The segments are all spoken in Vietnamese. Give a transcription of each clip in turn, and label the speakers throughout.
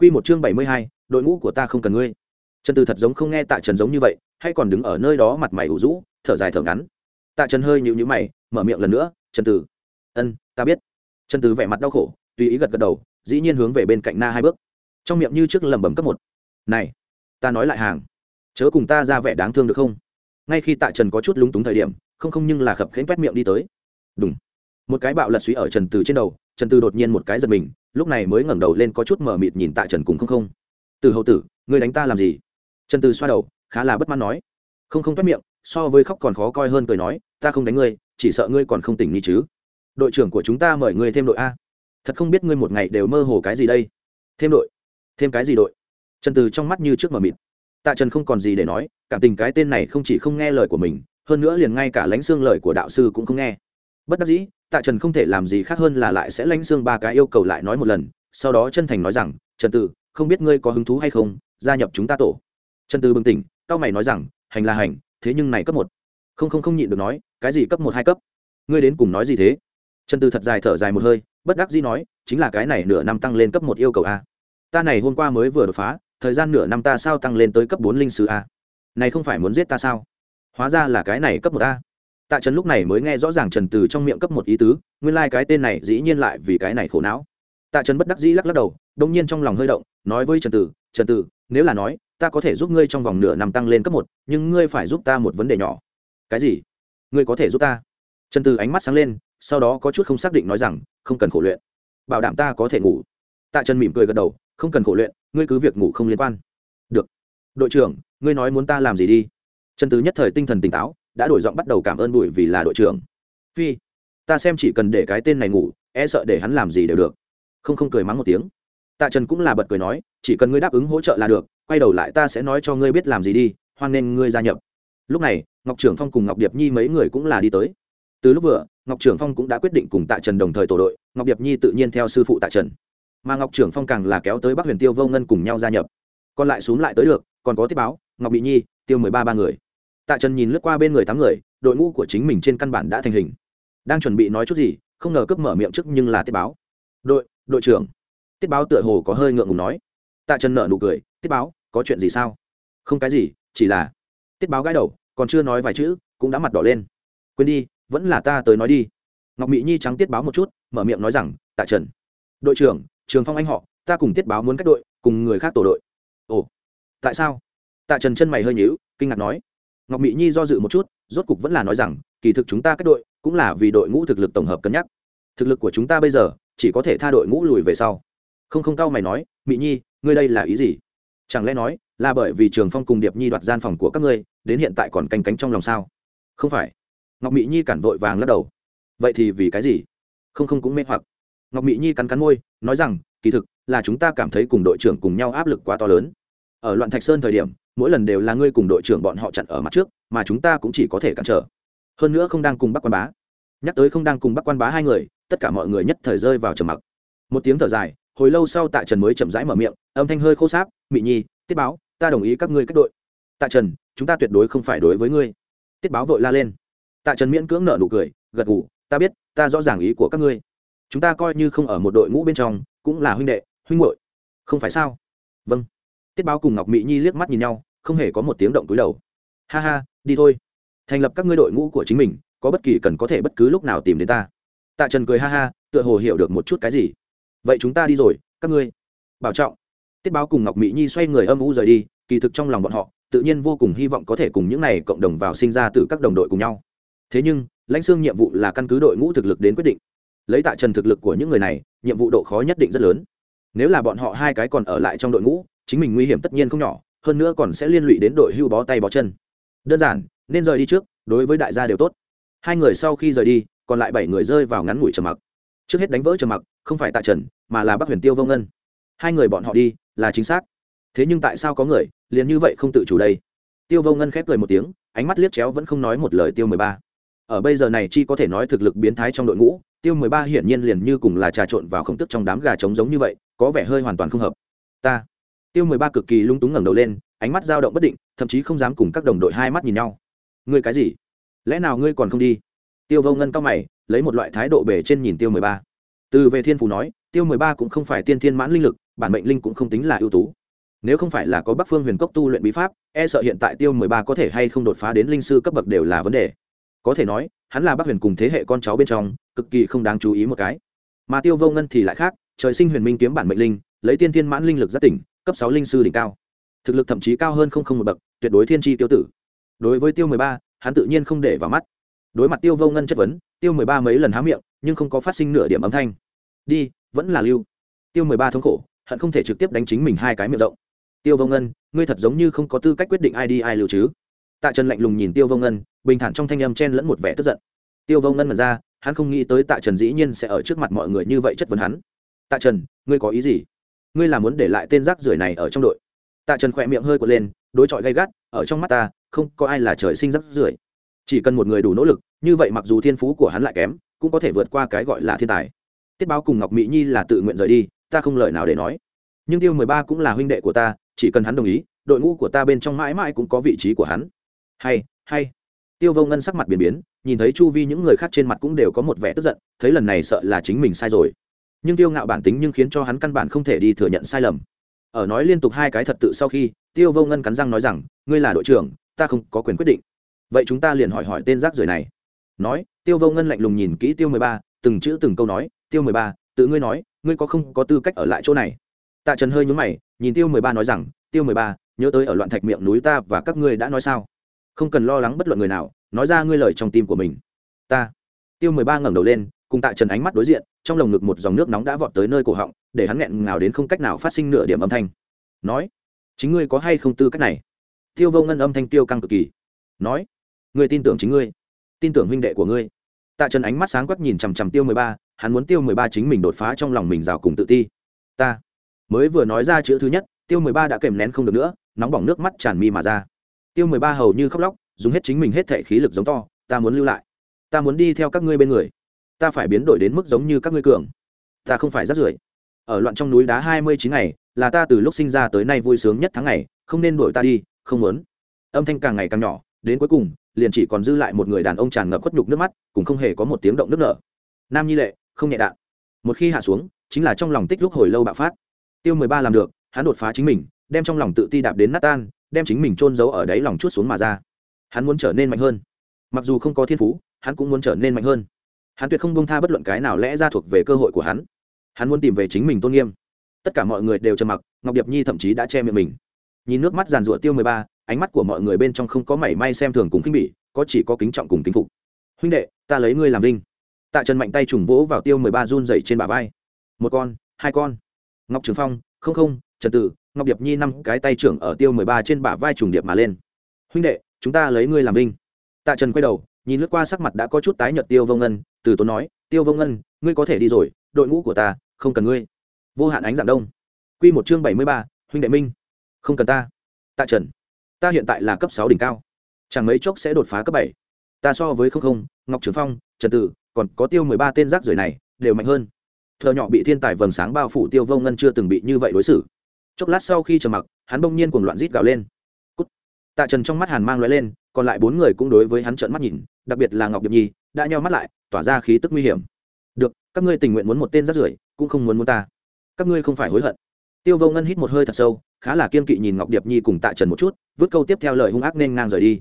Speaker 1: Quy một chương bảy mươi hai, đội ngũ của ta không cần ngươi. Trần Từ thật giống không nghe Tạ Trần giống như vậy, hay còn đứng ở nơi đó mặt mày ủ rũ, thở dài thở ngắn. Tạ Trần hơi nhíu nhíu mày, mở miệng lần nữa, "Trần Từ." "Ân, ta biết." Trần Từ vẻ mặt đau khổ, tùy ý gật gật đầu, dĩ nhiên hướng về bên cạnh Na hai bước. Trong miệng như trước lẩm bẩm cấp một. "Này, ta nói lại hàng, chớ cùng ta ra vẻ đáng thương được không?" Ngay khi Tạ Trần có chút lúng túng thời điểm, không không nhưng là khập khiễng quét miệng đi tới. Đùng. Một cái bạo lật suy ở Trần Từ trên đầu, Trần Từ đột nhiên một cái giật mình, lúc này mới ngẩng đầu lên có chút mờ mịt nhìn Tạ Trần cùng không không. "Từ hậu tử, ngươi đánh ta làm gì?" Trần Từ xoa đầu, khá là bất mãn nói. Không không toát miệng, so với khóc còn khó coi hơn cười nói, "Ta không đánh ngươi, chỉ sợ ngươi còn không tỉnh nghi chứ." đội trưởng của chúng ta mời ngươi thêm đội a thật không biết ngươi một ngày đều mơ hồ cái gì đây thêm đội thêm cái gì đội trần từ trong mắt như trước mờ mịt tạ trần không còn gì để nói cảm tình cái tên này không chỉ không nghe lời của mình hơn nữa liền ngay cả lãnh xương lời của đạo sư cũng không nghe bất đắc dĩ tạ trần không thể làm gì khác hơn là lại sẽ lãnh xương ba cái yêu cầu lại nói một lần sau đó chân thành nói rằng trần Tử, không biết ngươi có hứng thú hay không gia nhập chúng ta tổ. Trần Tử bừng tỉnh cao mày nói rằng hành là hành thế nhưng này cấp một. Không không không nhịn được nói cái gì cấp một hai cấp? Ngươi đến cùng nói gì thế? Trần Tử thật dài thở dài một hơi bất đắc dĩ nói chính là cái này nửa năm tăng lên cấp một yêu cầu a. Ta này hôm qua mới vừa đột phá thời gian nửa năm ta sao tăng lên tới cấp bốn linh sứ a? Này không phải muốn giết ta sao? Hóa ra là cái này cấp một a tạ trần lúc này mới nghe rõ ràng trần từ trong miệng cấp một ý tứ, nguyên lai、like、cái tên này dĩ nhiên lại vì cái này khổ não. Tạ trần bất đắc dĩ lắc lắc đầu, đông nhiên trong lòng hơi động, nói với trần từ trần từ, nếu là nói, ta có thể giúp ngươi trong vòng nửa năm tăng lên cấp một, nhưng ngươi phải giúp ta một vấn đề nhỏ. Cái gì? Ngươi có thể giúp ta? Trần từ ánh mắt sáng lên, sau đó có chút không xác định nói rằng, không cần khổ luyện. Bảo đảm ta có thể ngủ. Tạ trần mỉm cười gật đầu, không cần khổ luyện, ngươi cứ việc ngủ không liên quan. Được. Đội trưởng, ngươi nói muốn ta làm gì đi? Trần tứ nhất thời tinh thần tỉnh táo đã đổi giọng bắt đầu cảm ơn bùi vì là đội trưởng. Phi, ta xem chỉ cần để cái tên này ngủ e sợ để hắn làm gì đều được. Không không cười mắng một tiếng. Tạ trần cũng là bật cười nói, chỉ cần ngươi đáp ứng hỗ trợ là được, quay đầu lại ta sẽ nói cho ngươi biết làm gì đi, hoan nên ngươi gia nhập. Lúc này, ngọc trưởng phong cùng ngọc điệp nhi mấy người cũng là đi tới. Từ lúc vừa, ngọc trưởng phong cũng đã quyết định cùng tạ trần đồng thời tổ đội, ngọc điệp nhi tự nhiên theo sư phụ tạ trần. Mà ngọc trưởng phong càng là kéo tới bắc huyền tiêu vô ngân cùng nhau gia nhập. Còn lại xuống lại tới được, còn có tiếp báo, ngọc Bị nhi, tiêu mười ba ba người tạ trần nhìn lướt qua bên người tám người, đội ngũ của chính mình trên căn bản đã thành hình. Đang chuẩn bị nói chút gì, không ngờ cướp mở miệng trước nhưng là Tiết báo. Đội đội trưởng. Tiết báo tựa hồ có hơi ngượng ngùng nói. Tạ trần nợ nụ cười, Tiết báo, có chuyện gì sao? Không cái gì, chỉ là Tiết báo gãi đầu, còn chưa nói vài chữ, cũng đã mặt đỏ lên. Quên đi, vẫn là ta tới nói đi. Ngọc mỹ nhi trắng tiết báo một chút, mở miệng nói rằng, tạ trần. Đội trưởng, trường phong anh họ, ta cùng tiết báo muốn cách đội, cùng người khác tổ đội. Ồ, tại sao? Tạ trần chân mày hơi nhíu, kinh ngạc nói ngọc mỹ nhi do dự một chút, rốt cục vẫn là nói rằng, kỳ thực chúng ta các đội cũng là vì đội ngũ thực lực tổng hợp cân nhắc. Thực lực của chúng ta bây giờ chỉ có thể tha đội ngũ lùi về sau. Không không cao mày nói mỹ nhi, ngươi đây là ý gì? Chẳng lẽ nói là bởi vì trường phong cùng điệp nhi đoạt gian phòng của các ngươi, đến hiện tại còn canh cánh trong lòng sao? Không phải. Ngọc mỹ nhi cản vội vàng lắc đầu. Vậy thì vì cái gì? Không không cũng mê hoặc. Ngọc mỹ nhi cắn cắn môi, nói rằng, kỳ thực là chúng ta cảm thấy cùng đội trưởng cùng nhau áp lực quá to lớn. Ở loạn thạch sơn thời điểm mỗi lần đều là ngươi cùng đội trưởng bọn họ chặn ở mặt trước mà chúng ta cũng chỉ có thể cản trở. Hơn nữa không đang cùng bắc quan bá. Nhắc tới không đang cùng bắc quan bá hai người tất cả mọi người nhất thời rơi vào trầm mặc. Một tiếng thở dài hồi lâu sau tạ trần mới chậm rãi mở miệng âm thanh hơi khô sáp mị nhi tiết báo ta đồng ý các ngươi cách đội. Tạ trần chúng ta tuyệt đối không phải đối với ngươi. Tiết báo vội la lên. Tạ trần miễn cưỡng nợ nụ cười gật gù, ta biết ta rõ ràng ý của các ngươi. Chúng ta coi như không ở một đội ngũ bên trong cũng là huynh đệ huynh hội không phải sao? Vâng. Tiết báo cùng ngọc mỹ nhi liếc mắt nhìn nhau không hề có một tiếng động túi đầu. Ha ha, đi thôi. Thành lập các ngươi đội ngũ của chính mình, có bất kỳ cần có thể bất cứ lúc nào tìm đến ta. Tạ trần cười ha ha, tựa hồ hiểu được một chút cái gì. Vậy chúng ta đi rồi, các ngươi. Bảo trọng. Tiết báo cùng ngọc mỹ nhi xoay người âm u rời đi, kỳ thực trong lòng bọn họ, tự nhiên vô cùng hy vọng có thể cùng những này cộng đồng vào sinh ra từ các đồng đội cùng nhau. Thế nhưng, lãnh xương nhiệm vụ là căn cứ đội ngũ thực lực đến quyết định. Lấy Tạ trần thực lực của những người này, nhiệm vụ độ khó nhất định rất lớn. Nếu là bọn họ hai cái còn ở lại trong đội ngũ, chính mình nguy hiểm tất nhiên không nhỏ hơn nữa còn sẽ liên lụy đến đội hưu bó tay bó chân. Đơn giản, nên rời đi trước, đối với đại gia đều tốt. Hai người sau khi rời đi, còn lại bảy người rơi vào ngắn ngủi trầm mặc. Trước hết đánh vỡ trầm mặc, không phải tại trần, mà là bắc huyền tiêu vô ngân. Hai người bọn họ đi, là chính xác. Thế nhưng tại sao có người, liền như vậy không tự chủ đây? Tiêu vô ngân khép cười một tiếng, ánh mắt liếc chéo vẫn không nói một lời tiêu mười ba. Ở bây giờ này chi có thể nói thực lực biến thái trong đội ngũ, tiêu mười ba hiển nhiên liền như cùng là trà trộn vào khổng tức trong đám gà trống giống như vậy, có vẻ hơi hoàn toàn không hợp. Ta tiêu mười ba cực kỳ lung túng ngẩng đầu lên, ánh mắt dao động bất định, thậm chí không dám cùng các đồng đội hai mắt nhìn nhau. Ngươi cái gì? Lẽ nào ngươi còn không đi? Tiêu vô ngân cao mày, lấy một loại thái độ bể trên nhìn tiêu mười ba. Từ về thiên phù nói, tiêu mười ba cũng không phải tiên thiên mãn linh lực, bản mệnh linh cũng không tính là ưu tú. Nếu không phải là có bắc phương huyền cốc tu luyện bí pháp e sợ hiện tại tiêu mười ba có thể hay không đột phá đến linh sư cấp bậc đều là vấn đề. Có thể nói, hắn là bắc huyền cùng thế hệ con cháu bên trong, cực kỳ không đáng chú ý một cái. Mà tiêu vô ngân thì lại khác, trời sinh huyền minh kiếm bản mệnh linh, lấy tiên thiên mãn linh lực giác tỉnh cấp sáu linh sư đỉnh cao. Thực lực thậm chí cao hơn không không một bậc, tuyệt đối thiên tri tiêu tử. Đối với tiêu mười ba, hắn tự nhiên không để vào mắt. Đối mặt tiêu vô ngân chất vấn, tiêu mười ba mấy lần há miệng, nhưng không có phát sinh nửa điểm âm thanh. Đi, vẫn là lưu. Tiêu mười ba thống khổ, hận không thể trực tiếp đánh chính mình hai cái miệng rộng. Tiêu vô ngân, ngươi thật giống như không có tư cách quyết định ai đi ai lưu chứ? Tạ trần lạnh lùng nhìn tiêu vô ngân, bình thản trong thanh âm chen lẫn một vẻ tức giận. Tiêu vô ngân mật ra, hắn không nghĩ tới tạ trần dĩ nhiên sẽ ở trước mặt mọi người như vậy chất vấn hắn. Tạ trần, ngươi có ý gì? Ngươi là muốn để lại tên rác rưởi này ở trong đội. Tạ trần khỏe miệng hơi quật lên, đối chọi gay gắt, ở trong mắt ta, không có ai là trời sinh rác rưởi. Chỉ cần một người đủ nỗ lực, như vậy mặc dù thiên phú của hắn lại kém, cũng có thể vượt qua cái gọi là thiên tài. Tiết báo cùng ngọc mỹ nhi là tự nguyện rời đi, ta không lời nào để nói. Nhưng tiêu mười ba cũng là huynh đệ của ta, chỉ cần hắn đồng ý, đội ngũ của ta bên trong mãi mãi cũng có vị trí của hắn. Hay hay. Tiêu vô ngân sắc mặt biến biến, nhìn thấy chu vi những người khác trên mặt cũng đều có một vẻ tức giận, thấy lần này sợ là chính mình sai rồi nhưng tiêu ngạo bản tính nhưng khiến cho hắn căn bản không thể đi thừa nhận sai lầm. Ở nói liên tục hai cái thật tự sau khi, tiêu vô ngân cắn răng nói rằng, ngươi là đội trưởng, ta không có quyền quyết định. Vậy chúng ta liền hỏi hỏi tên rác rưởi này. Nói, tiêu vô ngân lạnh lùng nhìn kỹ tiêu mười ba, từng chữ từng câu nói, tiêu mười ba, tự ngươi nói, ngươi có không có tư cách ở lại chỗ này? Tạ trần hơi nhúng mày, nhìn tiêu mười ba nói rằng, tiêu mười ba, nhớ tới ở loạn thạch miệng núi ta và các ngươi đã nói sao? Không cần lo lắng bất luận người nào, nói ra ngươi lời trong tim của mình. Ta. Tiêu mười ba ngẩng đầu lên cùng tạ trần ánh mắt đối diện, trong lồng ngực một dòng nước nóng đã vọt tới nơi cổ họng, để hắn nghẹn ngào đến không cách nào phát sinh nửa điểm âm thanh. Nói, chính ngươi có hay không tư cách này? Tiêu vô ngân âm thanh tiêu căng cực kỳ. Nói, ngươi tin tưởng chính ngươi, tin tưởng huynh đệ của ngươi. Tạ trần ánh mắt sáng quắc nhìn chằm chằm tiêu mười ba, hắn muốn tiêu mười ba chính mình đột phá trong lòng mình rào cùng tự ti. Ta. Mới vừa nói ra chữ thứ nhất, tiêu mười ba đã kèm nén không được nữa, nóng bỏng nước mắt tràn mi mà ra. Tiêu mười ba hầu như khóc lóc, dùng hết chính mình hết thể khí lực giống to, ta muốn lưu lại. Ta muốn đi theo các ngươi bên người ta phải biến đổi đến mức giống như các ngươi cường. Ta không phải rắt rưởi. Ở loạn trong núi đá hai mươi chín ngày, là ta từ lúc sinh ra tới nay vui sướng nhất tháng ngày, không nên đuổi ta đi, không muốn. Âm thanh càng ngày càng nhỏ, đến cuối cùng, liền chỉ còn dư lại một người đàn ông tràn ngập khuất nhục nước mắt, cùng không hề có một tiếng động nước nở. Nam nhi lệ, không nhẹ đạn. Một khi hạ xuống, chính là trong lòng tích lúc hồi lâu bạo phát. Tiêu mười ba làm được, hắn đột phá chính mình, đem trong lòng tự ti đạp đến nát tan, đem chính mình trôn giấu ở đáy lòng chút xuống mà ra. Hắn muốn trở nên mạnh hơn. Mặc dù không có thiên phú, hắn cũng muốn trở nên mạnh hơn hắn tuyệt không bông tha bất luận cái nào lẽ ra thuộc về cơ hội của hắn. Hắn muốn tìm về chính mình tôn nghiêm. Tất cả mọi người đều trầm mặc, ngọc điệp nhi thậm chí đã che miệng mình. Nhìn nước mắt giàn rụa tiêu mười ba, ánh mắt của mọi người bên trong không có mảy may xem thường cùng khinh bỉ, có chỉ có kính trọng cùng kính phục. Huynh đệ, ta lấy ngươi làm linh tạ trần mạnh tay trùng vỗ vào tiêu mười ba run dày trên bả vai. Một con, hai con. Ngọc trường phong, không không, trần tử. Ngọc điệp nhi năm cái tay trưởng ở tiêu mười ba trên bả vai trùng điệp mà lên. Huynh đệ, chúng ta lấy ngươi làm linh tạ trần quay đầu nhìn lướt qua sắc mặt đã có chút tái nhợt tiêu vô ngân, từ tốn nói, tiêu vô ngân, ngươi có thể đi rồi, đội ngũ của ta, không cần ngươi. Vô hạn ánh dạng đông. Q một chương bảy mươi ba, huynh đệ minh. Không cần ta. Tạ trần, ta hiện tại là cấp sáu đỉnh cao. Chẳng mấy chốc sẽ đột phá cấp bảy. Ta so với không không, ngọc trường phong, trần tử, còn có tiêu mười ba tên rác rưởi này, đều mạnh hơn. Thợ nhỏ bị thiên tài vầng sáng bao phủ tiêu vô ngân chưa từng bị như vậy đối xử. Chốc lát sau khi trầm mặc, hắn bỗng nhiên cuồng loạn rít gào lên. Cút. tạ trần trong mắt hàn mang loại lên, còn lại bốn người cũng đối với hắn trợn mắt nhìn đặc biệt là ngọc điệp nhi, đã nheo mắt lại, tỏa ra khí tức nguy hiểm. Được, các ngươi tình nguyện muốn một tên rắt rưởi, cũng không muốn muốn ta. Các ngươi không phải hối hận. Tiêu vô ngân hít một hơi thật sâu, khá là kiên kỵ nhìn ngọc điệp nhi cùng tạ trần một chút, vứt câu tiếp theo lời hung ác nên ngang rời đi.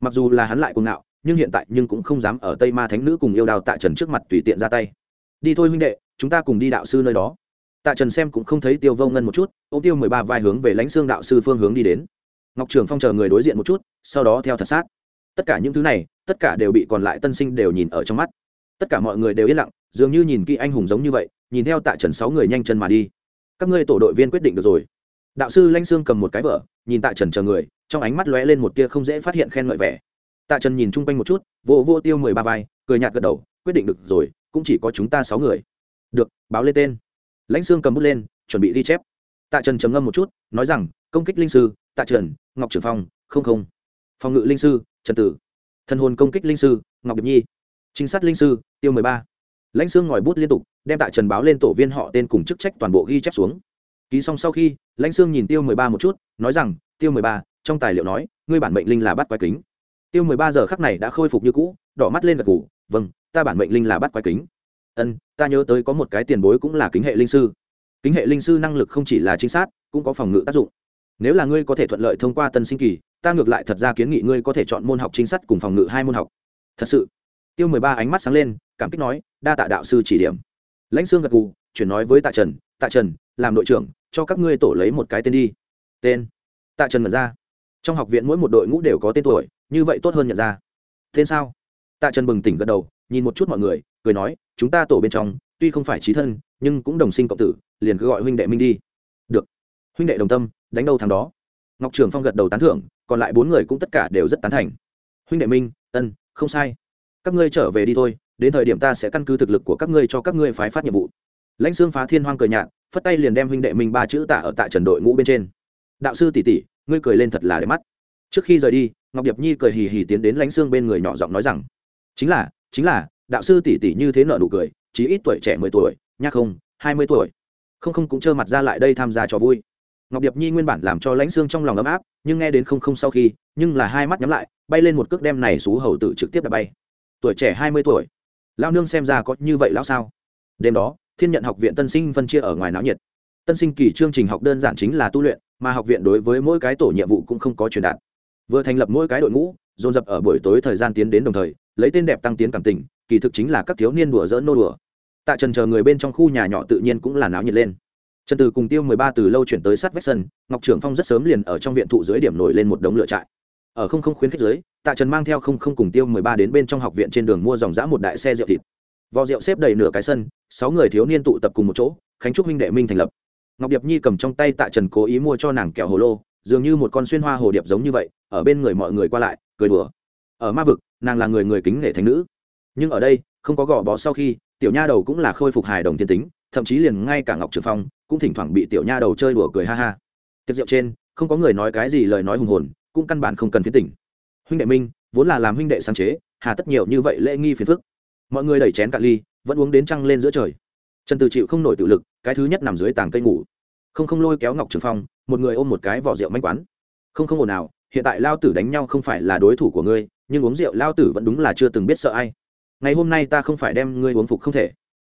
Speaker 1: Mặc dù là hắn lại cuồng ngạo, nhưng hiện tại nhưng cũng không dám ở tây ma thánh nữ cùng yêu đào tạ trần trước mặt tùy tiện ra tay. Đi thôi huynh đệ, chúng ta cùng đi đạo sư nơi đó. Tạ trần xem cũng không thấy tiêu vô ngân một chút ô tiêu mười ba vai hướng về lãnh xương đạo sư phương hướng đi đến. Ngọc trường phong chờ người đối diện một chút, sau đó theo thật sát. Tất cả những thứ này tất cả đều bị còn lại tân sinh đều nhìn ở trong mắt. Tất cả mọi người đều yên lặng, dường như nhìn kỹ anh hùng giống như vậy, nhìn theo tạ trần sáu người nhanh chân mà đi. Các ngươi tổ đội viên quyết định được rồi. Đạo sư lanh sương cầm một cái vở, nhìn tạ trần chờ người, trong ánh mắt lóe lên một tia không dễ phát hiện khen ngợi vẻ. Tạ trần nhìn chung quanh một chút, vô vô tiêu mười ba vai, cười nhạt gật đầu, quyết định được rồi, cũng chỉ có chúng ta sáu người. Được, báo lên tên. Lãnh sương cầm bút lên, chuẩn bị ghi chép. Tạ trần trầm ngâm một chút, nói rằng, công kích linh sư, tạ trần, ngọc trưởng phong, không không. Phòng ngự linh sư, trần tử. Thân hồn công kích linh sư ngọc điệp nhi. Trinh sát linh sư tiêu mười ba. Lãnh sương ngòi bút liên tục đem tạ trần báo lên tổ viên họ tên cùng chức trách toàn bộ ghi chép xuống. Ký xong sau khi lãnh sương nhìn tiêu mười ba một chút nói rằng tiêu mười ba trong tài liệu nói ngươi bản mệnh linh là bắt quái kính. Tiêu mười ba giờ khắc này đã khôi phục như cũ đỏ mắt lên gật ngủ vâng ta bản mệnh linh là bắt quái kính. Ân ta nhớ tới có một cái tiền bối cũng là kính hệ linh sư. Kính hệ linh sư năng lực không chỉ là trinh sát, cũng có phòng ngự tác dụng. Nếu là ngươi có thể thuận lợi thông qua tân sinh kỳ ta ngược lại thật ra kiến nghị ngươi có thể chọn môn học chính sách cùng phòng ngự hai môn học. Thật sự. Tiêu mười ba ánh mắt sáng lên, cảm kích nói, đa tạ đạo sư chỉ điểm. Lãnh sương gật gù, chuyển nói với tạ trần tạ trần, làm đội trưởng, cho các ngươi tổ lấy một cái tên đi. Tên? Tạ trần mật ra. Trong học viện mỗi một đội ngũ đều có tên tuổi, như vậy tốt hơn nhận ra. Tên sao? Tạ trần bừng tỉnh gật đầu, nhìn một chút mọi người, cười nói, chúng ta tổ bên trong, tuy không phải trí thân, nhưng cũng đồng sinh cộng tử, liền cứ gọi huynh đệ minh đi. Được. Huynh đệ đồng tâm, đánh đâu thằng đó. Ngọc trường phong gật đầu tán thưởng còn lại bốn người cũng tất cả đều rất tán thành. Huynh đệ minh, ân, không sai. Các ngươi trở về đi thôi, đến thời điểm ta sẽ căn cứ thực lực của các ngươi cho các ngươi phái phát nhiệm vụ. Lãnh xương phá thiên hoang cười nhạt, phất tay liền đem huynh đệ minh ba chữ tạ ở tại trần đội ngũ bên trên. Đạo sư tỷ tỷ, ngươi cười lên thật là đẹp mắt. Trước khi rời đi, ngọc điệp nhi cười hì hì tiến đến lãnh xương bên người nhỏ giọng nói rằng, chính là chính là, đạo sư tỷ tỷ như thế nợ nụ cười chỉ ít tuổi trẻ mười tuổi nhắc không, hai mươi tuổi. Không không cũng trơ mặt ra lại đây tham gia trò vui ngọc điệp nhi nguyên bản làm cho lãnh xương trong lòng ấm áp, nhưng nghe đến không không sau khi, nhưng là hai mắt nhắm lại, bay lên một cước đem này xú hầu tử trực tiếp đã bay. Tuổi trẻ hai mươi tuổi. Lao nương xem ra có như vậy lão sao? Đêm đó, thiên nhận học viện tân sinh phân chia ở ngoài náo nhiệt. Tân sinh kỳ chương trình học đơn giản chính là tu luyện, mà học viện đối với mỗi cái tổ nhiệm vụ cũng không có truyền đạt. Vừa thành lập mỗi cái đội ngũ, dồn dập ở buổi tối thời gian tiến đến đồng thời, lấy tên đẹp tăng tiến cảm tình, kỳ thực chính là các thiếu niên đùa dỡ nô đùa. Tạ trần chờ người bên trong khu nhà nhỏ tự nhiên cũng là náo nhiệt lên trần từ cùng tiêu mười ba từ lâu chuyển tới sát vách sân, ngọc trưởng phong rất sớm liền ở trong viện thụ dưới điểm nổi lên một đống lửa trại. Ở không không khuyến khích dưới, tạ trần mang theo không không cùng tiêu mười ba đến bên trong học viện trên đường mua dòng giã một đại xe rượu thịt. Vò rượu xếp đầy nửa cái sân, sáu người thiếu niên tụ tập cùng một chỗ, khánh trúc minh đệ minh thành lập. Ngọc điệp nhi cầm trong tay tạ trần cố ý mua cho nàng kẹo hồ lô, dường như một con xuyên hoa hồ điệp giống như vậy, ở bên người mọi người qua lại, cười đùa. Ở ma vực, nàng là người người kính nể thành nữ. Nhưng ở đây, không có gò bó sau khi, tiểu nha đầu cũng là khôi phục hài đồng thiên tính thậm chí liền ngay cả ngọc trường phong cũng thỉnh thoảng bị tiểu nha đầu chơi đùa cười ha ha. Tiệc rượu trên, không có người nói cái gì lời nói hùng hồn, cũng căn bản không cần phiến tỉnh huynh đệ minh vốn là làm huynh đệ sáng chế, hà tất nhiều như vậy lễ nghi phiền phức. Mọi người đẩy chén cạn ly, vẫn uống đến trăng lên giữa trời. Trần từ chịu không nổi tự lực, cái thứ nhất nằm dưới tàng cây ngủ. Không không lôi kéo ngọc trường phong, một người ôm một cái vỏ rượu manh quán. Không không ồn nào hiện tại lao tử đánh nhau không phải là đối thủ của ngươi, nhưng uống rượu lao tử vẫn đúng là chưa từng biết sợ ai. Ngày hôm nay ta không phải đem ngươi uống phục không thể.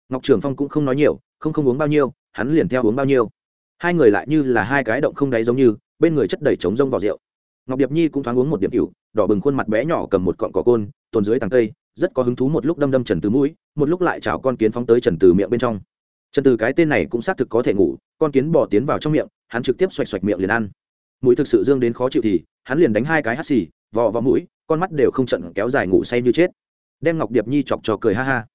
Speaker 1: Ngọc trường phong cũng không nói nhiều không không uống bao nhiêu, hắn liền theo uống bao nhiêu. Hai người lại như là hai cái động không đáy giống như, bên người chất đầy trống rông vào rượu. Ngọc điệp nhi cũng thoáng uống một điểm cựu đỏ bừng khuôn mặt bé nhỏ cầm một cọn cỏ côn, tồn dưới tàng cây, rất có hứng thú một lúc đâm đâm trần từ mũi, một lúc lại chào con kiến phóng tới trần từ miệng bên trong. Trần từ cái tên này cũng xác thực có thể ngủ, con kiến bỏ tiến vào trong miệng, hắn trực tiếp xoạch xoạch miệng liền ăn. Mũi thực sự dương đến khó chịu thì, hắn liền đánh hai cái hắt xì, vò vào mũi, con mắt đều không trận kéo dài ngủ say như chết. Đem ngọc điệp nhi chọc trò cười ha ha.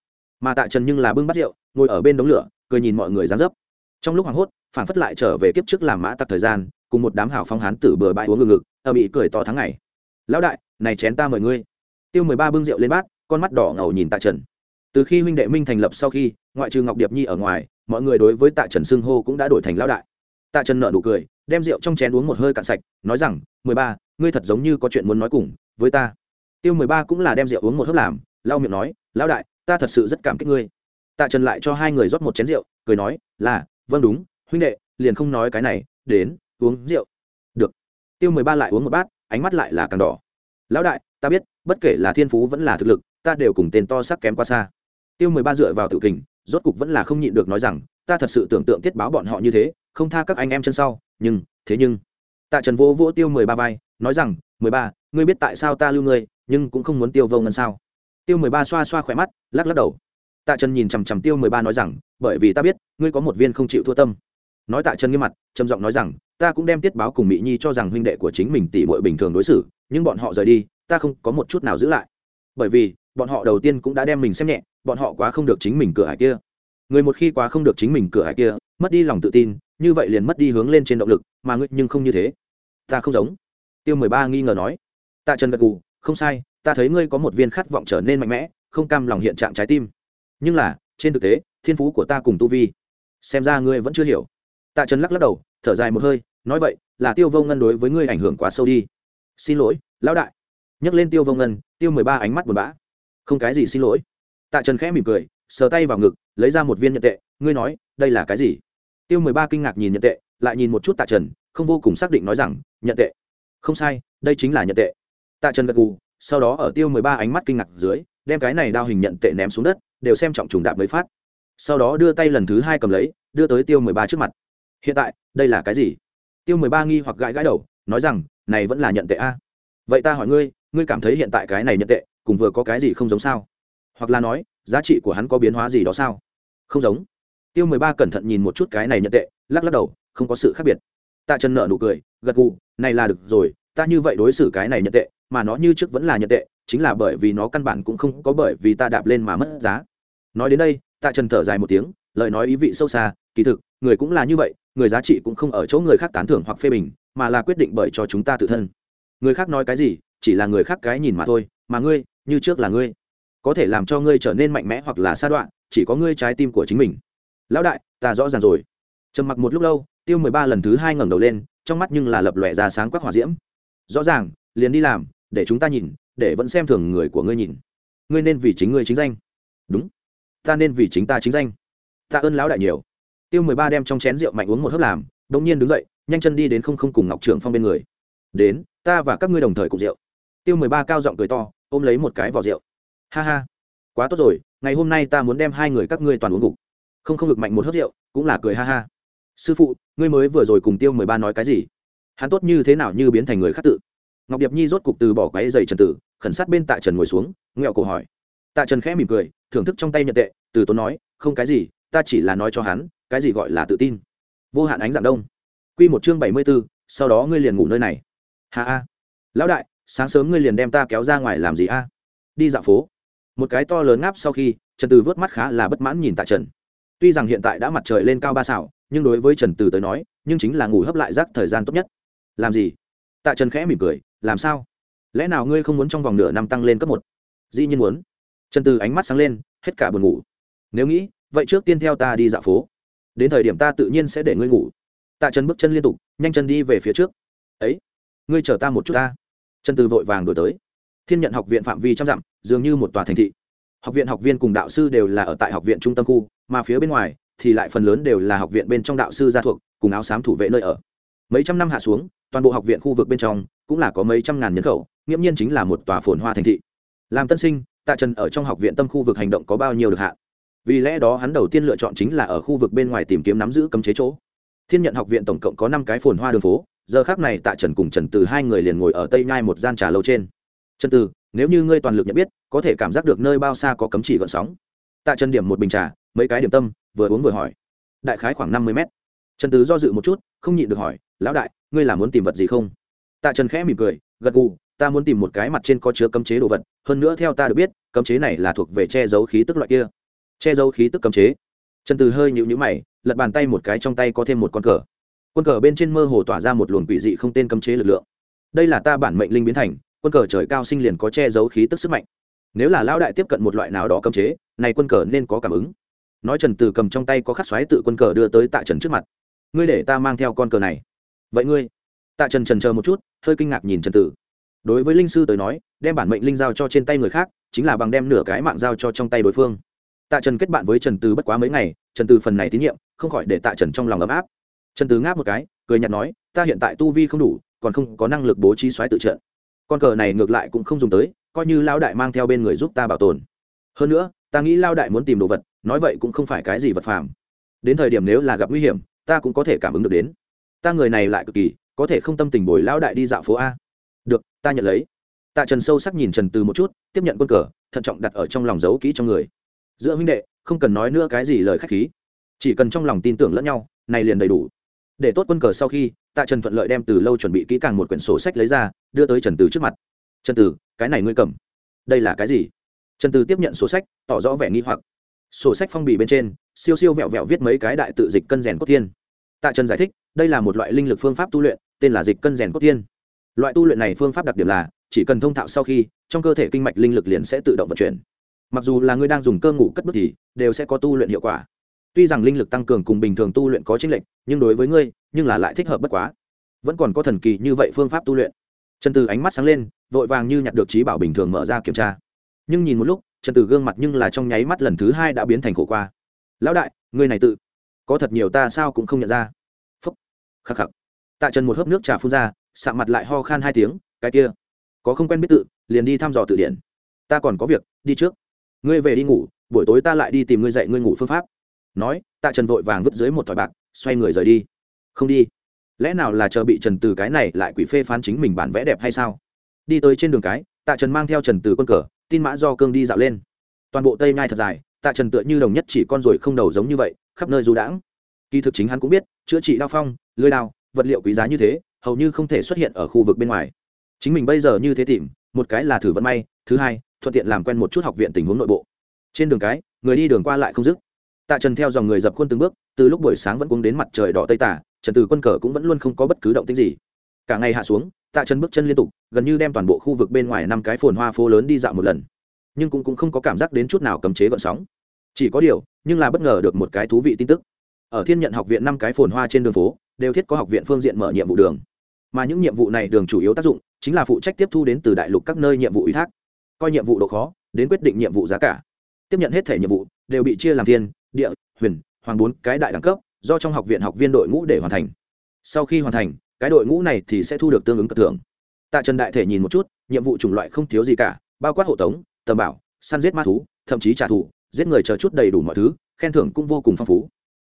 Speaker 1: Mà tạ trần nhưng là bưng bắt rượu, ngồi ở bên đống lửa cười nhìn mọi người dán dấp. Trong lúc hoảng hốt phản phất lại trở về kiếp trước làm mã tặc thời gian, cùng một đám hảo phong hán tử bừa bãi uống ngừng ngực, ở bị cười to tháng ngày. Lão đại, này chén ta mời ngươi. Tiêu mười ba bưng rượu lên bát, con mắt đỏ ngầu nhìn tạ trần. Từ khi huynh đệ minh thành lập sau khi, ngoại trừ ngọc điệp nhi ở ngoài, mọi người đối với tạ trần xưng hô cũng đã đổi thành lão đại. Tạ trần nợ nụ cười, đem rượu trong chén uống một hơi cạn sạch, nói rằng, mười ba, ngươi thật giống như có chuyện muốn nói cùng với ta. Tiêu mười ba cũng là đem rượu uống một hớp làm, lau miệng nói, lão đại, ta thật sự rất cảm kích ngươi tạ trần lại cho hai người rót một chén rượu, cười nói, là vâng đúng, huynh đệ, liền không nói cái này, đến, uống rượu. Được. Tiêu mười ba lại uống một bát, ánh mắt lại là càng đỏ. Lão đại, ta biết, bất kể là thiên phú vẫn là thực lực, ta đều cùng tên to sắc kém qua xa. Tiêu mười ba dựa vào tự kình, rốt cục vẫn là không nhịn được nói rằng, ta thật sự tưởng tượng tiết báo bọn họ như thế, không tha các anh em chân sau, nhưng, thế nhưng. Tạ trần vô vỗ tiêu mười ba vai, nói rằng, mười ba, ngươi biết tại sao ta lưu ngươi, nhưng cũng không muốn tiêu vô ngân sao? Tiêu mười ba xoa xoa khỏe mắt, lắc lắc đầu tạ trần nhìn chằm chằm tiêu mười ba nói rằng, bởi vì ta biết, ngươi có một viên không chịu thua tâm. Nói tạ trần nghiêm mặt, trầm giọng nói rằng, ta cũng đem tiết báo cùng mỹ nhi cho rằng huynh đệ của chính mình tỷ muội bình thường đối xử, nhưng bọn họ rời đi, ta không có một chút nào giữ lại. Bởi vì, bọn họ đầu tiên cũng đã đem mình xem nhẹ, bọn họ quá không được chính mình cửa hải kia. Người một khi quá không được chính mình cửa hải kia, mất đi lòng tự tin, như vậy liền mất đi hướng lên trên động lực, mà ngươi nhưng không như thế. Ta không giống. Tiêu mười ba nghi ngờ nói. Tạ trần gật gù, không sai, ta thấy ngươi có một viên khát vọng trở nên mạnh mẽ, không cam lòng hiện trạng trái tim nhưng là, trên thực tế, thiên phú của ta cùng tu vi, xem ra ngươi vẫn chưa hiểu. Tạ trần lắc lắc đầu, thở dài một hơi, nói vậy, là tiêu vô ngân đối với ngươi ảnh hưởng quá sâu đi. Xin lỗi, lão đại. Nhắc lên tiêu vô ngân, tiêu mười ba ánh mắt buồn bã. Không cái gì xin lỗi. Tạ trần khẽ mỉm cười, sờ tay vào ngực, lấy ra một viên nhận tệ, ngươi nói, đây là cái gì? Tiêu mười ba kinh ngạc nhìn nhận tệ, lại nhìn một chút tạ trần, không vô cùng xác định nói rằng nhận tệ. Không sai, đây chính là nhận tệ. Tạ trần gật gù, sau đó ở tiêu mười ba ánh mắt kinh ngạc dưới, đem cái này đao hình nhận tệ ném xuống đất đều xem trọng trùng đạp mới phát. Sau đó đưa tay lần thứ hai cầm lấy, đưa tới tiêu mười ba trước mặt. Hiện tại, đây là cái gì? Tiêu mười ba nghi hoặc gãi gãi đầu, nói rằng, này vẫn là nhận tệ a. Vậy ta hỏi ngươi ngươi cảm thấy hiện tại cái này nhận tệ, cùng vừa có cái gì không giống sao? Hoặc là nói, giá trị của hắn có biến hóa gì đó sao? Không giống. Tiêu mười ba cẩn thận nhìn một chút cái này nhận tệ, lắc lắc đầu, không có sự khác biệt. Tạ trần nợ nụ cười, gật gù, này là được rồi, ta như vậy đối xử cái này nhận tệ, mà nó như trước vẫn là nhận tệ chính là bởi vì nó căn bản cũng không có bởi vì ta đạp lên mà mất giá. Nói đến đây, tạ trần thở dài một tiếng, lời nói ý vị sâu xa, kỳ thực, người cũng là như vậy, người giá trị cũng không ở chỗ người khác tán thưởng hoặc phê bình, mà là quyết định bởi cho chúng ta tự thân. Người khác nói cái gì, chỉ là người khác cái nhìn mà thôi, mà ngươi, như trước là ngươi. Có thể làm cho ngươi trở nên mạnh mẽ hoặc là sa đoạn chỉ có ngươi trái tim của chính mình. Lão đại, ta rõ ràng rồi. Trầm mặc một lúc lâu, tiêu mười ba lần thứ hai ngẩng đầu lên, trong mắt nhưng là lập lòe ra sáng quắc hỏa diễm. Rõ ràng, liền đi làm, để chúng ta nhìn để vẫn xem thường người của ngươi nhìn. Ngươi nên vì chính ngươi chính danh. Đúng. Ta nên vì chính ta chính danh. Ta ơn lão đại nhiều. Tiêu mười ba đem trong chén rượu mạnh uống một hớp làm đông nhiên đứng dậy, nhanh chân đi đến không không cùng ngọc trưởng phong bên người. Đến, ta và các ngươi đồng thời cùng rượu. Tiêu mười ba cao giọng cười to, ôm lấy một cái vỏ rượu. Ha ha. Quá tốt rồi, ngày hôm nay ta muốn đem hai người các ngươi toàn uống gục không không được mạnh một hớp rượu, cũng là cười ha ha. Sư phụ, ngươi mới vừa rồi cùng tiêu mười ba nói cái gì? Hắn tốt như thế nào như biến thành người khác tự. Ngọc điệp nhi rốt cục từ bỏ cái dày trần tử khẩn sát bên tạ trần ngồi xuống, nghẹo cổ hỏi. Tạ trần khẽ mỉm cười, thưởng thức trong tay nhận tệ, từ tốn nói, không cái gì, ta chỉ là nói cho hắn, cái gì gọi là tự tin. Vô hạn ánh dạng đông. Q một chương bảy mươi b ố sau đó ngươi liền ngủ nơi này. Hà a lão đại, sáng sớm ngươi liền đem ta kéo ra ngoài làm gì a? Đi dạo phố. Một cái to lớn ngáp sau khi, trần từ vớt mắt khá là bất mãn nhìn tạ trần. Tuy rằng hiện tại đã mặt trời lên cao ba xảo, nhưng đối với trần từ tới nói, nhưng chính là ngủ hấp lại rác thời gian tốt nhất. Làm gì? Tạ trần khẽ mỉm cười, làm sao? Lẽ nào ngươi không muốn trong vòng nửa năm tăng lên cấp một? Dĩ nhiên muốn. Trần từ ánh mắt sáng lên, hết cả buồn ngủ. Nếu nghĩ, vậy trước tiên theo ta đi dạo phố. Đến thời điểm ta tự nhiên sẽ để ngươi ngủ. Tạ trần bước chân liên tục, nhanh chân đi về phía trước. Ấy, ngươi chờ ta một chút ta. Trần từ vội vàng đổi tới. Thiên nhận học viện phạm vi trăm dặm, dường như một tòa thành thị. Học viện học viên cùng đạo sư đều là ở tại học viện trung tâm khu, mà phía bên ngoài thì lại phần lớn đều là học viện bên trong đạo sư gia thuộc, cùng áo xám thủ vệ nơi ở. Mấy trăm năm hạ xuống, toàn bộ học viện khu vực bên trong cũng là có mấy trăm ngàn nhân khẩu nghiễm nhiên chính là một tòa phồn hoa thành thị. Làm tân sinh, tạ trần ở trong học viện tâm khu vực hành động có bao nhiêu được hạ? Vì lẽ đó hắn đầu tiên lựa chọn chính là ở khu vực bên ngoài tìm kiếm nắm giữ cấm chế chỗ. Thiên nhận học viện tổng cộng có năm cái phồn hoa đường phố, giờ khác này tạ trần cùng trần từ hai người liền ngồi ở tây nhai một gian trà lâu trên. Trần từ, nếu như ngươi toàn lực nhận biết, có thể cảm giác được nơi bao xa có cấm chỉ gợn sóng. Tạ trần điểm một bình trà, mấy cái điểm tâm, vừa uống vừa hỏi. Đại khái khoảng năm mươi mét. Trần từ do dự một chút, không nhịn được hỏi, lão đại, ngươi là muốn tìm vật gì không? Tạ trần khẽ mỉm cười, gật gù ta muốn tìm một cái mặt trên có chứa cấm chế đồ vật, hơn nữa theo ta được biết, cấm chế này là thuộc về che giấu khí tức loại kia. Che giấu khí tức cấm chế. Trần từ hơi nhịu nhữ mày, lật bàn tay một cái trong tay có thêm một con cờ. Quân cờ bên trên mơ hồ tỏa ra một luồng quỷ dị không tên cấm chế lực lượng. Đây là ta bản mệnh linh biến thành, quân cờ trời cao sinh liền có che giấu khí tức sức mạnh. Nếu là lão đại tiếp cận một loại nào đó cấm chế, này quân cờ nên có cảm ứng. Nói trần từ cầm trong tay có khắc xoáy tự quân cờ đưa tới tạ trần trước mặt. Ngươi để ta mang theo con cờ này. Vậy ngươi? Tạ trần trần chờ một chút, hơi kinh ngạc nhìn trần tử đối với linh sư tới nói, đem bản mệnh linh giao cho trên tay người khác, chính là bằng đem nửa cái mạng giao cho trong tay đối phương. Tạ trần kết bạn với trần từ bất quá mấy ngày, trần từ phần này tín nhiệm, không khỏi để tạ trần trong lòng ấm áp. Trần từ ngáp một cái, cười nhạt nói, ta hiện tại tu vi không đủ, còn không có năng lực bố trí xoáy tự trận. Con cờ này ngược lại cũng không dùng tới, coi như lao đại mang theo bên người giúp ta bảo tồn. Hơn nữa, ta nghĩ lao đại muốn tìm đồ vật, nói vậy cũng không phải cái gì vật phàm. Đến thời điểm nếu là gặp nguy hiểm, ta cũng có thể cảm ứng được đến. Ta người này lại cực kỳ, có thể không tâm tình bồi lao đại đi dạo phố a được, ta nhận lấy. Tạ trần sâu sắc nhìn trần từ một chút, tiếp nhận quân cờ, thận trọng đặt ở trong lòng giấu kỹ trong người. Giữa huynh đệ, không cần nói nữa cái gì lời k h á c h khí. Chỉ cần trong lòng tin tưởng lẫn nhau, này liền đầy đủ. Để tốt quân cờ sau khi, tạ trần thuận lợi đem từ lâu chuẩn bị kỹ càng một quyển sổ sách lấy ra, đưa tới trần từ trước mặt. Trần từ, cái này ngươi cầm. Đây là cái gì? Trần từ tiếp nhận sổ sách, tỏ rõ vẻ nghi hoặc. Sổ sách phong bì bên trên, siêu siêu vẹo vẹo viết mấy cái đại tự dịch cân rèn cốt thiên tạ trần giải thích, đây là một loại linh lực phương pháp tu luyện, tên là dịch cân rèn cốt thiên loại tu luyện này phương pháp đặc điểm là, chỉ cần thông thạo sau khi, trong cơ thể kinh mạch linh lực liền sẽ tự động vận chuyển. Mặc dù là người đang dùng cơ ngủ cất bước thì, đều sẽ có tu luyện hiệu quả. Tuy rằng linh lực tăng cường cùng bình thường tu luyện có chênh lệch, nhưng đối với ngươi, nhưng là lại thích hợp bất quá. Vẫn còn có thần kỳ như vậy phương pháp tu luyện. Trần từ ánh mắt sáng lên, vội vàng như nhặt được trí bảo bình thường mở ra kiểm tra. Nhưng nhìn một lúc, trần từ gương mặt nhưng là trong nháy mắt lần thứ hai đã biến thành khổ qua. Lão đại người này tự, có thật nhiều ta sao cũng không nhận ra. Phúc. Khắc khắc. Tạ trần một hớp nước trà phun ra sạm mặt lại ho khan hai tiếng, cái kia, có không quen biết tự, liền đi thăm dò tự điển. Ta còn có việc, đi trước. Ngươi về đi ngủ, buổi tối ta lại đi tìm ngươi dạy ngươi ngủ phương pháp. Nói, tạ trần vội vàng vứt dưới một thỏi bạc, xoay người rời đi. Không đi. Lẽ nào là chờ bị trần từ cái này lại quỷ phê phán chính mình bản vẽ đẹp hay sao? Đi tới trên đường cái, tạ trần mang theo trần từ quân cờ, tin mã do cương đi dạo lên. Toàn bộ tây ngai thật dài, tạ trần tựa như đồng nhất chỉ con ruồi không đầu giống như vậy, khắp nơi du đãng. Kỳ thực chính hắn cũng biết, chữa trị đao phong, lưới đao, vật liệu quý giá như thế hầu như không thể xuất hiện ở khu vực bên ngoài. Chính mình bây giờ như thế tìm một cái là thử vận may thứ hai thuận tiện làm quen một chút học viện tình huống nội bộ. Trên đường cái người đi đường qua lại không dứt. Tạ trần theo dòng người dập khuôn từng bước từ lúc buổi sáng vẫn cuống đến mặt trời đỏ tây tả trần từ quân cờ cũng vẫn luôn không có bất cứ động tích gì. Cả ngày hạ xuống tạ trần bước chân liên tục gần như đem toàn bộ khu vực bên ngoài năm cái phồn hoa phố lớn đi dạo một lần. Nhưng cũng, cũng không có cảm giác đến chút nào cấm chế gợn sóng. Chỉ có điều nhưng là bất ngờ được một cái thú vị tin tức. Ở thiên nhận học viện năm cái phồn hoa trên đường phố đều thiết có học viện phương diện mở nhiệm vụ đường mà những nhiệm vụ này đường chủ yếu tác dụng chính là phụ trách tiếp thu đến từ đại lục các nơi nhiệm vụ ủy thác, coi nhiệm vụ độ khó, đến quyết định nhiệm vụ giá cả. Tiếp nhận hết thể nhiệm vụ, đều bị chia làm thiên, địa, huyền, hoàng bốn cái đại đẳng cấp, do trong học viện học viên đội ngũ để hoàn thành. Sau khi hoàn thành, cái đội ngũ này thì sẽ thu được tương ứng cất thưởng. Tạ trần đại thể nhìn một chút, nhiệm vụ chủng loại không thiếu gì cả, bao quát hộ tống, tầm bảo, săn giết ma thú, thậm chí trả thù, giết người chờ chút đầy đủ mọi thứ, khen thưởng cũng vô cùng phong phú.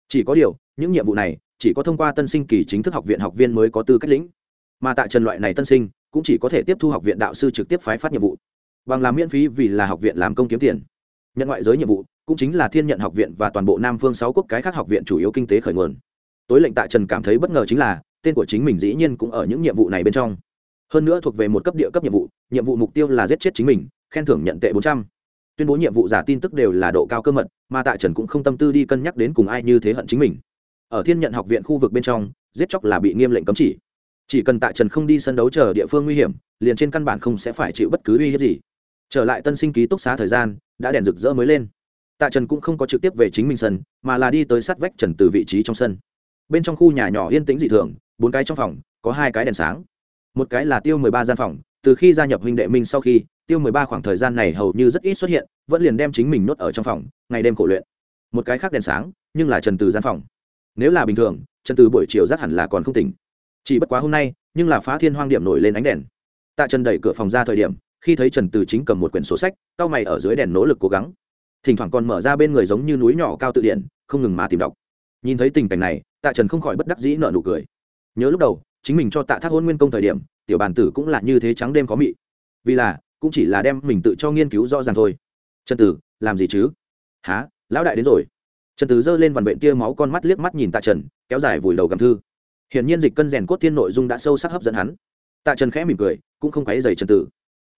Speaker 1: Chỉ có điều, những nhiệm vụ này chỉ có thông qua tân sinh kỳ chính thức học viện học viên mới có tư cách lĩnh mà tại trần loại này tân sinh, cũng chỉ có thể tiếp thu học viện đạo sư trực tiếp phái phát nhiệm vụ. Bằng làm miễn phí vì là học viện làm công kiếm tiền. Nhận ngoại giới nhiệm vụ, cũng chính là thiên nhận học viện và toàn bộ nam phương sáu quốc cái khác học viện chủ yếu kinh tế khởi nguồn. Tối lệnh tại trần cảm thấy bất ngờ chính là, tên của chính mình dĩ nhiên cũng ở những nhiệm vụ này bên trong. Hơn nữa thuộc về một cấp địa cấp nhiệm vụ nhiệm vụ mục tiêu là giết chết chính mình, khen thưởng nhận tệ bốn trăm. Tuyên bố nhiệm vụ giả tin tức đều là độ cao cơ mật, mà tại trần cũng không tâm tư đi cân nhắc đến cùng ai như thế hận chính mình. Ở thiên nhận học viện khu vực bên trong, giết chóc là bị nghiêm lệnh cấm chỉ chỉ cần tại trần không đi sân đấu chờ địa phương nguy hiểm, liền trên căn bản không sẽ phải chịu bất cứ uy hiếp gì. Trở lại tân sinh ký túc xá thời gian, đã đèn rực rỡ mới lên. Tạ trần cũng không có trực tiếp về chính mình sân, mà là đi tới sát vách trần từ vị trí trong sân. Bên trong khu nhà nhỏ yên tĩnh dị thường, bốn cái trong phòng, có hai cái đèn sáng. Một cái là tiêu mười ba gian phòng, từ khi gia nhập huynh đệ minh sau khi, tiêu mười ba khoảng thời gian này hầu như rất ít xuất hiện, vẫn liền đem chính mình nốt ở trong phòng, ngày đêm khổ luyện. Một cái khác đèn sáng, nhưng là trần từ gian phòng. Nếu là bình thường, trần từ buổi chiều rác hẳn là còn không tỉnh chỉ bất quá hôm nay, nhưng là phá thiên hoang điểm nổi lên ánh đèn. Tạ trần đẩy cửa phòng ra thời điểm, khi thấy trần từ chính cầm một quyển sổ sách cao mày ở dưới đèn nỗ lực cố gắng. Thỉnh thoảng còn mở ra bên người giống như núi nhỏ cao tự điện, không ngừng mà tìm đọc. Nhìn thấy tình cảnh này, tạ trần không khỏi bất đắc dĩ nợ nụ cười. Nhớ lúc đầu, chính mình cho tạ thác hôn nguyên công thời điểm, tiểu bàn tử cũng là như thế trắng đêm có mị. Vì là, cũng chỉ là đem mình tự cho nghiên cứu rõ ràng thôi. Trần tử làm gì chứ? Há lão đại đến rồi. Trần tử giơ lên vằn vện tia máu con mắt liếc mắt nhìn tạ trần, kéo dài vùi đầu gầm thư hiển nhiên dịch cân rèn cốt thiên nội dung đã sâu sắc hấp dẫn hắn. Tạ trần khẽ mỉm cười, cũng không quấy dày trần tử.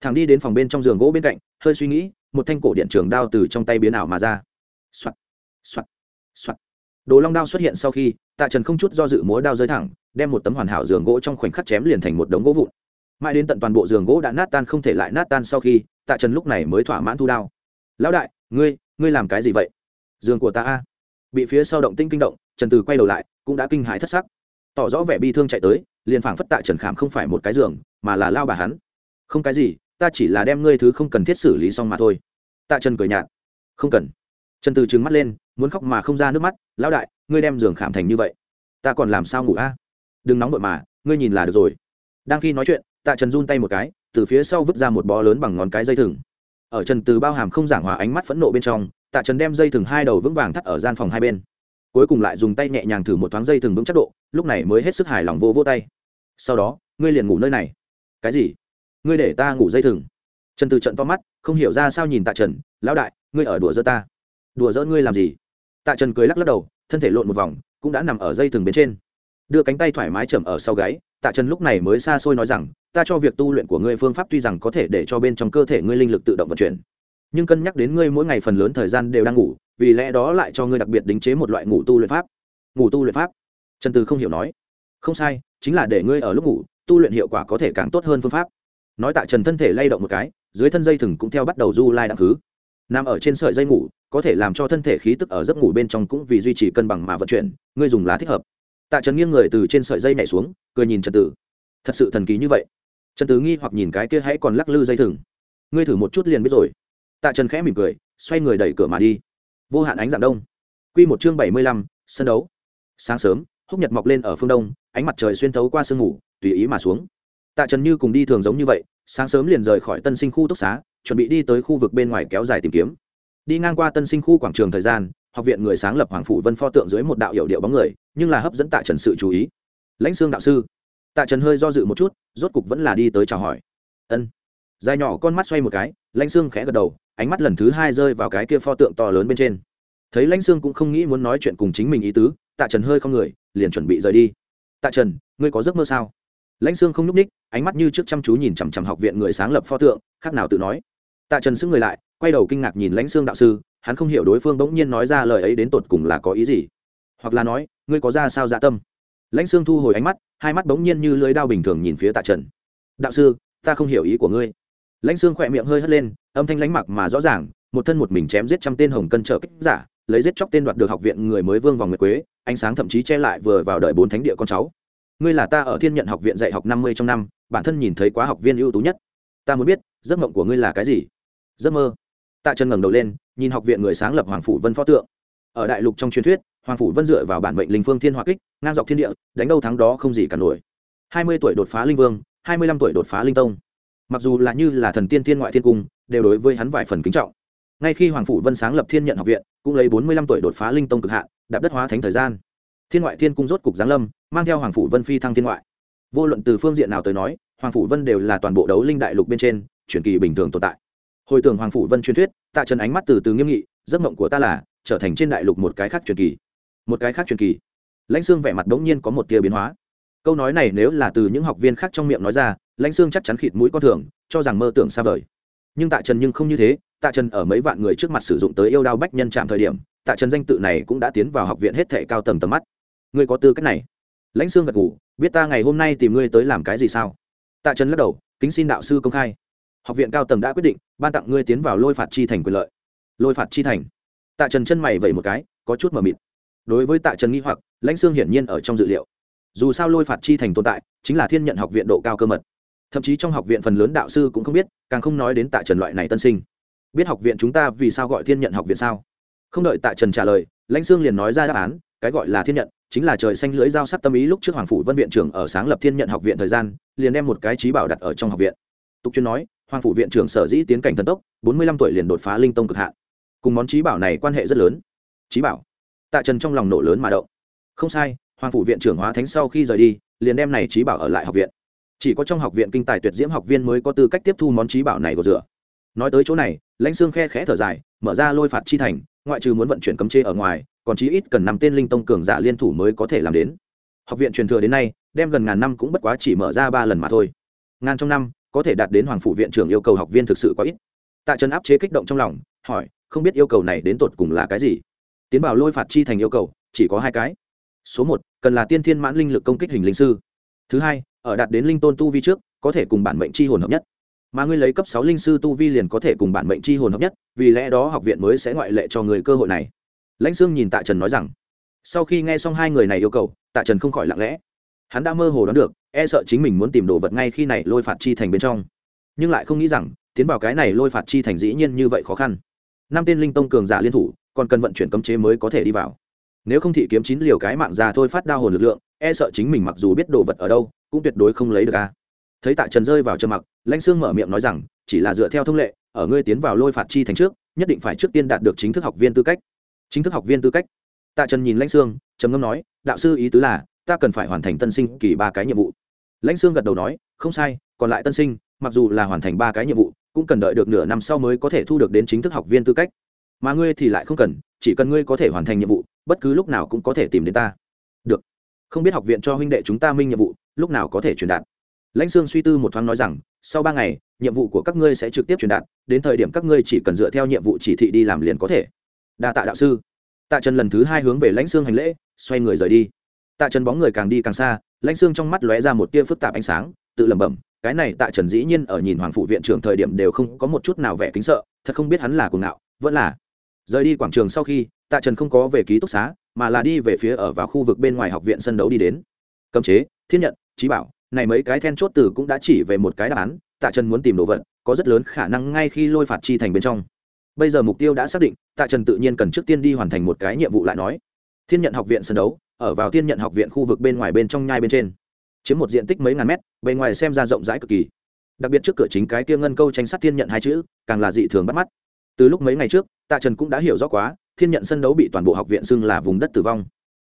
Speaker 1: Thằng đi đến phòng bên trong giường gỗ bên cạnh, hơi suy nghĩ, một thanh cổ điện trường đao từ trong tay biến ảo mà ra. Soạt soạt soạt đồ long đao xuất hiện sau khi, tạ trần không chút do dự múa đao rơi thẳng, đem một tấm hoàn hảo giường gỗ trong khoảnh khắc chém liền thành một đống gỗ vụn. Mãi đến tận toàn bộ giường gỗ đã nát tan không thể lại nát tan sau khi, tạ trần lúc này mới thỏa mãn thu đao. Lão đại, ngươi ngươi làm cái gì vậy? Giường của ta a. Bị phía sau động tinh kinh động, trần từ quay đầu lại, cũng đã kinh hãi thất sắc tỏ rõ vẻ bi thương chạy tới, liền phảng phất tạ trần khảm không phải một cái giường, mà là lao bà hắn. Không cái gì, ta chỉ là đem ngươi thứ không cần thiết xử lý xong mà thôi. Tạ trần cười nhạt. Không cần. Trần từ trừng mắt lên, muốn khóc mà không ra nước mắt, lão đại, ngươi đem giường khảm thành như vậy, ta còn làm sao ngủ a? Đừng nóng vội mà, ngươi nhìn là được rồi. Đang khi nói chuyện, tạ trần run tay một cái, từ phía sau vứt ra một bó lớn bằng ngón cái dây thừng. Ở trần từ bao hàm không giảng hòa ánh mắt phẫn nộ bên trong, tạ trần đem dây thừng hai đầu vững vàng thắt ở gian phòng hai bên cuối cùng lại dùng tay nhẹ nhàng thử một thoáng dây thừng vững chắc độ, lúc này mới hết sức hài lòng vô vô tay. Sau đó, ngươi liền ngủ nơi này. Cái gì? Ngươi để ta ngủ dây thừng. Trần từ trận to mắt, không hiểu ra sao nhìn tạ trần, lão đại, ngươi ở đùa giỡn ta. Đùa giỡn ngươi làm gì? Tạ trần cười lắc lắc đầu, thân thể lộn một vòng, cũng đã nằm ở dây thừng bên trên. Đưa cánh tay thoải mái chầm ở sau gáy, tạ trần lúc này mới xa xôi nói rằng, ta cho việc tu luyện của ngươi phương pháp tuy rằng có thể để cho bên trong cơ thể ngươi linh lực tự động vận chuyển, nhưng cân nhắc đến ngươi mỗi ngày phần lớn thời gian đều đang ngủ vì lẽ đó lại cho ngươi đặc biệt đính chế một loại ngủ tu luyện pháp. Ngủ tu luyện pháp? Trần từ không hiểu nói. Không sai, chính là để ngươi ở lúc ngủ, tu luyện hiệu quả có thể càng tốt hơn phương pháp. Nói tạ trần thân thể lay động một cái, dưới thân dây thừng cũng theo bắt đầu du lai đặng khứ nằm ở trên sợi dây ngủ, có thể làm cho thân thể khí tức ở giấc ngủ bên trong cũng vì duy trì cân bằng mà vận chuyển, ngươi dùng lá thích hợp. Tạ trần nghiêng người từ trên sợi dây nhảy xuống, cười nhìn trần tử thật sự thần kỳ như vậy. Trần tử nghi hoặc nhìn cái kia hãy còn lắc lư dây thừng. Ngươi thử một chút liền biết rồi. Tạ trần khẽ mỉm cười, xoay người đẩy cửa mà đi vô hạn ánh dạng đông. Q một chương bảy mươi lăm, sân đấu. Sáng sớm, húc nhật mọc lên ở phương đông, ánh mặt trời xuyên thấu qua sương ngủ tùy ý mà xuống. Tạ trần như cùng đi thường giống như vậy, sáng sớm liền rời khỏi tân sinh khu túc xá, chuẩn bị đi tới khu vực bên ngoài kéo dài tìm kiếm. Đi ngang qua tân sinh khu quảng trường thời gian, học viện người sáng lập hoàng phủ vân pho tượng dưới một đạo hiệu điệu bóng người, nhưng là hấp dẫn tạ trần sự chú ý. Lãnh xương đạo sư. Tạ trần hơi do dự một chút, rốt cục vẫn là đi tới chào hỏi. Ân. Dài nhỏ con mắt xoay một cái, lãnh xương khẽ gật đầu ánh mắt lần thứ hai rơi vào cái kia pho tượng to lớn bên trên. Thấy lãnh sương cũng không nghĩ muốn nói chuyện cùng chính mình ý tứ, tạ trần hơi không người, liền chuẩn bị rời đi. Tạ trần, ngươi có giấc mơ sao? Lãnh sương không nhúc ních ánh mắt như trước chăm chú nhìn chằm chằm học viện người sáng lập pho tượng, khác nào tự nói. Tạ trần xứng người lại, quay đầu kinh ngạc nhìn lãnh sương đạo sư, hắn không hiểu đối phương bỗng nhiên nói ra lời ấy đến tột cùng là có ý gì. Hoặc là nói, ngươi có ra sao dạ tâm? Lãnh sương thu hồi ánh mắt, hai mắt bỗng nhiên như lưới đao bình thường nhìn phía tạ trần. Đạo sư, ta không hiểu ý của ngươi lãnh xương khỏe miệng hơi hất lên, âm thanh lãnh mặc mà rõ ràng, một thân một mình chém giết trăm tên hồng cân trợ kích giả, lấy giết chóc tên đoạt được học viện người mới vương vòng nguyệt quế, ánh sáng thậm chí che lại vừa vào đợi bốn thánh địa con cháu. Ngươi là ta ở thiên nhận học viện dạy học năm mươi trong năm, bản thân nhìn thấy quá học viên ưu tú nhất. Ta muốn biết, giấc mộng của ngươi là cái gì? Giấc mơ. Tạ chân ngẩng đầu lên, nhìn học viện người sáng lập hoàng phủ vân phó tượng. Ở đại lục trong truyền thuyết, hoàng phủ vân dựa vào bản mệnh linh phương thiên hòa kích, ngang dọc thiên địa, đánh đâu thắng đó không gì cả nổi. Hai mươi tuổi đột phá linh vương, hai mươi lăm tuổi đột phá linh tông mặc dù là như là thần tiên thiên ngoại thiên cung, đều đối với hắn vài phần kính trọng. Ngay khi hoàng phủ vân sáng lập thiên nhận học viện, cũng lấy bốn mươi lăm tuổi đột phá linh tông cực hạn, đạp đất hóa thánh thời gian. Thiên ngoại thiên cung rốt cục giáng lâm, mang theo hoàng phủ vân phi thăng thiên ngoại. Vô luận từ phương diện nào tới nói, hoàng phủ vân đều là toàn bộ đấu linh đại lục bên trên, truyền kỳ bình thường tồn tại. Hồi tưởng hoàng phủ vân truyền thuyết, tạ trần ánh mắt từ từ nghiêm nghị, giấc mộng của ta là, trở thành trên đại lục một cái khác truyền kỳ. Một cái khác truyền kỳ. Lãnh xương vẻ mặt đ ố n g nhiên có một tia biến hóa câu nói này nếu là từ những học viên khác trong miệng nói ra, lãnh xương chắc chắn khịt mũi con thường, cho rằng mơ tưởng xa vời. Nhưng tạ trần nhưng không như thế, tạ trần ở mấy vạn người trước mặt sử dụng tới yêu đao bách nhân trạm thời điểm, tạ trần danh tự này cũng đã tiến vào học viện hết thệ cao tầng tầm mắt. Ngươi có tư cách này. Lãnh xương gật ngủ biết ta ngày hôm nay tìm ngươi tới làm cái gì sao? Tạ trần lắc đầu, kính xin đạo sư công khai. Học viện cao tầng đã quyết định, ban tặng ngươi tiến vào lôi phạt chi thành quyền lợi. Lôi phạt chi thành. Tạ trần chân mày vẩy một cái, có chút mờ mịt. Đối với tạ trần nghi hoặc, lãnh xương hiển nhiên ở trong dự liệu dù sao lôi phạt chi thành tồn tại chính là thiên nhận học viện độ cao cơ mật. Thậm chí trong học viện phần lớn đạo sư cũng không biết, càng không nói đến tạ trần loại này tân sinh. Biết học viện chúng ta vì sao gọi thiên nhận học viện sao? Không đợi tạ trần trả lời, lãnh sương liền nói ra đáp án, cái gọi là thiên nhận chính là trời xanh lưỡi giao sắc tâm ý lúc trước hoàng phủ vân viện trưởng ở sáng lập thiên nhận học viện thời gian, liền đem một cái trí bảo đặt ở trong học viện. Tục chuyên nói, hoàng phủ viện trưởng sở dĩ tiến cảnh thần tốc, bốn mươi lăm tuổi liền đột phá linh tông cực hạn. Cùng món trí bảo này quan hệ rất lớn. Trí bảo. Tạ trần trong lòng nổ lớn mà động. Không sai hoàng phủ viện trưởng hóa thánh sau khi rời đi, liền đem này trí bảo ở lại học viện. Chỉ có trong học viện kinh tài tuyệt diễm học viên mới có tư cách tiếp thu món trí bảo này của rửa nói tới chỗ này, lãnh xương khe khẽ thở dài, mở ra lôi phạt chi thành, ngoại trừ muốn vận chuyển cấm chê ở ngoài, còn chí ít cần năm tên linh tông cường giả liên thủ mới có thể làm đến. Học viện truyền thừa đến nay, đem gần ngàn năm cũng bất quá chỉ mở ra ba lần mà thôi. Ngàn trong năm, có thể đạt đến hoàng phủ viện trưởng yêu cầu học viên thực sự quá ít. Tạ trần áp chế kích động trong lòng, hỏi, không biết yêu cầu này đến tột cùng là cái gì? Tiến vào lôi phạt chi thành yêu cầu, chỉ có hai cái. Số một cần là tiên thiên mãn linh lực công kích hình linh sư. Thứ hai, ở đạt đến linh tôn tu vi trước, có thể cùng bản mệnh chi hồn hợp nhất. Mà ngươi lấy cấp sáu linh sư tu vi liền có thể cùng bản mệnh chi hồn hợp nhất, vì lẽ đó học viện mới sẽ ngoại lệ cho người cơ hội này. Lãnh sương nhìn tạ trần nói rằng, sau khi nghe xong hai người này yêu cầu, tạ trần không khỏi lặng lẽ. Hắn đã mơ hồ đoán được e sợ chính mình muốn tìm đồ vật ngay khi này lôi phạt chi thành bên trong. Nhưng lại không nghĩ rằng, tiến vào cái này lôi phạt chi thành dĩ nhiên như vậy khó khăn. Năm tên linh tông cường giả liên thủ, còn cần vận chuyển cấm chế mới có thể đi vào nếu không thị kiếm chín liều cái mạng già thôi phát đao hồn lực lượng e sợ chính mình mặc dù biết đồ vật ở đâu, cũng tuyệt đối không lấy được a. Thấy tạ trần rơi vào trầm mặc, lãnh sương mở miệng nói rằng, chỉ là dựa theo thông lệ, ở ngươi tiến vào lôi phạt chi thành trước, nhất định phải trước tiên đạt được chính thức học viên tư cách. Chính thức học viên tư cách? Tạ trần nhìn lãnh sương, trầm ngâm nói, đạo sư ý tứ là, ta cần phải hoàn thành tân sinh kỳ ba cái nhiệm vụ. Lãnh sương gật đầu nói, không sai, còn lại tân sinh, mặc dù là hoàn thành ba cái nhiệm vụ, cũng cần đợi được nửa năm sau mới có thể thu được đến chính thức học viên tư cách. Mà ngươi thì lại không cần, chỉ cần ngươi có thể hoàn thành nhiệm vụ bất cứ lúc nào cũng có thể tìm đến ta. Được. Không biết học viện cho huynh đệ chúng ta minh nhiệm vụ, lúc nào có thể truyền đạt? Lãnh sương suy tư một thoáng nói rằng, sau ba ngày, nhiệm vụ của các ngươi sẽ trực tiếp truyền đạt, đến thời điểm các ngươi chỉ cần dựa theo nhiệm vụ chỉ thị đi làm liền có thể. Đa tạ đạo sư. Tạ trần lần thứ hai hướng về lãnh sương hành lễ, xoay người rời đi. Tạ trần bóng người càng đi càng xa, lãnh sương trong mắt lóe ra một tia phức tạp ánh sáng, tự lẩm bẩm, cái này tạ trần dĩ nhiên ở nhìn hoàng phụ viện trưởng thời điểm đều không có một chút nào vẻ kính sợ, thật không biết hắn là cuồng ngạo, vẫn là. Rời đi quảng trường sau khi tạ trần không có về ký túc xá, mà là đi về phía ở vào khu vực bên ngoài học viện sân đấu đi đến. Cấm chế, thiên nhận, trí bảo, này mấy cái then chốt từ cũng đã chỉ về một cái đáp án, tạ trần muốn tìm đồ vật, có rất lớn khả năng ngay khi lôi phạt chi thành bên trong. Bây giờ mục tiêu đã xác định, tạ trần tự nhiên cần trước tiên đi hoàn thành một cái nhiệm vụ lại nói. Thiên nhận học viện sân đấu, ở vào thiên nhận học viện khu vực bên ngoài bên trong nhai bên trên. Chiếm một diện tích mấy ngàn mét, bề ngoài xem ra rộng rãi cực kỳ. Đặc biệt trước cửa chính cái kia ngân câu tranh sát thiên nhận hai chữ, càng là dị thường bắt mắt. Từ lúc mấy ngày trước, tạ trần cũng đã hiểu rõ quá thiên nhận sân đấu bị toàn bộ học viện xưng là vùng đất tử vong.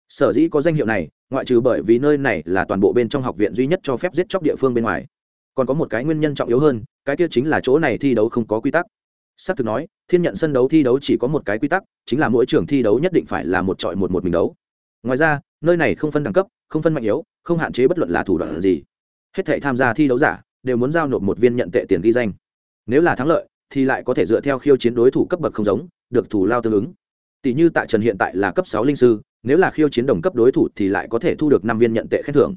Speaker 1: Sở dĩ có danh hiệu này, ngoại trừ bởi vì nơi này là toàn bộ bên trong học viện duy nhất cho phép giết chóc địa phương bên ngoài. Còn có một cái nguyên nhân trọng yếu hơn, cái kia chính là chỗ này thi đấu không có quy tắc. S á c thực nói, thiên nhận sân đấu thi đấu chỉ có một cái quy tắc, chính là mỗi trường thi đấu nhất định phải là một trọi một một mình đấu. Ngoài ra, nơi này không phân đẳng cấp, không phân mạnh yếu, không hạn chế bất luận là thủ đoạn gì. Hết thể tham gia thi đấu giả đều muốn giao nộp một viên nhận tệ tiền ghi danh. Nếu là thắng lợi, thì lại có thể dựa theo khiêu chiến đối thủ cấp bậc không giống, được thủ lao tương ứng tỷ như tại trần hiện tại là cấp sáu linh sư, nếu là khiêu chiến đồng cấp đối thủ thì lại có thể thu được năm viên nhận tệ khen thưởng.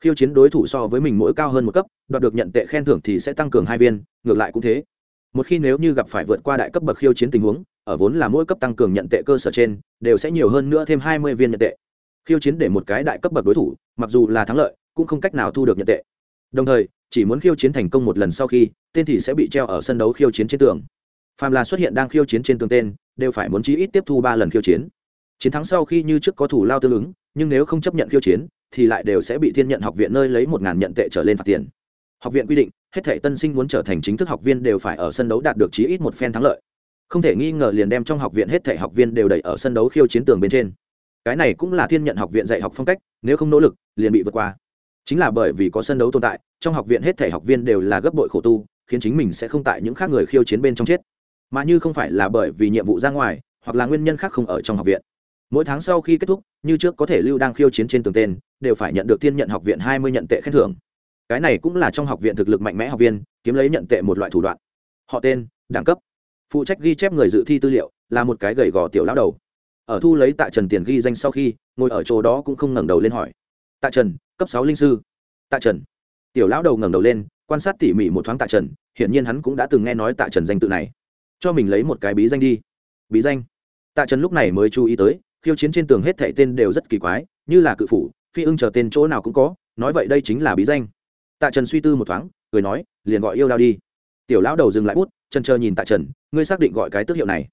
Speaker 1: Khiêu chiến đối thủ so với mình mỗi cao hơn một cấp, đoạt được nhận tệ khen thưởng thì sẽ tăng cường hai viên, ngược lại cũng thế. Một khi nếu như gặp phải vượt qua đại cấp bậc khiêu chiến tình huống, ở vốn là mỗi cấp tăng cường nhận tệ cơ sở trên, đều sẽ nhiều hơn nữa thêm hai mươi viên nhận tệ. Khiêu chiến để một cái đại cấp bậc đối thủ, mặc dù là thắng lợi, cũng không cách nào thu được nhận tệ. Đồng thời, chỉ muốn khiêu chiến thành công một lần sau khi, tên thì sẽ bị treo ở sân đấu khiêu chiến trên tường phàm là xuất hiện đang khiêu chiến trên tường tên, đều phải muốn chí ít tiếp thu ba lần khiêu chiến. Chiến thắng sau khi như trước có thủ lao tương ứng, nhưng nếu không chấp nhận khiêu chiến, thì lại đều sẽ bị thiên nhận học viện nơi lấy một ngàn nhận tệ trở lên phạt tiền. Học viện quy định, hết thể tân sinh muốn trở thành chính thức học viên đều phải ở sân đấu đạt được chí ít một phen thắng lợi. Không thể nghi ngờ liền đem trong học viện hết thể học viên đều đẩy ở sân đấu khiêu chiến tường bên trên. Cái này cũng là thiên nhận học viện dạy học phong cách, nếu không nỗ lực, liền bị vượt qua. Chính là bởi vì có sân đấu tồn tại, trong học viện hết thể học viên đều là gấp bội khổ tu, khiến chính mình sẽ không tại những khác người khiêu chiến bên trong chết mà như không phải là bởi vì nhiệm vụ ra ngoài, hoặc là nguyên nhân khác không ở trong học viện. Mỗi tháng sau khi kết thúc, như trước có thể lưu đang khiêu chiến trên tường tên, đều phải nhận được thiên nhận học viện hai mươi nhận tệ khen thưởng. Cái này cũng là trong học viện thực lực mạnh mẽ học viên, kiếm lấy nhận tệ một loại thủ đoạn. Họ tên, đẳng cấp. Phụ trách ghi chép người dự thi tư liệu, là một cái gầy gò tiểu lão đầu. Ở thu lấy tạ trần tiền ghi danh sau khi, ngồi ở chỗ đó cũng không ngẩng đầu lên hỏi. Tạ trần, cấp sáu linh sư. Tạ trần. Tiểu lão đầu ngẩng đầu lên, quan sát tỉ mỉ một thoáng tạ trần, hiển nhiên hắn cũng đã từng nghe nói tạ trần danh tự này cho mình lấy một cái bí danh đi. Bí danh? Tạ trần lúc này mới chú ý tới, khiêu chiến trên tường hết thảy tên đều rất kỳ quái, như là cự phủ, phi ưng chờ tên chỗ nào cũng có, nói vậy đây chính là bí danh. Tạ trần suy tư một thoáng, cười nói, liền gọi yêu đao đi. Tiểu lão đầu dừng lại bút chân chờ nhìn tạ trần, ngươi xác định gọi cái tước hiệu này.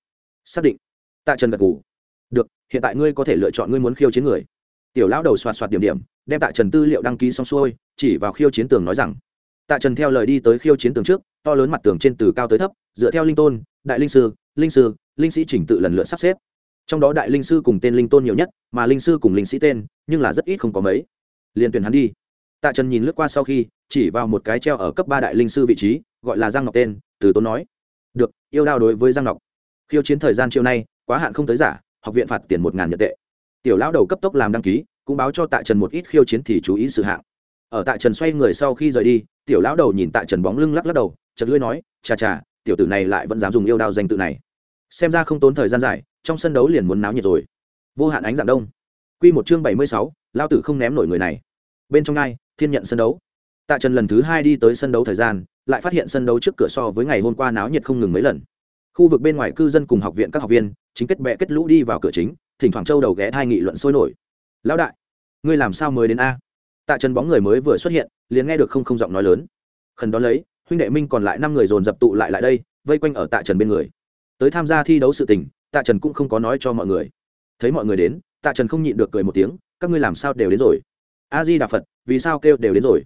Speaker 1: Xác định. Tạ trần gật g ủ được, hiện tại ngươi có thể lựa chọn ngươi muốn khiêu chiến người. Tiểu lão đầu soạt soạt điểm điểm, đem tạ trần tư liệu đăng ký xong xuôi, chỉ vào khiêu chiến tường nói rằng. Tạ trần theo lời đi tới khiêu chiến tường trước, to lớn mặt tường trên từ cao tới thấp, dựa theo linh tôn đại linh sư linh sư, linh sĩ chỉnh tự lần lượt sắp xếp. Trong đó đại linh sư cùng tên linh tôn nhiều nhất, mà linh sư cùng linh sĩ tên, nhưng là rất ít không có mấy. Liền tuyển hắn đi. Tạ trần nhìn lướt qua sau khi, chỉ vào một cái treo ở cấp ba đại linh sư vị trí, gọi là giang ngọc tên, từ tôn nói. Được, yêu đao đối với giang ngọc. Khiêu chiến thời gian chiều nay, quá hạn không tới giả, học viện phạt tiền một ngàn nhật tệ. Tiểu lão đầu cấp tốc làm đăng ký, cũng báo cho tạ trần một ít khiêu chiến thì chú ý sự hạng. Ở tạ trần xoay người sau khi rời đi, tiểu lão đầu nhìn tạ trần bóng lưng lắc lắc đầu chật lưỡi nói, chà chà tiểu tử này lại vẫn dám dùng yêu đao danh tự này. Xem ra không tốn thời gian dài, trong sân đấu liền muốn náo nhiệt rồi. Vô hạn ánh dạng đông. Q một chương bảy mươi sáu, lao tử không ném nổi người này. Bên trong ngai, thiên nhận sân đấu. Tạ trần lần thứ hai đi tới sân đấu thời gian, lại phát hiện sân đấu trước cửa so với ngày hôm qua náo nhiệt không ngừng mấy lần. Khu vực bên ngoài cư dân cùng học viện các học viên, chính kết bệ kết lũ đi vào cửa chính, thỉnh thoảng châu đầu ghé thai nghị luận sôi nổi. Lão đại, ngươi làm sao mới đến a? Tạ trần bóng người mới vừa xuất hiện, liền nghe được không không giọng nói lớn. Khẩn đón lấy huynh đệ minh còn lại năm người dồn dập tụ lại lại đây, vây quanh ở tạ trần bên người. Tới tham gia thi đấu sự tình, tạ trần cũng không có nói cho mọi người. Thấy mọi người đến, tạ trần không nhịn được cười một tiếng, các ngươi làm sao đều đến rồi? A di đà phật, vì sao kêu đều đến rồi?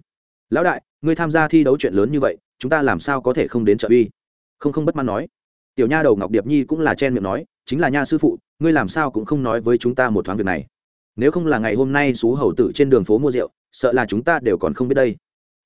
Speaker 1: Lão đại, ngươi tham gia thi đấu chuyện lớn như vậy, chúng ta làm sao có thể không đến trợ uy? Không không bất mãn nói. Tiểu nha đầu ngọc điệp nhi cũng là chen miệng nói, chính là nha sư phụ, ngươi làm sao cũng không nói với chúng ta một thoáng việc này. Nếu không là ngày hôm nay xú hầu tử trên đường phố mua rượu, sợ là chúng ta đều còn không biết đây.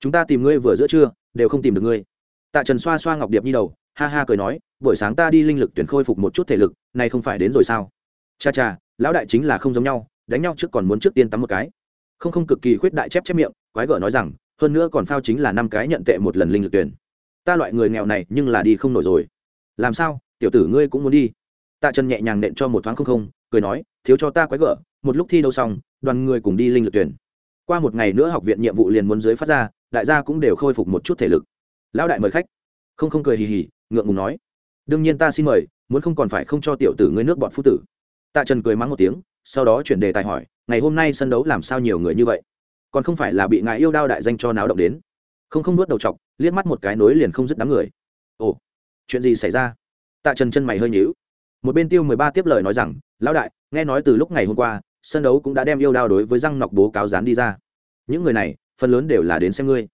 Speaker 1: Chúng ta tìm ngươi vừa giữa trưa đều không tìm được ngươi. Tạ trần xoa xoa ngọc điệp nhi đầu, ha ha cười nói, buổi sáng ta đi linh lực tuyển khôi phục một chút thể lực, nay không phải đến rồi sao? Cha cha, lão đại chính là không giống nhau, đánh nhau trước còn muốn trước tiên tắm một cái. Không không cực kỳ khuyết đại chép chép miệng, quái gở nói rằng, hơn nữa còn phao chính là năm cái nhận tệ một lần linh lực tuyển. Ta loại người nghèo này nhưng là đi không nổi rồi. Làm sao? Tiểu tử ngươi cũng muốn đi. Tạ trần nhẹ nhàng nện cho một thoáng không không, cười nói, thiếu cho ta quái gở, một lúc thi đấu xong, đoàn người cùng đi linh lực tuyển. Qua một ngày nữa học viện nhiệm vụ liền muốn dưới phát ra đại gia cũng đều khôi phục một chút thể lực. Lão đại mời khách. Không không cười hì hì, ngượng ngùng nói. Đương nhiên ta xin mời, muốn không còn phải không cho tiểu tử ngươi nước bọn phu tử. Tạ trần cười mắng một tiếng, sau đó chuyển đề tài hỏi, ngày hôm nay sân đấu làm sao nhiều người như vậy? Còn không phải là bị ngài yêu đao đại danh cho náo động đến. Không không nuốt đầu chọc, liếc mắt một cái nối liền không dứt đám người. Ồ, chuyện gì xảy ra? Tạ trần chân mày hơi nhíu. Một bên tiêu mười ba tiếp lời nói rằng, lão đại, nghe nói từ lúc ngày hôm qua, sân đấu cũng đã đem yêu đao đối với răng nọc bố cáo dán đi ra. Những người này phần lớn đều là đến xem ngươi.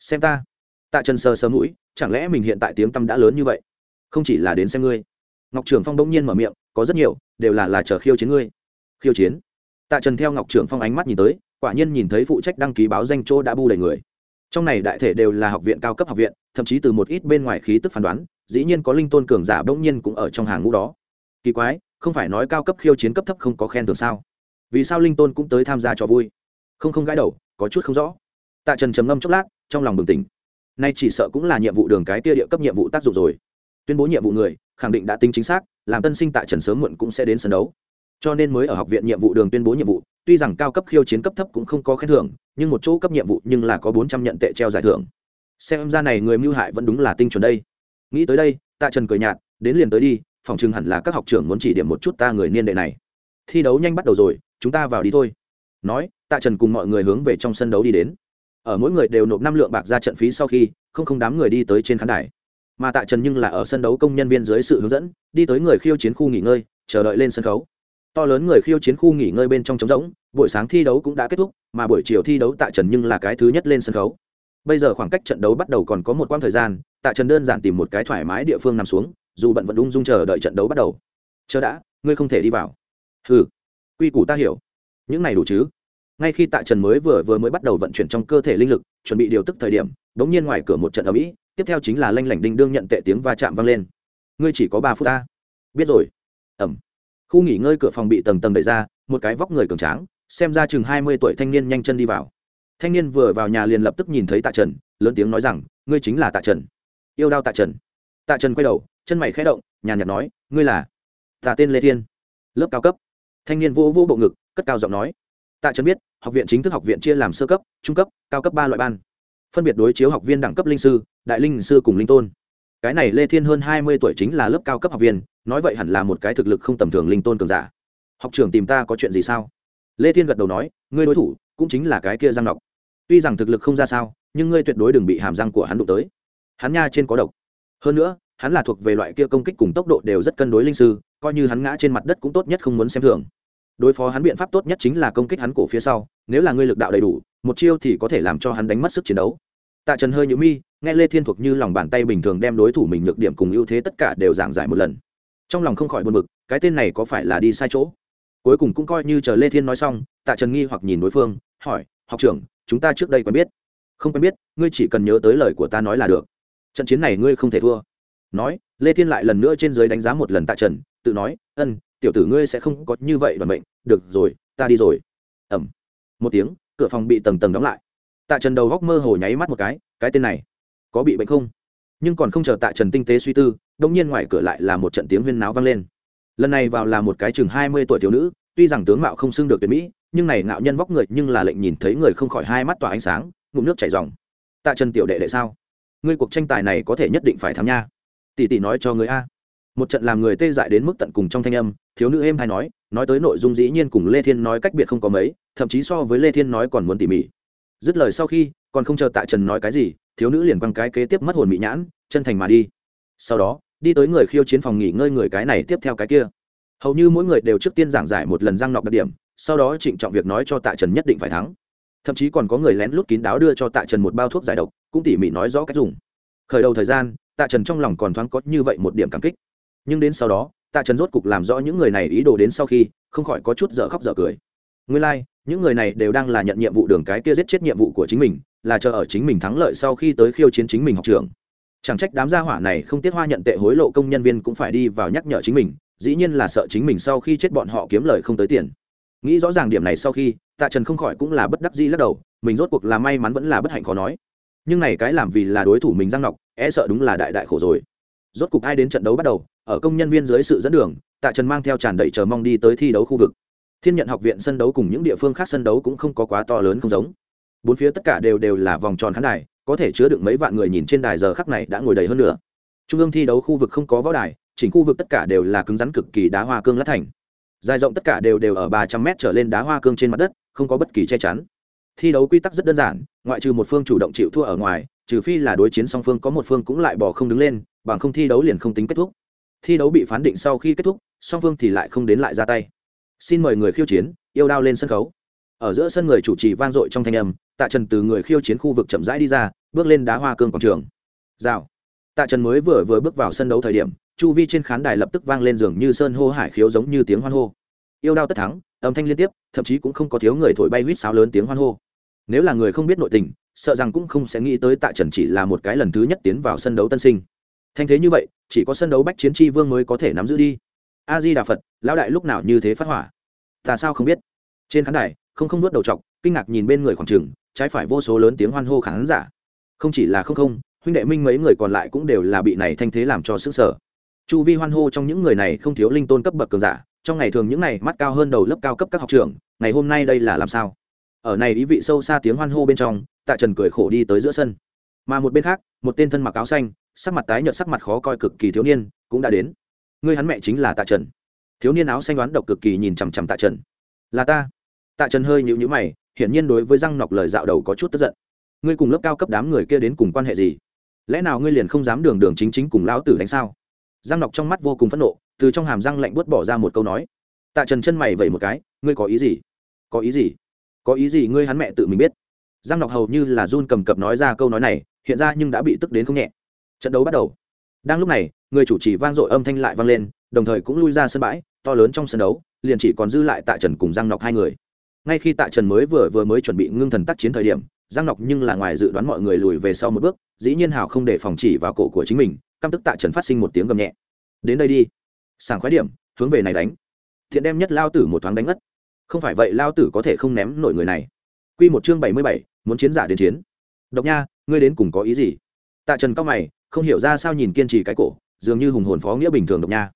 Speaker 1: Xem ta. Tạ trần sơ sờ mũi, chẳng lẽ mình hiện tại tiếng tâm đã lớn như vậy? Không chỉ là đến xem ngươi. Ngọc trưởng phong bỗng nhiên mở miệng, có rất nhiều, đều là là chờ khiêu chiến ngươi. Khiêu chiến? Tạ trần theo ngọc trưởng phong ánh mắt nhìn tới, quả nhiên nhìn thấy phụ trách đăng ký báo danh chỗ đã bu đầy người. Trong này đại thể đều là học viện cao cấp học viện, thậm chí từ một ít bên ngoài khí tức phán đoán, dĩ nhiên có linh tôn cường giả bỗng nhiên cũng ở trong hàng ngũ đó. Kỳ quái, không phải nói cao cấp khiêu chiến cấp thấp không có khen thưởng sao? Vì sao linh tôn cũng tới tham gia trò vui? Không không gãi đầu, có chút không rõ tạ trần trầm ngâm chốc lát, trong lòng bừng tỉnh. Nay chỉ sợ cũng là nhiệm vụ đường cái tia địa cấp nhiệm vụ tác dụng rồi. Tuyên bố nhiệm vụ người, khẳng định đã tính chính xác, làm tân sinh tạ trần sớm muộn cũng sẽ đến sân đấu. Cho nên mới ở học viện nhiệm vụ đường tuyên bố nhiệm vụ, tuy rằng cao cấp khiêu chiến cấp thấp cũng không có khen thưởng, nhưng một chỗ cấp nhiệm vụ nhưng là có bốn trăm nhận tệ treo giải thưởng. Xem ra này người mưu hại vẫn đúng là tinh chuẩn đây. Nghĩ tới đây, tạ trần cười nhạt, đến liền tới đi, phòng chừng hẳn là các học trưởng muốn chỉ điểm một chút ta người niên đệ này. Thi đấu nhanh bắt đầu rồi, chúng ta vào đi thôi. Nói, tạ trần cùng mọi người hướng về trong sân đấu đi đến ở mỗi người đều nộp năm lượng bạc ra trận phí sau khi, không không đám người đi tới trên khán đài. Mà tạ trần nhưng là ở sân đấu công nhân viên dưới sự hướng dẫn, đi tới người khiêu chiến khu nghỉ ngơi, chờ đợi lên sân khấu. To lớn người khiêu chiến khu nghỉ ngơi bên trong trống rỗng, buổi sáng thi đấu cũng đã kết thúc, mà buổi chiều thi đấu tạ trần nhưng là cái thứ nhất lên sân khấu. Bây giờ khoảng cách trận đấu bắt đầu còn có một quãng thời gian, tạ trần đơn giản tìm một cái thoải mái địa phương nằm xuống, dù bận vẫn ung dung chờ đợi trận đấu bắt đầu. Chờ đã, ngươi không thể đi vào. Ừ quy củ ta hiểu. Những này đủ chứ? Ngay khi tạ trần mới vừa vừa mới bắt đầu vận chuyển trong cơ thể linh lực, chuẩn bị điều tức thời điểm đ ố n g nhiên ngoài cửa một trận ở mỹ tiếp theo chính là lanh lảnh đinh đương nhận tệ tiếng va chạm vang lên. Ngươi chỉ có ba phút ta. Biết rồi. Ẩm khu nghỉ ngơi cửa phòng bị tầng tầng đẩy ra, một cái vóc người cường tráng, xem ra chừng hai mươi tuổi thanh niên nhanh chân đi vào. Thanh niên vừa vào nhà liền lập tức nhìn thấy tạ trần, lớn tiếng nói rằng, ngươi chính là tạ trần. Yêu đao tạ trần. Tạ trần quay đầu, chân mày khẽ động, nhàn nhạt nói, ngươi là? Tạ tên lê thiên. Lớp cao cấp. Thanh niên vỗ vỗ bộ ngực, cất cao giọng nói tạ chấn biết, học viện chính thức học viện chia làm sơ cấp, trung cấp, cao cấp ba loại ban. Phân biệt đối chiếu học viên đẳng cấp linh sư, đại linh sư cùng linh tôn. Cái này lê thiên hơn hai mươi tuổi chính là lớp cao cấp học viên, nói vậy hẳn là một cái thực lực không tầm thường linh tôn cường giả. Học trưởng tìm ta có chuyện gì sao? Lê thiên gật đầu nói, ngươi đối thủ cũng chính là cái kia giang ngọc. Tuy rằng thực lực không ra sao, nhưng ngươi tuyệt đối đừng bị hàm răng của hắn đụng tới. Hắn nha trên có độc. Hơn nữa, hắn là thuộc về loại kia công kích cùng tốc độ đều rất cân đối linh sư, coi như hắn ngã trên mặt đất cũng tốt nhất không muốn xem thường đối phó hắn biện pháp tốt nhất chính là công kích hắn cổ phía sau, nếu là ngươi lực đạo đầy đủ, một chiêu thì có thể làm cho hắn đánh mất sức chiến đấu. Tạ trần hơi nhữ mi, nghe lê thiên thuộc như lòng bàn tay bình thường đem đối thủ mình nhược điểm cùng ưu thế tất cả đều giảng giải một lần. Trong lòng không khỏi buồn bực, cái tên này có phải là đi sai chỗ? Cuối cùng cũng coi như chờ lê thiên nói xong, tạ trần nghi hoặc nhìn đối phương, hỏi, học trưởng, chúng ta trước đây quen biết? Không quen biết, ngươi chỉ cần nhớ tới lời của ta nói là được. Trận chiến này ngươi không thể thua. Nói, lê thiên lại lần nữa trên giới đánh giá một lần tạ trần, tự nói, ân tiểu tử ngươi sẽ không có như vậy đoàn mệnh, được rồi, ta đi rồi. Ẩm một tiếng, cửa phòng bị tầng tầng đóng lại. Tạ trần đầu góc mơ hồ nháy mắt một cái cái tên này, có bị bệnh không? Nhưng còn không chờ tạ trần tinh tế suy tư đông nhiên ngoài cửa lại là một trận tiếng huyên náo vang lên. Lần này vào là một cái chừng hai mươi tuổi thiếu nữ, tuy rằng tướng mạo không xưng được tuyệt mỹ, nhưng này ngạo nhân vóc người nhưng là lệnh nhìn thấy người không khỏi hai mắt tỏa ánh sáng, ngụm nước chảy dòng tạ trần tiểu đệ đệ sao? Ngươi cuộc tranh tài này có thể nhất định phải thắng nha. Tỷ tỷ nói cho người a một trận làm người tê dại đến mức tận cùng trong thanh âm, thiếu nữ êm hay nói nói tới nội dung dĩ nhiên cùng lê thiên nói cách biệt không có mấy, thậm chí so với lê thiên nói còn muốn tỉ mỉ. Dứt lời sau khi, còn không chờ tạ trần nói cái gì, thiếu nữ liền quăng cái kế tiếp mất hồn mị nhãn, chân thành mà đi. Sau đó, đi tới người khiêu chiến phòng nghỉ ngơi người cái này tiếp theo cái kia. Hầu như mỗi người đều trước tiên giảng giải một lần răng nọc đặc điểm, sau đó trịnh trọng việc nói cho tạ trần nhất định phải thắng. Thậm chí còn có người lén lút kín đáo đưa cho tạ trần một bao thuốc giải độc, cũng tỉ mỉ nói rõ cách dùng. Khởi đầu thời gian, tạ trần trong lòng còn thoáng có như vậy một điểm cảm kích nhưng đến sau đó tạ trần rốt cục làm rõ những người này ý đồ đến sau khi không khỏi có chút dở khóc dở cười. Nguyên lai、like, những người này đều đang là nhận nhiệm vụ đường cái kia giết chết nhiệm vụ của chính mình là chờ ở chính mình thắng lợi sau khi tới khiêu chiến chính mình học trường. Chẳng trách đám gia hỏa này không tiết hoa nhận tệ hối lộ công nhân viên cũng phải đi vào nhắc nhở chính mình dĩ nhiên là sợ chính mình sau khi chết bọn họ kiếm lời không tới tiền. Nghĩ rõ ràng điểm này sau khi tạ trần không khỏi cũng là bất đắc dĩ lắc đầu mình rốt cuộc là may mắn vẫn là bất hạnh khó nói. Nhưng này cái làm vì là đối thủ mình răng nọc e sợ đúng là đại đại khổ rồi. Rốt cuộc ai đến trận đấu bắt đầu ở công nhân viên dưới sự dẫn đường, tạ trần mang theo tràn đầy chờ mong đi tới thi đấu khu vực. Thiên nhận học viện sân đấu cùng những địa phương khác sân đấu cũng không có quá to lớn không giống. Bốn phía tất cả đều đều là vòng tròn khán đài, có thể chứa được mấy vạn người nhìn trên đài giờ khắc này đã ngồi đầy hơn nữa trung ương thi đấu khu vực không có võ đài, chỉnh khu vực tất cả đều là cứng rắn cực kỳ đá hoa cương lát thành. Dài rộng tất cả đều đều ở ba trăm mét trở lên đá hoa cương trên mặt đất, không có bất kỳ che chắn. Thi đấu quy tắc rất đơn giản, ngoại trừ một phương chủ động chịu thua ở ngoài, trừ phi là đối chiến song phương có một phương cũng lại bỏ không đứng lên, bằng không thi đấu liền không tính kết thúc thi đấu bị phán định sau khi kết thúc, song phương thì lại không đến lại ra tay. Xin mời người khiêu chiến, yêu đao lên sân khấu. Ở giữa sân người chủ trì vang dội trong thanh âm, tạ trần từ người khiêu chiến khu vực chậm rãi đi ra, bước lên đá hoa cương quảng trường. Rào. Tạ trần mới vừa vừa bước vào sân đấu thời điểm, chu vi trên khán đài lập tức vang lên giường như sơn hô hải khiếu giống như tiếng hoan hô. Yêu đao tất thắng, âm thanh liên tiếp, thậm chí cũng không có thiếu người thổi bay huýt sáo lớn tiếng hoan hô. Nếu là người không biết nội tình, sợ rằng cũng không sẽ nghĩ tới tạ trần chỉ là một cái lần thứ nhất tiến vào sân đấu tân sinh. Thanh thế như vậy chỉ có sân đấu bách chiến tri vương mới có thể nắm giữ đi. A di đà phật lão đại lúc nào như thế phát hỏa? Ta sao không biết? Trên khán đài, không không nuốt đầu t kinh ngạc nhìn bên người khoảng trừng trái phải vô số lớn tiếng hoan hô khán giả. Không chỉ là không không, huynh đệ minh mấy người còn lại cũng đều là bị này thanh thế làm cho sức sở chu vi hoan hô trong những người này không thiếu linh tôn cấp bậc cường giả, trong ngày thường những này mắt cao hơn đầu lớp cao cấp các học trường, ngày hôm nay đây là làm sao? Ở này ý vị sâu xa tiếng hoan hô bên trong, tạ trần cười khổ đi tới giữa sân. Mà một bên khác, một tên thân mặc áo xanh sắc mặt tái nhợt, sắc mặt khó coi cực kỳ thiếu niên, cũng đã đến. Người hắn mẹ chính là tạ trần. Thiếu niên áo xanh đoán độc cực kỳ nhìn chằm chằm tạ trần. Là ta. Tạ trần hơi nhịu nhữ mày, hiển nhiên đối với răng nọc lời dạo đầu có chút tức giận. Ngươi cùng lớp cao cấp đám người kia đến cùng quan hệ gì? Lẽ nào ngươi liền không dám đường đường chính chính cùng lão tử đánh sao? Răng nọc trong mắt vô cùng phẫn nộ, từ trong hàm răng lạnh buốt bỏ ra một câu nói. Tạ trần chân mày vẩy một cái, ngươi có ý gì? Có ý gì? Có ý gì ngươi hắn mẹ tự mình biết? Giang nọc hầu như là run cầm cập nói ra câu nói này, hiện ra nhưng đã bị tức đến không nhẹ trận đấu bắt đầu. Đang lúc này, người chủ trì vang dội âm thanh lại vang lên, đồng thời cũng lui ra sân bãi, to lớn trong sân đấu, liền chỉ còn dư lại tạ trần cùng giang nọc hai người. Ngay khi tạ trần mới vừa vừa mới chuẩn bị ngưng thần tác chiến thời điểm, giang nọc nhưng là ngoài dự đoán mọi người lùi về sau một bước, dĩ nhiên hào không để phòng chỉ vào cổ của chính mình, căm tức tạ trần phát sinh một tiếng gầm nhẹ. Đến đây đi. Sảng khoái điểm, hướng về này đánh. Thiện đem nhất lao tử một thoáng đánh ngất. Không phải vậy lao tử có thể không ném nổi người này. Q một chương bảy mươi bảy, muốn chiến giả đến chiến. Độc nha, ngươi đến cùng có ý gì? Tạ trần cao mày không hiểu ra sao nhìn kiên trì cái cổ, dường như hùng hồn phó nghĩa bình thường độc nha.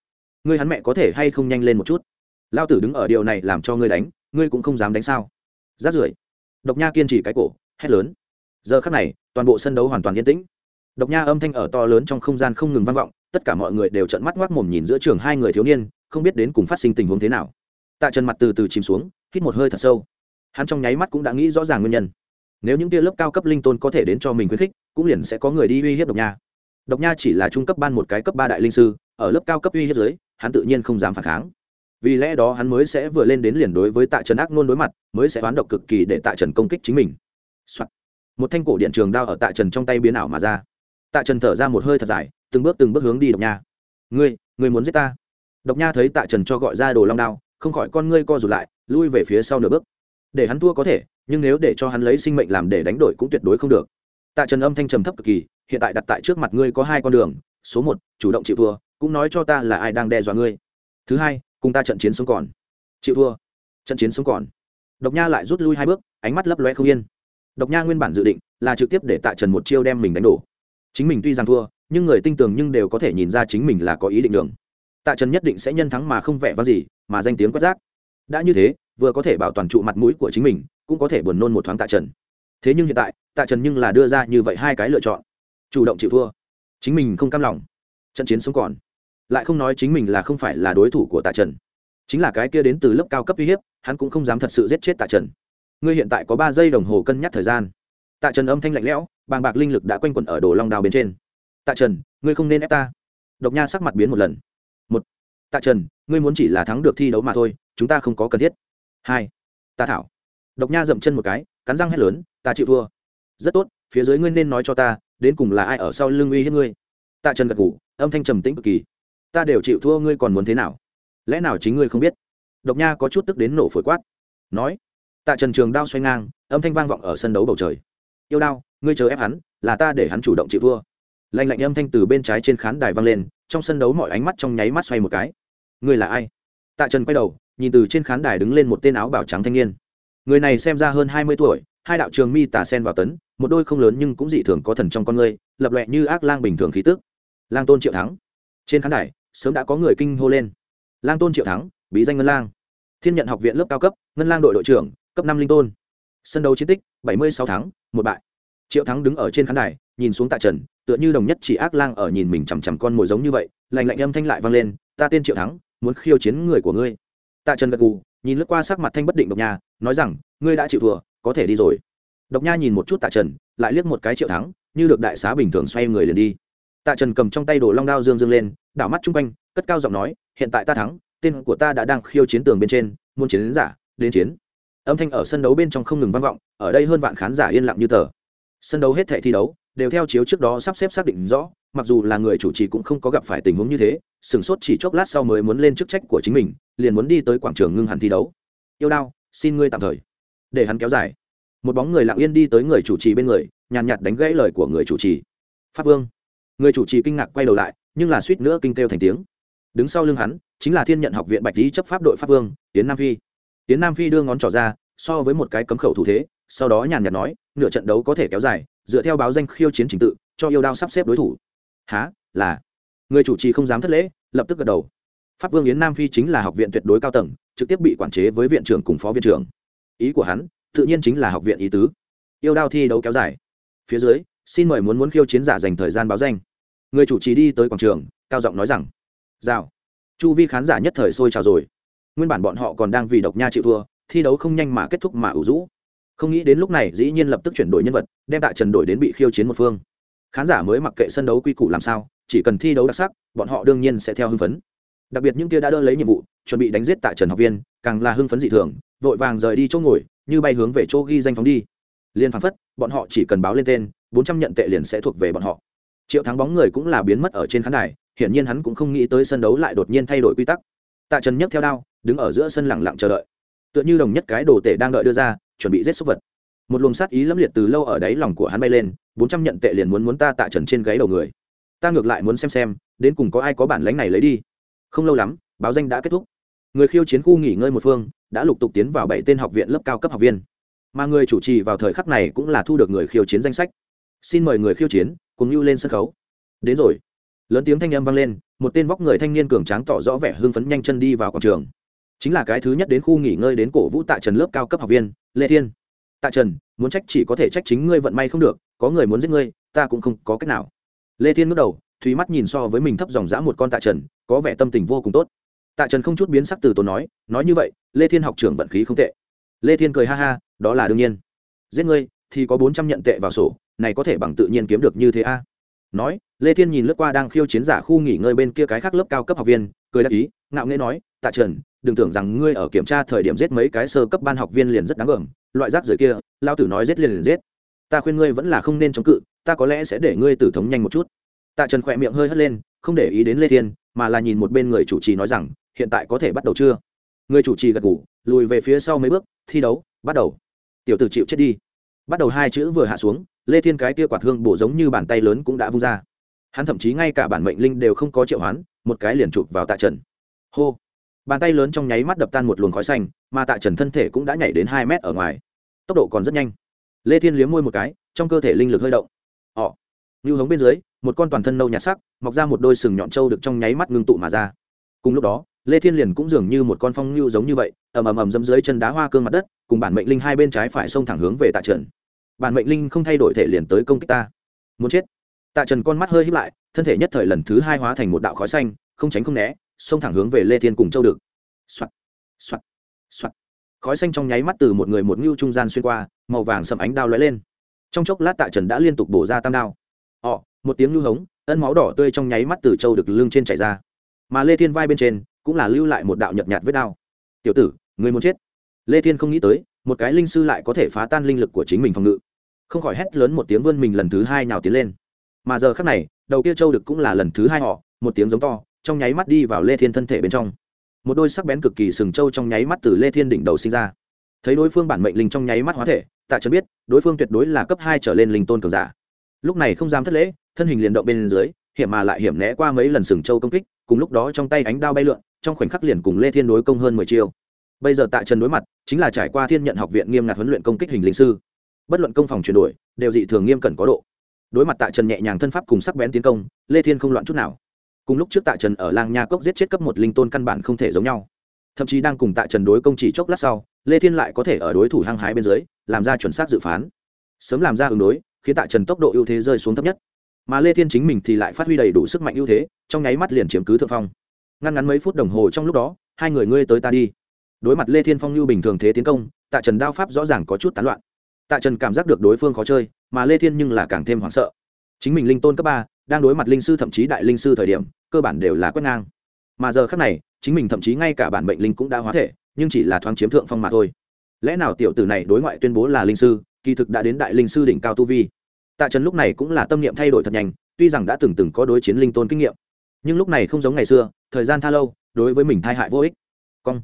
Speaker 1: Ngươi hắn mẹ có thể hay không nhanh lên một chút? Lao tử đứng ở điều này làm cho ngươi đánh, ngươi cũng không dám đánh sao? Rát rưởi. Độc nha kiên trì cái cổ, hét lớn. Giờ khắc này, toàn bộ sân đấu hoàn toàn yên tĩnh. Độc nha âm thanh ở to lớn trong không gian không ngừng vang vọng, tất cả mọi người đều trợn mắt ngoác mồm nhìn giữa trường hai người thiếu niên, không biết đến cùng phát sinh tình huống thế nào. Tạ trần mặt từ từ chìm xuống, hít một hơi thật sâu. Hắn trong nháy mắt cũng đã nghĩ rõ ràng nguyên nhân. Nếu những tia lớp cao cấp linh tôn có thể đến cho mình khuyến khích, cũng liền sẽ có người đi uy hiếp độc nha độc nha chỉ là trung cấp ban một cái cấp ba đại linh sư, ở lớp cao cấp uy hiếp dưới hắn tự nhiên không dám phản kháng. Vì lẽ đó hắn mới sẽ vừa lên đến liền đối với tạ trần ác nôn đối mặt, mới sẽ đoán độc cực kỳ để tạ trần công kích chính mình、Soạn. một thanh cổ điện trường đao ở tạ trần trong tay biến ảo mà ra. Tạ trần thở ra một hơi thật dài, từng bước từng bước hướng đi độc nha. Ngươi ngươi muốn giết ta? Độc nha thấy tạ trần cho gọi ra đồ long đao, không khỏi con ngươi co rụt lại, lui về phía sau nửa bước. Để hắn thua có thể, nhưng nếu để cho hắn lấy sinh mệnh làm để đánh đổi cũng tuyệt đối không được. Tạ trần âm thanh trầm thấp cực kỳ hiện tại đặt tại trước mặt ngươi có hai con đường, số một, chủ động chịu thua, cũng nói cho ta là ai đang đe dọa ngươi. Thứ hai, cùng ta trận chiến sống còn. Chịu thua. Trận chiến sống còn. Độc nha lại rút lui hai bước, ánh mắt lấp loe không yên. Độc nha nguyên bản dự định là trực tiếp để tạ trần một chiêu đem mình đánh đổ. Chính mình tuy rằng thua, nhưng người tinh tường nhưng đều có thể nhìn ra chính mình là có ý định đường. Tạ trần nhất định sẽ nhân thắng mà không vẻ vang gì, mà danh tiếng quát giác đã như thế, vừa có thể bảo toàn trụ mặt mũi của chính mình, cũng có thể buồn nôn một thoáng tạ trần. Thế nhưng hiện tại, tạ trần nhưng là đưa ra như vậy hai cái lựa chọn chủ động chịu thua. Chính mình không cam lòng, trận chiến sống còn. Lại không nói chính mình là không phải là đối thủ của tạ trần. Chính là cái kia đến từ lớp cao cấp uy hiếp, hắn cũng không dám thật sự giết chết tạ trần. Ngươi hiện tại có ba giây đồng hồ cân nhắc thời gian. Tạ trần âm thanh lạnh lẽo, bàng bạc linh lực đã quanh quẩn ở đồ long đao bên trên. Tạ trần, ngươi không nên ép ta. Độc nha sắc mặt biến một lần. Một, tạ trần, ngươi muốn chỉ là thắng được thi đấu mà thôi, chúng ta không có cần thiết. Hai, ta thảo. Độc nha dậm chân một cái, cắn răng hét lớn, ta chịu thua. Rất tốt, phía dưới ngươi nên nói cho ta đến cùng là ai ở sau lưng uy hiếp ngươi? Tạ trần gật ngủ âm thanh trầm tĩnh cực kỳ. Ta đều chịu thua, ngươi còn muốn thế nào? Lẽ nào chính ngươi không biết? Độc nha có chút tức đến nổ phổi quát. Nói. Tạ trần trường đao xoay ngang, âm thanh vang vọng ở sân đấu bầu trời. Yêu đao, ngươi chờ ép hắn, là ta để hắn chủ động chịu thua. Lạnh lạnh âm thanh từ bên trái trên khán đài vang lên, trong sân đấu mọi ánh mắt trong nháy mắt xoay một cái. Ngươi là ai? Tạ trần quay đầu, nhìn từ trên khán đài đứng lên một tên áo bảo trắng thanh niên. Người này xem ra hơn hai mươi tuổi hai đạo trường mi tà sen vào tấn, một đôi không lớn nhưng cũng dị thường có thần trong con người, lập lệ như ác lang bình thường khí tức. Lang tôn triệu thắng. Trên khán đài, sớm đã có người kinh hô lên. Lang tôn triệu thắng, bí danh ngân lang. Thiên nhận học viện lớp cao cấp, ngân lang đội đội trưởng, cấp năm linh tôn. Sân đấu chiến tích, bảy mươi sáu tháng một bại. Triệu thắng đứng ở trên khán đài, nhìn xuống tạ trần, tựa như đồng nhất chỉ ác lang ở nhìn mình chằm chằm con mồi giống như vậy lành lạnh âm thanh lại vang lên, ta tên triệu thắng, muốn khiêu chiến người của ngươi. Tạ trần gật gù, nhìn lướt qua sắc mặt thanh bất định độc nhà, nói rằng, ngươi đã chịu thua có thể đi rồi. Độc nha nhìn một chút tạ trần, lại liếc một cái triệu thắng, như được đại xá bình thường xoay người liền đi. Tạ trần cầm trong tay đồ long đao dương dương lên, đảo mắt chung quanh, cất cao giọng nói, hiện tại ta thắng, tên của ta đã đang khiêu chiến tường bên trên, muốn chiến đến giả, đến chiến. Âm thanh ở sân đấu bên trong không ngừng vang vọng, ở đây hơn vạn khán giả yên lặng như tờ. Sân đấu hết thệ thi đấu, đều theo chiếu trước đó sắp xếp xác định rõ, mặc dù là người chủ trì cũng không có gặp phải tình huống như thế sửng sốt chỉ chốc lát sau mới muốn lên chức trách của chính mình, liền muốn đi tới quảng trường ngưng hẳn thi đấu. Yêu đao, xin ngươi tạm thời để hắn kéo dài. Một bóng người lặng yên đi tới người chủ trì bên người, nhàn nhạt đánh gãy lời của người chủ trì. Pháp vương. Người chủ trì kinh ngạc quay đầu lại, nhưng là suýt nữa kinh kêu thành tiếng. Đứng sau lưng hắn, chính là thiên nhận học viện bạch lý chấp pháp đội pháp vương tiến nam phi. Tiến nam phi đưa ngón trỏ ra, so với một cái cấm khẩu thủ thế, sau đó nhàn nhạt nói, nửa trận đấu có thể kéo dài, dựa theo báo danh khiêu chiến trình tự, cho yêu đao sắp xếp đối thủ. Há là? Người chủ trì không dám thất lễ, lập tức gật đầu. Pháp vương yến nam phi chính là học viện tuyệt đối cao tầng, trực tiếp bị quản chế với viện trưởng cùng phó viện trưởng ý của hắn, tự nhiên chính là học viện ý tứ. Yêu đao thi đấu kéo dài. Phía dưới, xin mời muốn muốn khiêu chiến giả dành thời gian báo danh. Người chủ trì đi tới quảng trường, cao giọng nói rằng, rào. Chu vi khán giả nhất thời sôi trào rồi. Nguyên bản bọn họ còn đang vì độc nha chịu thua, thi đấu không nhanh mà kết thúc mà ủ rũ. Không nghĩ đến lúc này, dĩ nhiên lập tức chuyển đổi nhân vật, đem tạ trần đổi đến bị khiêu chiến một phương. Khán giả mới mặc kệ sân đấu quy củ làm sao, chỉ cần thi đấu đặc sắc, bọn họ đương nhiên sẽ theo hưng phấn. Đặc biệt những kia đã đỡ lấy nhiệm vụ, chuẩn bị đánh giết tạ trần học viên, càng là hưng phấn dị thường vội vàng rời đi chỗ ngồi, như bay hướng về chỗ ghi danh phóng đi. Liên phán phất, bọn họ chỉ cần báo lên tên, bốn trăm nhận tệ liền sẽ thuộc về bọn họ. Triệu thắng bóng người cũng là biến mất ở trên khán đài, hiển nhiên hắn cũng không nghĩ tới sân đấu lại đột nhiên thay đổi quy tắc. Tạ trần nhấc theo đao, đứng ở giữa sân lẳng lặng chờ đợi. Tựa như đồng nhất cái đồ tể đang đợi đưa ra, chuẩn bị giết súc vật. Một luồng sát ý lâm liệt từ lâu ở đáy lòng của hắn bay lên, bốn trăm nhận tệ liền muốn muốn ta tạ trần trên gáy đầu người. Ta ngược lại muốn xem xem, đến cùng có ai có bản lánh này lấy đi. Không lâu lắm, báo danh đã kết thúc. Người khiêu chiến khu nghỉ ngơi một phương đã lục tục tiến vào bảy tên học viện lớp cao cấp học viên. Mà người chủ trì vào thời khắc này cũng là thu được người khiêu chiến danh sách. Xin mời người khiêu chiến, cùng lưu lên sân khấu. Đến rồi. Lớn tiếng thanh âm vang lên, một tên vóc người thanh niên cường tráng tỏ rõ vẻ hưng phấn nhanh chân đi vào quảng trường. Chính là cái thứ nhất đến khu nghỉ ngơi đến cổ vũ tạ trần lớp cao cấp học viên, lê thiên. Tạ trần, muốn trách chỉ có thể trách chính ngươi vận may không được, có người muốn giết ngươi, ta cũng không có cách nào. Lê thiên ngước đầu, thúy mắt nhìn so với mình thấp dòng dã một con tạ trần, có vẻ tâm tình vô cùng tốt tạ trần không chút biến sắc từ tốn nói nói như vậy, lê thiên học trưởng vận khí không tệ. Lê thiên cười ha ha, đó là đương nhiên. Giết ngươi, thì có bốn trăm nhận tệ vào sổ, này có thể bằng tự nhiên kiếm được như thế a? Nói, lê thiên nhìn lướt qua đang khiêu chiến giả khu nghỉ ngơi bên kia cái khác lớp cao cấp học viên, cười đáp ý, ngạo nghễ nói, tạ trần, đừng tưởng rằng ngươi ở kiểm tra thời điểm giết mấy cái sơ cấp ban học viên liền rất đáng ẩm loại rác rưởi kia, lao tử nói giết liền liền giết. Ta khuyên ngươi vẫn là không nên chống cự, ta có lẽ sẽ để ngươi tử thống nhanh một chút. Tạ trần khỏe miệng hơi hất lên, không để ý đến lê thiên, mà là nhìn một bên người chủ trì nói rằng hiện tại có thể bắt đầu chưa? Người chủ trì gật ngủ lùi về phía sau mấy bước, thi đấu, bắt đầu. Tiểu tử chịu chết đi. Bắt đầu hai chữ vừa hạ xuống, lê thiên cái kia quạt hương bổ giống như bàn tay lớn cũng đã vung ra. Hắn thậm chí ngay cả bản mệnh linh đều không có triệu hoán, một cái liền chụp vào tạ trần. Hô. Bàn tay lớn trong nháy mắt đập tan một luồng khói xanh, mà tạ trần thân thể cũng đã nhảy đến hai mét ở ngoài. Tốc độ còn rất nhanh. Lê thiên liếm môi một cái, trong cơ thể linh lực hơi động. Ỏ như hống bên dưới, một con toàn thân nâu nhạt sắc, mọc ra một đôi sừng nhọn trâu được trong nháy mắt ngưng tụ mà ra. Cùng lúc đó lê thiên liền cũng dường như một con phong lưu giống như vậy, ầm ầm ầm dẫm dưới chân đá hoa cương mặt đất, cùng bản mệnh linh hai bên trái phải xông thẳng hướng về tạ trần. Bản mệnh linh không thay đổi thể liền tới công kích ta. Muốn chết. Tạ trần con mắt hơi hít lại, thân thể nhất thời lần thứ hai hóa thành một đạo khói xanh, không tránh không né, xông thẳng hướng về lê thiên cùng châu được. Soạt soạt soạt. Khói xanh trong nháy mắt từ một người một ngưu trung gian xuyên qua, màu vàng sầm ánh đao lóe lên. Trong chốc lát tạ trần đã liên tục bổ ra tam đao. Ọ một tiếng lưu hống, ân máu đỏ tươi trong nháy mắt từ châu được lưng trên chảy ra. Mà lê thiên vai bên trên cũng là lưu lại một đạo nhợt nhạt vết đao. Tiểu tử, người muốn chết. Lê thiên không nghĩ tới, một cái linh sư lại có thể phá tan linh lực của chính mình phòng ngự. Không khỏi hét lớn một tiếng vươn mình lần thứ hai nào tiến lên. Mà giờ khác này, đầu kia châu được cũng là lần thứ hai họ, một tiếng giống to, trong nháy mắt đi vào lê thiên thân thể bên trong. Một đôi sắc bén cực kỳ sừng trâu trong nháy mắt từ lê thiên đỉnh đầu sinh ra. Thấy đối phương bản mệnh linh trong nháy mắt hóa thể, tạ Trấn biết, đối phương tuyệt đối là cấp hai trở lên linh tôn cường giả. Lúc này không dám thất lễ, thân hình liền động bên dưới, hiểm mà lại hiểm né qua mấy lần sừng trâu công kích, cùng lúc đó trong tay ánh đao bay lượn trong khoảnh khắc liền cùng lê thiên đối công hơn mười chiêu. Bây giờ tại trần đối mặt, chính là trải qua thiên nhận học viện nghiêm ngặt huấn luyện công kích hình linh sư. Bất luận công phòng chuyển đổi, đều dị thường nghiêm cẩn có độ. Đối mặt tại trần nhẹ nhàng thân pháp cùng sắc bén tiến công, lê thiên không loạn chút nào. Cùng lúc trước tại trần ở lang nha cốc giết chết cấp một linh tôn căn bản không thể giống nhau. Thậm chí đang cùng tại trần đối công chỉ chốc lát sau, lê thiên lại có thể ở đối thủ hăng hái bên dưới, làm ra chuẩn xác dự phán. Sớm làm ra ứng đối, khiến tại trần tốc độ ưu thế rơi xuống thấp nhất. Mà lê thiên chính mình thì lại phát huy đầy đủ sức mạnh ưu thế, trong nháy mắt liền chiếm cứ thượng phong ngăn ngắn mấy phút đồng hồ trong lúc đó, hai người ngươi tới ta đi. Đối mặt lê thiên phong như bình thường thế tiến công, tạ trần đao pháp rõ ràng có chút tán loạn. Tạ trần cảm giác được đối phương khó chơi, mà lê thiên nhưng là càng thêm hoảng sợ. Chính mình linh tôn cấp ba, đang đối mặt linh sư thậm chí đại linh sư thời điểm, cơ bản đều là quét ngang. Mà giờ khác này, chính mình thậm chí ngay cả bản mệnh linh cũng đã hóa thể, nhưng chỉ là thoáng chiếm thượng phong mà thôi. Lẽ nào tiểu tử này đối ngoại tuyên bố là linh sư, kỳ thực đã đến đại linh sư đỉnh cao tu vi? Tạ trần lúc này cũng là tâm niệm thay đổi thật nhanh, tuy rằng đã từng từng có đối chiến linh tôn kinh nghiệm nhưng lúc này không giống ngày xưa, thời gian tha lâu, đối với mình thai hại vô ích. Cong.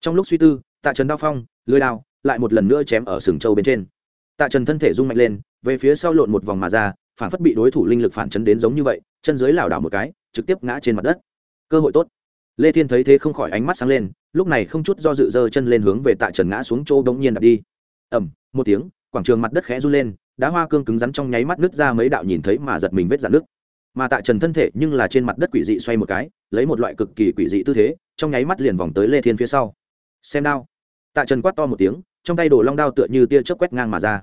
Speaker 1: Trong lúc suy tư, tạ trần đao phong, lưới đao, lại một lần nữa chém ở sừng châu bên trên. Tạ trần thân thể rung mạnh lên, về phía sau lộn một vòng mà ra, phản phất bị đối thủ linh lực phản chấn đến giống như vậy, chân dưới lảo đảo một cái, trực tiếp ngã trên mặt đất. Cơ hội tốt. Lê thiên thấy thế không khỏi ánh mắt sáng lên, lúc này không chút do dự dơ chân lên hướng về tạ trần ngã xuống chỗ bỗng nhiên đặt đi. Ẩm một tiếng, quảng trường mặt đất khẽ run lên, đá hoa cương cứng rắn trong nháy mắt nứt ra mấy đạo nhìn thấy mà giật mình vết dạn nước mà tạ trần thân thể nhưng là trên mặt đất quỷ dị xoay một cái, lấy một loại cực kỳ quỷ dị tư thế, trong nháy mắt liền vòng tới lê thiên phía sau. Xem đao. Tạ trần quát to một tiếng, trong tay đồ long đao tựa như tia chớp quét ngang mà ra.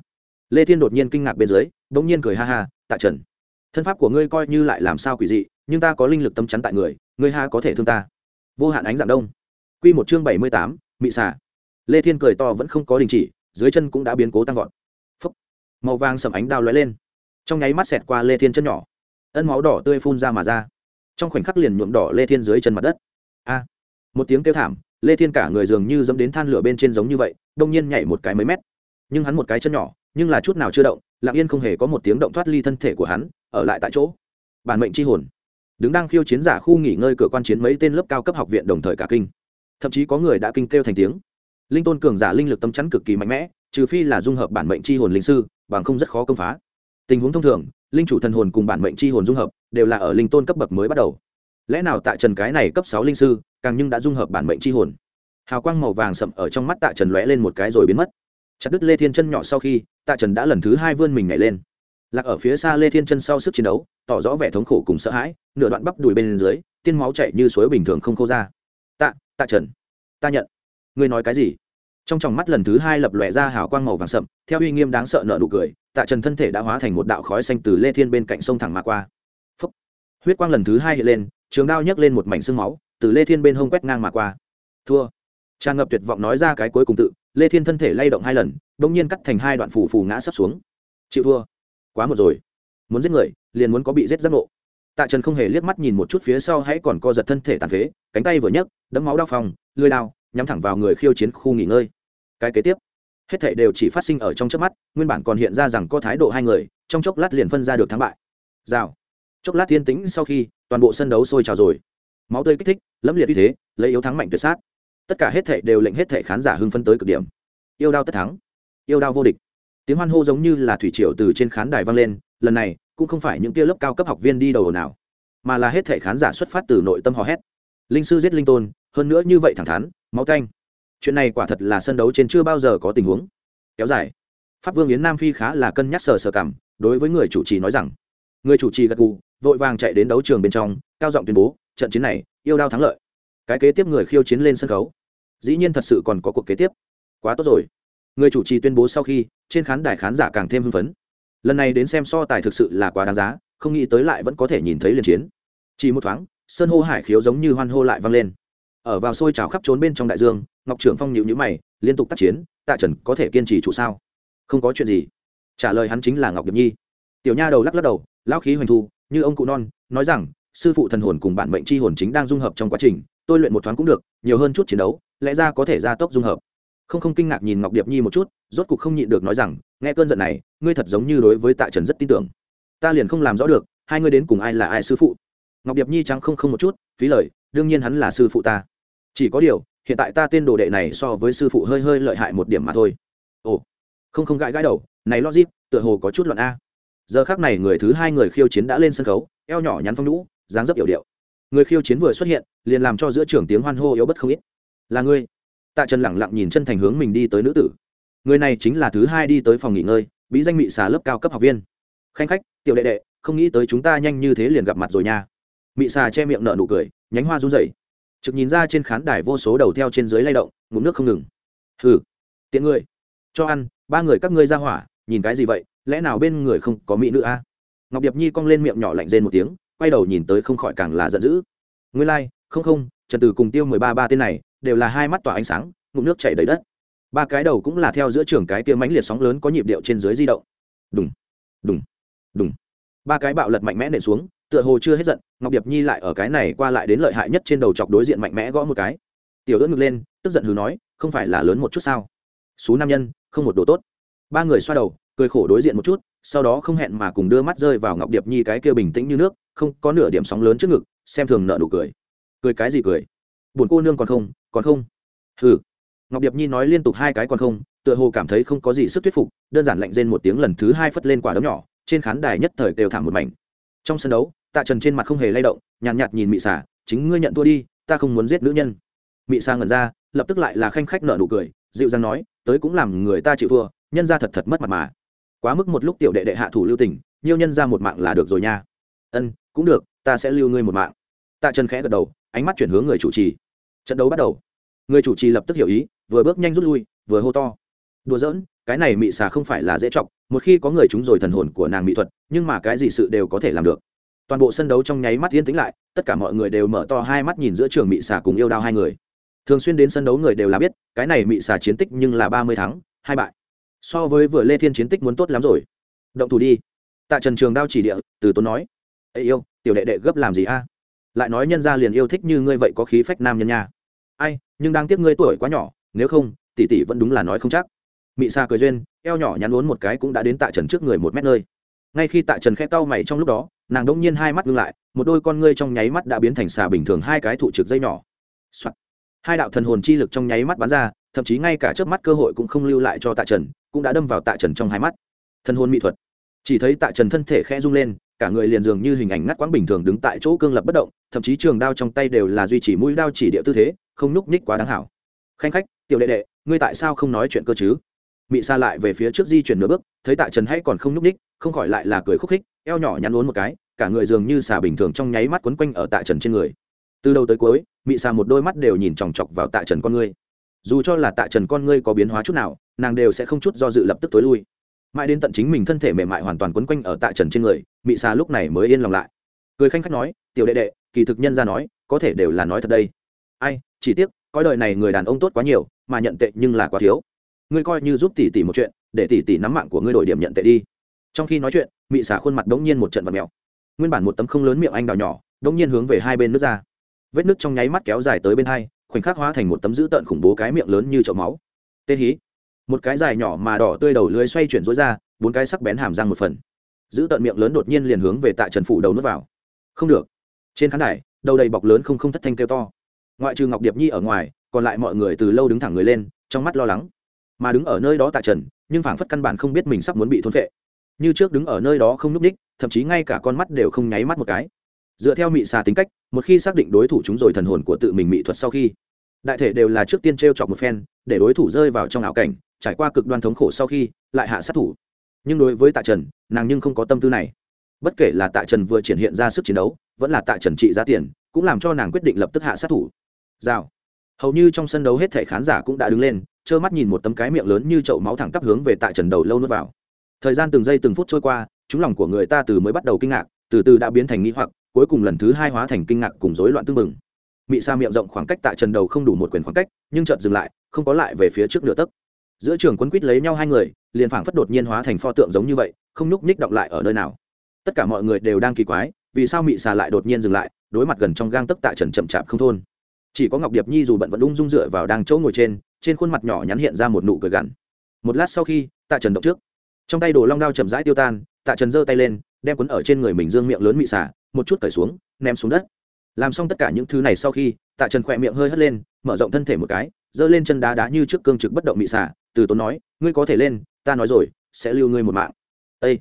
Speaker 1: Lê thiên đột nhiên kinh ngạc bên dưới đ ỗ n g nhiên cười ha ha, tạ trần, thân pháp của ngươi coi như lại làm sao quỷ dị, nhưng ta có linh lực tâm chắn tại người, ngươi ha có thể thương ta. Vô hạn ánh dạng đông. Q một chương bảy mươi tám, mị xả lê thiên cười to vẫn không có đình chỉ, dưới chân cũng đã biến cố tăng vọt. Phấp màu vàng sầm ánh đao lóe lên. Trong nháy mắt xẹt qua lê thiên chân nhỏ ân máu đỏ tươi phun ra mà ra. Trong khoảnh khắc liền nhuộm đỏ lê thiên dưới chân mặt đất. A! Một tiếng kêu thảm, lê thiên cả người dường như dẫm đến than lửa bên trên giống như vậy, đông nhiên nhảy một cái mấy mét. Nhưng hắn một cái chân nhỏ, nhưng là chút nào chưa động, lặng yên không hề có một tiếng động thoát ly thân thể của hắn, ở lại tại chỗ. Bản mệnh c h i hồn. Đứng đang khiêu chiến giả khu nghỉ ngơi cửa quan chiến mấy tên lớp cao cấp học viện đồng thời cả kinh. Thậm chí có người đã kinh kêu thành tiếng. Linh tôn cường giả linh lực tâm chắn cực kỳ mạnh mẽ, trừ phi là dung hợp bản mệnh c h i hồn linh sư, bằng không rất khó công phá tình huống thông thường, linh chủ thần hồn cùng bản mệnh c h i hồn dung hợp đều là ở linh tôn cấp bậc mới bắt đầu. Lẽ nào tại trần cái này cấp sáu linh sư, càng nhưng đã dung hợp bản mệnh c h i hồn? Hào quang màu vàng sậm ở trong mắt tạ trần lóe lên một cái rồi biến mất. Chặt đứt lê thiên chân nhỏ sau khi, tạ trần đã lần thứ hai vươn mình nhảy lên. Lạc ở phía xa lê thiên chân sau sức chiến đấu, tỏ rõ vẻ thống khổ cùng sợ hãi, nửa đoạn bắp đùi bên dưới, tiên máu chạy như suối bình thường không khô ra. Tạ tạ trần, ta nhận. Ngươi nói cái gì? Trong tròng mắt lần thứ hai lập lòe ra hào quang màu vàng sậm, theo uy nghiêm đáng sợ nợ nụ cười, tạ trần thân thể đã hóa thành một đạo khói xanh từ lê thiên bên cạnh sông thẳng mà qua. Phúc. huyết quang lần thứ hai hiện lên, trường đao nhấc lên một mảnh xương máu, từ lê thiên bên hông quét ngang mà qua. Thua. Tràn ngập tuyệt vọng nói ra cái cuối cùng tự, lê thiên thân thể lay động hai lần đ ỗ n g nhiên cắt thành hai đoạn phủ phù ngã sắp xuống. Chịu thua. Quá một rồi. Muốn giết người, liền muốn có bị giết giác ngộ. Tạ trần không hề liếc mắt nhìn một chút phía sau hãy còn co giật thân thể tàn phế, cánh tay vừa nhấc, đấm máu đau phòng lưới đao nhắm thẳng vào người khiêu chiến khu nghỉ ngơi. Cái kế tiếp, hết thảy đều chỉ phát sinh ở trong chớp mắt, nguyên bản còn hiện ra rằng có thái độ hai người, trong chốc lát liền phân ra được thắng bại. Rào. Chốc lát thiên tĩnh sau khi, toàn bộ sân đấu sôi trào rồi. Máu tươi kích thích, lẫm liệt như thế, lấy yếu thắng mạnh tuyệt sát. Tất cả hết thảy đều lệnh hết thảy khán giả hưng phấn tới cực điểm. Yêu đao tất thắng, yêu đao vô địch. Tiếng hoan hô giống như là thủy triều từ trên khán đài vang lên, lần này cũng không phải những kia lớp cao cấp học viên đi đầu nào mà là hết thảy khán giả xuất phát từ nội tâm hò hét. Linh sư giết linh tôn hơn nữa như vậy thẳng thắn, máu canh. Chuyện này quả thật là sân đấu trên chưa bao giờ có tình huống. Kéo dài. Pháp vương yến nam phi khá là cân nhắc sờ sờ cảm, đối với người chủ trì nói rằng, người chủ trì gật gù, vội vàng chạy đến đấu trường bên trong, cao giọng tuyên bố, trận chiến này, yêu đao thắng lợi. Cái kế tiếp người khiêu chiến lên sân khấu. Dĩ nhiên thật sự còn có cuộc kế tiếp. Quá tốt rồi. Người chủ trì tuyên bố sau khi, trên khán đài khán giả càng thêm hưng phấn. Lần này đến xem so tài thực sự là quá đáng giá, không nghĩ tới lại vẫn có thể nhìn thấy liền chiến. Chỉ một thoáng sơn hô hải khiếu giống như hoan hô lại vang lên ở vào xôi trào khắp trốn bên trong đại dương, ngọc trưởng phong nhịu nhữ mày, liên tục tác chiến, tạ trần có thể kiên trì trụ sao? Không có chuyện gì. Trả lời hắn chính là ngọc điệp nhi. Tiểu nha đầu lắc lắc đầu, lão khí hoành thu, như ông cụ non, nói rằng, sư phụ thần hồn cùng bản mệnh c h i hồn chính đang dung hợp trong quá trình, tôi luyện một thoáng cũng được, nhiều hơn chút chiến đấu, lẽ ra có thể gia tốc dung hợp. Không không kinh ngạc nhìn ngọc điệp nhi một chút, rốt cục không nhịn được nói rằng, nghe cơn giận này, ngươi thật giống như đối với tạ trần rất tin tưởng. Ta liền không làm rõ được, hai ngươi đến cùng ai là ai sư phụ? Ngọc điệp nhi trắng không không một chút, phí lời, đương nhiên hắn là sư phụ ta chỉ có điều, hiện tại ta tên đồ đệ này so với sư phụ hơi hơi lợi hại một điểm mà thôi. Ồ, không không gãi gãi đầu, này logic, tựa hồ có chút luận a. Giờ khác này người thứ hai người khiêu chiến đã lên sân khấu, eo nhỏ nhắn phong nhũ, dáng dấp yểu điệu. Người khiêu chiến vừa xuất hiện, liền làm cho giữa trường tiếng hoan hô yếu bất không ít. Là ngươi. Tạ trần lẳng lặng nhìn chân thành hướng mình đi tới nữ tử. Người này chính là thứ hai đi tới phòng nghỉ ngơi, bí danh mị xà lớp cao cấp học viên. Khanh khách, tiểu đệ đệ, không nghĩ tới chúng ta nhanh như thế liền gặp mặt rồi nha. Mị xà che miệng nở nụ cười, nhánh hoa run rẩy trực nhìn ra trên khán đài vô số đầu theo trên dưới lay động ngụm nước không ngừng. Hừ tiện ngươi cho ăn ba người các ngươi ra hỏa nhìn cái gì vậy? Lẽ nào bên người không có mỹ nữ a? À? ngọc điệp nhi cong lên miệng nhỏ lạnh rên một tiếng quay đầu nhìn tới không khỏi càng là giận dữ. Ngươi lai、like, không không trần từ cùng tiêu mười ba ba tên này đều là hai mắt tỏa ánh sáng ngụm nước chảy đầy đất. Ba cái đầu cũng là theo giữa trường cái tiêu mãnh liệt sóng lớn có nhịp điệu trên dưới di động. Đúng đúng đúng ba cái bạo lật mạnh mẽ nện xuống tựa hồ chưa hết giận ngọc điệp nhi lại ở cái này qua lại đến lợi hại nhất trên đầu chọc đối diện mạnh mẽ gõ một cái. Tiểu ưỡn ngực lên, tức giận hừ nói, không phải là lớn một chút sao? Số nam nhân, không một đồ tốt. Ba người xoa đầu, cười khổ đối diện một chút, sau đó không hẹn mà cùng đưa mắt rơi vào ngọc điệp nhi cái kia bình tĩnh như nước, không có nửa điểm sóng lớn trước ngực, xem thường nợ nụ cười. Cười cái gì cười? Buồn cô nương còn không còn không? Hừ. Ngọc điệp nhi nói liên tục hai cái còn không, tựa hồ cảm thấy không có gì sức thuyết phục, đơn giản lạnh rên một tiếng lần thứ hai phất lên quả đấm nhỏ, trên khán đài nhất thời đều thảm một mảnh. Trong sân đấu tạ trần trên mặt không hề lay động nhàn nhạt, nhạt nhìn mị xả chính ngươi nhận thua đi ta không muốn giết nữ nhân. Mị xả ngẩn ra lập tức lại là khanh khách nợ nụ cười dịu dàng nói tới cũng làm người ta chịu thua nhân ra thật thật mất mặt mà. Quá mức một lúc tiểu đệ đệ hạ thủ lưu tình nhiều nhân ra một mạng là được rồi nha. Ân cũng được ta sẽ lưu ngươi một mạng. Tạ trần khẽ gật đầu ánh mắt chuyển hướng người chủ trì. Trận đấu bắt đầu. Người chủ trì lập tức hiểu ý vừa bước nhanh rút lui vừa hô to. Đùa giỡn cái này mị xà không phải là dễ chọc một khi có người trúng rồi thần hồn của nàng mỹ thuật nhưng mà cái gì sự đều có thể làm được toàn bộ sân đấu trong nháy mắt yên tĩnh lại, tất cả mọi người đều mở to hai mắt nhìn giữa trường mị xà cùng yêu đao hai người. Thường xuyên đến sân đấu người đều là biết, cái này mị xà chiến tích nhưng là ba mươi tháng hai bại. So với vừa lê thiên chiến tích muốn tốt lắm rồi. Động thủ đi. Tạ trần trường đao chỉ địa, từ tốn nói. Ê yêu, tiểu đệ đệ gấp làm gì a? Lại nói nhân gia liền yêu thích như ngươi vậy có khí phách nam nhân nha. Ai, nhưng đang tiếc ngươi tuổi quá nhỏ, nếu không, tỷ tỷ vẫn đúng là nói không chắc. Mị xa cười duyên, eo nhỏ nhắn uốn một cái cũng đã đến tạ trần trước người một mét nơi. Ngay khi tạ trần khẽ cau mày trong lúc đó nàng đông nhiên hai mắt ngưng lại, một đôi con ngươi trong nháy mắt đã biến thành xà bình thường hai cái thụ trực dây nhỏ、Soạn. hai đạo thần hồn chi lực trong nháy mắt bắn ra, thậm chí ngay cả trước mắt cơ hội cũng không lưu lại cho tạ trần, cũng đã đâm vào tạ trần trong hai mắt. Thần hồn mỹ thuật. Chỉ thấy tạ trần thân thể khẽ rung lên, cả người liền dường như hình ảnh ngắt quãng bình thường đứng tại chỗ cương lập bất động, thậm chí trường đao trong tay đều là duy trì mũi đao chỉ địa tư thế, không núc ních quá đáng hảo. Khanh khách, tiểu đệ đệ, ngươi tại sao không nói chuyện cơ chứ? Mị xa lại về phía trước di chuyển nửa bước, thấy tạ trần hay còn không núc ních không khỏi lại là cười khúc khích, eo nhỏ nhăn uốn một cái, cả người dường như xà bình thường trong nháy mắt quấn quanh ở tạ trần trên người. Từ đầu tới cuối, mị xà một đôi mắt đều nhìn chòng chọc vào tạ trần con ngươi. Dù cho là tạ trần con ngươi có biến hóa chút nào, nàng đều sẽ không chút do dự lập tức tối lui. Mãi đến tận chính mình thân thể mềm mại hoàn toàn quấn quanh ở tạ trần trên người, mị xà lúc này mới yên lòng lại. Cười khanh khách nói, tiểu đệ đệ, kỳ thực nhân ra nói, có thể đều là nói thật đây. Ai, chỉ tiếc, coi đời này người đàn ông tốt quá nhiều, mà nhận tệ nhưng là quá thiếu. Ngươi coi như giúp tỷ tỷ một chuyện, để tỷ tỷ nắm mạng của ngươi đổi điểm nhận tệ đi trong khi nói chuyện, mị xả khuôn mặt đống nhiên một trận vật mèo. Nguyên bản một tấm không lớn miệng anh đào nhỏ, đống nhiên hướng về hai bên nước ra. Vết nước trong nháy mắt kéo dài tới bên hai, khoảnh khắc hóa thành một tấm dữ tợn khủng bố cái miệng lớn như chậu máu. Tê hí. Một cái dài nhỏ mà đỏ tươi đầu lưới xoay chuyển rối ra, bốn cái sắc bén hàm răng một phần. Giữ tận miệng lớn đột nhiên liền hướng về tại trần phủ đầu nước vào. Không được. Trên khán đài, đầu đầy bọc lớn không không thất thanh kêu to. Ngoại trừ ngọc điệp nhi ở ngoài, còn lại mọi người từ lâu đứng thẳng người lên, trong mắt lo lắng. Mà đứng ở nơi đó tại trần, nhưng phảng phất căn bản không biết mình sắp muốn bị thôn phệ như trước đứng ở nơi đó không núp ních, thậm chí ngay cả con mắt đều không nháy mắt một cái. Dựa theo mị xà tính cách, một khi xác định đối thủ chúng rồi thần hồn của tự mình mị thuật sau khi, đại thể đều là trước tiên t r e o chọc một phen, để đối thủ rơi vào trong ảo cảnh, trải qua cực đoan thống khổ sau khi, lại hạ sát thủ. Nhưng đối với tạ trần, nàng nhưng không có tâm tư này. Bất kể là tạ trần vừa triển hiện ra sức chiến đấu, vẫn là tạ trần trị giá tiền, cũng làm cho nàng quyết định lập tức hạ sát thủ. Rào. Hầu như trong sân đấu hết thể khán giả cũng đã đứng lên, trơ mắt nhìn một tấm cái miệng lớn như chậu máu thẳng tắp hướng về tạ trần đầu lâu nuốt vào thời gian từng giây từng phút trôi qua, chúng lòng của người ta từ mới bắt đầu kinh ngạc, từ từ đã biến thành nghĩ hoặc, cuối cùng lần thứ hai hóa thành kinh ngạc cùng rối loạn tương mừng mị sa miệng rộng khoảng cách tại trần đầu không đủ một quyền khoảng cách, nhưng chợt dừng lại, không có lại về phía trước nửa tấc. Giữa trường quấn quýt lấy nhau hai người, liền phảng phất đột nhiên hóa thành pho tượng giống như vậy, không nhúc nhích động lại ở nơi nào. Tất cả mọi người đều đang kỳ quái, vì sao mị xà lại đột nhiên dừng lại, đối mặt gần trong gang tấc tạ trần chậm chạp không thôn. Chỉ có ngọc điệp nhi dù bận vẫn ung dung dựa vào đang chỗ ngồi trên trên khuôn mặt nhỏ nhắn hiện ra một nụ cười gằn. Một lát sau khi, tạ trần động trước trong tay đồ long đao chậm rãi tiêu tan, tạ trần giơ tay lên, đem cuốn ở trên người mình dương miệng lớn mị xả, một chút cởi xuống, ném xuống đất. Làm xong tất cả những thứ này sau khi, tạ trần khỏe miệng hơi hất lên, mở rộng thân thể một cái, giơ lên chân đá đá như trước cương trực bất động mị xả, từ tốn nói, ngươi có thể lên, ta nói rồi, sẽ lưu ngươi một mạng. Ê!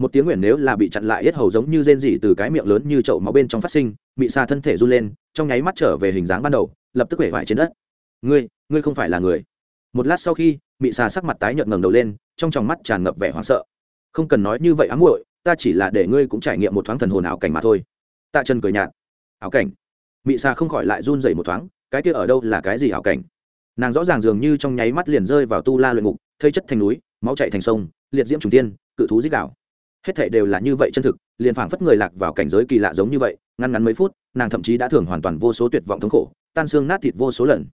Speaker 1: một tiếng nguyện nếu là bị chặn lại hết hầu giống như rên rỉ từ cái miệng lớn như chậu máu bên trong phát sinh, mị xà thân thể run lên, trong nháy mắt trở về hình dáng ban đầu, lập tức hể vải trên đất. Ngươi ngươi không phải là người một lát sau khi, mị xà sắc mặt tái nhợt ngẩng đầu lên, trong tròng mắt tràn ngập vẻ hoảng sợ. Không cần nói như vậy ám muội, ta chỉ là để ngươi cũng trải nghiệm một thoáng thần hồn ảo cảnh mà thôi. Tạ chân cười nhạt. Ảo cảnh? Mị xà không khỏi lại run dậy một thoáng, cái kia ở đâu là cái gì ảo cảnh? Nàng rõ ràng dường như trong nháy mắt liền rơi vào tu la luyện ngục, thây chất thành núi, máu chạy thành sông, liệt diễm trùng tiên cự thú dích đảo. hết thảy đều là như vậy chân thực, liền phảng phất người lạc vào cảnh giới kỳ lạ giống như vậy ngăn ngắn mấy phút, nàng thậm chí đã thường hoàn toàn vô số tuyệt vọng thống khổ, tan xương nát thịt vô số lần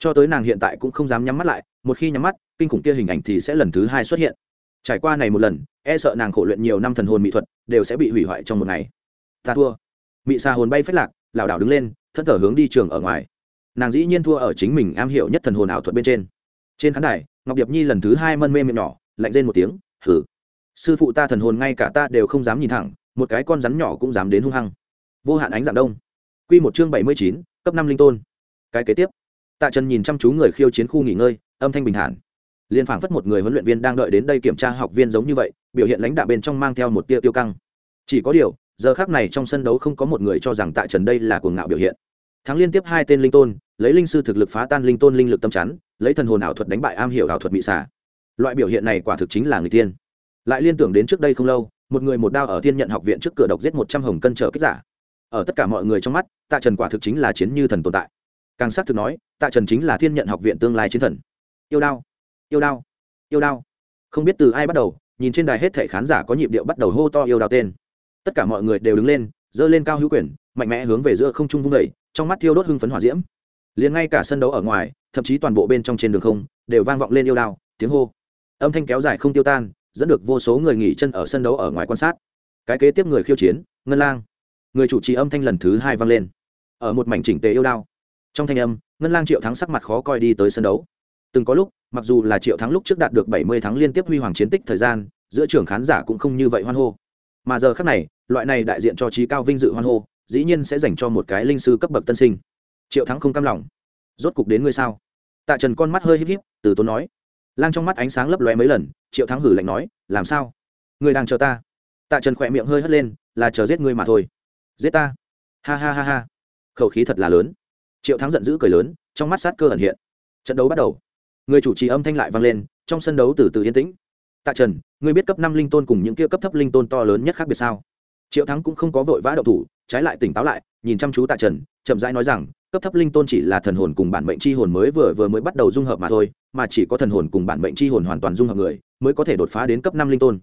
Speaker 1: cho tới nàng hiện tại cũng không dám nhắm mắt lại, một khi nhắm mắt, kinh khủng kia hình ảnh thì sẽ lần thứ hai xuất hiện. Trải qua này một lần e sợ nàng khổ luyện nhiều năm thần hồn mỹ thuật đều sẽ bị hủy hoại trong một ngày. Ta thua. Mị xa hồn bay phết lạc, lảo đảo đứng lên thân thở hướng đi trường ở ngoài. Nàng dĩ nhiên thua ở chính mình am hiểu nhất thần hồn ảo thuật bên trên. Trên khán đài, ngọc điệp nhi lần thứ hai mân mê miệng nhỏ, lạnh rên một tiếng, hử? Sư phụ ta thần hồn ngay cả ta đều không dám nhìn thẳng, một cái con rắn nhỏ cũng dám đến hung hăng. Vô hạn ánh dạng đông. Q một chương bảy mươi chín, cấp năm linh tôn. Cái kế tiếp tạ trần nhìn chăm chú người khiêu chiến khu nghỉ ngơi, âm thanh bình thản. Liên phảng phất một người huấn luyện viên đang đợi đến đây kiểm tra học viên giống như vậy, biểu hiện lãnh đạo bên trong mang theo một tia tiêu căng. Chỉ có điều, giờ khác này trong sân đấu không có một người cho rằng tạ trần đây là cuồng ngạo biểu hiện. Thắng liên tiếp hai tên linh tôn, lấy linh sư thực lực phá tan linh tôn linh lực tâm chắn, lấy thần hồn ảo thuật đánh bại am hiểu ảo thuật bị xả loại biểu hiện này quả thực chính là người tiên. Lại liên tưởng đến trước đây không lâu, một người một đao ở thiên nhận học viện trước cửa độc giết một trăm hồng cân trở kích giả. Ở tất cả mọi người trong mắt, tạ trần quả thực chính là chiến như thần tồn tại càng xác thực nói, tạ trần chính là thiên nhận học viện tương lai chiến thần. Yêu đao yêu đao yêu đao. Không biết từ ai bắt đầu, nhìn trên đài hết thể khán giả có nhịp điệu bắt đầu hô to yêu đao tên. Tất cả mọi người đều đứng lên, giơ lên cao hữu quyền, mạnh mẽ hướng về giữa không trung vung vẩy trong mắt thiêu đốt hưng phấn hỏa diễm. Liền ngay cả sân đấu ở ngoài, thậm chí toàn bộ bên trong trên đường không, đều vang vọng lên yêu đao, tiếng hô. Âm thanh kéo dài không tiêu tan, dẫn được vô số người nghỉ chân ở sân đấu ở ngoài quan sát. Cái kế tiếp người khiêu chiến, ngân lang. Người chủ trì âm thanh lần thứ hai vang lên. Ở một mảnh chỉnh tề yêu đao trong thanh âm, ngân lang triệu thắng sắc mặt khó coi đi tới sân đấu. Từng có lúc, mặc dù là triệu thắng lúc trước đạt được bảy mươi tháng liên tiếp huy hoàng chiến tích thời gian, giữa trường khán giả cũng không như vậy hoan hô. Mà giờ khác này, loại này đại diện cho trí cao vinh dự hoan hô, dĩ nhiên sẽ dành cho một cái linh sư cấp bậc tân sinh. Triệu thắng không cam lòng. Rốt cục đến ngươi sao? Tạ trần con mắt hơi híp híp, từ tốn nói. Lang trong mắt ánh sáng lấp lóe mấy lần, triệu thắng hử lạnh nói, làm sao? Ngươi đang chờ ta? Tạ trần khỏe miệng hơi hất lên, là chờ giết ngươi mà thôi. Giết ta. Ha ha ha ha. Khẩu khí thật là lớn triệu thắng giận dữ cười lớn, trong mắt sát cơ ẩn hiện. Trận đấu bắt đầu. Người chủ trì âm thanh lại vang lên, trong sân đấu từ từ yên tĩnh. Tạ trần, ngươi biết cấp năm linh tôn cùng những kia cấp thấp linh tôn to lớn nhất khác biệt sao? Triệu thắng cũng không có vội vã đậu thủ, trái lại tỉnh táo lại, nhìn chăm chú tạ trần, chậm rãi nói rằng, cấp thấp linh tôn chỉ là thần hồn cùng bản mệnh chi hồn mới vừa vừa mới bắt đầu dung hợp mà thôi, mà chỉ có thần hồn cùng bản mệnh chi hồn hoàn toàn dung hợp người, mới có thể đột phá đến cấp năm linh tôn.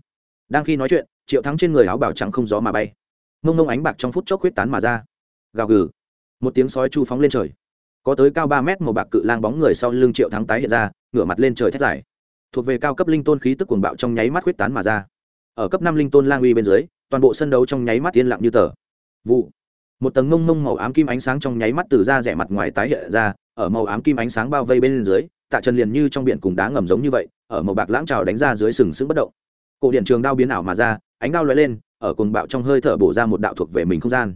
Speaker 1: Đang khi nói chuyện, triệu thắng trên người áo bảo trắng không gió mà bay. Mông mông ánh bạc trong phút chốc huyết tán mà ra. Gào gừ một tiếng sói chu phóng lên trời. Có tới cao ba mét màu bạc cự lang bóng người sau lưng triệu thắng tái hiện ra, ngửa mặt lên trời thét dài. Thuộc về cao cấp linh tôn khí tức cuồng bạo trong nháy mắt huyết tán mà ra. Ở cấp năm linh tôn lang uy bên dưới, toàn bộ sân đấu trong nháy mắt yên lặng như tờ. Vụ. Một tầng mông mông màu ám kim ánh sáng trong nháy mắt từ da rẻ mặt ngoài tái hiện ra, ở màu ám kim ánh sáng bao vây bên dưới, tạ trần liền như trong biển cùng đá ngầm giống như vậy, ở màu bạc lãng trào đánh ra dưới sừng sững bất động. Cổ điện trường đao biến ảo mà ra, ánh đao lóe lên, ở cùng bạo trong hơi thở bổ ra một đạo thuộc về mình không gian.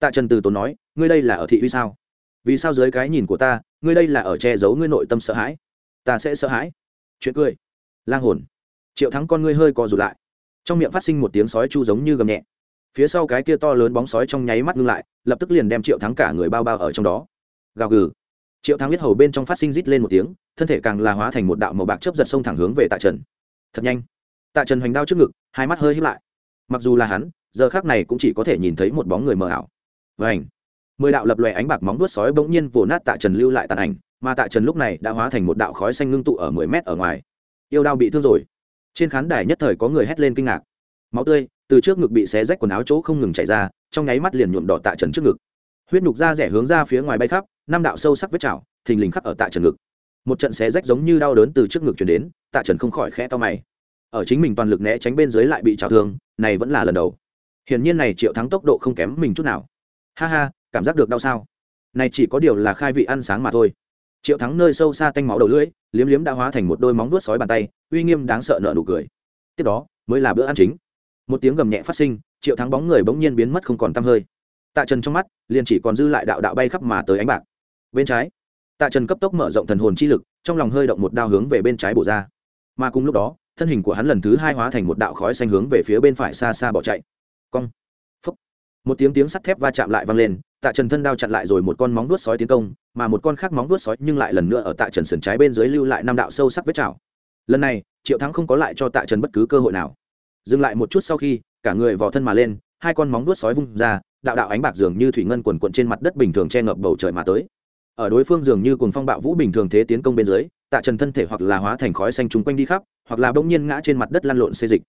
Speaker 1: Tạ trần từ tốn nói ngươi đây là ở thị uy sao? Vì sao dưới cái nhìn của ta, ngươi đây là ở che giấu ngươi nội tâm sợ hãi? Ta sẽ sợ hãi. Chuyện cười. Lang hồn. Triệu thắng con ngươi hơi co rụt lại. Trong miệng phát sinh một tiếng sói chu giống như gầm nhẹ. Phía sau cái kia to lớn bóng sói trong nháy mắt ngưng lại, lập tức liền đem triệu thắng cả người bao bao ở trong đó. Gào gừ. Triệu thắng biết hầu bên trong phát sinh rít lên một tiếng, thân thể càng là hóa thành một đạo màu bạc chấp giật sông thẳng hướng về tạ trần. Thật nhanh. Tạ trần hoành đao trước ngực, hai mắt hơi hiếp lại. Mặc dù là hắn, giờ khác này cũng chỉ có thể nhìn thấy một bóng người mờ ảo. Vảnh mười đạo lập lòe ánh bạc móng vuốt sói bỗng nhiên vồ nát tạ trần lưu lại tàn ảnh, mà tạ trần lúc này đã hóa thành một đạo khói xanh ngưng tụ ở mười mét ở ngoài. Yêu đao bị thương rồi. Trên khán đài nhất thời có người hét lên kinh ngạc. Máu tươi từ trước ngực bị xé rách quần áo chỗ không ngừng chảy ra, trong nháy mắt liền nhuộm đỏ tạ trần trước ngực. Huyết nhục da rẻ hướng ra phía ngoài bay khắp, năm đạo sâu sắc vết chảo, thình lình khắc ở tạ trần ngực. Một trận xé rách giống như đau đớn từ trước ngực chuyển đến, tạ trần không khỏi khẽ to mày. Ở chính mình toàn lực né tránh bên dưới lại bị trào thương, này vẫn là lần đầu. Hiển nhiên này triệu thắng tốc độ không kém mình chút nào. Ha ha cảm giác được đau sao? Này chỉ có điều là khai vị ăn sáng mà thôi. Triệu thắng nơi sâu xa tanh máu đầu lưỡi, liếm liếm đã hóa thành một đôi móng vuốt sói bàn tay, uy nghiêm đáng sợ nợ nụ cười. Tiếp đó, mới là bữa ăn chính. Một tiếng gầm nhẹ phát sinh, triệu thắng bóng người bỗng nhiên biến mất không còn tăm hơi. Tạ trần trong mắt, liền chỉ còn dư lại đạo đạo bay khắp mà tới ánh bạc. Bên trái, tạ trần cấp tốc mở rộng thần hồn chi lực, trong lòng hơi động một đao hướng về bên trái bổ ra. Mà cùng lúc đó, thân hình của hắn lần thứ hai hóa thành một đạo khói xanh hướng về phía bên phải xa xa bỏ chạy. Cong. Phúc. Một tiếng tiếng sắt thép va chạm lại vang lên tạ trần thân đao chặn lại rồi một con móng vuốt sói tiến công, mà một con khác móng vuốt sói nhưng lại lần nữa ở tạ trần sườn trái bên dưới lưu lại năm đạo sâu sắc vết chảo. Lần này, triệu thắng không có lại cho tạ trần bất cứ cơ hội nào. Dừng lại một chút sau khi, cả người vò thân mà lên, hai con móng vuốt sói vung ra, đạo đạo ánh bạc dường như thủy ngân quần quận trên mặt đất bình thường che ngập bầu trời mà tới. Ở đối phương dường như cùng phong bạo vũ bình thường thế tiến công bên dưới, tạ trần thân thể hoặc là hóa thành khói xanh chung quanh đi khắp, hoặc là bỗng nhiên ngã trên mặt đất lăn lộn xê dịch.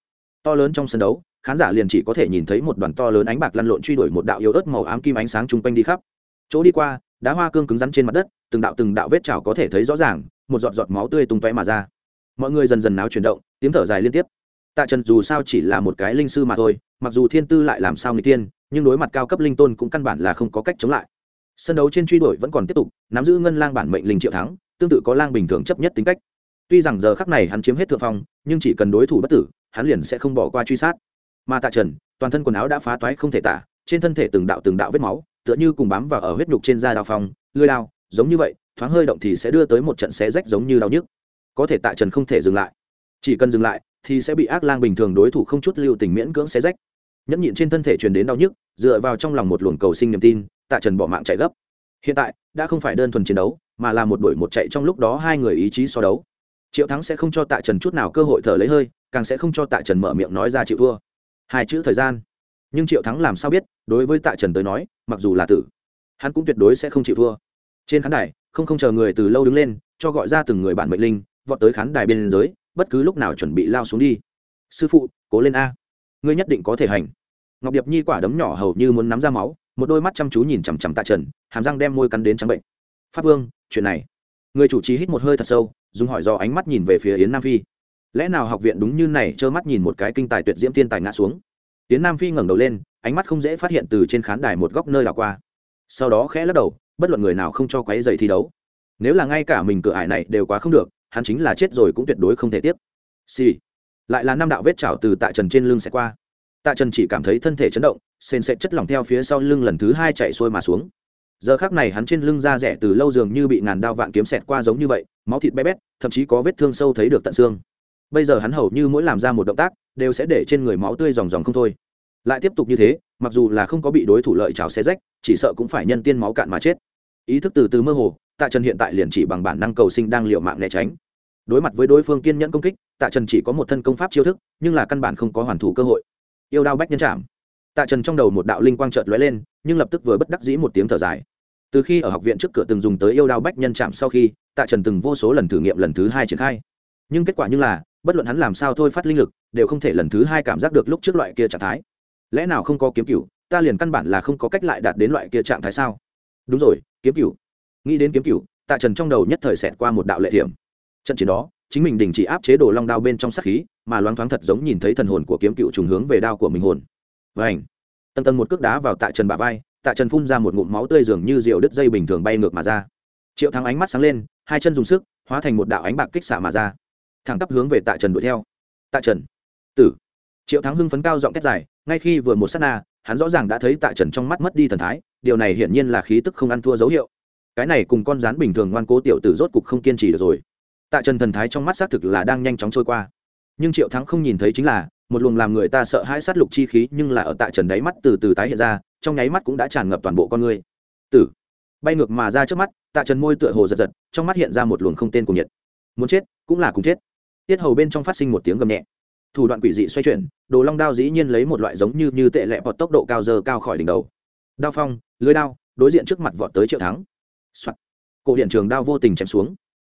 Speaker 1: To lớn trong sân đấu khán giả liền chỉ có thể nhìn thấy một đoàn to lớn ánh bạc lăn lộn truy đuổi một đạo yếu ớt màu ám kim ánh sáng chung quanh đi khắp. Chỗ đi qua, đá hoa cương cứng rắn trên mặt đất, từng đạo từng đạo vết chảo có thể thấy rõ ràng, một giọt giọt máu tươi tung tóe mà ra. Mọi người dần dần náo chuyển động, tiếng thở dài liên tiếp. Tạ trần dù sao chỉ là một cái linh sư mà thôi, mặc dù thiên tư lại làm sao người tiên, nhưng đối mặt cao cấp linh tôn cũng căn bản là không có cách chống lại. Sân đấu trên truy đuổi vẫn còn tiếp tục, nắm giữ ngân lang bản mệnh linh triệu thắng, tương tự có lang bình thường chấp nhất tính cách. Tuy rằng giờ khắc này hắn chiếm hết thượng phong, nhưng chỉ cần đối thủ bất tử, hắn liền sẽ không bỏ qua truy sát mà tạ trần, toàn thân quần áo đã phá toái không thể tả, trên thân thể từng đạo từng đạo vết máu, tựa như cùng bám vào ở huyết nhục trên da đào phong lưới lao, giống như vậy, thoáng hơi động thì sẽ đưa tới một trận xé rách giống như đau nhức. Có thể tạ trần không thể dừng lại. Chỉ cần dừng lại, thì sẽ bị ác lang bình thường đối thủ không chút lưu tình miễn cưỡng xé rách. Nhẫn nhịn trên thân thể truyền đến đau nhức, dựa vào trong lòng một luồng cầu sinh niềm tin, tạ trần bỏ mạng chạy gấp. Hiện tại, đã không phải đơn thuần chiến đấu, mà là một đuổi một chạy trong lúc đó hai người ý chí so đấu. Triệu thắng sẽ không cho tạ trần chút nào cơ hội thở lấy hơi, càng sẽ không cho tạ trần mở miệng nói ra chịu thua hai chữ thời gian. Nhưng triệu thắng làm sao biết, đối với tạ trần tới nói, mặc dù là tử, hắn cũng tuyệt đối sẽ không chịu thua. Trên khán đài, không không chờ người từ lâu đứng lên, cho gọi ra từng người bản mệnh linh, vọt tới khán đài bên giới, bất cứ lúc nào chuẩn bị lao xuống đi. Sư phụ, cố lên a. Ngươi nhất định có thể hành. Ngọc điệp nhi quả đấm nhỏ hầu như muốn nắm ra máu, một đôi mắt chăm chú nhìn chằm chằm tạ trần, hàm răng đem môi cắn đến trắng bệnh. Pháp vương, chuyện này. Người chủ trì hít một hơi thật sâu, dùng hỏi do ánh mắt nhìn về phía yến nam phi lẽ nào học viện đúng như này trơ mắt nhìn một cái kinh tài tuyệt diễm thiên tài ngã xuống? Tiến nam phi ngẩng đầu lên, ánh mắt không dễ phát hiện từ trên khán đài một góc nơi đảo qua. Sau đó khẽ lắc đầu, bất luận người nào không cho quấy dày thi đấu. Nếu là ngay cả mình cửa ải này đều quá không được, hắn chính là chết rồi cũng tuyệt đối không thể tiếp. Xì、sì. lại là năm đạo vết chảo từ tạ trần trên lưng sẽ qua. Tạ trần chỉ cảm thấy thân thể chấn động, sền sệt chất lỏng theo phía sau lưng lần thứ hai chạy xuôi mà xuống. Giờ khác này hắn trên lưng da rẻ từ lâu dường như bị ngàn đao vạn kiếm xẹt qua giống như vậy, máu thịt bé bét, thậm chí có vết thương sâu thấy được tận xương bây giờ hắn hầu như mỗi làm ra một động tác, đều sẽ để trên người máu tươi dòng dòng không thôi. Lại tiếp tục như thế, mặc dù là không có bị đối thủ lợi trào xe rách, chỉ sợ cũng phải nhân tiên máu cạn mà chết. Ý thức từ từ mơ hồ, tạ trần hiện tại liền chỉ bằng bản năng cầu sinh đang liệu mạng né tránh. Đối mặt với đối phương kiên nhẫn công kích, tạ trần chỉ có một thân công pháp chiêu thức, nhưng là căn bản không có hoàn thủ cơ hội. Yêu đao bách nhân chạm. Tạ trần trong đầu một đạo linh quang trợt lóe lên, nhưng lập tức vừa bất đắc dĩ một tiếng thở dài. Từ khi ở học viện trước cửa từng dùng tới yêu đao bách nhân chạm sau khi, tạ trần từng vô số lần thử nghiệm lần thứ hai triển khai. Nhưng kết quả như là bất luận hắn làm sao thôi phát linh lực, đều không thể lần thứ hai cảm giác được lúc trước loại kia trạng thái. Lẽ nào không có kiếm cựu ta liền căn bản là không có cách lại đạt đến loại kia trạng thái sao? Đúng rồi, kiếm cựu nghĩ đến kiếm cựu tạ trần trong đầu nhất thời xẹt qua một đạo lệ thiểm. Trận chiến đó, chính mình đình chỉ áp chế đồ long đao bên trong sát khí, mà loáng thoáng thật giống nhìn thấy thần hồn của kiếm cựu trùng hướng về đao của mình hồn. Và ảnh tầng tầng một cước đá vào tạ trần bả vai, tạ trần phun ra một ngụm máu tươi dường như rượu đứt dây bình thường bay ngược mà ra. Triệu thắng ánh mắt sáng lên, hai chân dùng sức, hóa thành một đạo ánh bạc kích xạ mà ra thẳng tắp hướng về tạ trần đuổi theo. Tạ trần, tử. Triệu thắng hưng phấn cao giọng thét dài, ngay khi vừa một s á t na, hắn rõ ràng đã thấy tạ trần trong mắt mất đi thần thái, điều này hiển nhiên là khí tức không ăn thua dấu hiệu. Cái này cùng con rán bình thường ngoan cố tiểu tử rốt cục không kiên trì được rồi. Tạ trần thần thái trong mắt xác thực là đang nhanh chóng trôi qua. Nhưng triệu thắng không nhìn thấy chính là, một luồng làm người ta sợ hãi sát lục chi khí nhưng là ở tạ trần đáy mắt từ từ tái hiện ra, trong nháy mắt cũng đã tràn ngập toàn bộ con người. Tử. Bay ngược mà ra trước mắt, tạ trần môi tựa hồ giật giật, trong mắt hiện ra một luồng không tên cùng nhiệt. Muốn chết, cũng là cùng chết tiết hầu bên trong phát sinh một tiếng gầm nhẹ. Thủ đoạn quỷ dị xoay chuyển, đồ long đao dĩ nhiên lấy một loại giống như như tệ lẹ vọt tốc độ cao dơ cao khỏi đỉnh đầu. Đao phong, lưới đao, đối diện trước mặt vọt tới triệu thắng、Soạn. cổ điện trường đao vô tình chém xuống.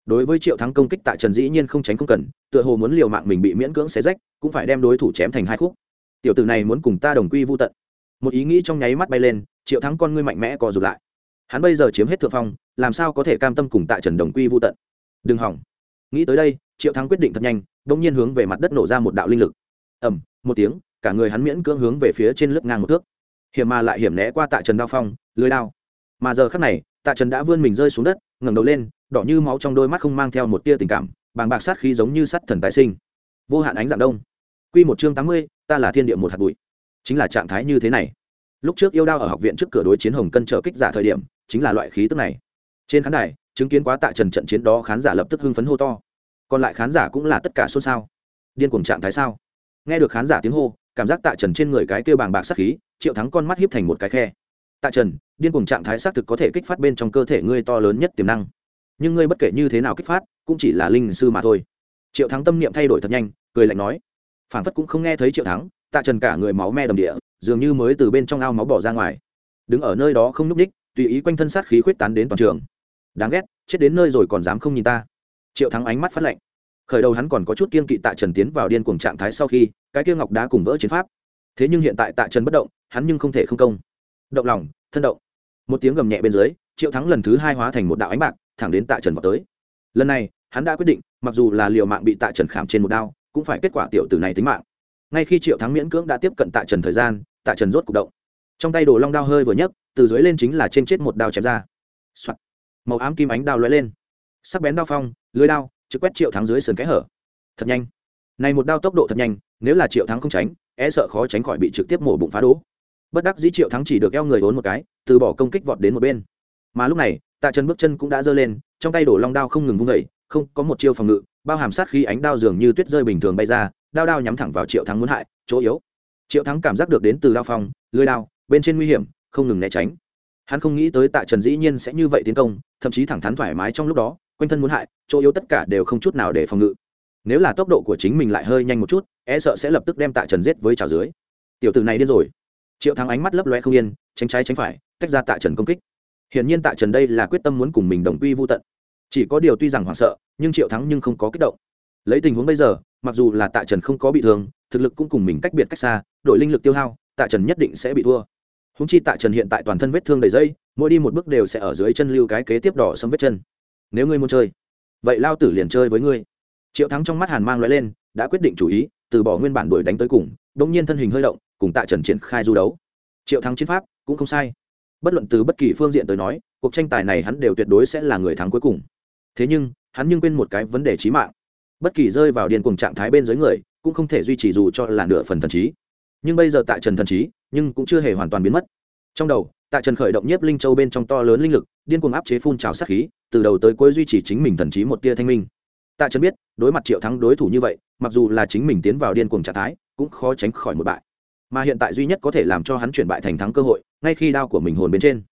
Speaker 1: Đối với triệu thắng công kích tạ trần dĩ nhiên không tránh không cần, tựa hồ muốn liều mạng mình bị miễn cưỡng xé rách, cũng phải đem đối thủ chém thành hai khúc. Tiểu tử này muốn cùng ta đồng quy vô tận. Một ý nghĩ trong nháy mắt bay lên, triệu thắng con ngươi mạnh mẽ co rụt lại. Hắn bây giờ chiếm hết thượng phong, làm sao có thể cam tâm cùng tạ trần đồng quy vô tận? Đừng hỏng nghĩ tới đây, triệu thắng quyết định thật nhanh đ ỗ n g nhiên hướng về mặt đất nổ ra một đạo linh lực. Ẩm một tiếng, cả người hắn miễn cưỡng hướng về phía trên lớp ngang một thước. Hiểm mà lại hiểm né qua tạ trần đao phong, lưới đao. Mà giờ khắc này, tạ trần đã vươn mình rơi xuống đất, ngẩng đầu lên, đỏ như máu trong đôi mắt không mang theo một tia tình cảm, bàng bạc sát khí giống như sắt thần tái sinh. Vô hạn ánh dạng đông. Q một chương tám mươi, ta là thiên địa một hạt bụi. Chính là trạng thái như thế này. Lúc trước yêu đao ở học viện trước cửa đối chiến hồng cân trợ kích giả thời điểm, chính là loại khí tức này. Trên khán đài chứng kiến quá tạ trần trận chiến đó khán giả lập tức hưng phấn hô to. Còn lại khán giả cũng là tất cả xôn xao. Điên cuồng trạng thái sao? Nghe được khán giả tiếng hô, cảm giác tạ trần trên người cái kêu bàng bạc sắc khí, triệu thắng con mắt hiếp thành một cái khe. Tạ trần, điên cuồng trạng thái xác thực có thể kích phát bên trong cơ thể ngươi to lớn nhất tiềm năng. Nhưng ngươi bất kể như thế nào kích phát, cũng chỉ là linh sư mà thôi. Triệu thắng tâm niệm thay đổi thật nhanh, cười lạnh nói. Phản phất cũng không nghe thấy triệu thắng, tạ trần cả người máu me đầm địa, dường như mới từ bên trong ao máu bỏ ra ngoài. Đứng ở nơi đó không n ú c ních tùy ý quanh thân sát khí khuyết tán đến toàn trường đáng ghét, chết đến nơi rồi còn dám không nhìn ta. Triệu thắng ánh mắt phát lạnh. Khởi đầu hắn còn có chút kiên kỵ tạ trần tiến vào điên cuồng trạng thái sau khi, cái kia ngọc đá cùng vỡ chiến pháp. Thế nhưng hiện tại tạ trần bất động, hắn nhưng không thể không công. Động lòng, thân động. Một tiếng gầm nhẹ bên dưới, triệu thắng lần thứ hai hóa thành một đạo ánh bạc, thẳng đến tạ trần vào tới. Lần này, hắn đã quyết định, mặc dù là liều mạng bị tạ trần khảm trên một đao, cũng phải kết quả tiểu tử này tính mạng. Ngay khi triệu thắng miễn cưỡng đã tiếp cận tạ trần thời gian, tạ trần rốt c ụ c động. Trong tay đồ long đao hơi vừa nhấc, từ dưới lên chính là trên chết một đao chém ra、Soạn màu ám kim ánh đao lóe lên. Sắc bén đao phong, lưới đao, trực quét triệu thắng dưới sườn kẽ hở. Thật nhanh. Này một đao tốc độ thật nhanh, nếu là triệu thắng không tránh e sợ khó tránh khỏi bị trực tiếp mổ bụng phá đố. Bất đắc dĩ triệu thắng chỉ được eo người vốn một cái, từ bỏ công kích vọt đến một bên. Mà lúc này, tạ trần bước chân cũng đã giơ lên, trong tay đổ long đao không ngừng vung vẩy không, có một chiêu phòng ngự, bao hàm sát khi ánh đao dường như tuyết rơi bình thường bay ra, đao đao nhắm thẳng vào triệu thắng muốn hại, chỗ yếu. Triệu thắng cảm giác được đến từ đao phong, lưới đao, bên trên nguy hiểm, không ngừng né tránh hắn không nghĩ tới tạ trần dĩ nhiên sẽ như vậy tiến công, thậm chí thẳng thắn thoải mái trong lúc đó, quanh thân muốn hại, chỗ yếu tất cả đều không chút nào để phòng ngự. Nếu là tốc độ của chính mình lại hơi nhanh một chút e sợ sẽ lập tức đem tạ trần giết với trào dưới. Tiểu tử này điên rồi. Triệu thắng ánh mắt lấp loe không yên, tránh trái tránh phải, tách ra tạ trần công kích. Hiển nhiên tạ trần đây là quyết tâm muốn cùng mình đồng quy vô tận. Chỉ có điều tuy rằng hoảng sợ, nhưng triệu thắng nhưng không có kích động. Lấy tình huống bây giờ, mặc dù là tạ trần không có bị thương, thực lực cũng cùng mình cách biệt cách xa, đội linh lực tiêu hao, tạ trần nhất định sẽ bị thua húng chi tạ trần hiện tại toàn thân vết thương đầy dây, mỗi đi một bước đều sẽ ở dưới chân lưu cái kế tiếp đỏ xâm vết chân. Nếu ngươi muốn chơi, vậy lao tử liền chơi với ngươi. Triệu thắng trong mắt hàn mang loại lên, đã quyết định chủ ý, từ bỏ nguyên bản đuổi đánh tới cùng đ ỗ n g nhiên thân hình hơi động, cùng tạ trần triển khai du đấu. Triệu thắng chiến pháp cũng không sai. Bất luận từ bất kỳ phương diện tới nói, cuộc tranh tài này hắn đều tuyệt đối sẽ là người thắng cuối cùng. Thế nhưng, hắn nhưng quên một cái vấn đề trí mạng. Bất kỳ rơi vào điên cuồng trạng thái bên dưới người, cũng không thể duy trì dù cho là nửa phần thần trí nhưng bây giờ tại trần thần trí, nhưng cũng chưa hề hoàn toàn biến mất. Trong đầu tại trần khởi động nhiếp linh châu bên trong to lớn linh lực, điên cuồng áp chế phun trào sát khí, từ đầu tới cuối duy trì chính mình thần trí một tia thanh minh. Tạ trần biết, đối mặt triệu thắng đối thủ như vậy, mặc dù là chính mình tiến vào điên cuồng trạng thái, cũng khó tránh khỏi một bại. Mà hiện tại duy nhất có thể làm cho hắn chuyển bại thành thắng cơ hội, ngay khi đao của mình hồn bên trên.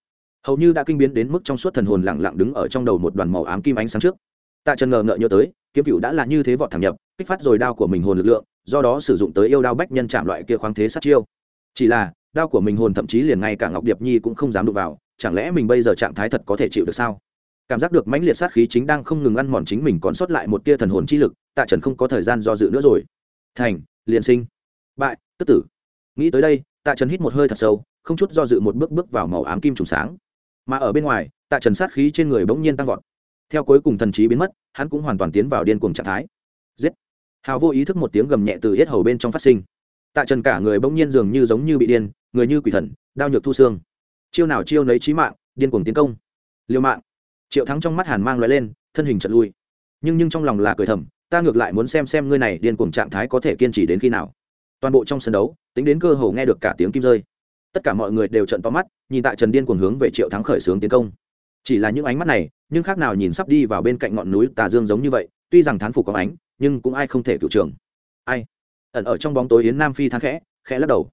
Speaker 1: Hầu như đã kinh biến đến mức trong suốt thần hồn lặng lặng đứng ở trong đầu một đoàn màu ám kim ánh sáng trước. Tạ trần ngờ ngợ nhớ tới kiếm cựu đã là như thế vọt thẳng nhập, kích phát rồi đao của mình hồn lực lượng, do đó sử dụng tới yêu đao bách nhân chạm loại kia khoáng thế sát chiêu. Chỉ là, đao của mình hồn thậm chí liền ngay cả ngọc điệp nhi cũng không dám đụng vào, chẳng lẽ mình bây giờ trạng thái thật có thể chịu được sao? Cảm giác được mãnh liệt sát khí chính đang không ngừng ăn mòn chính mình còn sót lại một tia thần hồn chi lực, tạ trần không có thời gian do dự nữa rồi. Thành, liền sinh. Bại, tức tử. Nghĩ tới đây, tạ trần hít một hơi thật sâu, không chút do dự một bước bước vào màu ám kim trùng sáng. Mà ở bên ngoài, tạ trần sát khí trên người bỗng nhiên tăng vọt theo cuối cùng thần trí biến mất, hắn cũng hoàn toàn tiến vào điên cuồng trạng thái. Giết! Hào vô ý thức một tiếng gầm nhẹ từ hết hầu bên trong phát sinh. Tạ trần cả người bỗng nhiên dường như giống như bị điên, người như quỷ thần, đao nhược thu xương. Chiêu nào chiêu nấy trí mạng, điên cuồng tiến công. Liêu mạng! Triệu thắng trong mắt hàn mang loại lên, thân hình chật lui. Nhưng nhưng trong lòng là cười thầm, ta ngược lại muốn xem xem ngươi này điên cuồng trạng thái có thể kiên trì đến khi nào. Toàn bộ trong sân đấu, tính đến cơ hồ nghe được cả tiếng kim rơi. Tất cả mọi người đều trận to mắt, nhìn tại trần điên cuồng hướng về triệu thắng khởi xướng tiến công chỉ là những ánh mắt này, nhưng khác nào nhìn sắp đi vào bên cạnh ngọn núi tà dương giống như vậy, tuy rằng thán phục có ánh, nhưng cũng ai không thể cựu trường. Ai? Ẩn ở trong bóng tối yến nam phi thán khẽ khẽ lắc đầu.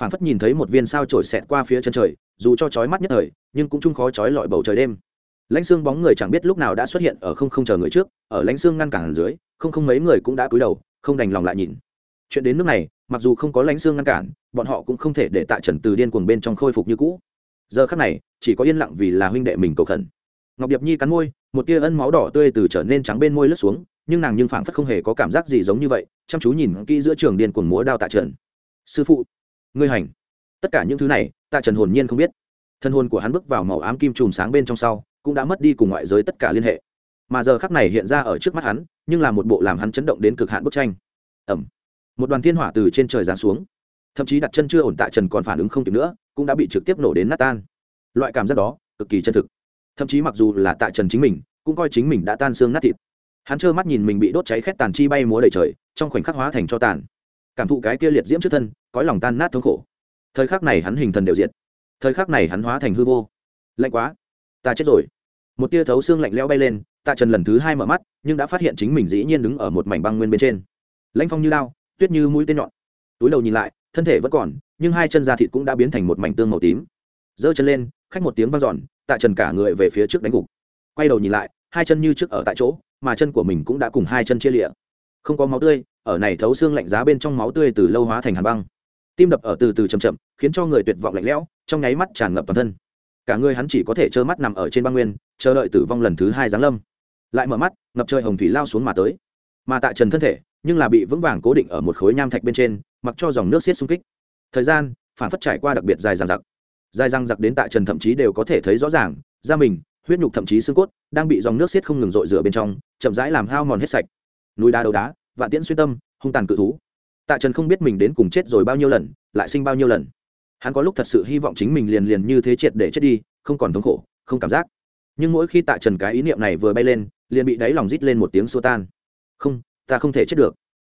Speaker 1: Phản phất nhìn thấy một viên sao trổi xẹt qua phía chân trời, dù cho chói mắt nhất thời, nhưng cũng chung khó chói lọi bầu trời đêm. Lãnh xương bóng người chẳng biết lúc nào đã xuất hiện ở không không chờ người trước, ở lãnh xương ngăn cản dưới, không không mấy người cũng đã cúi đầu, không đành lòng lại nhìn. Chuyện đến nước này, mặc dù không có lãnh xương ngăn cản, bọn họ cũng không thể để tạ trần từ điên cuồng bên trong khôi phục như cũ giờ khắc này, chỉ có yên lặng vì là huynh đệ mình cầu khẩn. Ngọc điệp nhi cắn môi, một tia ân máu đỏ tươi từ trở nên trắng bên môi lướt xuống, nhưng nàng nhưng phảng phất không hề có cảm giác gì giống như vậy, chăm chú nhìn kỹ giữa trường điên cuồng múa đao tạ trần. Sư phụ, ngươi hành. Tất cả những thứ này, tạ trần hồn nhiên không biết. Thân hồn của hắn bước vào màu ám kim chùm sáng bên trong sau, cũng đã mất đi cùng ngoại giới tất cả liên hệ. Mà giờ khắc này hiện ra ở trước mắt hắn, nhưng là một bộ làm hắn chấn động đến cực hạn bức tranh. Ẩm. Một đoàn thiên hỏa từ trên trời giáng xuống. Thậm chí đặt chân chưa ổn tạ trần còn phản ứng không kịp nữa cũng đã bị trực tiếp nổ đến nát tan. Loại cảm giác đó, cực kỳ chân thực. Thậm chí mặc dù là tạ trần chính mình, cũng coi chính mình đã tan xương nát thịt. Hắn trơ mắt nhìn mình bị đốt cháy khét tàn chi bay múa đầy trời, trong khoảnh khắc hóa thành cho tàn. Cảm thụ cái kia liệt diễm trước thân, cõi lòng tan nát thống khổ. Thời khắc này hắn hình thần đều diệt. Thời khắc này hắn hóa thành hư vô. Lạnh quá. Ta chết rồi. Một tia thấu xương lạnh lẽo bay lên, tạ trần lần thứ hai mở mắt, nhưng đã phát hiện chính mình dĩ nhiên đứng ở một mảnh băng nguyên bên trên. Lãnh phong như lao, tuyết như mũi tên nhọn. Túi đầu nhìn lại, thân thể vẫn còn nhưng hai chân da thịt cũng đã biến thành một mảnh tương màu tím. Giơ chân lên, khách một tiếng vang dọn, tạ trần cả người về phía trước đánh gục. Quay đầu nhìn lại, hai chân như trước ở tại chỗ, mà chân của mình cũng đã cùng hai chân chia lịa. Không có máu tươi, ở này thấu xương lạnh giá bên trong máu tươi từ lâu hóa thành hàn băng. Tim đập ở từ từ chậm chậm, khiến cho người tuyệt vọng lạnh lẽo, trong nháy mắt tràn ngập toàn thân. Cả người hắn chỉ có thể trơ mắt nằm ở trên băng nguyên, chờ đợi tử vong lần thứ hai giáng lâm. Lại mở mắt, ngập trời hồng thủy lao xuống mà tới. Mà tại trần thân thể, nhưng là bị vững vàng cố định ở một khối nham thạch bên trên, mặc cho dòng nước xiết xung kích thời gian, phản phất trải qua đặc biệt dài dằng dặc. Dài dằng dặc đến tạ trần thậm chí đều có thể thấy rõ ràng, da mình, huyết nhục thậm chí xương cốt đang bị dòng nước xiết không ngừng rội rửa bên trong, chậm rãi làm hao mòn hết sạch. Núi đá đầu đá, vạn tiễn xuyên tâm, hung tàn cự thú. Tạ trần không biết mình đến cùng chết rồi bao nhiêu lần, lại sinh bao nhiêu lần. Hắn có lúc thật sự hy vọng chính mình liền liền như thế triệt để chết đi, không còn thống khổ, không cảm giác. Nhưng mỗi khi tạ trần cái ý niệm này vừa bay lên, liền bị đáy lòng rít lên một tiếng xô tan. Không, ta không thể chết được.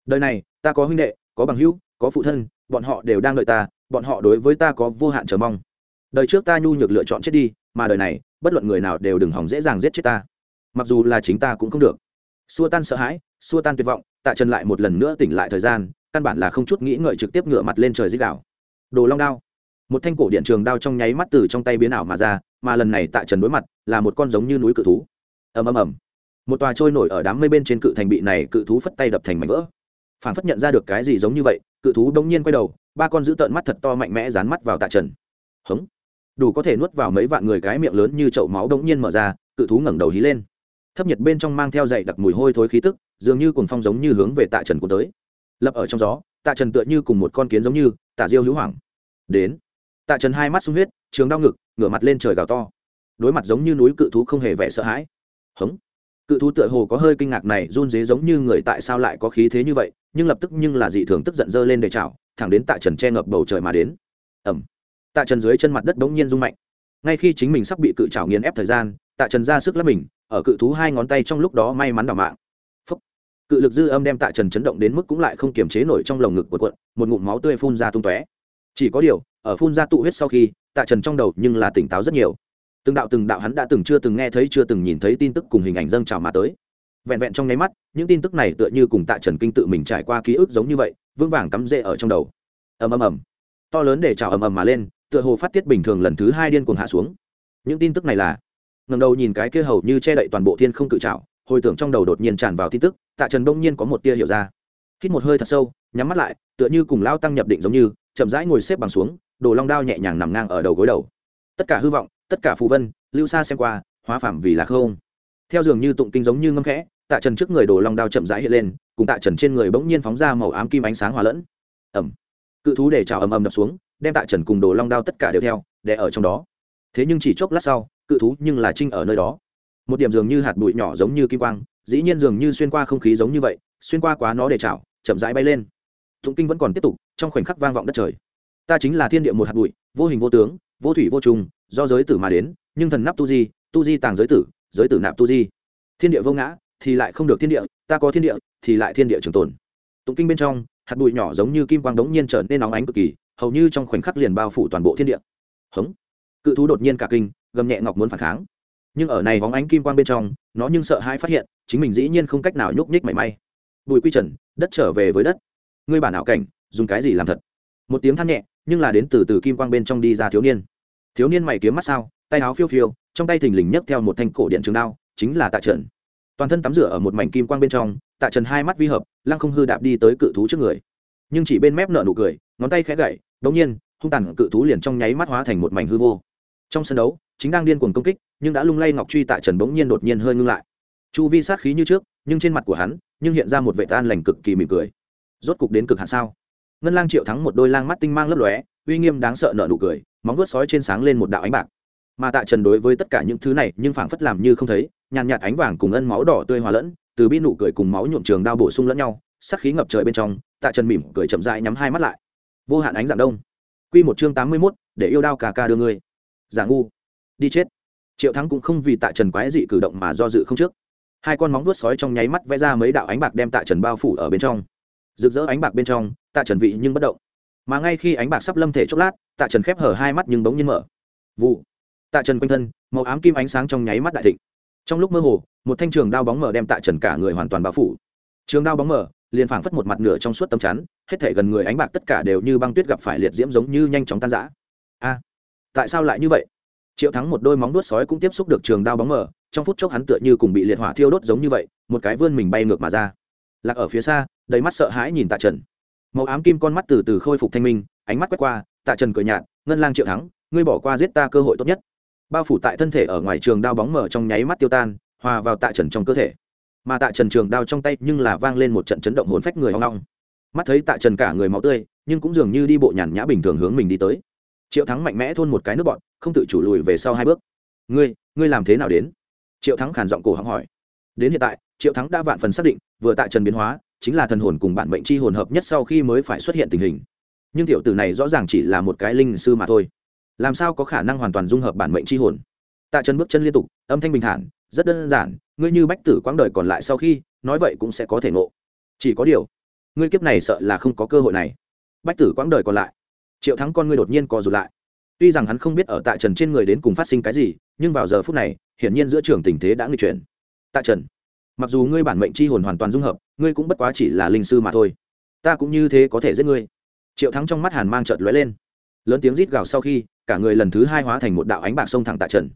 Speaker 1: Đời này, ta có huynh đệ, có bằng hữu, có phụ thân bọn họ đều đang đợi ta, bọn họ đối với ta có vô hạn chờ mong. Đời trước ta nhu nhược lựa chọn chết đi, mà đời này, bất luận người nào đều đừng hỏng dễ dàng giết chết ta. Mặc dù là chính ta cũng không được. Xua tan sợ hãi, xua tan tuyệt vọng, tạ trần lại một lần nữa tỉnh lại thời gian, căn bản là không chút nghĩ ngợi trực tiếp ngựa mặt lên trời dích đảo đồ long đao. Một thanh cổ điện trường đao trong nháy mắt từ trong tay biến ảo mà ra, mà lần này tạ trần đối mặt là một con giống như núi cự thú. Ầm ầm ầm. Một tòa trôi nổi ở đám mây bên trên cự thành bị này cự thú phất tay đập thành mảnh vỡ. Phản phất nhận ra được cái gì giống như vậy cự thú đông nhiên quay đầu, ba con giữ tợn mắt thật to mạnh mẽ dán mắt vào tạ trần. Hống. Đủ có thể nuốt vào mấy vạn người cái miệng lớn như chậu máu đông nhiên mở ra, cự thú ngẩng đầu hí lên. Thấp nhiệt bên trong mang theo dậy đặc mùi hôi thối khí tức, dường như cùng phong giống như hướng về tạ trần của tới. Lập ở trong gió, tạ trần tựa như cùng một con kiến giống như, tạ diêu hữu hoảng. Đến. Tạ trần hai mắt sung huyết, trường đau ngực, ngửa mặt lên trời gào to. Đối mặt giống như núi cự thú không hề vẻ sợ hãi. Hống cự thú tựa hồ có hơi kinh ngạc này, run dế giống như người tại sao lại có khí thế như vậy, nhưng lập tức nhưng là dị thường tức giận dơ lên để chảo, thẳng đến tạ trần che ngập bầu trời mà đến. Ẩm. Tạ trần dưới chân mặt đất bỗng nhiên rung mạnh. Ngay khi chính mình sắp bị cự chảo nghiền ép thời gian, tạ trần ra sức lắp mình, ở cự thú hai ngón tay trong lúc đó may mắn đ mạng. Phúc. cự lực dư âm đem tạ trần chấn động đến mức cũng lại không kiềm chế nổi trong lồng ngực của quận một ngụm máu tươi phun ra tung tóe. Chỉ có điều, ở phun ra tụ huyết sau khi, tạ trần trong đầu nhưng là tỉnh táo rất nhiều từng đạo từng đạo hắn đã từng chưa từng nghe thấy, chưa từng nhìn thấy tin tức cùng hình ảnh dâng trào mà tới. Vẹn vẹn trong nháy mắt, những tin tức này tựa như cùng tạ trần kinh tự mình trải qua ký ức giống như vậy, vững vàng cắm rễ ở trong đầu. Ầm ầm ầm. To lớn để trào ầm ầm mà lên, tựa hồ phát tiết bình thường lần thứ hai điên cuồng hạ xuống. Những tin tức này là ngầm đầu nhìn cái kia hầu như che đậy toàn bộ thiên không cự trào hồi tưởng trong đầu đột nhiên tràn vào tin tức, tạ trần đông nhiên có một tia hiểu ra. Hít một hơi thật sâu, nhắm mắt lại, tựa như cùng lao tăng nhập định giống như, chậm rãi ngồi xếp bằng xuống, đồ long đao nhẹ nhàng nằm ngang ở đầu gối đầu. Tất cả hư vọng tất cả phù vân, lưu xa xem qua, hóa phạm vì là không. Theo dường như tụng kinh giống như ngâm khẽ, tạ trần trước người đồ long đao chậm rãi hiện lên, cùng tạ trần trên người bỗng nhiên phóng ra màu ám kim ánh sáng hòa lẫn. Ẩm. Cự thú để trào ầm ầm đập xuống, đem tạ trần cùng đồ long đao tất cả đều theo để ở trong đó. Thế nhưng chỉ chốc lát sau, cự thú nhưng là trinh ở nơi đó. Một điểm dường như hạt bụi nhỏ giống như kim quang, dĩ nhiên dường như xuyên qua không khí giống như vậy, xuyên qua quá nó để chảo, chậm rãi bay lên. Tụng kinh vẫn còn tiếp tục, trong khoảnh khắc vang vọng đất trời. Ta chính là thiên địa một hạt bụi, vô hình vô tướng, vô thủy vô trùng do giới tử mà đến, nhưng thần nắp tu di tu di tàng giới tử giới tử nạp tu di. Thiên địa vô ngã, thì lại không được thiên địa, ta có thiên địa, thì lại thiên địa trường tồn. Tụng kinh bên trong, hạt bụi nhỏ giống như kim quang đống nhiên trở nên nóng ánh cực kỳ, hầu như trong khoảnh khắc liền bao phủ toàn bộ thiên địa. Hống. Cự thú đột nhiên cả kinh, gầm nhẹ ngọc muốn phản kháng. Nhưng ở này bóng ánh kim quang bên trong, nó nhưng sợ hãi phát hiện, chính mình dĩ nhiên không cách nào nhúc nhích mảy may. Bùi quy trần, đất trở về với đất. Ngươi bản ảo cảnh, dùng cái gì làm thật? Một tiếng than nhẹ, nhưng là đến từ từ kim quang bên trong đi ra thiếu niên thiếu niên mày kiếm mắt sao, tay áo phiêu phiêu, trong tay thình lình nhấc theo một thanh cổ điện trường đao, chính là tạ trần. Toàn thân tắm rửa ở một mảnh kim quang bên trong, tạ trần hai mắt vi hợp, lăng không hư đạp đi tới cự thú trước người. Nhưng chỉ bên mép nợ nụ cười, ngón tay khẽ gậy đống nhiên, hung tàn cự thú liền trong nháy mắt hóa thành một mảnh hư vô. Trong sân đấu, chính đang điên cuồng công kích, nhưng đã lung lay ngọc truy tạ trần bỗng nhiên đột nhiên hơi ngưng lại. Chu vi sát khí như trước, nhưng trên mặt của hắn, nhưng hiện ra một vệ tan lành cực kỳ mỉm cười. Rốt cục đến cực hạ sao? Ngân lang triệu thắng một đôi lang mắt tinh mang lấp lóe uy nghiêm đáng sợ nợ nụ cười, móng vuốt sói trên sáng lên một đạo ánh bạc. Mà tạ trần đối với tất cả những thứ này, nhưng phảng phất làm như không thấy, nhàn nhạt ánh vàng cùng ân máu đỏ tươi hòa lẫn, từ bi nụ cười cùng máu nhuộm trường đao bổ sung lẫn nhau, sắc khí ngập trời bên trong, tạ trần mỉm cười chậm rãi nhắm hai mắt lại. Vô hạn ánh dạng đông. Q một chương tám mươi mốt, để yêu đao cà ca đưa ngươi. Giả ngu. Đi chết. Triệu thắng cũng không vì tạ trần quái dị cử động mà do dự không trước. Hai con móng vuốt sói trong nháy mắt vẽ ra mấy đạo ánh bạc đem tạ trần bao phủ ở bên trong. Rực rỡ ánh bạc bên trong, tạ trần vị nhưng bất động mà ngay khi ánh bạc sắp lâm thể chốc lát, tạ trần khép hở hai mắt nhưng bỗng nhiên mở. Vụ. Tạ trần quanh thân, màu ám kim ánh sáng trong nháy mắt đại thịnh. Trong lúc mơ hồ, một thanh trường đao bóng mở đem tạ trần cả người hoàn toàn bao phủ. Trường đao bóng mở liền phảng phất một mặt nửa trong suốt tấm chắn, hết thể gần người ánh bạc tất cả đều như băng tuyết gặp phải liệt diễm giống như nhanh chóng tan rã. A, tại sao lại như vậy? Triệu thắng một đôi móng đuốt sói cũng tiếp xúc được trường đao bóng mở trong phút chốc hắn tựa như cùng bị liệt hỏa thiêu đốt giống như vậy, một cái vươn mình bay ngược mà ra. Lạc ở phía xa, đầy mắt sợ hãi nhìn tạ trần màu ám kim con mắt từ từ khôi phục thanh minh, ánh mắt quét qua, tạ trần cười nhạt, ngân lang triệu thắng, ngươi bỏ qua giết ta cơ hội tốt nhất. Bao phủ tại thân thể ở ngoài trường đao bóng mở trong nháy mắt tiêu tan, hòa vào tạ trần trong cơ thể. Mà tạ trần trường đao trong tay nhưng là vang lên một trận chấn động hồn phách người hoang long. Mắt thấy tạ trần cả người máu tươi, nhưng cũng dường như đi bộ nhàn nhã bình thường hướng mình đi tới. Triệu thắng mạnh mẽ thôn một cái nước bọn, không tự chủ lùi về sau hai bước. Ngươi ngươi làm thế nào đến? Triệu thắng khản giọng cổ họng hỏi. Đến hiện tại, triệu thắng đã vạn phần xác định, vừa tạ trần biến hóa chính là thần hồn cùng bản mệnh chi hồn hợp nhất sau khi mới phải xuất hiện tình hình. Nhưng tiểu tử này rõ ràng chỉ là một cái linh sư mà thôi. Làm sao có khả năng hoàn toàn dung hợp bản mệnh chi hồn? Tạ trần bước chân liên tục, âm thanh bình thản, rất đơn giản, ngươi như bách tử quãng đời còn lại sau khi, nói vậy cũng sẽ có thể ngộ. Chỉ có điều, ngươi kiếp này sợ là không có cơ hội này. Bách tử quãng đời còn lại, triệu thắng con ngươi đột nhiên co rụt lại. Tuy rằng hắn không biết ở tạ trần trên người đến cùng phát sinh cái gì, nhưng vào giờ phút này, hiển nhiên giữa trường tình thế đã nghịch chuyển. Tạ trần mặc dù ngươi bản mệnh chi hồn hoàn toàn dung hợp, ngươi cũng bất quá chỉ là linh sư mà thôi. Ta cũng như thế có thể giết ngươi. Triệu thắng trong mắt hàn mang trợt lóe lên. Lớn tiếng rít gào sau khi, cả người lần thứ hai hóa thành một đạo ánh bạc sông thẳng tạ trần.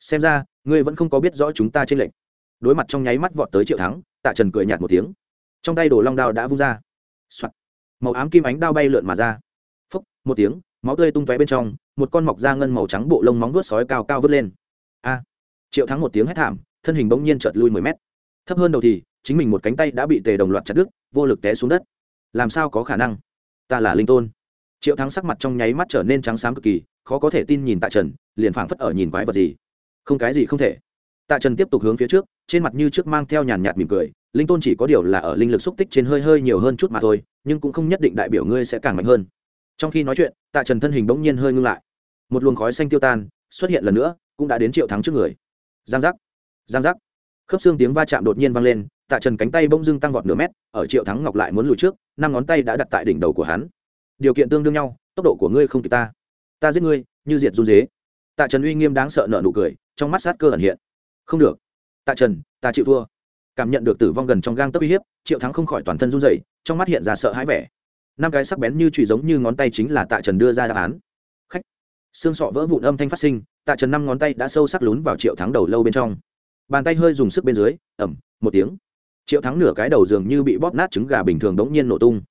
Speaker 1: Xem ra, ngươi vẫn không có biết rõ chúng ta trên lệnh đối mặt trong nháy mắt vọt tới triệu thắng, tạ trần cười nhạt một tiếng. Trong tay đồ long đao đã vung ra、Soạn. màu ám kim ánh đao bay lượn mà ra. Phúc một tiếng, máu tươi tung tóe bên trong, một con mọc da ngân màu trắng bộ lông móng vuốt sói cao cao vớt lên. A. Triệu thắng một tiếng hét thảm, thân hình bỗng nhiên chợt lui mười mét thấp hơn đầu thì, chính mình một cánh tay đã bị tề đồng loạt chặt đứt, vô lực té xuống đất. Làm sao có khả năng? Ta là linh tôn. Triệu thắng sắc mặt trong nháy mắt trở nên trắng xám cực kỳ, khó có thể tin nhìn tạ trần, liền phảng phất ở nhìn quái vật gì. Không cái gì không thể. Tạ trần tiếp tục hướng phía trước, trên mặt như trước mang theo nhàn nhạt mỉm cười, linh tôn chỉ có điều là ở linh lực xúc tích trên hơi hơi nhiều hơn chút mà thôi, nhưng cũng không nhất định đại biểu ngươi sẽ càng mạnh hơn. Trong khi nói chuyện, tạ trần thân hình bỗng nhiên hơi ngưng lại. Một luồng khói xanh tiêu tan, xuất hiện lần nữa, cũng đã đến triệu thắng trước người. Giang giác. Giang giác khớp xương tiếng va chạm đột nhiên vang lên, tạ trần cánh tay bỗng dưng tăng vọt nửa mét, ở triệu thắng ngọc lại muốn lùi trước, năm ngón tay đã đặt tại đỉnh đầu của hắn. Điều kiện tương đương nhau, tốc độ của ngươi không kịp ta. Ta giết ngươi, như diệt run dế. Tạ trần uy nghiêm đáng sợ nợ nụ cười, trong mắt sát cơ ẩn hiện. Không được. Tạ trần, ta chịu thua. Cảm nhận được tử vong gần trong gang tấc uy hiếp, triệu thắng không khỏi toàn thân run dậy trong mắt hiện ra sợ hãi vẻ. Năm cái sắc bén như trụy giống như ngón tay chính là tạ trần đưa ra đáp án. Khách. Xương sọ vỡ vụn âm thanh phát sinh, tạ trần năm ngón tay đã sâu sắc lún vào triệu thắng đầu lâu bên trong bàn tay hơi dùng sức bên dưới, ẩm, một tiếng. Triệu thắng nửa cái đầu dường như bị bóp nát trứng gà bình thường đống nhiên nổ tung.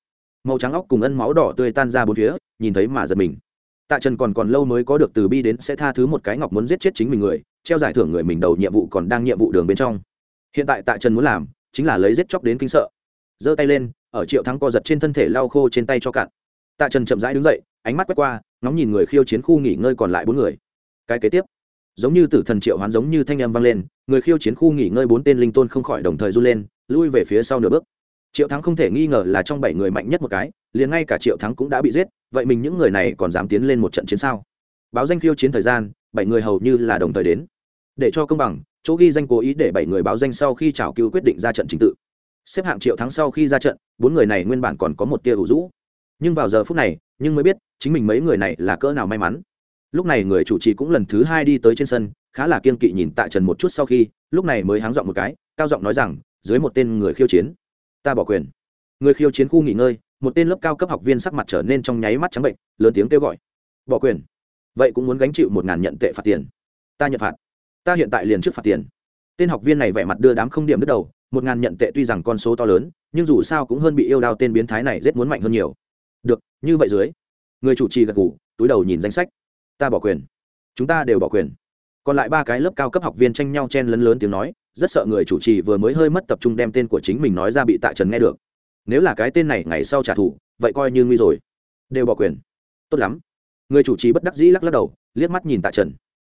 Speaker 1: Màu trắng óc cùng ân máu đỏ tươi tan ra bốn phía, nhìn thấy mà giật mình. Tạ trần còn còn lâu mới có được từ bi đến sẽ tha thứ một cái ngọc muốn giết chết chính mình người, treo giải thưởng người mình đầu nhiệm vụ còn đang nhiệm vụ đường bên trong. Hiện tại tạ trần muốn làm chính là lấy giết chóc đến kinh sợ. Giơ tay lên, ở triệu thắng co giật trên thân thể lau khô trên tay cho cạn. Tạ trần chậm rãi đứng dậy, ánh mắt quét qua, ngóng nhìn người khiêu chiến khu nghỉ ngơi còn lại bốn người. Cái kế tiếp giống như tử thần triệu hoán giống như thanh âm vang lên, người khiêu chiến khu nghỉ ngơi bốn tên linh tôn không khỏi đồng thời run lên, lui về phía sau nửa bước. Triệu thắng không thể nghi ngờ là trong bảy người mạnh nhất một cái, liền ngay cả triệu thắng cũng đã bị giết, vậy mình những người này còn dám tiến lên một trận chiến sao? Báo danh khiêu chiến thời gian, bảy người hầu như là đồng thời đến. Để cho công bằng, chỗ ghi danh cố ý để bảy người báo danh sau khi trào cứu quyết định ra trận trình tự. Xếp hạng triệu thắng sau khi ra trận, bốn người này nguyên bản còn có một tia ủ rũ nhưng vào giờ phút này, nhưng mới biết, chính mình mấy người này là cỡ nào may mắn lúc này người chủ trì cũng lần thứ hai đi tới trên sân, khá là kiên kỵ nhìn tạ trần một chút sau khi, lúc này mới háng dọn một cái, cao giọng nói rằng, dưới một tên người khiêu chiến. Ta bỏ quyền. Người khiêu chiến khu nghỉ ngơi, một tên lớp cao cấp học viên sắc mặt trở nên trong nháy mắt trắng bệnh, lớn tiếng kêu gọi. Bỏ quyền. Vậy cũng muốn gánh chịu một ngàn nhận tệ phạt tiền. Ta nhận phạt. Ta hiện tại liền trước phạt tiền. Tên học viên này vẻ mặt đưa đám không điểm đứt đầu, một ngàn nhận tệ tuy rằng con số to lớn, nhưng dù sao cũng hơn bị yêu đao tên biến thái này rất muốn mạnh hơn nhiều. Được, như vậy dưới. Người chủ trì gật ngủ túi đầu nhìn danh sách ta bỏ quyền. Chúng ta đều bỏ quyền. Còn lại ba cái lớp cao cấp học viên tranh nhau chen lấn lớn tiếng nói, rất sợ người chủ trì vừa mới hơi mất tập trung đem tên của chính mình nói ra bị tạ trần nghe được. Nếu là cái tên này ngày sau trả thù, vậy coi như nguy rồi. Đều bỏ quyền. Tốt lắm. Người chủ trì bất đắc dĩ lắc lắc đầu, liếc mắt nhìn tạ trần.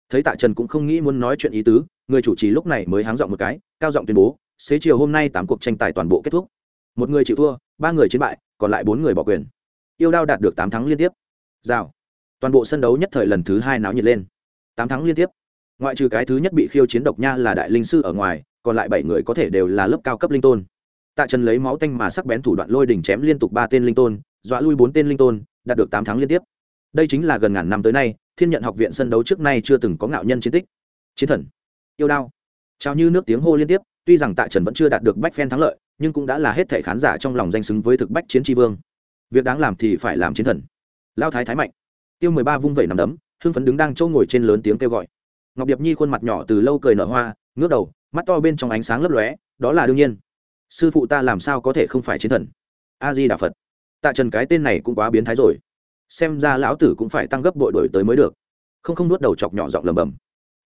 Speaker 1: Thấy tạ trần cũng không nghĩ muốn nói chuyện ý tứ, người chủ trì lúc này mới háng giọng một cái, cao giọng tuyên bố, xế chiều hôm nay tám cuộc tranh tài toàn bộ kết thúc. Một người chịu thua, ba người chiến bại, còn lại bốn người bỏ quyền. Yêu đao đạt được tám thắng liên tiếp. Rào toàn bộ sân đấu nhất thời lần thứ hai náo nhiệt lên. Tám thắng liên tiếp. Ngoại trừ cái thứ nhất bị khiêu chiến độc nha là đại linh sư ở ngoài, còn lại bảy người có thể đều là lớp cao cấp linh tôn. Tạ trần lấy máu tanh mà sắc bén thủ đoạn lôi đỉnh chém liên tục ba tên linh tôn, dọa lui bốn tên linh tôn, đạt được tám tháng liên tiếp. Đây chính là gần ngàn năm tới nay, thiên nhận học viện sân đấu trước nay chưa từng có ngạo nhân chiến tích. Chiến thần, yêu đao. Trao như nước tiếng hô liên tiếp, tuy rằng tạ trần vẫn chưa đạt được bách phen thắng lợi, nhưng cũng đã là hết thể khán giả trong lòng danh xứng với thực bách chiến tri vương. Việc đáng làm thì phải làm chiến thần. Lao thái thái mạnh tiêu mười ba vung vẩy nằm đấm, hưng phấn đứng đang trâu ngồi trên lớn tiếng kêu gọi. Ngọc điệp nhi khuôn mặt nhỏ từ lâu cười nở hoa, ngước đầu, mắt to bên trong ánh sáng lấp lóe, đó là đương nhiên. Sư phụ ta làm sao có thể không phải chiến thần? A di đà phật. Tạ trần cái tên này cũng quá biến thái rồi. Xem ra lão tử cũng phải tăng gấp bội đổi tới mới được. Không không nuốt đầu chọc nhỏ giọng lầm bầm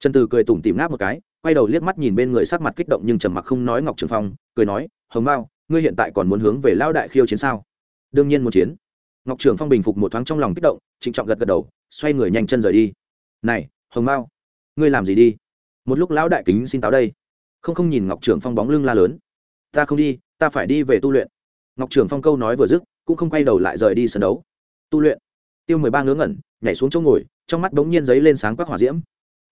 Speaker 1: trần từ cười tủm tìm ngáp một cái, quay đầu liếc mắt nhìn bên người sắc mặt kích động nhưng trầm mặc không nói ngọc trường phong, cười nói, hồng mao, ngươi hiện tại còn muốn hướng về lao đại khiêu chiến sao? Đương nhiên muốn chiến ngọc trường phong bình phục một thoáng trong lòng kích động, trịnh trọng gật gật đầu, xoay người nhanh chân rời đi. Này, hồng mao, ngươi làm gì đi? Một lúc lão đại kính xin táo đây. Không không nhìn ngọc trường phong bóng lưng la lớn. Ta không đi, ta phải đi về tu luyện. Ngọc trường phong câu nói vừa dứt, cũng không quay đầu lại rời đi sân đấu. Tu luyện? Tiêu mười ba ngớ ngẩn, nhảy xuống chỗ ngồi, trong mắt bỗng nhiên giấy lên sáng quắc hỏa diễm.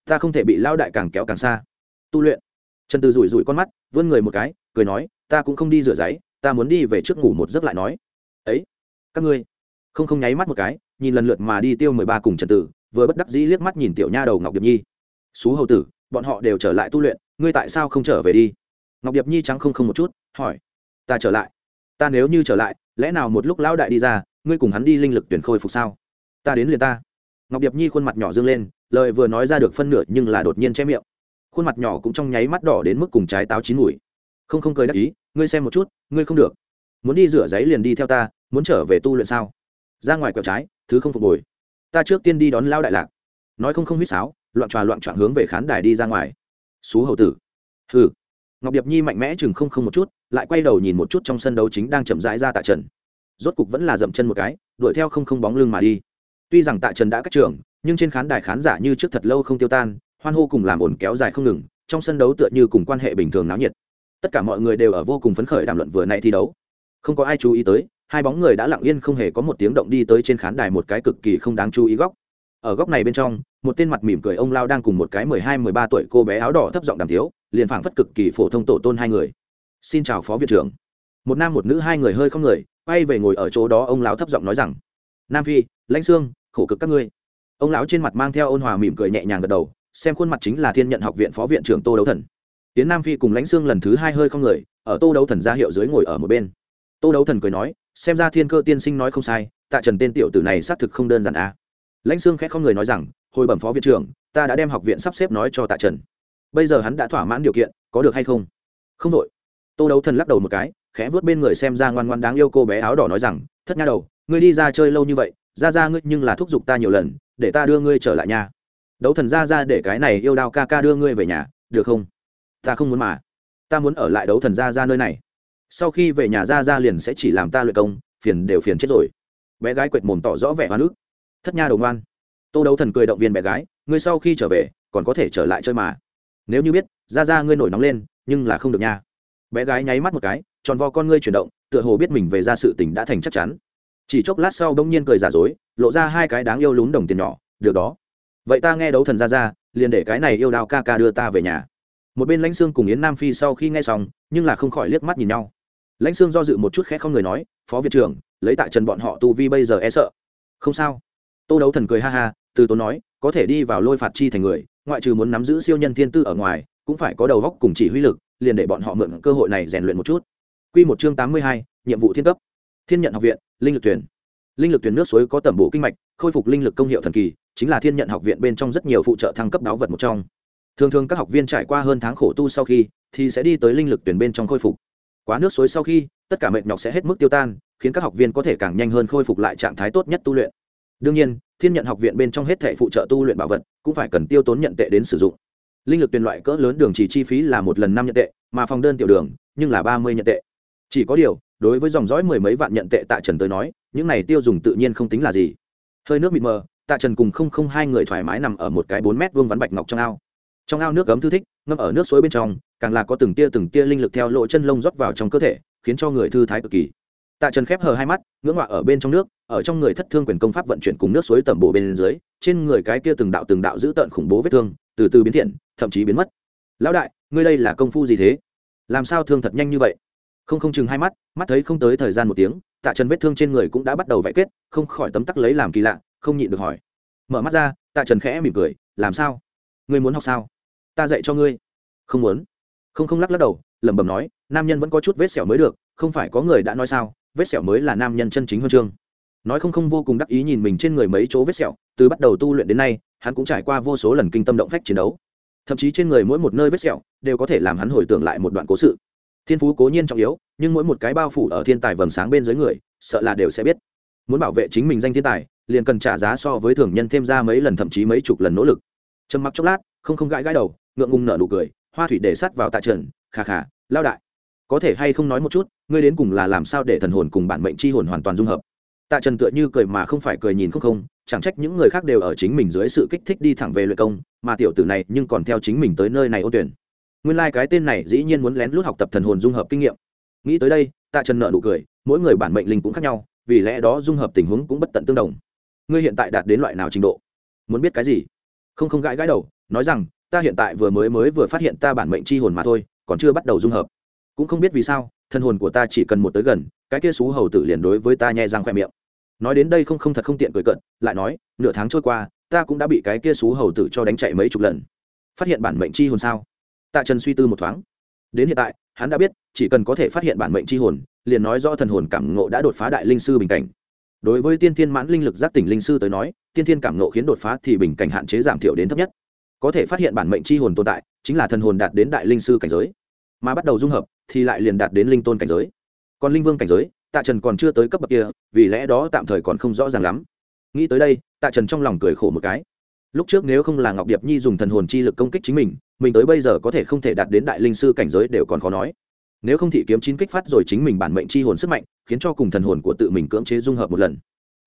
Speaker 1: Ta không thể bị lão đại càng kéo càng xa. Tu luyện? Trần từ rủi rủi con mắt, vươn người một cái, cười nói, ta cũng không đi rửa giấy, ta muốn đi về trước ngủ một giấc lại nói. Ấy, các ngươi không không nháy mắt một cái, nhìn lần lượt mà đi tiêu mười ba cùng trần tử, vừa bất đắc dĩ liếc mắt nhìn tiểu nha đầu ngọc điệp nhi. Xú hầu tử, bọn họ đều trở lại tu luyện, ngươi tại sao không trở về đi? Ngọc điệp nhi trắng không không một chút, hỏi. Ta trở lại. Ta nếu như trở lại, lẽ nào một lúc lão đại đi ra, ngươi cùng hắn đi linh lực tuyển khôi phục sao? Ta đến liền ta. Ngọc điệp nhi khuôn mặt nhỏ dương lên, lời vừa nói ra được phân nửa nhưng là đột nhiên che miệng. Khuôn mặt nhỏ cũng trong nháy mắt đỏ đến mức cùng trái táo chín mùi. Không không cười đắc ý, ngươi xem một chút, ngươi không được. Muốn đi rửa giấy liền đi theo ta, muốn trở về tu luyện sao? Ra ngoài quẹo trái, thứ không phục hồi. Ta trước tiên đi đón lao đại lạc. Nói không không huýt sáo, loạn tròa loạn trọn hướng về khán đài đi ra ngoài. Xú hầu tử. Hừ. Ngọc điệp nhi mạnh mẽ chừng không không một chút, lại quay đầu nhìn một chút trong sân đấu chính đang chậm rãi ra tạ trần. Rốt cục vẫn là dậm chân một cái, đuổi theo không không bóng lưng mà đi. Tuy rằng tạ trần đã cách trường, nhưng trên khán đài khán giả như trước thật lâu không tiêu tan, hoan hô cùng làm ổn kéo dài không ngừng, trong sân đấu tựa như cùng quan hệ bình thường náo nhiệt. Tất cả mọi người đều ở vô cùng phấn khởi đàm luận vừa nay thi đấu. Không có ai chú ý tới hai bóng người đã lặng yên không hề có một tiếng động đi tới trên khán đài một cái cực kỳ không đáng chú ý góc. Ở góc này bên trong, một tên mặt mỉm cười ông lao đang cùng một cái mười hai, mười ba tuổi cô bé áo đỏ thấp giọng đàm thiếu liền phảng phất cực kỳ phổ thông tổ tôn hai người. Xin chào phó viện trưởng. Một nam một nữ hai người hơi không người, quay về ngồi ở chỗ đó ông lão thấp giọng nói rằng, nam phi, lãnh sương khổ cực các ngươi. Ông lão trên mặt mang theo ôn hòa mỉm cười nhẹ nhàng gật đầu, xem khuôn mặt chính là thiên nhận học viện phó viện trưởng tô đấu thần. Tiến nam phi cùng lãnh sương lần thứ hai hơi không người, ở tô đấu thần ra hiệu dưới ngồi ở một bên. Tô đấu thần cười nói xem ra thiên cơ tiên sinh nói không sai, tạ trần tên tiểu tử này xác thực không đơn giản a à. lãnh sương khẽ không người nói rằng, hồi bẩm phó viện trưởng, ta đã đem học viện sắp xếp nói cho tạ trần. Bây giờ hắn đã thỏa mãn điều kiện, có được hay không? Không đội. Tô đấu thần lắc đầu một cái, khẽ vớt bên người xem ra ngoan ngoan đáng yêu cô bé áo đỏ nói rằng, thất nha đầu, ngươi đi ra chơi lâu như vậy, ra ra ngươi nhưng là thúc giục ta nhiều lần, để ta đưa ngươi trở lại nhà. Đấu thần ra ra để cái này yêu đao ca ca đưa ngươi về nhà, được không? Ta không muốn mà. Ta muốn ở lại đấu thần ra ra nơi này sau khi về nhà ra ra liền sẽ chỉ làm ta luyện công, phiền đều phiền chết rồi. Bé gái quệt mồm tỏ rõ vẻ hoa nước thất nha đầu ngoan tô đấu thần cười động viên bé gái, ngươi sau khi trở về, còn có thể trở lại chơi mà. Nếu như biết ra ra ngươi nổi nóng lên, nhưng là không được nha. Bé gái nháy mắt một cái, tròn vo con ngươi chuyển động, tựa hồ biết mình về ra sự tình đã thành chắc chắn. Chỉ chốc lát sau bỗng nhiên cười giả dối, lộ ra hai cái đáng yêu lún đồng tiền nhỏ, được đó. Vậy ta nghe đấu thần ra ra liền để cái này yêu đào ca ca đưa ta về nhà. Một bên lãnh xương cùng yến nam phi sau khi nghe xong, nhưng là không khỏi liếc mắt nhìn nhau lãnh sương do dự một chút khẽ không người nói phó viện trưởng lấy tại trần bọn họ tu vi bây giờ e sợ không sao tô đấu thần cười ha ha từ tốn nói có thể đi vào lôi phạt chi thành người ngoại trừ muốn nắm giữ siêu nhân thiên tư ở ngoài cũng phải có đầu góc cùng chỉ huy lực liền để bọn họ mượn cơ hội này rèn luyện một chút Quy một chương tám mươi hai, nhiệm vụ thiên cấp. Thiên nhận học viện, linh lực tuyển. Linh lực tuyển nước suối có tẩm bổ kinh mạch, khôi phục linh lực công hiệu thần kỳ, chính là thiên nhận học viện bên trong rất nhiều phụ trợ thăng cấp đáo vật một trong. Thường thường các học viên trải qua hơn tháng khổ tu sau khi, thì sẽ đi tới linh lực tuyển bên trong khôi phục. Quá nước suối sau khi, tất cả mệt nhọc sẽ hết mức tiêu tan, khiến các học viên có thể càng nhanh hơn khôi phục lại trạng thái tốt nhất tu luyện. Đương nhiên, thiên nhận học viện bên trong hết thảy phụ trợ tu luyện bảo vật, cũng phải cần tiêu tốn nhận tệ đến sử dụng. Linh lực tuyển loại cỡ lớn đường chỉ chi phí là một lần năm nhận tệ, mà phòng đơn tiểu đường nhưng là ba mươi nhận tệ chỉ có điều đối với dòng dõi mười mấy vạn nhận tệ tạ trần tới nói những này tiêu dùng tự nhiên không tính là gì hơi nước mịt mờ tạ trần cùng không không hai người thoải mái nằm ở một cái bốn mét vuông vắn bạch ngọc trong ao trong ao nước cấm thư thích ngâm ở nước suối bên trong càng là có từng tia từng tia linh lực theo lỗ chân lông rót vào trong cơ thể, khiến cho người thư thái cực kỳ. Tạ trần khép hờ hai mắt, ngưỡng họa ở bên trong nước, ở trong người thất thương quyền công pháp vận chuyển cùng nước suối tẩm bổ bên dưới, trên người cái kia từng đạo từng đạo giữ tợn khủng bố vết thương, từ từ biến thiện, thậm chí biến mất. Lão đại, ngươi đây là công phu gì thế? Làm sao thương thật nhanh như vậy? Không không chừng hai mắt mắt thấy không tới thời gian một tiếng, tạ trần vết thương trên người cũng đã bắt đầu vẽ kết, không khỏi tấm tắc lấy làm kỳ lạ, không nhịn được hỏi. Mở mắt ra, tạ trần khẽ mỉm cười, làm sao? Ngươi muốn học sao? Ta dạy cho ngươi. Không muốn không không lắc lắc đầu, lẩm bẩm nói, nam nhân vẫn có chút vết sẹo mới được, không phải có người đã nói sao, vết sẹo mới là nam nhân chân chính huân chương. Nói không không vô cùng đắc ý nhìn mình trên người mấy chỗ vết sẹo, từ bắt đầu tu luyện đến nay, hắn cũng trải qua vô số lần kinh tâm động phách chiến đấu. Thậm chí trên người mỗi một nơi vết sẹo đều có thể làm hắn hồi tưởng lại một đoạn cố sự. Thiên phú cố nhiên trọng yếu, nhưng mỗi một cái bao phủ ở thiên tài vầng sáng bên dưới người, sợ là đều sẽ biết. Muốn bảo vệ chính mình danh thiên tài, liền cần trả giá so với thường nhân thêm ra mấy lần thậm chí mấy chục lần nỗ lực. Trầm mặc chốc lát, không không gãi gãi đầu, ngượng ngùng nở nụ cười hoa thủy để sắt vào tạ trần, khà khà, lao đại. Có thể hay không nói một chút, ngươi đến cùng là làm sao để thần hồn cùng bản mệnh c h i hồn hoàn toàn dung hợp? Tạ trần tựa như cười mà không phải cười nhìn không không, chẳng trách những người khác đều ở chính mình dưới sự kích thích đi thẳng về luyện công, mà tiểu tử này nhưng còn theo chính mình tới nơi này ô tuyển. Nguyên lai、like、cái tên này dĩ nhiên muốn lén lút học tập thần hồn dung hợp kinh nghiệm. Nghĩ tới đây, tạ trần nợ nụ cười, mỗi người bản mệnh linh cũng khác nhau, vì lẽ đó dung hợp tình huống cũng bất tận tương đồng. Ngươi hiện tại đạt đến loại nào trình độ? Muốn biết cái gì? Không không gãi gãi đầu, nói rằng ta hiện tại vừa mới mới vừa phát hiện ta bản mệnh chi hồn mà thôi, còn chưa bắt đầu dung hợp. Cũng không biết vì sao, thân hồn của ta chỉ cần một tới gần, cái kia xú hầu tử liền đối với ta nhẹ răng khoe miệng. Nói đến đây không không thật không tiện cười cận lại nói, nửa tháng trôi qua, ta cũng đã bị cái kia xú hầu tử cho đánh chạy mấy chục lần. Phát hiện bản mệnh chi hồn sao? Tạ trần suy tư một thoáng. Đến hiện tại, hắn đã biết, chỉ cần có thể phát hiện bản mệnh chi hồn, liền nói do thần hồn cảm ngộ đã đột phá đại linh sư bình cảnh. Đối với tiên thiên mãn linh lực giác tỉnh linh sư tới nói, tiên thiên cảm ngộ khiến đột phá thì bình cảnh hạn chế giảm thiểu đến thấp nhất có thể phát hiện bản mệnh chi hồn tồn tại, chính là thần hồn đạt đến đại linh sư cảnh giới. Mà bắt đầu dung hợp, thì lại liền đạt đến linh tôn cảnh giới. Còn linh vương cảnh giới, tạ trần còn chưa tới cấp bậc kia, vì lẽ đó tạm thời còn không rõ ràng lắm. Nghĩ tới đây, tạ trần trong lòng cười khổ một cái. Lúc trước nếu không là ngọc điệp nhi dùng thần hồn chi lực công kích chính mình mình tới bây giờ có thể không thể đạt đến đại linh sư cảnh giới đều còn khó nói. Nếu không thị kiếm chín kích phát rồi chính mình bản mệnh chi hồn sức mạnh, khiến cho cùng thần hồn của tự mình cưỡng chế dung hợp một lần.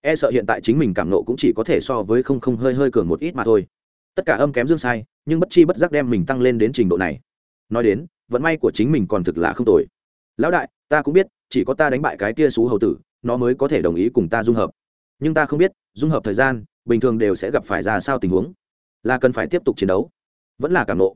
Speaker 1: E sợ hiện tại chính mình cảm nộ cũng chỉ có thể so với không không hơi hơi cường một ít mà thôi tất cả âm kém dương sai, nhưng bất chi bất giác đem mình tăng lên đến trình độ này. Nói đến, vận may của chính mình còn thực là không tồi. Lão đại, ta cũng biết, chỉ có ta đánh bại cái kia xú hầu tử, nó mới có thể đồng ý cùng ta dung hợp. Nhưng ta không biết, dung hợp thời gian, bình thường đều sẽ gặp phải ra sao tình huống. Là cần phải tiếp tục chiến đấu. Vẫn là cảm nộ.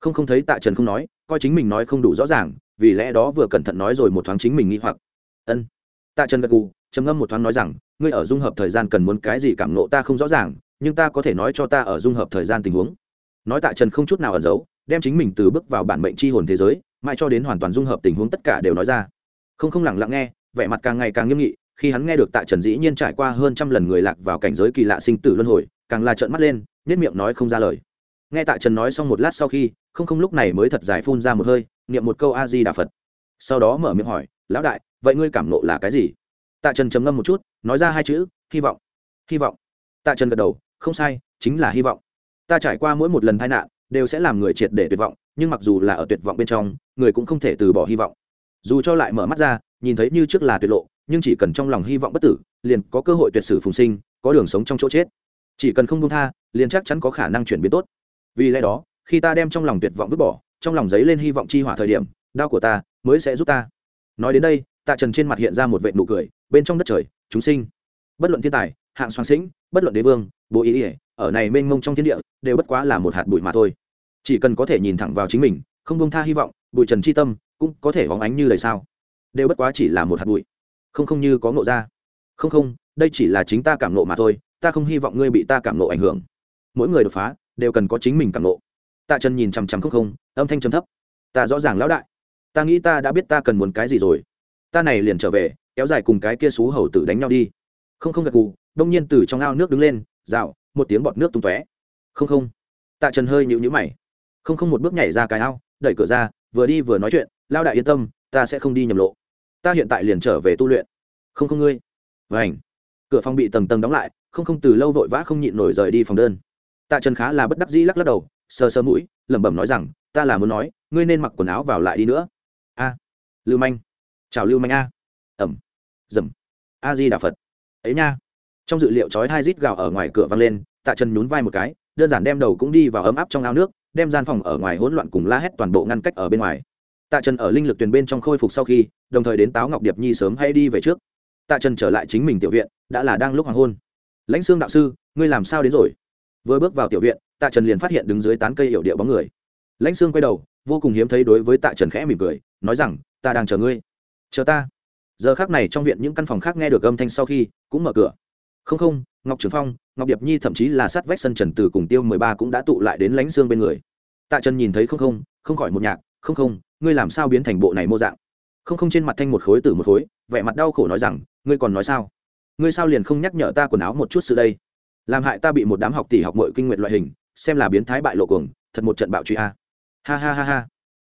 Speaker 1: Không không thấy tạ trần không nói, coi chính mình nói không đủ rõ ràng, vì lẽ đó vừa cẩn thận nói rồi một thoáng chính mình nghĩ hoặc. Ân. Tạ trần gật gù, trầm ngâm một thoáng nói rằng, ngươi ở dung hợp thời gian cần muốn cái gì cảm nộ ta không rõ ràng nhưng ta có thể nói cho ta ở dung hợp thời gian tình huống. Nói tạ trần không chút nào ẩn giấu, đem chính mình từ bước vào bản mệnh chi hồn thế giới, mãi cho đến hoàn toàn dung hợp tình huống tất cả đều nói ra. Không không lẳng lặng nghe, vẻ mặt càng ngày càng nghiêm nghị, khi hắn nghe được tạ trần dĩ nhiên trải qua hơn trăm lần người lạc vào cảnh giới kỳ lạ sinh tử luân hồi, càng là trợn mắt lên nhất miệng nói không ra lời. Nghe tạ trần nói xong một lát sau khi, không không lúc này mới thật dài phun ra một hơi, niệm một câu a di đà phật. Sau đó mở miệng hỏi, lão đại, vậy ngươi cảm nộ là cái gì? Tạ trần trầm ngâm một chút, nói ra hai chữ, hy vọng hy vọng. Tạ trần gật đầu không sai, chính là hy vọng. Ta trải qua mỗi một lần tai nạn, đều sẽ làm người triệt để tuyệt vọng, nhưng mặc dù là ở tuyệt vọng bên trong, người cũng không thể từ bỏ hy vọng. Dù cho lại mở mắt ra, nhìn thấy như trước là tuyệt lộ, nhưng chỉ cần trong lòng hy vọng bất tử, liền có cơ hội tuyệt sử phùng sinh, có đường sống trong chỗ chết. Chỉ cần không buông tha, liền chắc chắn có khả năng chuyển biến tốt. Vì lẽ đó, khi ta đem trong lòng tuyệt vọng vứt bỏ, trong lòng giấy lên hy vọng chi hỏa thời điểm, đau của ta mới sẽ giúp ta. Nói đến đây, tạ trần trên mặt hiện ra một vệ nụ cười, bên trong đất trời, chúng sinh. Bất luận thiên tài, hạng soan sinh bất luận đế vương, bố ý ỉa ở này mênh mông trong thiên địa, đều bất quá là một hạt bụi mà thôi. Chỉ cần có thể nhìn thẳng vào chính mình, không bông tha hy vọng, bụi trần chi tâm, cũng có thể hóng ánh như lời sao. Đều bất quá chỉ là một hạt bụi. Không không như có ngộ ra. Không không, đây chỉ là chính ta cảm nộ mà thôi, ta không hy vọng ngươi bị ta cảm nộ ảnh hưởng. Mỗi người đột phá, đều cần có chính mình cảm nộ tạ trần nhìn chằm chằm không không, âm thanh trầm thấp. Ta rõ ràng lão đại. Ta nghĩ ta đã biết ta cần muốn cái gì rồi. Ta này liền trở về, kéo dài cùng cái kia xú hầu tử đánh nhau đi. Không không gật gù đông nhiên từ trong ao nước đứng lên, rào, một tiếng bọt nước tung tóe. Không không. Tạ trần hơi nhịu nhữ mày. Không không một bước nhảy ra cái ao, đẩy cửa ra, vừa đi vừa nói chuyện lao đại yên tâm, ta sẽ không đi nhầm lộ. Ta hiện tại liền trở về tu luyện. Không không ngươi. Vảnh cửa phòng bị tầng tầng đóng lại, không không từ lâu vội vã không nhịn nổi rời đi phòng đơn. Tạ trần khá là bất đắc dĩ lắc lắc đầu, sờ sờ mũi, lẩm bẩm nói rằng, ta là muốn nói, ngươi nên mặc quần áo vào lại đi nữa. A, lưu manh. Chào lưu manh a. Ẩm dầm. A di đà phật. Ấy nha trong dự liệu chói hai rít gào ở ngoài cửa vang lên, tạ trần nhún vai một cái, đơn giản đem đầu cũng đi vào ấm áp trong ao nước, đem gian phòng ở ngoài hỗn loạn cùng la hét toàn bộ ngăn cách ở bên ngoài. Tạ trần ở linh lực tuyền bên trong khôi phục sau khi, đồng thời đến táo ngọc điệp nhi sớm hay đi về trước. Tạ trần trở lại chính mình tiểu viện, đã là đang lúc hoàng hôn. Lãnh xương đạo sư, ngươi làm sao đến rồi? Vừa bước vào tiểu viện, tạ trần liền phát hiện đứng dưới tán cây hiệu điệu bóng người. Lãnh xương quay đầu, vô cùng hiếm thấy đối với tạ trần khẽ mỉm cười, nói rằng, ta đang chờ ngươi. Chờ ta. Giờ khác này trong viện những căn phòng khác nghe được âm thanh sau khi, cũng mở cửa không không, ngọc trường phong, ngọc điệp nhi thậm chí là sát vách sân trần từ cùng tiêu mười ba cũng đã tụ lại đến lãnh xương bên người. Tạ trần nhìn thấy không không không khỏi một nhạc, không không, ngươi làm sao biến thành bộ này mô dạng? Không không trên mặt thanh một khối từ một khối, vẻ mặt đau khổ nói rằng, ngươi còn nói sao? Ngươi sao liền không nhắc nhở ta quần áo một chút sự đây? Làm hại ta bị một đám học tỷ học mọi kinh nguyện loại hình, xem là biến thái bại lộ cuồng, thật một trận bạo truy a. Ha ha ha ha.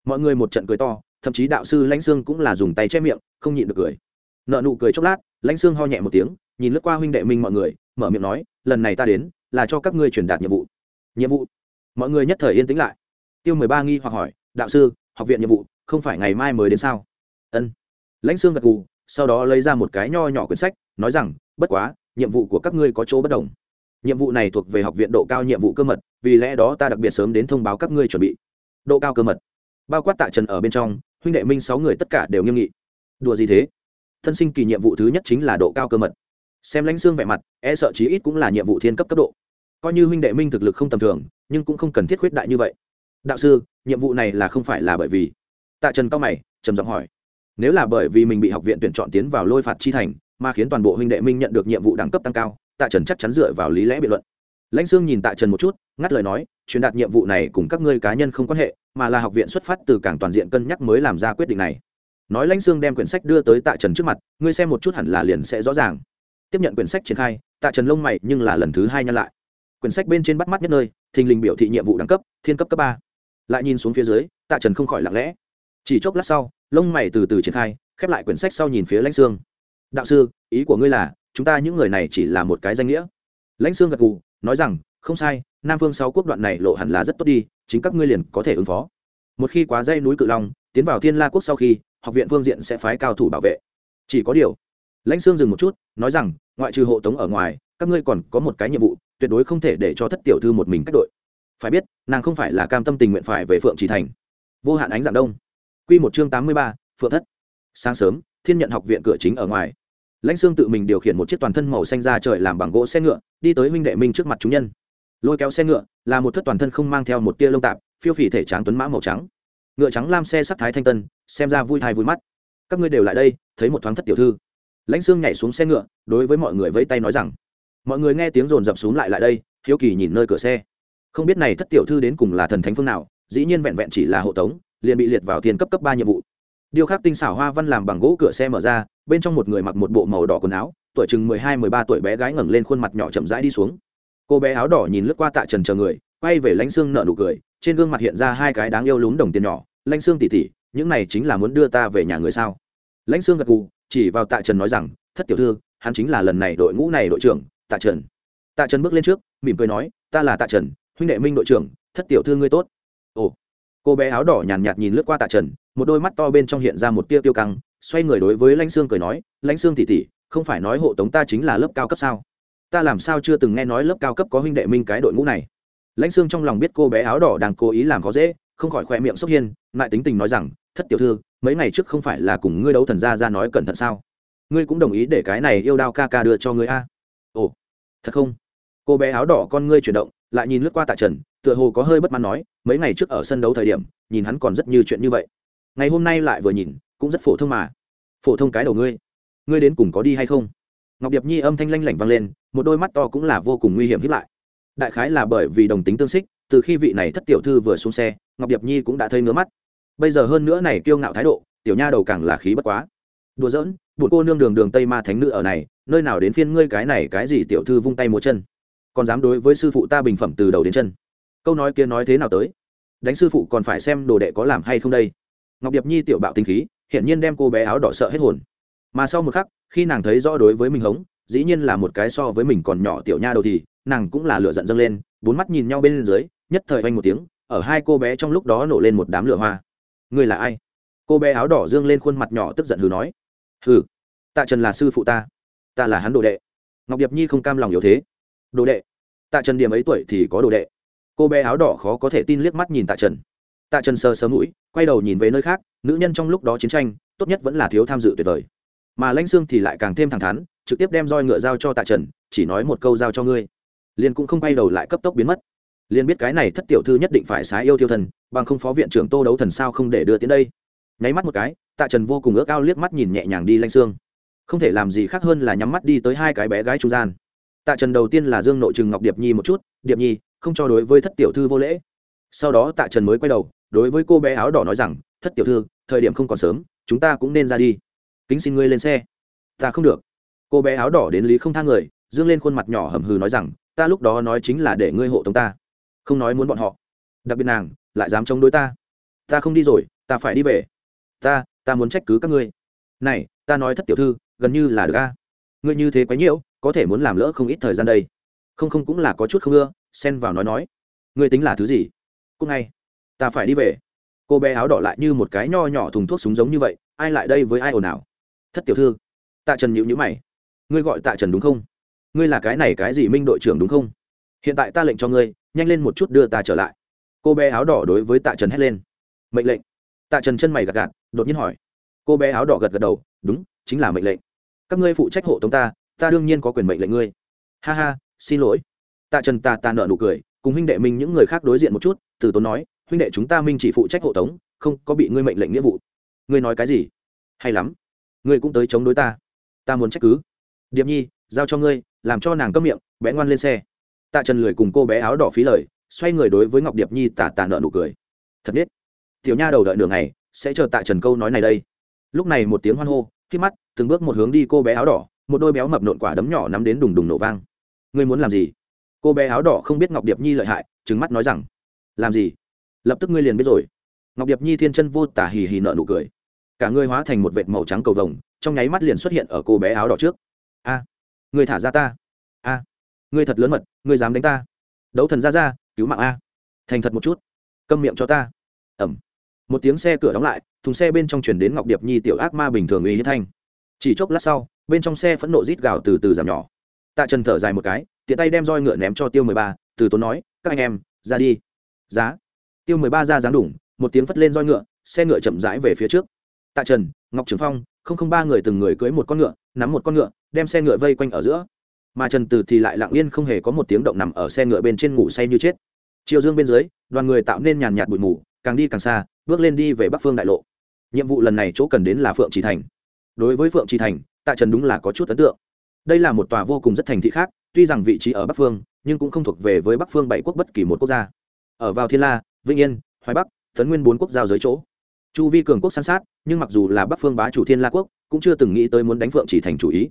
Speaker 1: Mọi người một trận cười to, thậm chí đạo sư lãnh sương cũng là dùng tay che miệng, không nhịn được cười. Nợ nụ cười chốc lát lãnh sương ho nhẹ một tiếng nhìn lướt qua huynh đệ minh mọi người, mở miệng nói, lần này ta đến là cho các ngươi truyền đạt nhiệm vụ. Nhiệm vụ? Mọi người nhất thời yên tĩnh lại. Tiêu mười ba nghi hoặc hỏi, đạo sư, học viện nhiệm vụ không phải ngày mai mới đến sao? Ân. Lãnh sương gật gù, sau đó lấy ra một cái nho nhỏ quyển sách, nói rằng, bất quá, nhiệm vụ của các ngươi có chỗ bất đồng. Nhiệm vụ này thuộc về học viện độ cao nhiệm vụ cơ mật, vì lẽ đó ta đặc biệt sớm đến thông báo các ngươi chuẩn bị. Độ cao cơ mật? Bao quát tạ trần ở bên trong, huynh đệ minh sáu người tất cả đều nghiêm nghị. Đùa gì thế? Thân sinh kỳ nhiệm vụ thứ nhất chính là độ cao cơ mật xem lãnh xương vẻ mặt e sợ chí ít cũng là nhiệm vụ thiên cấp cấp độ. Coi như huynh đệ minh thực lực không tầm thường, nhưng cũng không cần thiết khuyết đại như vậy. Đạo sư, nhiệm vụ này là không phải là bởi vì? Tạ trần cao mày, trầm giọng hỏi. Nếu là bởi vì mình bị học viện tuyển chọn tiến vào lôi phạt chi thành, mà khiến toàn bộ huynh đệ minh nhận được nhiệm vụ đẳng cấp tăng cao, tạ trần chắc chắn dựa vào lý lẽ biện luận. Lãnh sương nhìn tạ trần một chút, ngắt lời nói, truyền đạt nhiệm vụ này cùng các ngươi cá nhân không quan hệ, mà là học viện xuất phát từ cảng toàn diện cân nhắc mới làm ra quyết định này. Nói lãnh sương đem quyển sách đưa tới tạ trần trước mặt, ngươi xem một chút hẳn là liền sẽ rõ ràng tiếp nhận quyển sách triển khai, tạ trần lông mày nhưng là lần thứ hai nhăn lại. Quyển sách bên trên bắt mắt nhất nơi, thình lình biểu thị nhiệm vụ đẳng cấp, thiên cấp cấp ba. Lại nhìn xuống phía dưới, tạ trần không khỏi lặng lẽ. Chỉ chốc lát sau, lông mày từ từ triển khai, khép lại quyển sách sau nhìn phía lãnh sương. Đạo sư, ý của ngươi là, chúng ta những người này chỉ là một cái danh nghĩa. Lãnh sương gật gù, nói rằng, không sai, nam phương sáu quốc đoạn này lộ hẳn là rất tốt đi, chính các ngươi liền có thể ứng phó. Một khi quá dây núi cự long, tiến vào thiên la quốc sau khi, học viện phương diện sẽ phái cao thủ bảo vệ. Chỉ có điều lãnh sương dừng một chút, nói rằng, ngoại trừ hộ tống ở ngoài, các ngươi còn có một cái nhiệm vụ, tuyệt đối không thể để cho thất tiểu thư một mình cách đội. Phải biết, nàng không phải là cam tâm tình nguyện phải về phượng trì thành. Vô hạn ánh dạng đông. Q một chương tám mươi ba, phượng thất. Sáng sớm, thiên nhận học viện cửa chính ở ngoài. Lãnh sương tự mình điều khiển một chiếc toàn thân màu xanh ra trời làm bằng gỗ xe ngựa, đi tới huynh đệ minh trước mặt chúng nhân. Lôi kéo xe ngựa, là một thất toàn thân không mang theo một tia lông tạp, phiêu phì thể tráng tuấn mã màu trắng. Ngựa trắng lam xe sắc thái thanh tân, xem ra vui thai vui mắt. Các ngươi đều lại đây, thấy một thoáng thất tiểu thư lãnh sương nhảy xuống xe ngựa, đối với mọi người vẫy tay nói rằng, mọi người nghe tiếng rồn rập xuống lại lại đây, hiếu kỳ nhìn nơi cửa xe. Không biết này thất tiểu thư đến cùng là thần thánh phương nào, dĩ nhiên vẹn vẹn chỉ là hộ tống, liền bị liệt vào thiên cấp cấp ba nhiệm vụ. Điêu khắc tinh xảo hoa văn làm bằng gỗ cửa xe mở ra, bên trong một người mặc một bộ màu đỏ quần áo, tuổi chừng mười hai, mười ba tuổi bé gái ngẩng lên khuôn mặt nhỏ chậm rãi đi xuống. Cô bé áo đỏ nhìn lướt qua tạ trần chờ người, quay về lãnh xương nợ nụ cười, trên gương mặt hiện ra hai cái đáng yêu lún đồng tiền nhỏ, lãnh xương tỉ tỉ những này chính là muốn đưa ta về nhà người sao? Lãnh xương gật gù chỉ vào tạ trần nói rằng thất tiểu thư hắn chính là lần này đội ngũ này đội trưởng tạ trần. Tạ trần bước lên trước mỉm cười nói ta là tạ trần huynh đệ minh đội trưởng thất tiểu thư ngươi tốt. Ồ cô bé áo đỏ nhàn nhạt, nhìn lướt qua tạ trần một đôi mắt to bên trong hiện ra một tia tiêu căng xoay người đối với lãnh sương cười nói lãnh sương tỉ tỉ không phải nói hộ tống ta chính là lớp cao cấp sao? Ta làm sao chưa từng nghe nói lớp cao cấp có huynh đệ minh cái đội ngũ này? Lãnh sương trong lòng biết cô bé áo đỏ đang cố ý làm khó dễ không khỏi khoe miệng sốc hiên lại tính tình nói rằng thất tiểu thư mấy ngày trước không phải là cùng ngươi đấu thần gia ra nói cẩn thận sao? Ngươi cũng đồng ý để cái này yêu đao ca ca đưa cho ngươi a? Ồ, thật không? Cô bé áo đỏ con ngươi chuyển động, lại nhìn lướt qua tạ trần, tựa hồ có hơi bất mãn nói, mấy ngày trước ở sân đấu thời điểm, nhìn hắn còn rất như chuyện như vậy. Ngày hôm nay lại vừa nhìn, cũng rất phổ thông mà. Phổ thông cái đầu ngươi. Ngươi đến cùng có đi hay không? Ngọc điệp nhi âm thanh lanh lảnh vang lên, một đôi mắt to cũng là vô cùng nguy hiểm hiếp lại. Đại khái là bởi vì đồng tính tương xích, từ khi vị này thất tiểu thư vừa xuống xe, ngọc điệp nhi cũng đã thấy ngứa mắt bây giờ hơn nữa này kiêu ngạo thái độ, tiểu nha đầu càng là khí bất quá. Đùa giỡn, bụt cô nương đường đường tây ma thánh nữ ở này, nơi nào đến phiên ngươi cái này cái gì tiểu thư vung tay múa chân. Còn dám đối với sư phụ ta bình phẩm từ đầu đến chân. Câu nói kia nói thế nào tới? Đánh sư phụ còn phải xem đồ đệ có làm hay không đây. Ngọc điệp nhi tiểu bạo tinh khí, hiển nhiên đem cô bé áo đỏ sợ hết hồn. Mà sau một khắc, khi nàng thấy rõ đối với mình hống, dĩ nhiên là một cái so với mình còn nhỏ tiểu nha đầu thì, nàng cũng là lửa giận dâng lên, bốn mắt nhìn nhau bên dưới, nhất thời oanh một tiếng, ở hai cô bé trong lúc đó nổ lên một đám lửa hoa. Ngươi là ai? Cô bé áo đỏ dương lên khuôn mặt nhỏ tức giận hừ nói. Hừ, tạ trần là sư phụ ta ta là hắn đồ đệ. Ngọc điệp nhi không cam lòng yếu thế. Đồ đệ, tạ trần điểm ấy tuổi thì có đồ đệ. Cô bé áo đỏ khó có thể tin liếc mắt nhìn tạ trần. Tạ trần sơ sớm mũi, quay đầu nhìn về nơi khác, nữ nhân trong lúc đó chiến tranh, tốt nhất vẫn là thiếu tham dự tuyệt vời. Mà lãnh xương thì lại càng thêm thẳng thắn, trực tiếp đem roi ngựa giao cho tạ trần, chỉ nói một câu giao cho ngươi. Liền cũng không quay đầu lại cấp tốc biến mất liền biết cái này thất tiểu thư nhất định phải xá yêu tiêu thần, bằng không phó viện trưởng tô đấu thần sao không để đưa tiến đây. Nháy mắt một cái, tạ trần vô cùng ước ao liếc mắt nhìn nhẹ nhàng đi lanh xương. Không thể làm gì khác hơn là nhắm mắt đi tới hai cái bé gái trung gian. Tạ trần đầu tiên là dương nội trừng ngọc điệp nhi một chút, điệp nhi, không cho đối với thất tiểu thư vô lễ. Sau đó tạ trần mới quay đầu, đối với cô bé áo đỏ nói rằng, thất tiểu thư, thời điểm không còn sớm, chúng ta cũng nên ra đi. Kính xin ngươi lên xe. Ta không được. Cô bé áo đỏ đến lý không thang người, dương lên khuôn mặt nhỏ hầm hừ nói rằng, ta lúc đó nói chính là để ngươi hộ tống ta không nói muốn bọn họ. Đặc biệt nàng, lại dám chống đối ta. Ta không đi rồi, ta phải đi về. Ta ta muốn trách cứ các ngươi. Này, ta nói thất tiểu thư, gần như là được a. Ngươi như thế quấy nhiễu, có thể muốn làm lỡ không ít thời gian đây. Không không cũng là có chút không ưa, xen vào nói nói. Ngươi tính là thứ gì? Cúc ngay. Ta phải đi về. Cô bé áo đỏ lại như một cái nho nhỏ thùng thuốc súng giống như vậy, ai lại đây với ai ồn ào? Thất tiểu thư. Tạ trần nhịu nhữ mày. Ngươi gọi tạ trần đúng không? Ngươi là cái này cái gì minh đội trưởng đúng không? Hiện tại ta lệnh cho ngươi nhanh lên một chút đưa ta trở lại. Cô bé áo đỏ đối với tạ trần hét lên. Mệnh lệnh. Tạ trần chân mày gạt gạt, đột nhiên hỏi. Cô bé áo đỏ gật gật đầu, đúng, chính là mệnh lệnh. Các ngươi phụ trách hộ tống ta ta đương nhiên có quyền mệnh lệnh ngươi. Ha ha, xin lỗi. Tạ trần ta ta nợ nụ cười, cùng huynh đệ minh những người khác đối diện một chút, từ tốn nói, huynh đệ chúng ta minh chỉ phụ trách hộ tống, không có bị ngươi mệnh lệnh nghĩa vụ. Ngươi nói cái gì? Hay lắm. Ngươi cũng tới chống đối ta. Ta muốn trách cứ. Điệp nhi, giao cho ngươi, làm cho nàng cấm miệng, bé ngoan lên xe tạ trần lười cùng cô bé áo đỏ phí lời xoay người đối với ngọc điệp nhi tà tà nợ nụ cười. Thật biết tiểu nha đầu đợi nửa ngày sẽ chờ tạ trần câu nói này đây. Lúc này một tiếng hoan hô khi mắt từng bước một hướng đi cô bé áo đỏ một đôi béo mập nộn quả đấm nhỏ nắm đến đùng đùng nổ vang. Ngươi muốn làm gì? Cô bé áo đỏ không biết ngọc điệp nhi lợi hại trứng mắt nói rằng làm gì? Lập tức ngươi liền biết rồi. Ngọc điệp nhi thiên chân vô tả hì hì nợ nụ cười. Cả ngươi hóa thành một vệt màu trắng cầu vồng trong nháy mắt liền xuất hiện ở cô bé áo đỏ trước. A à, ngươi thả ra ta. A. à, ngươi thật lớn mật, ngươi dám đánh ta. Đấu thần ra ra, cứu mạng a. Thành thật một chút. Câm miệng cho ta. Ẩm. Một tiếng xe cửa đóng lại, thùng xe bên trong chuyển đến ngọc điệp nhi tiểu ác ma bình thường uy hiếp thanh. Chỉ chốc lát sau, bên trong xe phẫn nộ rít gào từ từ giảm nhỏ. Tạ trần thở dài một cái, tiện tay đem roi ngựa ném cho tiêu mười ba, từ tốn nói, các anh em, ra đi. Giá. Tiêu mười ba ra dáng đủng, một tiếng phất lên roi ngựa, xe ngựa chậm rãi về phía trước. Tạ trần, ngọc trường phong, không không ba người từng người cưới một con ngựa, nắm một con ngựa, đem xe ngựa vây quanh ở giữa mà trần từ thì lại lặng yên không hề có một tiếng động nằm ở xe ngựa bên trên ngủ say như chết. Chiều dương bên dưới, đoàn người tạo nên nhàn nhạt bụi mù, càng đi càng xa, bước lên đi về bắc phương đại lộ. Nhiệm vụ lần này chỗ cần đến là phượng trì thành. Đối với phượng trì thành, tạ trần đúng là có chút ấn tượng. Đây là một tòa vô cùng rất thành thị khác, tuy rằng vị trí ở bắc phương, nhưng cũng không thuộc về với bắc phương bảy quốc bất kỳ một quốc gia. Ở vào thiên la, vĩnh yên, hoài bắc, tấn nguyên bốn quốc giao giới chỗ. Chu vi cường quốc san sát, nhưng mặc dù là bắc phương bá chủ thiên la quốc, cũng chưa từng nghĩ tới muốn đánh phượng chỉ thành chủ ý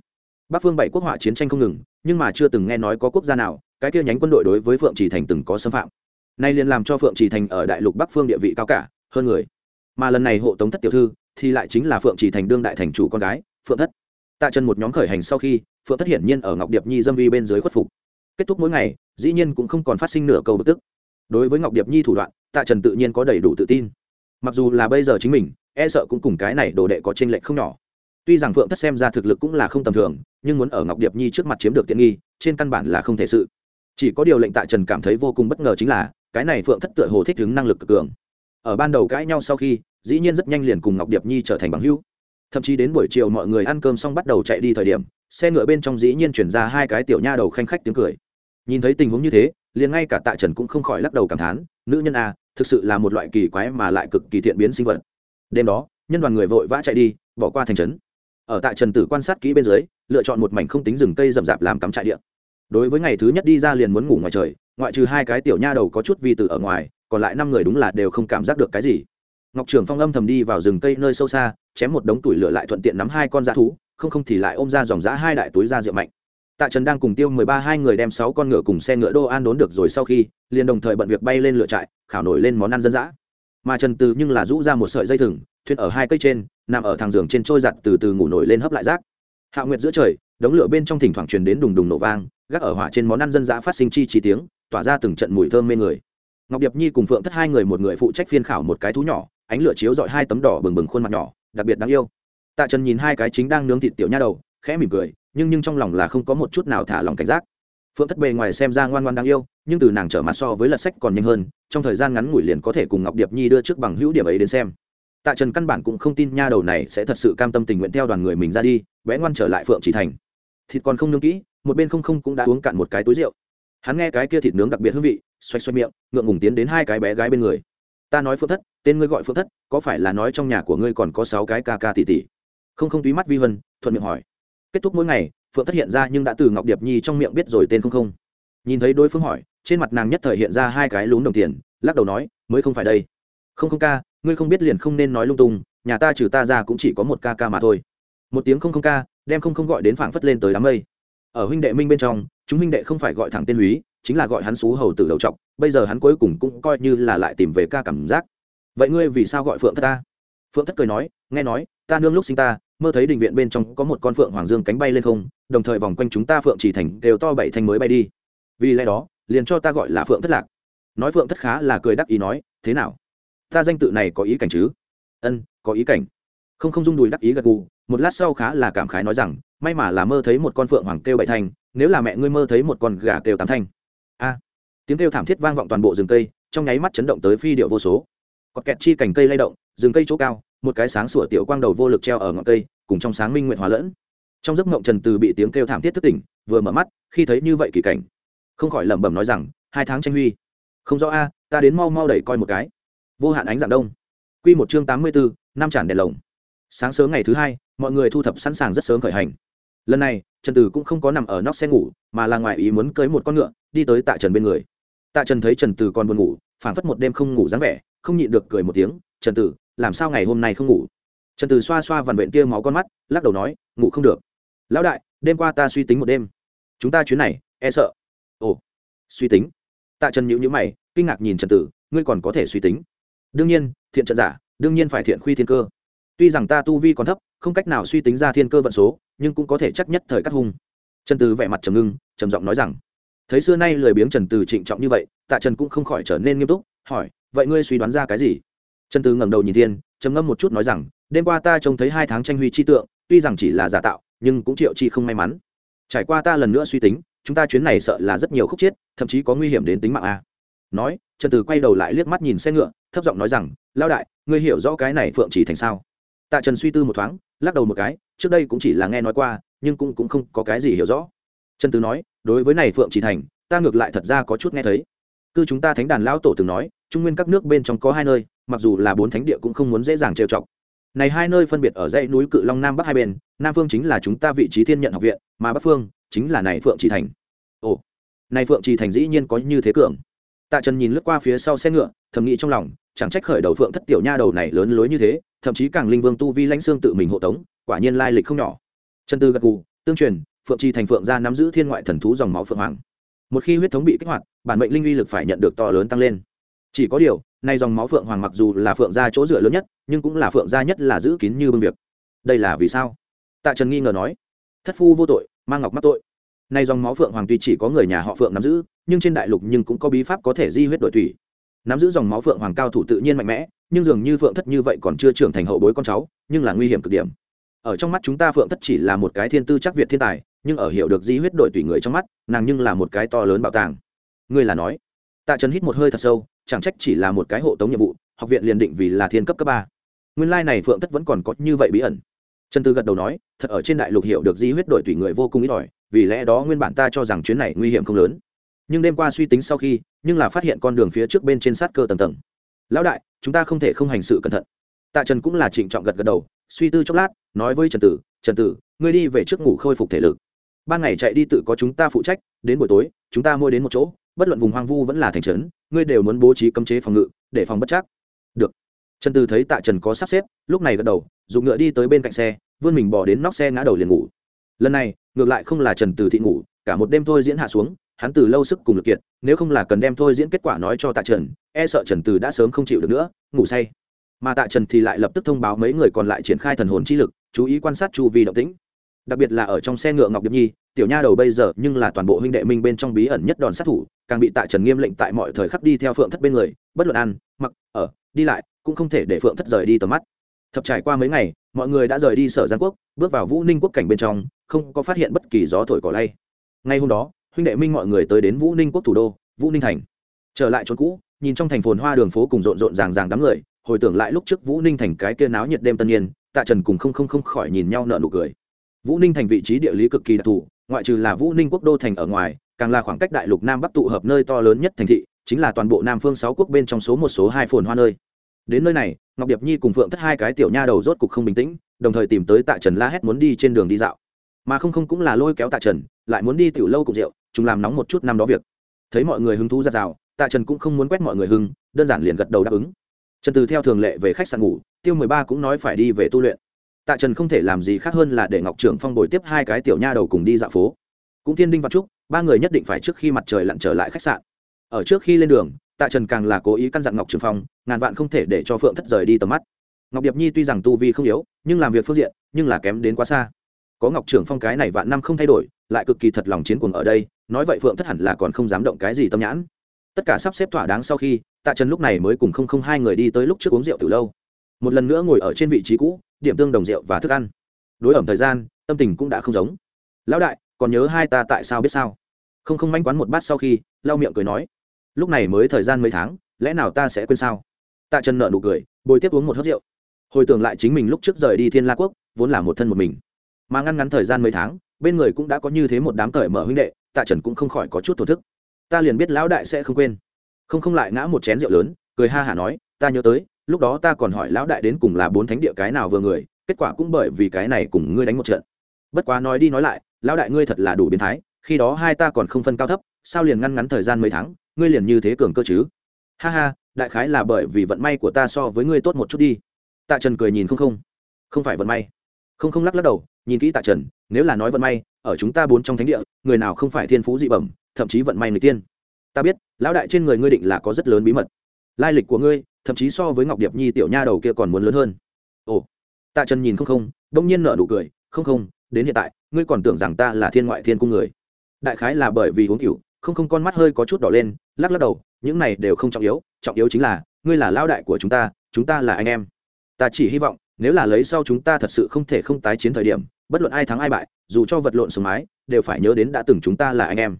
Speaker 1: bắc phương bảy quốc họa chiến tranh không ngừng, nhưng mà chưa từng nghe nói có quốc gia nào, cái kia nhánh quân đội đối với phượng chỉ thành từng có xâm phạm. Nay liền làm cho phượng chỉ thành ở đại lục bắc phương địa vị cao cả, hơn người. Mà lần này hộ tống thất tiểu thư, thì lại chính là phượng chỉ thành đương đại thành chủ con gái, phượng thất. Tạ chân một nhóm khởi hành sau khi, phượng thất hiển nhiên ở ngọc điệp nhi dâm vi bên dưới khuất phục. Kết thúc mỗi ngày, dĩ nhiên cũng không còn phát sinh nửa câu bực tức. Đối với ngọc điệp nhi thủ đoạn, tạ trần tự nhiên có đầy đủ tự tin. Mặc dù là bây giờ chính mình e sợ cũng cùng cái này đồ đệ có t r ê n lệch không nhỏ tuy rằng phượng thất xem ra thực lực cũng là không tầm thường, nhưng muốn ở ngọc điệp nhi trước mặt chiếm được tiện nghi, trên căn bản là không thể sự. Chỉ có điều lệnh tạ trần cảm thấy vô cùng bất ngờ chính là, cái này phượng thất tựa hồ thích ứng năng lực cực cường. Ở ban đầu cãi nhau sau khi, dĩ nhiên rất nhanh liền cùng ngọc điệp nhi trở thành bằng hữu. Thậm chí đến buổi chiều mọi người ăn cơm xong bắt đầu chạy đi thời điểm, xe ngựa bên trong dĩ nhiên chuyển ra hai cái tiểu nha đầu khanh khách tiếng cười. Nhìn thấy tình huống như thế, liền ngay cả tạ trần cũng không khỏi lắc đầu cảm thán, nữ nhân a thực sự là một loại kỳ quái mà lại cực kỳ thiện biến sinh vật. Đêm đó, nhân đoàn người vội vã chạy đi, bỏ qua thành trấn ở tại trần tử quan sát kỹ bên dưới, lựa chọn một mảnh không tính rừng cây rậm rạp làm cắm trại địa. đối với ngày thứ nhất đi ra liền muốn ngủ ngoài trời, ngoại trừ hai cái tiểu nha đầu có chút vi tử ở ngoài, còn lại năm người đúng là đều không cảm giác được cái gì. Ngọc trường phong âm thầm đi vào rừng cây nơi sâu xa, chém một đống tuổi lửa lại thuận tiện nắm hai con dã thú, không không thì lại ôm ra dòng dã hai đại túi da rượu mạnh. Tạ trần đang cùng tiêu mười ba hai người đem sáu con ngựa cùng xe ngựa đô an đốn được rồi sau khi, liền đồng thời bận việc bay lên lửa trại, khảo nổi lên món ăn dân dã mà trần từ nhưng là rũ ra một sợi dây thừng thuyên ở hai cây trên, nằm ở thang giường trên trôi giặt từ từ ngủ nổi lên hấp lại rác. Hạ nguyệt giữa trời, đống lửa bên trong thỉnh thoảng truyền đến đùng đùng nổ vang, gác ở hỏa trên món ăn dân dã phát sinh chi chi tiếng, tỏa ra từng trận mùi thơm mê người. Ngọc điệp nhi cùng phượng thất hai người một người phụ trách phiên khảo một cái thú nhỏ, ánh lửa chiếu dọi hai tấm đỏ bừng bừng khuôn mặt nhỏ, đặc biệt đáng yêu. Tạ trần nhìn hai cái chính đang nướng thịt tiểu nha đầu, khẽ mỉm cười, nhưng nhưng trong lòng là không có một chút nào thả lòng cảnh giác phượng thất bề ngoài xem ra ngoan ngoan đáng yêu, nhưng từ nàng trở mặt so với lật sách còn nhanh hơn, trong thời gian ngắn ngủi liền có thể cùng ngọc điệp nhi đưa trước bằng hữu điểm ấy đến xem. Tạ trần căn bản cũng không tin nha đầu này sẽ thật sự cam tâm tình nguyện theo đoàn người mình ra đi vẽ ngoan trở lại phượng chỉ thành. Thịt còn không nướng kỹ, một bên không không cũng đã uống cạn một cái túi rượu. Hắn nghe cái kia thịt nướng đặc biệt hương vị, xoay xoay miệng, ngượng ngùng tiến đến hai cái bé gái bên người. Ta nói phượng thất, tên ngươi gọi phượng thất, có phải là nói trong nhà của ngươi còn có sáu cái ca ca tỷ tỷ? Không không túy mắt vi vân, thuận miệng hỏi. Kết thúc mỗi ngày phượng thất hiện ra nhưng đã từ ngọc điệp nhi trong miệng biết rồi tên không không. Nhìn thấy đối phương hỏi, trên mặt nàng nhất thời hiện ra hai cái lún đồng tiền, lắc đầu nói, mới không phải đây. Không không ca, ngươi không biết liền không nên nói lung tung, nhà ta trừ ta ra cũng chỉ có một ca ca mà thôi. Một tiếng không không ca, đem không không gọi đến phảng phất lên tới đám mây. Ở huynh đệ minh bên trong, chúng huynh đệ không phải gọi thẳng tên húy, chính là gọi hắn xú hầu từ đầu trọc, bây giờ hắn cuối cùng cũng coi như là lại tìm về ca cảm giác. Vậy ngươi vì sao gọi phượng thất ta? Phượng thất cười nói, nghe nói, ta nương lúc sinh ta mơ thấy đình viện bên trong có một con phượng hoàng dương cánh bay lên không, đồng thời vòng quanh chúng ta phượng chỉ thành đều to bảy thanh mới bay đi. Vì lẽ đó, liền cho ta gọi là phượng thất lạc. Nói phượng thất khá là cười đắc ý nói, thế nào? Ta danh tự này có ý cảnh chứ? Ân, có ý cảnh. Không không dung đùi đắc ý gật gù, một lát sau khá là cảm khái nói rằng, may mà là mơ thấy một con phượng hoàng kêu bảy thanh nếu là mẹ ngươi mơ thấy một con gà kêu tám thanh a. Tiếng kêu thảm thiết vang vọng toàn bộ rừng cây, trong nháy mắt chấn động tới phi điệu vô số. Cọt kẹt chi cành cây lay động, rừng cây chỗ cao một cái sáng sủa tiểu quang đầu vô lực treo ở ngọn cây, cùng trong sáng minh nguyện hòa lẫn. Trong giấc mộng trần từ bị tiếng kêu thảm thiết thức tỉnh, vừa mở mắt, khi thấy như vậy kỳ cảnh, không khỏi lẩm bẩm nói rằng, hai tháng tranh huy. Không rõ a, ta đến mau mau đẩy coi một cái. Vô hạn ánh dạng đông. Quy một chương tám mươi bốn năm tràn đèn lồng. Sáng sớm ngày thứ hai, mọi người thu thập sẵn sàng rất sớm khởi hành. Lần này, trần từ cũng không có nằm ở nóc xe ngủ, mà là ngoài ý muốn cưới một con ngựa, đi tới tạ trần bên người. Tạ trần thấy trần từ còn buồn ngủ, phảng phất một đêm không ngủ dáng vẻ, không nhịn được cười một tiếng, trần tử làm sao ngày hôm nay không ngủ? Trần tử xoa xoa vằn vện kia máu con mắt, lắc đầu nói, ngủ không được. Lão đại, đêm qua ta suy tính một đêm. Chúng ta chuyến này e sợ. Ồ, suy tính. Tạ trần nhữ nhữ mày, kinh ngạc nhìn trần tử ngươi còn có thể suy tính. Đương nhiên, thiện trận giả, đương nhiên phải thiện khuy thiên cơ. Tuy rằng ta tu vi còn thấp, không cách nào suy tính ra thiên cơ vận số, nhưng cũng có thể chắc nhất thời cắt hung. Trần tử vẻ mặt trầm ngưng, trầm giọng nói rằng, thấy xưa nay lười biếng trần tử trịnh trọng như vậy, tạ trần cũng không khỏi trở nên nghiêm túc, hỏi, vậy ngươi suy đoán ra cái gì? Trần Tư ngẩng đầu nhìn thiên, trầm ngâm một chút nói rằng, đêm qua ta trông thấy hai tháng tranh huy chi tượng, tuy rằng chỉ là giả tạo, nhưng cũng triệu chi không may mắn. Trải qua ta lần nữa suy tính, chúng ta chuyến này sợ là rất nhiều khúc chết, thậm chí có nguy hiểm đến tính mạng a. Nói, trần tử quay đầu lại liếc mắt nhìn xe ngựa, thấp giọng nói rằng lao đại, ngươi hiểu rõ cái này phượng chỉ thành sao? Tạ trần suy tư một thoáng, lắc đầu một cái, trước đây cũng chỉ là nghe nói qua, nhưng cũng cũng không có cái gì hiểu rõ. Trần tử nói, đối với này phượng chỉ thành, ta ngược lại thật ra có chút nghe thấy. Cư chúng ta thánh đàn lão tổ từng nói, trung nguyên các nước bên trong có hai nơi mặc dù là bốn thánh địa cũng không muốn dễ dàng trêu chọc. Này hai nơi phân biệt ở dãy núi cự long nam bắc hai bên nam phương chính là chúng ta vị trí thiên nhận học viện mà bắc phương chính là này phượng trì thành. Ồ này phượng trì thành dĩ nhiên có như thế cường. Tạ trần nhìn lướt qua phía sau xe ngựa thầm nghĩ trong lòng chẳng trách khởi đầu phượng thất tiểu nha đầu này lớn lối như thế thậm chí càng linh vương tu vi lãnh xương tự mình hộ tống quả nhiên lai lịch không nhỏ. Trần tư gật gù, tương truyền phượng trì thành phượng gia nắm giữ thiên ngoại thần thú dòng máu phượng hoàng. Một khi huyết thống bị kích hoạt bản mệnh linh uy lực phải nhận được to lớn tăng lên. Chỉ có điều nay dòng máu phượng hoàng mặc dù là phượng gia chỗ dựa lớn nhất, nhưng cũng là phượng gia nhất là giữ kín như bưng việc. Đây là vì sao? Tạ trần nghi ngờ nói. Thất phu vô tội mang ngọc mắc tội. Nay dòng máu phượng hoàng tuy chỉ có người nhà họ phượng nắm giữ, nhưng trên đại lục nhưng cũng có bí pháp có thể di huyết đổi thủy nắm giữ dòng máu phượng hoàng cao thủ tự nhiên mạnh mẽ, nhưng dường như phượng thất như vậy còn chưa trưởng thành hậu bối con cháu, nhưng là nguy hiểm cực điểm. Ở trong mắt chúng ta phượng thất chỉ là một cái thiên tư chắc việt thiên tài, nhưng ở hiểu được di huyết đổi tùy người trong mắt, nàng nhưng là một cái to lớn bảo tàng. Ngươi là nói tạ trần hít một hơi thật sâu, chẳng trách chỉ là một cái hộ tống nhiệm vụ, học viện liền định vì là thiên cấp cấp ba. Nguyên lai、like、này phượng thất vẫn còn có như vậy bí ẩn. Trần tư gật đầu nói, thật ở trên đại lục hiểu được di huyết đổi tùy người vô cùng ít ỏi, vì lẽ đó nguyên bản ta cho rằng chuyến này nguy hiểm không lớn. Nhưng đêm qua suy tính sau khi, nhưng là phát hiện con đường phía trước bên trên sát cơ tầng tầng. Lão đại, chúng ta không thể không hành sự cẩn thận. Tạ trần cũng là trịnh trọng gật gật đầu, suy tư chốc lát, nói với trần tử trần tử, ngươi đi về trước ngủ khôi phục thể lực. Ban ngày chạy đi tự có chúng ta phụ trách, đến buổi tối, chúng ta mua đến một chỗ bất luận vùng hoang vu vẫn là thành trấn, ngươi đều muốn bố trí cấm chế phòng ngự, để phòng bất chắc. Được. Trần từ thấy tạ trần có sắp xếp, lúc này gật đầu, dùng ngựa đi tới bên cạnh xe, vươn mình bỏ đến nóc xe ngã đầu liền ngủ. Lần này, ngược lại không là trần từ thị ngủ, cả một đêm thôi diễn hạ xuống, hắn từ lâu sức cùng lực kiệt, nếu không là cần đem thôi diễn kết quả nói cho tạ trần e sợ trần từ đã sớm không chịu được nữa, ngủ say. Mà tạ trần thì lại lập tức thông báo mấy người còn lại triển khai thần hồn chi lực, chú ý quan sát chu vi động tĩnh. Đặc biệt là ở trong xe ngựa ngọc điệp nhi, tiểu nha đầu bây giờ nhưng là toàn bộ huynh đệ minh bên trong bí ẩn nhất đòn sát thủ càng bị tạ trần nghiêm lệnh tại mọi thời khắc đi theo phượng thất bên người, bất luận ăn, mặc, ở, đi lại, cũng không thể để phượng thất rời đi tầm mắt. Thập trải qua mấy ngày, mọi người đã rời đi sở giang quốc, bước vào vũ ninh quốc cảnh bên trong, không có phát hiện bất kỳ gió thổi cỏ lay. Ngay hôm đó, huynh đệ minh mọi người tới đến vũ ninh quốc thủ đô, vũ ninh thành. Trở lại chỗ cũ, nhìn trong thành phồn hoa đường phố cùng rộn rộn ràng ràng đám người, hồi tưởng lại lúc trước vũ ninh thành cái kia náo nhiệt đêm tân niên, tạ trần cùng không không không khỏi nhìn nhau nợ nụ cười. Vũ ninh thành vị trí địa lý cực kỳ đặc thù, ngoại trừ là vũ ninh quốc đô thành ở ngoài càng là khoảng cách đại lục nam bắc tụ hợp nơi to lớn nhất thành thị, chính là toàn bộ nam phương sáu quốc bên trong số một số hai phồn hoa nơi. Đến nơi này, ngọc điệp nhi cùng phượng thất hai cái tiểu nha đầu rốt cục không bình tĩnh, đồng thời tìm tới tạ trần la hét muốn đi trên đường đi dạo. Mà không không cũng là lôi kéo tạ trần, lại muốn đi tiểu lâu cùng rượu chúng làm nóng một chút năm đó việc. Thấy mọi người hứng thú ra rào tạ trần cũng không muốn quét mọi người hưng, đơn giản liền gật đầu đáp ứng. Trần từ theo thường lệ về khách sạn ngủ, tiêu mười ba cũng nói phải đi về tu luyện. Tạ trần không thể làm gì khác hơn là để ngọc trưởng phong bồi tiếp hai cái tiểu nha đầu cùng đi dạo phố cũng thiên đinh và trúc, ba người nhất định phải trước khi mặt trời lặn trở lại khách sạn. Ở trước khi lên đường, tạ trần càng là cố ý căn dặn ngọc trường phong, ngàn vạn không thể để cho phượng thất rời đi tầm mắt. Ngọc điệp nhi tuy rằng tu vi không yếu, nhưng làm việc phương diện, nhưng là kém đến quá xa. Có ngọc Trường phong cái này vạn năm không thay đổi, lại cực kỳ thật lòng chiến cuồng ở đây, nói vậy phượng thất hẳn là còn không dám động cái gì tâm nhãn. Tất cả sắp xếp thỏa đáng sau khi, tạ trần lúc này mới cùng không không hai người đi tới lúc trước uống rượu từ lâu. Một lần nữa ngồi ở trên vị trí cũ, điểm tương đồng rượu và thức ăn. Đối ẩm thời gian, tâm tình cũng đã không giống. Lão đại còn nhớ hai ta tại sao biết sao? Không không manh quán một bát sau khi, lau miệng cười nói, lúc này mới thời gian mấy tháng, lẽ nào ta sẽ quên sao? Tạ trần nợ nụ cười, bồi tiếp uống một hớt rượu. Hồi tưởng lại chính mình lúc trước rời đi thiên la quốc, vốn là một thân một mình. Mà ngăn ngắn thời gian mấy tháng, bên người cũng đã có như thế một đám cởi mở huynh đệ, tạ trần cũng không khỏi có chút thổ thức. Ta liền biết lão đại sẽ không quên. Không không lại ngã một chén rượu lớn, cười ha hả nói, ta nhớ tới, lúc đó ta còn hỏi lão đại đến cùng là bốn thánh địa cái nào vừa người, kết quả cũng bởi vì cái này cùng ngươi đánh một trận. Bất quá nói đi nói lại lão đại ngươi thật là đủ biến thái, khi đó hai ta còn không phân cao thấp, sao liền ngăn ngắn thời gian mấy tháng, ngươi liền như thế cường cơ chứ? Ha ha, đại khái là bởi vì vận may của ta so với ngươi tốt một chút đi. Tạ trần cười nhìn không không. Không phải vận may. Không không lắc lắc đầu, nhìn kỹ tạ trần, nếu là nói vận may, ở chúng ta bốn trong thánh địa, người nào không phải thiên phú dị bẩm, thậm chí vận may người tiên. Ta biết, lão đại trên người ngươi định là có rất lớn bí mật. Lai lịch của ngươi, thậm chí so với ngọc điệp nhi tiểu nha đầu kia còn muốn lớn hơn. Ồ. Tạ trần nhìn không không, đông nhiên nở nụ cười, không không đến hiện tại, ngươi còn tưởng rằng ta là thiên ngoại thiên cung người. Đại khái là bởi vì uống cựu không không con mắt hơi có chút đỏ lên, lắc lắc đầu, những này đều không trọng yếu trọng yếu chính là, ngươi là lao đại của chúng ta chúng ta là anh em. Ta chỉ hy vọng, nếu là lấy sau chúng ta thật sự không thể không tái chiến thời điểm, bất luận ai thắng ai bại, dù cho vật lộn xuống mái đều phải nhớ đến đã từng chúng ta là anh em.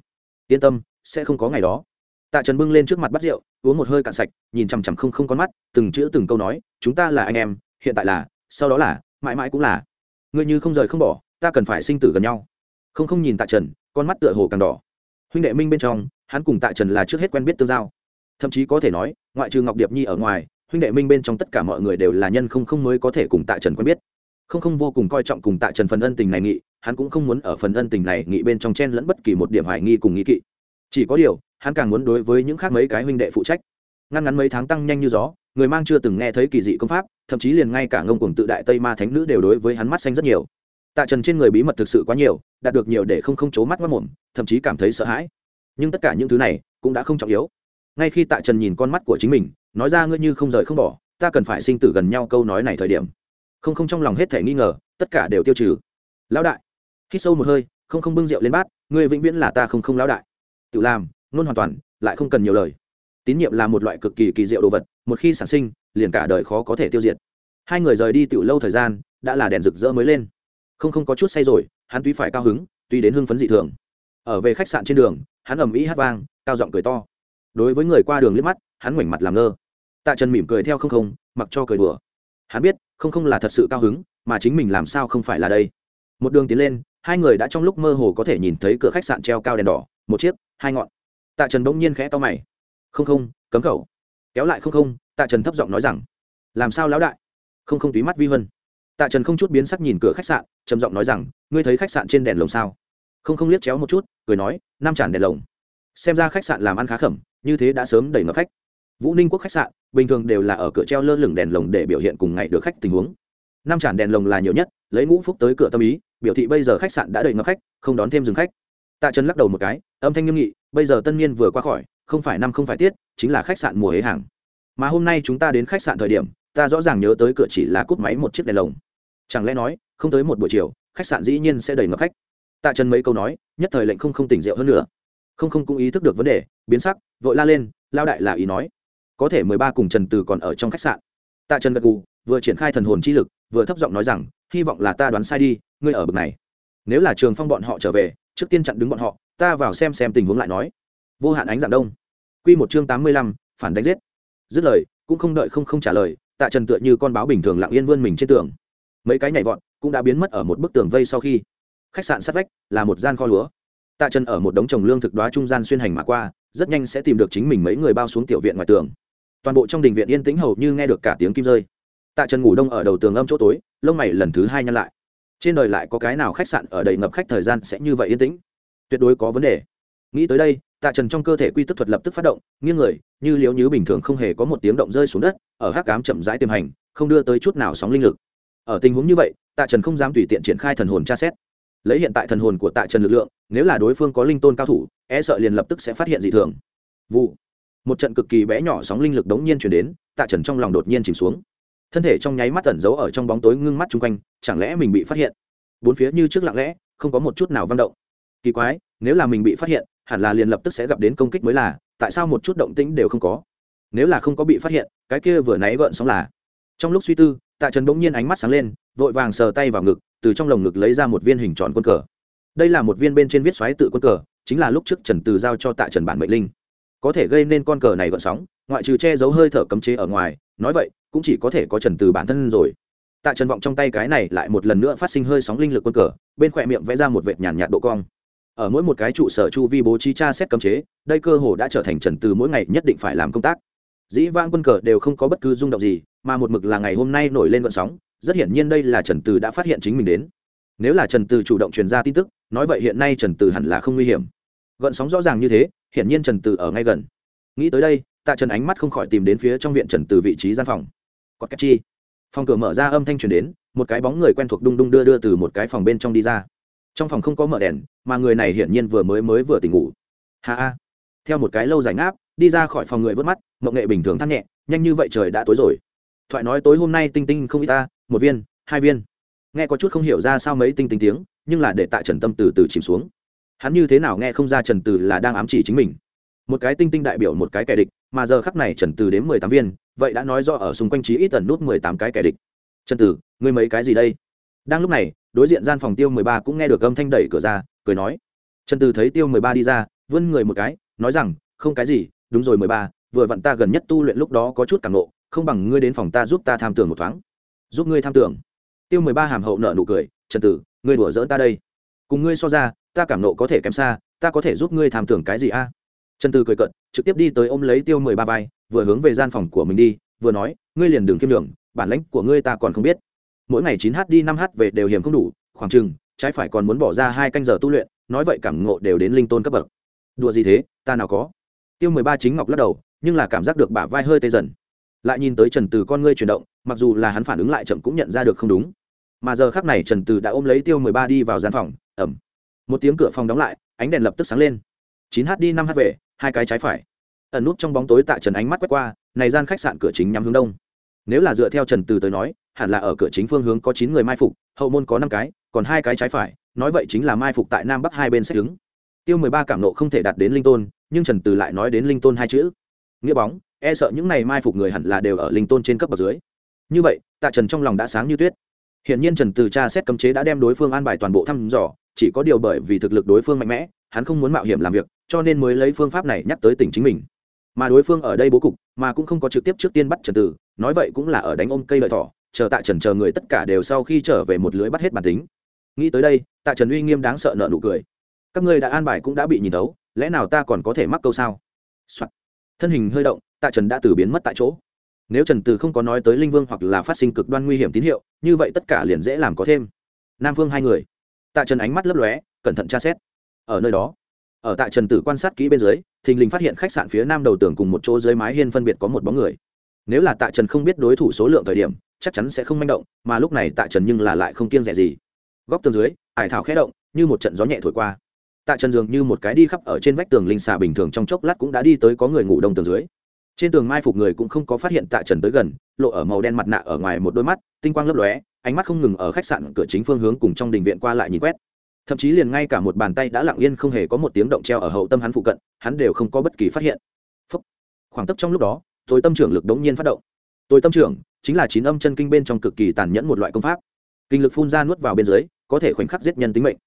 Speaker 1: Yên tâm, sẽ không có ngày đó. Tạ trần bưng lên trước mặt bắt rượu, uống một hơi cạn sạch, nhìn chằm chằm không không con mắt, từng chữ từng câu nói, chúng ta là anh em, hiện tại là, sau đó là, mãi mãi cũng là. Ngươi như không rời không bỏ ta cần phải sinh tử gần nhau. Không không nhìn tạ trần, con mắt tựa hồ càng đỏ. Huynh đệ minh bên trong, hắn cùng tạ trần là trước hết quen biết tương giao. Thậm chí có thể nói, ngoại trừ ngọc điệp nhi ở ngoài, huynh đệ minh bên trong tất cả mọi người đều là nhân không không mới có thể cùng tạ trần quen biết. Không không vô cùng coi trọng cùng tạ trần phần ân tình này nghị, hắn cũng không muốn ở phần ân tình này nghị bên trong chen lẫn bất kỳ một điểm hoài nghi cùng nghĩ kỵ. Chỉ có điều, hắn càng muốn đối với những khác mấy cái huynh đệ phụ trách. Ngăn ngắn mấy tháng tăng nhanh như gió, người mang chưa từng nghe thấy kỳ dị công pháp, thậm chí liền ngay cả ngông cuồng tự đại tây ma thánh nữ đều đối với hắn mắt xanh rất nhiều tạ trần trên người bí mật thực sự quá nhiều, đạt được nhiều để không không chố mắt mất mồm, thậm chí cảm thấy sợ hãi. Nhưng tất cả những thứ này cũng đã không trọng yếu. Ngay khi tạ trần nhìn con mắt của chính mình, nói ra ngươi như không rời không bỏ, ta cần phải sinh tử gần nhau câu nói này thời điểm. Không không trong lòng hết thể nghi ngờ, tất cả đều tiêu trừ. Lão đại, hít sâu một hơi, không không bưng rượu lên bát, ngươi vĩnh viễn là ta không không lão đại. Tự làm, nôn hoàn toàn, lại không cần nhiều lời. Tín nhiệm là một loại cực kỳ kỳ diệu đồ vật, một khi sản sinh, liền cả đời khó có thể tiêu diệt. Hai người rời đi tiểu lâu thời gian, đã là đèn rực rỡ mới lên không không có chút say rồi, hắn tuy phải cao hứng, tuy đến hưng phấn dị thường. Ở về khách sạn trên đường, hắn ầm ĩ hát vang, cao giọng cười to. Đối với người qua đường liếc mắt, hắn ngoảnh mặt làm ngơ. Tạ trần mỉm cười theo không không, mặc cho cười đùa. Hắn biết, không không là thật sự cao hứng, mà chính mình làm sao không phải là đây. Một đường tiến lên, hai người đã trong lúc mơ hồ có thể nhìn thấy cửa khách sạn treo cao đèn đỏ, một chiếc, hai ngọn. Tạ trần bỗng nhiên khẽ to mày. Không không, cấm khẩu. Kéo lại không không, tạ trần thấp giọng nói rằng, làm sao lão đại? Không không túy mắt vi vân tạ trần không chút biến sắc nhìn cửa khách sạn trầm giọng nói rằng, ngươi thấy khách sạn trên đèn lồng sao? Không không liếc chéo một chút, cười nói năm tràn đèn lồng. Xem ra khách sạn làm ăn khá khẩm, như thế đã sớm đầy ngập khách. Vũ ninh quốc khách sạn, bình thường đều là ở cửa treo lơ lửng đèn lồng để biểu hiện cùng ngày được khách tình huống. Năm tràn đèn lồng là nhiều nhất, lấy ngũ phúc tới cửa tâm ý, biểu thị bây giờ khách sạn đã đầy ngập khách, không đón thêm dừng khách. Tạ trần lắc đầu một cái, âm thanh nghiêm nghị, bây giờ tân niên vừa qua khỏi, không phải năm không phải tiết, chính là khách sạn mùa hế hàng. Mà hôm nay chúng ta đến khách sạn thời điểm, ta rõ ràng nhớ tới cửa chỉ là cút máy một chiếc đèn lồng chẳng lẽ nói, không tới một buổi chiều, khách sạn dĩ nhiên sẽ đầy ngập khách. Tạ trần mấy câu nói, nhất thời lệnh không không tỉnh rượu hơn nữa. Không không cũng ý thức được vấn đề, biến sắc, vội la lên lao đại là ý nói. Có thể mười ba cùng trần từ còn ở trong khách sạn. Tạ trần gật gù, vừa triển khai thần hồn chi lực, vừa thấp giọng nói rằng, hy vọng là ta đoán sai đi, ngươi ở bực này. Nếu là trường phong bọn họ trở về, trước tiên chặn đứng bọn họ, ta vào xem xem tình huống lại nói. Vô hạn ánh dạng đông. Quy một chương tám mươi lăm, phản đánh giết. Dứt lời, cũng không đợi không không trả lời, tạ trần tựa như con báo bình thường lặng yên vươn mình trên tường mấy cái nhảy vọt cũng đã biến mất ở một bức tường vây sau khi. Khách sạn sát vách là một gian kho lúa. Tạ trần ở một đống trồng lương thực đoá trung gian xuyên hành mà qua, rất nhanh sẽ tìm được chính mình mấy người bao xuống tiểu viện ngoài tường. Toàn bộ trong đình viện yên tĩnh hầu như nghe được cả tiếng kim rơi. Tạ trần ngủ đông ở đầu tường âm chỗ tối, lông mày lần thứ hai nhăn lại. Trên đời lại có cái nào khách sạn ở đầy ngập khách thời gian sẽ như vậy yên tĩnh? Tuyệt đối có vấn đề. Nghĩ tới đây, tạ trần trong cơ thể quy tức thuật lập tức phát động, nghiêng người, như liếu như bình thường không hề có một tiếng động rơi xuống đất, ở hát cám chậm rãi tiềm hành, không đưa tới chút nào sóng linh lực ở tình huống như vậy, tạ trần không dám tùy tiện triển khai thần hồn tra xét. Lấy hiện tại thần hồn của tạ trần lực lượng, nếu là đối phương có linh tôn cao thủ e sợ liền lập tức sẽ phát hiện dị thường. Vụ. Một trận cực kỳ bé nhỏ sóng linh lực đống nhiên chuyển đến, tạ trần trong lòng đột nhiên chìm xuống. Thân thể trong nháy mắt tẩn giấu ở trong bóng tối ngưng mắt chung quanh, chẳng lẽ mình bị phát hiện? Bốn phía như trước lặng lẽ, không có một chút nào vang động. Kỳ quái, nếu là mình bị phát hiện, hẳn là liền lập tức sẽ gặp đến công kích mới là, tại sao một chút động tĩnh đều không có? Nếu là không có bị phát hiện, cái kia vừa náy gợn sóng là? Trong lúc suy tư tạ trần bỗng nhiên ánh mắt sáng lên, vội vàng sờ tay vào ngực, từ trong lồng ngực lấy ra một viên hình tròn quân cờ. Đây là một viên bên trên viết xoáy tự quân cờ, chính là lúc trước trần từ giao cho tạ trần bản mệnh linh. Có thể gây nên con cờ này gọn sóng, ngoại trừ che giấu hơi thở cấm chế ở ngoài, nói vậy, cũng chỉ có thể có trần từ bản thân rồi. Tạ trần vọng trong tay cái này lại một lần nữa phát sinh hơi sóng linh lực quân cờ, bên khỏe miệng vẽ ra một vệt nhàn nhạt độ cong. Ở mỗi một cái trụ sở chu vi bố trí tra xét cấm chế, đây cơ hồ đã trở thành trần từ mỗi ngày nhất định phải làm công tác dĩ vãng quân cờ đều không có bất cứ rung động gì, mà một mực là ngày hôm nay nổi lên vận sóng, rất hiển nhiên đây là trần từ đã phát hiện chính mình đến. Nếu là trần từ chủ động truyền ra tin tức, nói vậy hiện nay trần từ hẳn là không nguy hiểm. Gợn sóng rõ ràng như thế, hiển nhiên trần từ ở ngay gần. Nghĩ tới đây, tạ trần ánh mắt không khỏi tìm đến phía trong viện trần từ vị trí gian phòng. Có cách chi. Phòng cửa mở ra âm thanh truyền đến, một cái bóng người quen thuộc đung đung đưa đưa từ một cái phòng bên trong đi ra. Trong phòng không có mở đèn, mà người này hiển nhiên vừa mới mới vừa tỉnh ngủ. Ha ha. Theo một cái lâu dài ngáp đi ra khỏi phòng người vớt mắt, mộng nghệ bình thường thắt nhẹ, nhanh như vậy trời đã tối rồi. Thoại nói tối hôm nay tinh tinh không ít ta, một viên, hai viên. Nghe có chút không hiểu ra sao mấy tinh tinh tiếng, nhưng là để tạ trần tâm từ từ chìm xuống. Hắn như thế nào nghe không ra trần từ là đang ám chỉ chính mình. Một cái tinh tinh đại biểu một cái kẻ địch, mà giờ khắc này trần từ đến mười tám viên, vậy đã nói rõ ở xung quanh trí ít tần nút mười tám cái kẻ địch. Trần từ ngươi mấy cái gì đây? Đang lúc này, đối diện gian phòng tiêu mười ba cũng nghe được âm thanh đẩy cửa ra, cười nói. Trần từ thấy tiêu mười ba đi ra, vươn người một cái, nói rằng, không cái gì đúng rồi mười ba, vừa vặn ta gần nhất tu luyện lúc đó có chút cảm nộ không bằng ngươi đến phòng ta giúp ta tham tưởng một thoáng. Giúp ngươi tham tưởng. Tiêu mười ba hàm hậu nợ nụ cười, trần tử, ngươi đùa giỡn ta đây. Cùng ngươi so ra, ta cảm nộ có thể kém xa, ta có thể giúp ngươi tham tưởng cái gì a? Trần tử cười cận trực tiếp đi tới ôm lấy tiêu mười ba vai, vừa hướng về gian phòng của mình đi, vừa nói, ngươi liền đường kiêm đường bản lãnh của ngươi ta còn không biết. Mỗi ngày chín h đi năm h về đều hiểm không đủ, khoảng chừng, trái phải còn muốn bỏ ra hai canh giờ tu luyện, nói vậy cảm ngộ đều đến linh tôn cấp bậc. Đùa gì thế, ta nào có tiêu mười ba chính ngọc lắc đầu, nhưng là cảm giác được bả vai hơi tê dần. Lại nhìn tới trần từ con ngươi chuyển động, mặc dù là hắn phản ứng lại chậm cũng nhận ra được không đúng. Mà giờ khác này trần từ đã ôm lấy tiêu mười ba đi vào gian phòng ẩm một tiếng cửa phòng đóng lại, ánh đèn lập tức sáng lên. Chín h đi, năm h về, hai cái trái phải. Ẩn nút trong bóng tối tạ trần ánh mắt quét qua, này gian khách sạn cửa chính nhắm hướng đông. Nếu là dựa theo trần từ tới nói, hẳn là ở cửa chính phương hướng có chín người mai phục, hậu môn có năm cái, còn hai cái trái phải, nói vậy chính là mai phục tại nam bắc hai bên sách đứng. Tiêu mười ba cảm nộ không thể đạt đến linh tôn nhưng trần từ lại nói đến linh tôn hai chữ. Nghĩa bóng e sợ những này mai phục người hẳn là đều ở linh tôn trên cấp bậc dưới. Như vậy, tạ trần trong lòng đã sáng như tuyết. Hiện nhiên trần từ tra xét cấm chế đã đem đối phương an bài toàn bộ thăm dò, chỉ có điều bởi vì thực lực đối phương mạnh mẽ, hắn không muốn mạo hiểm làm việc, cho nên mới lấy phương pháp này nhắc tới tỉnh chính mình. Mà đối phương ở đây bố cục, mà cũng không có trực tiếp trước tiên bắt trần từ, nói vậy cũng là ở đánh ôm cây lợi thỏ, chờ tạ trần chờ người tất cả đều sau khi trở về một lưới bắt hết bản tính. Nghĩ tới đây, tạ trần uy nghiêm đáng sợ nợ nụ cười. Các ngươi đã an bài cũng đã bị nhìn thấu lẽ nào ta còn có thể mắc câu sao、Soạn. thân hình hơi động, tạ trần đã từ biến mất tại chỗ. Nếu trần từ không có nói tới linh vương hoặc là phát sinh cực đoan nguy hiểm tín hiệu, như vậy tất cả liền dễ làm có thêm. Nam vương hai người. Tạ trần ánh mắt lấp lóe, cẩn thận tra xét. Ở nơi đó, ở tạ trần tử quan sát kỹ bên dưới, thình lình phát hiện khách sạn phía nam đầu tường cùng một chỗ dưới mái hiên phân biệt có một bóng người. Nếu là tạ trần không biết đối thủ số lượng thời điểm, chắc chắn sẽ không manh động, mà lúc này tạ trần nhưng là lại không kiêng rẻ gì. Góc tường dưới, ải thảo khẽ động, như một trận gió nhẹ thổi qua tạ trần dường như một cái đi khắp ở trên vách tường linh xà bình thường trong chốc lát cũng đã đi tới có người ngủ đông tường dưới. Trên tường mai phục người cũng không có phát hiện tạ trần tới gần, lộ ở màu đen mặt nạ ở ngoài một đôi mắt, tinh quang lấp lóe, ánh mắt không ngừng ở khách sạn cửa chính phương hướng cùng trong đình viện qua lại nhìn quét. Thậm chí liền ngay cả một bàn tay đã lặng yên không hề có một tiếng động treo ở hậu tâm hắn phụ cận, hắn đều không có bất kỳ phát hiện. Phúc. khoảng tấp trong lúc đó tôi tâm trưởng lực đống nhiên phát động. Tôi tâm trưởng chính là chín âm chân kinh bên trong cực kỳ tàn nhẫn một loại công pháp. Kinh lực phun ra nuốt vào bên dưới, có thể khoảnh khắc giết nhân tính mệnh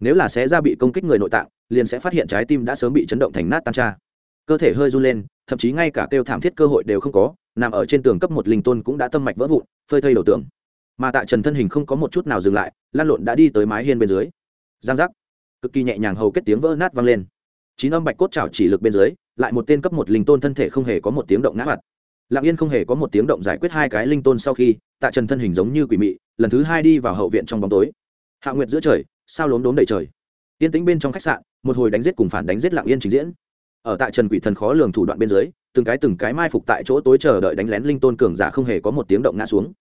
Speaker 1: nếu là xé ra bị công kích người nội tạng, liền sẽ phát hiện trái tim đã sớm bị chấn động thành nát tan tra. Cơ thể hơi run lên, thậm chí ngay cả kêu thảm thiết cơ hội đều không có, nằm ở trên tường cấp một linh tôn cũng đã tâm mạch vỡ vụn, phơi thây đầu tường. Mà tại trần thân hình không có một chút nào dừng lại, lan lộn đã đi tới mái hiên bên dưới. Giang giác. Cực kỳ nhẹ nhàng hầu kết tiếng vỡ nát vang lên. Chín âm bạch cốt trào chỉ lực bên dưới, lại một tên cấp một linh tôn thân thể không hề có một tiếng động nát mặt lặng yên không hề có một tiếng động giải quyết hai cái linh tôn sau khi tạ trần thân hình giống như quỷ mị, lần thứ hai đi vào hậu viện trong bóng tối. Hạ nguyệt giữa trời sao lốm đốm đầy trời. Yên tĩnh bên trong khách sạn, một hồi đánh giết cùng phản đánh giết lặng yên trình diễn. Ở tại trần quỷ thần khó lường thủ đoạn bên dưới, từng cái từng cái mai phục tại chỗ tối chờ đợi đánh lén linh tôn cường giả không hề có một tiếng động ngã xuống.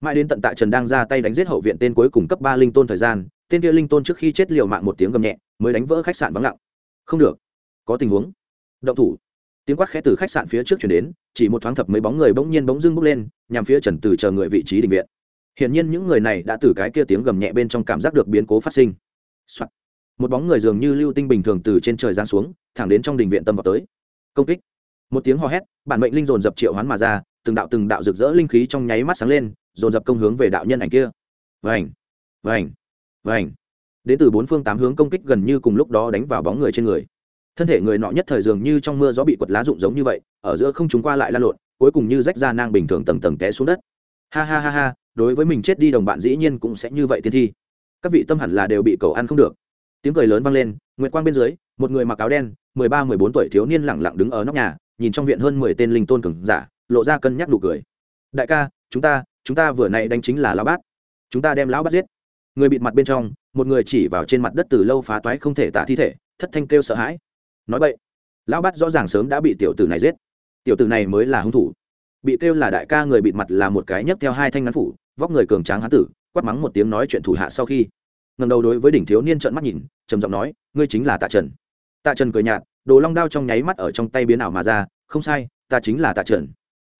Speaker 1: Mãi đến tận tại trần đang ra tay đánh giết hậu viện tên cuối cùng cấp ba linh tôn thời gian, tên kia linh tôn trước khi chết liều mạng một tiếng gầm nhẹ, mới đánh vỡ khách sạn vắng lặng. Không được. Có tình huống. Động thủ. Tiếng quát khẽ từ khách sạn phía trước chuyển đến, chỉ một thoáng thập mấy bóng người bỗng nhiên bỗng dưng bốc lên, nhằm phía trần từ chờ người vị trí định viện hiển nhiên những người này đã từ cái kia tiếng gầm nhẹ bên trong cảm giác được biến cố phát sinh、Soạn. một bóng người dường như lưu tinh bình thường từ trên trời giáng xuống, thẳng đến trong đình viện tâm vào tới. Công kích. Một tiếng hò hét, bản mệnh linh dồn dập triệu hoán mà ra, từng đạo từng đạo rực rỡ linh khí trong nháy mắt sáng lên, dồn dập công hướng về đạo nhân ảnh kia. Vành. Vành. Vành. Đến từ bốn phương tám hướng công kích gần như cùng lúc đó đánh vào bóng người trên người. Thân thể người nọ nhất thời dường như trong mưa gió bị quật lá rụng giống như vậy, ở giữa không chúng qua lại lan lộn, cuối cùng như rách ra nang bình thường tầng tầng té xuống đất. Ha ha ha ha đối với mình chết đi đồng bạn dĩ nhiên cũng sẽ như vậy tiên thi. Các vị tâm hẳn là đều bị cầu ăn không được. Tiếng cười lớn vang lên, nguyệt quang bên dưới, một người mặc áo đen, mười ba, mười bốn tuổi thiếu niên lẳng lặng đứng ở nóc nhà, nhìn trong viện hơn mười tên linh tôn cường giả, lộ ra cân nhắc đủ cười. Đại ca, chúng ta chúng ta vừa nay đánh chính là lão bát. Chúng ta đem lão bát giết. Người bịt mặt bên trong, một người chỉ vào trên mặt đất từ lâu phá toái không thể tả thi thể, thất thanh kêu sợ hãi. Nói vậy lão bát rõ ràng sớm đã bị tiểu tử này giết. Tiểu tử này mới là hung thủ. Bị kêu là đại ca người bịt mặt là một cái nhấc theo hai thanh ngắn phủ vóc người cường tráng hán tử, quát mắng một tiếng nói chuyện thủ hạ sau khi. Ngầm đầu đối với đỉnh thiếu niên trợn mắt nhìn, trầm giọng nói, ngươi chính là tạ trần. Tạ trần cười nhạt, đồ long đao trong nháy mắt ở trong tay biến ảo mà ra, không sai, ta chính là tạ trần.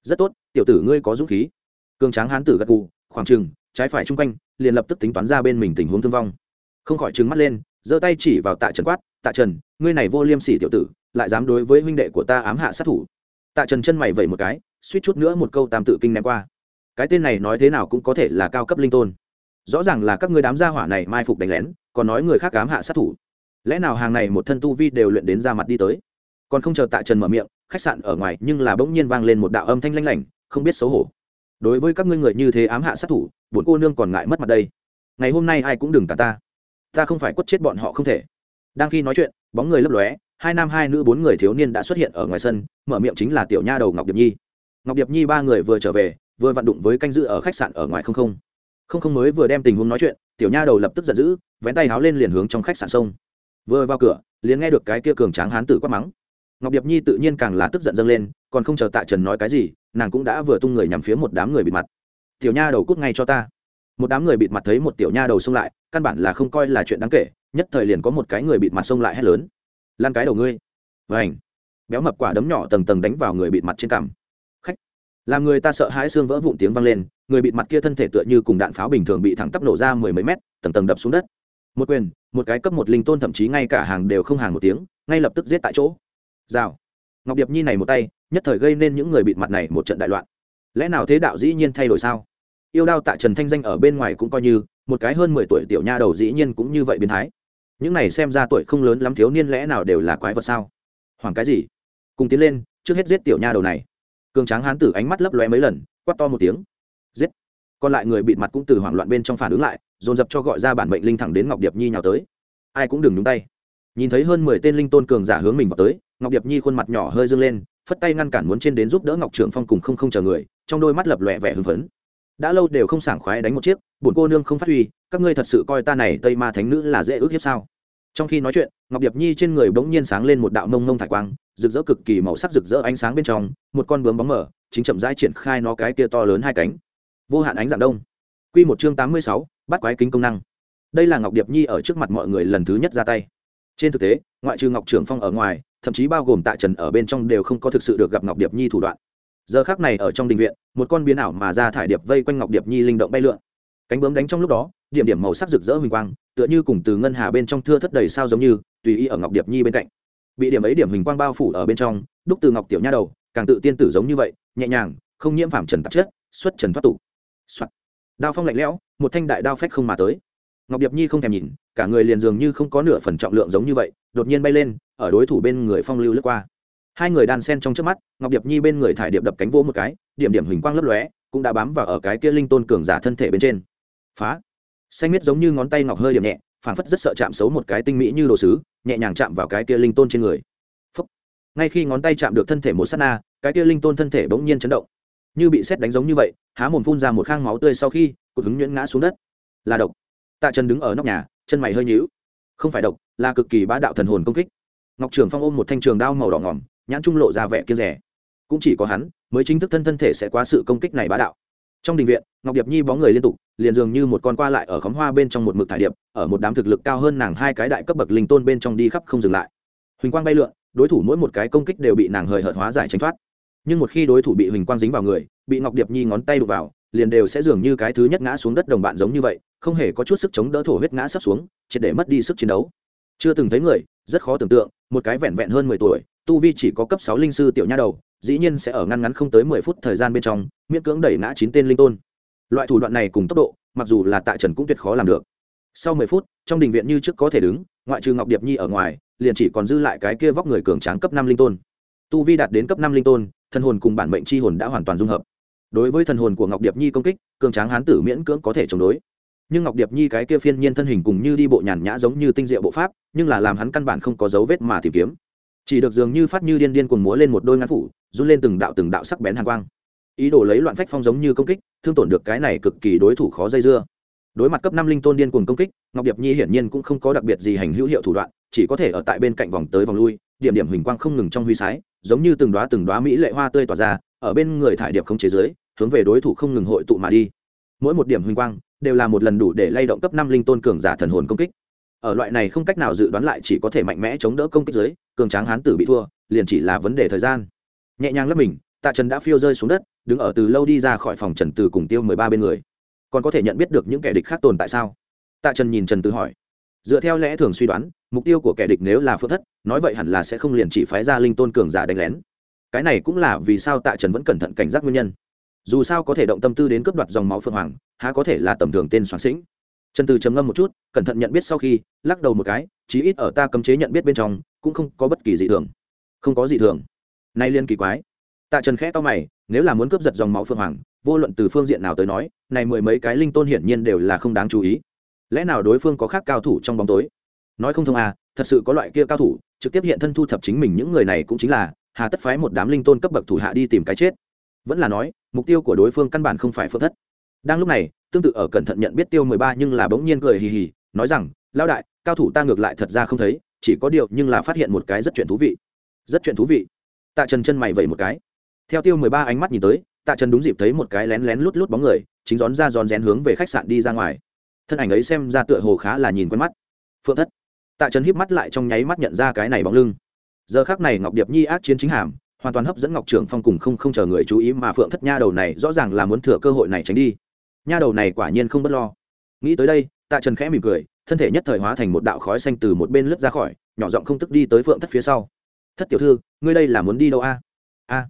Speaker 1: Rất tốt, tiểu tử ngươi có dũng khí. Cường tráng hán tử gật gù, khoảng chừng, trái phải chung quanh, liền lập tức tính toán ra bên mình tình huống thương vong. Không khỏi trừng mắt lên, giơ tay chỉ vào tạ trần quát, tạ trần, ngươi này vô liêm sỉ tiểu tử, lại dám đối với huynh đệ của ta ám hạ sát thủ. Tạ trần chân mày vẩy một cái, suýt chút nữa một câu tam tự kinh ném qua cái tên này nói thế nào cũng có thể là cao cấp linh tôn. Rõ ràng là các ngươi đám gia hỏa này mai phục đánh lén, còn nói người khác ám hạ sát thủ. Lẽ nào hàng này một thân tu vi đều luyện đến ra mặt đi tới? Còn không chờ tạ trần mở miệng, khách sạn ở ngoài nhưng là bỗng nhiên vang lên một đạo âm thanh lanh lảnh, không biết xấu hổ. Đối với các ngươi người như thế ám hạ sát thủ bốn cô nương còn ngại mất mặt đây. Ngày hôm nay ai cũng đừng cả ta. Ta không phải quất chết bọn họ không thể. Đang khi nói chuyện, bóng người lấp lóe, hai nam hai nữ bốn người thiếu niên đã xuất hiện ở ngoài sân, mở miệng chính là tiểu nha đầu ngọc điệp nhi. Ngọc điệp nhi ba người vừa trở về vừa vặn đụng với canh giữ ở khách sạn ở ngoài không không. Không không mới vừa đem tình huống nói chuyện, tiểu nha đầu lập tức giận dữ, vén tay háo lên liền hướng trong khách sạn sông vừa vào cửa, liền nghe được cái kia cường tráng hán tử quát mắng. Ngọc điệp nhi tự nhiên càng là tức giận dâng lên, còn không chờ tạ trần nói cái gì, nàng cũng đã vừa tung người nhằm phía một đám người bịt mặt. Tiểu nha đầu cút ngay cho ta. Một đám người bịt mặt thấy một tiểu nha đầu xông lại, căn bản là không coi là chuyện đáng kể, nhất thời liền có một cái người bịt mặt xông lại hét lớn. Lan cái đầu ngươi. Vảnh béo mập quả đấm nhỏ tầng tầng đánh vào người bịt mặt trên cằm làm người ta sợ hãi xương vỡ vụn tiếng vang lên, người bịt mặt kia thân thể tựa như cùng đạn pháo bình thường bị thẳng tắp nổ ra mười mấy mét, tầng tầng đập xuống đất. Một quyền, một cái cấp một linh tôn thậm chí ngay cả hàng đều không hàng một tiếng, ngay lập tức giết tại chỗ. Rào. Ngọc điệp nhi này một tay, nhất thời gây nên những người bịt mặt này một trận đại loạn. Lẽ nào thế đạo dĩ nhiên thay đổi sao? Yêu đao tạ trần thanh danh ở bên ngoài cũng coi như, một cái hơn mười tuổi tiểu nha đầu dĩ nhiên cũng như vậy biến thái. Những này xem ra tuổi không lớn lắm thiếu niên lẽ nào đều là quái vật sao? Hoàng cái gì? Cùng tiến lên, trước hết giết tiểu nha đầu này cường tráng hán tử ánh mắt lấp lóe mấy lần, quát to một tiếng. Giết. Còn lại người bịt mặt cũng từ hoảng loạn bên trong phản ứng lại, dồn dập cho gọi ra bản mệnh linh thẳng đến ngọc điệp nhi nhào tới. Ai cũng đừng nhúng tay. Nhìn thấy hơn mười tên linh tôn cường giả hướng mình vào tới, ngọc điệp nhi khuôn mặt nhỏ hơi dâng lên, phất tay ngăn cản muốn trên đến giúp đỡ ngọc trưởng phong cùng không không chờ người, trong đôi mắt lập lòe vẻ hưng phấn. Đã lâu đều không sảng khoái đánh một chiếc, bổn cô nương không phát huy, các ngươi thật sự coi ta này tây ma thánh nữ là dễ ước hiếp sao? Trong khi nói chuyện ngọc điệp nhi trên người bỗng nhiên sáng lên một đạo mông mông thải quang, rực rỡ cực kỳ màu sắc rực rỡ ánh sáng bên trong, một con bướm bóng mở, chính chậm rãi triển khai nó cái kia to lớn hai cánh. Vô hạn ánh dạng đông. Quy một chương tám mươi sáu, bắt quái kính công năng. Đây là ngọc điệp nhi ở trước mặt mọi người lần thứ nhất ra tay. Trên thực tế, ngoại trừ ngọc trưởng phong ở ngoài, thậm chí bao gồm tạ trần ở bên trong đều không có thực sự được gặp ngọc điệp nhi thủ đoạn. Giờ khác này ở trong đình viện, một con biến ảo mà ra thải điệp vây quanh ngọc điệp nhi linh động bay lượn. Cánh bướm đánh trong lúc đó điểm điểm màu sắc rực rỡ huỳnh quang, tựa như cùng từ ngân hà bên trong thưa thất đầy sao giống như, tùy ý ở ngọc điệp nhi bên cạnh. Bị điểm ấy điểm huỳnh quang bao phủ ở bên trong, đúc từ ngọc tiểu nha đầu, càng tự tiên tử giống như vậy, nhẹ nhàng, không nhiễm phạm trần tạp chất, xuất trần thoát tục. Soạn. đao phong lạnh lẽo, một thanh đại đao phách không mà tới. Ngọc điệp nhi không thèm nhìn, cả người liền dường như không có nửa phần trọng lượng giống như vậy, đột nhiên bay lên, ở đối thủ bên người phong lưu lướt qua. Hai người đan sen trong trước mắt, ngọc điệp nhi bên người thải điệp đập cánh vỗ một cái, điểm điểm huỳnh quang lấp lóe, cũng đã bám vào ở cái kia linh tôn cường giả thân thể bên trên. Phá xanh miết giống như ngón tay ngọc hơi điểm nhẹ, phảng phất rất sợ chạm xấu một cái tinh mỹ như đồ sứ, nhẹ nhàng chạm vào cái kia linh tôn trên người. Phúc. ngay khi ngón tay chạm được thân thể một s á t na, cái kia linh tôn thân thể bỗng nhiên chấn động. Như bị xét đánh giống như vậy, há mồm phun ra một khang máu tươi sau khi, cột hứng nhuyễn ngã xuống đất. Là độc. Tạ chân đứng ở nóc nhà, chân mày hơi nhíu. Không phải độc, là cực kỳ bá đạo thần hồn công kích. Ngọc trường phong ôm một thanh trường đao màu đỏ ngỏm nhãn trung lộ ra vẻ kia rẻ cũng chỉ có hắn, mới chính thức thân thân thể sẽ qua sự công kích này bá đạo trong đình viện, ngọc điệp nhi bóng người liên tục, liền dường như một con qua lại ở khóm hoa bên trong một mực thải điệp, ở một đám thực lực cao hơn nàng hai cái đại cấp bậc linh tôn bên trong đi khắp không dừng lại. Huỳnh quang bay lượn, đối thủ mỗi một cái công kích đều bị nàng hời hợt hóa giải tránh thoát. Nhưng một khi đối thủ bị huỳnh quang dính vào người, bị ngọc điệp nhi ngón tay đục vào, liền đều sẽ dường như cái thứ nhất ngã xuống đất đồng bạn giống như vậy, không hề có chút sức chống đỡ thổ huyết ngã sắp xuống, triệt để mất đi sức chiến đấu. Chưa từng thấy người, rất khó tưởng tượng, một cái vẹn vẹn hơn mười tuổi, tu vi chỉ có cấp sáu linh sư tiểu nha đầu dĩ nhiên sẽ ở ngăn ngắn không tới mười phút thời gian bên trong, miễn cưỡng đẩy ngã chín tên linh tôn. Loại thủ đoạn này cùng tốc độ, mặc dù là tại trần cũng tuyệt khó làm được. Sau mười phút, trong đình viện như trước có thể đứng, ngoại trừ ngọc điệp nhi ở ngoài, liền chỉ còn dư lại cái kia vóc người cường tráng cấp năm linh tôn. Tu vi đạt đến cấp năm linh tôn thân hồn cùng bản mệnh c h i hồn đã hoàn toàn dung hợp. Đối với thần hồn của ngọc điệp nhi công kích, cường tráng hán tử miễn cưỡng có thể chống đối. Nhưng ngọc điệp nhi cái kia phiên nhiên thân hình cùng như đi bộ nhàn nhã giống như tinh diệu bộ pháp, nhưng là làm hắn căn bản không có dấu vết mà tìm kiếm chỉ được dường như phát như điên điên cuồng múa lên một đôi ngắn phủ, run lên từng đạo từng đạo sắc bén hàng quang. Ý đồ lấy loạn phách phong giống như công kích, thương tổn được cái này cực kỳ đối thủ khó dây dưa. Đối mặt cấp năm linh tôn điên cuồng công kích, ngọc điệp nhi hiển nhiên cũng không có đặc biệt gì hành hữu hiệu thủ đoạn, chỉ có thể ở tại bên cạnh vòng tới vòng lui, điểm điểm huỳnh quang không ngừng trong huy sái, giống như từng đoá từng đoá mỹ lệ hoa tươi tỏa ra, ở bên người thải điệp không chế giới hướng về đối thủ không ngừng hội tụ mà đi. Mỗi một điểm huỳnh quang, đều là một lần đủ để lay động cấp năm linh tôn cường giả thần hồn công kích ở loại này không cách nào dự đoán lại chỉ có thể mạnh mẽ chống đỡ công kích dưới cường tráng hán tử bị thua, liền chỉ là vấn đề thời gian. Nhẹ nhàng lấp mình, tạ trần đã phiêu rơi xuống đất, đứng ở từ lâu đi ra khỏi phòng trần từ cùng tiêu mười ba bên người. Còn có thể nhận biết được những kẻ địch khác tồn tại sao? Tạ trần nhìn trần từ hỏi. Dựa theo lẽ thường suy đoán, mục tiêu của kẻ địch nếu là phượng thất, nói vậy hẳn là sẽ không liền chỉ phái ra linh tôn cường giả đánh lén. Cái này cũng là vì sao tạ trần vẫn cẩn thận cảnh giác nguyên nhân. Dù sao có thể động tâm tư đến cướp đoạt dòng máu phượng hoàng, há có thể là tầm thường tên soạn sĩnh trần từ trầm ngâm một chút, cẩn thận nhận biết sau khi, lắc đầu một cái, chí ít ở ta cấm chế nhận biết bên trong, cũng không có bất kỳ gì thường. Không có gì thường. Nay liên kỳ quái. Tạ trần khẽ to mày, nếu là muốn cướp giật dòng máu phượng hoàng, vô luận từ phương diện nào tới nói, này mười mấy cái linh tôn hiển nhiên đều là không đáng chú ý. Lẽ nào đối phương có khác cao thủ trong bóng tối? Nói không thông à thật sự có loại kia cao thủ, trực tiếp hiện thân thu thập chính mình những người này cũng chính là, hà tất phái một đám linh tôn cấp bậc thủ hạ đi tìm cái chết. Vẫn là nói, mục tiêu của đối phương căn bản không phải phượng thất đang lúc này, tương tự ở cẩn thận nhận biết tiêu mười ba nhưng là bỗng nhiên cười hì hì, nói rằng, lão đại, cao thủ ta ngược lại thật ra không thấy, chỉ có điều nhưng là phát hiện một cái rất chuyện thú vị. Rất chuyện thú vị? Tạ trần chân mày vẩy một cái. Theo tiêu mười ba ánh mắt nhìn tới, tạ trần đúng dịp thấy một cái lén lén lút lút bóng người, chính rón ra rón rén hướng về khách sạn đi ra ngoài. Thân ảnh ấy xem ra tựa hồ khá là nhìn quen mắt. Phượng thất. Tạ trần híp mắt lại trong nháy mắt nhận ra cái này bóng lưng. Giờ khác này ngọc điệp nhi ác chiến chính hàm, hoàn toàn hấp dẫn ngọc trưởng phong cùng không không chờ người chú ý mà phượng thất nha đầu này rõ ràng là muốn thừa cơ hội này tránh đi nha đầu này quả nhiên không bất lo. Nghĩ tới đây, tạ trần khẽ mỉm cười, thân thể nhất thời hóa thành một đạo khói xanh từ một bên lướt ra khỏi, nhỏ giọng không tức đi tới phượng thất phía sau. Thất tiểu thư, ngươi đây là muốn đi đâu a? A.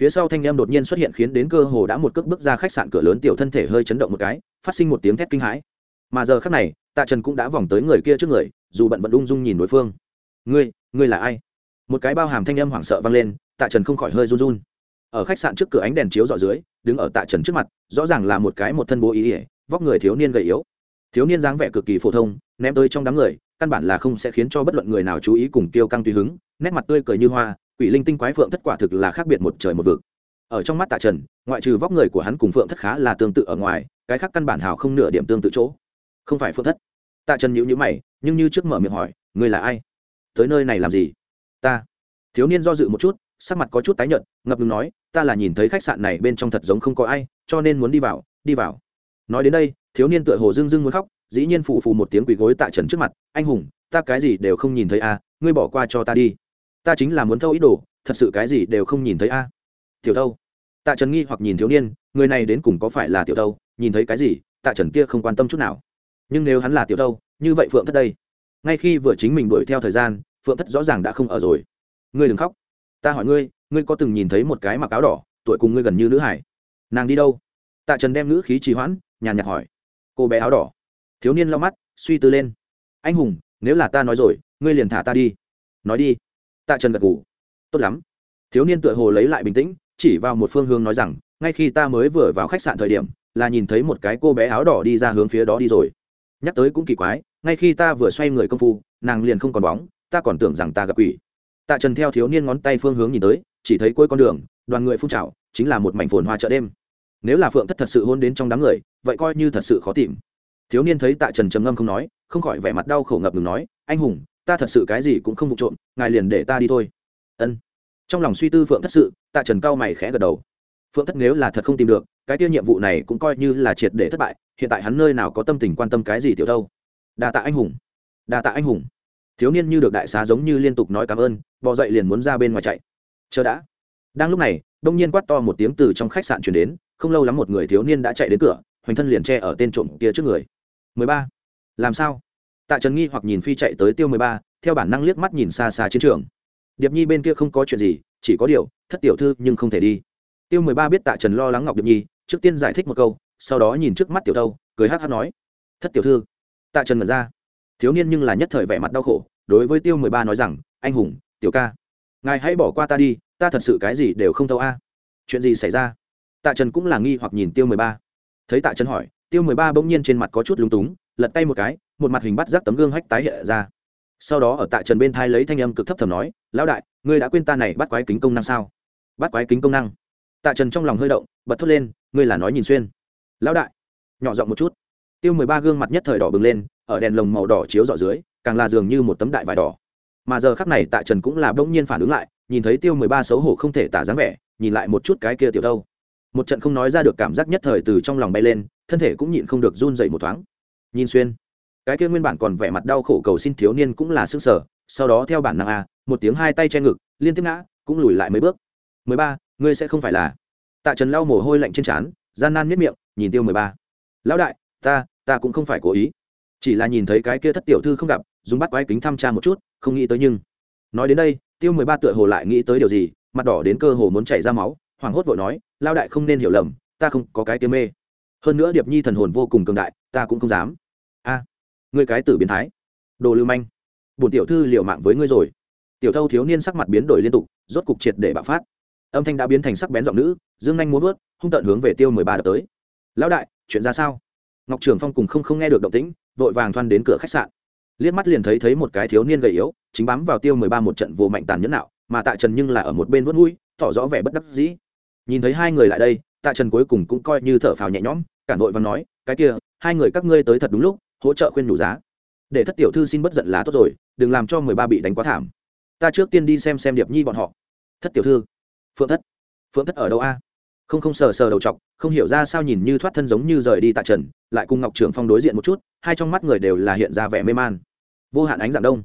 Speaker 1: Phía sau thanh em đột nhiên xuất hiện khiến đến cơ hồ đã một cước bước ra khách sạn cửa lớn tiểu thân thể hơi chấn động một cái, phát sinh một tiếng thét kinh hãi. Mà giờ khắc này, tạ trần cũng đã vòng tới người kia trước người, dù bận vẫn ung dung nhìn đối phương. Ngươi ngươi là ai? Một cái bao hàm thanh âm hoảng sợ vang lên, tạ trần không khỏi hơi run run ở khách sạn trước cửa ánh đèn chiếu dọ dưới, đứng ở tạ trần trước mặt, rõ ràng là một cái một thân bố ý ỉa, vóc người thiếu niên gầy yếu. Thiếu niên dáng vẻ cực kỳ phổ thông, ném tới trong đám người, căn bản là không sẽ khiến cho bất luận người nào chú ý cùng tiêu căng tùy hứng, nét mặt tươi cười như hoa, quỷ linh tinh quái phượng thất quả thực là khác biệt một trời một vực. Ở trong mắt tạ trần, ngoại trừ vóc người của hắn cùng phượng thất khá là tương tự ở ngoài, cái khác căn bản hào không nửa điểm tương tự chỗ. Không phải phượng thất. Tạ trần nhữ nhữ mày, nhưng như trước mở miệng hỏi, ngươi là ai? Tới nơi này làm gì? Ta. Thiếu niên do dự một chút sắc mặt có chút tái nhợt, ngập ngừng nói, ta là nhìn thấy khách sạn này bên trong thật giống không có ai, cho nên muốn đi vào đi vào. Nói đến đây, thiếu niên tựa hồ dưng dưng muốn khóc, dĩ nhiên phù phù một tiếng quỳ gối tạ trần trước mặt, anh hùng, ta cái gì đều không nhìn thấy a ngươi bỏ qua cho ta đi. Ta chính là muốn thâu ý đồ, thật sự cái gì đều không nhìn thấy a tiểu thâu. Tạ trần nghi hoặc nhìn thiếu niên, người này đến cùng có phải là tiểu thâu, nhìn thấy cái gì, tạ trần kia không quan tâm chút nào. Nhưng nếu hắn là tiểu thâu, như vậy phượng thất đây, ngay khi vừa chính mình đuổi theo thời gian, phượng thất rõ ràng đã không ở rồi. Ngươi đừng khóc ta hỏi ngươi ngươi có từng nhìn thấy một cái mặc áo đỏ, tuổi cùng ngươi gần như nữ hải nàng đi đâu? Tạ trần đem nữ khí trì hoãn, nhàn nhạt hỏi. Cô bé áo đỏ. Thiếu niên lau mắt, suy tư lên. Anh hùng, nếu là ta nói rồi, ngươi liền thả ta đi. Nói đi. Tạ trần gật ngủ tốt lắm. Thiếu niên tựa hồ lấy lại bình tĩnh, chỉ vào một phương hướng nói rằng, ngay khi ta mới vừa vào khách sạn thời điểm, là nhìn thấy một cái cô bé áo đỏ đi ra hướng phía đó đi rồi. Nhắc tới cũng kỳ quái, ngay khi ta vừa xoay người công phu, nàng liền không còn bóng, ta còn tưởng rằng ta gặp quỷ tạ trần theo thiếu niên ngón tay phương hướng nhìn tới, chỉ thấy cuối con đường, đoàn người phun trào, chính là một mảnh phồn hoa chợ đêm. Nếu là phượng thất thật sự hôn đến trong đám người, vậy coi như thật sự khó tìm. Thiếu niên thấy tạ trần trầm ngâm không nói, không khỏi vẻ mặt đau khổ ngập ngừng nói, anh hùng, ta thật sự cái gì cũng không vụ trộm, ngài liền để ta đi thôi. Ân. Trong lòng suy tư phượng thất sự, tạ trần cao mày khẽ gật đầu. Phượng thất nếu là thật không tìm được, cái tiêu nhiệm vụ này cũng coi như là triệt để thất bại, hiện tại hắn nơi nào có tâm tình quan tâm cái gì tiểu đâu? Đa tạ anh hùng. Đa tạ anh hùng thiếu niên như được đại xá giống như liên tục nói cảm ơn, bò dậy liền muốn ra bên ngoài chạy. Chờ đã. Đang lúc này, đông nhiên quát to một tiếng từ trong khách sạn chuyển đến, không lâu lắm một người thiếu niên đã chạy đến cửa, hoành thân liền che ở tên trộm kia trước người. Mười ba. Làm sao? Tạ trần nghi hoặc nhìn phi chạy tới tiêu mười ba, theo bản năng liếc mắt nhìn xa xa chiến trường. Điệp nhi bên kia không có chuyện gì, chỉ có điều, thất tiểu thư nhưng không thể đi. Tiêu mười ba biết tạ trần lo lắng ngọc điệp nhi, trước tiên giải thích một câu, sau đó nhìn trước mắt tiểu thâu, cười hát hát nói. Thất tiểu thư. Tạ trần mật ra thiếu niên nhưng là nhất thời vẻ mặt đau khổ, đối với tiêu mười ba nói rằng, anh hùng, tiểu ca, ngài hãy bỏ qua ta đi, ta thật sự cái gì đều không thâu a. Chuyện gì xảy ra? Tạ trần cũng là nghi hoặc nhìn tiêu mười ba. Thấy tạ trần hỏi, tiêu mười ba bỗng nhiên trên mặt có chút lúng túng, lật tay một cái, một mặt hình bắt rác tấm gương hách tái hiện ra. Sau đó ở tạ trần bên thai lấy thanh âm cực thấp thầm nói, lão đại, ngươi đã quên ta này bắt quái kính công năng sao? Bắt quái kính công năng? Tạ trần trong lòng hơi động, bật thốt lên, ngươi là nói nhìn xuyên. Lão đại. Nhỏ giọng một chút. Tiêu mười ba gương mặt nhất thời đỏ bừng lên ở đèn lồng màu đỏ chiếu rọi dưới, càng là dường như một tấm đại vải đỏ. Mà giờ khắc này tạ trần cũng là bỗng nhiên phản ứng lại, nhìn thấy tiêu mười ba xấu hổ không thể tả dáng vẻ, nhìn lại một chút cái kia tiểu thâu một trận không nói ra được cảm giác nhất thời từ trong lòng bay lên, thân thể cũng nhịn không được run dậy một thoáng. Nhìn xuyên, cái kia nguyên bản còn vẻ mặt đau khổ cầu xin thiếu niên cũng là sức sở sau đó theo bản năng a, một tiếng hai tay che ngực, liên tiếp ngã, cũng lùi lại mấy bước. Mười ba, ngươi sẽ không phải là? Tạ trần lau mồ hôi lạnh trên trán, gian nan miết miệng, nhìn tiêu mười ba. Lão đại, ta ta cũng không phải cố ý chỉ là nhìn thấy cái kia thất tiểu thư không gặp dùng bắt quái kính thăm tra một chút không nghĩ tới nhưng nói đến đây tiêu mười ba tựa hồ lại nghĩ tới điều gì mặt đỏ đến cơ hồ muốn chảy ra máu hoảng hốt vội nói lao đại không nên hiểu lầm ta không có cái tiêu mê. Hơn nữa điệp nhi thần hồn vô cùng cường đại ta cũng không dám. A à, ngươi cái tử biến thái. Đồ lưu manh bổn tiểu thư liệu mạng với ngươi rồi. Tiểu thâu thiếu niên sắc mặt biến đổi liên tục rốt cục triệt để bạo phát. Âm thanh đã biến thành sắc bén giọng nữ dương anh muốn vớt hung tận hướng về tiêu mười ba đập tới. Lão đại chuyện ra sao? Ngọc trường phong cùng không không nghe được động tĩnh vội vàng thoăn đến cửa khách sạn. Liếc mắt liền thấy thấy một cái thiếu niên gầy yếu, chính bám vào tiêu mười ba một trận vô mạnh tàn nhẫn nạo, mà tạ trần nhưng là ở một bên vớt mũi, tỏ rõ vẻ bất đắc dĩ. Nhìn thấy hai người lại đây, tạ trần cuối cùng cũng coi như thở phào nhẹ nhõm, cản vội và nói, cái kia, hai người các ngươi tới thật đúng lúc, hỗ trợ khuyên nhủ giá. Để thất tiểu thư xin bất giận lá tốt rồi, đừng làm cho mười ba bị đánh quá thảm. Ta trước tiên đi xem xem điệp nhi bọn họ. Thất tiểu thư. Phượng thất. Phượng thất ở đâu a? Không không sờ sờ đầu chọc, không hiểu ra sao nhìn như thoát thân giống như rời đi tạ trần, lại cùng ngọc trưởng phong đối diện một chút hai trong mắt người đều là hiện ra vẻ mê man. Vô hạn ánh dạng đông.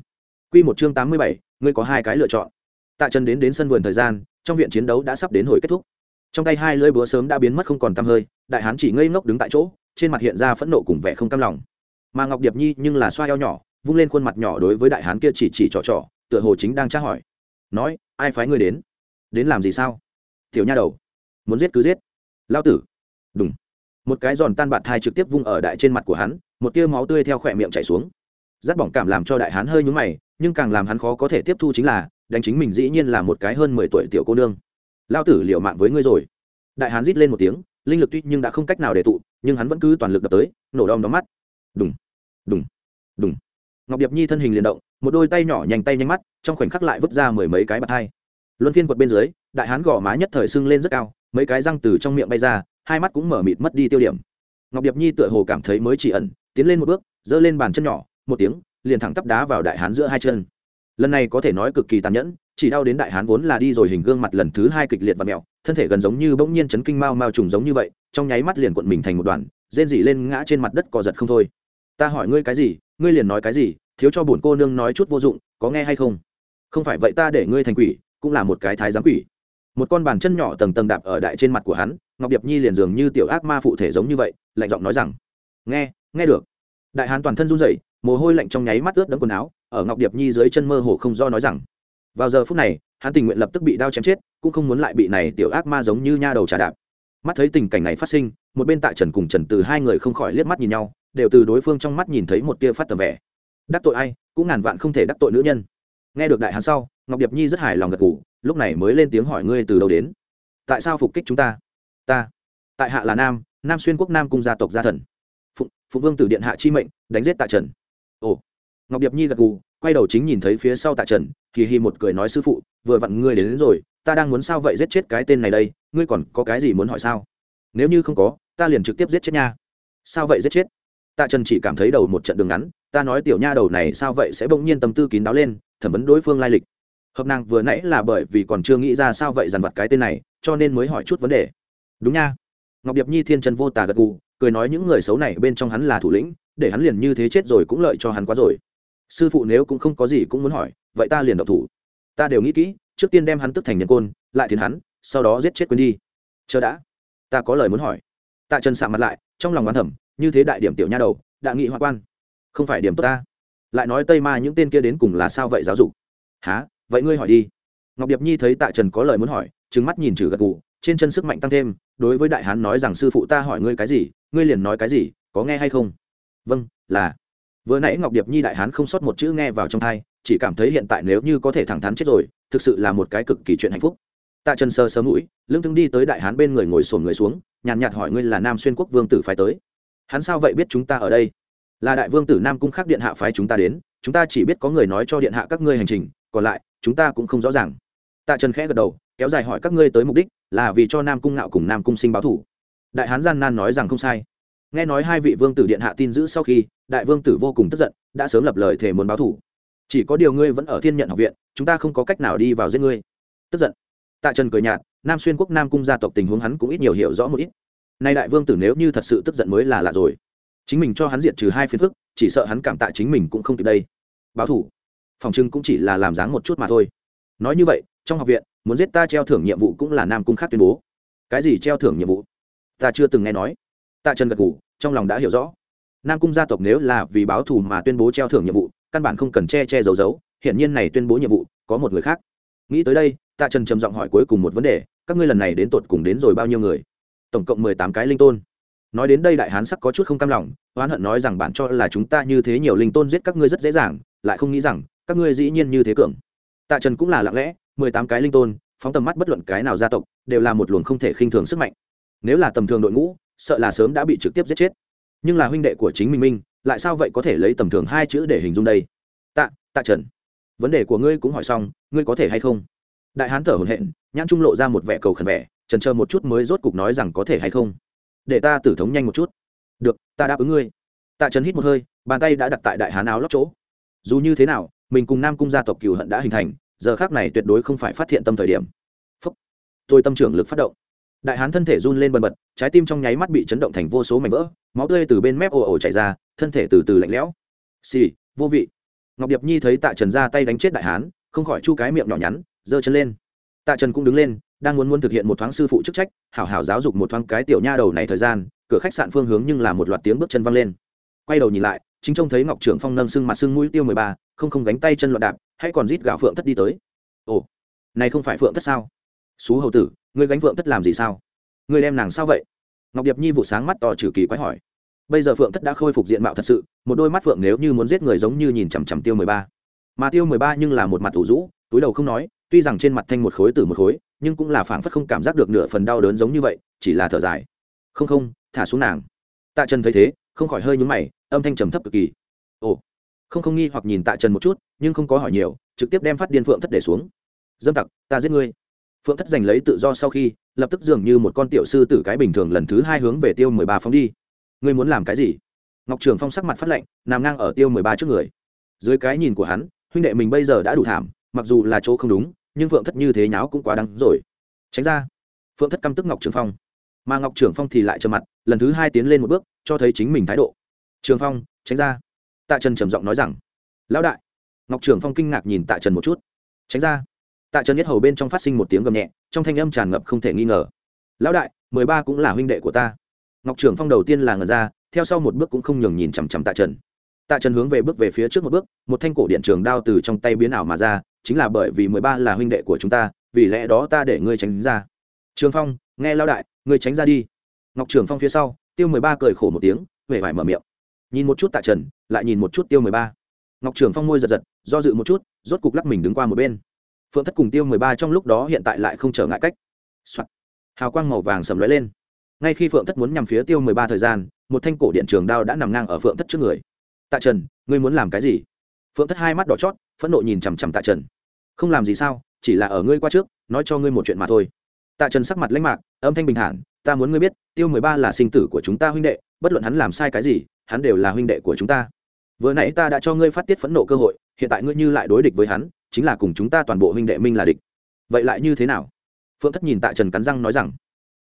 Speaker 1: Q một chương tám mươi bảy, ngươi có hai cái lựa chọn. Tạ trần đến đến sân vườn thời gian, trong viện chiến đấu đã sắp đến hồi kết thúc. Trong tay hai lưỡi búa sớm đã biến mất không còn t hơi, đại hán chỉ ngây ngốc đứng tại chỗ, trên mặt hiện ra phẫn nộ cùng vẻ không cam lòng. Mà ngọc điệp nhi nhưng là xoa eo nhỏ, vung lên khuôn mặt nhỏ đối với đại hán kia chỉ chỉ trò trò, tựa hồ chính đang tra hỏi. Nói, ai phái ngươi đến? Đến làm gì sao? Tiểu nha đầu, muốn giết cứ giết. Lao tử. Đúng một cái giòn tan bạt thai trực tiếp vung ở đại trên mặt của hắn một tia máu tươi theo khỏe miệng chảy xuống. Rát bỏng cảm làm cho đại hán hơi nhúng mày, nhưng càng làm hắn khó có thể tiếp thu chính là, đánh chính mình dĩ nhiên là một cái hơn mười tuổi tiểu cô nương. Lao tử liệu mạng với ngươi rồi. Đại hán rít lên một tiếng, linh lực tuy nhưng đã không cách nào để tụ, nhưng hắn vẫn cứ toàn lực đập tới, nổ đom đóm mắt. Đúng đúng đúng ngọc điệp nhi thân hình liền động, một đôi tay nhỏ nhanh tay nhanh mắt, trong khoảnh khắc lại vứt ra mười mấy cái bạt hai. Luân phiên quật bên dưới, đại hán gò má nhất thời sưng lên rất cao, mấy cái răng từ trong miệng bay ra, hai mắt cũng mở mịt mất đi tiêu điểm. Ngọc điệp nhi tựa hồ cảm thấy mới chỉ ẩn tiến lên một bước, giơ lên bàn chân nhỏ, một tiếng, liền thẳng tắp đá vào đại hán giữa hai chân. Lần này có thể nói cực kỳ tàn nhẫn, chỉ đau đến đại hán vốn là đi rồi hình gương mặt lần thứ hai kịch liệt và mẹo, thân thể gần giống như bỗng nhiên chấn kinh mao mao trùng giống như vậy, trong nháy mắt liền cuộn mình thành một đoàn, rên dỉ lên ngã trên mặt đất cò giật không thôi. Ta hỏi ngươi cái gì, ngươi liền nói cái gì, thiếu cho bổn cô nương nói chút vô dụng, có nghe hay không? Không phải vậy ta để ngươi thành quỷ, cũng là một cái thái giám quỷ. Một con bàn chân nhỏ tầng tầng đạp ở đại trên mặt của hắn, ngọc điệp nhi liền dường như tiểu ác ma phụ thể giống như vậy, lạnh giọng nói rằng, nghe nghe được. Đại hán toàn thân run rẩy, mồ hôi lạnh trong nháy mắt ướt đẫm quần áo, ở ngọc điệp nhi dưới chân mơ hồ không do nói rằng, vào giờ phút này hắn tình nguyện lập tức bị đao chém chết, cũng không muốn lại bị này tiểu ác ma giống như nha đầu trà đạp. Mắt thấy tình cảnh này phát sinh, một bên tại trần cùng trần từ hai người không khỏi liếc mắt nhìn nhau, đều từ đối phương trong mắt nhìn thấy một tia phát tầm vẻ. Đắc tội ai, cũng ngàn vạn không thể đắc tội nữ nhân. Nghe được đại hán sau, ngọc điệp nhi rất hài lòng gật g ủ lúc này mới lên tiếng hỏi ngươi từ đâu đến. Tại sao phục kích chúng ta? Ta, tại hạ là nam nam xuyên quốc nam cung gia tộc gia thần. Phụng, phụ vương tử điện hạ chi mệnh đánh giết tại trần. Ồ. Ngọc điệp nhi gật gù quay đầu chính nhìn thấy phía sau tại trần kỳ hi một cười nói sư phụ vừa vặn ngươi đến, đến rồi ta đang muốn sao vậy giết chết cái tên này đây ngươi còn có cái gì muốn hỏi sao? Nếu như không có ta liền trực tiếp giết chết nha. Sao vậy giết chết? Tạ trần chỉ cảm thấy đầu một trận đường ngắn ta nói tiểu nha đầu này sao vậy sẽ bỗng nhiên tâm tư kín đáo lên thẩm vấn đối phương lai lịch. Hợp nàng vừa nãy là bởi vì còn chưa nghĩ ra sao vậy dằn vặt cái tên này cho nên mới hỏi chút vấn đề. Đúng nha. Ngọc điệp nhi thiên trần vô tà gật gù cười nói những người xấu này bên trong hắn là thủ lĩnh, để hắn liền như thế chết rồi cũng lợi cho hắn quá rồi. Sư phụ nếu cũng không có gì cũng muốn hỏi, vậy ta liền độc thủ. Ta đều nghĩ kỹ, trước tiên đem hắn tức thành nhân côn, lại thiến hắn, sau đó giết chết quên đi. Chờ đã. Ta có lời muốn hỏi. Tạ trần sạ mặt lại, trong lòng oán thẩm như thế đại điểm tiểu nha đầu, đã nghị hoa quan. Không phải điểm tốt ta. Lại nói tây ma những tên kia đến cùng là sao vậy giáo dục? Há vậy ngươi hỏi đi. Ngọc điệp nhi thấy tạ trần có lời muốn hỏi trứng mắt nhìn trừ gật gù, trên chân sức mạnh tăng thêm, đối với đại hán nói rằng sư phụ ta hỏi ngươi cái gì ngươi liền nói cái gì, có nghe hay không? Vâng là. Vừa nãy ngọc điệp nhi đại hán không sót một chữ nghe vào trong thai chỉ cảm thấy hiện tại nếu như có thể thẳng thắn chết rồi, thực sự là một cái cực kỳ chuyện hạnh phúc. Tạ trần sơ sớm mũi lương thương đi tới đại hán bên người ngồi sồn người xuống, nhàn nhạt hỏi ngươi là nam xuyên quốc vương tử phái tới. Hắn sao vậy biết chúng ta ở đây? Là đại vương tử nam cung khắc điện hạ phái chúng ta đến, chúng ta chỉ biết có người nói cho điện hạ các ngươi hành trình, còn lại, chúng ta cũng không rõ ràng. Tạ trần khẽ gật đầu, kéo dài hỏi các ngươi tới mục đích, là vì cho nam cung ngạo cùng nam cung sinh báo thủ đại hán gian nan nói rằng không sai. Nghe nói hai vị vương tử điện hạ tin giữ sau khi, đại vương tử vô cùng tức giận, đã sớm lập lời thề muốn báo thủ. Chỉ có điều ngươi vẫn ở thiên nhận học viện, chúng ta không có cách nào đi vào giết ngươi. Tức giận. Tạ trần cười nhạt, nam xuyên quốc nam cung gia tộc tình huống hắn cũng ít nhiều hiểu rõ một ít. Nay đại vương tử nếu như thật sự tức giận mới là lạ rồi. Chính mình cho hắn diệt trừ hai phiến phức chỉ sợ hắn cảm tạ chính mình cũng không kịp đây. Báo thủ. Phòng trưng cũng chỉ là làm dáng một chút mà thôi. Nói như vậy, trong học viện, muốn giết ta treo thưởng nhiệm vụ cũng là nam cung khác tuyên bố. Cái gì treo thưởng nhiệm vụ? Ta chưa từng nghe nói. Tạ trần gật g ủ trong lòng đã hiểu rõ. Nam cung gia tộc nếu là vì báo thù mà tuyên bố treo thưởng nhiệm vụ, căn bản không cần che che giấu giấu, hiển nhiên này tuyên bố nhiệm vụ, có một người khác. Nghĩ tới đây, tạ trần trầm giọng hỏi cuối cùng một vấn đề, các ngươi lần này đến tột cùng đến rồi bao nhiêu người? Tổng cộng mười tám cái linh tôn. Nói đến đây đại hán sắc có chút không cam lòng, oán hận nói rằng bạn cho là chúng ta như thế nhiều linh tôn giết các ngươi rất dễ dàng, lại không nghĩ rằng, các ngươi dĩ nhiên như thế cường. Tạ trần cũng là lặng lẽ, mười tám cái linh tôn, phóng tầm mắt bất luận cái nào gia tộc, đều là một luồng không thể khinh thường sức mạnh nếu là tầm thường đội ngũ, sợ là sớm đã bị trực tiếp giết chết. Nhưng là huynh đệ của chính minh minh, lại sao vậy có thể lấy tầm thường hai chữ để hình dung đây? Tạ tạ trần, vấn đề của ngươi cũng hỏi xong, ngươi có thể hay không? Đại hán thở hổn hển, nhãn trung lộ ra một vẻ cầu khẩn vẻ, trần chờ một chút mới rốt cục nói rằng có thể hay không? Để ta tử thống nhanh một chút. Được, ta đáp ứng ngươi. Tạ trần hít một hơi, bàn tay đã đặt tại đại hán áo lóc chỗ. Dù như thế nào, mình cùng nam cung gia tộc cừu hận đã hình thành, giờ khác này tuyệt đối không phải phát hiện tâm thời điểm. Phúc. Tôi tâm trưởng lực phát động đại hán thân thể run lên bần bật, trái tim trong nháy mắt bị chấn động thành vô số mảnh vỡ, máu tươi từ bên mép ồ ồ chảy ra, thân thể từ từ lạnh lẽo. Xì, vô vị. Ngọc điệp nhi thấy tạ trần ra tay đánh chết đại hán, không khỏi chu cái miệng nhỏ nhắn, giơ chân lên. Tạ trần cũng đứng lên, đang muốn muốn thực hiện một thoáng sư phụ chức trách, hảo hảo giáo dục một thoáng cái tiểu nha đầu này thời gian, cửa khách sạn phương hướng nhưng là một loạt tiếng bước chân văng lên. Quay đầu nhìn lại, chính trông thấy ngọc trưởng phong nâng sưng mặt sưng mũi tiêu mười ba, không không gánh tay chân loạn đạp hay còn rít gạo phượng thất đi tới. Ồ, này không phải phượng thất sao? Xú hầu tử ngươi gánh phượng thất làm gì sao? Ngươi đem nàng sao vậy? Ngọc điệp nhi vụ sáng mắt to trừ kỳ quái hỏi. Bây giờ phượng thất đã khôi phục diện mạo thật sự, một đôi mắt phượng nếu như muốn giết người giống như nhìn chằm chằm tiêu mười ba. Mà tiêu mười ba nhưng là một mặt ủ rũ, túi đầu không nói, tuy rằng trên mặt thanh một khối từ một khối, nhưng cũng là phảng phất không cảm giác được nửa phần đau đớn giống như vậy, chỉ là thở dài. Không không, thả xuống nàng. Tạ trần thấy thế, không khỏi hơi nhúng mày, âm thanh trầm thấp cực kỳ. Ồ. Không không nghi hoặc nhìn tạ trần một chút, nhưng không có hỏi nhiều, trực tiếp đem phát điên phượng thất để xuống. Dâm tặc, ta giết ngươi phượng thất giành lấy tự do sau khi, lập tức dường như một con tiểu sư tử cái bình thường lần thứ hai hướng về tiêu mười ba phóng đi. Ngươi muốn làm cái gì? Ngọc trường phong sắc mặt phát lệnh, nằm ngang ở tiêu mười ba trước người. Dưới cái nhìn của hắn, huynh đệ mình bây giờ đã đủ thảm, mặc dù là chỗ không đúng, nhưng phượng thất như thế nháo cũng quá đắng rồi. Tránh ra. Phượng thất căm tức ngọc trường phong. Mà ngọc trường phong thì lại trầm mặt, lần thứ hai tiến lên một bước, cho thấy chính mình thái độ. Trường phong, tránh ra. Tạ trần trầm giọng nói rằng. Lão đại. Ngọc trường phong kinh ngạc nhìn tạ trần một chút. Tránh ra tạ trần nhất hầu bên trong phát sinh một tiếng gầm nhẹ, trong thanh âm tràn ngập không thể nghi ngờ. Lão đại, mười ba cũng là huynh đệ của ta. Ngọc trường phong đầu tiên là ngờ ra, theo sau một bước cũng không nhường nhìn chằm chằm tạ trần. Tạ trần hướng về bước về phía trước một bước, một thanh cổ điện trường đao từ trong tay biến ảo mà ra, chính là bởi vì mười ba là huynh đệ của chúng ta, vì lẽ đó ta để ngươi tránh ra. Trường phong, nghe lao đại, ngươi tránh ra đi. Ngọc trường phong phía sau, tiêu mười ba cười khổ một tiếng huệ vải mở miệng. Nhìn một chút tạ trần, lại nhìn một chút tiêu mười ba. Ngọc trường phong môi giật giật, do dự một chút, rốt cục lắc mình đứng qua một bên phượng thất cùng tiêu mười ba trong lúc đó hiện tại lại không trở ngại cách、Soạn. hào quang màu vàng sầm lóe lên. Ngay khi phượng thất muốn nhằm phía tiêu mười ba thời gian, một thanh cổ điện trường đao đã nằm ngang ở phượng thất trước người. Tạ trần, ngươi muốn làm cái gì? Phượng thất hai mắt đỏ chót, phẫn nộ nhìn chằm chằm tạ trần. Không làm gì sao, chỉ là ở ngươi qua trước, nói cho ngươi một chuyện mà thôi. Tạ trần sắc mặt lãnh mạc, âm thanh bình thản, ta muốn ngươi biết, tiêu mười ba là sinh tử của chúng ta huynh đệ, bất luận hắn làm sai cái gì, hắn đều là huynh đệ của chúng ta. Vừa nãy ta đã cho ngươi phát tiết phẫn nộ cơ hội, hiện tại ngươi như lại đối địch với hắn chính là cùng chúng ta toàn bộ huynh đệ minh là địch. Vậy lại như thế nào? Phượng thất nhìn tạ trần cắn răng nói rằng.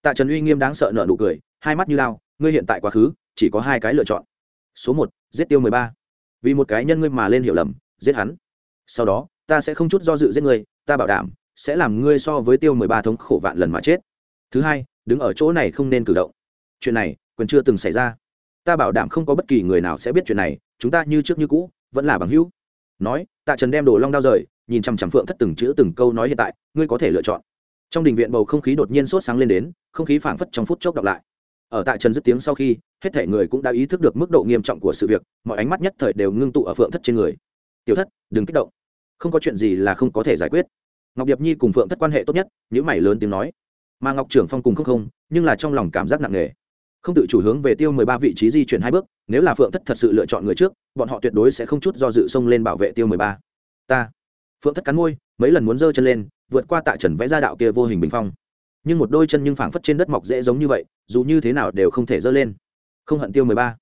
Speaker 1: Tạ trần uy nghiêm đáng sợ nợ nụ cười, hai mắt như lao, ngươi hiện tại quá khứ, chỉ có hai cái lựa chọn. Số một, giết tiêu mười ba. Vì một cái nhân ngươi mà lên hiểu lầm, giết hắn. Sau đó, ta sẽ không chút do dự giết ngươi, ta bảo đảm, sẽ làm ngươi so với tiêu mười ba thống khổ vạn lần mà chết. Thứ hai, đứng ở chỗ này không nên cử động. Chuyện này, quyền chưa từng xảy ra. Ta bảo đảm không có bất kỳ người nào sẽ biết chuyện này, chúng ta như trước như cũ, vẫn là bằng hữu. Nói, tạ trần đem đồ long đao rời nhìn chằm chằm phượng thất từng chữ từng câu nói hiện tại, ngươi có thể lựa chọn. Trong đình viện bầu không khí đột nhiên sốt sáng lên đến, không khí phảng phất trong phút chốc đọc lại. Ở tại trần dứt tiếng sau khi, hết thể người cũng đã ý thức được mức độ nghiêm trọng của sự việc, mọi ánh mắt nhất thời đều ngưng tụ ở phượng thất trên người. Tiểu thất, đừng kích động. Không có chuyện gì là không có thể giải quyết. Ngọc điệp nhi cùng phượng thất quan hệ tốt nhất những mày lớn tiếng nói. Mà ngọc trưởng phong cùng không không, nhưng là trong lòng cảm giác nặng nề. Không tự chủ hướng về tiêu mười ba vị trí di chuyển hai bước, nếu là phượng thất thật sự lựa chọn người trước, bọn họ tuyệt đối sẽ không chút do dự xông lên bảo vệ tiêu mười ba. Ta phượng thất cắn môi, mấy lần muốn giơ chân lên, vượt qua tạ trần vẽ ra đạo kia vô hình bình phong. Nhưng một đôi chân nhưng phảng phất trên đất mọc dễ giống như vậy, dù như thế nào đều không thể giơ lên. Không hận tiêu mười ba.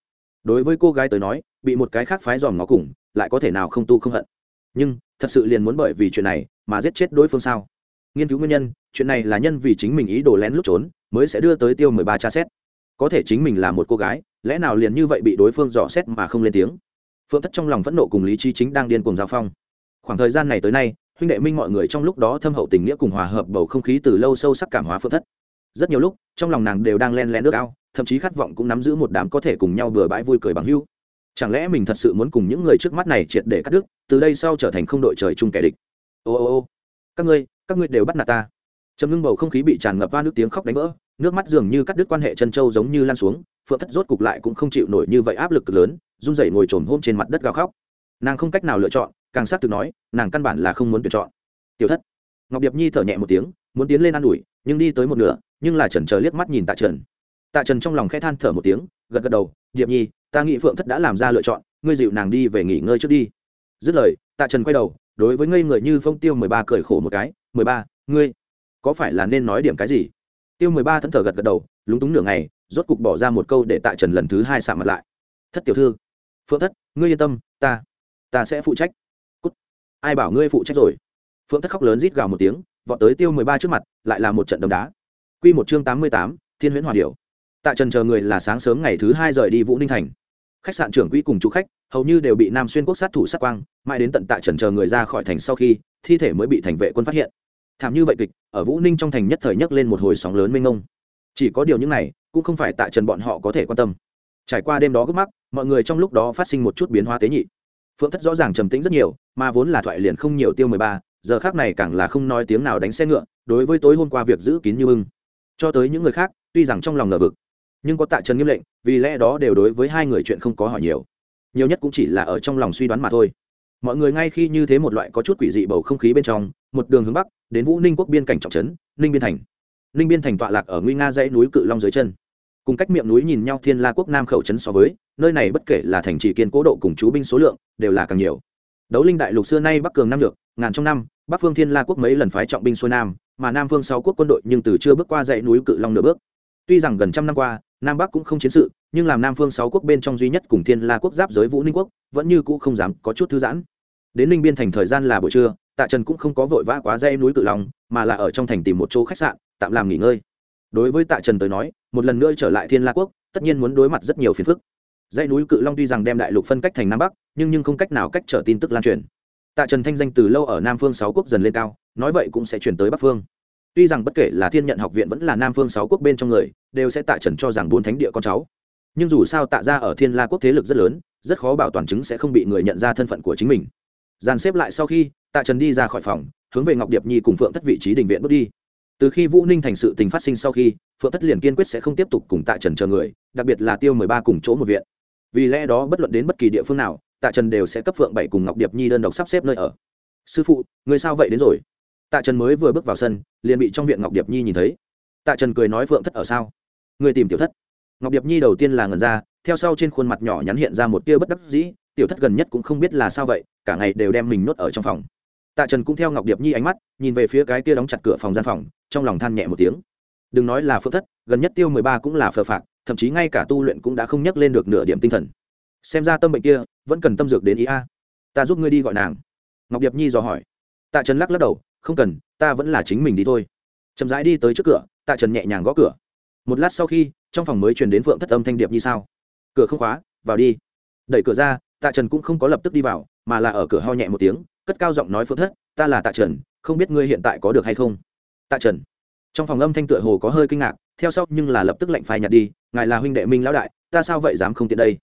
Speaker 1: Đối với cô gái tới nói, bị một cái khác phái dòm ngó cùng, lại có thể nào không tu không hận. Nhưng, thật sự liền muốn bởi vì chuyện này mà giết chết đối phương sao? Nghiên cứu nguyên nhân, chuyện này là nhân vì chính mình ý đồ lén lút trốn, mới sẽ đưa tới tiêu mười ba tra xét. Có thể chính mình là một cô gái, lẽ nào liền như vậy bị đối phương dò xét mà không lên tiếng? Phượng thất trong lòng phẫn nộ cùng lý trí chính đang điên cùng giao phong khoảng thời gian này tới nay, huynh đệ minh mọi người trong lúc đó thâm hậu tình nghĩa cùng hòa hợp bầu không khí từ lâu sâu sắc cảm hóa phượng thất. Rất nhiều lúc, trong lòng nàng đều đang len lén nước ao, thậm chí khát vọng cũng nắm giữ một đám có thể cùng nhau bừa bãi vui cười bằng hưu chẳng lẽ mình thật sự muốn cùng những người trước mắt này triệt để cắt đứt, từ đây sau trở thành không đội trời chung kẻ địch? Ô ô ô, các ngươi các ngươi đều bắt nạt ta. Trầm ngưng bầu không khí bị tràn ngập va nước tiếng khóc đánh vỡ, nước mắt dường như cắt đứt quan hệ chân châu giống như lan xuống, phượng thất rốt cục lại cũng không chịu nổi như vậy áp lực cực lớn, run rẩy ngồi trồm hôm trên mặt đất gào khóc. Nàng không cách nào lựa chọn càng xác thực nói, nàng căn bản là không muốn tuyển chọn. Tiểu thất. Ngọc điệp nhi thở nhẹ một tiếng, muốn tiến lên ă n ủi, nhưng đi tới một nửa, nhưng là trần chờ liếc mắt nhìn tạ trần. Tạ trần trong lòng khẽ than thở một tiếng, gật gật đầu, điệp nhi, ta nghĩ phượng thất đã làm ra lựa chọn, ngươi dịu nàng đi về nghỉ ngơi trước đi. Dứt lời, tạ trần quay đầu, đối với ngây người như phong tiêu mười ba cười khổ một cái, mười ba, ngươi, có phải là nên nói điểm cái gì? Tiêu mười ba thẫn thờ gật gật đầu, lúng túng nửa ngày, rốt cục bỏ ra một câu để tạ trần lần thứ hai xạ mặt lại. Thất tiểu thư, phượng thất, ngươi yên tâm, ta ta sẽ phụ trách ai bảo ngươi phụ trách rồi? Phượng thất khóc lớn rít gào một tiếng, vọt tới tiêu mười ba trước mặt, lại là một trận đấm đá. Q một chương tám mươi tám, thiên huyễn hòa điệu tạ trần chờ người là sáng sớm ngày thứ hai rời đi vũ ninh thành. Khách sạn trưởng quỹ cùng chủ khách, hầu như đều bị nam xuyên quốc sát thủ sát quang, mãi đến tận tạ trần chờ người ra khỏi thành sau khi, thi thể mới bị thành vệ quân phát hiện. Thảm như vậy kịch, ở vũ ninh trong thành nhất thời nhấc lên một hồi sóng lớn mênh mông. chỉ có điều những này, cũng không phải tạ trần bọn họ có thể quan tâm. Trải qua đêm đó gấp mắc, mọi người trong lúc đó phát sinh một chút biến hóa tế nhị phượng thất rõ ràng trầm tĩnh rất nhiều, mà vốn là thoại liền không nhiều tiêu mười ba, giờ khác này càng là không nói tiếng nào đánh xe ngựa, đối với tối hôm qua việc giữ kín như bưng. Cho tới những người khác, tuy rằng trong lòng ngờ vực, nhưng có tạ trần nghiêm lệnh, vì lẽ đó đều đối với hai người chuyện không có hỏi nhiều. Nhiều nhất cũng chỉ là ở trong lòng suy đoán mà thôi. Mọi người ngay khi như thế một loại có chút quỷ dị bầu không khí bên trong, một đường hướng bắc, đến vũ ninh quốc biên cảnh trọng trấn, ninh biên thành. Ninh biên thành tọa lạc ở nguy nga dãy núi cự long dưới chân cùng cách miệng núi nhìn nhau thiên la quốc nam khẩu trấn so với, nơi này bất kể là thành trì kiên cố độ cùng chú binh số lượng, đều là càng nhiều. Đấu linh đại lục xưa nay bắc cường nam được ngàn trong năm, bắc phương thiên la quốc mấy lần phái trọng binh xuôi nam, mà nam phương sáu quốc quân đội nhưng từ chưa bước qua dãy núi cự long nửa bước. Tuy rằng gần trăm năm qua, nam bắc cũng không chiến sự, nhưng làm nam phương sáu quốc bên trong duy nhất cùng thiên la quốc giáp giới vũ ninh quốc, vẫn như cũ không dám có chút thư giãn. Đến ninh biên thành thời gian là buổi trưa, tạ trần cũng không có vội vã quá dãy núi cự long, mà là ở trong thành tìm một chỗ khách sạn, tạm làm nghỉ ngơi đối với tạ trần tới nói, một lần nữa trở lại thiên la quốc, tất nhiên muốn đối mặt rất nhiều phiền phức. Dãy núi cự long tuy rằng đem đại lục phân cách thành nam bắc, nhưng nhưng không cách nào cách trở tin tức lan truyền. Tạ trần thanh danh từ lâu ở nam phương sáu quốc dần lên cao, nói vậy cũng sẽ chuyển tới bắc phương. Tuy rằng bất kể là thiên nhận học viện vẫn là nam phương sáu quốc bên trong người, đều sẽ tạ trần cho rằng bốn thánh địa con cháu. Nhưng dù sao tạ ra ở thiên la quốc thế lực rất lớn, rất khó bảo toàn chứng sẽ không bị người nhận ra thân phận của chính mình. Dàn xếp lại sau khi, tạ trần đi ra khỏi phòng, hướng về ngọc điệp nhi cùng phượng thất vị trí đình viện bước đi từ khi vũ ninh thành sự tình phát sinh sau khi, phượng thất liền kiên quyết sẽ không tiếp tục cùng tạ trần chờ người, đặc biệt là tiêu mười ba cùng chỗ một viện. Vì lẽ đó, bất luận đến bất kỳ địa phương nào, tạ trần đều sẽ cấp phượng bảy cùng ngọc điệp nhi đơn độc sắp xếp nơi ở. Sư phụ, người sao vậy đến rồi? Tạ trần mới vừa bước vào sân, liền bị trong viện ngọc điệp nhi nhìn thấy. Tạ trần cười nói, phượng thất ở sao? Người tìm tiểu thất. Ngọc điệp nhi đầu tiên là ngần ra, theo sau trên khuôn mặt nhỏ nhắn hiện ra một tia bất đắc dĩ, tiểu thất gần nhất cũng không biết là sao vậy, cả ngày đều đem mình nuốt ở trong phòng tạ trần cũng theo ngọc điệp nhi ánh mắt, nhìn về phía cái kia đóng chặt cửa phòng gian phòng, trong lòng than nhẹ một tiếng. Đừng nói là phượng thất, gần nhất tiêu mười ba cũng là phờ phạc, thậm chí ngay cả tu luyện cũng đã không nhắc lên được nửa điểm tinh thần. Xem ra tâm bệnh kia, vẫn cần tâm dược đến ý a. Ta giúp ngươi đi gọi nàng. Ngọc điệp nhi dò hỏi. Tạ trần lắc lắc đầu, không cần, ta vẫn là chính mình đi thôi. Chậm rãi đi tới trước cửa, tạ trần nhẹ nhàng gõ cửa. Một lát sau khi, trong phòng mới truyền đến phượng thất âm thanh điệp như sao. Cửa không khóa, vào đi. Đẩy cửa ra, tạ trần cũng không có lập tức đi vào, mà là ở cửa ho nhẹ một tiếng cất cao giọng nói phượng thất, ta là tạ trần, không biết ngươi hiện tại có được hay không? Tạ trần. Trong phòng âm thanh tựa hồ có hơi kinh ngạc, theo sau nhưng là lập tức lạnh phai nhạt đi, ngài là huynh đệ minh lão đại, ta sao vậy dám không tiện đây?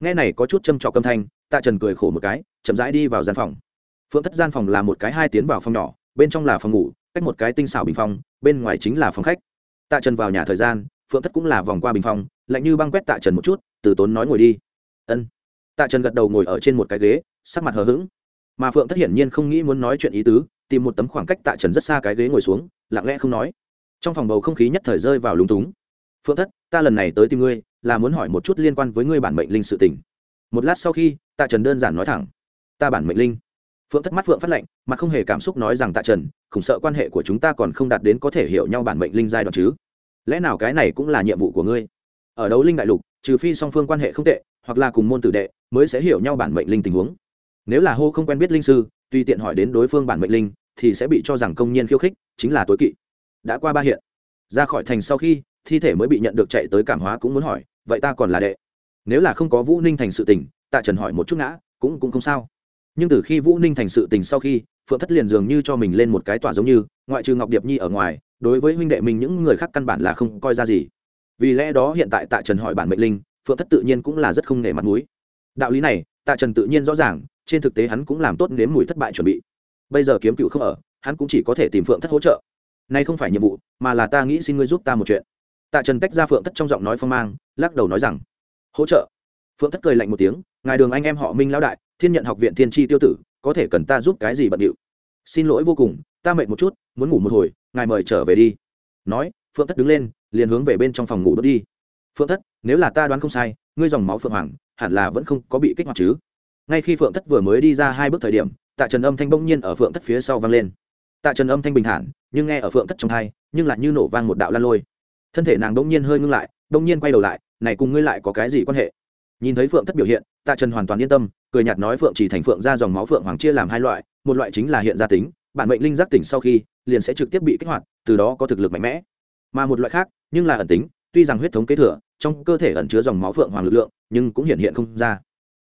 Speaker 1: Nghe này có chút châm trọc âm thanh, tạ trần cười khổ một cái, chậm rãi đi vào gian phòng. Phượng thất gian phòng là một cái hai tiến vào phòng nhỏ, bên trong là phòng ngủ, cách một cái tinh xảo bình phong, bên ngoài chính là phòng khách. Tạ trần vào nhà thời gian, phượng thất cũng là vòng qua bình phong, lạnh như băng quét tạ trần một chút, từ tốn nói ngồi đi. Ân. Tạ trần gật đầu ngồi ở trên một cái ghế, sắc mặt hờ hững mà phượng thất hiển nhiên không nghĩ muốn nói chuyện ý tứ, tìm một tấm khoảng cách tạ trần rất xa cái ghế ngồi xuống, lặng lẽ không nói. Trong phòng bầu không khí nhất thời rơi vào lúng túng. Phượng thất, ta lần này tới tìm ngươi, là muốn hỏi một chút liên quan với ngươi bản mệnh linh sự tình. Một lát sau khi, tạ trần đơn giản nói thẳng. Ta bản mệnh linh. Phượng thất mắt phượng phát lệnh mặt không hề cảm xúc nói rằng tạ trần, khủng sợ quan hệ của chúng ta còn không đạt đến có thể hiểu nhau bản mệnh linh giai đoạn chứ. Lẽ nào cái này cũng là nhiệm vụ của ngươi? Ở đấu linh đại lục, trừ phi song phương quan hệ không tệ, hoặc là cùng môn tử đệ, mới sẽ hiểu nhau bản mệnh linh tình huống nếu là hô không quen biết linh sư, tùy tiện hỏi đến đối phương bản mệnh linh, thì sẽ bị cho rằng công nhân khiêu khích, chính là tối kỵ. Đã qua ba hiện. Ra khỏi thành sau khi, thi thể mới bị nhận được chạy tới cảm hóa cũng muốn hỏi, vậy ta còn là đệ? Nếu là không có vũ ninh thành sự tình tạ trần hỏi một chút ngã, cũng cũng không sao. Nhưng từ khi vũ ninh thành sự tình sau khi, phượng thất liền dường như cho mình lên một cái tỏa giống như, ngoại trừ ngọc điệp nhi ở ngoài, đối với huynh đệ mình những người khác căn bản là không coi ra gì. Vì lẽ đó hiện tại tạ trần hỏi bản mệnh linh, phượng thất tự nhiên cũng là rất không nể mặt mũi. Đạo lý này, tạ trần tự nhiên rõ ràng trên thực tế hắn cũng làm tốt nếm mùi thất bại chuẩn bị. Bây giờ kiếm cựu không ở, hắn cũng chỉ có thể tìm phượng thất hỗ trợ. Nay không phải nhiệm vụ, mà là ta nghĩ xin ngươi giúp ta một chuyện. Tạ trần tách ra phượng thất trong giọng nói phong mang, lắc đầu nói rằng, hỗ trợ. Phượng thất cười lạnh một tiếng, ngài đường anh em họ minh lão đại, thiên nhận học viện thiên tri tiêu tử, có thể cần ta giúp cái gì bận điệu? Xin lỗi vô cùng, ta mệt một chút, muốn ngủ một hồi, ngài mời trở về đi. Nói, phượng thất đứng lên, liền hướng về bên trong phòng ngủ đốt đi. Phượng thất, nếu là ta đoán không sai, ngươi dòng máu phượng hoàng, hẳn là vẫn không có bị kích hoạt chứ? Ngay khi phượng thất vừa mới đi ra hai bước thời điểm, tạ trần âm thanh bỗng nhiên ở phượng thất phía sau vang lên. Tạ trần âm thanh bình thản, nhưng nghe ở phượng thất trong hai nhưng lại như nổ vang một đạo lan lôi. Thân thể nàng bỗng nhiên hơi ngưng lại, bỗng nhiên quay đầu lại, này cùng ngươi lại có cái gì quan hệ? Nhìn thấy phượng thất biểu hiện, tạ trần hoàn toàn yên tâm, cười nhạt nói phượng chỉ thành phượng ra dòng máu phượng hoàng chia làm hai loại, một loại chính là hiện gia tính, bản mệnh linh giác tỉnh sau khi, liền sẽ trực tiếp bị kích hoạt, từ đó có thực lực mạnh mẽ. Mà một loại khác, nhưng là ẩn tính, tuy rằng huyết thống kế thừa, trong cơ thể ẩn chứa dòng máu phượng hoàng lực lượng, nhưng cũng hiện hiện không ra.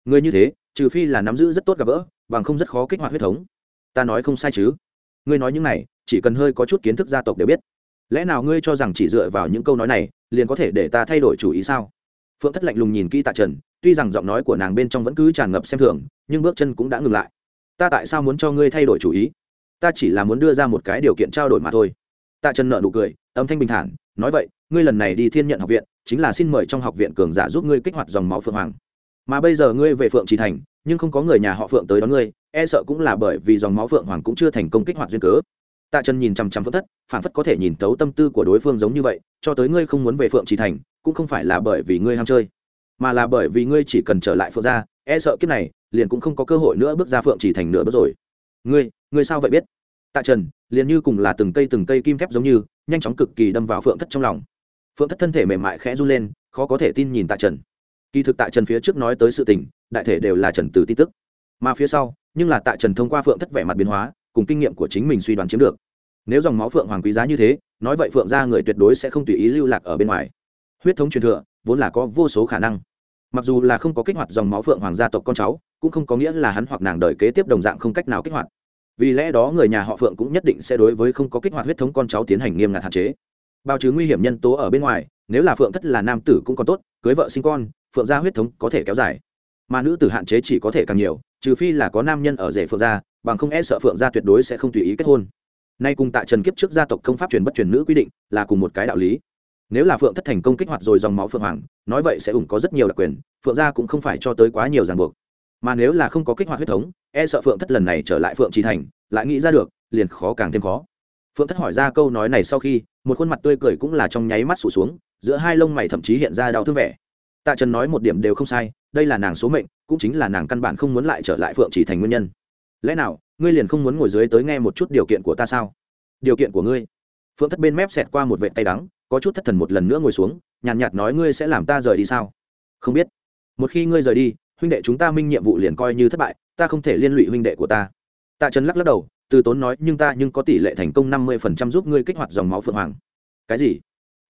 Speaker 1: Người như thế trừ phi là nắm giữ rất tốt gặp gỡ, bằng không rất khó kích hoạt huyết thống. Ta nói không sai chứ? Ngươi nói những này, chỉ cần hơi có chút kiến thức gia tộc đều biết. Lẽ nào ngươi cho rằng chỉ dựa vào những câu nói này, liền có thể để ta thay đổi chủ ý sao? Phượng thất lạnh lùng nhìn kỹ tạ trần, tuy rằng giọng nói của nàng bên trong vẫn cứ tràn ngập xem thường, nhưng bước chân cũng đã ngừng lại. Ta tại sao muốn cho ngươi thay đổi chủ ý? Ta chỉ là muốn đưa ra một cái điều kiện trao đổi mà thôi. Tạ trần nợ nụ cười, âm thanh bình thản, nói vậy, ngươi lần này đi thiên nhận học viện, chính là xin mời trong học viện cường giả giúp ngươi kích hoạt dòng máu phượng hoàng mà bây giờ ngươi về phượng trì thành, nhưng không có người nhà họ phượng tới đón ngươi e sợ cũng là bởi vì dòng máu phượng hoàng cũng chưa thành công kích hoạt duyên cớ. Tạ trần nhìn chằm chằm phượng thất phản phất có thể nhìn tấu tâm tư của đối phương giống như vậy, cho tới ngươi không muốn về phượng trì thành, cũng không phải là bởi vì ngươi ham chơi, mà là bởi vì ngươi chỉ cần trở lại phượng gia e sợ kiếp này, liền cũng không có cơ hội nữa bước ra phượng trì thành nữa bước rồi. Ngươi ngươi sao vậy biết? Tạ trần, liền như cùng là từng cây từng cây kim thép giống như, nhanh chóng cực kỳ đâm vào phượng thất trong lòng. Phượng thất thân thể mềm mại khẽ run lên, khó có thể tin nhìn tạ trần kỳ thực tại trần phía trước nói tới sự tình, đại thể đều là trần từ tin tức. Mà phía sau, nhưng là tại trần thông qua phượng thất vẻ mặt biến hóa, cùng kinh nghiệm của chính mình suy đoán chiếm được. Nếu dòng máu phượng hoàng quý giá như thế, nói vậy phượng ra người tuyệt đối sẽ không tùy ý lưu lạc ở bên ngoài. Huyết thống truyền thừa, vốn là có vô số khả năng. Mặc dù là không có kích hoạt dòng máu phượng hoàng gia tộc con cháu, cũng không có nghĩa là hắn hoặc nàng đời kế tiếp đồng dạng không cách nào kích hoạt. Vì lẽ đó người nhà họ phượng cũng nhất định sẽ đối với không có kích hoạt huyết thống con cháu tiến hành nghiêm ngặt hạn chế. Bao chứ nguy hiểm nhân tố ở bên ngoài, nếu là phượng thất là nam tử cũng còn tốt, cưới vợ sinh con phượng gia huyết thống có thể kéo dài. Mà nữ tử hạn chế chỉ có thể càng nhiều, trừ phi là có nam nhân ở rể phượng gia, bằng không e sợ phượng gia tuyệt đối sẽ không tùy ý kết hôn. Nay cùng tại trần kiếp trước gia tộc công pháp truyền bất truyền nữ quy định là cùng một cái đạo lý. Nếu là phượng thất thành công kích hoạt rồi dòng máu phượng hoàng, nói vậy sẽ ủng có rất nhiều đặc quyền, phượng gia cũng không phải cho tới quá nhiều ràng buộc. Mà nếu là không có kích hoạt huyết thống e sợ phượng thất lần này trở lại phượng trì thành, lại nghĩ ra được, liền khó càng thêm khó. Phượng thất hỏi ra câu nói này sau khi, một khuôn mặt tươi cười cũng là trong nháy mắt sụt xuống, giữa hai lông mày thậm chí hiện ra đau thương vẻ tạ trần nói một điểm đều không sai đây là nàng số mệnh cũng chính là nàng căn bản không muốn lại trở lại phượng chỉ thành nguyên nhân. Lẽ nào ngươi liền không muốn ngồi dưới tới nghe một chút điều kiện của ta sao? Điều kiện của ngươi? Phượng thất bên mép xẹt qua một vệ tay đắng có chút thất thần một lần nữa ngồi xuống nhàn nhạt, nhạt nói ngươi sẽ làm ta rời đi sao? Không biết. Một khi ngươi rời đi huynh đệ chúng ta minh nhiệm vụ liền coi như thất bại ta không thể liên lụy huynh đệ của ta. Tạ trần lắc lắc đầu từ tốn nói nhưng ta nhưng có tỷ lệ thành công năm mươi phần trăm giúp ngươi kích hoạt dòng máu phượng hoàng. Cái gì?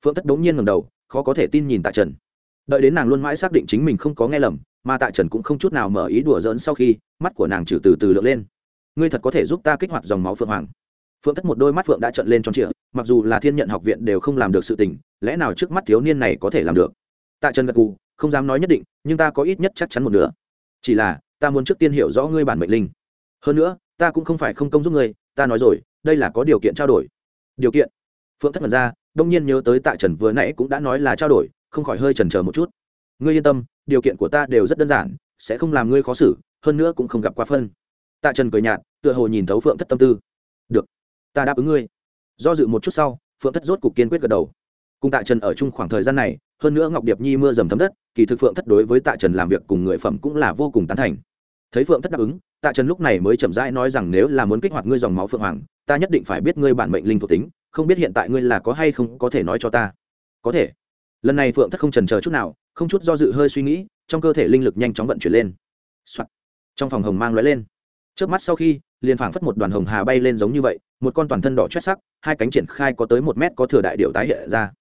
Speaker 1: Phượng thất đống nhiên ngầm đầu khó có thể tin nhìn tạ trần đợi đến nàng luôn mãi xác định chính mình không có nghe lầm, mà tạ trần cũng không chút nào mở ý đùa giỡn sau khi, mắt của nàng trừ từ từ lượn lên. Ngươi thật có thể giúp ta kích hoạt dòng máu phượng hoàng. Phượng thất một đôi mắt phượng đã trận lên tròn trịa, mặc dù là thiên nhận học viện đều không làm được sự tình, lẽ nào trước mắt thiếu niên này có thể làm được? Tạ trần gật cù không dám nói nhất định, nhưng ta có ít nhất chắc chắn một nửa. chỉ là, ta muốn trước tiên hiểu rõ ngươi bản mệnh linh. Hơn nữa, ta cũng không phải không công giúp ngươi, ta nói rồi, đây là có điều kiện trao đổi. Điều kiện? Phượng thất mật ra, đông nhiên nhớ tới tạ trần vừa nãy cũng đã nói là trao đổi không khỏi hơi chần chờ một chút. Ngươi yên tâm, điều kiện của ta đều rất đơn giản, sẽ không làm ngươi khó xử, hơn nữa cũng không gặp quá phân. Tạ trần cười nhạt, tựa hồ nhìn thấu phượng thất tâm tư. Được, ta đáp ứng ngươi. Do dự một chút sau, phượng thất rốt cục kiên quyết gật đầu. Cùng tạ trần ở chung khoảng thời gian này, hơn nữa ngọc điệp nhi mưa dầm thấm đất, kỳ thực phượng thất đối với tạ trần làm việc cùng người phẩm cũng là vô cùng tán thành. Thấy phượng thất đáp ứng, tạ trần lúc này mới chậm rãi nói rằng nếu là muốn kích hoạt ngươi dòng máu phượng hoàng, ta nhất định phải biết ngươi bản mệnh linh thuộc tính, không biết hiện tại ngươi là có hay không có thể nói cho ta. Có thể lần này phượng thất không trần chờ chút nào, không chút do dự hơi suy nghĩ, trong cơ thể linh lực nhanh chóng vận chuyển lên、Soạn. trong phòng hồng mang lóe lên. Trước mắt sau khi, liền phảng phất một đoàn hồng hà bay lên giống như vậy, một con toàn thân đỏ chét sắc, hai cánh triển khai có tới một mét có thừa đại điệu tái hiện ra.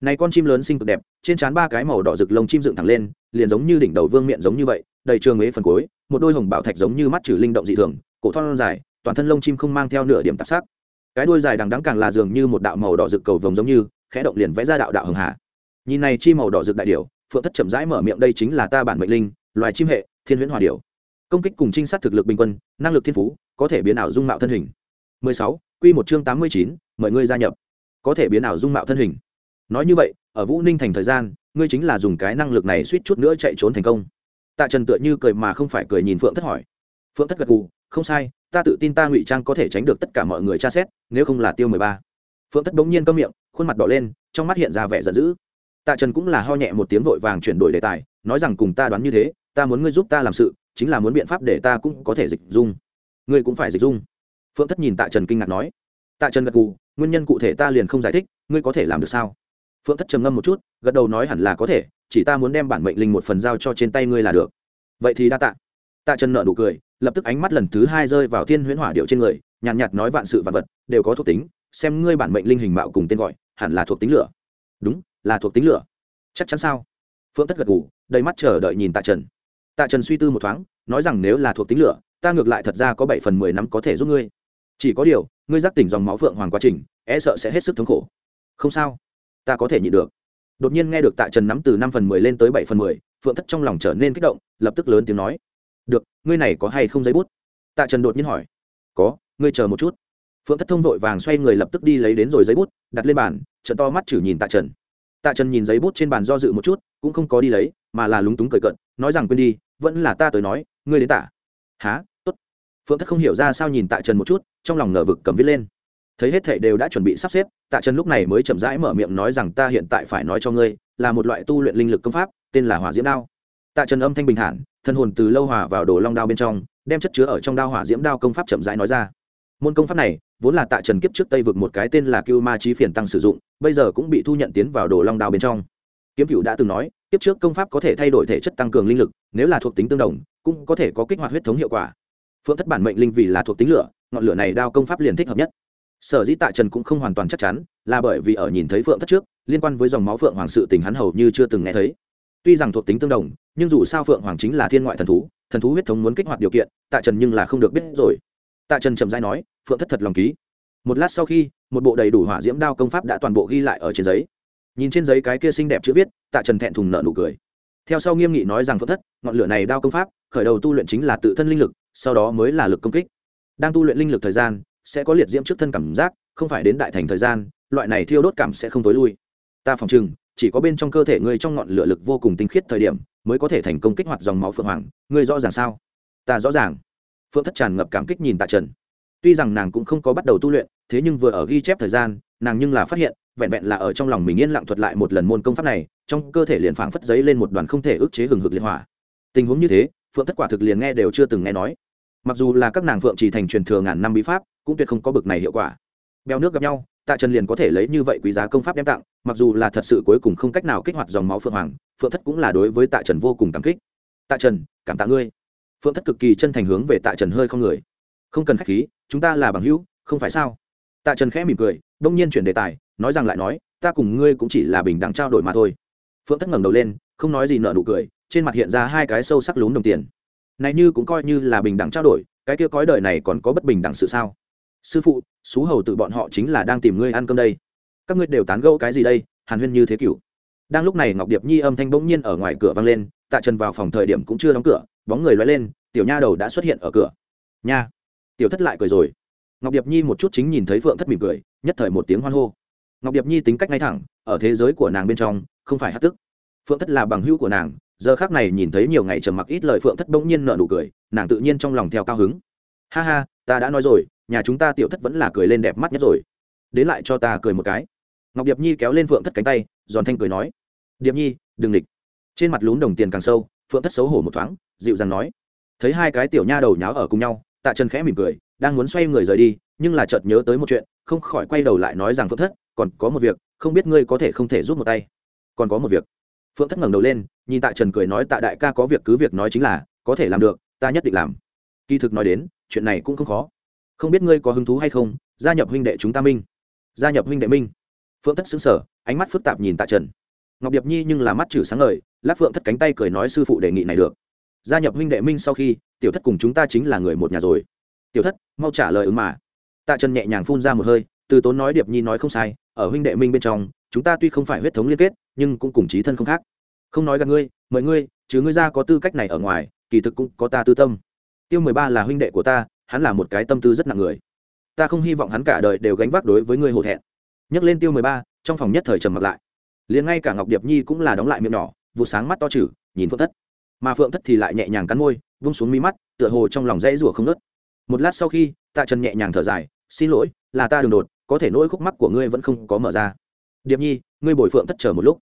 Speaker 1: Này con chim lớn xinh cực đẹp, trên trán ba cái màu đỏ rực lông chim dựng thẳng lên, liền giống như đỉnh đầu vương miệng giống như vậy, đầy trường ế phần cuối, một đôi hồng bảo thạch giống như mắt trừ linh động dị thường, cổ thon dài, toàn thân lông chim không mang theo nửa điểm tạp sắc. Cái đuôi dài đằng đắng càng là dường như một đạo màu đỏ rực cầu vồng giống như, khẽ động liền vẽ ra đạo đạo hường hà nhìn này chi màu đỏ rực đại điểu phượng thất chậm rãi mở miệng đây chính là ta bản mệnh linh loài chim hệ thiên huyễn hòa điểu. Công kích cùng trinh sát thực lực bình quân năng lực thiên phú có thể biến ảo dung mạo thân hình. 16. quy một chương 89, mời ngươi gia nhập. Có thể biến ảo dung mạo thân hình. Nói như vậy ở vũ ninh thành thời gian ngươi chính là dùng cái năng lực này suýt chút nữa chạy trốn thành công. Tạ trần tựa như cười mà không phải cười nhìn phượng thất hỏi. Phượng thất gật gù không sai ta tự tin ta ngụy trang có thể tránh được tất cả mọi người tra xét nếu không là tiêu mười ba. Phượng thất bỗng nhiên câm miệng khuôn mặt đỏ lên trong mắt hiện ra vẻ giận dữ tạ trần cũng là ho nhẹ một tiếng vội vàng chuyển đổi đề tài nói rằng cùng ta đoán như thế ta muốn ngươi giúp ta làm sự chính là muốn biện pháp để ta cũng có thể dịch dung. Ngươi cũng phải dịch dung. Phượng thất nhìn tạ trần kinh ngạc nói. Tạ trần gật gù nguyên nhân cụ thể ta liền không giải thích ngươi có thể làm được sao? Phượng thất trầm ngâm một chút gật đầu nói hẳn là có thể chỉ ta muốn đem bản mệnh linh một phần giao cho trên tay ngươi là được. Vậy thì đa tạ. Tạ trần nợ nụ cười lập tức ánh mắt lần thứ hai rơi vào thiên huyễn hỏa điệu trên người nhàn nhạt, nhạt nói vạn sự vạn vật đều có thuộc tính xem ngươi bản mệnh linh hình mạo cùng tên gọi hẳn là thuộc tính lửa đúng, là thuộc tính lửa. Chắc chắn sao? Phượng tất gật ngủ đầy mắt chờ đợi nhìn tạ trần. Tạ trần suy tư một thoáng, nói rằng nếu là thuộc tính lửa, ta ngược lại thật ra có bảy phần mười năm có thể giúp ngươi. Chỉ có điều, ngươi giác tỉnh dòng máu phượng hoàng quá trình e sợ sẽ hết sức thống khổ. Không sao, ta có thể nhịn được. Đột nhiên nghe được tạ trần nắm từ năm phần mười lên tới bảy phần mười, phượng thất trong lòng trở nên kích động, lập tức lớn tiếng nói. Được, ngươi này có hay không giấy bút? Tạ trần đột nhiên hỏi. Có, ngươi chờ một chút. Phượng thất thông vội vàng xoay người lập tức đi lấy đến rồi giấy bút, đặt lên bàn trận to mắt chử nhìn tạ trần. Tạ trần nhìn giấy bút trên bàn do dự một chút, cũng không có đi lấy, mà là lúng túng cười cận nói rằng quên đi, vẫn là ta tới nói, ngươi đến tả. há t ố t phượng thất không hiểu ra sao nhìn tạ trần một chút, trong lòng ngờ vực cầm viết lên. Thấy hết thệ đều đã chuẩn bị sắp xếp, tạ trần lúc này mới chậm rãi mở miệng nói rằng ta hiện tại phải nói cho ngươi, là một loại tu luyện linh lực công pháp, tên là hỏa diễm đao. Tạ trần âm thanh bình thản, thân hồn từ lâu hòa vào đồ long đao bên trong, đem chất chứa ở trong đao hỏa diễm đao công pháp chậm rãi nói ra môn công pháp này vốn là tạ trần kiếp trước tây vực một cái tên là cưu ma trí phiền tăng sử dụng, bây giờ cũng bị thu nhận tiến vào đồ long đao bên trong. Kiếm cựu đã từng nói, kiếp trước công pháp có thể thay đổi thể chất tăng cường linh lực, nếu là thuộc tính tương đồng, cũng có thể có kích hoạt huyết thống hiệu quả. Phượng thất bản mệnh linh vì là thuộc tính lửa, ngọn lửa này đao công pháp liền thích hợp nhất. Sở dĩ tạ trần cũng không hoàn toàn chắc chắn, là bởi vì ở nhìn thấy phượng thất trước, liên quan với dòng máu phượng hoàng sự tình hắn hầu như chưa từng nghe thấy. Tuy rằng thuộc tính tương đồng, nhưng dù sao phượng hoàng chính là thiên ngoại thần thú thần thú huyết thống muốn kích hoạt điều kiện, tạ trần nhưng là không được biết rồi tạ trần chậm dai nói, phượng thất thật lòng ký. Một lát sau khi, một bộ đầy đủ hỏa diễm đao công pháp đã toàn bộ ghi lại ở trên giấy. Nhìn trên giấy cái kia xinh đẹp chữ viết, tạ trần thẹn thùng nợ nụ cười. Theo sau nghiêm nghị nói rằng phượng thất, ngọn lửa này đao công pháp, khởi đầu tu luyện chính là tự thân linh lực, sau đó mới là lực công kích. Đang tu luyện linh lực thời gian, sẽ có liệt diễm trước thân cảm giác, không phải đến đại thành thời gian, loại này thiêu đốt cảm sẽ không tối lui. Ta phòng chừng chỉ có bên trong cơ thể ngươi trong ngọn lửa lực vô cùng tinh khiết thời điểm, mới có thể thành công kích hoạt dòng máu phượng hoàng. Ngươi rõ ràng sao? Ta rõ ràng phượng thất tràn ngập cảm kích nhìn tạ trần. Tuy rằng nàng cũng không có bắt đầu tu luyện, thế nhưng vừa ở ghi chép thời gian, nàng nhưng là phát hiện, vẹn vẹn là ở trong lòng mình yên lặng thuật lại một lần môn công pháp này, trong cơ thể liền phảng phất giấy lên một đoàn không thể ức chế hừng hực liên hỏa. Tình huống như thế, phượng thất quả thực liền nghe đều chưa từng nghe nói. Mặc dù là các nàng phượng chỉ thành truyền thừa ngàn năm bí pháp, cũng tuyệt không có bực này hiệu quả. Beo nước gặp nhau, tạ trần liền có thể lấy như vậy quý giá công pháp đem tặng, mặc dù là thật sự cuối cùng không cách nào kích hoạt dòng máu phượng hoàng, phượng thất cũng là đối với tạ trần vô cùng cảm kích. Tạ trần, cảm tạ ngươi phượng thất cực kỳ chân thành hướng về tạ trần hơi không người. Không cần k h á c h khí, chúng ta là bằng hữu, không phải sao? Tạ trần khẽ mỉm cười, đông nhiên chuyển đề tài, nói rằng lại nói, ta cùng ngươi cũng chỉ là bình đẳng trao đổi mà thôi. Phượng thất ngẩng đầu lên, không nói gì nợ nụ cười, trên mặt hiện ra hai cái sâu sắc lún đồng tiền. Này như cũng coi như là bình đẳng trao đổi, cái kia cõi đời này còn có bất bình đẳng sự sao? Sư phụ, xú hầu tự bọn họ chính là đang tìm ngươi ăn cơm đây. Các ngươi đều tán gẫu cái gì đây? Hàn huyên như thế cửu đang lúc này ngọc điệp nhi âm thanh bỗng nhiên ở ngoài cửa vang lên, tạ trần vào phòng thời điểm cũng chưa đóng cửa, bóng người loay lên, tiểu nha đầu đã xuất hiện ở cửa. Nha. Tiểu thất lại cười rồi. Ngọc điệp nhi một chút chính nhìn thấy phượng thất mỉm cười, nhất thời một tiếng hoan hô. Ngọc điệp nhi tính cách ngay thẳng, ở thế giới của nàng bên trong, không phải hát tức. Phượng thất là bằng hữu của nàng, giờ khác này nhìn thấy nhiều ngày trầm mặc ít lời phượng thất bỗng nhiên nợ nụ cười, nàng tự nhiên trong lòng theo cao hứng. Ha ha, ta đã nói rồi, nhà chúng ta tiểu thất vẫn là cười lên đẹp mắt nhất rồi. Đến lại cho ta cười một cái ngọc điệp nhi kéo lên phượng thất cánh tay, giòn thanh cười nói, điệp nhi, đừng địch trên mặt lún đồng tiền càng sâu, phượng thất xấu hổ một thoáng, dịu dàng nói, thấy hai cái tiểu nha đầu nháo ở cùng nhau, tạ trần khẽ mỉm cười, đang muốn xoay người rời đi, nhưng là chợt nhớ tới một chuyện, không khỏi quay đầu lại nói rằng, phượng thất, còn có một việc, không biết ngươi có thể không thể giúp một tay. Còn có một việc. Phượng thất ngẩng đầu lên, nhìn tạ trần cười nói, tạ đại ca có việc cứ việc nói chính là, có thể làm được, ta nhất định làm. Kỳ thực nói đến, chuyện này cũng không khó. Không biết ngươi có hứng thú hay không, gia nhập huynh đệ chúng ta minh. Gia nhập huynh đệ minh phượng thất xứng sở ánh mắt phức tạp nhìn tạ trần. Ngọc điệp nhi nhưng là mắt chử sáng ngời, lát phượng thất cánh tay cười nói sư phụ đề nghị này được. Gia nhập huynh đệ minh sau khi, tiểu thất cùng chúng ta chính là người một nhà rồi. Tiểu thất, mau trả lời ứng mà. Tạ trần nhẹ nhàng phun ra một hơi, từ tốn nói điệp nhi nói không sai, ở huynh đệ minh bên trong, chúng ta tuy không phải huyết thống liên kết, nhưng cũng cùng chí thân không khác. Không nói gặp ngươi, mời ngươi, chứ ngươi ra có tư cách này ở ngoài, kỳ thực cũng có ta tư tâm. Tiêu mười ba là huynh đệ của ta, hắn là một cái tâm tư rất nặng người. Ta không hy vọng hắn cả đời đều gánh vác đối với ngươi hổ thẹn nhấc lên tiêu mười ba, trong phòng nhất thời trầm mặc lại. Liền ngay cả ngọc điệp nhi cũng là đóng lại miệng nhỏ, vụ sáng mắt to chử nhìn phượng thất. Mà phượng thất thì lại nhẹ nhàng cắn môi, vung xuống mi mắt, tựa hồ trong lòng dãy rủa không nớt một lát sau khi, tạ trần nhẹ nhàng thở dài, xin lỗi, là ta đường đột, có thể nỗi khúc mắc của ngươi vẫn không có mở ra. Điệp nhi, ngươi bồi phượng thất chờ một lúc.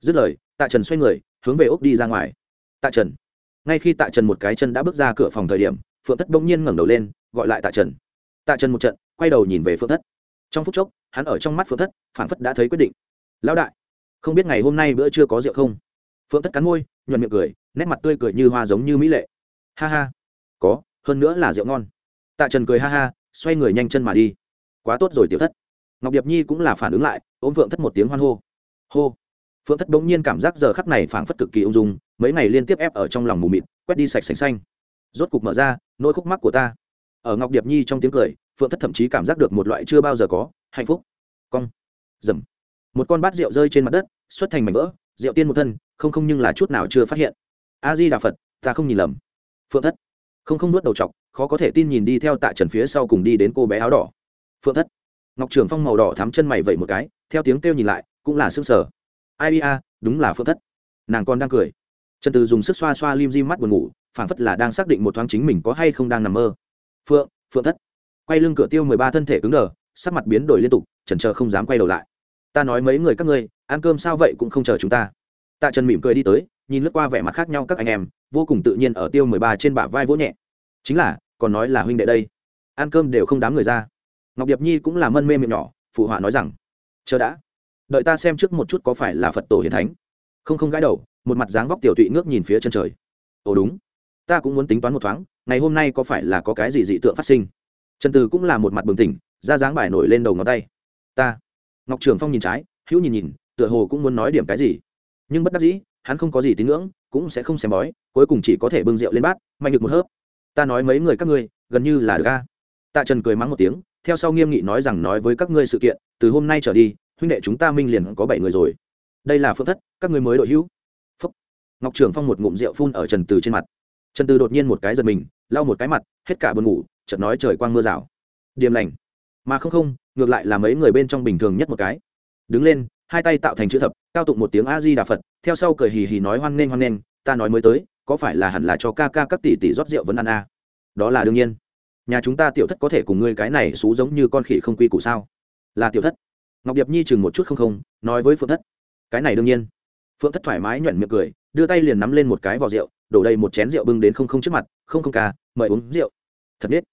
Speaker 1: Dứt lời, tạ trần xoay người, hướng về úc đi ra ngoài. Tạ trần. Ngay khi tạ trần một cái chân đã bước ra cửa phòng thời điểm, phượng thất bỗng nhiên ngẩng đầu lên, gọi lại tạ trần. Tạ trần một trận, quay đầu nhìn về phượng thất trong phút chốc, hắn ở trong mắt phượng thất phản phất đã thấy quyết định. Lão đại, không biết ngày hôm nay bữa chưa có rượu không? Phượng thất cắn môi, nhuận miệng cười, nét mặt tươi cười như hoa giống như mỹ lệ. Ha ha, có, hơn nữa là rượu ngon. Tạ trần cười ha ha, xoay người nhanh chân mà đi. Quá tốt rồi, tiểu thất. Ngọc điệp nhi cũng là phản ứng lại, ôm phượng thất một tiếng hoan hô. Hô. Phượng thất bỗng nhiên cảm giác giờ khắc này phảng phất cực kỳ ung dung, mấy ngày liên tiếp ép ở trong lòng mù mịt, quét đi sạch sành xanh. Rốt cục mở ra, nỗi khúc mắc của ta. Ở ngọc điệp nhi trong tiếng cười phượng thất thậm chí cảm giác được một loại chưa bao giờ có, hạnh phúc. Cong. Dầm. Một con bát rượu rơi trên mặt đất, xuất thành mảnh vỡ, rượu tiên một thân, không không nhưng là chút nào chưa phát hiện. A di đà phật, ta không nhìn lầm. Phượng thất. Không không nuốt đầu chọc, khó có thể tin nhìn đi theo tạ trần phía sau cùng đi đến cô bé áo đỏ. Phượng thất. Ngọc trường phong màu đỏ thắm chân mày vẩy một cái, theo tiếng kêu nhìn lại, cũng là s ư ơ n g sở ai ia đúng là phượng thất. Nàng còn đang cười. Trần từ dùng sức xoa xoa lim di mắt buồn ngủ, phảng phất là đang xác định một thoáng chính mình có hay không đang nằm mơ. Phượng phượng thất quay lưng cửa tiêu mười ba thân thể cứng đờ, sắc mặt biến đổi liên tục, chần chờ không dám quay đầu lại. Ta nói mấy người các ngươi, ăn cơm sao vậy cũng không chờ chúng ta. Tạ trần mỉm cười đi tới, nhìn lướt qua vẻ mặt khác nhau các anh em, vô cùng tự nhiên ở tiêu mười ba trên bả vai vỗ nhẹ. Chính là, còn nói là huynh đệ đây. Ăn cơm đều không đám người ra. Ngọc điệp nhi cũng là mân mê miệng nhỏ, phụ họa nói rằng, chờ đã. Đợi ta xem trước một chút có phải là phật tổ hiền thánh. Không không gãi đầu, một mặt dáng vóc tiểu tụy ngước nhìn phía chân trời. Ồ đúng. Ta cũng muốn tính toán một thoáng, ngày hôm nay có phải là có cái gì dị tượng phát sinh? Trần từ cũng là một mặt bừng tỉnh, ra dáng bài nổi lên đầu ngón tay. Ta. Ngọc trường phong nhìn trái, hữu nhìn nhìn, tựa hồ cũng muốn nói điểm cái gì. Nhưng bất đắc dĩ, hắn không có gì tín ngưỡng, cũng sẽ không xem bói, cuối cùng chỉ có thể bưng rượu lên bát, mạnh được một hớp. Ta nói mấy người các ngươi, gần như là ga tạ trần cười mắng một tiếng, theo sau nghiêm nghị nói rằng nói với các ngươi sự kiện, từ hôm nay trở đi, huynh đệ chúng ta minh liền có bảy người rồi. Đây là Phương thất, các ngươi mới đội hữu. Phúc. ngọc trường phong một ngụm rượu phun ở trần từ trên mặt. Trần từ đột nhiên một cái giật mình, lau một cái mặt, hết cả buồn ngủ chợt nói trời quang mưa rào. Điềm lành. Mà không không, ngược lại là mấy người bên trong bình thường nhất một cái. Đứng lên, hai tay tạo thành chữ thập, cao tụng một tiếng a di đà phật, theo sau cười hì hì nói hoan nghênh hoan nghênh, ta nói mới tới, có phải là hẳn là cho ca ca các tỷ tỷ rót rượu vẫn ăn a? À? đó là đương nhiên. Nhà chúng ta tiểu thất có thể cùng ngươi cái này xú giống như con khỉ không quy củ sao? Là tiểu thất. Ngọc điệp nhi chừng một chút không không, nói với phượng thất. Cái này đương nhiên. Phượng thất thoải mái nhuận miệng cười, đưa tay liền nắm lên một cái vỏ rượu, đổ đầy một chén rượu bưng đến không không trước mặt, không không ca, mời uống rượu. Thật biết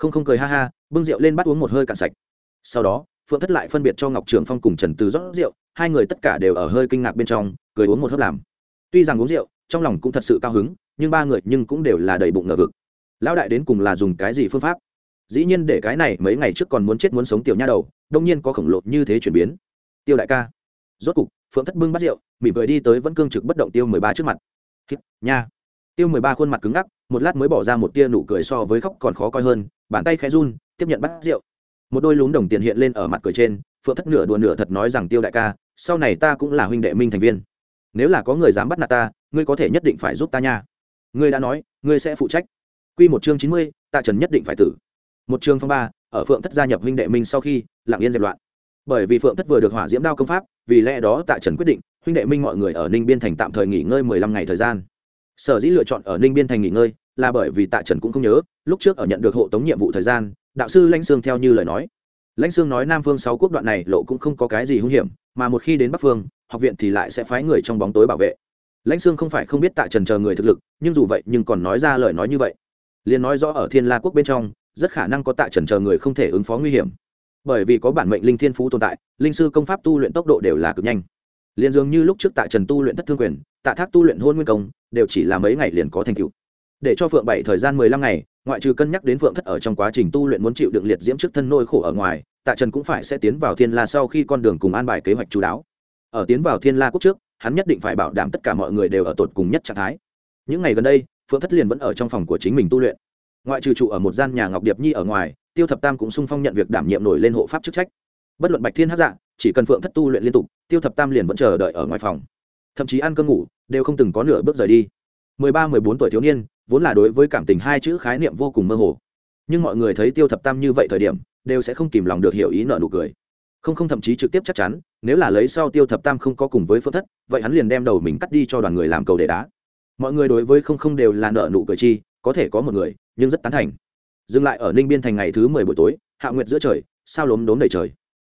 Speaker 1: không không cười ha ha, bưng rượu lên bắt uống một hơi cạn sạch. Sau đó, phượng thất lại phân biệt cho ngọc trường phong cùng trần từ rót rượu, hai người tất cả đều ở hơi kinh ngạc bên trong, cười uống một hớp làm. Tuy rằng uống rượu, trong lòng cũng thật sự cao hứng, nhưng ba người nhưng cũng đều là đầy bụng ngờ vực. Lão đại đến cùng là dùng cái gì phương pháp? Dĩ nhiên để cái này mấy ngày trước còn muốn chết muốn sống tiểu nha đầu, đông nhiên có khổng lồ như thế chuyển biến. Tiêu đại ca. Rốt cục, phượng thất bưng bắt rượu, mỉm cười đi tới vẫn cương trực bất động tiêu mười ba trước mặt. Nha. Tiêu mười ba khuôn mặt cứng ngắc, một lát mới bỏ ra một tia nụ cười so với khóc còn khó coi hơn bàn tay khẽ run, tiếp nhận bát rượu. Một đôi lún đồng tiền hiện lên ở mặt cười trên, phượng thất nửa đùa nửa thật nói rằng tiêu đại ca, sau này ta cũng là huynh đệ minh thành viên. Nếu là có người dám bắt nạt ta, ngươi có thể nhất định phải giúp ta nha. Ngươi đã nói, ngươi sẽ phụ trách. Quy một chương chín mươi tạ trần nhất định phải tử. Một chương phong ba, ở phượng thất gia nhập huynh đệ minh sau khi, lặng yên dẹp loạn. Bởi vì phượng thất vừa được hỏa diễm đao công pháp, vì lẽ đó tạ trần quyết định, huynh đệ minh mọi người ở ninh biên thành tạm thời nghỉ ngơi mười lăm ngày thời gian. Sở dĩ lựa chọn ở ninh biên thành nghỉ ngơi là bởi vì tạ trần cũng không nhớ, lúc trước ở nhận được hộ tống nhiệm vụ thời gian, đạo sư lãnh sương theo như lời nói. Lãnh sương nói nam phương sáu quốc đoạn này lộ cũng không có cái gì hung hiểm, mà một khi đến bắc phương, học viện thì lại sẽ phái người trong bóng tối bảo vệ. Lãnh sương không phải không biết tạ trần chờ người thực lực, nhưng dù vậy nhưng còn nói ra lời nói như vậy. Liền nói rõ ở thiên la quốc bên trong, rất khả năng có tạ trần chờ người không thể ứng phó nguy hiểm. Bởi vì có bản mệnh linh thiên phú tồn tại, linh sư công pháp tu luyện tốc độ đều là cực nhanh. Liền dường như lúc trước tạ trần tu luyện thất thương quyền, tạ thác tu luyện hôn nguyên công, đều chỉ là mấy ngày liền có thành tựu để cho phượng bảy thời gian mười lăm ngày, ngoại trừ cân nhắc đến phượng thất ở trong quá trình tu luyện muốn chịu đựng liệt diễm trước thân nôi khổ ở ngoài, tạ trần cũng phải sẽ tiến vào thiên la sau khi con đường cùng an bài kế hoạch chú đáo. Ở tiến vào thiên la quốc trước, hắn nhất định phải bảo đảm tất cả mọi người đều ở tột cùng nhất trạng thái. Những ngày gần đây, phượng thất liền vẫn ở trong phòng của chính mình tu luyện. Ngoại trừ trụ ở một gian nhà ngọc điệp nhi ở ngoài, tiêu thập tam cũng sung phong nhận việc đảm nhiệm nổi lên hộ pháp chức trách. Bất luận bạch thiên hát dạng chỉ cần phượng thất tu luyện liên tục, tiêu thập tam liền vẫn chờ đợi ở ngoài phòng. Thậm chí ăn cơm ngủ, đều không từng có nửa bước rời đi. mười ba, mười bốn tuổi thiếu niên vốn là đối với cảm tình hai chữ khái niệm vô cùng mơ hồ. Nhưng mọi người thấy tiêu thập tam như vậy thời điểm, đều sẽ không kìm lòng được hiểu ý nợ nụ cười. Không không thậm chí trực tiếp chắc chắn, nếu là lấy sau tiêu thập tam không có cùng với phương thất, vậy hắn liền đem đầu mình cắt đi cho đoàn người làm cầu để đá. Mọi người đối với không không đều là nợ nụ cười chi, có thể có một người, nhưng rất tán thành. Dừng lại ở ninh biên thành ngày thứ mười buổi tối, hạ nguyệt giữa trời, sao lốm đốm đầy trời.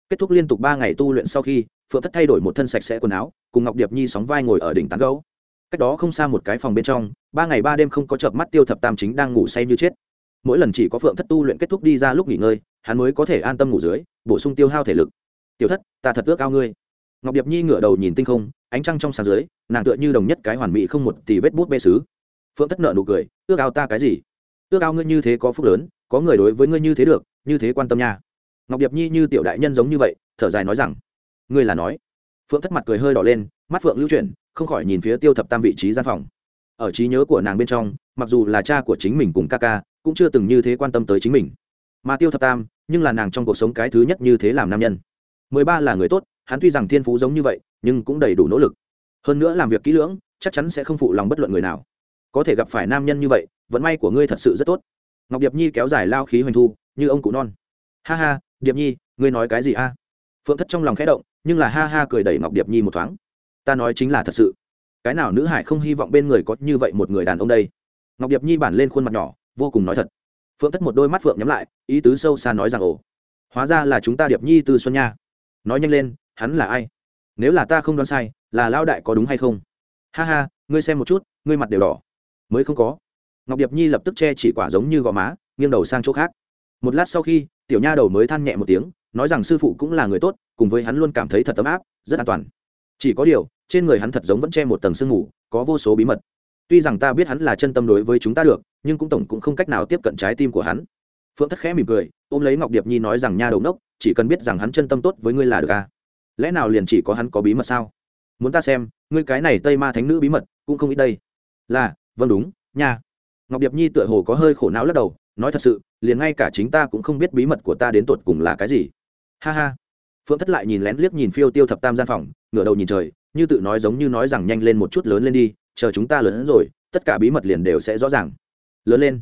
Speaker 1: Kết thúc liên tục ba ngày tu luyện sau khi, phượng thất thay đổi một thân sạch sẽ quần áo, cùng ngọc điệp nhi sóng vai ngồi ở đỉnh tán gấu. Cách đó không xa một cái phòng bên trong ba ngày ba đêm không có chợp mắt tiêu thập tam chính đang ngủ say như chết. Mỗi lần chỉ có phượng thất tu luyện kết thúc đi ra lúc nghỉ ngơi, hắn mới có thể an tâm ngủ dưới, bổ sung tiêu hao thể lực. Tiểu thất, ta thật ước ao ngươi. Ngọc điệp nhi ngửa đầu nhìn tinh không, ánh trăng trong sáng dưới, nàng tựa như đồng nhất cái hoàn mỹ không một tỷ vết bút bê xứ phượng thất nợ nụ cười, ước ao ta cái gì? Ước ao ngươi như thế có phúc lớn, có người đối với ngươi như thế được, như thế quan tâm nha. Ngọc điệp nhi như tiểu đại nhân giống như vậy, thở dài nói rằng, ngươi là nói. Phượng thất mặt cười hơi đỏ lên, mắt phượng lưu chuyển, không khỏi nhìn phía tiêu thập tam vị trí gian phòng ở trí nhớ của nàng bên trong, mặc dù là cha của chính mình cùng ca ca, cũng chưa từng như thế quan tâm tới chính mình. Mà tiêu thập tam, nhưng là nàng trong cuộc sống cái thứ nhất như thế làm nam nhân. Mười ba là người tốt, hắn tuy rằng thiên phú giống như vậy, nhưng cũng đầy đủ nỗ lực. Hơn nữa làm việc kỹ lưỡng, chắc chắn sẽ không phụ lòng bất luận người nào. Có thể gặp phải nam nhân như vậy, vận may của ngươi thật sự rất tốt. Ngọc điệp nhi kéo dài lao khí hoành thu, như ông cụ non. Ha ha, điệp nhi, ngươi nói cái gì a? Phượng thất trong lòng khẽ động, nhưng là ha ha cười đẩy ngọc điệp nhi một thoáng. Ta nói chính là thật sự cái nào nữ hải không hy vọng bên người có như vậy một người đàn ông đây? Ngọc điệp nhi bản lên khuôn mặt nhỏ, vô cùng nói thật. Phượng thất một đôi mắt phượng nhắm lại, ý tứ sâu xa nói rằng, ồ, hóa ra là chúng ta điệp nhi từ xuân nha. Nói nhanh lên, hắn là ai? Nếu là ta không đoán sai, là lao đại có đúng hay không? Ha ha, ngươi xem một chút, ngươi mặt đều đỏ. Mới không có. Ngọc điệp nhi lập tức che chỉ quả giống như gò má, nghiêng đầu sang chỗ khác. Một lát sau khi, tiểu nha đầu mới than nhẹ một tiếng, nói rằng sư phụ cũng là người tốt, cùng với hắn luôn cảm thấy thật ấm áp, rất an toàn chỉ có điều, trên người hắn thật giống vẫn che một tầng sương mù, có vô số bí mật. Tuy rằng ta biết hắn là chân tâm đối với chúng ta được, nhưng cũng tổng cũng không cách nào tiếp cận trái tim của hắn. Phượng thất khẽ mỉm cười, ôm lấy ngọc điệp nhi nói rằng, nha đầu nốc chỉ cần biết rằng hắn chân tâm tốt với ngươi là được à? Lẽ nào liền chỉ có hắn có bí mật sao? Muốn ta xem, ngươi cái này tây ma thánh nữ bí mật, cũng không ít đây. Là vâng đúng, nha. Ngọc điệp nhi tựa hồ có hơi khổ não lắc đầu, nói thật sự, liền ngay cả chính ta cũng không biết bí mật của ta đến tột cùng là cái gì. Ha ha phượng thất lại nhìn lén liếc nhìn phiêu tiêu thập tam gian phòng, ngửa đầu nhìn trời, như tự nói giống như nói rằng nhanh lên một chút lớn lên đi, chờ chúng ta lớn hơn rồi, tất cả bí mật liền đều sẽ rõ ràng. Lớn lên.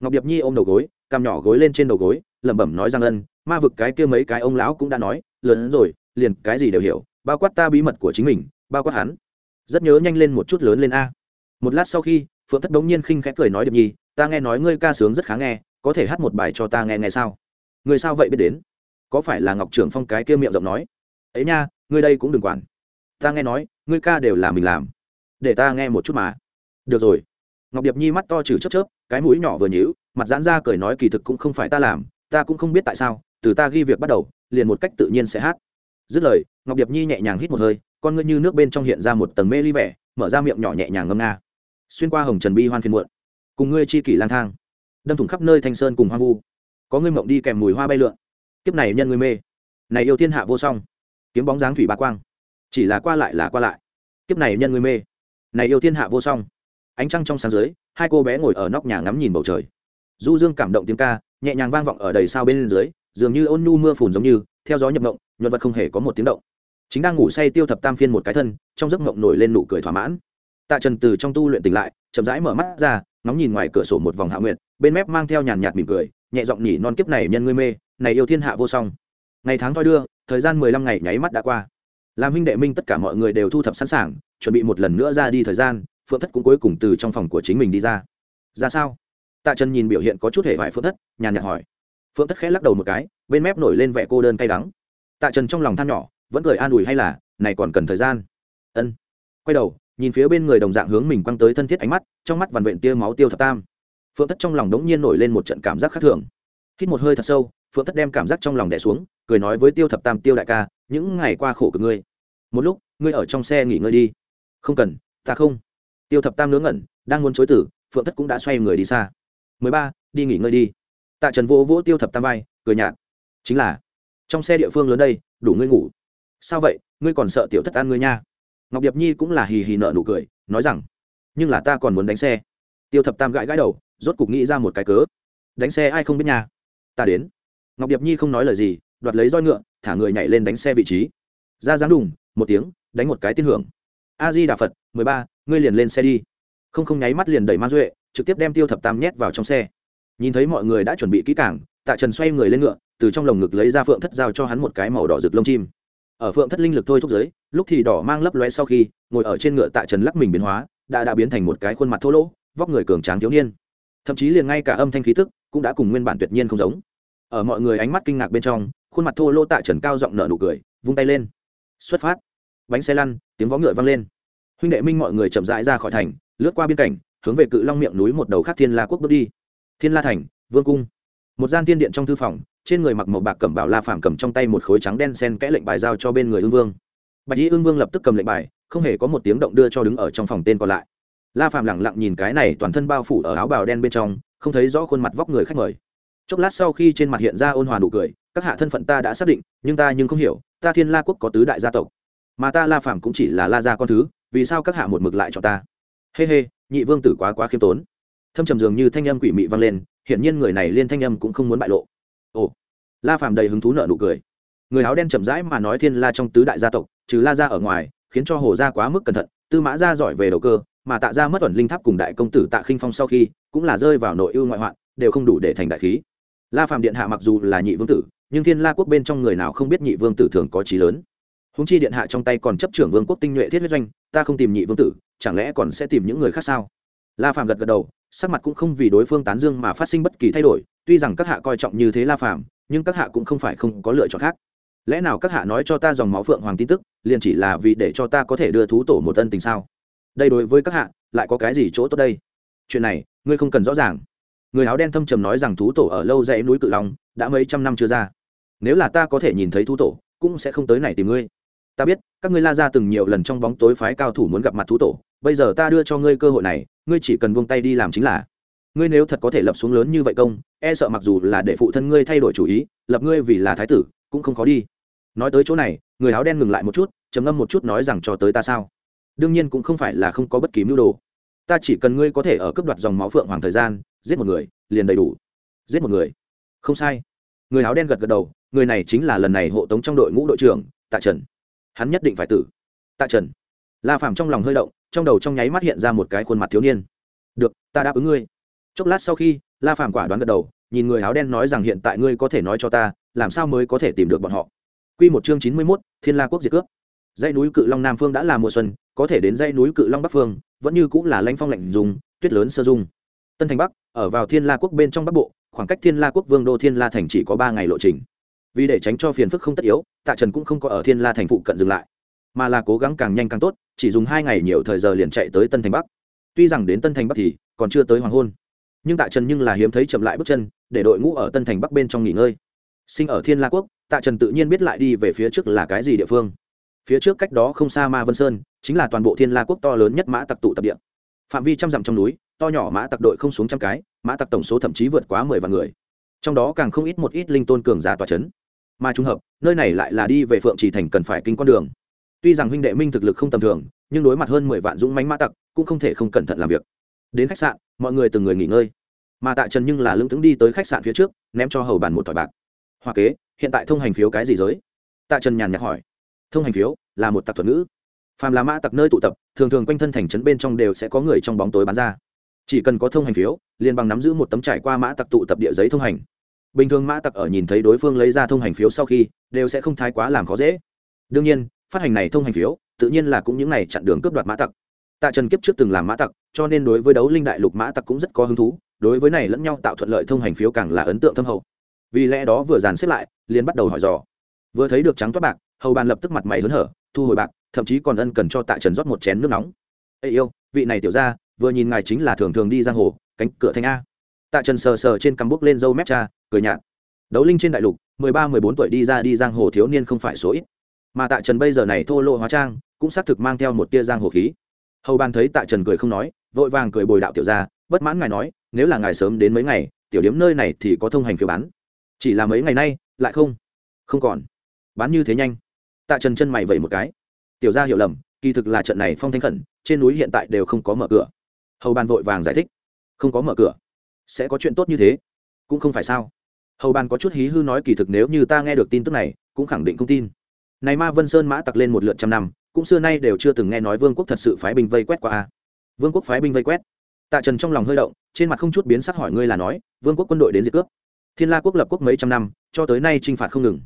Speaker 1: Ngọc điệp nhi ôm đầu gối, cằm nhỏ gối lên trên đầu gối, lẩm bẩm nói rằng ân, ma vực cái kia mấy cái ông lão cũng đã nói, lớn hơn rồi, liền cái gì đều hiểu, bao quát ta bí mật của chính mình, bao quát hắn. Rất nhớ nhanh lên một chút lớn lên a. Một lát sau khi, phượng thất đống nhiên khinh khẽ cười nói điệp nhi, ta nghe nói ngươi ca sướng rất khá nghe, có thể hát một bài cho ta nghe nghe sao? Người sao vậy biết đến? Có phải là ngọc trưởng phong cái kia miệng rộng nói, ấy nha, ngươi đây cũng đừng quản. Ta nghe nói, ngươi ca đều là mình làm. Để ta nghe một chút mà. Được rồi. Ngọc điệp nhi mắt to trừ chớp chớp, cái mũi nhỏ vừa nhíu, mặt giãn ra cười nói kỳ thực cũng không phải ta làm, ta cũng không biết tại sao, từ ta ghi việc bắt đầu, liền một cách tự nhiên sẽ hát. Dứt lời, ngọc điệp nhi nhẹ nhàng hít một hơi, con ngươi như nước bên trong hiện ra một tầng mê ly vẻ, mở ra miệng nhỏ nhẹ nhàng ngâm nga. Xuyên qua hồng trần bi hoan phiên muộn, cùng ngươi chi kỷ lang thang, đâm thủng khắp nơi thanh sơn cùng hoang vu. Có ngươi mộng đi kèm mùi hoa bay lượn kiếp này nhân ngươi mê. Này yêu thiên hạ vô song, kiếm bóng dáng thủy ba quang, chỉ là qua lại là qua lại. Kiếp này nhân ngươi mê. Này yêu thiên hạ vô song, ánh trăng trong sáng dưới, hai cô bé ngồi ở nóc nhà ngắm nhìn bầu trời. Du dương cảm động tiếng ca, nhẹ nhàng vang vọng ở đầy sao bên dưới, dường như ôn nhu mưa phùn giống như, theo gió nhập ngộng nhuận vật không hề có một tiếng động. Chính đang ngủ say tiêu thập tam phiên một cái thân, trong giấc ngộng nổi lên nụ cười thỏa mãn. Tạ trần từ trong tu luyện tỉnh lại, chậm rãi mở mắt ra, ngóng nhìn ngoài cửa sổ một vòng hạ nguyện bên mép mang theo nhàn nhạt mỉm cười nhẹ giọng nhỉ, non kiếp này nhân ngươi mê, này yêu thiên hạ vô song. Ngày tháng thoi đưa, thời gian mười lăm ngày nháy mắt đã qua. Làm huynh đệ minh tất cả mọi người đều thu thập sẵn sàng, chuẩn bị một lần nữa ra đi thời gian, phượng thất cũng cuối cùng từ trong phòng của chính mình đi ra. Ra sao? Tạ trần nhìn biểu hiện có chút hệ vải phượng thất, nhàn nhạt hỏi. Phượng thất khẽ lắc đầu một cái, bên mép nổi lên vẻ cô đơn cay đắng. Tạ trần trong lòng than nhỏ, vẫn cười an ủi hay là, này còn cần thời gian? Ân. Quay đầu, nhìn phía bên người đồng dạng hướng mình quăng tới thân thiết ánh mắt, trong mắt vằn vện tia máu tiêu thập tam phượng thất trong lòng đống nhiên nổi lên một trận cảm giác khác thường. Hít một hơi thật sâu, phượng thất đem cảm giác trong lòng đẻ xuống, cười nói với tiêu thập tam, tiêu đại ca, những ngày qua khổ cực ngươi. Một lúc, ngươi ở trong xe nghỉ ngơi đi. Không cần, ta không. Tiêu thập tam ngớ ngẩn, đang muốn chối tử, phượng thất cũng đã xoay người đi xa. Mười ba, đi nghỉ ngơi đi. Tạ trần vỗ vỗ tiêu thập tam vai, cười nhạt. Chính là, trong xe địa phương lớn đây, đủ ngươi ngủ. Sao vậy, ngươi còn sợ tiểu thất ăn ngươi nha? Ngọc điệp nhi cũng là hì hì nợ nụ cười, nói rằng, nhưng là ta còn muốn đánh xe tiêu thập tam gãi gãi đầu, rốt cục nghĩ ra một cái cớ. Đánh xe ai không biết nhà ta đến. Ngọc điệp nhi không nói lời gì, đoạt lấy roi ngựa, thả người nhảy lên đánh xe vị trí. Ra dáng đùng, một tiếng, đánh một cái tiên hưởng. A di đà phật, mười ba, ngươi liền lên xe đi. Không không nháy mắt liền đẩy ma duệ, trực tiếp đem tiêu thập tam nhét vào trong xe. Nhìn thấy mọi người đã chuẩn bị kỹ cảng tạ trần xoay người lên ngựa, từ trong lồng ngực lấy ra phượng thất giao cho hắn một cái màu đỏ rực lông chim. Ở phượng thất linh lực thôi thúc giới, lúc thì đỏ mang lấp lóe sau khi, ngồi ở trên ngựa tạ trần lắc mình biến hóa, đã đã biến thành một cái khuôn mặt thô lỗ vóc người cường tráng thiếu niên. Thậm chí liền ngay cả âm thanh khí thức cũng đã cùng nguyên bản tuyệt nhiên không giống. Ở mọi người ánh mắt kinh ngạc bên trong, khuôn mặt thô lỗ tạ trần cao giọng nở nụ cười, vung tay lên. Xuất phát. Bánh xe lăn, tiếng vó ngựa vang lên. Huynh đệ minh mọi người chậm rãi ra khỏi thành, lướt qua biên cảnh, hướng về cự long miệng núi một đầu khác thiên la quốc bước đi. Thiên la thành, vương cung. Một gian tiên điện trong thư phòng, trên người mặc màu bạc cẩm bảo la phạm cầm trong tay một khối trắng đen sen kẽ lệnh bài giao cho bên người ương vương. Bạch y ương vương lập tức cầm lệnh bài, không hề có một tiếng động đưa cho đứng ở trong phòng tên còn lại la phạm lẳng lặng nhìn cái này toàn thân bao phủ ở áo bào đen bên trong không thấy rõ khuôn mặt vóc người khách mời. Chốc lát sau khi trên mặt hiện ra ôn hòa nụ cười các hạ thân phận ta đã xác định nhưng ta nhưng không hiểu ta thiên la quốc có tứ đại gia tộc. Mà ta la phạm cũng chỉ là la gia con thứ vì sao các hạ một mực lại cho ta? Hê、hey、hê、hey, nhị vương tử quá quá khiêm tốn. Thâm trầm dường như thanh âm quỷ mị vang lên hiển nhiên người này liên thanh âm cũng không muốn bại lộ. Ồ la phàm đầy hứng thú nợ nụ cười. Người áo đen chậm rãi mà nói thiên la trong tứ đại gia tộc trừ la gia ở ngoài khiến cho hồ gia quá mức cẩn thận tư mã gia giỏi về đầu cơ mà tạ ra mất ẩn linh tháp cùng đại công tử tạ khinh phong sau khi cũng là rơi vào nội ưu ngoại hoạn, đều không đủ để thành đại khí. La phàm điện hạ mặc dù là nhị vương tử, nhưng thiên la quốc bên trong người nào không biết nhị vương tử thường có trí lớn. Húng chi điện hạ trong tay còn chấp trưởng vương quốc tinh nhuệ thiết huyết doanh, ta không tìm nhị vương tử, chẳng lẽ còn sẽ tìm những người khác sao? La phàm gật gật đầu, sắc mặt cũng không vì đối phương tán dương mà phát sinh bất kỳ thay đổi, tuy rằng các hạ coi trọng như thế la phàm, nhưng các hạ cũng không phải không có lựa chọn khác. Lẽ nào các hạ nói cho ta dòng máu phượng hoàng tin tức, liền chỉ là vì để cho ta có thể đưa thú tổ một tân tình sao? Đây đối với các hạ, lại có cái gì chỗ tốt đây? Chuyện này, ngươi không cần rõ ràng. Người áo đen thâm trầm nói rằng thú tổ ở lâu dãy núi cự long, đã mấy trăm năm chưa ra. Nếu là ta có thể nhìn thấy thú tổ, cũng sẽ không tới này tìm ngươi. Ta biết, các ngươi la ra từng nhiều lần trong bóng tối phái cao thủ muốn gặp mặt thú tổ, bây giờ ta đưa cho ngươi cơ hội này, ngươi chỉ cần buông tay đi làm chính là. Ngươi nếu thật có thể lập xuống lớn như vậy công e sợ mặc dù là để phụ thân ngươi thay đổi chủ ý, lập ngươi vì là thái tử, cũng không khó đi. Nói tới chỗ này, người áo đen ngừng lại một chút, trầm ngâm một chút nói rằng cho tới ta sao? Đương nhiên cũng không phải là không có bất kỳ mưu đồ. Ta chỉ cần ngươi có thể ở cấp đoạt dòng máu phượng hoàng thời gian, giết một người, liền đầy đủ. Giết một người. Không sai. Người áo đen gật gật đầu, người này chính là lần này hộ tống trong đội ngũ đội trưởng, tạ trần. Hắn nhất định phải tử. Tạ trần. La phàm trong lòng hơi động, trong đầu trong nháy mắt hiện ra một cái khuôn mặt thiếu niên. Được, ta đáp ứng ngươi. Chốc lát sau khi, la phàm quả đoán gật đầu, nhìn người áo đen nói rằng hiện tại ngươi có thể nói cho ta, làm sao mới có thể tìm được bọn họ. Q một chương chín mươi mốt, thiên la quốc diệt cướp. Dãy núi cự long nam phương đã là mùa xuân có thể đến dãy núi cự long bắc phương, vẫn như cũng là lãnh phong lạnh dùng, tuyết lớn sơ dung. Tân thành bắc, ở vào thiên la quốc bên trong bắc bộ, khoảng cách thiên la quốc vương đô thiên la thành chỉ có ba ngày lộ trình. Vì để tránh cho phiền phức không tất yếu, tạ trần cũng không có ở thiên la thành phụ cận dừng lại, mà là cố gắng càng nhanh càng tốt, chỉ dùng hai ngày nhiều thời giờ liền chạy tới tân thành bắc. Tuy rằng đến tân thành bắc thì còn chưa tới hoàng hôn, nhưng tạ trần nhưng là hiếm thấy chậm lại bước chân, để đội ngũ ở tân thành bắc bên trong nghỉ ngơi. Sinh ở thiên la quốc, tạ trần tự nhiên biết lại đi về phía trước là cái gì địa phương phía trước cách đó không xa ma vân sơn, chính là toàn bộ thiên la quốc to lớn nhất mã tặc tụ tập địa. Phạm vi trăm dặm trong núi, to nhỏ mã tặc đội không xuống trăm cái, mã tặc tổng số thậm chí vượt quá mười vạn người. Trong đó càng không ít một ít linh tôn cường giả tòa c h ấ n mà trùng hợp, nơi này lại là đi về phượng trì thành cần phải kinh con đường. Tuy rằng huynh đệ minh thực lực không tầm thường, nhưng đối mặt hơn mười vạn dũng mánh mã tặc, cũng không thể không cẩn thận làm việc. Đến khách sạn, mọi người từng người nghỉ ngơi. Mà tạ trần nhưng là lưng tướng đi tới khách sạn phía trước, ném cho hầu bàn một thỏi bạc. Hoa kế, hiện tại thông hành phiếu cái gì giới? Tạ trần nhàn nhạt hỏi thông hành phiếu là một tặc thuật ngữ. Phàm là mã tặc nơi tụ tập, thường thường quanh thân thành trấn bên trong đều sẽ có người trong bóng tối bán ra. Chỉ cần có thông hành phiếu, liền bằng nắm giữ một tấm trải qua mã tặc tụ tập địa giấy thông hành. Bình thường mã tặc ở nhìn thấy đối phương lấy ra thông hành phiếu sau khi, đều sẽ không thái quá làm khó dễ. Đương nhiên, phát hành này thông hành phiếu, tự nhiên là cũng những này chặn đường cướp đoạt mã tặc tạ trần kiếp trước từng làm mã tặc cho nên đối với đấu linh đại lục mã tặc cũng rất có hứng thú, đối với này lẫn nhau tạo thuận lợi thông hành phiếu càng là ấn tượng thâm hậu. Vì lẽ đó vừa dàn xếp lại, liền bắt đầu hỏi dò. Vừa thấy được trắng toát bạc hầu bàn lập tức mặt mày hớn hở, thu hồi bạc, thậm chí còn ân cần cho tạ trần rót một chén nước nóng. Ây yêu, vị này tiểu ra vừa nhìn ngài chính là thường thường đi giang hồ, cánh cửa thanh a. Tạ trần sờ sờ trên cằm bút lên dâu mép cha, cười nhạt. Đấu linh trên đại lục, mười ba, mười bốn tuổi đi ra đi giang hồ thiếu niên không phải số ít. Mà tạ trần bây giờ này thô lỗ hóa trang, cũng xác thực mang theo một tia giang hồ khí. Hầu bàn thấy tạ trần cười không nói, vội vàng cười bồi đạo tiểu ra bất mãn ngài nói, nếu là ngài sớm đến mấy ngày, tiểu điếm nơi này thì có thông hành phiếu bán. Chỉ là mấy ngày nay, lại không không còn. Bán như thế nhanh tạ trần chân mày vẩy một cái. Tiểu gia hiểu lầm, kỳ thực là trận này phong thanh khẩn, trên núi hiện tại đều không có mở cửa. Hầu ban vội vàng giải thích. Không có mở cửa. Sẽ có chuyện tốt như thế. Cũng không phải sao. Hầu ban có chút hí hư nói kỳ thực nếu như ta nghe được tin tức này, cũng khẳng định không tin. Này ma vân sơn mã tặc lên một lượt trăm năm, cũng xưa nay đều chưa từng nghe nói vương quốc thật sự phái binh vây quét qua a. Vương quốc phái binh vây quét. Tạ trần trong lòng hơi động, trên mặt không chút biến sắc hỏi ngươi là nói, vương quốc quân đội đến diệt cướp. Thiên la quốc lập quốc mấy trăm năm, cho tới nay t r i n h phạt không ngừng.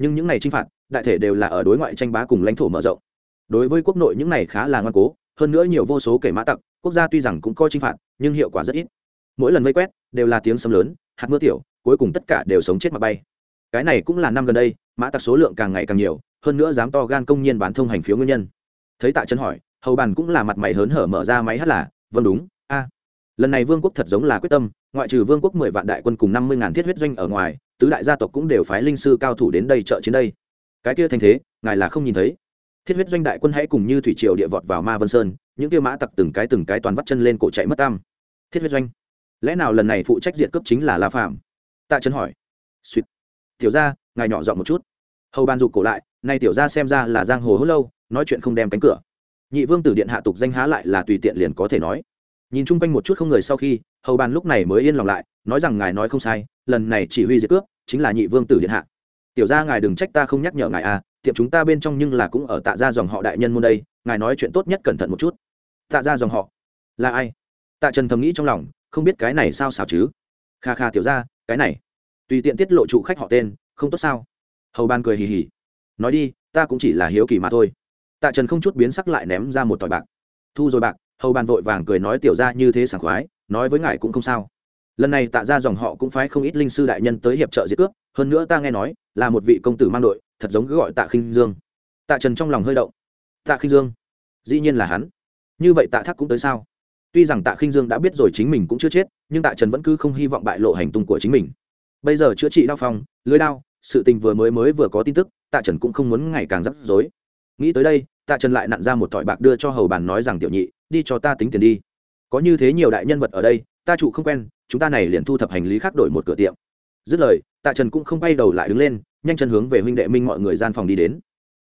Speaker 1: Nhưng những n à y t r i n h phạt đại thể đều là ở đối ngoại tranh bá cùng lãnh thổ mở rộng. Đối với quốc nội những này khá là ngoan cố, hơn nữa nhiều vô số kể mã tặc, quốc gia tuy rằng cũng coi t phạt, nhưng hiệu quả rất ít. Mỗi lần vây quét, đều là tiếng sấm lớn, hạt mưa tiểu, cuối cùng tất cả đều sống chết mà bay. Cái này cũng là năm gần đây, mã tặc số lượng càng ngày càng nhiều, hơn nữa dám to gan công nhiên bán thông hành phiếu nguyên nhân. Thấy tạ chân hỏi, hầu bàn cũng là mặt mày hớn hở mở ra máy hát là vâng đúng, a. Lần này vương quốc thật giống là quyết tâm, ngoại trừ vương quốc mười vạn đại quân cùng năm mươi ngàn thiết huyết doanh ở ngoài, tứ đại gia tộc cũng đều phái linh sư cao thủ đến đây trợ chiến đây cái kia thành thế, ngài là không nhìn thấy. Thiết huyết doanh đại quân hãy cùng như thủy triều địa vọt vào ma vân sơn, những kia mã tặc từng cái từng cái toàn vắt chân lên cổ chạy mất tam. Thiết huyết doanh, lẽ nào lần này phụ trách diện cấp chính là la phạm tạ trấn hỏi. Suýt tiểu ra ngài nhỏ dọn một chút. Hầu ban dục cổ lại, nay tiểu ra xem ra là giang hồ hốt lâu, nói chuyện không đem cánh cửa. Nhị vương tử điện hạ tục danh há lại là tùy tiện liền có thể nói. Nhìn chung quanh một chút không người sau khi, hầu bàn lúc này mới yên lòng lại, nói rằng ngài nói không sai, lần này chỉ huy diệt cướp, chính là nhị vương tử điện hạ tiểu ra ngài đừng trách ta không nhắc nhở ngài à tiệm chúng ta bên trong nhưng là cũng ở tạ ra dòng họ đại nhân môn đây, ngài nói chuyện tốt nhất cẩn thận một chút. Tạ ra dòng họ là ai? Tạ trần thầm nghĩ trong lòng, không biết cái này sao xảo chứ? Kha kha tiểu ra cái này. Tùy tiện tiết lộ trụ khách họ tên, không tốt sao? Hầu ban cười hì hì. Nói đi, ta cũng chỉ là hiếu kỳ mà thôi. Tạ trần không chút biến sắc lại ném ra một tỏi bạc. Thu rồi bạc, hầu bàn vội vàng cười nói tiểu ra như thế sảng khoái, nói với ngài cũng không sao. Lần này tạ ra dòng họ cũng phái không ít linh sư đại nhân tới hiệp trợ diệt cướp, hơn nữa ta nghe nói là một vị công tử mang đội, thật giống cứ gọi tạ khinh dương. Tạ trần trong lòng hơi động. Tạ khinh dương? Dĩ nhiên là hắn. Như vậy tạ thác cũng tới sao? Tuy rằng tạ khinh dương đã biết rồi chính mình cũng chưa chết, nhưng tạ trần vẫn cứ không hy vọng bại lộ hành tung của chính mình. Bây giờ chữa trị đao phong lưới đao, sự tình vừa mới mới vừa có tin tức, tạ trần cũng không muốn ngày càng rắc rối. Nghĩ tới đây, tạ trần lại nặn ra một thỏi bạc đưa cho hầu bàn nói rằng, tiểu nhị, đi cho ta tính tiền đi. Có như thế nhiều đại nhân vật ở đây, ta trụ không quen, chúng ta này liền thu thập hành lý khác đổi một cửa tiệm. Dứt lời tạ trần cũng không bay đầu lại đứng lên, nhanh chân hướng về huynh đệ minh mọi người gian phòng đi đến.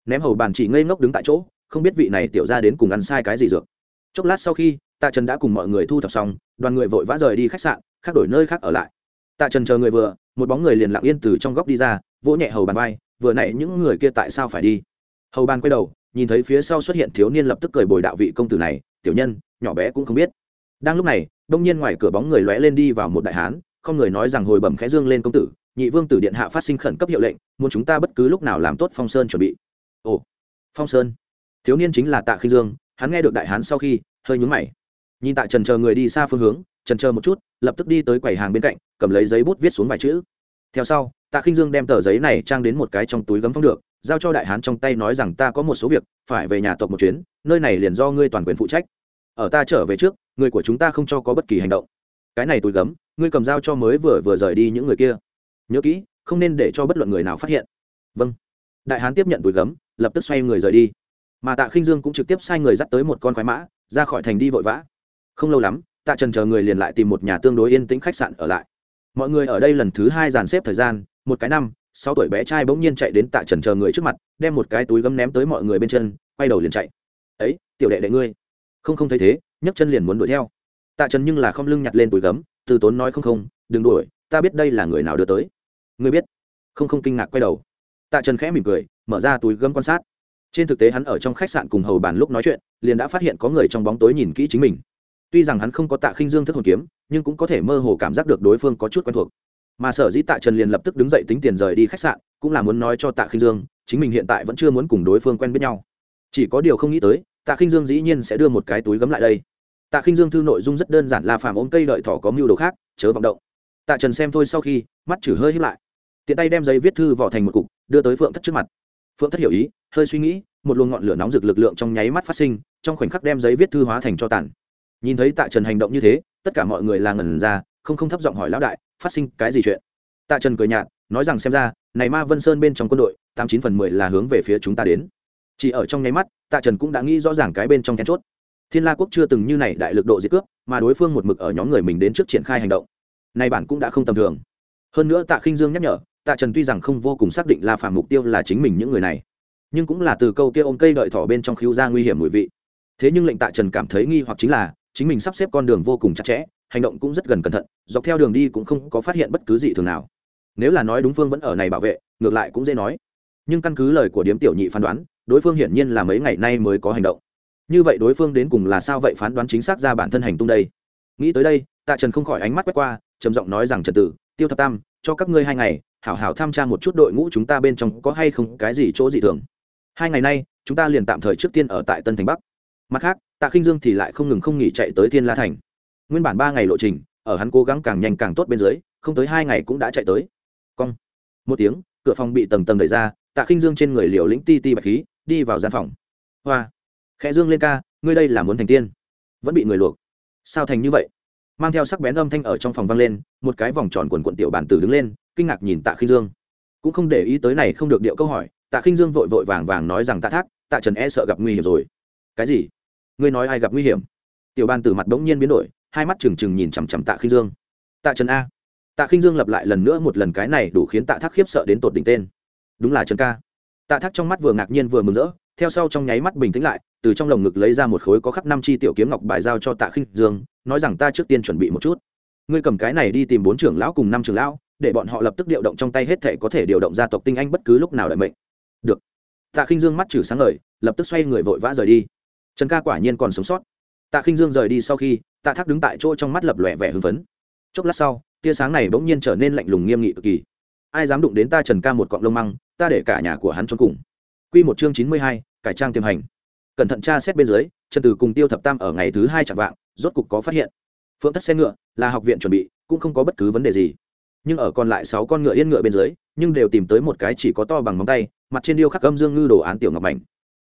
Speaker 1: Ném hầu bàn chỉ ngây ngốc đứng tại chỗ, không biết vị này tiểu ra đến cùng ăn sai cái gì dược. Chốc lát sau khi, tạ trần đã cùng mọi người thu thập xong, đoàn người vội vã rời đi khách sạn, khác đổi nơi khác ở lại. Tạ trần chờ người vừa, một bóng người liền lặng yên từ trong góc đi ra, vỗ nhẹ hầu bàn vai, vừa nãy những người kia tại sao phải đi? Hầu bàn quay đầu, nhìn thấy phía sau xuất hiện thiếu niên lập tức cười bồi đạo vị công tử này, tiểu nhân, nhỏ bé cũng không biết. Đang lúc này, đông nhiên ngoài cửa bóng người lóe lên đi vào một đại hán, không người nói rằng hồi bẩm khẽ dương lên công tử nhị vương tử điện hạ phát sinh khẩn cấp hiệu lệnh, muốn chúng ta bất cứ lúc nào làm tốt phong sơn chuẩn bị. Ồ, phong sơn. Thiếu niên chính là tạ khinh dương, hắn nghe được đại hán sau khi, hơi nhúng mày. Nhìn tạ trần chờ người đi xa phương hướng, trần chờ một chút, lập tức đi tới quầy hàng bên cạnh, cầm lấy giấy bút viết xuống vài chữ. Theo sau, tạ khinh dương đem tờ giấy này trang đến một cái trong túi gấm phong được, giao cho đại hán trong tay nói rằng ta có một số việc, phải về nhà tộc một chuyến, nơi này liền do ngươi toàn quyền phụ trách. Ở ta trở về trước, người của chúng ta không cho có bất kỳ hành động. Cái này túi gấm, ngươi cầm dao cho mới vừa vừa rời đi những người kia nhớ kỹ, không nên để cho bất luận người nào phát hiện. Vâng. Đại hán tiếp nhận túi gấm, lập tức xoay người rời đi. Mà tạ khinh dương cũng trực tiếp sai người dắt tới một con khoái mã, ra khỏi thành đi vội vã. Không lâu lắm, tạ trần chờ người liền lại tìm một nhà tương đối yên tĩnh khách sạn ở lại. Mọi người ở đây lần thứ hai dàn xếp thời gian, một cái năm, sáu tuổi bé trai bỗng nhiên chạy đến tạ trần chờ người trước mặt, đem một cái túi gấm ném tới mọi người bên chân, quay đầu liền chạy. Ấy, tiểu đệ đệ ngươi. Không không thấy thế, nhấc chân liền muốn đuổi theo. Tạ trần nhưng là không lưng nhặt lên túi gấm, từ tốn nói, không không, đừng đuổi, ta biết đây là người nào đưa tới ngươi biết? Không không kinh ngạc quay đầu. Tạ trần khẽ mỉm cười, mở ra túi gấm quan sát. Trên thực tế hắn ở trong khách sạn cùng hầu bàn lúc nói chuyện, liền đã phát hiện có người trong bóng tối nhìn kỹ chính mình. Tuy rằng hắn không có tạ khinh dương thức hồn kiếm, nhưng cũng có thể mơ hồ cảm giác được đối phương có chút quen thuộc. Mà sở dĩ tạ trần liền lập tức đứng dậy tính tiền rời đi khách sạn, cũng là muốn nói cho tạ khinh dương, chính mình hiện tại vẫn chưa muốn cùng đối phương quen biết nhau. Chỉ có điều không nghĩ tới, tạ khinh dương dĩ nhiên sẽ đưa một cái túi gấm lại đây. Tạ khinh dương thư nội dung rất đơn giản là phàm ôm cây đợi thỏ có mưu đồ khác, chớ vọng động tạ trần xem thôi sau khi, mắt chử hơi hiếp lại. Tiện tay đem giấy viết thư vỏ thành một cục, đưa tới phượng thất trước mặt. Phượng thất hiểu ý, hơi suy nghĩ, một luồng ngọn lửa nóng rực lực lượng trong nháy mắt phát sinh, trong khoảnh khắc đem giấy viết thư hóa thành cho tàn. Nhìn thấy tạ trần hành động như thế, tất cả mọi người là ngẩn ra, không không thấp giọng hỏi lão đại, phát sinh cái gì chuyện? Tạ trần cười nhạt, nói rằng xem ra, này ma vân sơn bên trong quân đội, tám chín phần mười là hướng về phía chúng ta đến. Chỉ ở trong nháy mắt, tạ trần cũng đã nghĩ rõ ràng cái bên trong then chốt. Thiên la quốc chưa từng như này đại lực độ diệt cướp, mà đối phương một mực ở nhóm người mình đến trước triển khai hành động nay bản cũng đã không tầm thường. Hơn nữa tạ khinh dương nhắc nhở, tạ trần tuy rằng không vô cùng xác định la phàm mục tiêu là chính mình những người này, nhưng cũng là từ câu kia ôm cây đợi thỏ bên trong khiếu ra nguy hiểm mùi vị. Thế nhưng lệnh tạ trần cảm thấy nghi hoặc chính là, chính mình sắp xếp con đường vô cùng chặt chẽ, hành động cũng rất gần cẩn thận, dọc theo đường đi cũng không có phát hiện bất cứ gì thường nào. Nếu là nói đúng phương vẫn ở này bảo vệ, ngược lại cũng dễ nói. Nhưng căn cứ lời của điếm tiểu nhị phán đoán, đối phương hiển nhiên là mấy ngày nay mới có hành động. Như vậy đối phương đến cùng là sao vậy phán đoán chính xác ra bản thân hành tung đây? Nghĩ tới đây tạ trần không khỏi ánh mắt quét qua, trầm giọng nói rằng, trần tử, tiêu thập tam, cho các ngươi hai ngày, hảo hảo tham tra một chút đội ngũ chúng ta bên trong có hay không cái gì chỗ dị thường. Hai ngày nay, chúng ta liền tạm thời trước tiên ở tại tân thành bắc. Mặt khác, tạ khinh dương thì lại không ngừng không nghỉ chạy tới thiên la thành. Nguyên bản ba ngày lộ trình, ở hắn cố gắng càng nhanh càng tốt bên dưới, không tới hai ngày cũng đã chạy tới. Cong. Một tiếng, cửa phòng bị tầng tầng đẩy ra, tạ khinh dương trên người liều lĩnh ti ti bạch khí, đi vào gian phòng. Hoa. Khẽ dương lên ca, ngươi đây là muốn thành tiên? Vẫn bị người luộc. Sao thành như vậy? Mang theo sắc bén âm thanh ở trong phòng vang lên, một cái vòng tròn quần quận tiểu bản tử đứng lên, kinh ngạc nhìn tạ khinh dương. Cũng không để ý tới này không được điệu câu hỏi, tạ khinh dương vội vội vàng vàng nói rằng tạ thác, tạ trần e sợ gặp nguy hiểm rồi. Cái gì? Ngươi nói ai gặp nguy hiểm? Tiểu bàn tử mặt bỗng nhiên biến đổi, hai mắt trừng trừng nhìn chằm chằm tạ khinh dương. Tạ trần a. Tạ khinh dương lặp lại lần nữa một lần cái này đủ khiến tạ thác khiếp sợ đến tột đỉnh tên. Đúng là trần ca. Tạ thác trong mắt vừa ngạc nhiên vừa mừng rỡ, theo sau trong nháy mắt bình tĩnh lại, từ trong lồng ngực lấy ra một khối có khắc năm chi tiểu kiếm ngọc bài giao cho tạ khinh dương nói rằng ta trước tiên chuẩn bị một chút. Ngươi cầm cái này đi tìm bốn trưởng lão cùng năm trưởng lão, để bọn họ lập tức điều động trong tay hết thể có thể điều động gia tộc tinh anh bất cứ lúc nào đợi mệnh. Được. Tạ khinh dương mắt trừ sáng ngời, lập tức xoay người vội vã rời đi. Trần ca quả nhiên còn sống sót. Tạ khinh dương rời đi sau khi, tạ thác đứng tại chỗ trong mắt lập lòe vẻ hưng phấn. Chốc lát sau, tia sáng này bỗng nhiên trở nên lạnh lùng nghiêm nghị cực kỳ. Ai dám đụng đến ta trần ca một cọng lông măng, ta để cả nhà của hắn cho cùng. Quy một chương chín mươi hai, cải trang tiềm hành. Cẩn thận tra xét bên dưới, trần Tử cùng tiêu thập tam ở ngày thứ hai chẳng vạng rốt cục có phát hiện. Phượng thất xe ngựa là học viện chuẩn bị, cũng không có bất cứ vấn đề gì. Nhưng ở còn lại sáu con ngựa yên ngựa bên dưới, nhưng đều tìm tới một cái chỉ có to bằng móng tay, mặt trên điêu khắc âm dương ngư đồ án tiểu ngọc mảnh.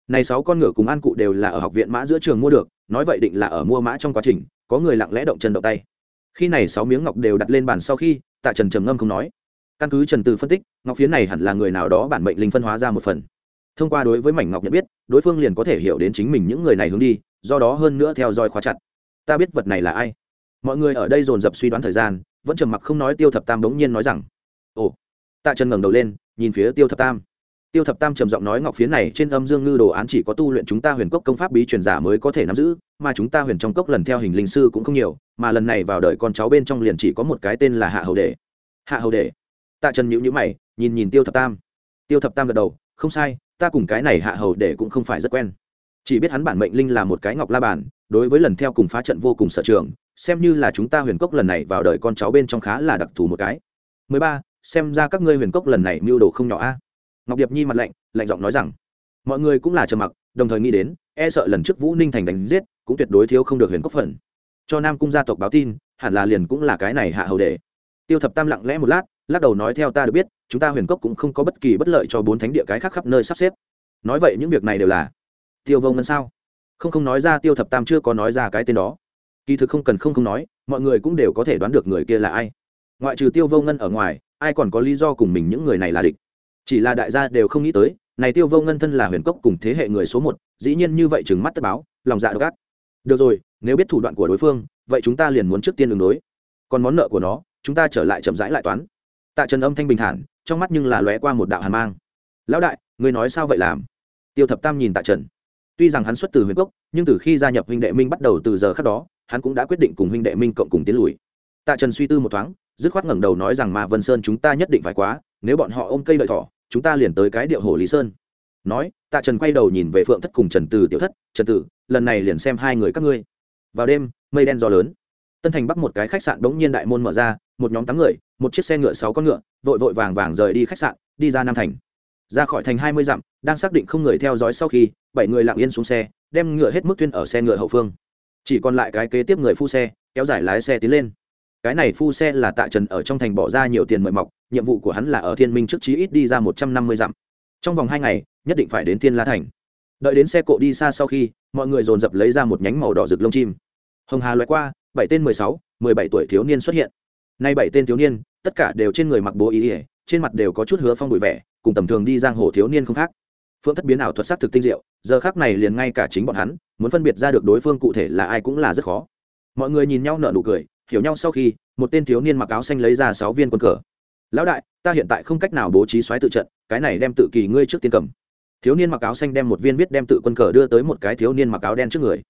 Speaker 1: Này sáu con ngựa cùng an cụ đều là ở học viện mã giữa trường mua được, nói vậy định là ở mua mã trong quá trình, có người lặng lẽ động chân động tay. Khi này sáu miếng ngọc đều đặt lên bàn sau khi, tạ trần trầm ngâm không nói. Căn cứ trần từ phân tích, ngọc phiến này hẳn là người nào đó bản mệnh linh phân hóa ra một phần. Thông qua đối với mảnh ngọc nhận biết, đối phương liền có thể hiểu đến chính mình những người này hướng đi, do đó hơn nữa theo dõi khóa chặt ta biết vật này là ai. Mọi người ở đây dồn dập suy đoán thời gian vẫn trầm mặc không nói tiêu thập tam bỗng nhiên nói rằng ồ. Tạ trần ngẩng đầu lên nhìn phía tiêu thập tam. Tiêu thập tam trầm giọng nói ngọc phiến này trên âm dương ngư đồ án chỉ có tu luyện chúng ta huyền cốc công pháp bí truyền giả mới có thể nắm giữ mà chúng ta huyền trong cốc lần theo hình linh sư cũng không nhiều mà lần này vào đời con cháu bên trong liền chỉ có một cái tên là hạ hầu Đề. hạ hầu Đề, tạ trần nhữ nhữ mày nhìn nhìn tiêu thập tam. Tiêu thập tam gật đầu không sai ta cùng cái này hạ hầu Đề cũng không phải rất quen chỉ biết hắn bản mệnh linh là một cái ngọc la bàn, đối với lần theo cùng phá trận vô cùng sở trường, xem như là chúng ta huyền cốc lần này vào đời con cháu bên trong khá là đặc thù một cái. 13. xem ra các ngươi huyền cốc lần này mưu đồ không nhỏ a. À? Ngọc điệp nhi mặt lạnh lạnh giọng nói rằng, mọi người cũng là trầm mặc, đồng thời nghĩ đến e sợ lần trước vũ ninh thành đánh giết, cũng tuyệt đối thiếu không được huyền cốc phần. Cho nam cung gia tộc báo tin, hẳn là liền cũng là cái này hạ hầu đề tiêu thập tam lặng lẽ một lát, lắc đầu nói theo ta được biết, chúng ta huyền cốc cũng không có bất kỳ bất lợi cho bốn thánh địa cái khác khắp nơi sắp xếp. Nói vậy những việc này đều là tiêu Vô ngân sao? Không không nói ra tiêu thập tam chưa có nói ra cái tên đó. Kỳ thực không cần không không nói, mọi người cũng đều có thể đoán được người kia là ai. Ngoại trừ tiêu vô ngân ở ngoài, ai còn có lý do cùng mình những người này là địch? Chỉ là đại gia đều không nghĩ tới, này tiêu vô ngân thân là huyền cốc cùng thế hệ người số một, dĩ nhiên như vậy chừng mắt tất báo, lòng dạ độc ác. Được rồi, nếu biết thủ đoạn của đối phương, vậy chúng ta liền muốn trước tiên đường đối. Còn món nợ của nó, chúng ta trở lại chậm rãi lại toán. Tạ trần âm thanh bình thản, trong mắt nhưng là lóe qua một đạo hàn mang. Lão đại người nói sao vậy làm? Tiêu thập tam nhìn tạ trần tuy rằng hắn xuất từ huyền cốc nhưng từ khi gia nhập huynh đệ minh bắt đầu từ giờ khác đó, hắn cũng đã quyết định cùng huynh đệ minh cộng cùng tiến lùi. Tạ trần suy tư một thoáng, dứt khoát ngẩng đầu nói rằng mà vân sơn, chúng ta nhất định phải quá, nếu bọn họ ôm cây đợi thỏ, chúng ta liền tới cái điệu hồ lý sơn. Nói, tạ trần quay đầu nhìn về phượng thất cùng trần từ tiểu thất, trần tử lần này liền xem hai người các ngươi. Vào đêm, mây đen gió lớn. Tân thành bắc một cái khách sạn bỗng nhiên đại môn mở ra, một nhóm tám người, một chiếc xe ngựa, sáu con ngựa, vội vội vàng vàng rời đi khách sạn, đi ra nam thành ra khỏi thành hai mươi dặm, đang xác định không người theo dõi sau khi, bảy người lặng yên xuống xe, đem ngựa hết mức tuyên ở xe ngựa hậu phương. Chỉ còn lại cái kế tiếp người phu xe, kéo dài lái xe tiến lên. Cái này phu xe là tạ trần ở trong thành bỏ ra nhiều tiền mời mọc, nhiệm vụ của hắn là ở thiên minh trước chí ít đi ra một trăm năm mươi dặm. Trong vòng hai ngày, nhất định phải đến thiên la thành. Đợi đến xe cộ đi xa sau khi, mọi người dồn dập lấy ra một nhánh màu đỏ rực lông chim. Hồng hà loại qua, bảy tên mười sáu, mười bảy tuổi thiếu niên xuất hiện. Nay bảy tên thiếu niên, tất cả đều trên người mặc bố ý ỉa trên mặt đều có chút hứa phong bụi vẻ cùng tầm thường đi giang hồ thiếu niên không khác. Phượng thất biến ảo thuật sắc thực tinh diệu, giờ khác này liền ngay cả chính bọn hắn, muốn phân biệt ra được đối phương cụ thể là ai cũng là rất khó. Mọi người nhìn nhau nở nụ cười, hiểu nhau sau khi, một tên thiếu niên mặc áo xanh lấy ra sáu viên quân cờ. Lão đại, ta hiện tại không cách nào bố trí xoáy tự trận, cái này đem tự kỳ ngươi trước tiên cầm. Thiếu niên mặc áo xanh đem một viên viết đem tự quân cờ đưa tới một cái thiếu niên mặc áo đen trước người.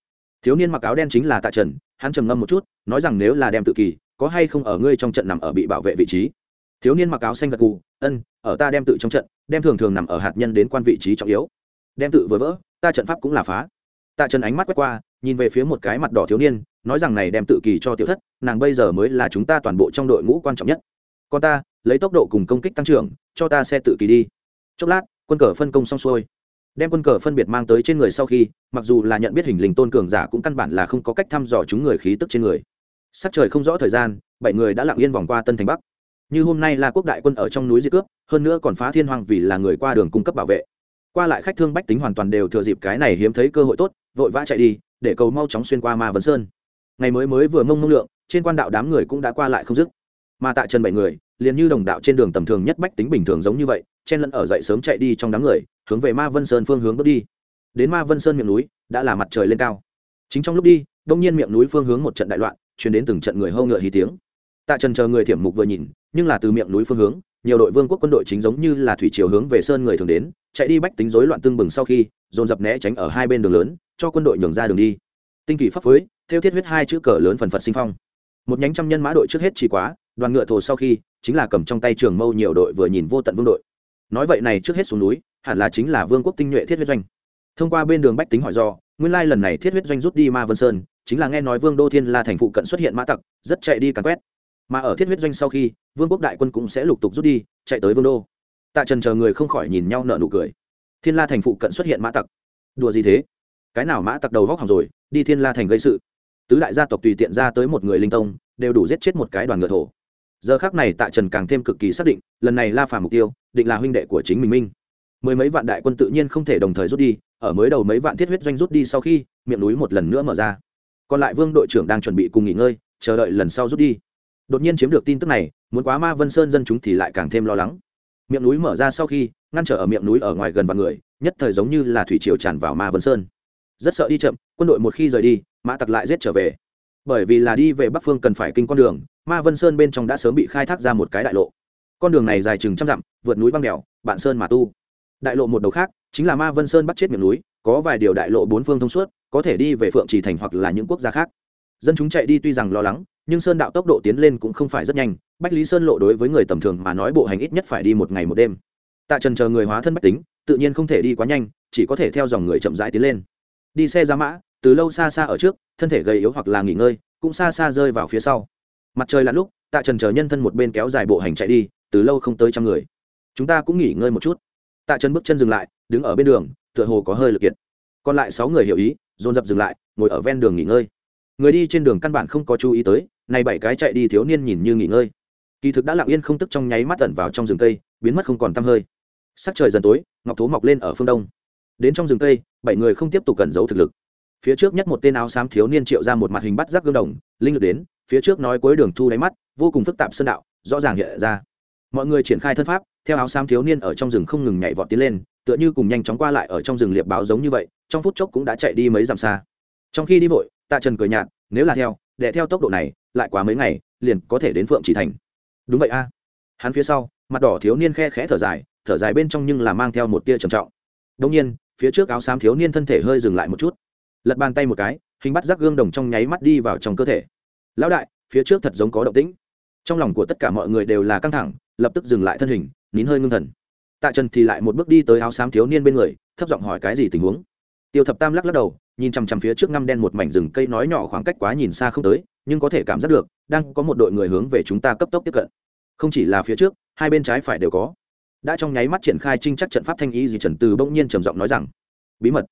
Speaker 1: Thiếu niên mặc áo đen chính là tạ trần, hắn trầm ngâm một chút, nói rằng nếu là đem tự kỳ, có hay không ở ngươi trong trận nằm ở bị bảo vệ vị trí? Thiếu niên mặc áo xanh gật gù, ân, ở ta đem tự trong trận, đem thường thường nằm ở hạt nhân đến quan vị trí trọng yếu. Đem tự vừa vỡ, ta trận pháp cũng là phá. Tạ trần ánh mắt quét qua, nhìn về phía một cái mặt đỏ thiếu niên, nói rằng này đem tự kỳ cho tiểu thất, nàng bây giờ mới là chúng ta toàn bộ trong đội ngũ quan trọng nhất. Còn ta, lấy tốc độ cùng công kích tăng trưởng, cho ta xe tự kỳ đi. Chốc lát, quân cờ phân công xong xuôi. Đem quân cờ phân biệt mang tới trên người sau khi, mặc dù là nhận biết hình linh tôn cường giả cũng căn bản là không có cách thăm dò chúng người khí tức trên người. Sắc trời không rõ thời gian, bảy người đã lặng yên vòng qua tân thành bắc như hôm nay là quốc đại quân ở trong núi di cướp, hơn nữa còn phá thiên hoàng vì là người qua đường cung cấp bảo vệ. Qua lại khách thương bách tính hoàn toàn đều thừa dịp cái này hiếm thấy cơ hội tốt, vội vã chạy đi, để cầu mau chóng xuyên qua ma vấn sơn. Ngày mới mới vừa mông mông lượng, trên quan đạo đám người cũng đã qua lại không dứt. Mà tại trần bảy người, liền như đồng đạo trên đường tầm thường nhất bách tính bình thường giống như vậy, chen lẫn ở dậy sớm chạy đi trong đám người, hướng về ma vân sơn phương hướng bước đi. Đến ma vân sơn miệng núi, đã là mặt trời lên cao. Chính trong lúc đi, đông nhiên miệng núi phương hướng một trận đại loạn chuyển đến từng trận người hâu ngựa hí tiếng tạ trần chờ người thiểm mục vừa nhìn, nhưng là từ miệng núi phương hướng, nhiều đội vương quốc quân đội chính giống như là thủy chiều hướng về sơn người thường đến, chạy đi bách tính rối loạn tương bừng sau khi, dồn dập né tránh ở hai bên đường lớn, cho quân đội nhường ra đường đi. Tinh kỳ pháp phối, theo thiết huyết hai chữ cờ lớn phần phật sinh phong. Một nhánh trăm nhân mã đội trước hết chỉ quá, đoàn ngựa thồ sau khi, chính là cầm trong tay trường mâu nhiều đội vừa nhìn vô tận vương đội. Nói vậy này trước hết xuống núi, hẳn là chính là vương quốc tinh nhuệ thiết huyết doanh. Thông qua bên đường bách tính hỏi do, nguyên lai lần này thiết huyết doanh rút đi ma vân sơn, chính là nghe nói vương đô thiên la thành phụ cận xuất hiện mã tặc, rất chạy đi càn quét mà ở thiết huyết doanh sau khi, vương quốc đại quân cũng sẽ lục tục rút đi, chạy tới vương đô. Tạ trần chờ người không khỏi nhìn nhau nợ nụ cười. Thiên la thành phụ cận xuất hiện mã tặc. Đùa gì thế? Cái nào mã tặc đầu vóc hỏng rồi, đi thiên la thành gây sự. Tứ đại gia tộc tùy tiện ra tới một người linh tông, đều đủ giết chết một cái đoàn ngựa thổ. Giờ khác này tạ trần càng thêm cực kỳ xác định, lần này la phà mục tiêu, định là huynh đệ của chính mình minh. Mười mấy vạn đại quân tự nhiên không thể đồng thời rút đi, ở mới đầu mấy vạn thiết huyết doanh rút đi sau khi, miệng núi một lần nữa mở ra. Còn lại vương đội trưởng đang chuẩn bị cùng nghỉ ngơi, chờ đợi lần sau rút đi đột nhiên chiếm được tin tức này, muốn quá ma vân sơn dân chúng thì lại càng thêm lo lắng. Miệng núi mở ra sau khi, ngăn trở ở miệng núi ở ngoài gần vạn người, nhất thời giống như là thủy triều tràn vào ma vân sơn. Rất sợ đi chậm, quân đội một khi rời đi, mã tặc lại giết trở về. Bởi vì là đi về bắc phương cần phải kinh con đường, ma vân sơn bên trong đã sớm bị khai thác ra một cái đại lộ. Con đường này dài chừng trăm dặm, vượt núi băng đèo bạn sơn mà tu. Đại lộ một đầu khác, chính là ma vân sơn bắt chết miệng núi, có vài điều đại lộ bốn phương thông suốt, có thể đi về phượng trì thành hoặc là những quốc gia khác. Dân chúng chạy đi tuy rằng lo lắng nhưng sơn đạo tốc độ tiến lên cũng không phải rất nhanh, bách lý sơn lộ đối với người tầm thường mà nói bộ hành ít nhất phải đi một ngày một đêm. Tạ trần chờ người hóa thân bách tính, tự nhiên không thể đi quá nhanh, chỉ có thể theo dòng người chậm rãi tiến lên. Đi xe ra mã, từ lâu xa xa ở trước, thân thể gầy yếu hoặc là nghỉ ngơi, cũng xa xa rơi vào phía sau. Mặt trời lặn lúc, tạ trần chờ nhân thân một bên kéo dài bộ hành chạy đi, từ lâu không tới trăm người. Chúng ta cũng nghỉ ngơi một chút. Tạ trần bước chân dừng lại, đứng ở bên đường, tựa hồ có hơi lực kiệt. Còn lại sáu người hiểu ý, dồn dập dừng lại, ngồi ở ven đường nghỉ ngơi. Người đi trên đường căn bản không có chú ý tới này bảy cái chạy đi thiếu niên nhìn như nghỉ ngơi. Kỳ thực đã lặng yên không tức trong nháy mắt tẩn vào trong rừng cây, biến mất không còn tăm hơi. Sắc trời dần tối, ngọc thố mọc lên ở phương đông. Đến trong rừng cây, bảy người không tiếp tục cẩn giấu thực lực. Phía trước nhất một tên áo xám thiếu niên triệu ra một mặt hình bắt giác gương đồng, linh lực đến, phía trước nói cuối đường thu đáy mắt, vô cùng phức tạp sơn đạo, rõ ràng hiện ra. Mọi người triển khai thân pháp, theo áo xám thiếu niên ở trong rừng không ngừng nhảy vọt tiến lên, tựa như cùng nhanh chóng qua lại ở trong rừng liệp báo giống như vậy, trong phút chốc cũng đã chạy đi mấy dặm xa. Trong khi đi vội tạ trần cười nhạt, nếu là theo để theo tốc độ này, lại quá mấy ngày, liền có thể đến phượng chỉ thành. Đúng vậy a. Hắn phía sau, mặt đỏ thiếu niên khe khẽ thở dài thở dài bên trong nhưng là mang theo một tia trầm trọng. Đông nhiên, phía trước áo xám thiếu niên thân thể hơi dừng lại một chút. Lật bàn tay một cái, hình bắt rác gương đồng trong nháy mắt đi vào trong cơ thể. Lão đại, phía trước thật giống có động tĩnh. Trong lòng của tất cả mọi người đều là căng thẳng, lập tức dừng lại thân hình, nín hơi ngưng thần. Tạ trần thì lại một bước đi tới áo xám thiếu niên bên người, thấp giọng hỏi cái gì tình huống. Tiêu thập tam lắc lắc đầu nhìn chằm chằm phía trước ngăm đen một mảnh rừng cây nói nhỏ khoảng cách quá nhìn xa không tới, nhưng có thể cảm giác được, đang có một đội người hướng về chúng ta cấp tốc tiếp cận. Không chỉ là phía trước, hai bên trái phải đều có. Đã trong nháy mắt triển khai trinh chắc trận pháp thanh ý gì trần từ bỗng nhiên trầm giọng nói rằng, bí mật.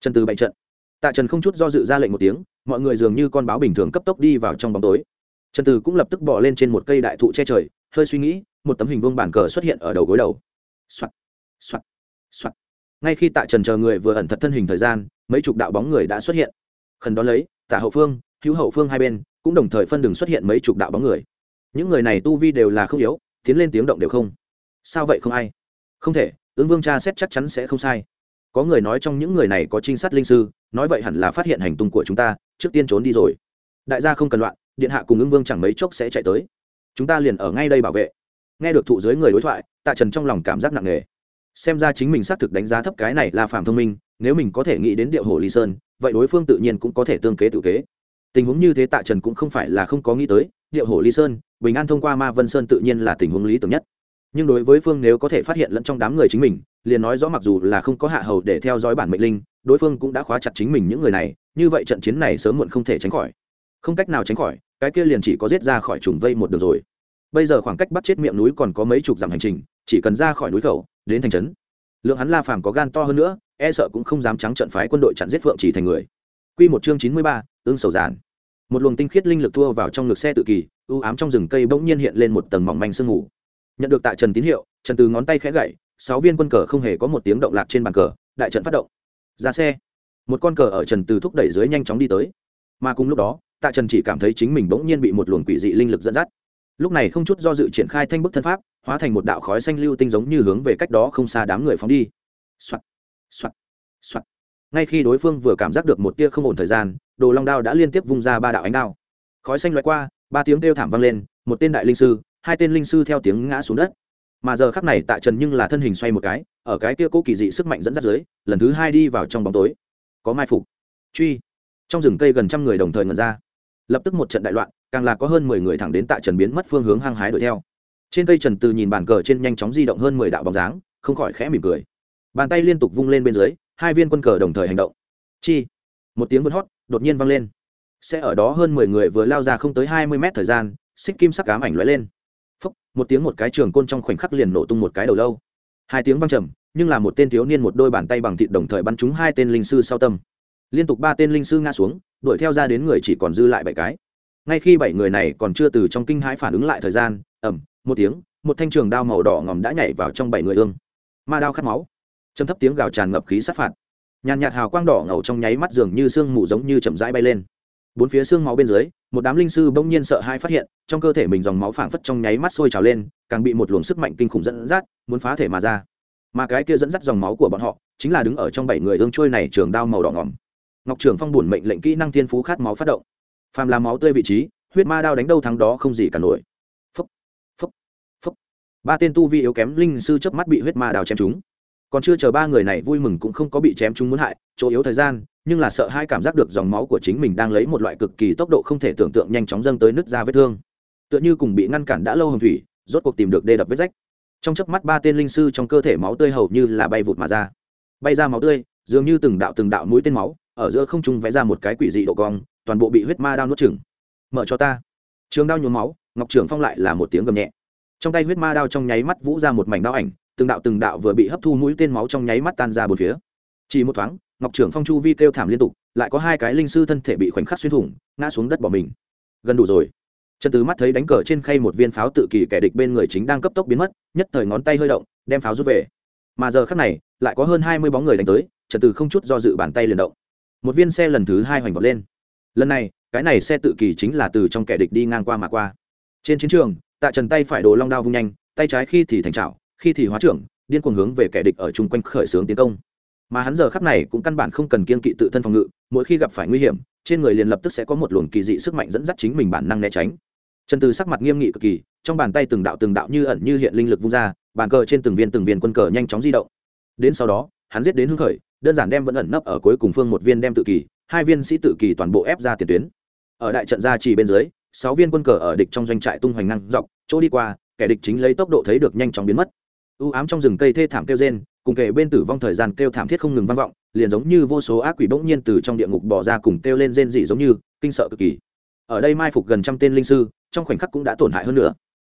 Speaker 1: Trần từ bày trận. Tạ trần không chút do dự ra lệnh một tiếng, mọi người dường như con báo bình thường cấp tốc đi vào trong bóng tối. Trần từ cũng lập tức bỏ lên trên một cây đại thụ che trời, hơi suy nghĩ, một tấm hình vuông bản cờ xuất hiện ở đầu gối đầu. Soạt soạt soạt. Ngay khi tạ trần chờ người vừa ẩn thật thân hình thời gian mấy chục đạo bóng người đã xuất hiện. Khẩn đón lấy, tả hậu phương, hữu hậu phương hai bên cũng đồng thời phân đường xuất hiện mấy chục đạo bóng người. Những người này tu vi đều là không yếu, tiến lên tiếng động đều không. Sao vậy không ai? Không thể ứng vương cha xét chắc chắn sẽ không sai. Có người nói trong những người này có trinh sát linh sư, nói vậy hẳn là phát hiện hành tung của chúng ta, trước tiên trốn đi rồi. Đại gia không cần loạn, điện hạ cùng ứng vương chẳng mấy chốc sẽ chạy tới. Chúng ta liền ở ngay đây bảo vệ. Nghe được thụ dưới người đối thoại, tạ trần trong lòng cảm giác nặng nề. Xem ra chính mình xác thực đánh giá thấp cái này là phạm thông minh nếu mình có thể nghĩ đến điệu hồ ly sơn, vậy đối phương tự nhiên cũng có thể tương kế tự kế. Tình huống như thế tạ trần cũng không phải là không có nghĩ tới, điệu hồ ly sơn, bình an thông qua ma vân sơn tự nhiên là tình huống lý tưởng nhất. Nhưng đối với phương nếu có thể phát hiện lẫn trong đám người chính mình, liền nói rõ mặc dù là không có hạ hầu để theo dõi bản mệnh linh, đối phương cũng đã khóa chặt chính mình những người này, như vậy trận chiến này sớm muộn không thể tránh khỏi. Không cách nào tránh khỏi, cái kia liền chỉ có giết ra khỏi trùng vây một đường rồi. Bây giờ khoảng cách bắt chết miệng núi còn có mấy chục dặm hành trình, chỉ cần ra khỏi núi khẩu, đến thành trấn, lượng hắn la phàm có gan to hơn nữa e sợ cũng không dám trắng trận phái quân đội chặn giết phượng chỉ thành người Quy một chương chín mươi ba, ương sầu giản. Một luồng tinh khiết linh lực thua vào trong ngực xe tự kỳ, u ám trong rừng cây bỗng nhiên hiện lên một tầng mỏng manh sương mù. Nhận được tại Trần tín hiệu, Trần Từ ngón tay khẽ gậy, sáu viên quân cờ không hề có một tiếng động lạc trên bàn cờ, đại trận phát động. Ra xe. Một con cờ ở Trần Từ thúc đẩy dưới nhanh chóng đi tới. Mà cùng lúc đó, Tạ Trần chỉ cảm thấy chính mình bỗng nhiên bị một luồng quỷ dị linh lực dẫn dắt. Lúc này không chút do dự triển khai thanh bức thân pháp, hóa thành một đạo khói xanh lưu tinh giống như hướng về cách đó không xa đám người phóng đi. Soạt, soạt, soạt. Ngay khi đối phương vừa cảm giác được một tia không ổn thời gian đồ long đao đã liên tiếp vung ra ba đạo ánh đao. Khói xanh loại qua ba tiếng kêu thảm vang lên một tên đại linh sư hai tên linh sư theo tiếng ngã xuống đất. Mà giờ khắc này tạ trần nhưng là thân hình xoay một cái ở cái kia cố kỳ dị sức mạnh dẫn dắt dưới lần thứ hai đi vào trong bóng tối. Có mai phục. Truy. Trong rừng cây gần trăm người đồng thời ngần ra. Lập tức một trận đại loạn càng là có hơn mười người thẳng đến tạ trần biến mất phương hướng hăng hái đuổi theo. Trên cây trần từ nhìn bàn cờ trên nhanh chóng di động hơn mười đạo bóng dáng không khỏi khẽ mỉm cười bàn tay liên tục vung lên bên dưới, hai viên quân cờ đồng thời hành động. Chi, một tiếng vượt hót, đột nhiên vang lên. Sẽ ở đó hơn mười người vừa lao ra không tới hai mươi mét thời gian, xích kim sắc cám ảnh lóe lên. Phúc một tiếng một cái trường côn trong khoảnh khắc liền nổ tung một cái đầu lâu. Hai tiếng vang trầm, nhưng là một tên thiếu niên một đôi bàn tay bằng thịt đồng thời bắn trúng hai tên linh sư sau tâm. Liên tục ba tên linh sư ngã xuống, đuổi theo ra đến người chỉ còn dư lại bảy cái. Ngay khi bảy người này còn chưa từ trong kinh hãi phản ứng lại thời gian ẩm một tiếng, một thanh trường đao màu đỏ ngòm đã nhảy vào trong bảy người ương. Ma đao khát máu châm thấp tiếng gào tràn ngập khí sát phạt. Nhàn nhạt hào quang đỏ ngầu trong nháy mắt dường như sương mù giống như chậm rãi bay lên. Bốn phía xương máu bên dưới, một đám linh sư bỗng nhiên sợ hai phát hiện, trong cơ thể mình dòng máu phảng phất trong nháy mắt sôi trào lên, càng bị một luồng sức mạnh kinh khủng dẫn dắt, muốn phá thể mà ra. Mà cái kia dẫn dắt dòng máu của bọn họ, chính là đứng ở trong bảy người hương trôi này trường đao màu đỏ ngỏm. Ngọc trường phong bùn mệnh lệnh kỹ năng thiên phú khát máu phát động. Phàm làm máu tươi vị trí, huyết ma đao đánh đâu thắng đó không gì cả nổi. Phúc phúc phúc. Ba tên tu vi yếu kém linh sư chớp mắt bị huyết ma đao chém chúng còn chưa chờ ba người này vui mừng cũng không có bị chém chúng muốn hại, chỗ yếu thời gian, nhưng là sợ hai cảm giác được dòng máu của chính mình đang lấy một loại cực kỳ tốc độ không thể tưởng tượng nhanh chóng dâng tới nứt ra vết thương. Tựa như cùng bị ngăn cản đã lâu hồng thủy, rốt cuộc tìm được đê đập vết rách. Trong chớp mắt ba tên linh sư trong cơ thể máu tươi hầu như là bay vụt mà ra. Bay ra máu tươi, dường như từng đạo từng đạo mũi tên máu, ở giữa không trung vẽ ra một cái quỷ dị độ cong, toàn bộ bị huyết ma đao nuốt chừng mở cho ta. Trường đao nhuốm máu, ngọc trưởng phong lại là một tiếng gầm nhẹ. Trong tay huyết ma đao trong nháy mắt vũ ra một mảnh đao ảnh từng đạo từng đạo vừa bị hấp thu mũi tên máu trong nháy mắt tan ra bốn phía. Chỉ một thoáng, ngọc trưởng phong chu vi kêu thảm liên tục, lại có hai cái linh sư thân thể bị khoảnh khắc xuyên thủng, ngã xuống đất bỏ mình. Gần đủ rồi. Trần tứ mắt thấy đánh cờ trên khay một viên pháo tự kỳ kẻ địch bên người chính đang cấp tốc biến mất, nhất thời ngón tay hơi động, đem pháo rút về. Mà giờ khắc này, lại có hơn hai mươi bóng người đánh tới, trần Tử không chút do dự bàn tay liền động. Một viên xe lần thứ hai hoành vọt lên. Lần này, cái này xe tự kỳ chính là từ trong kẻ địch đi ngang qua mà qua. Trên chiến trường, tạ trần tay phải đồ long đao vung nhanh, tay trái khi thì thành trào khi thì hóa trưởng, điên cuồng hướng về kẻ địch ở chung quanh khởi xướng tiến công. Mà hắn giờ khắc này cũng căn bản không cần kiên kỵ tự thân phòng ngự, mỗi khi gặp phải nguy hiểm, trên người liền lập tức sẽ có một luồng kỳ dị sức mạnh dẫn dắt chính mình bản năng né tránh. Trần từ sắc mặt nghiêm nghị cực kỳ, trong bàn tay từng đạo từng đạo như ẩn như hiện linh lực vung ra, bàn cờ trên từng viên từng viên quân cờ nhanh chóng di động. Đến sau đó, hắn giết đến hưng khởi, đơn giản đem vẫn ẩn nấp ở cuối cùng phương một viên đem tự kỳ, hai viên sĩ tự kỳ toàn bộ ép ra tiền tuyến. Ở đại trận gia trì bên dưới, sáu viên quân cờ ở địch trong doanh trại tung hoành năng dọc, chỗ đi qua, kẻ địch chính lấy tốc độ thấy được nhanh chóng biến mất u ám trong rừng cây thê thảm kêu rên, cùng kệ bên tử vong thời gian kêu thảm thiết không ngừng vang vọng, liền giống như vô số ác quỷ bỗng nhiên từ trong địa ngục bỏ ra cùng kêu lên rên dị giống như, kinh sợ cực kỳ. Ở đây mai phục gần trăm tên linh sư, trong khoảnh khắc cũng đã tổn hại hơn nữa.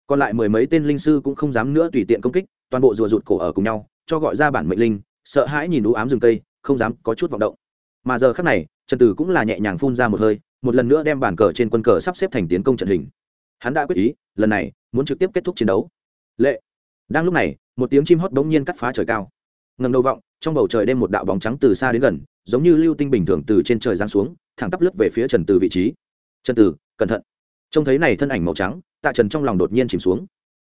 Speaker 1: Còn lại mười mấy tên linh sư cũng không dám nữa tùy tiện công kích, toàn bộ rùa rụt cổ ở cùng nhau, cho gọi ra bản mệnh linh, sợ hãi nhìn u ám rừng cây, không dám có chút vọng động. Mà giờ khắc này, trần tử cũng là nhẹ nhàng phun ra một hơi, một lần nữa đem bản cờ trên quân cờ sắp xếp thành tiến công trận hình. Hắn đã quyết ý, lần này, muốn trực tiếp kết thúc chiến đấu. Lệ đang lúc này, một tiếng chim hót bỗng nhiên cắt phá trời cao. Ngầm đầu vọng, trong bầu trời đêm một đạo bóng trắng từ xa đến gần, giống như lưu tinh bình thường từ trên trời giáng xuống, thẳng tắp lướt về phía trần từ vị trí. Trần từ, cẩn thận. Trông thấy này thân ảnh màu trắng, tạ trần trong lòng đột nhiên chìm xuống.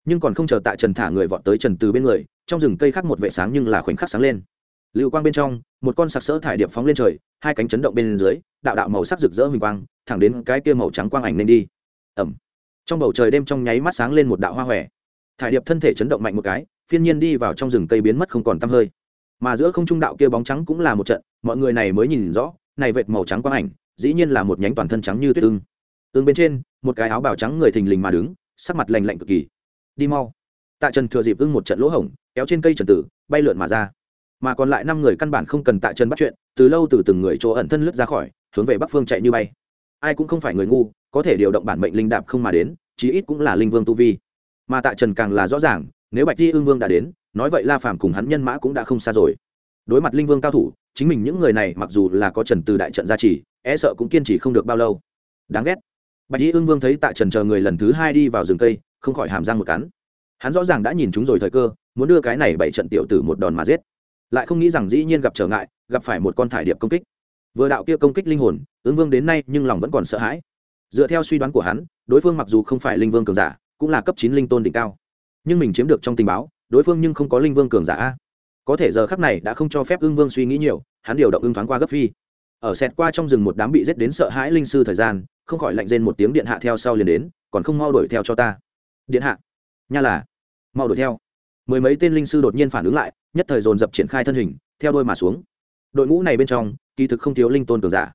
Speaker 1: Nhưng còn không chờ tạ trần thả người vọt tới trần từ bên người, trong rừng cây khác một vệ sáng nhưng là khoảnh khắc sáng lên. Lưu quang bên trong, một con sặc sỡ thải điệp phóng lên trời, hai cánh chấn động bên dưới, đạo đạo màu sắc rực rỡ huỳnh quang, thẳng đến cái kia màu trắng quang ảnh lên đi. Ẩm. Trong bầu trời đêm trong nháy mắt sáng lên một đạo hoa hòe thải điệp thân thể chấn động mạnh một cái, phiên nhiên đi vào trong rừng cây biến mất không còn tăm hơi. Mà giữa không trung đạo kia bóng trắng cũng là một trận, mọi người này mới nhìn rõ, này vệt màu trắng quang ảnh, dĩ nhiên là một nhánh toàn thân trắng như tuyết ưng. Ưng bên trên, một cái áo bào trắng người thình lình mà đứng, sắc mặt lành lạnh cực kỳ. Đi mau. Tạ trần thừa dịp ưng một trận lỗ hổng, kéo trên cây trần tử, bay lượn mà ra. Mà còn lại năm người căn bản không cần tạ trần bắt chuyện, từ lâu từ từng người chỗ ẩn thân lướt ra khỏi, hướng về bắc phương chạy như bay. Ai cũng không phải người ngu, có thể điều động bản mệnh linh đạp không mà đến, chí ít cũng là linh vương tu vi mà tạ trần càng là rõ ràng, nếu bạch di ương vương đã đến, nói vậy la phàm cùng hắn nhân mã cũng đã không xa rồi. đối mặt linh vương cao thủ, chính mình những người này mặc dù là có trần từ đại trận gia trì e sợ cũng kiên trì không được bao lâu. đáng ghét. bạch di ương vương thấy tạ trần chờ người lần thứ hai đi vào rừng cây, không khỏi hàm răng một cắn. hắn rõ ràng đã nhìn chúng rồi thời cơ, muốn đưa cái này bảy trận tiểu tử một đòn mà giết. lại không nghĩ rằng dĩ nhiên gặp trở ngại, gặp phải một con thải điệp công kích. vừa đạo kia công kích linh hồn ứng vương đến nay nhưng lòng vẫn còn sợ hãi. dựa theo suy đoán của hắn, đối phương mặc dù không phải linh vương cường giả cũng là cấp chín linh tôn đỉnh cao. Nhưng mình chiếm được trong tình báo, đối phương nhưng không có linh vương cường giả a. Có thể giờ khắc này đã không cho phép ưng vương suy nghĩ nhiều, hắn điều động ưng thoáng qua gấp phi. Ở xẹt qua trong rừng một đám bị giết đến sợ hãi linh sư thời gian, không khỏi lạnh rên một tiếng điện hạ theo sau liền đến, còn không mau đuổi theo cho ta. Điện hạ, nha là, mau đuổi theo. Mười mấy tên linh sư đột nhiên phản ứng lại, nhất thời dồn dập triển khai thân hình, theo đôi mà xuống. Đội ngũ này bên trong, kỳ thực không thiếu linh tôn cường giả.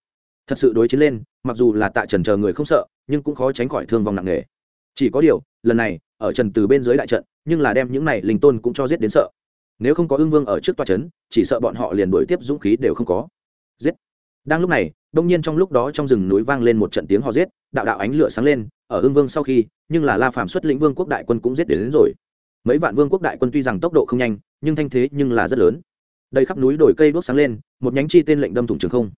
Speaker 1: Thật sự đối chiến lên, mặc dù là tại trần chờ người không sợ, nhưng cũng khó tránh khỏi thương vong nặng nề. Chỉ có điều lần này ở trần từ bên dưới đại trận nhưng là đem những này linh tôn cũng cho giết đến sợ. Nếu không có ương vương ở trước tòa trấn chỉ sợ bọn họ liền đuổi tiếp dũng khí đều không có. Giết. Đang lúc này đông nhiên trong lúc đó trong rừng núi vang lên một trận tiếng họ giết đạo đạo ánh lửa sáng lên ở ương vương sau khi nhưng là la phạm xuất lĩnh vương quốc đại quân cũng giết đến, đến rồi. Mấy vạn vương quốc đại quân tuy rằng tốc độ không nhanh nhưng thanh thế nhưng là rất lớn. Đây khắp núi đồi cây đuốc sáng lên một nhánh chi tên lệnh đâm thủng trường không.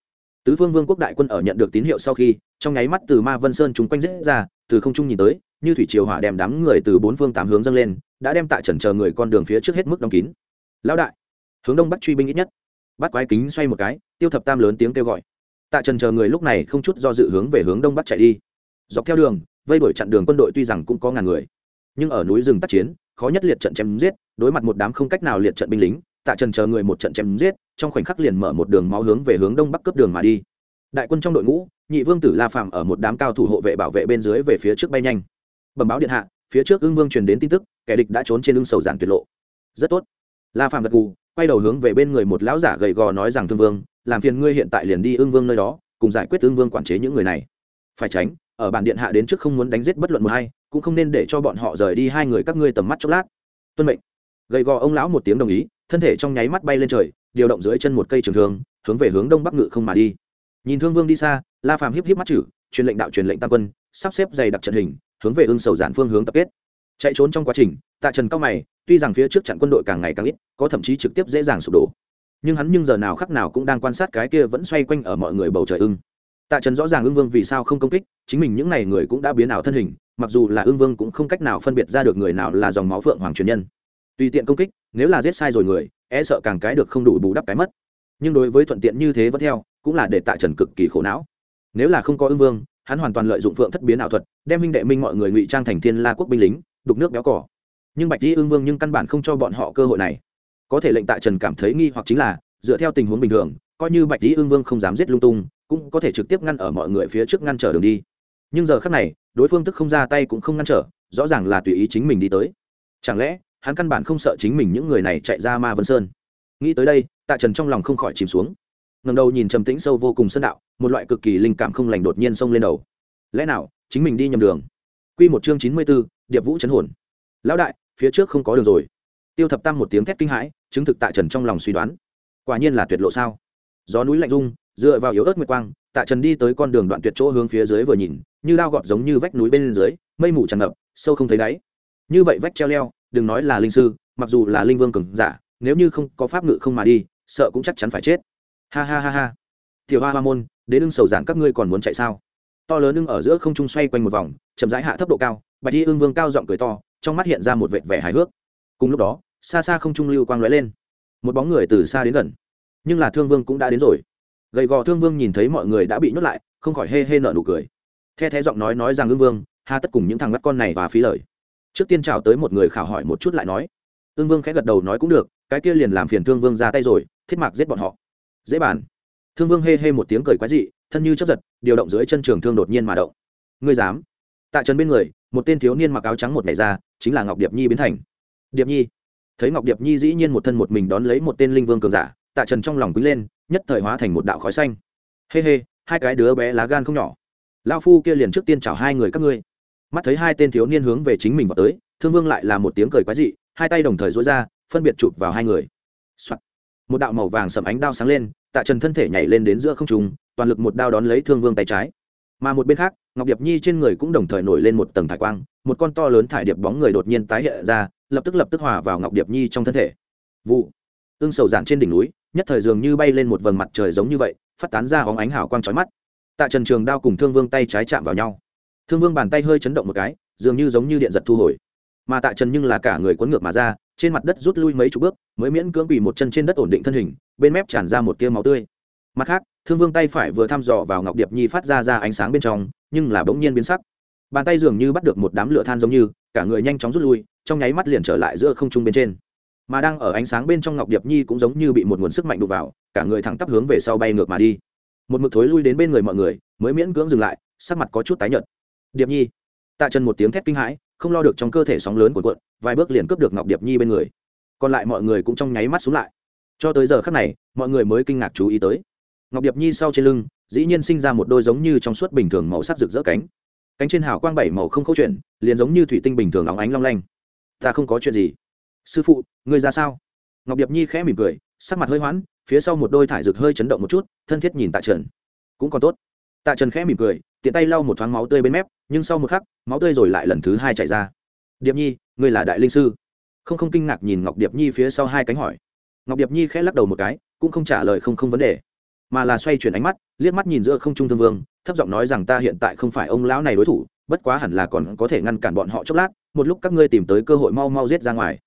Speaker 1: Tứ phương vương quốc đại quân ở nhận được tín hiệu sau khi trong nháy mắt từ ma vân sơn chúng quanh giết ra từ không trung nhìn tới như thủy triều hỏa đem đám người từ bốn phương tám hướng dâng lên, đã đem tại trần chờ người con đường phía trước hết mức đóng kín. Lão đại, hướng đông bắc truy binh ít nhất. Bắt quái kính xoay một cái, tiêu thập tam lớn tiếng kêu gọi. Tạ trần chờ người lúc này không chút do dự hướng về hướng đông bắc chạy đi. Dọc theo đường, vây đuổi chặn đường quân đội tuy rằng cũng có ngàn người, nhưng ở núi rừng tác chiến, khó nhất liệt trận chém giết, đối mặt một đám không cách nào liệt trận binh lính, tạ trần chờ người một trận chém giết, trong khoảnh khắc liền mở một đường máu hướng về hướng đông bắc cướp đường mà đi. Đại quân trong đội ngũ, nhị vương tử la phạm ở một đám cao thủ hộ vệ bảo vệ bên dưới về phía trước bay nhanh bẩm báo điện hạ, phía trước ưng vương truyền đến tin tức, kẻ địch đã trốn trên lưng sầu giản tuyệt lộ. Rất tốt. La phạm gật gù, quay đầu hướng về bên người một lão giả gầy gò nói rằng thương vương, làm phiền ngươi hiện tại liền đi ưng vương nơi đó, cùng giải quyết ưng vương quản chế những người này. Phải tránh, ở bản điện hạ đến trước không muốn đánh giết bất luận một hay cũng không nên để cho bọn họ rời đi hai người các ngươi tầm mắt chốc lát. Tuân mệnh. Gầy gò ông lão một tiếng đồng ý, thân thể trong nháy mắt bay lên trời, điều động dưới chân một cây trường thương, hướng về hướng đông bắc ngự không mà đi. Nhìn thương vương đi xa, la phàm hiếp hiếp mắt chử truyền lệnh đạo truyền lệnh tam quân, sắp xếp dày đặc trận hình hướng về ưng sầu giản phương hướng tập kết. Chạy trốn trong quá trình, tạ trần cao mày, tuy rằng phía trước chặn quân đội càng ngày càng ít, có thậm chí trực tiếp dễ dàng sụp đổ. Nhưng hắn nhưng giờ nào khắc nào cũng đang quan sát cái kia vẫn xoay quanh ở mọi người bầu trời ưng. Tạ trần rõ ràng ưng vương vì sao không công kích, chính mình những n à y người cũng đã biến ảo thân hình, mặc dù là ưng vương cũng không cách nào phân biệt ra được người nào là dòng máu phượng hoàng truyền nhân. Tùy tiện công kích, nếu là giết sai rồi người e sợ càng cái được không đủ bù đắp cái mất. Nhưng đối với thuận tiện như thế vẫn theo, cũng là để tạ trần cực kỳ khổ não. Nếu là không có ưng vương hắn hoàn toàn lợi dụng phượng thất biến ảo thuật, đem minh đệ minh mọi người ngụy trang thành thiên la quốc binh lính, đục nước béo cỏ nhưng bạch di ưng vương nhưng căn bản không cho bọn họ cơ hội này. Có thể lệnh tạ trần cảm thấy nghi hoặc chính là, dựa theo tình huống bình thường, coi như bạch di ưng vương không dám giết lung tung, cũng có thể trực tiếp ngăn ở mọi người phía trước ngăn trở đường đi. Nhưng giờ khác này, đối phương tức không ra tay cũng không ngăn trở, rõ ràng là tùy ý chính mình đi tới. Chẳng lẽ, hắn căn bản không sợ chính mình những người này chạy ra ma vân sơn? Nghĩ tới đây, tạ trần trong lòng không khỏi chìm xuống. Ngầm đầu nhìn trầm tĩnh sâu vô cùng sơn đạo một loại cực kỳ linh cảm không lành đột nhiên xông lên đầu. Lẽ nào, chính mình đi nhầm đường? Q một chương chín mươi b ố điệp vũ chấn hồn. Lão đại, phía trước không có đường rồi. Tiêu thập tam một tiếng thét kinh hãi, chứng thực tạ trần trong lòng suy đoán. Quả nhiên là tuyệt lộ sao? Gió núi lạnh rung, dựa vào yếu ớt nguyệt quang, tạ trần đi tới con đường đoạn tuyệt chỗ hướng phía dưới vừa nhìn, như lao gọt giống như vách núi bên dưới, mây mù tràn ngập, sâu không thấy đáy. Như vậy vách treo leo, đừng nói là linh sư, mặc dù là linh vương cường giả, nếu như không có pháp ngự không mà đi, sợ cũng chắc chắn phải chết. Ha ha ha ha. Tiểu hoa hoa môn đến ưng sầu giản các ngươi còn muốn chạy sao? To lớn ưng ở giữa không trung xoay quanh một vòng, chậm rãi hạ thấp độ cao, bạch y ưng vương cao giọng cười to, trong mắt hiện ra một vệt vẻ hài hước. Cùng lúc đó, xa xa không trung lưu quang lóe lên. Một bóng người từ xa đến gần. Nhưng là thương vương cũng đã đến rồi. Gầy gò thương vương nhìn thấy mọi người đã bị nhốt lại, không khỏi hê hê nợ nụ cười. The thé giọng nói nói rằng ưng vương hà tất cùng những thằng mắt con này và phí lời. Trước tiên chào tới một người khảo hỏi một chút lại nói. Ưng vương khẽ gật đầu nói cũng được, cái kia liền làm phiền thương vương ra tay rồi, thiết mạc giết bọn họ. Dễ bàn thương vương hê hê một tiếng cười quái dị, thân như chấp giật, điều động dưới chân trường thương đột nhiên mà động. Ngươi dám? Tại trần bên người, một tên thiếu niên mặc áo trắng một ngày ra, chính là ngọc điệp nhi biến thành. Điệp nhi. Thấy ngọc điệp nhi dĩ nhiên một thân một mình đón lấy một tên linh vương cường giả, tạ trần trong lòng quý lên, nhất thời hóa thành một đạo khói xanh. Hê hê, hai cái đứa bé lá gan không nhỏ. Lao phu kia liền trước tiên chào hai người các ngươi. Mắt thấy hai tên thiếu niên hướng về chính mình vào tới, thương vương lại là một tiếng cười quái dị, hai tay đồng thời dối ra, phân biệt chụp vào hai người、Soạn. một đạo màu vàng sầm ánh đao sáng lên tạ trần thân thể nhảy lên đến giữa không trùng toàn lực một đao đón lấy thương vương tay trái. Mà một bên khác, ngọc điệp nhi trên người cũng đồng thời nổi lên một tầng thải quang, một con to lớn thải điệp bóng người đột nhiên tái hiện ra, lập tức lập tức hòa vào ngọc điệp nhi trong thân thể. Vụ. Ưng sầu giản trên đỉnh núi, nhất thời dường như bay lên một vầng mặt trời giống như vậy, phát tán ra hóng ánh hào quang trói mắt. Tạ trần trường đao cùng thương vương tay trái chạm vào nhau. Thương vương bàn tay hơi chấn động một cái, dường như giống như điện giật thu hồi mà tạ trần nhưng là cả người quấn ngược mà ra, trên mặt đất rút lui mấy chục bước, mới miễn cưỡng quỳ một chân trên đất ổn định thân hình, bên mép tràn ra một tia máu tươi. Mặt khác, thương vương tay phải vừa thăm dò vào ngọc điệp nhi phát ra ra ánh sáng bên trong, nhưng là bỗng nhiên biến sắc. Bàn tay dường như bắt được một đám lửa than giống như, cả người nhanh chóng rút lui, trong nháy mắt liền trở lại giữa không trung bên trên. Mà đang ở ánh sáng bên trong ngọc điệp nhi cũng giống như bị một nguồn sức mạnh đụng vào, cả người thẳng tắp hướng về sau bay ngược mà đi. Một mực thối lui đến bên người mọi người, mới miễn cưỡng dừng lại, sắc mặt có chút tái nhợt. Điệp nhi. Tạ chân một tiếng thét kinh hãi không lo được trong cơ thể sóng lớn của cuộn, vài bước liền cướp được ngọc điệp nhi bên người. Còn lại mọi người cũng trong nháy mắt xuống lại. Cho tới giờ khắc này, mọi người mới kinh ngạc chú ý tới. Ngọc điệp nhi sau trên lưng, dĩ nhiên sinh ra một đôi giống như trong suốt bình thường màu sắc rực rỡ cánh. Cánh trên hào quang bảy màu không câu chuyện liền giống như thủy tinh bình thường óng ánh long lanh. Ta không có chuyện gì. Sư phụ người ra sao? Ngọc điệp nhi khẽ mỉm cười, sắc mặt hơi hoãn, phía sau một đôi thải rực hơi chấn động một chút, thân thiết nhìn tạ trần. Cũng còn tốt. Tạ trần khẽ mỉm cười tiện tay lau một thoáng máu tươi bên mép, nhưng sau một khắc, máu tươi rồi lại lần thứ hai chảy ra. Điệp nhi, ngươi là đại linh sư. Không không kinh ngạc nhìn ngọc điệp nhi phía sau hai cánh hỏi. Ngọc điệp nhi khẽ lắc đầu một cái, cũng không trả lời không không vấn đề, mà là xoay chuyển ánh mắt, liếc mắt nhìn giữa không trung thương vương, thấp giọng nói rằng ta hiện tại không phải ông lão này đối thủ, bất quá hẳn là còn có thể ngăn cản bọn họ chốc lát, một lúc các ngươi tìm tới cơ hội mau mau giết ra ngoài.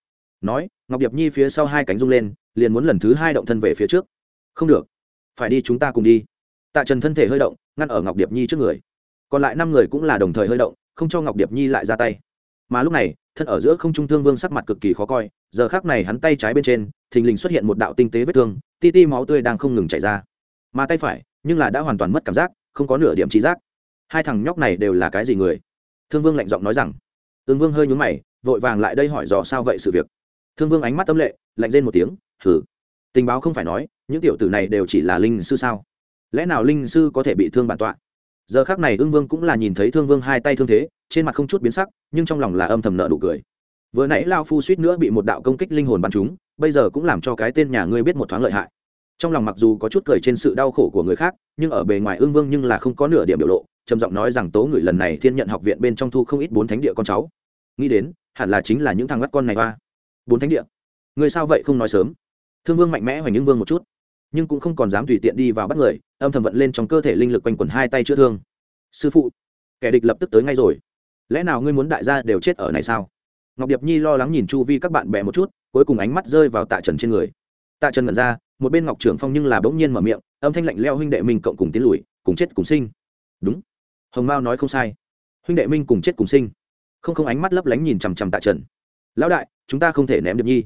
Speaker 1: Nói, ngọc điệp nhi phía sau hai cánh rung lên, liền muốn lần thứ hai động thân về phía trước. Không được, phải đi chúng ta cùng đi tạ trần thân thể hơi động, ngăn ở ngọc điệp nhi trước người. Còn lại năm người cũng là đồng thời hơi động, không cho ngọc điệp nhi lại ra tay. Mà lúc này, thân ở giữa không trung thương vương sắc mặt cực kỳ khó coi, giờ khác này hắn tay trái bên trên, thình lình xuất hiện một đạo tinh tế vết thương, ti ti máu tươi đang không ngừng chảy ra. Mà tay phải, nhưng là đã hoàn toàn mất cảm giác, không có nửa điểm trí giác. Hai thằng nhóc này đều là cái gì người? Thương vương lạnh giọng nói rằng. Tương vương hơi nhúng mày, vội vàng lại đây hỏi dò sao vậy sự việc. Thương vương ánh mắt tâm lệ, lạnh lên một tiếng thử tình báo không phải nói, những tiểu tử này đều chỉ là linh sư sao? Lẽ nào linh sư có thể bị thương bản tọa? Giờ khác này ương vương cũng là nhìn thấy thương vương hai tay thương thế, trên mặt không chút biến sắc, nhưng trong lòng là âm thầm nợ đủ cười. Vừa nãy lao phu suýt nữa bị một đạo công kích linh hồn bắn chúng bây giờ cũng làm cho cái tên nhà ngươi biết một thoáng lợi hại. Trong lòng mặc dù có chút cười trên sự đau khổ của người khác, nhưng ở bề ngoài ương vương nhưng là không có nửa điểm biểu lộ, trầm giọng nói rằng tố người lần này thiên nhận học viện bên trong thu không ít bốn thánh địa con cháu. Nghĩ đến, hẳn là chính là những thằng mắt con này hoa. Bốn thánh địa? Người sao vậy không nói sớm? Thương vương mạnh mẽ hoành ưng vương một chút nhưng cũng không còn dám tùy tiện đi vào bắt người, âm thầm vận lên trong cơ thể linh lực quanh quẩn hai tay chữa thương. Sư phụ, kẻ địch lập tức tới ngay rồi. Lẽ nào ngươi muốn đại gia đều chết ở này sao? Ngọc điệp nhi lo lắng nhìn chu vi các bạn bè một chút, cuối cùng ánh mắt rơi vào tạ trần trên người. Tạ trần ngẩn ra, một bên ngọc trưởng phong nhưng là bỗng nhiên mở miệng, âm thanh lạnh leo huynh đệ minh cộng cùng tiến lùi, cùng chết cùng sinh. Đúng. Hồng mao nói không sai. Huynh đệ minh cùng chết cùng sinh. Không không ánh mắt lấp lánh nhìn chằm chằm tạ trần. Lão đại, chúng ta không thể ném điệp nhi.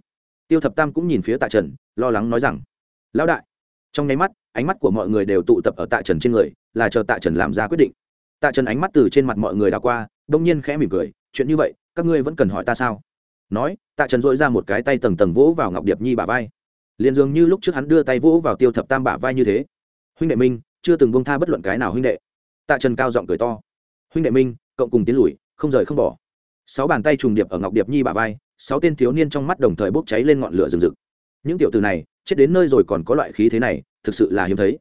Speaker 1: Tiêu thập tam cũng nhìn phía tạ trần, lo lắng nói rằng, lão đại trong nháy mắt, ánh mắt của mọi người đều tụ tập ở tạ trần trên người, là chờ tạ trần làm ra quyết định. Tạ trần ánh mắt từ trên mặt mọi người đã qua, đông nhiên khẽ mỉm cười, chuyện như vậy, các ngươi vẫn cần hỏi ta sao? Nói, tạ trần dội ra một cái tay tầng tầng vỗ vào ngọc điệp nhi bả vai. Liền dường như lúc trước hắn đưa tay vỗ vào tiêu thập tam bả vai như thế. Huynh đệ minh, chưa từng bông tha bất luận cái nào huynh đệ. Tạ trần cao giọng cười to. Huynh đệ minh, cộng cùng tiến lùi, không rời không bỏ. Sáu bàn tay trùng điệp ở ngọc điệp nhi bả vai, sáu tên thiếu niên trong mắt đồng thời bốc cháy lên ngọn lửa rừng rực những tiểu tử này, chết đến nơi rồi còn có loại khí thế này, thực sự là hiếm thấy.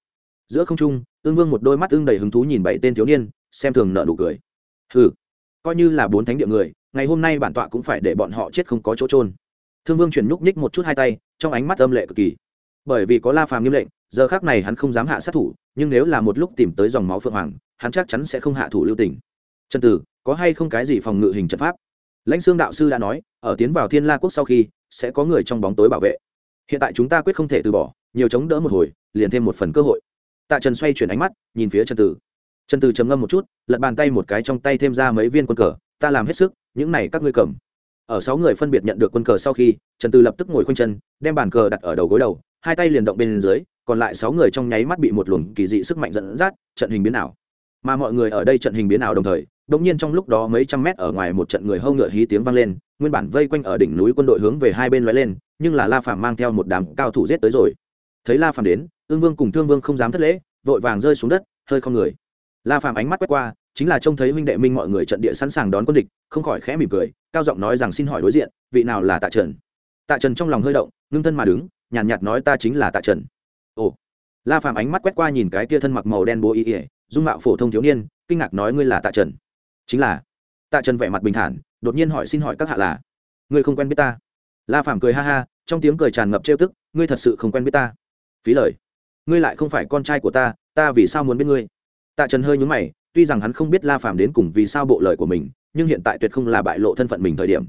Speaker 1: Giữa không trung ương vương một đôi mắt ương đầy hứng thú nhìn bảy tên thiếu niên, xem thường nợ nụ cười. Hừ, coi như là bốn thánh địa người, ngày hôm nay bản tọa cũng phải để bọn họ chết không có chỗ trôn thương vương chuyển nhúc nhích một chút hai tay, trong ánh mắt âm lệ cực kỳ. Bởi vì có la phàm nghiêm lệnh, giờ khác này hắn không dám hạ sát thủ, nhưng nếu là một lúc tìm tới dòng máu phượng hoàng, hắn chắc chắn sẽ không hạ thủ lưu tình. Trần tử, có hay không cái gì phòng ngự hình trận pháp? Lãnh xương đạo sư đã nói, ở tiến vào thiên la quốc sau khi, sẽ có người trong bóng tối bảo vệ hiện tại chúng ta quyết không thể từ bỏ, nhiều chống đỡ một hồi, liền thêm một phần cơ hội. Tạ trần xoay chuyển ánh mắt, nhìn phía trần tử. Trần Tử trầm ngâm một chút, lật bàn tay một cái trong tay thêm ra mấy viên quân cờ, ta làm hết sức, những này các ngươi cầm. Ở sáu người phân biệt nhận được quân cờ sau khi, trần Tử lập tức ngồi khoanh chân, đem bàn cờ đặt ở đầu gối đầu, hai tay liền động bên dưới, còn lại sáu người trong nháy mắt bị một luồng kỳ dị sức mạnh dẫn dắt, trận hình biến ảo. Mà mọi người ở đây trận hình biến ảo đồng thời đột nhiên trong lúc đó mấy trăm mét ở ngoài một trận người hâu ngựa hí tiếng vang lên nguyên bản vây quanh ở đỉnh núi quân đội hướng về hai bên lóe lên nhưng là la phàm mang theo một đám cao thủ giết tới rồi. Thấy la phàm đến Ưng vương cùng thương vương không dám thất lễ vội vàng rơi xuống đất hơi không người. La phàm ánh mắt quét qua chính là trông thấy huynh đệ minh mọi người trận địa sẵn sàng đón quân địch không khỏi khẽ mỉm cười cao giọng nói rằng xin hỏi đối diện vị nào là tạ trần? Tạ trần trong lòng hơi động ngưng thân mà đứng nhàn nhạt, nhạt nói ta chính là tạ trần. Ồ. La phàm ánh mắt quét qua nhìn cái kia thân mặc màu đen bố y y dung mạo phổ thông thiếu niên kinh ngạc nói ngươi là tạ trần chính là tạ trần vẻ mặt bình thản, đột nhiên hỏi xin hỏi các hạ là, ngươi không quen biết ta? La phàm cười ha ha, trong tiếng cười tràn ngập trêu tức, ngươi thật sự không quen biết ta? Phí lời, ngươi lại không phải con trai của ta ta vì sao muốn biết ngươi? Tạ trần hơi nhúng mày, tuy rằng hắn không biết la phàm đến cùng vì sao bộ lời của mình, nhưng hiện tại tuyệt không là bại lộ thân phận mình thời điểm.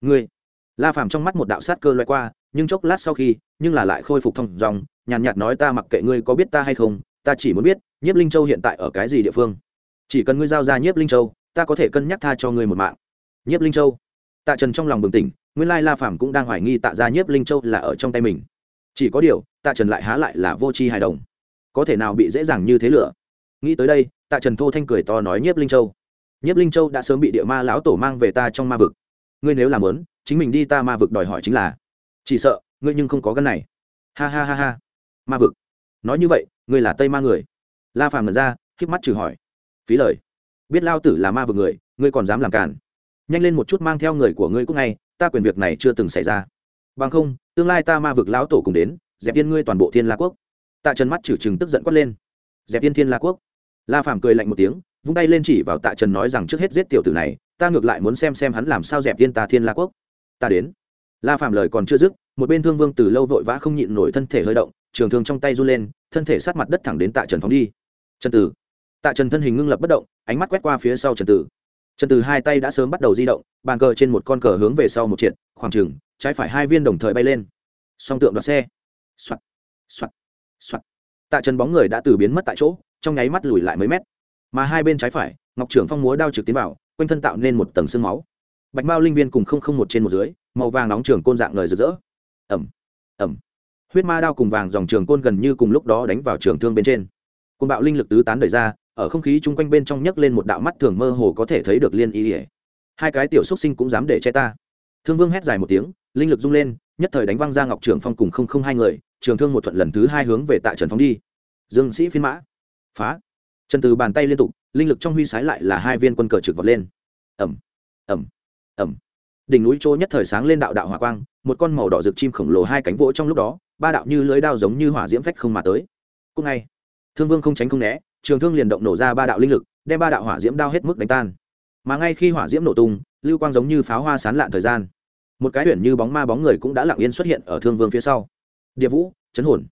Speaker 1: Ngươi, la phàm trong mắt một đạo sát cơ loại qua, nhưng chốc lát sau khi, nhưng là lại khôi phục thông dòng, nhàn nhạt nói ta mặc kệ ngươi có biết ta hay không, ta chỉ muốn biết, nhiếp linh châu hiện tại ở cái gì địa phương? Chỉ cần ngươi giao ra nhiếp linh châu ta có thể cân nhắc tha cho ngươi một mạng. Nhiếp linh châu. Tạ trần trong lòng bừng tỉnh, nguyên lai la phàm cũng đang hoài nghi tạ ra nhiếp linh châu là ở trong tay mình. Chỉ có điều, tạ trần lại há lại là vô tri hài đồng. Có thể nào bị dễ dàng như thế lửa nghĩ tới đây, tạ trần thô thanh cười to nói nhiếp linh châu. Nhiếp linh châu đã sớm bị địa ma lão tổ mang về ta trong ma vực. Ngươi nếu làm lớn, chính mình đi ta ma vực đòi hỏi chính là. Chỉ sợ, ngươi nhưng không có gân này. Ha ha ha ha. Ma vực. Nói như vậy, ngươi là tây ma người. La phàm lần ra k mắt trừ hỏi. Phí lời biết lao tử là ma vừa người, ngươi còn dám làm cản nhanh lên một chút mang theo người của ngươi cũng ngay, ta quyền việc này chưa từng xảy ra. Bằng không, tương lai ta ma vực lão tổ cùng đến, dẹp yên ngươi toàn bộ thiên la quốc. Tạ trần mắt chử chừng tức giận quát lên. Dẹp yên thiên la quốc. La phàm cười lạnh một tiếng, vung tay lên chỉ vào tạ trần nói rằng trước hết giết tiểu tử này, ta ngược lại muốn xem xem hắn làm sao dẹp yên ta thiên la quốc. Ta đến. La phàm lời còn chưa dứt, một bên thương vương từ lâu vội vã không nhịn nổi thân thể hơi động, trường thương trong tay run lên, thân thể sát mặt đất thẳng đến tạ trần phóng đi. Trần tử tạ trần thân hình ngưng lập bất động, ánh mắt quét qua phía sau trần tử. Trần tử hai tay đã sớm bắt đầu di động, bàn cờ trên một con cờ hướng về sau một triệt khoảng trừng trái phải hai viên đồng thời bay lên. Song tượng đoạt xe. Soạt soạt soạt. Tạ trần bóng người đã từ biến mất tại chỗ, trong nháy mắt lùi lại mấy mét. Mà hai bên trái phải, ngọc trưởng phong múa đao trực tiến vào, quanh thân tạo nên một tầng sương máu. Bạch mao linh viên cùng không không một trên một dưới, màu vàng nóng trường côn dạng lời rực rỡ. Ẩm ẩm huyết ma đao cùng vàng dòng trường côn gần như cùng lúc đó đánh vào trường thương bên trên. Côn bạo linh lực tứ tán đẩy ra ở không khí chung quanh bên trong nhấc lên một đạo mắt thường mơ hồ có thể thấy được liên y ỉa. Hai cái tiểu xúc sinh cũng dám để che ta. Thương vương hét dài một tiếng, linh lực rung lên, nhất thời đánh văng ra ngọc trường phong cùng không không hai người, trường thương một thuận lần thứ hai hướng về tại trần phong đi. Dương sĩ phiên mã. Phá. Trần từ bàn tay liên tục, linh lực trong huy sái lại là hai viên quân cờ trực vọt lên. Ẩm ẩm ẩm đỉnh núi trô nhất thời sáng lên đạo đạo hỏa quang, một con màu đỏ rực chim khổng lồ hai cánh vỗ trong lúc đó, ba đạo như lưới đao giống như hỏa diễm phách không mà tới. Cũng ngay, thương vương không tránh không né trường thương liền động nổ ra ba đạo linh lực, đem ba đạo hỏa diễm đao hết mức đánh tan. Mà ngay khi hỏa diễm nổ tung, lưu quang giống như pháo hoa sán lạn thời gian. Một cái huyện như bóng ma bóng người cũng đã lặng yên xuất hiện ở thương vương phía sau. Địa vũ, chấn hồn.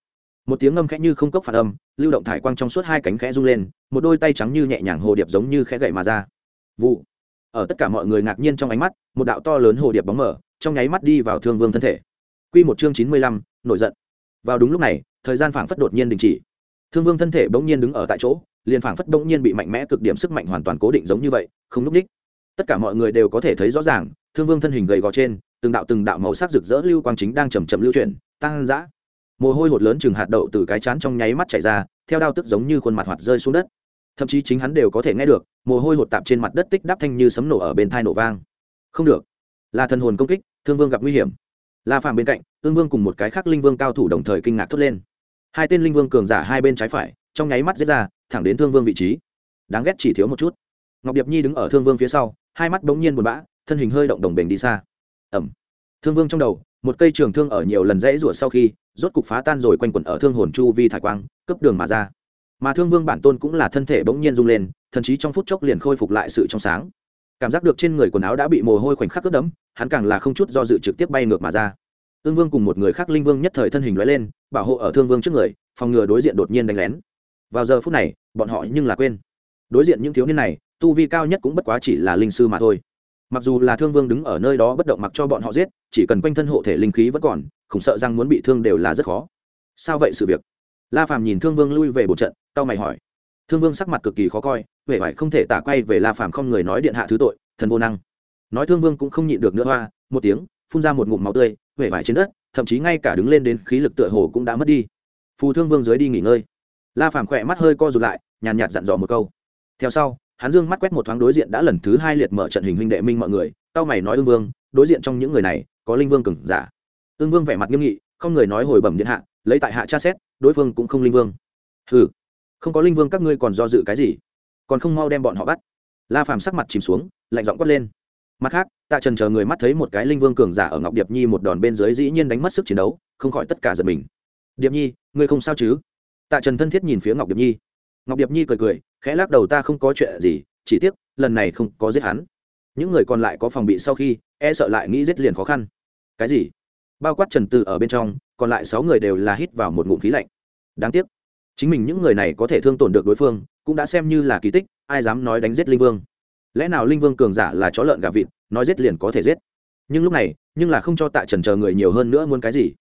Speaker 1: Một tiếng ngâm khẽ như không cốc phản âm, lưu động thải quang trong suốt hai cánh khẽ rung lên, một đôi tay trắng như nhẹ nhàng hồ điệp giống như khẽ gậy mà ra. Vụ. Ở tất cả mọi người ngạc nhiên trong ánh mắt, một đạo to lớn hồ điệp bóng mở, trong nháy mắt đi vào thương vương thân thể. Q một chương chín mươi lăm, nổi giận. Vào đúng lúc này, thời gian phảng phất đột nhiên đình chỉ thương vương thân thể bỗng nhiên đứng ở tại chỗ, liền phảng phất bỗng nhiên bị mạnh mẽ cực điểm sức mạnh hoàn toàn cố định giống như vậy, không núp ních. Tất cả mọi người đều có thể thấy rõ ràng, thương vương thân hình gầy gò trên, từng đạo từng đạo màu sắc rực rỡ lưu quang chính đang chầm chậm lưu chuyển tăng dã mồ hôi hột lớn chừng hạt đậu từ cái chán trong nháy mắt chảy ra, theo đao tức giống như khuôn mặt hoạt rơi xuống đất. Thậm chí chính hắn đều có thể nghe được, mồ hôi hột tạp trên mặt đất tích đáp thanh như sấm nổ ở bên thai nổ vang. Không được. Là thần hồn công kích, thương vương gặp nguy hiểm. La phàm bên cạnh, ương vương cùng một cái khác linh vương cao thủ đồng thời kinh ngạc thốt lên hai tên linh vương cường giả hai bên trái phải, trong nháy mắt giết ra, thẳng đến thương vương vị trí. Đáng ghét chỉ thiếu một chút. Ngọc điệp nhi đứng ở thương vương phía sau, hai mắt bỗng nhiên buồn bã, thân hình hơi động đồng bền đi xa. Ẩm thương vương trong đầu, một cây trường thương ở nhiều lần rẽ rủa sau khi, rốt cục phá tan rồi quanh quẩn ở thương hồn chu vi thải quang cấp đường mà ra. Mà thương vương bản tôn cũng là thân thể bỗng nhiên rung lên thậm chí trong phút chốc liền khôi phục lại sự trong sáng. Cảm giác được trên người quần áo đã bị mồ hôi khoảnh khắc ướt đẫm, hắn càng là không chút do dự trực tiếp bay ngược mà ra ương vương cùng một người khác linh vương nhất thời thân hình lóe lên, bảo hộ ở thương vương trước người, phòng ngừa đối diện đột nhiên đánh lén. Vào giờ phút này, bọn họ nhưng là quên. Đối diện những thiếu niên này, tu vi cao nhất cũng bất quá chỉ là linh sư mà thôi. Mặc dù là thương vương đứng ở nơi đó bất động mặc cho bọn họ giết, chỉ cần quanh thân hộ thể linh khí vẫn còn, khủng sợ rằng muốn bị thương đều là rất khó. Sao vậy sự việc? La phàm nhìn thương vương lui về bộ trận tao mày hỏi. Thương vương sắc mặt cực kỳ khó coi huệ vải không thể tả quay về la phàm không người nói điện hạ thứ tội, thần vô năng. Nói thương vương cũng không nhịn được nữa hoa, một tiếng, phun ra một ngụm máu tươi huệ vải trên đất, thậm chí ngay cả đứng lên đến khí lực tựa hồ cũng đã mất đi. Phù thương vương dưới đi nghỉ ngơi. La phàm khỏe mắt hơi co rụt lại, nhàn nhạt dặn dò một câu. Theo sau, hắn dương mắt quét một thoáng đối diện đã lần thứ hai liệt mở trận hình huynh đệ minh mọi người tao mày nói ương vương, đối diện trong những người này, có linh vương cừng giả. Ương vương vẻ mặt nghiêm nghị, không người nói hồi bẩm điện hạ, lấy tại hạ tra xét, đối phương cũng không linh vương. Hừ, không có linh vương các ngươi còn do dự cái gì? Còn không mau đem bọn họ bắt. La phàm sắc mặt chìm xuống, lạnh giọng quát lên mặt khác, tạ trần chờ người mắt thấy một cái linh vương cường giả ở ngọc điệp nhi một đòn bên dưới dĩ nhiên đánh mất sức chiến đấu, không khỏi tất cả giật mình. Điệp nhi, ngươi không sao chứ? Tạ trần thân thiết nhìn phía ngọc điệp nhi. Ngọc điệp nhi cười cười, khẽ lắc đầu, ta không có chuyện gì, chỉ tiếc, lần này không có giết hắn. Những người còn lại có phòng bị sau khi e sợ lại nghĩ giết liền khó khăn. Cái gì? Bao quát trần từ ở bên trong, còn lại sáu người đều là hít vào một ngụm khí lạnh. Đáng tiếc, chính mình những người này có thể thương tổn được đối phương, cũng đã xem như là kỳ tích, ai dám nói đánh giết linh vương? Lẽ nào linh vương cường giả là chó lợn gà vịt, nói giết liền có thể giết? Nhưng lúc này, nhưng là không cho tạ trần chờ người nhiều hơn nữa muốn cái gì.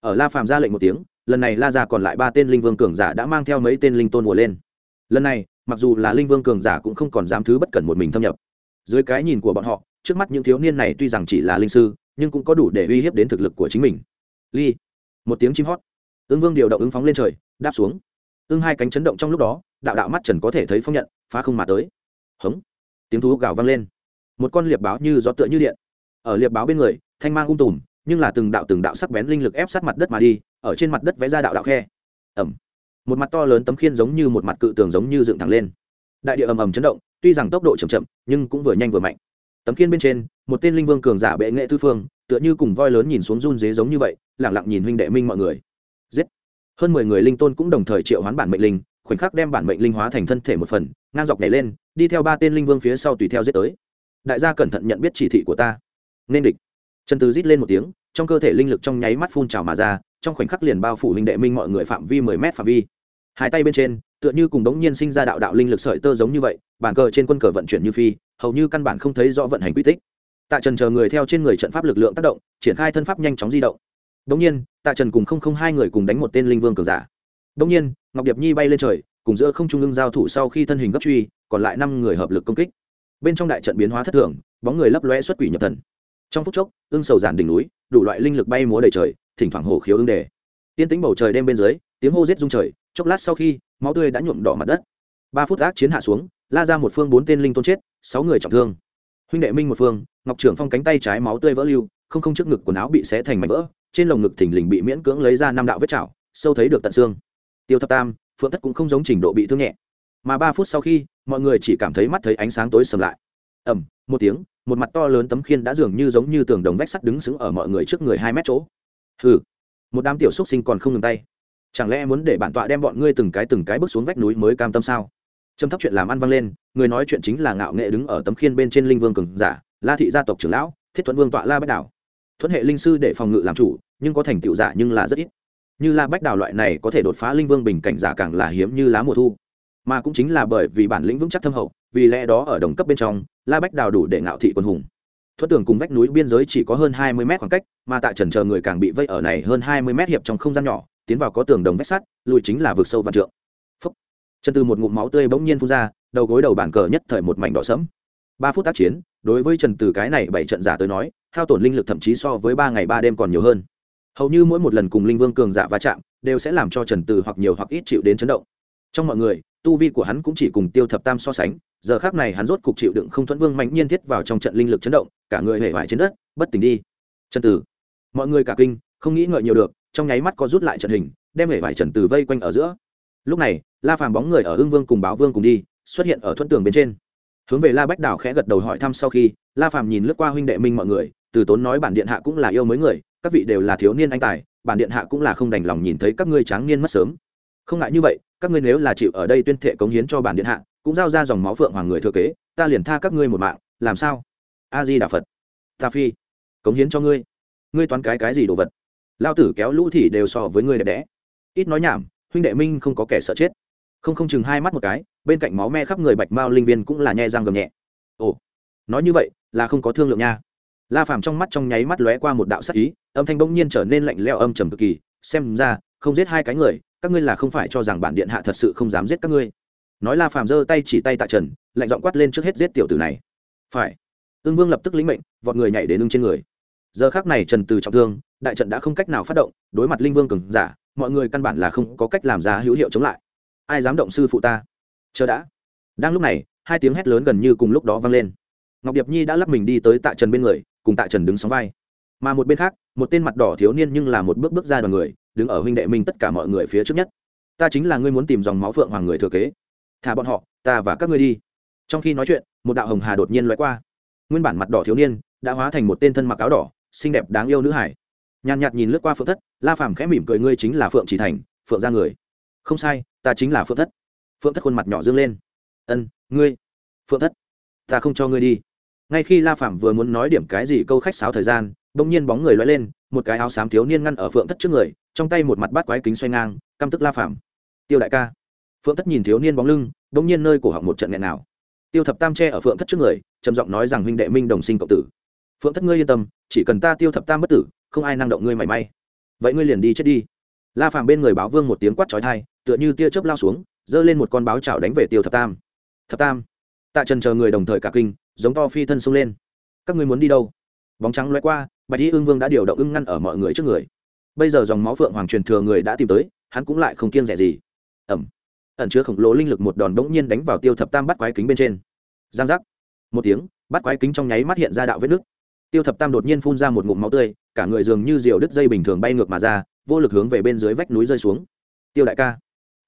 Speaker 1: Ở la phàm ra lệnh một tiếng, lần này la ra còn lại ba tên linh vương cường giả đã mang theo mấy tên linh tôn mùa lên. Lần này, mặc dù là linh vương cường giả cũng không còn dám thứ bất cẩn một mình thâm nhập. Dưới cái nhìn của bọn họ, trước mắt những thiếu niên này tuy rằng chỉ là linh sư, nhưng cũng có đủ để uy hiếp đến thực lực của chính mình. Ly, một tiếng chim hót. Ương vương điều động ứng phóng lên trời, đáp xuống. Ương hai cánh chấn động trong lúc đó, đạo đạo mắt trần có thể thấy phong nhận, phá không mà tới. Hống tiếng thú gào vang lên. Một con liệp báo như gió tựa như điện. Ở liệp báo bên người, thanh mang ung tùm, nhưng là từng đạo từng đạo sắc bén linh lực ép sát mặt đất mà đi, ở trên mặt đất vẽ ra đạo đạo khe. Ẩm. Một mặt to lớn tấm khiên giống như một mặt cự tường giống như dựng thẳng lên. Đại địa ầm ầm chấn động, tuy rằng tốc độ chậm chậm, nhưng cũng vừa nhanh vừa mạnh. Tấm khiên bên trên, một tên linh vương cường giả bệ nghệ tư phương, tựa như cùng voi lớn nhìn xuống run dế giống như vậy, lẳng lặng nhìn huynh đệ minh mọi người. Giết. Hơn mười người linh tôn cũng đồng thời triệu hoán bản mệnh linh, khoảnh khắc đem bản mệnh linh hóa thành thân thể một phần, ngang dọc nhảy lên đi theo ba tên linh vương phía sau tùy theo giết tới. Đại gia cẩn thận nhận biết chỉ thị của ta. Nên địch. Trần từ rít lên một tiếng, trong cơ thể linh lực trong nháy mắt phun trào mà ra, trong khoảnh khắc liền bao phủ huynh đệ minh mọi người phạm vi mười mét phạm vi. Hai tay bên trên, tựa như cùng đống nhiên sinh ra đạo đạo linh lực sợi tơ giống như vậy, bàn cờ trên quân cờ vận chuyển như phi, hầu như căn bản không thấy rõ vận hành quy tích. Tạ trần chờ người theo trên người trận pháp lực lượng tác động, triển khai thân pháp nhanh chóng di động. Đống nhiên, tạ trần cùng không không hai người cùng đánh một tên linh vương cường giả. Đống nhiên, ngọc điệp nhi bay lên trời, cùng giữa không trung ương giao thủ sau khi thân hình gấp truy còn lại năm người hợp lực công kích. Bên trong đại trận biến hóa thất thường, bóng người lấp lóe xuất quỷ nhập thần. Trong phút chốc ương sầu giản đỉnh núi, đủ loại linh lực bay múa đầy trời, thỉnh thoảng hổ khiếu ương đề. Tiên tính bầu trời đêm bên dưới, tiếng hô rết rung trời, chốc lát sau khi, máu tươi đã nhuộm đỏ mặt đất. Ba phút ác chiến hạ xuống, la ra một phương bốn tên linh tôn chết, sáu người trọng thương. Huynh đệ minh một phương, ngọc trưởng phong cánh tay trái máu tươi vỡ lưu, không không trước ngực quần áo bị xé thành mảnh vỡ, trên lồng ngực thình lình bị miễn cưỡng lấy ra năm đạo vết chảo, sâu thấy được tận xương. Tiêu thập tam, phượng thất cũng không giống trình độ bị thương nhẹ mà ba phút sau khi, mọi người chỉ cảm thấy mắt thấy ánh sáng tối sầm lại. Ẩm một tiếng, một mặt to lớn tấm khiên đã dường như giống như tường đồng vách sắt đứng sững ở mọi người trước người hai mét chỗ. Hừ, một đám tiểu xúc sinh còn không ngừng tay. Chẳng lẽ muốn để bản tọa đem bọn ngươi từng cái từng cái bước xuống vách núi mới cam tâm sao? Trầm thấp chuyện làm ăn vang lên, người nói chuyện chính là ngạo nghệ đứng ở tấm khiên bên trên linh vương cường giả, la thị gia tộc trưởng lão, thiết thuận vương tọa la bách đảo. Thuận hệ linh sư để phòng ngự làm chủ, nhưng có thành tựu giả nhưng là rất ít. Như la bách đảo loại này có thể đột phá linh vương bình cảnh giả càng là hiếm như lá mùa thu mà cũng chính là bởi vì bản lĩnh vững chắc thâm hậu, vì lẽ đó ở đồng cấp bên trong, la bách đào đủ để ngạo thị quân hùng. Thuất tường cùng vách núi biên giới chỉ có hơn hai mươi mét khoảng cách, mà tại trần chờ người càng bị vây ở này hơn hai mươi mét hiệp trong không gian nhỏ, tiến vào có tường đồng vách sắt, lùi chính là vực sâu và trượng. Phúc. trần từ một ngụm máu tươi bỗng nhiên phun ra, đầu gối đầu bản cờ nhất thời một mảnh đỏ sẫm. Ba phút tác chiến, đối với trần từ cái này bảy trận giả tới nói, hao tổn linh lực thậm chí so với ba ngày ba đêm còn nhiều hơn. Hầu như mỗi một lần cùng linh vương cường giả va chạm, đều sẽ làm cho trần từ hoặc nhiều hoặc ít chịu đến chấn động. Trong mọi người tu vi của hắn cũng chỉ cùng tiêu thập tam so sánh, giờ khác này hắn rốt cục chịu đựng không thuẫn vương mạnh nhiên thiết vào trong trận linh lực chấn động, cả người hể vải trên đất, bất tỉnh đi. Trần tử, mọi người cả kinh, không nghĩ ngợi nhiều được, trong nháy mắt có rút lại trận hình, đem hể vải trần tử vây quanh ở giữa. Lúc này, la phàm bóng người ở hưng vương cùng báo vương cùng đi, xuất hiện ở thuẫn tường bên trên. Hướng về la bách đảo khẽ gật đầu hỏi thăm sau khi, la phàm nhìn lướt qua huynh đệ minh mọi người, từ tốn nói bản điện hạ cũng là yêu mới người, các vị đều là thiếu niên anh tài, bản điện hạ cũng là không đành lòng nhìn thấy các ngươi tráng niên mất sớm không ngại như vậy, các ngươi nếu là chịu ở đây tuyên thệ cống hiến cho bản điện hạ, cũng giao ra dòng máu phượng hoàng người thừa kế, ta liền tha các ngươi một mạng, làm sao? A di đà phật ta phi. Cống hiến cho ngươi. Ngươi toán cái cái gì đồ vật? Lao tử kéo lũ thì đều so với ngươi đẹp đẽ. Ít nói nhảm, huynh đệ minh không có kẻ sợ chết. Không không chừng hai mắt một cái, bên cạnh máu me khắp người bạch mao linh viên cũng là nhẹ răng gầm nhẹ. Ồ, nói như vậy, là không có thương lượng nha. La phàm trong mắt trong nháy mắt lóe qua một đạo sắc ý, âm thanh bỗng nhiên trở nên lạnh leo âm trầm cực kỳ, xem ra, không giết hai cái người các ngươi là không phải cho rằng bản điện hạ thật sự không dám giết các ngươi. Nói la phàm giơ tay chỉ tay tạ trần, lạnh giọng quát lên trước hết giết tiểu tử này. Phải. Ương vương lập tức lĩnh mệnh, vọt người nhảy đến ưng trên người. Giờ khác này trần từ trọng thương, đại trận đã không cách nào phát động, đối mặt linh vương cường giả, mọi người căn bản là không có cách làm ra hữu hiệu chống lại. Ai dám động sư phụ ta? Chờ đã. Đang lúc này, hai tiếng hét lớn gần như cùng lúc đó vang lên. Ngọc điệp nhi đã lắp mình đi tới tạ trần bên người, cùng tạ trần đứng sóng vai. Mà một bên khác, một tên mặt đỏ thiếu niên nhưng là một bước bước ra đoàn người đứng ở huynh đệ minh tất cả mọi người phía trước nhất. Ta chính là ngươi muốn tìm dòng máu phượng hoàng người thừa kế. Thả bọn họ, ta và các ngươi đi. Trong khi nói chuyện, một đạo hồng hà đột nhiên loại qua. Nguyên bản mặt đỏ thiếu niên đã hóa thành một tên thân mặc áo đỏ, xinh đẹp đáng yêu nữ hải. Nhàn nhạt nhìn lướt qua phượng thất, la phàm khẽ mỉm cười, ngươi chính là phượng chỉ thành, phượng ra người. Không sai, ta chính là phượng thất. Phượng thất khuôn mặt nhỏ dương lên. Ân, ngươi, phượng thất, ta không cho ngươi đi. Ngay khi la phàm vừa muốn nói điểm cái gì câu khách sáo thời gian, bỗng nhiên bóng người loay lên, một cái áo xám thiếu niên ngăn ở phượng thất trước người trong tay một mặt bát quái kính xoay ngang, căm tức la phạm tiêu đại ca. Phượng thất nhìn thiếu niên bóng lưng bỗng nhiên nơi cổ họng một trận nghẹn nào. Tiêu thập tam tre ở phượng thất trước người, trầm giọng nói rằng huynh đệ minh đồng sinh cộng tử. Phượng thất ngươi yên tâm, chỉ cần ta tiêu thập tam bất tử, không ai năng động ngươi mảy may. Vậy ngươi liền đi chết đi. La phàm bên người báo vương một tiếng quát trói thai tựa như tia chớp lao xuống, giơ lên một con báo chảo đánh về tiêu thập tam. Thập tam. Tạ trần chờ người đồng thời cả kinh, giống to phi thân xông lên. Các ngươi muốn đi đâu? Bóng trắng loay qua, bạch y ương vương đã điều động ưng ngăn ở mọi người trước người bây giờ dòng máu phượng hoàng truyền thừa người đã tìm tới, hắn cũng lại không kiêng rẻ gì. Ẩm. Ẩn chứa khổng lồ linh lực một đòn bỗng nhiên đánh vào tiêu thập tam bắt quái kính bên trên. Giang giác. Một tiếng bắt quái kính trong nháy mắt hiện ra đạo vết nước tiêu thập tam đột nhiên phun ra một ngụm máu tươi, cả người dường như diều đứt dây bình thường bay ngược mà ra, vô lực hướng về bên dưới vách núi rơi xuống. Tiêu đại ca.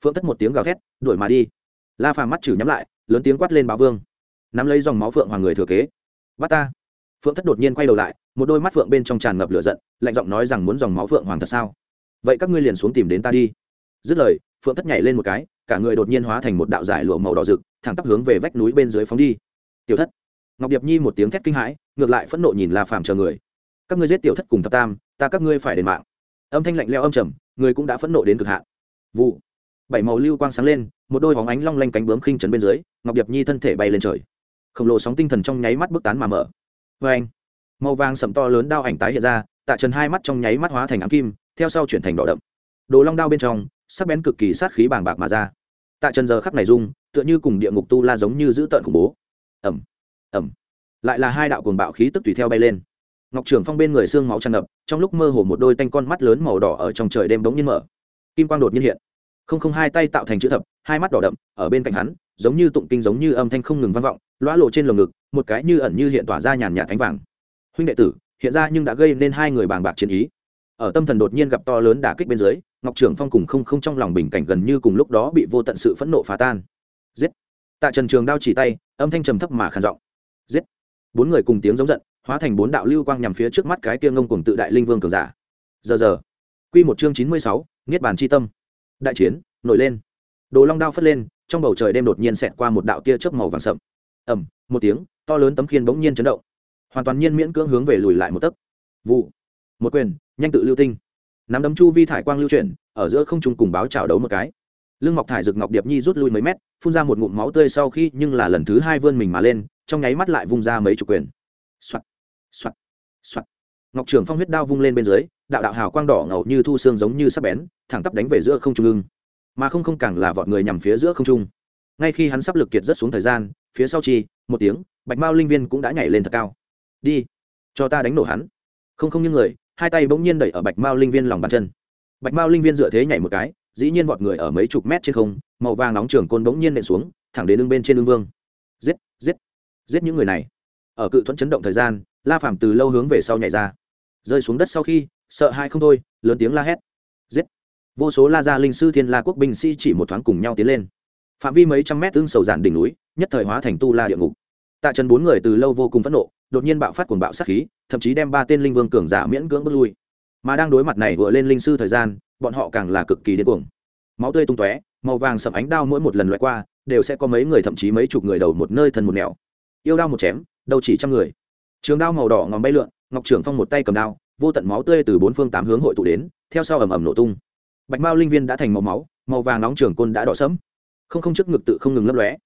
Speaker 1: Phượng thất một tiếng gào thét, đuổi mà đi. La phàm mắt chử nhắm lại, lớn tiếng quát lên báo vương. Nắm lấy dòng máu phượng hoàng người thừa kế. Bắt ta. Phượng thất đột nhiên quay đầu lại một đôi mắt phượng bên trong tràn ngập lửa giận, lạnh giọng nói rằng muốn dòng máu phượng hoàng thật sao? Vậy các ngươi liền xuống tìm đến ta đi. Dứt lời, phượng thất nhảy lên một cái, cả người đột nhiên hóa thành một đạo giải lụa màu đỏ rực, thẳng tắp hướng về vách núi bên dưới phóng đi. Tiểu thất. Ngọc điệp nhi một tiếng thét kinh hãi, ngược lại phẫn nộ nhìn la phàm chờ người. Các ngươi giết tiểu thất cùng thập tam, ta các ngươi phải đền mạng. Âm thanh lạnh leo âm trầm, người cũng đã phẫn nộ đến cực hạn. Vụ. Bảy màu lưu quang sáng lên, một đôi hóng ánh long lanh cánh bướm khinh trấn bên dưới, ngọc điệp nhi thân thể bay lên trời. Khổng lồ sóng tinh thần trong nháy mắt bức tán mà mở. Vê anh màu vàng sậm to lớn đao ảnh tái hiện ra, tạ trần hai mắt trong nháy mắt hóa thành ám kim, theo sau chuyển thành đỏ đậm. Đồ long đao bên trong, sắc bén cực kỳ sát khí bàng bạc mà ra. Tạ trần giờ khắc này rung, tựa như cùng địa ngục tu la giống như giữ tợn khủng bố. Ẩm ẩm lại là hai đạo cuồng bạo khí tức tùy theo bay lên. Ngọc trưởng phong bên người xương máu tràn ngập, trong lúc mơ hồ một đôi tanh con mắt lớn màu đỏ ở trong trời đêm bỗng nhiên mở. Kim quang đột nhiên hiện. Không không hai tay tạo thành chữ thập, hai mắt đỏ đậm, ở bên cạnh hắn, giống như tụng kinh giống như âm thanh không ngừng vang vọng, lõa lộ trên lồng ngực, một cái như ẩn như hiện tỏa ra nhàn nhạt ánh vàng huynh đệ tử, hiện ra nhưng đã gây nên hai người bàng bạc chiến ý. Ở tâm thần đột nhiên gặp to lớn đả kích bên dưới, ngọc trưởng phong cùng không không trong lòng bình cảnh gần như cùng lúc đó bị vô tận sự phẫn nộ phá tan. Giết! Tạ trần trường đao chỉ tay, âm thanh trầm thấp mà khàn giọng. Giết! Bốn người cùng tiếng giống giận, hóa thành bốn đạo lưu quang nhằm phía trước mắt cái kia ngông cùng tự đại linh vương cường giả. Giờ giờ. Quy một chương chín mươi sáu, niết bàn chi tâm. Đại chiến, nổi lên. Đồ long đao phất lên, trong bầu trời đêm đột nhiên xẹt qua một đạo tia chớp màu vàng sậm. Ầm, một tiếng, to lớn tấm khiên bỗng nhiên chấn động hoàn toàn nhiên miễn cưỡng hướng về lùi lại một tấc. Vụ. Một quyền, nhanh tự lưu tinh. Nắm đấm chu vi thải quang lưu chuyển, ở giữa không trung cùng báo chào đấu một cái. Lương ngọc thải rực ngọc điệp nhi rút lui mấy mét, phun ra một ngụm máu tươi sau khi nhưng là lần thứ hai vươn mình mà lên, trong nháy mắt lại vung ra mấy chục quyền. Soạt soạt soạt. Ngọc trưởng phong huyết đao vung lên bên dưới, đạo đạo hào quang đỏ ngầu như thu xương giống như sắp bén, thẳng tắp đánh về giữa không trung ưng. Mà không không càng là vọt người nhằm phía giữa không trung. Ngay khi hắn sắp lực kiệt rất xuống thời gian, phía sau chi, một tiếng, bạch mao linh viên cũng đã nhảy lên thật cao đi, cho ta đánh nổ hắn. Không không như người, hai tay bỗng nhiên đẩy ở bạch mao linh viên lòng bàn chân. Bạch mao linh viên dựa thế nhảy một cái, dĩ nhiên vọt người ở mấy chục mét trên không, màu vàng nóng trường côn bỗng nhiên nện xuống, thẳng đến lưng bên trên lưng vương. Giết giết giết những người này. Ở cự thuẫn chấn động thời gian, la phàm từ lâu hướng về sau nhảy ra. Rơi xuống đất sau khi, sợ hai không thôi, lớn tiếng la hét. Giết. Vô số la gia linh sư thiên la quốc binh sĩ chỉ một thoáng cùng nhau tiến lên. Phạm vi mấy trăm mét tương sầu giản đỉnh núi, nhất thời hóa thành tu la địa ngục tạ trần bốn người từ lâu vô cùng phẫn nộ, đột nhiên bạo phát cuồng bạo sát khí, thậm chí đem ba tên linh vương cường giả miễn cưỡng bước lui. Mà đang đối mặt này vừa lên linh sư thời gian, bọn họ càng là cực kỳ điên cuồng. Máu tươi tung tóe, màu vàng sập ánh đao mỗi một lần loại qua, đều sẽ có mấy người thậm chí mấy chục người đầu một nơi thân một nẻo. Yêu đao một chém đâu chỉ trăm người. Trường đao màu đỏ ngòm bay lượn, ngọc trưởng phong một tay cầm đao, vô tận máu tươi từ bốn phương tám hướng hội tụ đến, theo sau ầm ầm nổ tung. Bạch mao linh viên đã thành màu máu, màu vàng nóng trường côn đã đỏ sẫm. Không không trước ngực tự không ngừng lấp lóe.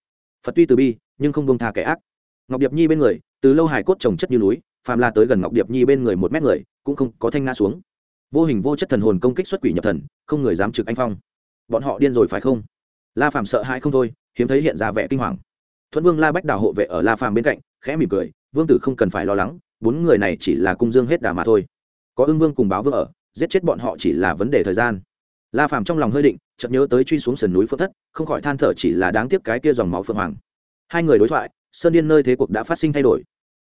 Speaker 1: Phật tuy từ bi, nhưng không bông tha kẻ ác ngọc điệp nhi bên người, từ lâu hải cốt trồng chất như núi, phàm la tới gần ngọc điệp nhi bên người một mét người, cũng không có thanh nga xuống. Vô hình vô chất thần hồn công kích xuất quỷ nhập thần, không người dám trực anh phong. Bọn họ điên rồi phải không? La phàm sợ hãi không thôi, hiếm thấy hiện ra vẻ kinh hoàng. Thuận vương la bách đào hộ vệ ở la phàm bên cạnh, khẽ mỉm cười, vương tử không cần phải lo lắng, bốn người này chỉ là cung dương hết đà mà thôi. Có ưng vương cùng báo vương ở, giết chết bọn họ chỉ là vấn đề thời gian. La phàm trong lòng hơi định, chợt nhớ tới truy xuống sườn núi phượng thất, không khỏi than thở chỉ là đáng tiếc cái kia dòng máu phượng hoàng. Hai người đối thoại sơn điên nơi thế cuộc đã phát sinh thay đổi.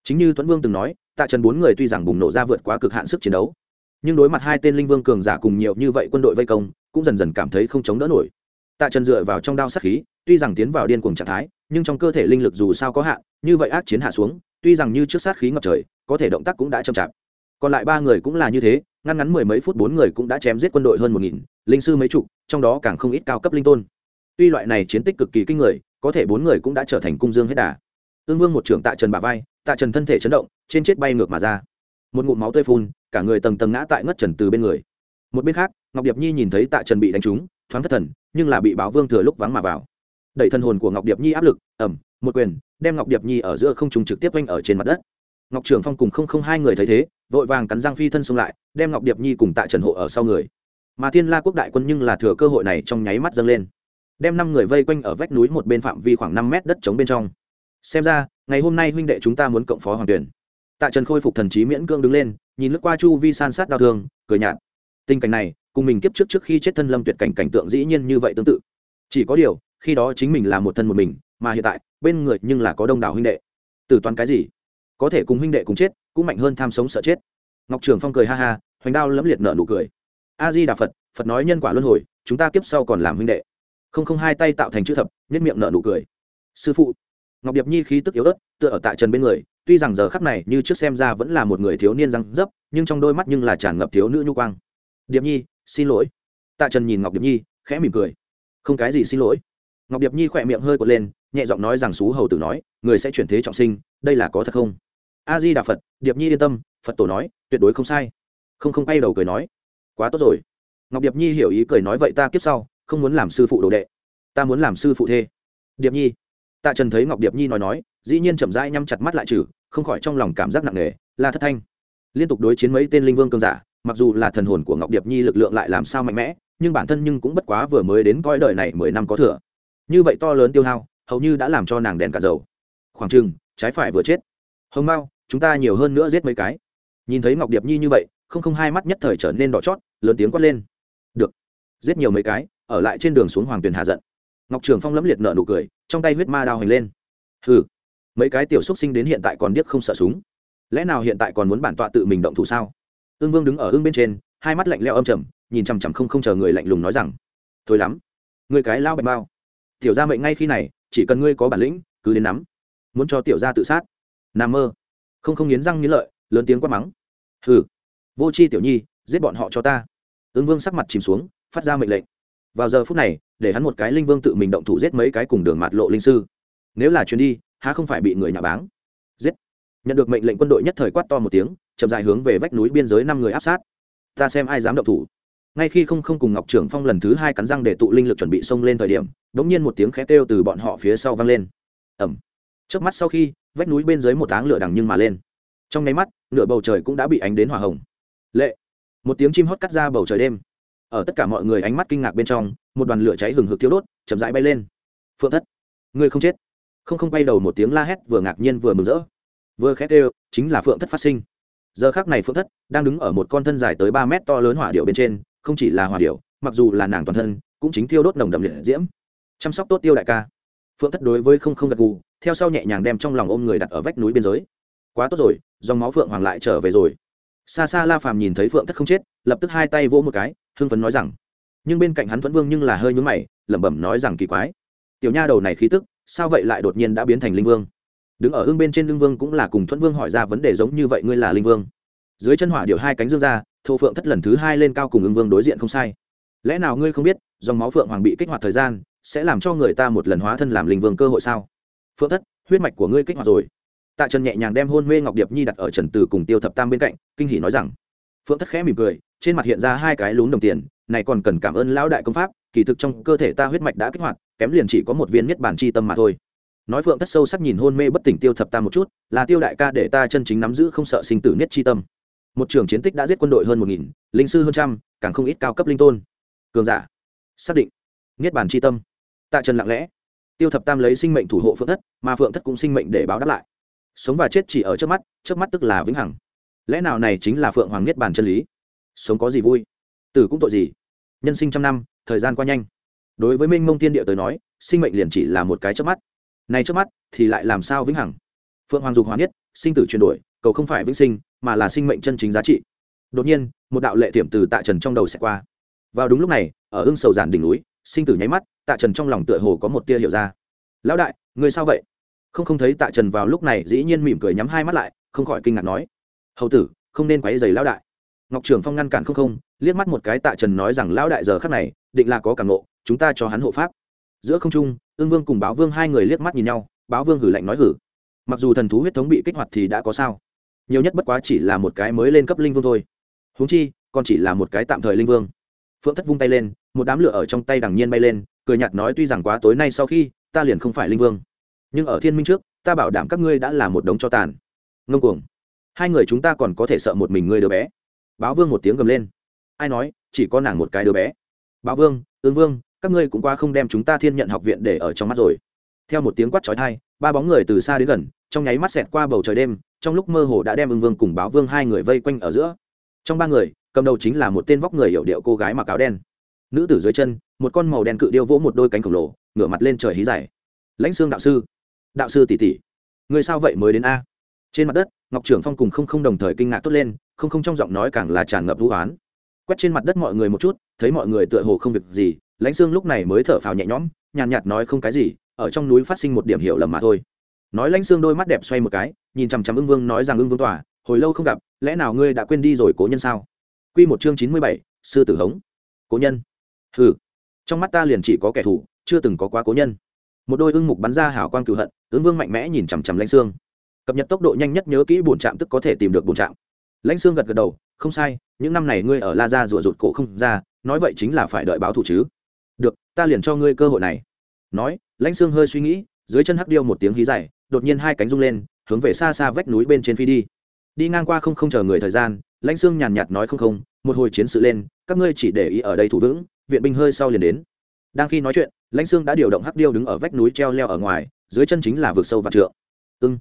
Speaker 1: Chính như tuấn vương từng nói, tạ trần bốn người tuy rằng bùng nổ ra vượt quá cực hạn sức chiến đấu, nhưng đối mặt hai tên linh vương cường giả cùng nhiều như vậy quân đội vây công, cũng dần dần cảm thấy không chống đỡ nổi. Tạ trần dựa vào trong đao sát khí, tuy rằng tiến vào điên cuồng trạng thái, nhưng trong cơ thể linh lực dù sao có hạn, như vậy ác chiến hạ xuống, tuy rằng như trước sát khí ngập trời, có thể động tác cũng đã chậm chạp. Còn lại ba người cũng là như thế ngăn ngắn mười mấy phút bốn người cũng đã chém giết quân đội hơn một nghìn, linh sư mấy chục, trong đó càng không ít cao cấp linh tôn. Tuy loại này chiến tích cực kỳ kinh người, có thể bốn người cũng đã trở thành cung dương hết đà ương vương một trưởng tạ trần bà vai, tạ trần thân thể chấn động, trên chết bay ngược mà ra. Một ngụm máu tươi phun, cả người tầng tầng ngã tại ngất trần từ bên người. Một bên khác, ngọc điệp nhi nhìn thấy tạ trần bị đánh trúng, thoáng thất thần, nhưng là bị báo vương thừa lúc vắng mà vào. Đẩy thân hồn của ngọc điệp nhi áp lực ẩm một quyền, đem ngọc điệp nhi ở giữa không trùng trực tiếp oanh ở trên mặt đất. Ngọc trường phong cùng không không hai người thấy thế, vội vàng cắn răng phi thân xông lại, đem ngọc điệp nhi cùng tạ trần hộ ở sau người. Mà thiên la quốc đại quân nhưng là thừa cơ hội này trong nháy mắt dâng lên. Đem năm người vây quanh ở vách núi một bên phạm vi khoảng năm mét đất trống bên trong xem ra, ngày hôm nay huynh đệ chúng ta muốn cộng phó hoàng tuyển tạ trần khôi phục thần trí miễn cương đứng lên, nhìn lướt qua chu vi san sát đau thương, cười nhạt. Tình cảnh này, cùng mình kiếp trước trước khi chết thân lâm tuyệt cảnh cảnh tượng dĩ nhiên như vậy tương tự. Chỉ có điều, khi đó chính mình là một thân một mình, mà hiện tại, bên người nhưng là có đông đảo huynh đệ. Tử toán cái gì? Có thể cùng huynh đệ cùng chết, cũng mạnh hơn tham sống sợ chết. Ngọc trường phong cười ha ha, hoành đao lẫm liệt nở nụ cười. A di đà phật phật nói nhân quả luân hồi, chúng ta kiếp sau còn làm huynh đệ. Không không hai tay tạo thành chữ thập, nhất miệng nở nụ cười. Sư phụ ngọc điệp nhi khí tức yếu ớt, tựa ở tại trần bên người, tuy rằng giờ khắc này như trước xem ra vẫn là một người thiếu niên răng dấp, nhưng trong đôi mắt nhưng là tràn ngập thiếu nữ nhu quang. Điệp nhi, xin lỗi. Tạ trần nhìn ngọc điệp nhi, khẽ mỉm cười. Không cái gì xin lỗi. Ngọc điệp nhi khỏe miệng hơi quật lên, nhẹ giọng nói rằng xú hầu tử nói, người sẽ chuyển thế trọng sinh, đây là có thật không? A di đà phật, điệp nhi yên tâm, phật tổ nói, tuyệt đối không sai. Không không bay đầu cười nói. Quá tốt rồi. Ngọc điệp nhi hiểu ý cười nói vậy ta kiếp sau, không muốn làm sư phụ đồ đệ. Ta muốn làm sư phụ thê. Điệp nhi tạ trần thấy ngọc điệp nhi nói nói, dĩ nhiên chậm rãi nhắm chặt mắt lại trừ, không khỏi trong lòng cảm giác nặng nề là thất thanh. Liên tục đối chiến mấy tên linh vương cương giả, mặc dù là thần hồn của ngọc điệp nhi lực lượng lại làm sao mạnh mẽ, nhưng bản thân nhưng cũng bất quá vừa mới đến coi đời này mười năm có thừa. Như vậy to lớn tiêu hao, hầu như đã làm cho nàng đèn cả dầu. Khoảng chừng, trái phải vừa chết. Hồng mao, chúng ta nhiều hơn nữa giết mấy cái. Nhìn thấy ngọc điệp nhi như vậy, không không hai mắt nhất thời trở nên đỏ chót, lớn tiếng quát lên. Được, giết nhiều mấy cái, ở lại trên đường xuống hoàng tuyền hạ giận ngọc trường phong lẫm liệt nở nụ cười, trong tay huyết ma đao hành lên. Hừ, mấy cái tiểu xúc sinh đến hiện tại còn điếc không sợ súng. Lẽ nào hiện tại còn muốn bản tọa tự mình động thủ sao? Ương vương đứng ở ương bên trên, hai mắt lạnh leo âm trầm, nhìn chằm chằm không không chờ người lạnh lùng nói rằng, thôi lắm người cái lao bạch bao. Tiểu gia mệnh ngay khi này, chỉ cần ngươi có bản lĩnh, cứ đến nắm. Muốn cho tiểu gia tự sát. Nằm mơ. Không không nghiến răng nghiến lợi, lớn tiếng quát mắng, hừ, vô c h i tiểu nhi, giết bọn họ cho ta. Ứng vương sắc mặt chìm xuống, phát ra mệnh lệnh vào giờ phút này, để hắn một cái linh vương tự mình động thủ giết mấy cái cùng đường mạt lộ linh sư. Nếu là chuyến đi, há không phải bị người nhà báng? Giết. Nhận được mệnh lệnh quân đội nhất thời quát to một tiếng, chậm dài hướng về vách núi biên giới năm người áp sát. Ta xem ai dám động thủ. Ngay khi không không cùng ngọc trưởng phong lần thứ hai cắn răng để tụ linh lực chuẩn bị xông lên thời điểm đ ỗ n g nhiên một tiếng khẽ kêu từ bọn họ phía sau vang lên. Ẩm trước mắt sau khi, vách núi bên dưới một áng lửa đằng nhưng mà lên. Trong nháy mắt, nửa bầu trời cũng đã bị ánh đến hỏa hồng. Lệ. Một tiếng chim hót cắt ra bầu trời đêm ở tất cả mọi người ánh mắt kinh ngạc bên trong, một đoàn lửa cháy hừng hực thiêu đốt, chậm rãi bay lên. Phượng thất người không chết. Không không bay đầu một tiếng la hét, vừa ngạc nhiên vừa mừng rỡ. Vừa khét đều, chính là phượng thất phát sinh. Giờ khác này phượng thất đang đứng ở một con thân dài tới ba mét to lớn hỏa điệu bên trên, không chỉ là hỏa điệu mặc dù là nàng toàn thân, cũng chính thiêu đốt nồng đậm liệt diễm. Chăm sóc tốt tiêu đại ca. Phượng thất đối với không không gật gù, theo sau nhẹ nhàng đem trong lòng ôm người đặt ở vách núi biên giới. Quá tốt rồi, dòng máu phượng hoàng lại trở về rồi. Xa xa la phàm nhìn thấy phượng thất không chết, lập tức hai tay vỗ một cái hưng phấn nói rằng, nhưng bên cạnh hắn thuẫn vương nhưng là hơi nhúng mày, lẩm bẩm nói rằng kỳ quái. Tiểu nha đầu này khí tức, sao vậy lại đột nhiên đã biến thành linh vương? Đứng ở hưng bên trên linh vương cũng là cùng thuẫn vương hỏi ra vấn đề giống như vậy ngươi là linh vương. Dưới chân hỏa điều hai cánh dương ra, thổ phượng thất lần thứ hai lên cao cùng ưng vương đối diện không sai. Lẽ nào ngươi không biết, dòng máu phượng hoàng bị kích hoạt thời gian, sẽ làm cho người ta một lần hóa thân làm linh vương cơ hội sao? Phượng thất, huyết mạch của ngươi kích hoạt rồi. Tạ trần nhẹ nhàng đem hôn mê ngọc điệp nhi đặt ở trần từ cùng tiêu thập tam bên cạnh, kinh hỷ nói rằng. Phượng thất khẽ mỉm cười trên mặt hiện ra hai cái lún đồng tiền, này còn cần cảm ơn lão đại công pháp, kỳ thực trong cơ thể ta huyết mạch đã kích hoạt, kém liền chỉ có một viên nhất bản chi tâm mà thôi. Nói phượng thất sâu sắc nhìn hôn mê bất tỉnh tiêu thập tam một chút, là tiêu đại ca để ta chân chính nắm giữ không sợ sinh tử nhất chi tâm. Một trường chiến tích đã giết quân đội hơn một nghìn, linh sư hơn trăm, càng không ít cao cấp linh tôn. Cường giả, xác định. Niết bàn chi tâm. Tạ trần lặng lẽ. Tiêu thập tam lấy sinh mệnh thủ hộ phượng thất, mà phượng thất cũng sinh mệnh để báo đáp lại. Sống và chết chỉ ở trước mắt trước mắt tức là vĩnh hằng. Lẽ nào này chính là phượng hoàng niết bàn chân lý? Sống có gì vui? Tử cũng tội gì? Nhân sinh trăm năm, thời gian qua nhanh. Đối với minh mông tiên địa tới nói, sinh mệnh liền chỉ là một cái trước mắt. Này trước mắt thì lại làm sao vĩnh hằng? Phượng hoàng dục hóa nhất sinh tử chuyển đổi, cầu không phải vĩnh sinh, mà là sinh mệnh chân chính giá trị. Đột nhiên, một đạo lệ tiệm từ tạ trần trong đầu sẽ qua. Vào đúng lúc này, ở ưng sầu giản đỉnh núi, sinh tử nháy mắt, tạ trần trong lòng tựa hồ có một tia hiểu ra. Lão đại người sao vậy? Không không thấy tạ trần vào lúc này dĩ nhiên mỉm cười nhắm hai mắt lại, không khỏi kinh ngạc nói, hầu tử, không nên quấy giày lão đại ngọc trường phong ngăn cản không không, liếc mắt một cái tạ trần nói rằng lão đại giờ khắc này, định là có cảm nộ chúng ta cho hắn hộ pháp. Giữa không trung, ương vương cùng báo vương hai người liếc mắt nhìn nhau, báo vương hử lạnh nói hử. Mặc dù thần thú huyết thống bị kích hoạt thì đã có sao? Nhiều nhất bất quá chỉ là một cái mới lên cấp linh vương thôi. Huống chi, còn chỉ là một cái tạm thời linh vương. Phượng thất vung tay lên, một đám lửa ở trong tay đằng nhiên bay lên, cười nhạt nói tuy rằng quá tối nay sau khi, ta liền không phải linh vương. Nhưng ở thiên minh trước, ta bảo đảm các ngươi đã là một đống cho tàn. Ngông cuồng. Hai người chúng ta còn có thể sợ một mình ngươi đứa bé báo vương một tiếng gầm lên. Ai nói, chỉ có nàng một cái đứa bé. Báo vương ương vương, các ngươi cũng qua không đem chúng ta thiên nhận học viện để ở trong mắt rồi. Theo một tiếng quát trói thai ba bóng người từ xa đến gần, trong nháy mắt xẹt qua bầu trời đêm, trong lúc mơ hồ đã đem ưng vương cùng báo vương hai người vây quanh ở giữa. Trong ba người, cầm đầu chính là một tên vóc người hiệu điệu cô gái mặc áo đen. Nữ tử dưới chân, một con màu đen cự điêu vỗ một đôi cánh khổng lồ, ngửa mặt lên trời hí dài. Lãnh xương đạo sư. Đạo sư tỷ tỷ người sao vậy mới đến a? Trên mặt đất, ngọc trưởng phong cùng không không đồng thời kinh ngạc tốt lên, không không trong giọng nói càng là tràn ngập vũ oán. Quét trên mặt đất mọi người một chút, thấy mọi người tựa hồ không việc gì, lãnh xương lúc này mới thở phào nhẹ nhõm, nhàn nhạt nói không cái gì, ở trong núi phát sinh một điểm hiểu lầm mà thôi. Nói lãnh xương đôi mắt đẹp xoay một cái, nhìn chằm chằm ưng vương nói rằng ưng vương tỏa hồi lâu không gặp, lẽ nào ngươi đã quên đi rồi cố nhân sao? Q một chương chín mươi bảy, sư tử hống. Cố nhân. Hừ. Trong mắt ta liền chỉ có kẻ thù, chưa từng có quá cố nhân. Một đôi ưng mục bắn ra hảo quan cựu hận ứng vương mạnh mẽ nhìn chằm chằm lãnh xương cập nhật tốc độ nhanh nhất nhớ kỹ bổn trạm tức có thể tìm được bổn trạm. Lãnh xương gật gật đầu, không sai, những năm này ngươi ở la ra rụa rụt cổ không ra, nói vậy chính là phải đợi báo thủ chứ. Được, ta liền cho ngươi cơ hội này. Nói, lãnh xương hơi suy nghĩ, dưới chân hắc điêu một tiếng hí dài, đột nhiên hai cánh rung lên, hướng về xa xa vách núi bên trên phi đi. Đi ngang qua không không chờ người thời gian, lãnh xương nhàn nhạt nói không không, một hồi chiến sự lên, các ngươi chỉ để ý ở đây thủ vững, viện binh hơi sau liền đến. Đang khi nói chuyện, lãnh xương đã điều động hắc điêu đứng ở vách núi treo leo ở ngoài, dưới chân chính là vực sâu và trượng. Ưng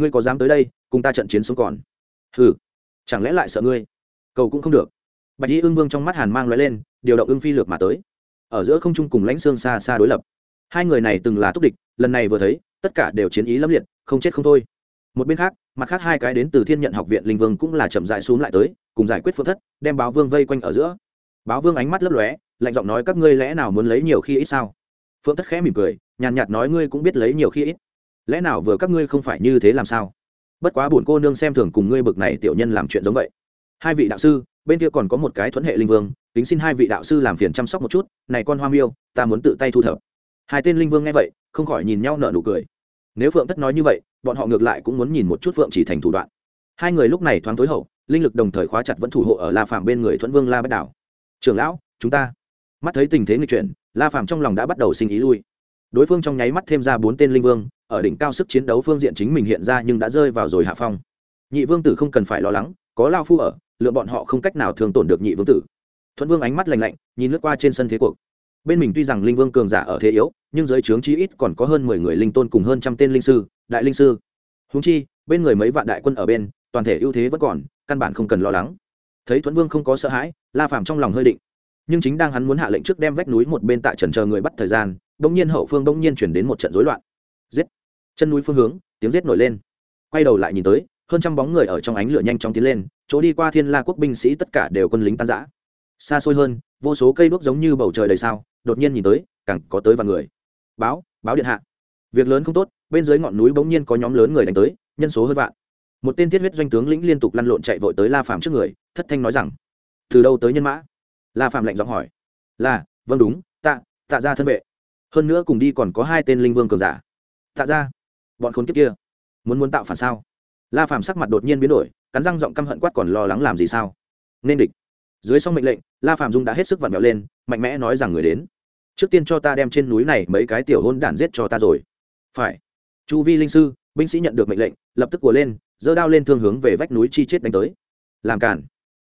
Speaker 1: ngươi có dám tới đây, cùng ta trận chiến sống còn? Hừ, chẳng lẽ lại sợ ngươi? Cầu cũng không được. Bạch y ưng vương trong mắt hàn mang l lên, điều động ưng phi lược mà tới. Ở giữa không trung cùng lãnh xương xa xa đối lập. Hai người này từng là túc địch, lần này vừa thấy, tất cả đều chiến ý lâm liệt, không chết không thôi. Một bên khác, mặt khác hai cái đến từ thiên nhận học viện linh vương cũng là chậm dại xuống lại tới, cùng giải quyết phương thất, đem báo vương vây quanh ở giữa. Báo vương ánh mắt lấp lóe, lạnh giọng nói, các ngươi lẽ nào muốn lấy nhiều khi ít sao? Phượng thất khẽ mỉm cười, nhàn nhạt nói, ngươi cũng biết lấy nhiều khi ít lẽ nào vừa các ngươi không phải như thế làm sao? Bất quá bổn cô nương xem thường cùng ngươi bực này tiểu nhân làm chuyện giống vậy. Hai vị đạo sư, bên kia còn có một cái thuẫn hệ linh vương tính xin hai vị đạo sư làm phiền chăm sóc một chút, này con hoa miêu, ta muốn tự tay thu thập. Hai tên linh vương nghe vậy, không khỏi nhìn nhau nở nụ cười. Nếu phượng thất nói như vậy, bọn họ ngược lại cũng muốn nhìn một chút phượng chỉ thành thủ đoạn. Hai người lúc này thoáng tối hậu, linh lực đồng thời khóa chặt vẫn thủ hộ ở la phạm bên người thuẫn vương la bất đảo. Trưởng lão, chúng ta. Mắt thấy tình thế nghịch chuyển, la phạm trong lòng đã bắt đầu sinh ý lui. Đối phương trong nháy mắt thêm ra bốn tên linh vương ở đỉnh cao sức chiến đấu phương diện chính mình hiện ra nhưng đã rơi vào rồi hạ phong. Nhị vương tử không cần phải lo lắng, có lao phu ở, lựa bọn họ không cách nào thường tổn được nhị vương tử. Thuận vương ánh mắt lành lạnh, nhìn lướt qua trên sân thế cuộc. Bên mình tuy rằng linh vương cường giả ở thế yếu, nhưng dưới trướng chí ít còn có hơn mười người linh tôn cùng hơn trăm tên linh sư, đại linh sư. Húng chi, bên người mấy vạn đại quân ở bên, toàn thể ưu thế vẫn còn, căn bản không cần lo lắng. Thấy thuận vương không có sợ hãi, la phàm trong lòng hơi định. Nhưng chính đang hắn muốn hạ lệnh trước đem vách núi một bên tại trần chờ người bắt thời gian, bỗng nhiên hậu phương bỗng nhiên chuyển đến một trận rối loạn. Giết! Chân núi phương hướng, tiếng giết nổi lên. Quay đầu lại nhìn tới, hơn trăm bóng người ở trong ánh lửa nhanh chóng tiến lên, chỗ đi qua thiên la quốc binh sĩ tất cả đều quân lính tan giã xa xôi hơn, vô số cây đuốc giống như bầu trời đầy sao, đột nhiên nhìn tới, càng có tới vài người. Báo báo điện hạ. Việc lớn không tốt, bên dưới ngọn núi bỗng nhiên có nhóm lớn người đánh tới, nhân số hơn vạn. Một tên thiết huyết doanh tướng lĩnh liên tục lăn lộn chạy vội tới la phạm trước người, thất thanh nói rằng, từ đâu tới nhân mã? La phạm lạnh giọng hỏi. Là vâng đúng, tạ tạ ra thân vệ. Hơn nữa cùng đi còn có hai tên linh vương cường giả. Tạ ra bọn khốn kiếp kia. Muốn muốn tạo phản sao? La phàm sắc mặt đột nhiên biến đổi, cắn răng giọng căm hận quát còn lo lắng làm gì sao? Nên địch. Dưới xong mệnh lệnh, la phàm dung đã hết sức vặn vẹo lên, mạnh mẽ nói rằng người đến. Trước tiên cho ta đem trên núi này mấy cái tiểu hôn đản giết cho ta rồi. Phải. Chu vi linh sư, binh sĩ nhận được mệnh lệnh, lập tức của lên, giơ đao lên thương hướng về vách núi chi chết đánh tới. Làm cản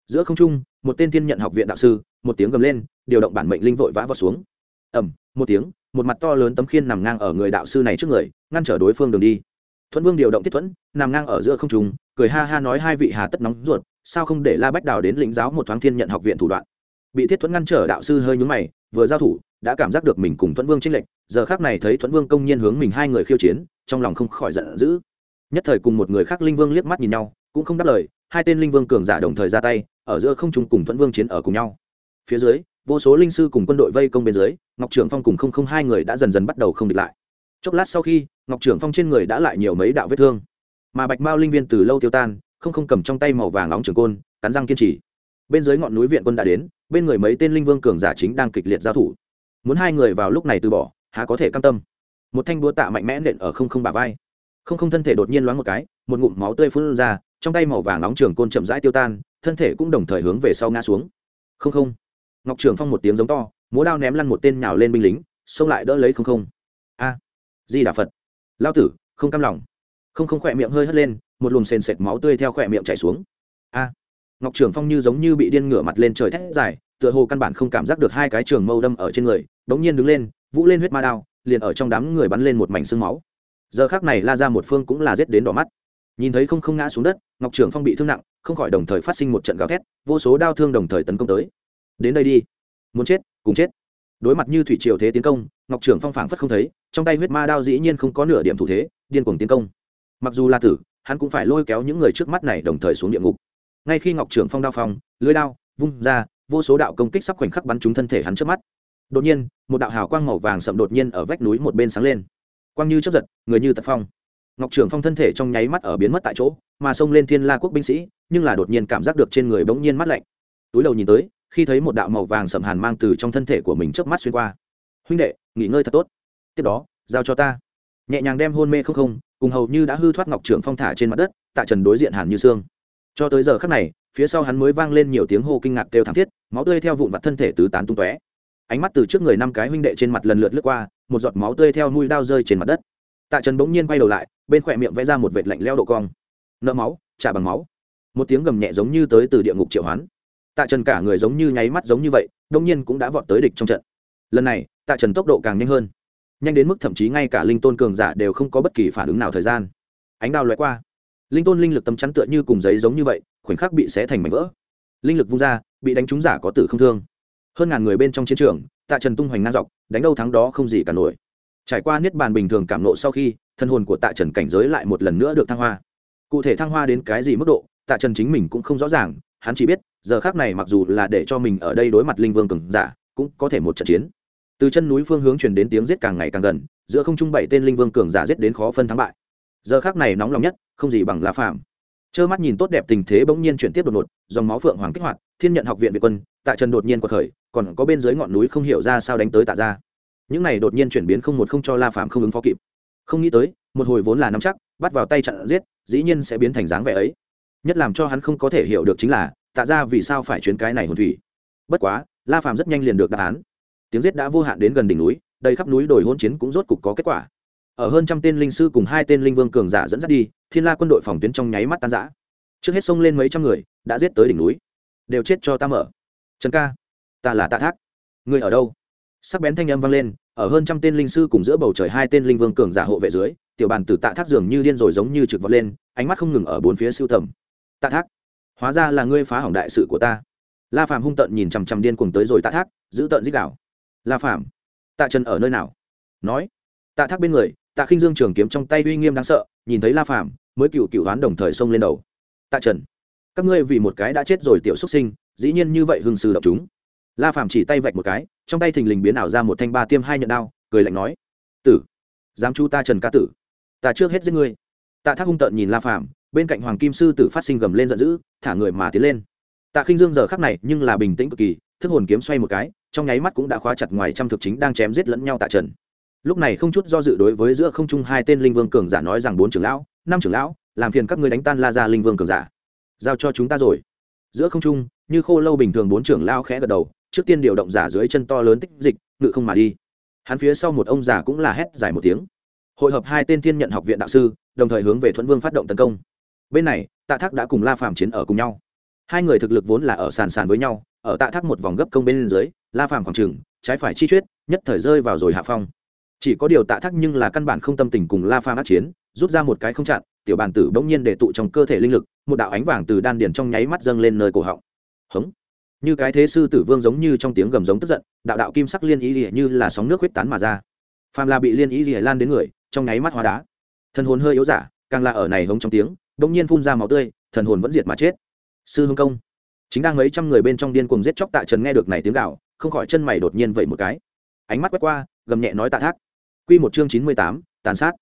Speaker 1: giữa không trung, một tên thiên nhận học viện đạo sư, một tiếng gầm lên, điều động bản mệnh linh vội vã vào xuống. Ẩm một tiếng một mặt to lớn tấm khiên nằm ngang ở người đạo sư này trước người, ngăn trở đối phương đường đi. Thuận vương điều động thiết thuẫn, nằm ngang ở giữa không trùng cười ha ha nói hai vị hà tất nóng ruột, sao không để la bách đào đến lĩnh giáo một thoáng thiên nhận học viện thủ đoạn. Bị thiết thuẫn ngăn trở đạo sư hơi nhúng mày, vừa giao thủ, đã cảm giác được mình cùng thuẫn vương tranh lệch, giờ khác này thấy thuẫn vương công nhiên hướng mình hai người khiêu chiến, trong lòng không khỏi giận dữ. Nhất thời cùng một người khác linh vương liếc mắt nhìn nhau, cũng không đáp lời, hai tên linh vương cường giả đồng thời ra tay, ở giữa không trung cùng thuẫn vương chiến ở cùng nhau. Phía dưới vô số linh sư cùng quân đội vây công bên dưới, ngọc trưởng phong cùng không không hai người đã dần dần bắt đầu không địch lại. Chốc lát sau khi, ngọc trưởng phong trên người đã lại nhiều mấy đạo vết thương. Mà bạch mao linh viên từ lâu tiêu tan, không không cầm trong tay màu vàng nóng trường côn, cắn răng kiên trì. Bên dưới ngọn núi viện quân đã đến, bên người mấy tên linh vương cường giả chính đang kịch liệt giao thủ. Muốn hai người vào lúc này từ bỏ, há có thể cam tâm. Một thanh búa tạ mạnh mẽ nện ở không không bả vai. Không không thân thể đột nhiên loáng một cái, một ngụm máu tươi phun ra, trong tay màu vàng nóng trường côn chậm rãi tiêu tan, thân thể cũng đồng thời hướng về sau ngã xuống. Không không ngọc trường phong một tiếng giống to, múa đao ném lăn một tên nhào lên binh lính, xông lại đỡ lấy không không. A, di đà phật. Lao tử, không cam lòng. Không không khỏe miệng hơi hất lên, một luồng sền sệt máu tươi theo khỏe miệng chảy xuống. A, ngọc trường phong như giống như bị điên ngửa mặt lên trời thét dài, tựa hồ căn bản không cảm giác được hai cái trường mâu đâm ở trên người đống nhiên đứng lên, vũ lên huyết ma đao, liền ở trong đám người bắn lên một mảnh xương máu. Giờ khác này la ra một phương cũng là giết đến đỏ mắt. Nhìn thấy không không ngã xuống đất, ngọc trường phong bị thương nặng, không khỏi đồng thời phát sinh một trận gào thét, vô số đao thương đồng thời tấn công tới đến đây đi. Muốn chết, cùng chết. Đối mặt như thủy triều thế tiến công, ngọc trường phong phảng phất không thấy, trong tay huyết ma đao dĩ nhiên không có nửa điểm thủ thế, điên cuồng tiến công. Mặc dù là tử, hắn cũng phải lôi kéo những người trước mắt này đồng thời xuống địa ngục. Ngay khi ngọc trường phong đao phong, lưới đao, vung ra, vô số đạo công kích sắp khoảnh khắc bắn trúng thân thể hắn trước mắt. Đột nhiên, một đạo hào quang màu vàng sậm đột nhiên ở vách núi một bên sáng lên. Quang như chấp giật, người như tật phong. Ngọc trường phong thân thể trong nháy mắt ở biến mất tại chỗ, mà xông lên thiên la quốc binh sĩ, nhưng là đột nhiên cảm giác được trên người bỗng nhiên mắt lạnh. Túi đầu nhìn tới khi thấy một đạo màu vàng sầm hàn mang từ trong thân thể của mình trước mắt xuyên qua. Huynh đệ, nghỉ ngơi thật tốt. Tiếp đó, giao cho ta. Nhẹ nhàng đem hôn mê không không, cùng hầu như đã hư thoát ngọc trưởng phong thả trên mặt đất, tạ trần đối diện hàn như xương cho tới giờ khắc này, phía sau hắn mới vang lên nhiều tiếng hô kinh ngạc kêu thảm thiết, máu tươi theo vụn vặt thân thể tứ tán tung tóe. Ánh mắt từ trước người năm cái huynh đệ trên mặt lần lượt lướt qua, một giọt máu tươi theo nuôi đao rơi trên mặt đất. Tạ trần bỗng nhiên quay đầu lại, bên khỏe miệng vẽ ra một vệt lạnh leo độ cong. Nợ máu, trả bằng máu. Một tiếng gầm nhẹ giống như tới từ địa ngục triệu hoán tạ trần cả người giống như nháy mắt giống như vậy đông nhiên cũng đã vọt tới địch trong trận. Lần này, tạ trần tốc độ càng nhanh hơn. Nhanh đến mức thậm chí ngay cả linh tôn cường giả đều không có bất kỳ phản ứng nào thời gian. Ánh đao loại qua. Linh tôn linh lực tấm chắn tựa như cùng giấy giống như vậy, khoảnh khắc bị xé thành mảnh vỡ. Linh lực vung ra, bị đánh trúng giả có tử không thương. Hơn ngàn người bên trong chiến trường, tạ trần tung hoành ngang dọc, đánh đâu thắng đó không gì cả nổi. Trải qua niết bàn bình thường cảm nộ sau khi, thân hồn của tạ trần cảnh giới lại một lần nữa được thăng hoa. Cụ thể thăng hoa đến cái gì mức độ, tạ trần chính mình cũng không rõ ràng hắn chỉ biết, giờ khác này mặc dù là để cho mình ở đây đối mặt linh vương cường giả, cũng có thể một trận chiến. Từ chân núi phương hướng truyền đến tiếng giết càng ngày càng gần, giữa không trung bảy tên linh vương cường giả giết đến khó phân thắng bại. Giờ khác này nóng lòng nhất, không gì bằng lá Phàm. trơ mắt nhìn tốt đẹp tình thế bỗng nhiên chuyển tiếp đột ngột, dòng máu phượng hoàng kích hoạt, thiên nhận học viện việt quân, tại trần đột nhiên quật khởi, còn có bên dưới ngọn núi không hiểu ra sao đánh tới tạ ra. Những này đột nhiên chuyển biến không một không cho la Phàm không ứng phó kịp. Không nghĩ tới, một hồi vốn là nắm chắc, bắt vào tay chặn giết, dĩ nhiên sẽ biến thành dáng vẻ ấy nhất làm cho hắn không có thể hiểu được chính là, tạ ra vì sao phải chuyến cái này hồn thủy. Bất quá, la phàm rất nhanh liền được đáp án. Tiếng giết đã vô hạn đến gần đỉnh núi, đầy khắp núi đồi hôn chiến cũng rốt cục có kết quả. Ở hơn trăm tên linh sư cùng hai tên linh vương cường giả dẫn dắt đi, thiên la quân đội phòng tuyến trong nháy mắt tan giã trước hết xông lên mấy trăm người, đã giết tới đỉnh núi. Đều chết cho ta mở. Trần ca, ta là tạ thác. Người ở đâu? Sắc bén thanh âm vang lên, ở hơn trăm tên linh sư cùng giữa bầu trời hai tên linh vương cường giả hộ vệ dưới, tiểu bàn tử tạ thác dường như điên rồi giống như trực vọt lên, ánh mắt không ngừng ở bốn phía siêu tầm tạ thác, hóa ra là ngươi phá hỏng đại sự của ta. La phàm hung tợn nhìn chằm chằm điên cuồng tới rồi tạ thác, giữ tợn dích đảo la phàm, tạ trần ở nơi nào? Nói. Tạ thác bên người, tạ khinh dương trường kiếm trong tay uy nghiêm đáng sợ, nhìn thấy la phàm, mới cựu cựu đoán đồng thời xông lên đầu. Tạ trần, các ngươi vì một cái đã chết rồi tiểu xuất sinh, dĩ nhiên như vậy hưng sư độc chúng. La phàm chỉ tay vạch một cái, trong tay thình lình biến ảo ra một thanh ba tiêm hai nhận đao, cười lạnh nói. Tử, dám chu ta trần ca tử, ta trước hết giết ngươi. Tạ thác hung tợn nhìn la phàm bên cạnh hoàng kim sư tử phát sinh gầm lên giận dữ, thả người mà tiến lên. Tạ khinh dương giờ khắc này nhưng là bình tĩnh cực kỳ, thức hồn kiếm xoay một cái, trong nháy mắt cũng đã khóa chặt ngoài trăm thực chính đang chém giết lẫn nhau tạ trần. Lúc này không chút do dự đối với giữa không trung hai tên linh vương cường giả nói rằng bốn trưởng lão, năm trưởng lão, làm phiền các ngươi đánh tan la ra linh vương cường giả. Giao cho chúng ta rồi. Giữa không trung, như khô lâu bình thường bốn trưởng lão khẽ gật đầu, trước tiên điều động giả dưới chân to lớn tích dịch, ngự không mà đi. Hắn phía sau một ông già cũng là hét dài một tiếng. Hội hợp hai tên thiên nhận học viện đạo sư, đồng thời hướng về thuận vương phát động tấn công bên này, tạ thác đã cùng la phàm chiến ở cùng nhau. Hai người thực lực vốn là ở sàn sàn với nhau, ở tạ thác một vòng gấp công bên dưới, la phàm khoảng trừng trái phải chi chuyết, nhất thời rơi vào rồi hạ phong. Chỉ có điều tạ thác nhưng là căn bản không tâm tình cùng la phàm át chiến, rút ra một cái không chặn, tiểu bàn tử bỗng nhiên để tụ trong cơ thể linh lực, một đạo ánh vàng từ đan điền trong nháy mắt dâng lên nơi cổ họng. Hống. Như cái thế sư tử vương giống như trong tiếng gầm giống tức giận, đạo đạo kim sắc liên ý rỉa như là sóng nước huyết tán mà ra. Phàm là bị liên ý rỉa lan đến người, trong nháy mắt hóa đá. Thân hồn hơi yếu giả, càng là ở này hống trong tiếng đông nhiên phun ra máu tươi, thần hồn vẫn diệt mà chết. Sư hưng công. Chính đang mấy trăm người bên trong điên cuồng giết chóc tạ trần nghe được này tiếng gạo không khỏi chân mày đột nhiên vậy một cái. Ánh mắt quét qua, gầm nhẹ nói tạ thác. Quy một chương chín mươi tám, tàn sát.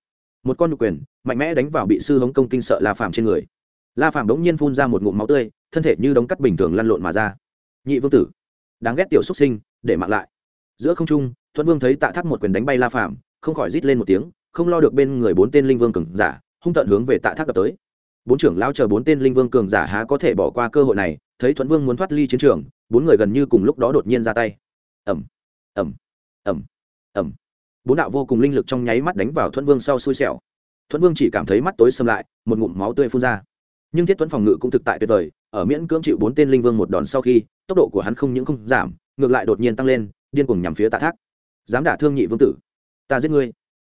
Speaker 1: Một con nhục quyền, mạnh mẽ đánh vào bị sư hống công kinh sợ la phàm trên người. La phàm đống nhiên phun ra một ngụm máu tươi, thân thể như đống cắt bình thường lăn lộn mà ra. Nhị vương tử, đáng ghét tiểu xuất sinh, để mạng lại. Giữa không trung, thuận vương thấy tạ thác một quyền đánh bay la phàm, không khỏi rít lên một tiếng, không lo được bên người bốn tên linh vương cường giả, hung tận hướng về tạ thác đập tới bốn trưởng lao chờ bốn tên linh vương cường giả há có thể bỏ qua cơ hội này, thấy thuận vương muốn thoát ly chiến trường, bốn người gần như cùng lúc đó đột nhiên ra tay. Ẩm ẩm ẩm ẩm bốn đạo vô cùng linh lực trong nháy mắt đánh vào thuận vương sau xui xẻo. Thuận vương chỉ cảm thấy mắt tối xâm lại, một ngụm máu tươi phun ra. Nhưng thiết tuấn phòng ngự cũng thực tại tuyệt vời, ở miễn cưỡng chịu bốn tên linh vương một đòn sau khi, tốc độ của hắn không những không giảm, ngược lại đột nhiên tăng lên, điên cuồng nhằm phía tạ thác. Dám đả thương nhị vương tử, ta giết ngươi.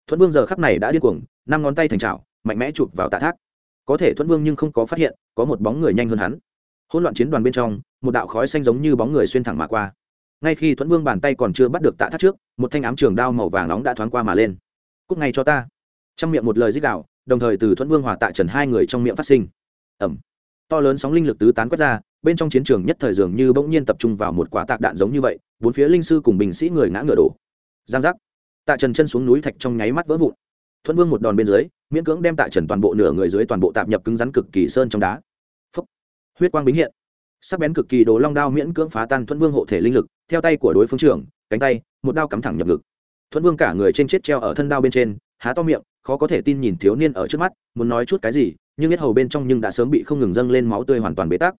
Speaker 1: Thuận vương giờ khắc này đã điên cuồng, năm ngón tay thành trào mạnh mẽ chụp vào tạ thác có thể thuận vương nhưng không có phát hiện, có một bóng người nhanh hơn hắn. Hỗn loạn chiến đoàn bên trong, một đạo khói xanh giống như bóng người xuyên thẳng mà qua. Ngay khi thuận vương bàn tay còn chưa bắt được tạ thác trước, một thanh ám trường đao màu vàng nóng đã thoáng qua mà lên. Cúc ngay cho ta. Trong miệng một lời dích đạo, đồng thời từ thuận vương hòa tạ trần hai người trong miệng phát sinh. Ẩm. To lớn sóng linh lực tứ tán quét ra, bên trong chiến trường nhất thời dường như bỗng nhiên tập trung vào một quả tạc đạn giống như vậy, bốn phía linh sư cùng bình sĩ người ngã ngựa đổ. Giang giác. Tạ trần chân xuống núi thạch trong nháy mắt vỡ vụn. Thuận vương một đòn bên dưới miễn cưỡng đem tạ trần toàn bộ nửa người dưới toàn bộ tạp nhập cứng rắn cực kỳ sơn trong đá. Phúc. huyết quang bính hiện. Sắc bén cực kỳ đồ long đao miễn cưỡng phá tan thuận vương hộ thể linh lực, theo tay của đối phương trưởng, cánh tay, một đao cắm thẳng nhập ngực. Thuận vương cả người trên chết treo ở thân đao bên trên, há to miệng, khó có thể tin nhìn thiếu niên ở trước mắt, muốn nói chút cái gì, nhưng biết hầu bên trong nhưng đã sớm bị không ngừng dâng lên máu tươi hoàn toàn bế tắc.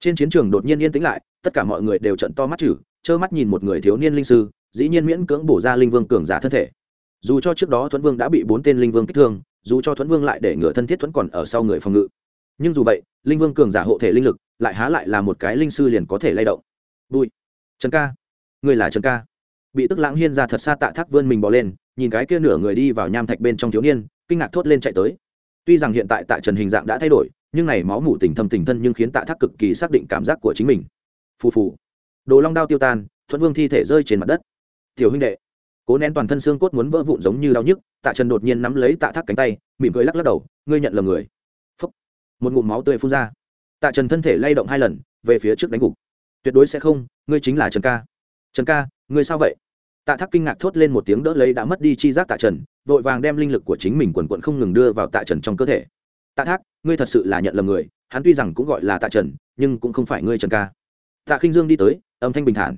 Speaker 1: Trên chiến trường đột nhiên yên tĩnh lại, tất cả mọi người đều trận to mắt chử, trơ mắt nhìn một người thiếu niên linh sư, dĩ nhiên miễn cưỡng bổ ra linh vương cường giả thân thể. Dù cho trước đó thuẫn vương đã bị bốn tên linh vương kích thương dù cho thuẫn vương lại để ngựa thân thiết thuẫn còn ở sau người phòng ngự. Nhưng dù vậy, linh vương cường giả hộ thể linh lực, lại há lại là một cái linh sư liền có thể lay động. Vui trần ca. Người là trần ca. Bị tức lãng hiên ra thật xa tạ thác vươn mình bỏ lên, nhìn cái kia nửa người đi vào nham thạch bên trong thiếu niên, kinh ngạc thốt lên chạy tới. Tuy rằng hiện tại tạ trần hình dạng đã thay đổi, nhưng này máu mủ tình thâm tình thân nhưng khiến tạ thác cực kỳ xác định cảm giác của chính mình. Phù phù. Đồ long đao tiêu tan thuận vương thi thể rơi trên mặt đất. Tiểu huynh đệ cố nén toàn thân xương cốt muốn vỡ vụn giống như đau nhức, tạ trần đột nhiên nắm lấy tạ thác cánh tay, mỉm cười lắc lắc đầu, ngươi nhận lầm người. Phúc. một ngụm máu tươi phun ra. Tạ trần thân thể lay động hai lần, về phía trước đánh gục. Tuyệt đối sẽ không, ngươi chính là trần ca. Trần ca, ngươi sao vậy? Tạ thác kinh ngạc thốt lên một tiếng đỡ lấy đã mất đi chi giác tạ trần, vội vàng đem linh lực của chính mình quần quận không ngừng đưa vào tạ trần trong cơ thể. Tạ thác, ngươi thật sự là nhận lầm người, hắn tuy rằng cũng gọi là tạ trần, nhưng cũng không phải ngươi trần ca. Tạ khinh dương đi tới, âm thanh bình thản.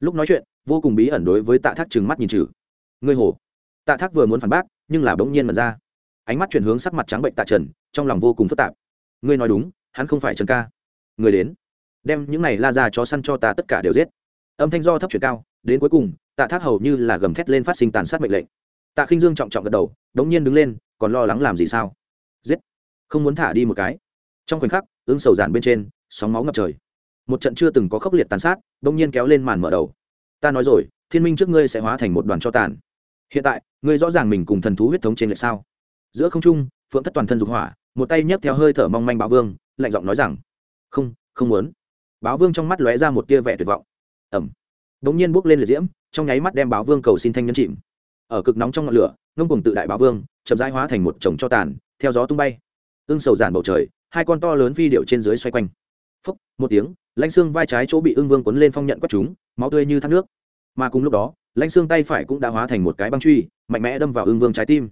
Speaker 1: Lúc nói chuyện vô cùng bí ẩn đối với tạ thác trừng mắt nhìn trừ ngươi hồ. Tạ thác vừa muốn phản bác, nhưng là bỗng nhiên mật ra. Ánh mắt chuyển hướng sắc mặt trắng bệnh tạ trần, trong lòng vô cùng phức tạp. Ngươi nói đúng, hắn không phải trần ca. Người đến. Đem những này la ra chó săn cho ta tất cả đều giết. Âm thanh do thấp chuyển cao, đến cuối cùng, tạ thác hầu như là gầm thét lên phát sinh tàn sát mệnh lệnh. Tạ khinh dương trọng trọng gật đầu đống nhiên đứng lên, còn lo lắng làm gì sao? Giết. Không muốn thả đi một cái. Trong khoảnh khắc, ứng sầu giản bên trên, sóng máu ngập trời. Một trận chưa từng có khốc liệt tàn sát đống nhiên kéo lên màn mở đầu ta nói rồi, thiên minh trước ngươi sẽ hóa thành một đoàn cho tàn. Hiện tại, ngươi rõ ràng mình cùng thần thú huyết thống trên lệch sao? Giữa không trung, phượng thất toàn thân dục hỏa, một tay nhấc theo hơi thở mong manh báo vương, lạnh giọng nói rằng, không không muốn. Báo vương trong mắt lóe ra một tia vẻ tuyệt vọng. Ẩm đ ỗ n g nhiên bốc lên liệt diễm, trong nháy mắt đem báo vương cầu xin thanh nhân chìm. Ở cực nóng trong ngọn lửa, ngông cùng tự đại báo vương, chậm rãi hóa thành một chồng cho tàn, theo gió tung bay. Ương sầu giản bầu trời, hai con to lớn phi điệu trên dưới xoay quanh. Phúc một tiếng, lãnh xương vai trái chỗ bị Ưng vương quấn lên phong nhận quất chúng máu tươi như thác nước. Mà cùng lúc đó lãnh xương tay phải cũng đã hóa thành một cái băng truy, mạnh mẽ đâm vào ương vương trái tim.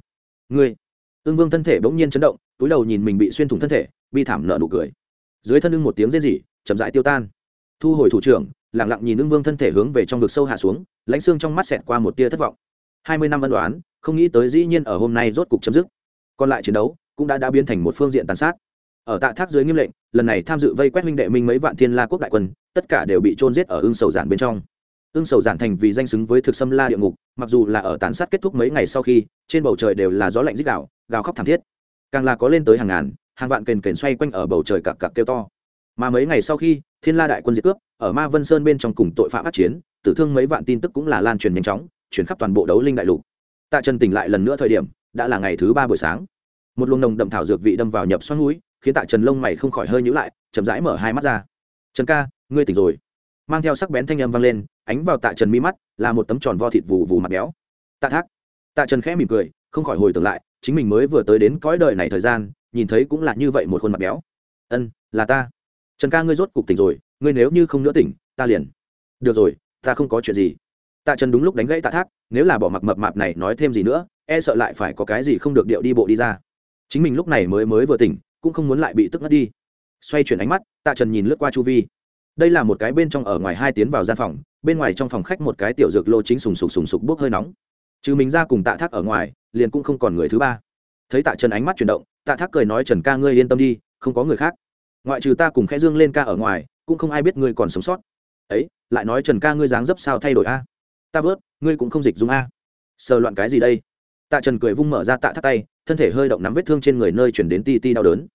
Speaker 1: Người ương vương thân thể bỗng nhiên chấn động, túi đầu nhìn mình bị xuyên thủng thân thể, bi thảm nợ nụ cười. Dưới thân ưng một tiếng rên rỉ, chậm dại tiêu tan. Thu hồi thủ trưởng lẳng lặng nhìn ưng vương thân thể hướng về trong vực sâu hạ xuống lãnh xương trong mắt xẹt qua một tia thất vọng. Hai mươi năm ân đoán không nghĩ tới dĩ nhiên ở hôm nay rốt cục chấm dứt. Còn lại chiến đấu cũng đã đã biến thành một phương diện tàn sát ở tạ thác dưới nghiêm lệnh, lần này tham dự vây quét minh đệ minh mấy vạn thiên la quốc đại quân, tất cả đều bị trôn giết ở ưng sầu giản bên trong. Ưng sầu giản thành vì danh xứng với thực xâm la địa ngục, mặc dù là ở tàn sát kết thúc mấy ngày sau khi, trên bầu trời đều là gió lạnh dích đạo gào khóc thảm thiết. Càng là có lên tới hàng ngàn, hàng vạn kền kền xoay quanh ở bầu trời cặc cặc kêu to. Mà mấy ngày sau khi, thiên la đại quân diệt cướp, ở ma vân sơn bên trong cùng tội phạm át chiến, tử thương mấy vạn tin tức cũng là lan truyền nhanh chóng chuyển khắp toàn bộ đấu linh đại lục. Tạ trần tỉnh lại lần nữa thời điểm, đã là ngày thứ ba buổi sáng. Một luồng nồng đậm thảo dược vị đâm vào nhập xoắn núi khiến tạ trần lông mày không khỏi hơi nhữ lại, chậm rãi mở hai mắt ra. Trần ca, ngươi tỉnh rồi. Mang theo sắc bén thanh âm vang lên, ánh vào tạ trần mi mắt, là một tấm tròn vo thịt vù vù mặt béo. Tạ thác. Tạ trần khẽ mỉm cười, không khỏi hồi tưởng lại, chính mình mới vừa tới đến cõi đời này thời gian, nhìn thấy cũng là như vậy một khuôn mặt béo. Ân, là ta. Trần ca, ngươi rốt cục tỉnh rồi, ngươi nếu như không nữa tỉnh, ta liền. Được rồi, ta không có chuyện gì. Tạ trần đúng lúc đánh gãy tạ thác, nếu là bỏ mặc mập mạp này nói thêm gì nữa e sợ lại phải có cái gì không được điệu đi bộ đi ra. Chính mình lúc này mới mới vừa tỉnh cũng không muốn lại bị tức ngất đi. Xoay chuyển ánh mắt, tạ trần nhìn lướt qua chu vi. Đây là một cái bên trong ở ngoài hai tiến vào gian phòng, bên ngoài trong phòng khách một cái tiểu dược lô chính sùng sục sùng sục bốc hơi nóng. Chứ mình ra cùng tạ thác ở ngoài, liền cũng không còn người thứ ba. Thấy tạ trần ánh mắt chuyển động, tạ thác cười nói, trần ca, ngươi yên tâm đi, không có người khác. Ngoại trừ ta cùng khẽ dương lên ca ở ngoài, cũng không ai biết ngươi còn sống sót. Ấy, lại nói trần ca, ngươi dáng dấp sao thay đổi a? Ta vớt, ngươi cũng không dịch dung a. Sờ loạn cái gì đây? Tạ trần cười vung mở ra tạ thắt tay, thân thể hơi động nắm vết thương trên người nơi chuyển đến ti ti đau đớn.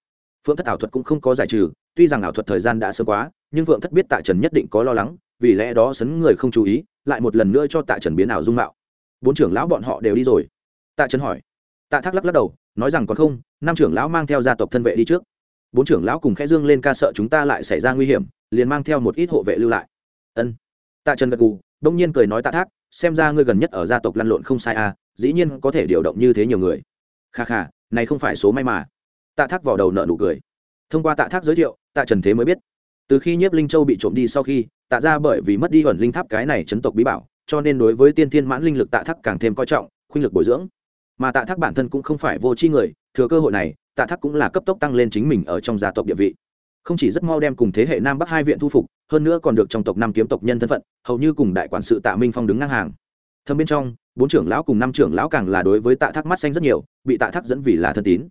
Speaker 1: Phượng thất ảo thuật cũng không có giải trừ, tuy rằng ảo thuật thời gian đã sớm quá, nhưng phượng thất biết tạ trần nhất định có lo lắng, vì lẽ đó sấn người không chú ý, lại một lần nữa cho tạ trần biến ảo dung mạo. Bốn trưởng lão bọn họ đều đi rồi. Tạ trần hỏi. Tạ thác lắc lắc đầu, nói rằng còn không, năm trưởng lão mang theo gia tộc thân vệ đi trước. Bốn trưởng lão cùng khẽ dương lên ca sợ chúng ta lại xảy ra nguy hiểm, liền mang theo một ít hộ vệ lưu lại. Ân. Tạ trần gật gù đông nhiên cười nói tạ thác, xem ra ngươi gần nhất ở gia tộc lăn lộn không sai à dĩ nhiên có thể điều động như thế nhiều người. Kha kha, này không phải số may mà. Tạ thác vào đầu nợ nụ cười. Thông qua tạ thác giới thiệu, tạ trần thế mới biết. Từ khi nhiếp linh châu bị trộm đi sau khi, tạ ra bởi vì mất đi ẩn linh tháp cái này chấn tộc bí bảo, cho nên đối với tiên thiên mãn linh lực tạ thác càng thêm coi trọng, khuynh lực bồi dưỡng. Mà tạ thác bản thân cũng không phải vô tri người, thừa cơ hội này, tạ thác cũng là cấp tốc tăng lên chính mình ở trong gia tộc địa vị. Không chỉ rất mau đem cùng thế hệ nam bắc hai viện thu phục, hơn nữa còn được trong tộc năm kiếm tộc nhân thân phận, hầu như cùng đại quản sự tạ minh phong đứng ngang hàng. Thâm bên trong bốn trưởng lão cùng năm trưởng lão càng là đối với tạ thác mắt xanh rất nhiều, bị tạ thác dẫn vì là thân tín.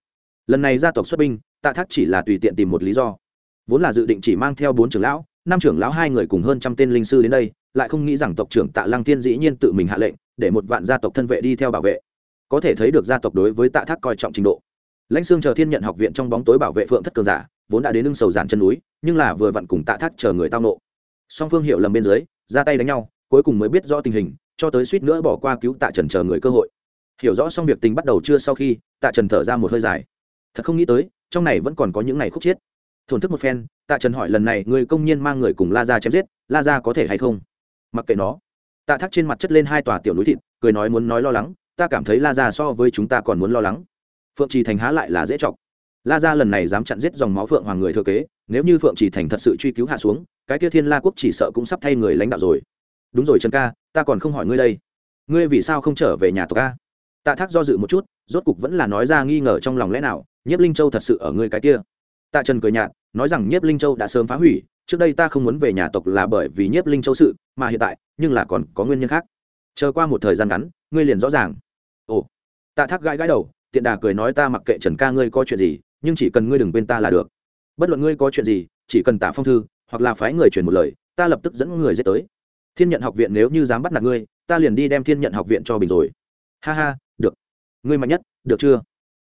Speaker 1: Lần này gia tộc xuất binh, tạ thác chỉ là tùy tiện tìm một lý do. Vốn là dự định chỉ mang theo bốn trưởng lão, năm trưởng lão hai người cùng hơn trăm tên linh sư đến đây, lại không nghĩ rằng tộc trưởng tạ lăng tiên dĩ nhiên tự mình hạ lệnh, để một vạn gia tộc thân vệ đi theo bảo vệ. Có thể thấy được gia tộc đối với tạ thác coi trọng trình độ. Lãnh sương chờ thiên nhận học viện trong bóng tối bảo vệ phượng thất cường giả, vốn đã đến lưng sầu giản chân núi, nhưng là vừa vặn cùng tạ thác chờ người tao nộ. Song phương Hiệu lầm bên dưới, ra tay đánh nhau, cuối cùng mới biết rõ tình hình cho tới suýt nữa bỏ qua cứu tạ trần chờ người cơ hội. Hiểu rõ xong việc tình bắt đầu chưa sau khi, tạ trần thở ra một hơi dài. Thật không nghĩ tới, trong này vẫn còn có những ngày khúc chiết thổn thức một phen, tạ trần hỏi lần này người công nhân mang người cùng la ra chém giết, la ra có thể hay không? Mặc kệ nó. Tạ thác trên mặt chất lên hai tòa tiểu núi thịt, cười nói muốn nói lo lắng, ta cảm thấy la ra so với chúng ta còn muốn lo lắng. Phượng trì thành há lại là dễ chọc. La ra lần này dám chặn giết dòng máu phượng hoàng người thừa kế, nếu như phượng trì thành thật sự truy cứu hạ xuống, cái kia thiên la quốc chỉ sợ cũng sắp thay người lãnh đạo rồi đúng rồi trần ca, ta còn không hỏi ngươi đây. Ngươi vì sao không trở về nhà tộc ca tạ thác do dự một chút, rốt cục vẫn là nói ra nghi ngờ trong lòng lẽ nào, nhiếp linh châu thật sự ở ngươi cái kia. Tạ trần cười nhạt, nói rằng nhiếp linh châu đã sớm phá hủy, trước đây ta không muốn về nhà tộc là bởi vì nhiếp linh châu sự, mà hiện tại, nhưng là còn có nguyên nhân khác. Chờ qua một thời gian ngắn, ngươi liền rõ ràng. Ồ. Tạ thác gãi gãi đầu, tiện đà cười nói ta mặc kệ trần ca ngươi có chuyện gì, nhưng chỉ cần ngươi đừng bên ta là được. Bất luận ngươi có chuyện gì, chỉ cần tả phong thư hoặc là phái người truyền một lời, ta lập tức dẫn người dễ tới thiên nhận học viện nếu như dám bắt nạt ngươi, ta liền đi đem thiên nhận học viện cho bình rồi. Ha ha, được. Ngươi mạnh nhất, được chưa?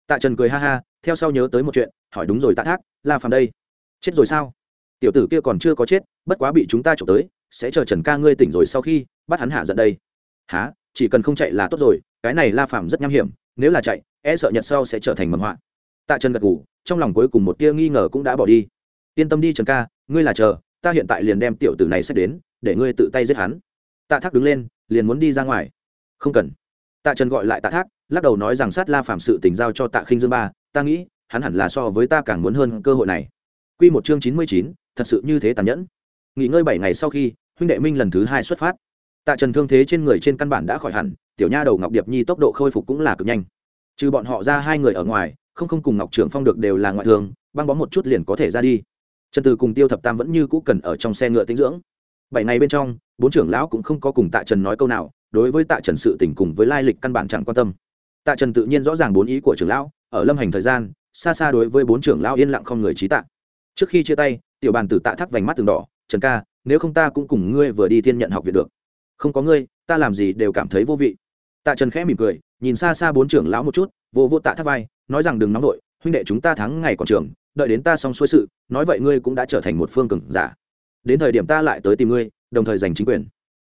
Speaker 1: Tạ trần cười ha ha, theo sau nhớ tới một chuyện, hỏi đúng rồi tạ thác, la phàm đây. Chết rồi sao? Tiểu tử kia còn chưa có chết, bất quá bị chúng ta trộm tới, sẽ chờ trần ca ngươi tỉnh rồi sau khi bắt hắn hạ giận đây. Há chỉ cần không chạy là tốt rồi, cái này la phàm rất nham hiểm, nếu là chạy e sợ nhật sau sẽ trở thành mầm họa. Tạ trần gật ngủ trong lòng cuối cùng một tia nghi ngờ cũng đã bỏ đi. Yên tâm đi trần ca, ngươi là chờ, ta hiện tại liền đem tiểu tử này xét đến để ngươi tự tay giết hắn. Tạ thác đứng lên, liền muốn đi ra ngoài. Không cần. Tạ trần gọi lại tạ thác, lắc đầu nói rằng sát la phạm sự tình giao cho tạ khinh dương ba, ta nghĩ, hắn hẳn là so với ta càng muốn hơn cơ hội này. Q một chương chín mươi chín, thật sự như thế tàn nhẫn. Nghỉ ngơi bảy ngày sau khi, huynh đệ minh lần thứ hai xuất phát. Tạ trần thương thế trên người trên căn bản đã khỏi hẳn, tiểu nha đầu ngọc điệp nhi tốc độ khôi phục cũng là cực nhanh. Trừ bọn họ ra hai người ở ngoài, không không cùng ngọc trưởng phong được đều là ngoại thường băng bó một chút liền có thể ra đi. Trần từ cùng tiêu thập tam vẫn như cũ cần ở trong xe ngựa tinh dưỡng bảy ngày bên trong, bốn trưởng lão cũng không có cùng tạ trần nói câu nào, đối với tạ trần sự tình cùng với lai lịch căn bản chẳng quan tâm. Tạ trần tự nhiên rõ ràng bốn ý của trưởng lão, ở lâm hành thời gian, xa xa đối với bốn trưởng lão yên lặng không người trí tạ. Trước khi chia tay, tiểu bàn tử tạ thắt vành mắt từng đỏ, trần ca, nếu không ta cũng cùng ngươi vừa đi thiên nhận học viện được. Không có ngươi, ta làm gì đều cảm thấy vô vị. Tạ trần khẽ mỉm cười, nhìn xa xa bốn trưởng lão một chút, vô vô tạ thắt vai, nói rằng đừng nóng vội, huynh đệ chúng ta thắng ngày còn trường, đợi đến ta xong xuôi sự, nói vậy ngươi cũng đã trở thành một phương cường giả đến thời điểm ta lại tới tìm ngươi đồng thời giành chính quyền.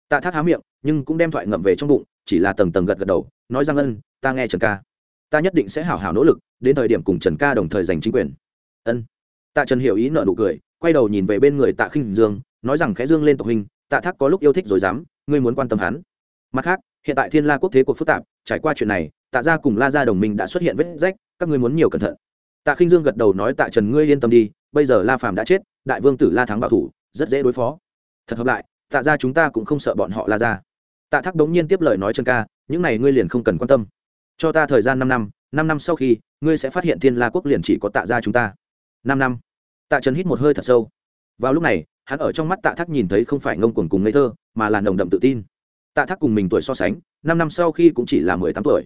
Speaker 1: Tạ thác há miệng nhưng cũng đem thoại ngậm về trong bụng chỉ là tầng tầng gật gật đầu nói rằng ân ta nghe trần ca. Ta nhất định sẽ hảo hảo nỗ lực đến thời điểm cùng trần ca đồng thời giành chính quyền. Ân. Tạ trần hiểu ý nợ nụ cười quay đầu nhìn về bên người tạ khinh dương nói rằng khẽ dương lên tộc hình, tạ thác có lúc yêu thích rồi dám ngươi muốn quan tâm hắn. Mặt khác hiện tại thiên la quốc thế cuộc phức tạp trải qua chuyện này tạ gia cùng la gia đồng minh đã xuất hiện vết rách các ngươi muốn nhiều cẩn thận. Tạ khinh dương gật đầu nói tạ trần ngươi yên tâm đi bây giờ la phàm đã chết đại vương tử la thắng bảo thủ rất dễ đối phó. Thật hợp lại, tạ gia chúng ta cũng không sợ bọn họ la ra. Tạ thác đống nhiên tiếp lời nói trần ca, những này ngươi liền không cần quan tâm. Cho ta thời gian năm năm năm năm sau khi, ngươi sẽ phát hiện thiên la quốc liền chỉ có tạ gia chúng ta. Năm năm. Tạ trần hít một hơi thật sâu. Vào lúc này, hắn ở trong mắt tạ thác nhìn thấy không phải ngông cuồng cùng ngây thơ, mà là nồng đậm tự tin. Tạ thác cùng mình tuổi so sánh, năm năm sau khi cũng chỉ là mười tám tuổi.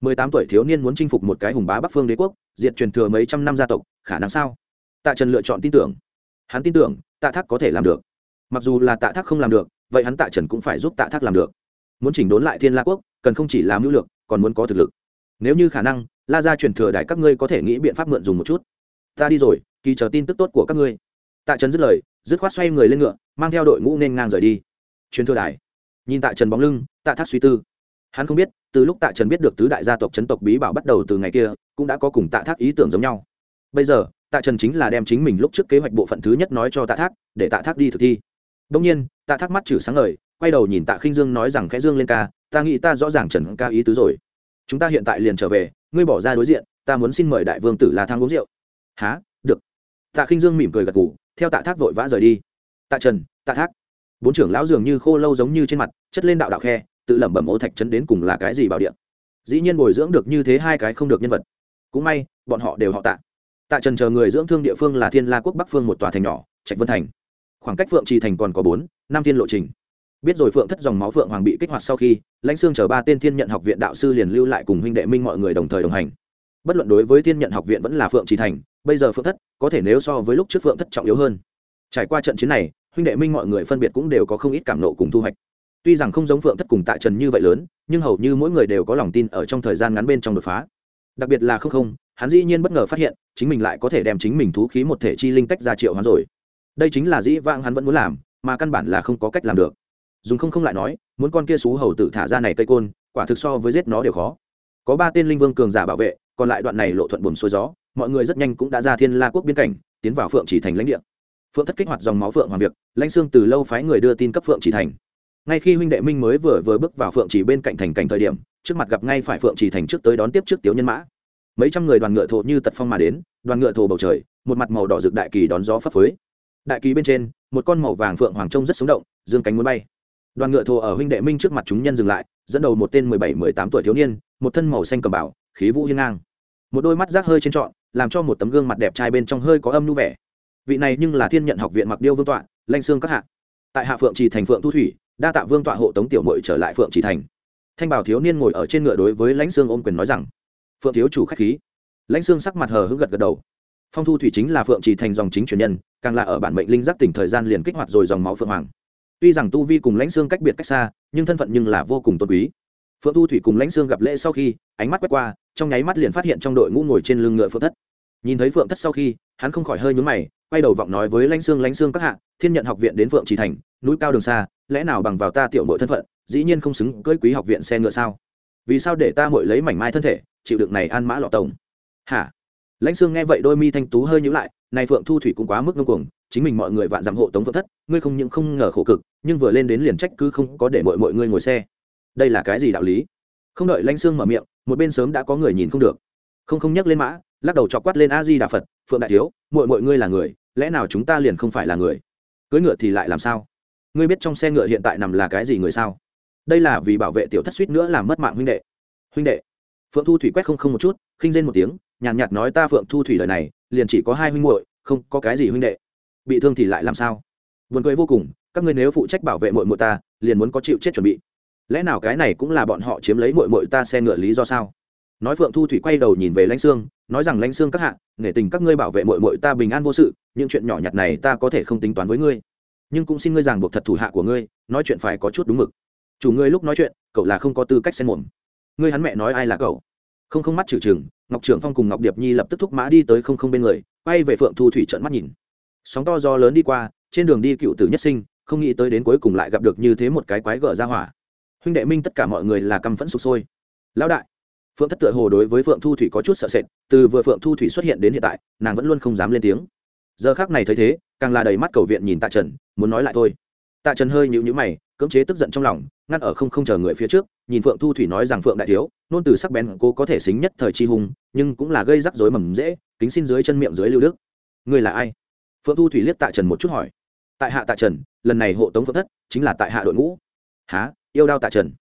Speaker 1: Mười tám tuổi thiếu niên muốn chinh phục một cái hùng bá bắc phương đế quốc, diệt truyền thừa mấy trăm năm gia tộc, khả năng sao? Tạ trần lựa chọn tin tưởng hắn tin tưởng, tạ thác có thể làm được. Mặc dù là tạ thác không làm được, vậy hắn tạ trần cũng phải giúp tạ thác làm được. Muốn chỉnh đốn lại thiên la quốc, cần không chỉ làm hữu lược, còn muốn có thực lực. Nếu như khả năng, la ra truyền thừa đại các ngươi có thể nghĩ biện pháp mượn dùng một chút. Ta đi rồi, kỳ chờ tin tức tốt của các ngươi. Tạ trần dứt lời, dứt khoát xoay người lên ngựa, mang theo đội ngũ nên ngang rời đi. Truyền thừa đài. Nhìn tạ trần bóng lưng, tạ thác suy tư. Hắn không biết, từ lúc tạ trần biết được tứ đại gia tộc chấn tộc bí bảo bắt đầu từ ngày kia, cũng đã có cùng tạ thác ý tưởng giống nhau. Bây giờ tạ trần chính là đem chính mình lúc trước kế hoạch bộ phận thứ nhất nói cho tạ thác, để tạ thác đi thực thi. Đông nhiên, tạ thác mắt chử sáng lời quay đầu nhìn tạ khinh dương nói rằng, khẽ dương lên ca, ta nghĩ ta rõ ràng trần ca ý tứ rồi. Chúng ta hiện tại liền trở về, ngươi bỏ ra đối diện, ta muốn xin mời đại vương tử la thang uống rượu. Há được. Tạ khinh dương mỉm cười gật gù, theo tạ thác vội vã rời đi. Tạ trần, tạ thác. Bốn trưởng lão dường như khô lâu giống như trên mặt, chất lên đạo đạo khe, tự lẩm bẩm ô thạch trấn đến cùng là cái gì bảo điện dĩ nhiên bồi dưỡng được như thế hai cái không được nhân vật. Cũng may, bọn họ đều họ tạ tạ trần chờ người dưỡng thương địa phương là thiên la quốc bắc phương một tòa thành nhỏ, trạch vân thành. Khoảng cách phượng trì thành còn có bốn, năm thiên lộ trình. Biết rồi phượng thất dòng máu phượng hoàng bị kích hoạt sau khi, lãnh xương chờ ba tên thiên nhận học viện đạo sư liền lưu lại cùng huynh đệ minh mọi người đồng thời đồng hành. Bất luận đối với thiên nhận học viện vẫn là phượng trì thành, bây giờ phượng thất có thể nếu so với lúc trước phượng thất trọng yếu hơn. Trải qua trận chiến này, huynh đệ minh mọi người phân biệt cũng đều có không ít cảm nộ cùng thu hoạch. Tuy rằng không giống phượng thất cùng tạ trần như vậy lớn, nhưng hầu như mỗi người đều có lòng tin ở trong thời gian ngắn bên trong đột phá. Đặc biệt là không không hắn dĩ nhiên bất ngờ phát hiện, chính mình lại có thể đem chính mình thú khí một thể chi linh tách ra triệu hắn rồi. Đây chính là dĩ vãng hắn vẫn muốn làm, mà căn bản là không có cách làm được. Dùng không không lại nói, muốn con kia xú hầu tử thả ra này cây côn, quả thực so với giết nó đều khó. Có ba tên linh vương cường giả bảo vệ, còn lại đoạn này lộ thuận buồm xuôi gió, mọi người rất nhanh cũng đã ra thiên la quốc biên cảnh, tiến vào phượng chỉ thành lãnh địa. Phượng thất kích hoạt dòng máu phượng hoàng việc, lãnh xương từ lâu phái người đưa tin cấp phượng chỉ thành. Ngay khi huynh đệ minh mới vừa vừa bước vào phượng chỉ bên cạnh thành cảnh thời điểm, trước mặt gặp ngay phải phượng chỉ thành trước tới đón tiếp trước tiếu nhân mã mấy trăm người đoàn ngựa thổ như tật phong mà đến, đoàn ngựa thổ bầu trời, một mặt màu đỏ rực đại kỳ đón gió phấp phới. Đại kỳ bên trên, một con màu vàng phượng hoàng trông rất sống động, dương cánh muốn bay. Đoàn ngựa thổ ở huynh đệ minh trước mặt chúng nhân dừng lại, dẫn đầu một tên mười bảy, mười tám tuổi thiếu niên, một thân màu xanh cầm bảo, khí vũ hiên ngang. Một đôi mắt rác hơi trên trọn, làm cho một tấm gương mặt đẹp trai bên trong hơi có âm nu vẻ. Vị này nhưng là thiên nhận học viện mặc điêu vương tọa, lanh xương các hạ. Tại hạ phượng trì thành phượng thu thủy, đa tạ vương tọa hộ tống tiểu mội trở lại phượng trì thành. Thanh bảo thiếu niên ngồi ở trên ngựa đối với lãnh xương ôm quyền nói rằng phượng thiếu chủ k h á c h khí. Lãnh xương sắc mặt hờ hững gật gật đầu. Phong thu thủy chính là phượng trì thành dòng chính truyền nhân, càng là ở bản mệnh linh giác tỉnh thời gian liền kích hoạt rồi dòng máu phượng hoàng. Tuy rằng tu vi cùng lãnh xương cách biệt cách xa, nhưng thân phận nhưng là vô cùng tôn quý. Phượng thu thủy cùng lãnh xương gặp lễ sau khi, ánh mắt quét qua, trong nháy mắt liền phát hiện trong đội ngũ ngồi trên lưng ngựa phượng thất. Nhìn thấy phượng thất sau khi, hắn không khỏi hơi nhúng mày, quay đầu vọng nói với lãnh xương lãnh xương các hạ, thiên nhận học viện đến phượng trì thành, núi cao đường xa, lẽ nào bằng vào ta tiểu mội thân phận, dĩ nhiên không xứng cưỡi quý học viện xe ngựa sao? Vì sao để ta mội lấy mảnh mai thân thể chịu đựng này an mã lọ tổng. Hả? Lãnh sương nghe vậy đôi mi thanh tú hơi nhữ lại, này phượng thu thủy cũng quá mức ngưng cuồng, chính mình mọi người vạn dặm hộ tống phượng thất, ngươi không những không ngờ khổ cực, nhưng vừa lên đến liền trách cứ không có để mọi mọi người ngồi xe. Đây là cái gì đạo lý? Không đợi lãnh sương mở miệng, một bên sớm đã có người nhìn không được. Không không nhắc lên mã, lắc đầu chọc quát lên a di đà phật, phượng đại thiếu, mọi mọi ngươi là người, lẽ nào chúng ta liền không phải là người? Cưỡi ngựa thì lại làm sao? Ngươi biết trong xe ngựa hiện tại nằm là cái gì người sao? Đây là vì bảo vệ tiểu thất suýt nữa làm mất mạng huynh đệ. Huynh đệ phượng thu thủy quét không không một chút khinh rên một tiếng nhàn nhạt, nhạt nói ta phượng thu thủy đời này liền chỉ có hai huynh muội không có cái gì huynh đệ. Bị thương thì lại làm sao? Buồn cười vô cùng các ngươi nếu phụ trách bảo vệ muội muội ta liền muốn có chịu chết chuẩn bị. Lẽ nào cái này cũng là bọn họ chiếm lấy muội muội ta xe ngựa lý do sao? Nói phượng thu thủy quay đầu nhìn về lãnh sương nói rằng lãnh sương các hạ nể tình các ngươi bảo vệ muội muội ta bình an vô sự những chuyện nhỏ nhặt này ta có thể không tính toán với ngươi. Nhưng cũng xin ngươi rằng buộc thật thủ hạ của ngươi nói chuyện phải có chút đúng mực. Chủ ngươi lúc nói chuyện cậu là không có tư cách xen mồm ngươi hắn mẹ nói ai là cậu? Không không mắt trừ chừng ngọc trưởng phong cùng ngọc điệp nhi lập tức thúc mã đi tới không không bên người, quay về phượng thu thủy trận mắt nhìn. Sóng to do lớn đi qua, trên đường đi cựu tử nhất sinh, không nghĩ tới đến cuối cùng lại gặp được như thế một cái quái gở ra hỏa. Huynh đệ minh tất cả mọi người là căm phẫn sụp sôi. Lão đại, phượng thất tựa hồ đối với phượng thu thủy có chút sợ sệt, từ vừa phượng thu thủy xuất hiện đến hiện tại, nàng vẫn luôn không dám lên tiếng. Giờ khác này thấy thế, càng là đầy mắt cầu viện nhìn tạ trần, muốn nói lại thôi. Tạ trần hơi nhịu nhữ mày, cưỡng chế tức giận trong lòng ngăn ở không không chờ người phía trước, nhìn phượng thu thủy nói rằng phượng đại thiếu, nôn từ sắc bén cô có thể xính nhất thời chi hùng, nhưng cũng là gây rắc rối mầm dễ, kính xin dưới chân miệng dưới lưu đức. Người là ai? Phượng thu thủy liếc tạ trần một chút hỏi. Tại hạ tạ trần, lần này hộ tống phượng thất, chính là tại hạ đội ngũ. Há yêu đao tạ trần.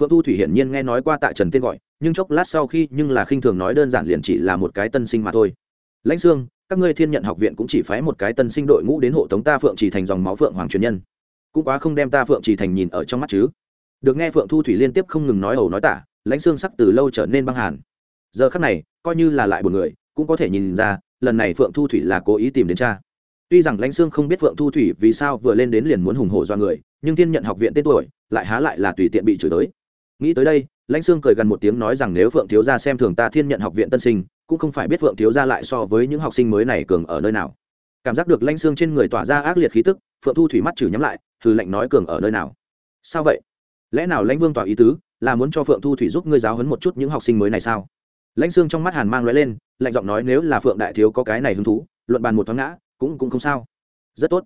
Speaker 1: Phượng thu thủy hiển nhiên nghe nói qua tạ trần tên gọi, nhưng chốc lát sau khi, nhưng là khinh thường nói đơn giản liền chỉ là một cái tân sinh mà thôi. Lãnh sương, các ngươi thiên nhận học viện cũng chỉ phái một cái tân sinh đội ngũ đến hộ tống ta phượng chỉ thành dòng máu phượng hoàng truyền nhân. Cũng quá không đem ta phượng chỉ thành nhìn ở trong mắt chứ được nghe phượng thu thủy liên tiếp không ngừng nói ẩu nói tả, lãnh xương sắc từ lâu trở nên băng hàn. Giờ khắc này, coi như là lại một người, cũng có thể nhìn ra, lần này phượng thu thủy là cố ý tìm đến cha. Tuy rằng lãnh xương không biết phượng thu thủy vì sao vừa lên đến liền muốn hùng hổ do người, nhưng thiên nhận học viện tên tuổi, lại há lại là tùy tiện bị chửi tới. Nghĩ tới đây, lãnh xương cười gần một tiếng nói rằng nếu phượng thiếu gia xem thường ta thiên nhận học viện tân sinh, cũng không phải biết phượng thiếu gia lại so với những học sinh mới này cường ở nơi nào. Cảm giác được lãnh xương trên người tỏa ra ác liệt khí tức, phượng thu thủy mắt chử nhắm lại thử lệnh nói cường ở nơi nào. Sao vậy? Lẽ nào lãnh vương tỏa ý tứ là muốn cho phượng thu thủy giúp ngươi giáo hấn một chút những học sinh mới này sao? Lãnh xương trong mắt hàn mang lóe lên, lạnh giọng nói nếu là phượng đại thiếu có cái này hứng thú, luận bàn một thoáng ngã, cũng cũng không sao. Rất tốt.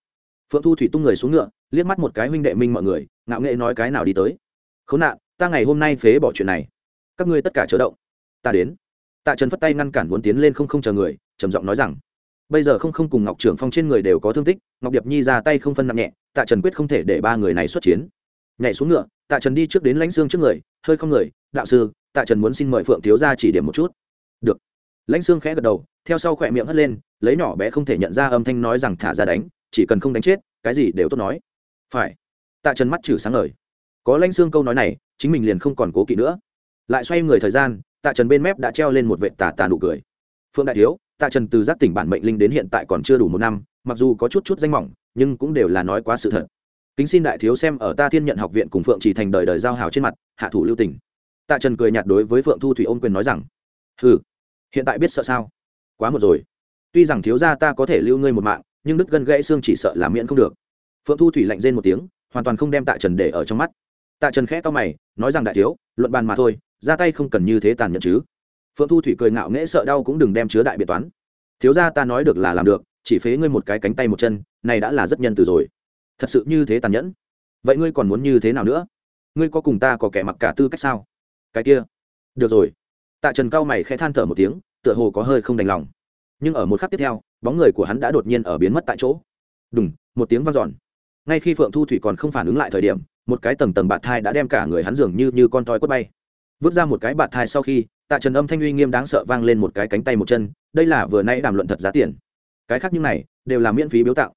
Speaker 1: Phượng thu thủy tung người xuống ngựa, liếc mắt một cái huynh đệ minh mọi người, ngạo nghệ nói cái nào đi tới. Khốn nạn, ta ngày hôm nay phế bỏ chuyện này. Các ngươi tất cả chờ động ta đến. Tạ trần phất tay ngăn cản muốn tiến lên không không chờ người, trầm giọng nói rằng, bây giờ không không cùng ngọc trưởng phong trên người đều có thương tích, ngọc điệp nhi ra tay không phân nặng nhẹ, tạ trần quyết không thể để ba người này xuất chiến. Nhảy xuống ngựa tạ trần đi trước đến lãnh xương trước người, hơi không người, đạo sư, tạ trần muốn xin mời phượng thiếu ra chỉ điểm một chút. Được. Lãnh xương khẽ gật đầu, theo sau khỏe miệng hất lên, lấy nhỏ bé không thể nhận ra âm thanh nói rằng thả ra đánh, chỉ cần không đánh chết, cái gì đều tốt nói. Phải. Tạ trần mắt trừ sáng lời có lãnh xương câu nói này, chính mình liền không còn cố kỵ nữa. Lại xoay người thời gian, tạ trần bên mép đã treo lên một vệ tà tà nụ cười. Phượng đại thiếu, tạ trần từ giác tỉnh bản mệnh linh đến hiện tại còn chưa đủ một năm, mặc dù có chút chút danh mỏng, nhưng cũng đều là nói quá sự thật kính xin đại thiếu xem ở ta thiên nhận học viện cùng phượng chỉ thành đời đời giao hào trên mặt, hạ thủ lưu tình. Tạ trần cười nhạt đối với phượng thu thủy ôm quyền nói rằng ừ hiện tại biết sợ sao? Quá một rồi. Tuy rằng thiếu gia ta có thể lưu ngươi một mạng, nhưng đứt gân gãy xương chỉ sợ làm miễn không được. Phượng thu thủy lạnh rên một tiếng, hoàn toàn không đem tạ trần để ở trong mắt. Tạ trần khẽ to mày, nói rằng, đại thiếu, luận bàn mà thôi, ra tay không cần như thế tàn nhẫn chứ. Phượng thu thủy cười ngạo nghễ sợ đau cũng đừng đem chứa đại biệt toán. Thiếu gia ta nói được là làm được, chỉ phế ngươi một cái cánh tay một chân, này đã là rất nhân từ rồi thật sự như thế tàn nhẫn. Vậy ngươi còn muốn như thế nào nữa? Ngươi có cùng ta có kẻ mặc cả tư cách sao? Cái kia. Được rồi. Tạ trần cao mày khẽ than thở một tiếng, tựa hồ có hơi không đành lòng. Nhưng ở một khắc tiếp theo, bóng người của hắn đã đột nhiên ở biến mất tại chỗ. Đúng một tiếng vang dọn. Ngay khi phượng thu thủy còn không phản ứng lại thời điểm, một cái tầng tầng bạt thai đã đem cả người hắn dường như như con toi quất bay. Vứt ra một cái bạt thai sau khi, tạ trần âm thanh uy nghiêm đáng sợ vang lên một cái cánh tay một chân, đây là vừa nay đàm luận thật giá tiền. Cái khác như này, đều là miễn phí biếu tạo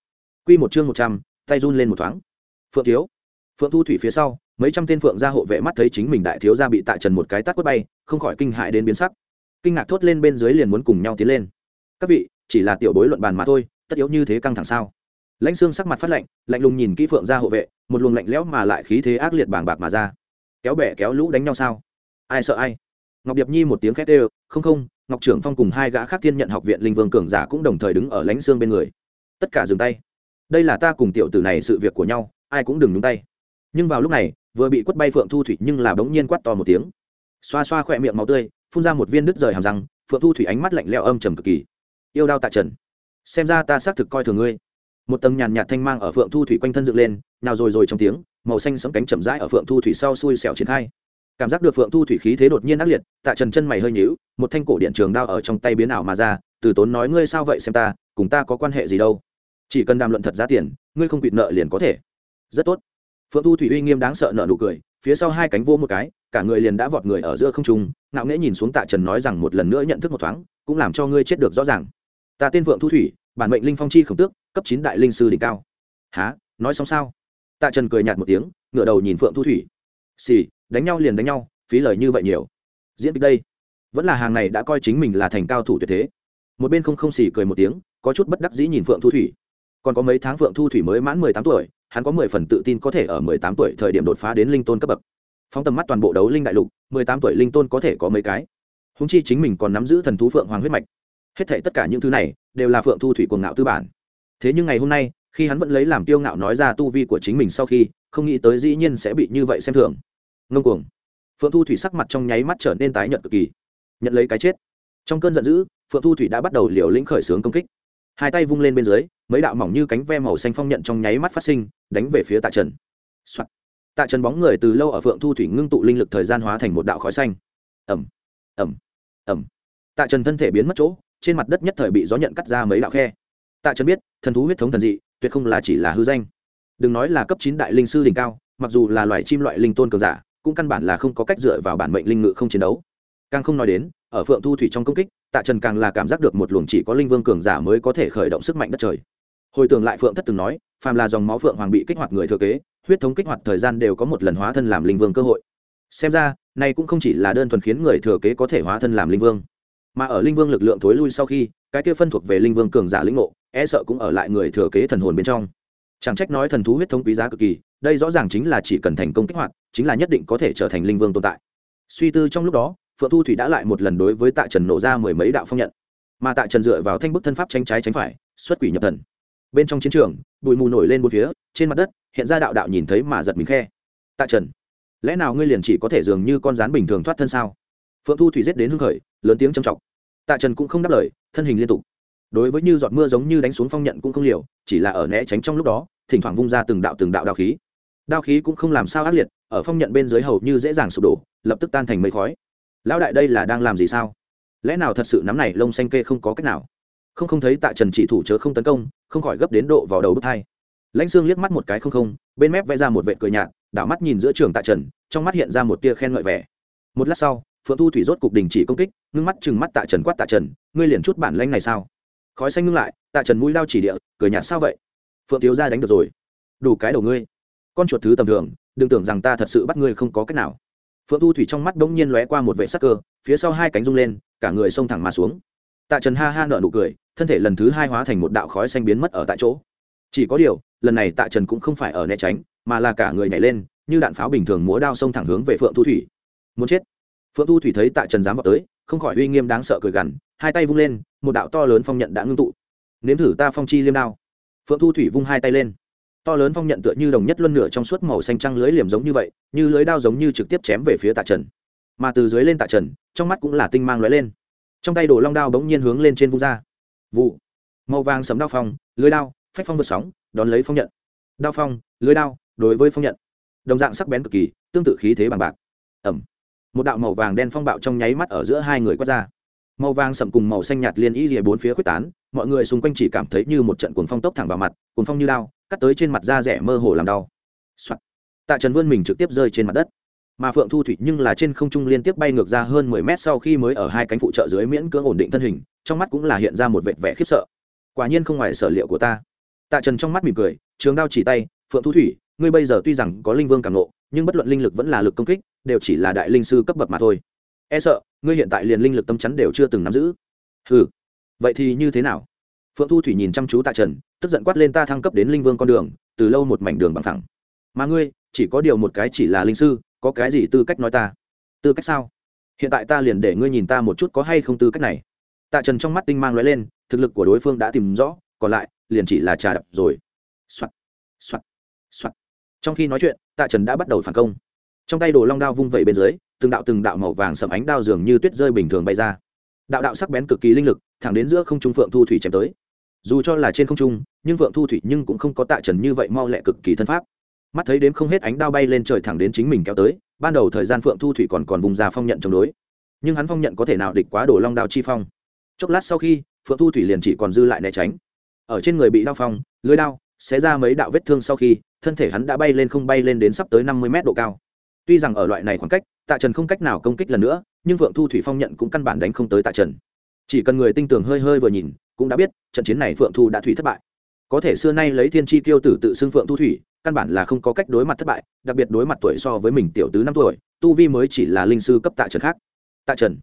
Speaker 1: quy một chương một trăm tay run lên một thoáng. Phượng thiếu, phượng thu thủy phía sau, mấy trăm tên phượng gia hộ vệ mắt thấy chính mình đại thiếu gia bị tạ trần một cái tát quất bay, không khỏi kinh hại đến biến sắc. Kinh ngạc thốt lên bên dưới liền muốn cùng nhau tiến lên. Các vị, chỉ là tiểu bối luận bàn mà thôi, tất yếu như thế căng thẳng sao? Lãnh xương sắc mặt phát lạnh lạnh lùng nhìn kỹ phượng gia hộ vệ, một luồng lạnh lẽo mà lại khí thế ác liệt bàng bạc mà ra. Kéo bẻ kéo lũ đánh nhau sao? Ai sợ ai? Ngọc điệp nhi một tiếng khét đều, không không, ngọc trưởng phong cùng hai gã khác thiên nhận học viện linh vương cường giả cũng đồng thời đứng ở lãnh xương bên người. Tất cả dừng tay đây là ta cùng tiểu tử này sự việc của nhau, ai cũng đừng nhúng tay. Nhưng vào lúc này, vừa bị quất bay phượng thu thủy nhưng là bỗng nhiên quát to một tiếng. Xoa xoa khỏe miệng máu tươi, phun ra một viên đứt rời hàm răng, phượng thu thủy ánh mắt lạnh leo âm trầm cực kỳ. Yêu đao tạ trần. Xem ra ta xác thực coi thường ngươi. Một tầng nhàn nhạt thanh mang ở phượng thu thủy quanh thân dựng lên, nào rồi rồi trong tiếng, màu xanh sấm cánh chậm rãi ở phượng thu thủy sau xui xẻo triển khai. Cảm giác được phượng thu thủy khí thế đột nhiên ác liệt, tạ trần chân mày hơi nhíu, một thanh cổ điện trường đao ở trong tay biến ảo mà ra, từ tốn nói ngươi sao vậy xem ta, cùng ta có quan hệ gì đâu chỉ cần đàm luận thật giá tiền, ngươi không quỵt nợ liền có thể. Rất tốt. Phượng thu thủy uy nghiêm đáng sợ nợ nụ cười, phía sau hai cánh vô một cái, cả người liền đã vọt người ở giữa không trung, ngạo nghễ nhìn xuống tạ trần nói rằng một lần nữa nhận thức một thoáng, cũng làm cho ngươi chết được rõ ràng. Ta tên phượng thu thủy, bản mệnh linh phong chi khổng tước, cấp chín đại linh sư đỉnh cao. Há nói xong sao? Tạ trần cười nhạt một tiếng ngựa đầu nhìn phượng thu thủy. Xì, đánh nhau liền đánh nhau, phí lời như vậy nhiều. Diễn kịch đây. Vẫn là hàng này đã coi chính mình là thành cao thủ tuyệt thế. Một bên không không xì cười một tiếng, có chút bất đắc dĩ nhìn phượng thu thủy còn có mấy tháng phượng thu thủy mới mãn mười tám tuổi, hắn có mười phần tự tin có thể ở mười tám tuổi thời điểm đột phá đến linh tôn cấp bậc. Phóng tầm mắt toàn bộ đấu linh đại lục, mười tám tuổi linh tôn có thể có mấy cái? Húng chi chính mình còn nắm giữ thần thú phượng hoàng huyết mạch. Hết thể tất cả những thứ này đều là phượng thu thủy quần ngạo tư bản. Thế nhưng ngày hôm nay, khi hắn vẫn lấy làm tiêu ngạo nói ra tu vi của chính mình sau khi, không nghĩ tới dĩ nhiên sẽ bị như vậy xem thường. Ngông cuồng. Phượng thu thủy sắc mặt trong nháy mắt trở nên tái nhợt cực kỳ. Nhận lấy cái chết. Trong cơn giận dữ, phượng thu thủy đã bắt đầu liều lĩnh khởi xướng công kích. Hai tay vung lên bên dưới mấy đạo mỏng như cánh ve màu xanh phong nhận trong nháy mắt phát sinh, đánh về phía tạ trần、Soạn. tạ trần bóng người từ lâu ở phượng thu thủy ngưng tụ linh lực thời gian hóa thành một đạo khói xanh. Ẩm ẩm ẩm tạ trần thân thể biến mất chỗ, trên mặt đất nhất thời bị gió nhận cắt ra mấy đạo khe. Tạ trần biết, thần thú huyết thống thần dị, tuyệt không là chỉ là hư danh. Đừng nói là cấp chín đại linh sư đỉnh cao, mặc dù là loài chim loại linh tôn cường giả, cũng căn bản là không có cách dựa vào bản mệnh linh ngự không chiến đấu. Càng không nói đến, ở phượng thu thủy trong công kích, tạ trần càng là cảm giác được một luồng chỉ có linh vương cường giả mới có thể khởi động sức mạnh đất trời hồi tưởng lại phượng thất từng nói, phàm là dòng máu phượng hoàng bị kích hoạt người thừa kế, huyết thống kích hoạt thời gian đều có một lần hóa thân làm linh vương cơ hội. Xem ra, này cũng không chỉ là đơn thuần khiến người thừa kế có thể hóa thân làm linh vương, mà ở linh vương lực lượng thối lui sau khi, cái kia phân thuộc về linh vương cường giả linh ngộ e sợ cũng ở lại người thừa kế thần hồn bên trong. Chẳng trách nói thần thú huyết thống quý giá cực kỳ, đây rõ ràng chính là chỉ cần thành công kích hoạt, chính là nhất định có thể trở thành linh vương tồn tại. Suy tư trong lúc đó, phượng thu thủy đã lại một lần đối với tạ trần nổ ra mười mấy đạo phong nhận. Mà tạ trần dựa vào thanh bức thân pháp tranh trái tránh phải, xuất quỷ nhập thần bên trong chiến trường, bụi mù nổi lên bốn phía, trên mặt đất, hiện ra đạo đạo nhìn thấy mà giật mình khe. Tạ trần, lẽ nào ngươi liền chỉ có thể dường như con rán bình thường thoát thân sao? Phượng thu thủy giết đến hưng khởi, lớn tiếng trầm trọng tạ trần cũng không đáp lời, thân hình liên tục. Đối với như giọt mưa giống như đánh xuống phong nhận cũng không liều, chỉ là ở né tránh trong lúc đó, thỉnh thoảng vung ra từng đạo từng đạo đao khí. Đao khí cũng không làm sao ác liệt, ở phong nhận bên dưới hầu như dễ dàng sụp đổ, lập tức tan thành mây khói. Lão đại đây là đang làm gì sao? Lẽ nào thật sự nắm này lông xanh kê không có cách nào? Không không thấy tạ trần chỉ thủ chớ không tấn công, không khỏi gấp đến độ vào đầu bức thai. Lãnh xương liếc mắt một cái không không, bên mép vẽ ra một vệ cười nhạt, đảo mắt nhìn giữa trường tạ trần, trong mắt hiện ra một tia khen ngợi vẻ. Một lát sau, phượng thu thủy rốt cục đình chỉ công kích, ngưng mắt chừng mắt tạ trần quát tạ trần, ngươi liền chút bản lanh này sao? Khói xanh ngưng lại, tạ trần mũi lao chỉ địa, cười nhạt sao vậy? Phượng thiếu ra đánh được rồi. Đủ cái đầu ngươi. Con chuột thứ tầm thường, đừng tưởng rằng ta thật sự bắt ngươi không có cách nào. Phượng thu thủy trong mắt bỗng nhiên lóe qua một vệ sắc cơ, phía sau hai cánh rung lên, cả người xông thẳng mà xuống tạ trần ha ha nợ nụ cười, thân thể lần thứ hai hóa thành một đạo khói xanh biến mất ở tại chỗ. Chỉ có điều, lần này tạ trần cũng không phải ở né tránh, mà là cả người nhảy lên, như đạn pháo bình thường múa đao xông thẳng hướng về phượng thu thủy. Muốn chết. Phượng thu thủy thấy tạ trần dám vào tới, không khỏi uy nghiêm đáng sợ cười gằn, hai tay vung lên, một đạo to lớn phong nhận đã ngưng tụ. Nếm thử ta phong chi liêm đao. Phượng thu thủy vung hai tay lên. To lớn phong nhận tựa như đồng nhất luân nửa trong suốt màu xanh trăng lưới liềm giống như vậy, như lưới đao giống như trực tiếp chém về phía tạ trần. Mà từ dưới lên tạ trần, trong mắt cũng là tinh mang lóe lên trong tay đồ long đao bỗng nhiên hướng lên trên vung ra. Vụ. Màu vàng sấm đao phong, lưới đao, phách phong vượt sóng, đón lấy phong nhận. Đao phong, lưới đao, đối với phong nhận. Đồng dạng sắc bén cực kỳ, tương tự khí thế bằng bạc. Ẩm. Một đạo màu vàng đen phong bạo trong nháy mắt ở giữa hai người quát ra. Màu vàng sậm cùng màu xanh nhạt liên y rìa bốn phía quyết tán, mọi người xung quanh chỉ cảm thấy như một trận cuồng phong tốc thẳng vào mặt, cuồng phong như đao, cắt tới trên mặt da rẻ mơ hồ làm đau、Soạn. tạ trần vươn mình trực tiếp rơi trên mặt đất mà phượng thu thủy nhưng là trên không trung liên tiếp bay ngược ra hơn mười mét sau khi mới ở hai cánh phụ trợ dưới miễn cưỡng ổn định thân hình, trong mắt cũng là hiện ra một vệt vẻ khiếp sợ. Quả nhiên không ngoài sở liệu của ta. Tạ trần trong mắt mỉm cười, trường đao chỉ tay, phượng thu thủy, ngươi bây giờ tuy rằng có linh vương cảm nộ nhưng bất luận linh lực vẫn là lực công kích, đều chỉ là đại linh sư cấp bậc mà thôi. E sợ, ngươi hiện tại liền linh lực tâm chắn đều chưa từng nắm giữ. Ừ vậy thì như thế nào? Phượng thu thủy nhìn chăm chú tạ trần, tức giận quát lên, ta thăng cấp đến linh vương con đường, từ lâu một mảnh đường bằng thẳng mà ngươi, chỉ có điều một cái chỉ là linh sư có cái gì tư cách nói ta? Tư cách sao? Hiện tại ta liền để ngươi nhìn ta một chút có hay không tư cách này. Tạ trần trong mắt tinh mang lóe lên, thực lực của đối phương đã tìm rõ, còn lại, liền chỉ là trà đập rồi. Soạt soạt soạt. Trong khi nói chuyện, tạ trần đã bắt đầu phản công. Trong tay đồ long đao vung vẩy bên dưới, từng đạo từng đạo màu vàng sầm ánh đao dường như tuyết rơi bình thường bay ra. Đạo đạo sắc bén cực kỳ linh lực, thẳng đến giữa không trung phượng thu thủy chém tới. Dù cho là trên không trung, nhưng phượng thu thủy nhưng cũng không có tạ trần như vậy mau lẹ cực kỳ thân pháp mắt thấy đếm không hết ánh đao bay lên trời thẳng đến chính mình kéo tới, ban đầu thời gian phượng thu thủy còn còn vùng ra phong nhận chống đối. Nhưng hắn phong nhận có thể nào địch quá đổ long đao chi phong? Chốc lát sau khi, phượng thu thủy liền chỉ còn dư lại né tránh. Ở trên người bị đao phong, lưới đao, xé ra mấy đạo vết thương sau khi, thân thể hắn đã bay lên không bay lên đến sắp tới năm mươi mét độ cao. Tuy rằng ở loại này khoảng cách, tạ trần không cách nào công kích lần nữa, nhưng phượng thu thủy phong nhận cũng căn bản đánh không tới tạ trần. Chỉ cần người tinh tường hơi hơi vừa nhìn, cũng đã biết trận chiến này phượng thu đã thủy thất bại. Có thể xưa nay lấy thiên tri tiêu tử tự xưng phượng thu thủy căn bản là không có cách đối mặt thất bại, đặc biệt đối mặt tuổi so với mình tiểu tứ năm tuổi, tu vi mới chỉ là linh sư cấp tạ trần khác. Tạ trần,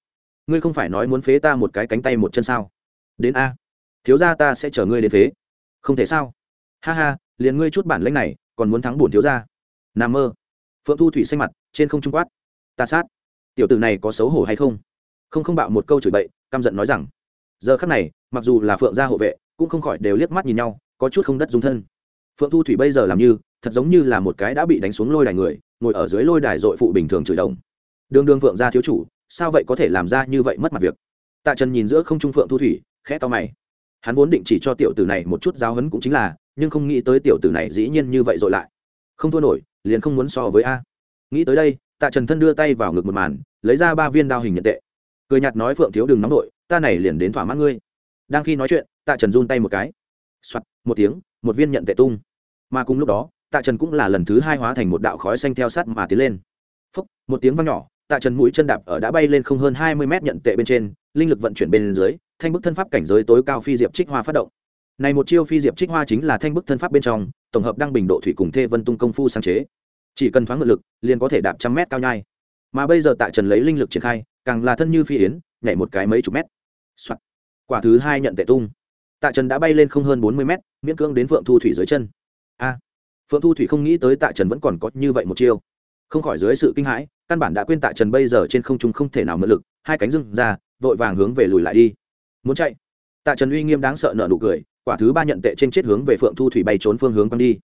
Speaker 1: ngươi không phải nói muốn phế ta một cái cánh tay một chân sao? Đến a. Thiếu gia ta sẽ chở ngươi đến phế. Không thể sao? Ha ha, liền ngươi chút bản lãnh này, còn muốn thắng bổn thiếu gia. N mơ. Phượng thu thủy xanh mặt, trên không trung quát. Ta sát. Tiểu tử này có xấu hổ hay không? Không không bạo một câu chửi bậy, căm giận nói rằng. Giờ khắc này, mặc dù là phượng gia hộ vệ, cũng không khỏi đều liếc mắt nhìn nhau, có chút không đất dung thân. Phượng thu thủy bây giờ làm như thật giống như là một cái đã bị đánh xuống lôi đài người, ngồi ở dưới lôi đài dội phụ bình thường chửi đồng. Đường đường phượng gia thiếu chủ, sao vậy có thể làm ra như vậy mất mặt việc? Tạ trần nhìn giữa không trung phượng thu thủy, khẽ to mày. Hắn vốn định chỉ cho tiểu tử này một chút giáo hấn cũng chính là, nhưng không nghĩ tới tiểu tử này dĩ nhiên như vậy rồi lại. Không thua nổi, liền không muốn so với a. Nghĩ tới đây, tạ trần thân đưa tay vào ngực một màn, lấy ra ba viên đao hình nhận tệ. Cười nhạt nói, phượng thiếu đừng nóng đội ta này liền đến thỏa mãn ngươi. Đang khi nói chuyện, tạ trần run tay một cái. Soạt, một tiếng, một viên nhận tệ tung. Mà cùng lúc đó tạ trần cũng là lần thứ hai hóa thành một đạo khói xanh theo sát mà tiến lên. Phúc, một tiếng vang nhỏ, tạ trần mũi chân đạp ở đã bay lên không hơn hai mươi mét nhận tệ bên trên, linh lực vận chuyển bên dưới, thanh bức thân pháp cảnh giới tối cao phi diệp trích hoa phát động. Này một chiêu phi diệp trích hoa chính là thanh bức thân pháp bên trong, tổng hợp đăng bình độ thủy cùng thê vân tung công phu sáng chế. Chỉ cần thoáng ngự lực, liền có thể đạp trăm mét cao nhai. Mà bây giờ tạ trần lấy linh lực triển khai, càng là thân như phi yến, nhảy một cái mấy chục mét、Soạn. quả thứ hai nhận tệ tung. Tạ trần đã bay lên không hơn bốn mươi mét, miễn cưỡng đến phượng thu thủy dưới chân. A phượng thu thủy không nghĩ tới tạ trần vẫn còn có như vậy một chiêu. Không khỏi dưới sự kinh hãi, căn bản đã quên tạ trần bây giờ trên không trung không thể nào mượn lực, hai cánh dưng ra, vội vàng hướng về lùi lại đi. Muốn chạy? Tạ trần uy nghiêm đáng sợ nợ nụ cười, quả thứ ba nhận tệ trên chết hướng về phượng thu thủy bay trốn phương hướng quăng đi.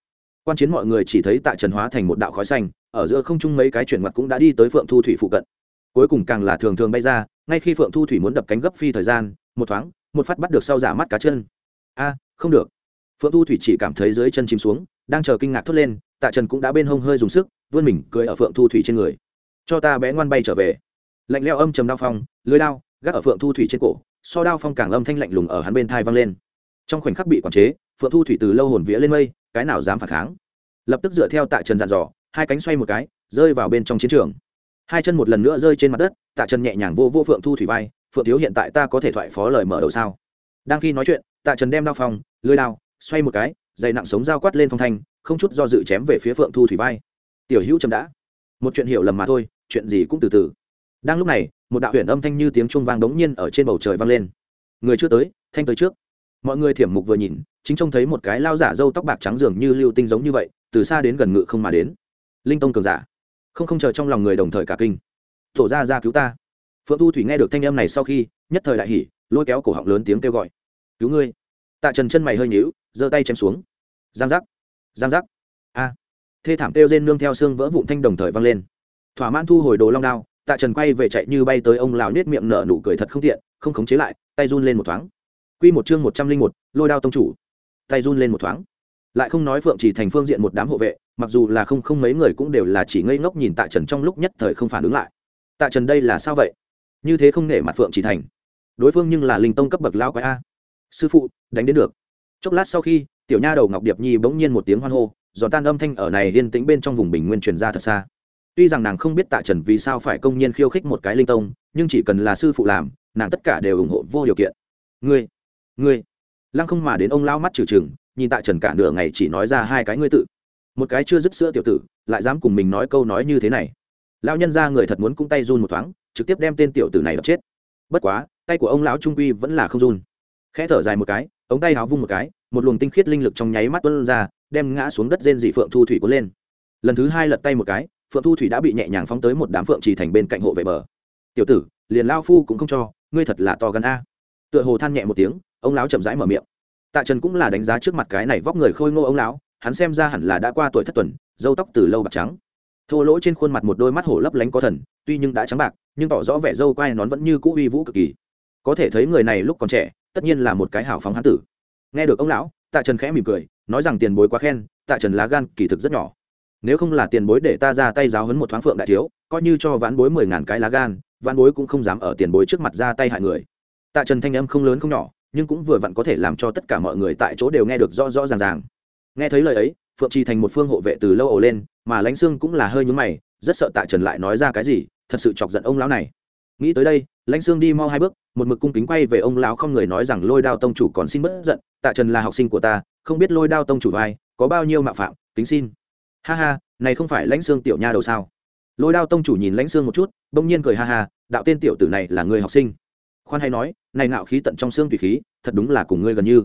Speaker 1: Quan chiến mọi người chỉ thấy tạ trần hóa thành một đạo khói xanh, ở giữa không trung mấy cái chuyển mặt cũng đã đi tới phượng thu thủy phụ cận. Cuối cùng càng là thường thường bay ra, ngay khi phượng thu thủy muốn đập cánh gấp phi thời gian, một thoáng, một phát bắt được sau giả mắt cá chân. A, không được phượng thu thủy chỉ cảm thấy dưới chân chìm xuống, đang chờ kinh ngạc thốt lên, tạ trần cũng đã bên hông hơi dùng sức, vươn mình cười ở phượng thu thủy trên người. Cho ta bé ngoan bay trở về. Lạnh leo âm trầm đao phong, lưới đao, gác ở phượng thu thủy trên cổ, so đao phong càng âm thanh lạnh lùng ở hắn bên thai vang lên. Trong khoảnh khắc bị quản chế, phượng thu thủy từ lâu hồn vía lên mây, cái nào dám phản kháng? Lập tức dựa theo tạ trần dặn dò, hai cánh xoay một cái, rơi vào bên trong chiến trường. Hai chân một lần nữa rơi trên mặt đất, tạ trần nhẹ nhàng vô vô phượng thu thủy vai, phượng thiếu hiện tại ta có thể thoại phó lời mở đầu sao? Đang khi nói chuyện, tạ trần đem đao phong, lưới đao xoay một cái, dày nặng sống dao quát lên phong thanh, không chút do dự chém về phía phượng thu thủy vai. Tiểu hữu chậm đã. Một chuyện hiểu lầm mà thôi, chuyện gì cũng từ từ. Đang lúc này, một đạo huyền âm thanh như tiếng chuông vang đống nhiên ở trên bầu trời vang lên. Người chưa tới, thanh tới trước. Mọi người thiểm mục vừa nhìn, chính trông thấy một cái lao giả râu tóc bạc trắng dường như lưu tinh giống như vậy, từ xa đến gần ngự không mà đến. Linh tông cường giả. Không không chờ trong lòng người đồng thời cả kinh. Tổ ra ra cứu ta. Phượng thu thủy nghe được thanh âm này sau khi, nhất thời đại hỉ, lôi kéo cổ họng lớn tiếng kêu gọi. Cứu ngươi. Tạ trần chân mày hơi nhíu giơ tay chém xuống. Giang giác giang giác. A. Thê thảm kêu rên nương theo xương vỡ vụn thanh đồng thời vang lên. Thỏa mãn thu hồi đồ long đao, tạ trần quay về chạy như bay tới ông lão nết miệng nở nụ cười thật không tiện, không khống chế lại, tay run lên một thoáng. Quy một chương một trăm linh một, lôi đao tông chủ. Tay run lên một thoáng. Lại không nói phượng chỉ thành phương diện một đám hộ vệ, mặc dù là không không mấy người cũng đều là chỉ ngây ngốc nhìn tạ trần trong lúc nhất thời không phản ứng lại. Tạ trần đây là sao vậy? Như thế không nể mặt phượng chỉ thành. Đối phương nhưng là linh tông cấp bậc lao quái a. Sư phụ, đánh đến được chốc lát sau khi, tiểu nha đầu ngọc điệp nhi bỗng nhiên một tiếng hoan hô, giòn tan âm thanh ở này yên tĩnh bên trong vùng bình nguyên truyền ra thật xa. Tuy rằng nàng không biết tạ trần vì sao phải công nhiên khiêu khích một cái linh tông, nhưng chỉ cần là sư phụ làm, nàng tất cả đều ủng hộ vô điều kiện. Ngươi ngươi. Lăng không mà đến ông lao mắt trừ trừng, nhìn tạ trần cả nửa ngày chỉ nói ra hai cái ngươi tự. Một cái chưa dứt sữa tiểu tử, lại dám cùng mình nói câu nói như thế này. Lão nhân ra người thật muốn cung tay run một thoáng, trực tiếp đem tên tiểu tử này đập chết. Bất quá, tay của ông lão trung quy vẫn là không run khẽ thở dài một cái, ống tay áo vung một cái, một luồng tinh khiết linh lực trong nháy mắt tuân ra, đem ngã xuống đất rên dị phượng thu thủy cuốn lên. Lần thứ hai lật tay một cái, phượng thu thủy đã bị nhẹ nhàng phóng tới một đám phượng trì thành bên cạnh hộ vệ bờ. Tiểu tử, liền lao phu cũng không cho, ngươi thật là to gần a. Tựa hồ than nhẹ một tiếng, ông lão chậm rãi mở miệng. Tạ trần cũng là đánh giá trước mặt cái này vóc người khôi ngô ông lão, hắn xem ra hẳn là đã qua tuổi thất tuần dâu tóc từ lâu bạc trắng. Thô lỗ trên khuôn mặt một đôi mắt hổ lấp lánh có thần, tuy nhưng đã trắng bạc, nhưng tỏ rõ vẻ dâu quai nón vẫn như cũ uy vũ cực kỳ. Có thể thấy người này lúc còn trẻ tất nhiên là một cái hảo phóng hán tử. Nghe được ông lão, tạ trần khẽ mỉm cười, nói rằng tiền bối quá khen, tạ trần lá gan kỳ thực rất nhỏ. Nếu không là tiền bối để ta ra tay giáo hấn một thoáng phượng đại thiếu, coi như cho ván bối mười ngàn cái lá gan ván bối cũng không dám ở tiền bối trước mặt ra tay hại người. Tạ trần thanh âm không lớn không nhỏ, nhưng cũng vừa vặn có thể làm cho tất cả mọi người tại chỗ đều nghe được rõ rõ ràng ràng. Nghe thấy lời ấy, phượng trì thành một phương hộ vệ từ lâu ổ lên, mà lãnh xương cũng là hơi nhúng mày, rất sợ tạ trần lại nói ra cái gì, thật sự chọc giận ông lão này nghĩ tới đây, lãnh sương đi mau hai bước, một mực cung kính quay về ông lão không người nói rằng lôi đao tông chủ còn xin bớt giận, tạ trần là học sinh của ta, không biết lôi đao tông chủ ai có bao nhiêu mạo phạm, kính xin. Ha ha, này không phải lãnh sương tiểu nha đầu sao? Lôi đao tông chủ nhìn lãnh sương một chút, bỗng nhiên cười ha ha, đạo tên tiểu tử này là người học sinh. Khoan hay nói, này nạo khí tận trong xương tùy khí, thật đúng là cùng ngươi gần như.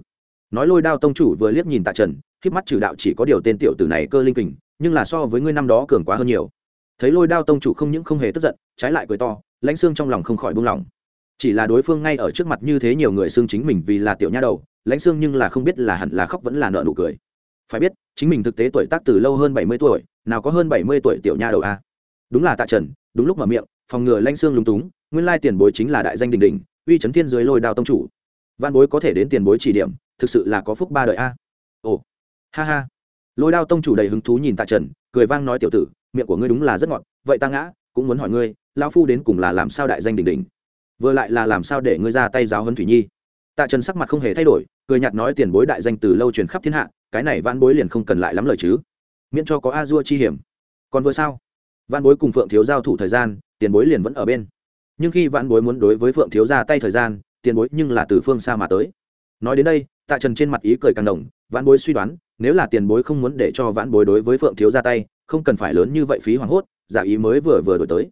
Speaker 1: Nói lôi đao tông chủ vừa liếc nhìn tạ trần khiếp mắt trừ đạo chỉ có điều tên tiểu tử này cơ linh kình, nhưng là so với ngươi năm đó cường quá hơn nhiều. Thấy lôi đao tông chủ không những không hề tức giận, trái lại cười to lãnh xương trong lòng không khỏi buông lỏng. Chỉ là đối phương ngay ở trước mặt như thế nhiều người xương chính mình vì là tiểu nha đầu, lãnh xương nhưng là không biết là hẳn là khóc vẫn là nợ nụ cười. Phải biết, chính mình thực tế tuổi tác từ lâu hơn bảy mươi tuổi, nào có hơn bảy mươi tuổi tiểu nha đầu a. Đúng là tạ trần, đúng lúc mở miệng, phòng ngừa lãnh xương lúng túng, nguyên lai tiền bối chính là đại danh đình đình, uy chấn thiên dưới lôi đao tông chủ. Văn bối có thể đến tiền bối chỉ điểm, thực sự là có phúc ba đời a. Ồ, ha ha. Lôi đao tông chủ đầy hứng thú nhìn tạ trần, cười vang nói tiểu tử, miệng của ngươi đúng là rất ngọt, vậy ta ngã, cũng muốn hỏi ngươi lão phu đến cùng là làm sao đại danh đỉnh đỉnh, vừa lại là làm sao để ngươi ra tay giáo huấn thủy nhi? Tạ trần sắc mặt không hề thay đổi cười nhạt nói tiền bối đại danh từ lâu truyền khắp thiên hạ cái này van bối liền không cần lại lắm lời chứ. Miễn cho có a dua chi hiểm. Còn vừa sao? Van bối cùng phượng thiếu giao thủ thời gian tiền bối liền vẫn ở bên. Nhưng khi vãn bối muốn đối với phượng thiếu ra tay thời gian tiền bối nhưng là từ phương xa mà tới. Nói đến đây tạ trần trên mặt ý cười càng đồng vãn bối suy đoán nếu là tiền bối không muốn để cho vãn bối đối với phượng thiếu ra tay không cần phải lớn như vậy phí hoảng hốt giả ý mới vừa vừa đổi tới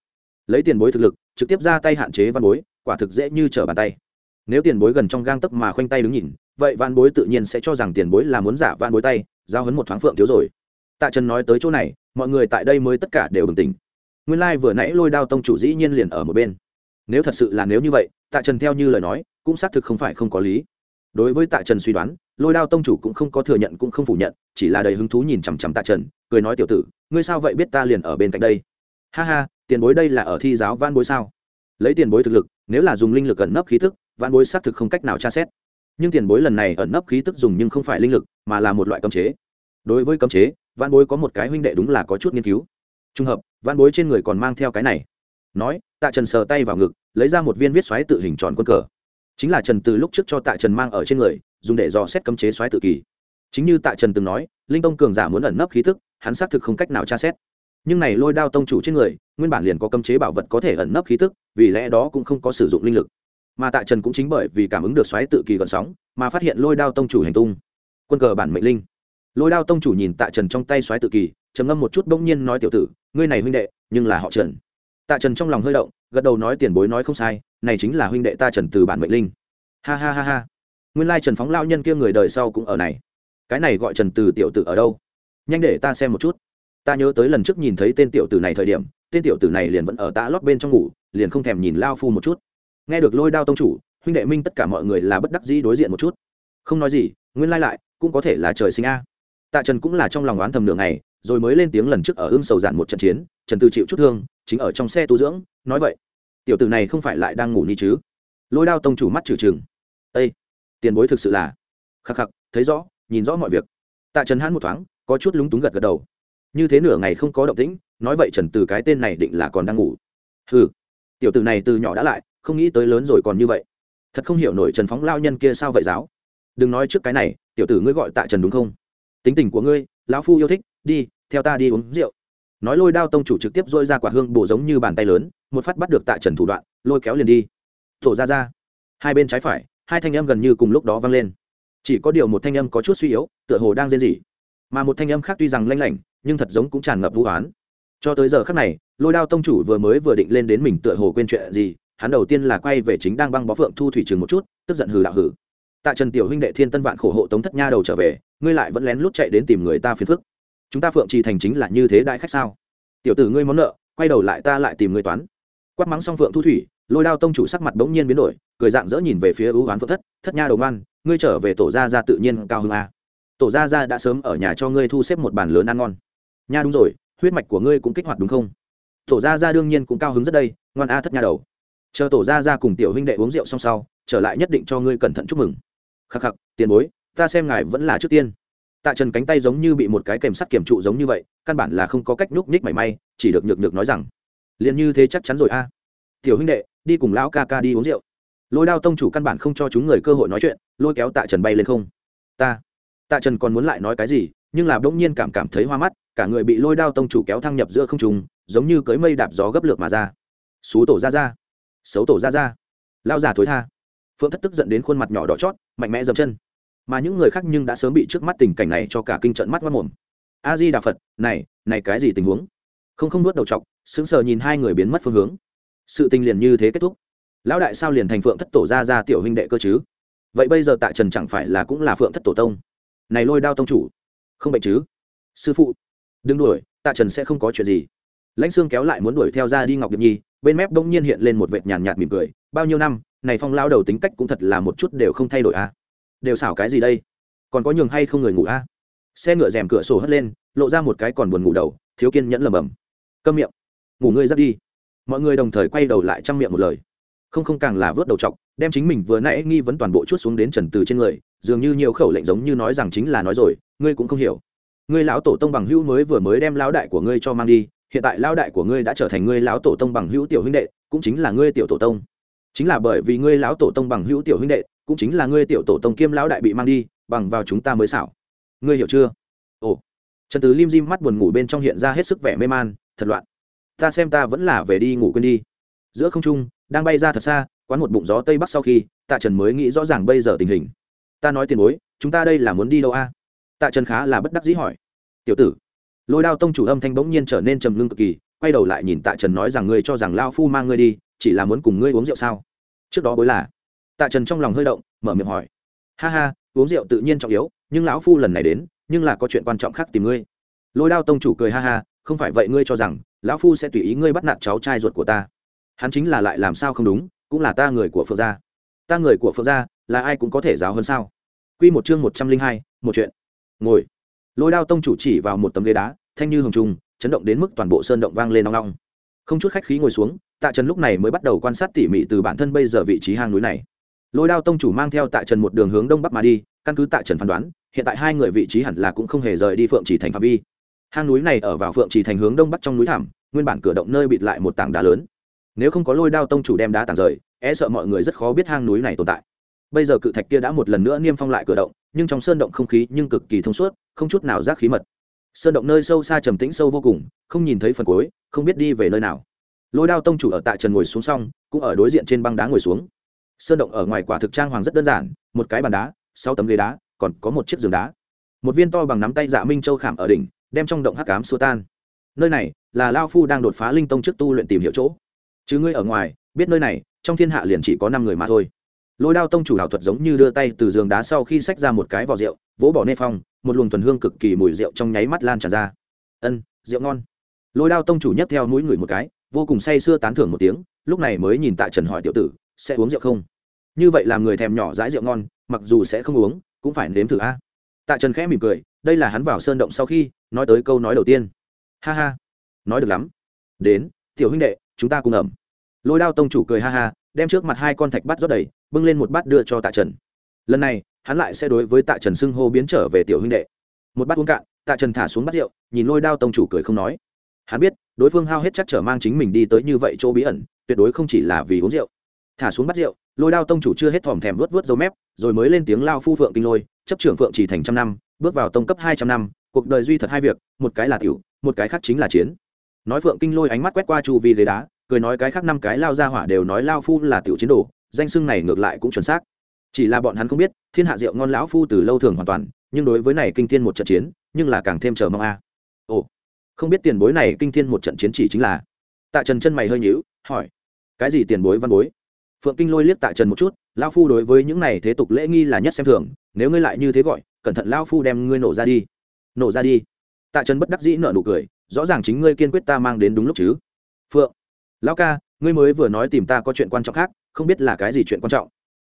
Speaker 1: lấy tiền bối thực lực, trực tiếp ra tay hạn chế văn bối, quả thực dễ như trở bàn tay. Nếu tiền bối gần trong gang tấc mà khoanh tay đứng nhìn, vậy văn bối tự nhiên sẽ cho rằng tiền bối là muốn giả văn bối tay, giao hấn một thoáng phượng thiếu rồi. Tạ trần nói tới chỗ này, mọi người tại đây mới tất cả đều bừng tỉnh. Nguyên lai、like、vừa nãy lôi đao tông chủ dĩ nhiên liền ở một bên. Nếu thật sự là nếu như vậy, tạ trần theo như lời nói, cũng xác thực không phải không có lý. Đối với tạ trần suy đoán, lôi đao tông chủ cũng không có thừa nhận cũng không phủ nhận, chỉ là đầy hứng thú nhìn chằm chằm tạ trần, cười nói tiểu tử, ngươi sao vậy biết ta liền ở bên cạnh đây? Ha ha tiền bối đây là ở thi giáo van bối sao? Lấy tiền bối thực lực, nếu là dùng linh lực ẩn nấp khí tức van bối xác thực không cách nào tra xét. Nhưng tiền bối lần này ẩn nấp khí tức dùng nhưng không phải linh lực, mà là một loại cấm chế. Đối với cấm chế van bối có một cái huynh đệ đúng là có chút nghiên cứu. Trùng hợp van bối trên người còn mang theo cái này. Nói, tạ trần sờ tay vào ngực, lấy ra một viên viết xoáy tự hình tròn quân cờ. Chính là trần từ lúc trước cho tạ trần mang ở trên người, dùng để dò xét cấm chế xoáy tự kỳ. Chính như tạ trần từng nói, linh tông cường giả muốn ẩn nấp khí tức, hắn xác thực không cách nào tra xét nhưng này lôi đao tông chủ trên người, nguyên bản liền có cấm chế bảo vật có thể ẩn nấp khí tức, vì lẽ đó cũng không có sử dụng linh lực. Mà tạ trần cũng chính bởi vì cảm ứng được xoáy tự kỳ gợn sóng, mà phát hiện lôi đao tông chủ hành tung. Quân cờ bản mệnh linh. Lôi đao tông chủ nhìn tạ trần trong tay xoáy tự kỳ, trầm ngâm một chút bỗng nhiên nói tiểu tử, ngươi này huynh đệ, nhưng là họ trần. Tạ trần trong lòng hơi động, gật đầu nói tiền bối nói không sai, này chính là huynh đệ ta trần từ bản mệnh linh. Ha ha ha ha. Nguyên lai trần phóng lao nhân kia người đời sau cũng ở này. Cái này gọi trần từ tiểu tử ở đâu? Nhanh để ta xem một chút ta nhớ tới lần trước nhìn thấy tên tiểu tử này thời điểm, tên tiểu tử này liền vẫn ở ta lót bên trong ngủ, liền không thèm nhìn lao phu một chút. Nghe được lôi đao tông chủ, huynh đệ minh tất cả mọi người là bất đắc dĩ đối diện một chút. Không nói gì, nguyên lai lại, cũng có thể là trời sinh a. Tạ trần cũng là trong lòng oán thầm đường này rồi mới lên tiếng lần trước ở ương sầu giản một trận chiến, trần tư chịu chút thương, chính ở trong xe tu dưỡng, nói vậy. Tiểu tử này không phải lại đang ngủ ni chứ? Lôi đao tông chủ mắt trừ chừng ây tiền bối thực sự là. Khắc khắc, thấy rõ, nhìn rõ mọi việc. Tạ trần hãn một thoáng, có chút lúng túng gật gật đầu như thế nửa ngày không có động tĩnh, nói vậy trần từ cái tên này định là còn đang ngủ. Ừ tiểu tử này từ nhỏ đã lại, không nghĩ tới lớn rồi còn như vậy. Thật không hiểu nổi trần phóng lao nhân kia sao vậy giáo? Đừng nói trước cái này, tiểu tử ngươi gọi tạ trần đúng không? Tính tình của ngươi, lão phu yêu thích, đi, theo ta đi uống rượu. Nói lôi đao tông chủ trực tiếp dôi ra quả hương bổ giống như bàn tay lớn, một phát bắt được tạ trần thủ đoạn, lôi kéo liền đi. Thổ ra ra. Hai bên trái phải, hai thanh âm gần như cùng lúc đó vang lên. Chỉ có điều một thanh âm có chút suy yếu, tựa hồ đang rên rỉ. Mà một thanh âm khác tuy rằng lanh lảnh nhưng thật giống cũng tràn ngập vũ oán. Cho tới giờ khác này, lôi đao tông chủ vừa mới vừa định lên đến mình tựa hồ quên chuyện gì, hắn đầu tiên là quay về chính đang băng bó phượng thu thủy trường một chút, tức giận hừ đạo hừ. Tạ trần tiểu huynh đệ thiên tân vạn khổ hộ tống thất nha đầu trở về, ngươi lại vẫn lén lút chạy đến tìm người ta phiền phức. Chúng ta phượng trì thành chính là như thế đại khách sao? Tiểu tử ngươi món nợ, quay đầu lại ta lại tìm ngươi toán. Quát mắng xong phượng thu thủy, lôi đao tông chủ sắc mặt bỗng nhiên biến đổi, cười dạng dỡ nhìn về phía ưu hoán phượng thất thất nha đầu ngoan, ngươi trở về tổ gia gia tự nhiên cao hơn a à. tổ gia gia đã sớm ở nhà cho ngươi thu xếp một bàn lớn ăn ngon nha đúng rồi, huyết mạch của ngươi cũng kích hoạt đúng không? Tổ gia gia đương nhiên cũng cao hứng rất đây, ngoan a thất nha đầu. Chờ tổ gia gia cùng tiểu huynh đệ uống rượu xong sau, trở lại nhất định cho ngươi cẩn thận chúc mừng. Khắc khắc, tiền bối, ta xem ngài vẫn là trước tiên. Tạ trần cánh tay giống như bị một cái kèm sắt kiểm trụ giống như vậy, căn bản là không có cách nhúc nhích mảy may, chỉ được nhược nhược nói rằng, liền như thế chắc chắn rồi a. Tiểu huynh đệ, đi cùng lão ca ca đi uống rượu. Lôi đao tông chủ căn bản không cho chúng người cơ hội nói chuyện, lôi kéo tạ trần bay lên không. Ta, tạ trần còn muốn lại nói cái gì, nhưng là bỗng nhiên cảm cảm thấy hoa mắt cả người bị lôi đao tông chủ kéo thăng nhập giữa không trùng giống như cưới mây đạp gió gấp lược mà ra. Xú tổ ra ra, xấu tổ ra ra. Lao già thối tha. Phượng thất tức giận đến khuôn mặt nhỏ đỏ chót, mạnh mẽ dầm chân. Mà những người khác nhưng đã sớm bị trước mắt tình cảnh này cho cả kinh trận mắt mất mồm. A di đà phật, này này cái gì tình huống? Không không nuốt đầu chọc, sững sờ nhìn hai người biến mất phương hướng. Sự tình liền như thế kết thúc. Lão đại sao liền thành phượng thất tổ ra ra tiểu huynh đệ cơ chứ? Vậy bây giờ tại trần chẳng phải là cũng là phượng thất tổ tông? Này lôi đao tông chủ, không bệnh chứ? Sư phụ đừng đuổi tạ trần sẽ không có chuyện gì. Lãnh xương kéo lại muốn đuổi theo ra đi ngọc điệp nhi, bên mép đông nhiên hiện lên một vệt nhàn nhạt mỉm cười. Bao nhiêu năm, này phong lao đầu tính cách cũng thật là một chút đều không thay đổi à đều xảo cái gì đây? Còn có nhường hay không người ngủ a? À? xe ngựa rèm cửa sổ hất lên, lộ ra một cái còn buồn ngủ đầu, thiếu kiên nhẫn lầm bầm câm miệng. Ngủ ngươi dắt đi. Mọi người đồng thời quay đầu lại chăm miệng một lời. Không không càng là vớt đầu t đem chính mình vừa nãy nghi vấn toàn bộ chút xuống đến trần từ trên người, dường như nhiều khẩu lệnh giống như nói rằng chính là nói rồi, ngươi cũng không hiểu ngươi lão tổ tông bằng hữu mới vừa mới đem lão đại của ngươi cho mang đi, hiện tại lão đại của ngươi đã trở thành ngươi lão tổ tông bằng hữu tiểu huynh đệ, cũng chính là ngươi tiểu tổ tông. Chính là bởi vì ngươi lão tổ tông bằng hữu tiểu huynh đệ, cũng chính là ngươi tiểu tổ tông kiêm lão đại bị mang đi, bằng vào chúng ta mới xảo. Ngươi hiểu chưa? Ồ. Trần tứ lim dim mắt buồn ngủ bên trong hiện ra hết sức vẻ mê man, thật loạn. Ta xem ta vẫn là về đi ngủ quên đi. Giữa không trung, đang bay ra thật xa, quán một bụng gió tây bắc sau khi, tạ trần mới nghĩ rõ ràng bây giờ tình hình. Ta nói tiền bối, chúng ta đây là muốn đi đâu a? Tạ trần khá là bất đắc dĩ hỏi. Tiểu tử. Lôi đao tông chủ âm thanh bỗng nhiên trở nên trầm ngưng cực kỳ, quay đầu lại nhìn tạ trần nói rằng, ngươi cho rằng lao phu mang ngươi đi, chỉ là muốn cùng ngươi uống rượu sao? Trước đó bối là. Tạ trần trong lòng hơi động, mở miệng hỏi. Ha ha, uống rượu tự nhiên trọng yếu, nhưng lão phu lần này đến, nhưng là có chuyện quan trọng khác tìm ngươi. Lôi đao tông chủ cười ha ha, không phải vậy ngươi cho rằng, lão phu sẽ tùy ý ngươi bắt nạt cháu trai ruột của ta. Hắn chính là lại làm sao không đúng, cũng là ta người của phượng gia. Ta người của phượng gia là ai cũng có thể giáo hơn sao? Q một chương một trăm linh hai, một chuyện ngồi. Lôi đao tông chủ chỉ vào một tấm ghế đá, thanh như hồng trung chấn động đến mức toàn bộ sơn động vang lên nong nong không chút khách khí ngồi xuống, tạ trần lúc này mới bắt đầu quan sát tỉ mỉ từ bản thân bây giờ vị trí hang núi này. Lôi đao tông chủ mang theo tạ trần một đường hướng đông bắc mà đi, căn cứ tạ trần phán đoán, hiện tại hai người vị trí hẳn là cũng không hề rời đi phượng chỉ thành phạm vi. Hang núi này ở vào phượng chỉ thành hướng đông bắc trong núi thảm nguyên bản cửa động nơi bịt lại một tảng đá lớn. Nếu không có lôi đao tông chủ đem đá tảng rời e sợ mọi người rất khó biết hang núi này tồn tại bây giờ cự thạch kia đã một lần nữa niêm phong lại cửa động, nhưng trong sơn động không khí nhưng cực kỳ thông suốt, không chút nào rác khí mật. Sơn động nơi sâu xa trầm tĩnh sâu vô cùng, không nhìn thấy phần cuối, không biết đi về nơi nào. Lôi đao tông chủ ở tại trần ngồi xuống xong, cũng ở đối diện trên băng đá ngồi xuống. Sơn động ở ngoài quả thực trang hoàng rất đơn giản, một cái bàn đá, sáu tấm ghế đá, còn có một chiếc giường đá. Một viên to bằng nắm tay dạ minh châu khảm ở đỉnh, đem trong động hắc cám xua tan. Nơi này là lao phu đang đột phá linh tông trước tu luyện tìm hiểu chỗ. Chứ ngươi ở ngoài, biết nơi này, trong thiên hạ liền chỉ có năm người mà thôi lôi đao tông chủ ảo thuật giống như đưa tay từ giường đá sau khi xách ra một cái vỏ rượu, vỗ bỏ nê phong, một luồng thuần hương cực kỳ mùi rượu trong nháy mắt lan tràn ra. Ân, rượu ngon. Lôi đao tông chủ nhấc theo mũi người một cái, vô cùng say sưa tán thưởng một tiếng, lúc này mới nhìn tạ trần hỏi tiểu tử, sẽ uống rượu không? Như vậy làm người thèm nhỏ dãi rượu ngon, mặc dù sẽ không uống, cũng phải nếm thử a. Tạ trần khẽ mỉm cười, đây là hắn vào sơn động sau khi, nói tới câu nói đầu tiên. Ha ha, nói được lắm. Đến, tiểu huynh đệ, chúng ta cùng ẩm. Lôi đao tông chủ cười ha ha, đem trước mặt hai con thạch bắt rót đầy bưng lên một bát đưa cho tạ trần. Lần này, hắn lại sẽ đối với tạ trần xưng hô biến trở về tiểu huynh đệ. Một bát uống cạn, tạ trần thả xuống bát rượu, nhìn lôi đao tông chủ cười không nói. Hắn biết, đối phương hao hết chắc trở mang chính mình đi tới như vậy chỗ bí ẩn, tuyệt đối không chỉ là vì uống rượu. Thả xuống bát rượu, lôi đao tông chủ chưa hết thòm thèm vớt vớt dấu mép, rồi mới lên tiếng lao phu phượng kinh lôi, chấp trưởng phượng chỉ thành trăm năm, bước vào tông cấp hai trăm năm, cuộc đời duy thật hai việc, một cái là tiểu, một cái khác chính là chiến. Nói phượng kinh lôi ánh mắt quét qua chu vi ghế đá, cười nói cái khác năm cái lao ra hỏa đều nói lao phu là tiểu chiến đồ danh xưng này ngược lại cũng chuẩn xác. Chỉ là bọn hắn không biết, thiên hạ rượu ngon lão phu từ lâu thường hoàn toàn, nhưng đối với này kinh thiên một trận chiến, nhưng là càng thêm chờ mong a. Ồ, không biết tiền bối này kinh thiên một trận chiến chỉ chính là? Tạ trần chân mày hơi nhíu, hỏi. Cái gì tiền bối văn bối? Phượng kinh lôi liếc tạ trần một chút lao phu đối với những này thế tục lễ nghi là nhất xem thường, nếu ngươi lại như thế gọi, cẩn thận lao phu đem ngươi nổ ra đi. Nổ ra đi. Tạ trần bất đắc dĩ nợ nụ cười, rõ ràng chính ngươi kiên quyết ta mang đến đúng lúc chứ. Phượng, lão ca, ngươi mới vừa nói tìm ta có chuyện quan trọng khác không biết là cái gì chuyện quan trọng.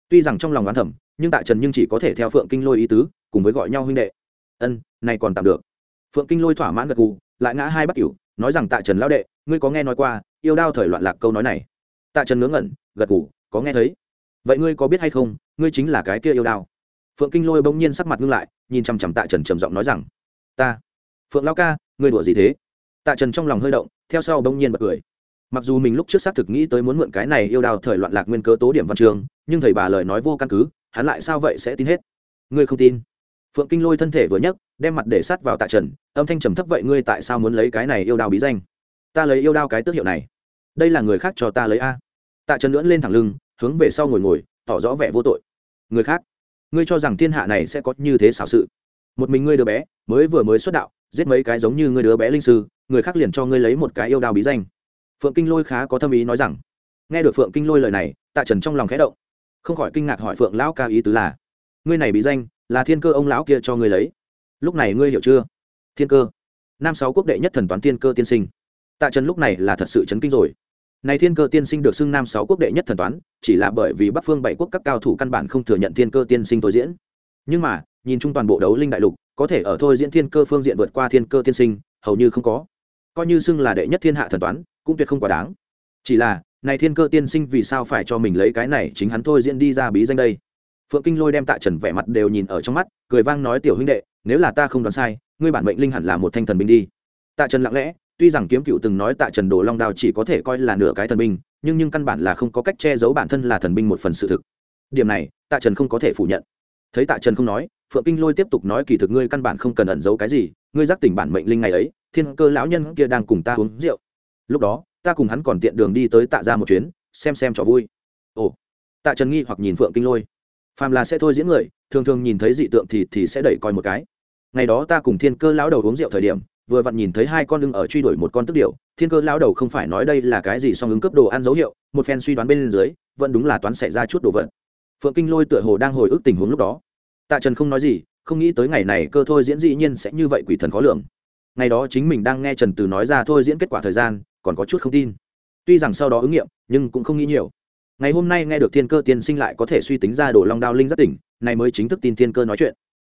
Speaker 1: Tuy rằng trong lòng oán thẩm nhưng tạ trần nhưng chỉ có thể theo phượng kinh lôi ý tứ, cùng với gọi nhau huynh đệ. Ân, này còn tạm được. Phượng kinh lôi thỏa mãn gật gù, lại ngã hai bắt cửu, nói rằng, tạ trần lão đệ, ngươi có nghe nói qua yêu đao thời loạn lạc câu nói này? Tạ trần ngớ ngẩn, gật gù, có nghe thấy. Vậy ngươi có biết hay không, ngươi chính là cái kia yêu đao? Phượng kinh lôi bỗng nhiên sắc mặt ngưng lại, nhìn chằm chằm tạ trần trầm giọng nói rằng, ta. Phượng lao ca, ngươi đùa gì thế? Tạ trần trong lòng hơi động, theo sau bỗng nhiên bật cười mặc dù mình lúc trước xác thực nghĩ tới muốn mượn cái này yêu đào thời loạn lạc nguyên cớ tố điểm văn trường nhưng thầy bà lời nói vô căn cứ, hắn lại sao vậy sẽ tin hết? Ngươi không tin. Phượng kinh lôi thân thể vừa nhấc, đem mặt để sát vào tạ trần, âm thanh trầm thấp vậy ngươi tại sao muốn lấy cái này yêu đao bí danh? Ta lấy yêu đao cái tước hiệu này. Đây là người khác cho ta lấy a. Tạ trần lưỡn lên thẳng lưng, hướng về sau ngồi ngồi, tỏ rõ vẻ vô tội. Người khác? Ngươi cho rằng thiên hạ này sẽ có như thế xảo sự. Một mình ngươi đứa bé, mới vừa mới xuất đạo, giết mấy cái giống như ngươi đứa bé linh sư, người khác liền cho ngươi lấy một cái yêu đao bí danh phượng kinh lôi khá có tâm ý nói rằng, nghe được phượng kinh lôi lời này, tạ trần trong lòng khẽ động. Không khỏi kinh ngạc hỏi phượng lão ca ý tứ là, ngươi này bị danh, là thiên cơ ông lão kia cho ngươi lấy. Lúc này ngươi hiểu chưa? Thiên cơ. Nam sáu quốc đệ nhất thần toán thiên cơ tiên sinh. Tạ trần lúc này là thật sự chấn kinh rồi. Này thiên cơ tiên sinh được xưng nam sáu quốc đệ nhất thần toán, chỉ là bởi vì bắc phương bảy quốc các cao thủ căn bản không thừa nhận thiên cơ tiên sinh tôi diễn. Nhưng mà, nhìn chung toàn bộ đấu linh đại lục, có thể ở thôi diễn thiên cơ phương diện vượt qua thiên cơ tiên sinh, hầu như không có. Coi như xưng là đệ nhất thiên hạ thần toán cũng tuyệt không quá đáng. Chỉ là, này thiên cơ tiên sinh vì sao phải cho mình lấy cái này, chính hắn thôi diễn đi ra bí danh đây. Phượng kinh lôi đem tạ trần vẻ mặt đều nhìn ở trong mắt, cười vang nói, tiểu huynh đệ, nếu là ta không đoán sai, ngươi bản mệnh linh hẳn là một thanh thần binh đi. Tạ trần lặng lẽ, tuy rằng kiếm cựu từng nói tạ trần đồ long đao chỉ có thể coi là nửa cái thần binh, nhưng nhưng căn bản là không có cách che giấu bản thân là thần binh một phần sự thực. Điểm này, tạ trần không có thể phủ nhận. Thấy tạ trần không nói, phượng kinh lôi tiếp tục nói, kỳ thực ngươi căn bản không cần ẩn giấu cái gì, ngươi giác tỉnh bản mệnh linh ngày ấy, thiên cơ lão nhân kia đang cùng ta uống rượu lúc đó, ta cùng hắn còn tiện đường đi tới tạ ra một chuyến, xem xem trò vui. Ồ, tạ trần nghi hoặc nhìn phượng kinh lôi. Phàm là sẽ thôi diễn người, thường thường nhìn thấy dị tượng thì thì sẽ đẩy coi một cái. Ngày đó ta cùng thiên cơ lão đầu uống rượu thời điểm, vừa vặn nhìn thấy hai con lưng ở truy đuổi một con tức điệu thiên cơ lão đầu không phải nói đây là cái gì song ứng cấp đồ ăn dấu hiệu, một phen suy đoán bên dưới, vẫn đúng là toán xảy ra chút đồ vật. Phượng kinh lôi tựa hồ đang hồi ức tình huống lúc đó. Tạ trần không nói gì, không nghĩ tới ngày này cơ thôi diễn dĩ nhiên sẽ như vậy quỷ thần khó lường. Ngày đó chính mình đang nghe trần từ nói ra thôi diễn kết quả thời gian còn có chút không tin. Tuy rằng sau đó ứng nghiệm, nhưng cũng không nghĩ nhiều. Ngày hôm nay nghe được thiên cơ tiên sinh lại có thể suy tính ra đồ long đao linh giác tỉnh, này mới chính thức tin thiên cơ nói chuyện.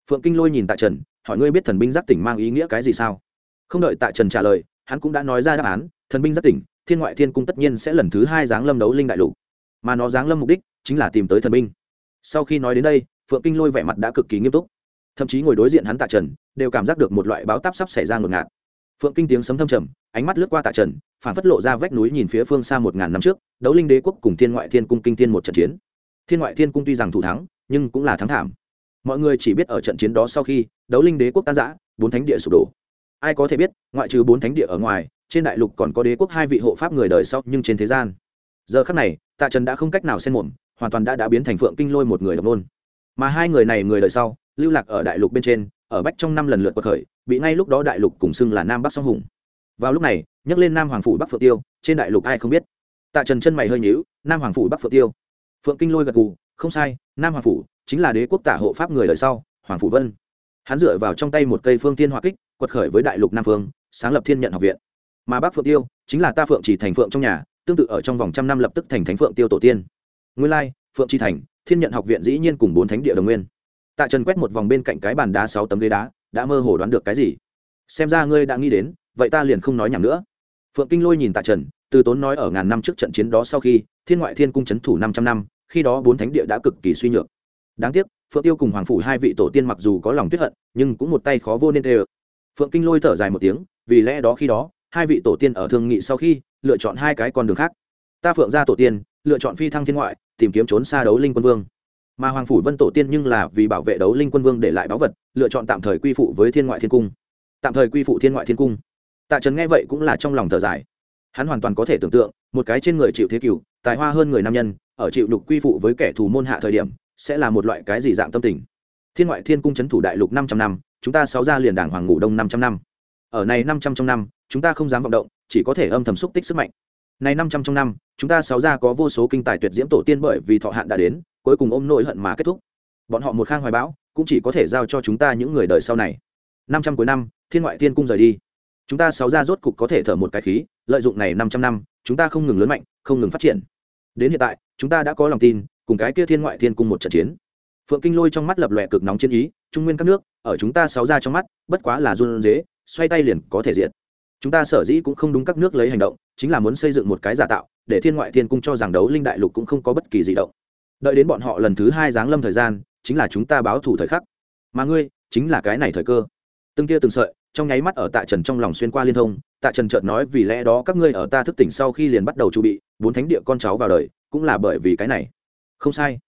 Speaker 1: Phượng kinh lôi nhìn tạ trần, hỏi ngươi biết thần binh giác tỉnh mang ý nghĩa cái gì sao? Không đợi tạ trần trả lời, hắn cũng đã nói ra đáp án, thần binh giác tỉnh, thiên ngoại thiên cung tất nhiên sẽ lần thứ hai giáng lâm đấu linh đại lục. Mà nó giáng lâm mục đích chính là tìm tới thần binh. Sau khi nói đến đây, phượng kinh lôi vẻ mặt đã cực kỳ nghiêm túc. Thậm chí ngồi đối diện hắn tạ trần, đều cảm giác được một loại báo táp sắp xảy ra ngột ngạt. Phượng kinh tiếng sấm thâm trầm, ánh mắt lướt qua tạ trần phản phất lộ ra vách núi nhìn phía phương xa một ngàn năm trước, đấu linh đế quốc cùng thiên ngoại thiên cung kinh thiên một trận chiến. Thiên ngoại thiên cung tuy rằng thủ thắng, nhưng cũng là thắng thảm. Mọi người chỉ biết ở trận chiến đó sau khi, đấu linh đế quốc tan giã bốn thánh địa sụp đổ. Ai có thể biết, ngoại trừ bốn thánh địa ở ngoài, trên đại lục còn có đế quốc hai vị hộ pháp người đời sau nhưng trên thế gian. Giờ khắc này, tạ trần đã không cách nào xen mồm, hoàn toàn đã đã biến thành phượng kinh lôi một người độc nôn. Mà hai người này người đời sau, lưu lạc ở đại lục bên trên, ở bách trong năm lần lượt cuộc khởi, bị ngay lúc đó đại lục cùng xưng là nam bắc song hùng vào lúc này, nhắc lên nam hoàng phủ bắc phượng tiêu, trên đại lục ai không biết. Tạ trần chân mày hơi nhíu, nam hoàng phủ bắc phượng tiêu. Phượng kinh lôi gật gù, không sai, nam hoàng phủ chính là đế quốc tả hộ pháp người đời sau, hoàng phủ vân. Hắn dựa vào trong tay một cây phương tiên Hoa kích, quật khởi với đại lục nam phương, sáng lập thiên nhận học viện. Mà bắc phượng tiêu chính là ta phượng chỉ thành phượng trong nhà, tương tự ở trong vòng trăm năm lập tức thành thánh phượng tiêu tổ tiên. Nguyên lai, phượng chi thành, thiên nhận học viện dĩ nhiên cùng bốn thánh địa đồng nguyên. Tạ trần quét một vòng bên cạnh cái bàn đá sáu tấm ghế đá, đã mơ hồ đoán được cái gì. Xem ra ngươi đã nghĩ đến vậy ta liền không nói nhảm nữa. Phượng kinh lôi nhìn tạ trần, từ tốn nói ở ngàn năm trước trận chiến đó sau khi, thiên ngoại thiên cung c h ấ n thủ năm trăm năm, khi đó bốn thánh địa đã cực kỳ suy nhược. Đáng tiếc, phượng tiêu cùng hoàng phủ hai vị tổ tiên mặc dù có lòng tuyết hận, nhưng cũng một tay khó vô nên tê ơ phượng kinh lôi thở dài một tiếng, vì lẽ đó khi đó, hai vị tổ tiên ở thương nghị sau khi, lựa chọn hai cái con đường khác. Ta phượng ra tổ tiên, lựa chọn phi thăng thiên ngoại, tìm kiếm trốn xa đấu linh quân vương. Mà hoàng phủ vân tổ tiên nhưng là vì bảo vệ đấu linh quân vương để lại báu vật, lựa chọn tạm thời quy phụ với thiên ngoại thiên cung. Tạm thời quy phụ thiên ngoại thiên cung tạ trần nghe vậy cũng là trong lòng thở dài. Hắn hoàn toàn có thể tưởng tượng, một cái trên người chịu thế cựu tài hoa hơn người nam nhân, ở chịu đục quy phụ với kẻ thù môn hạ thời điểm, sẽ là một loại cái gì dạng tâm tình. Thiên ngoại thiên cung c h ấ n thủ đại lục năm trăm năm, chúng ta sáu ra liền đảng hoàng ngủ đông năm trăm năm. Ở này năm trăm trong năm, chúng ta không dám vọng động, chỉ có thể âm thầm xúc tích sức mạnh. Này năm trăm trong năm, chúng ta sáu ra có vô số kinh tài tuyệt diễm tổ tiên bởi vì thọ hạn đã đến, cuối cùng ôm nỗi hận mà kết thúc. Bọn họ một khang hoài bão, cũng chỉ có thể giao cho chúng ta những người đời sau này. Năm trăm cuối năm, thiên ngoại thiên cung rời đi chúng ta sáu ra rốt cục có thể thở một cái khí, lợi dụng này năm trăm năm, chúng ta không ngừng lớn mạnh, không ngừng phát triển. Đến hiện tại, chúng ta đã có lòng tin, cùng cái kia thiên ngoại thiên cung một trận chiến. Phượng kinh lôi trong mắt lập lòe cực nóng chiến ý, trung nguyên các nước, ở chúng ta sáu ra trong mắt, bất quá là run dế xoay tay liền có thể diện chúng ta sở dĩ cũng không đúng các nước lấy hành động, chính là muốn xây dựng một cái giả tạo, để thiên ngoại thiên cung cho rằng đấu linh đại lục cũng không có bất kỳ gì động. Đợi đến bọn họ lần thứ hai giáng lâm thời gian, chính là chúng ta báo thủ thời khắc. Mà ngươi, chính là cái này thời cơ. Từng tia từng sợi trong nháy mắt ở tạ trần trong lòng xuyên qua liên thông, tạ trần chợt nói, vì lẽ đó các ngươi ở ta thức tỉnh sau khi liền bắt đầu chuẩn bị, bốn thánh địa con cháu vào đời, cũng là bởi vì cái này. Không sai.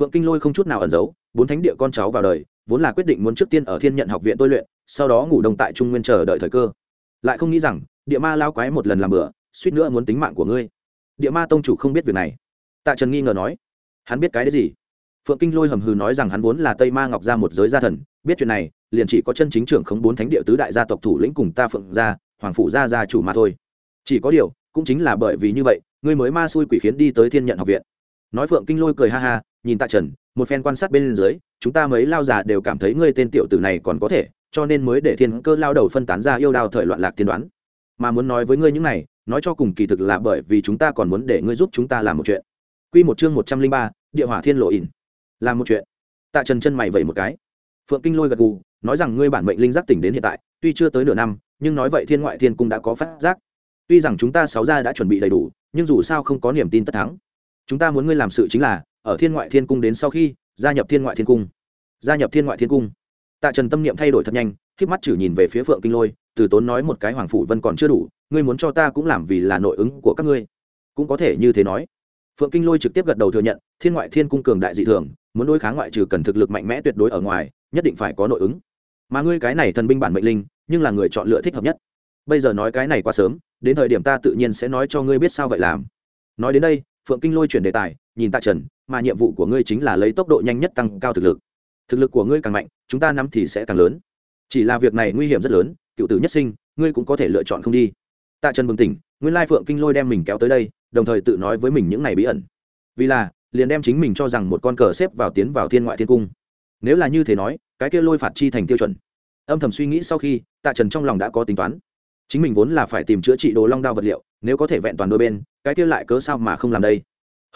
Speaker 1: Phượng kinh lôi không chút nào ẩn giấu, bốn thánh địa con cháu vào đời, vốn là quyết định muốn trước tiên ở thiên nhận học viện tôi luyện, sau đó ngủ đông tại trung nguyên chờ đợi thời cơ. Lại không nghĩ rằng, địa ma lao quái một lần làm bữa suýt nữa muốn tính mạng của ngươi. Địa ma tông chủ không biết việc này. Tạ trần nghi ngờ nói, hắn biết cái đấy gì? Phượng kinh lôi hầm hừ nói rằng hắn vốn là tây ma ngọc gia một giới gia thần, biết chuyện này liền chỉ có chân chính trưởng khống bốn thánh địa tứ đại gia tộc thủ lĩnh cùng ta phượng gia hoàng phủ gia gia chủ mà thôi chỉ có điều cũng chính là bởi vì như vậy ngươi mới ma xui quỷ khiến đi tới thiên nhận học viện nói phượng kinh lôi cười ha ha nhìn tạ trần một phen quan sát bên dưới chúng ta mấy lao già đều cảm thấy ngươi tên tiểu tử này còn có thể cho nên mới để thiên cơ lao đầu phân tán ra yêu đao thời loạn lạc tiên đoán mà muốn nói với ngươi những này nói cho cùng kỳ thực là bởi vì chúng ta còn muốn để ngươi giúp chúng ta làm một chuyện Quy một chương một trăm linh ba, địa hỏa thiên lộ ỉn. Làm một chuyện. Tạ Trần chân mày vẩy một cái. Phượng Kinh Lôi gật gù, nói rằng ngươi bản mệnh linh giác tỉnh đến hiện tại, tuy chưa tới nửa năm, nhưng nói vậy thiên ngoại thiên cung đã có phát giác. Tuy rằng chúng ta sáu gia đã chuẩn bị đầy đủ, nhưng dù sao không có niềm tin tất thắng. Chúng ta muốn ngươi làm sự chính là, ở thiên ngoại thiên cung đến sau khi, gia nhập thiên ngoại thiên cung. Gia nhập thiên ngoại thiên cung. Tạ trần tâm niệm thay đổi thật nhanh, khép mắt chử nhìn về phía phượng kinh lôi, từ tốn nói một cái hoàng phủ vân còn chưa đủ, ngươi muốn cho ta cũng làm vì là nội ứng của các ngươi. Cũng có thể như thế nói. Phượng kinh lôi trực tiếp gật đầu thừa nhận, thiên ngoại thiên cung cường đại dị thường, muốn đối kháng ngoại trừ cần thực lực mạnh mẽ tuyệt đối ở ngoài nhất định phải có nội ứng. Mà ngươi cái này thần binh bản mệnh linh, nhưng là người chọn lựa thích hợp nhất. Bây giờ nói cái này quá sớm, đến thời điểm ta tự nhiên sẽ nói cho ngươi biết sao vậy làm. Nói đến đây, phượng kinh lôi chuyển đề tài, nhìn tạ trần, mà nhiệm vụ của ngươi chính là lấy tốc độ nhanh nhất tăng cao thực lực. Thực lực của ngươi càng mạnh, chúng ta nắm thì sẽ càng lớn. Chỉ là việc này nguy hiểm rất lớn, cựu tử nhất sinh, ngươi cũng có thể lựa chọn không đi. Tạ trần bừng tỉnh, nguyên lai phượng kinh lôi đem mình kéo tới đây, đồng thời tự nói với mình những này bí ẩn. Vì là, liền đem chính mình cho rằng một con cờ xếp vào tiến vào thiên ngoại thiên cung nếu là như thế nói, cái kia lôi phạt chi thành tiêu chuẩn. Âm thầm suy nghĩ sau khi, tạ trần trong lòng đã có tính toán. Chính mình vốn là phải tìm chữa trị đồ long đao vật liệu, nếu có thể vẹn toàn đôi bên, cái kia lại cớ sao mà không làm đây?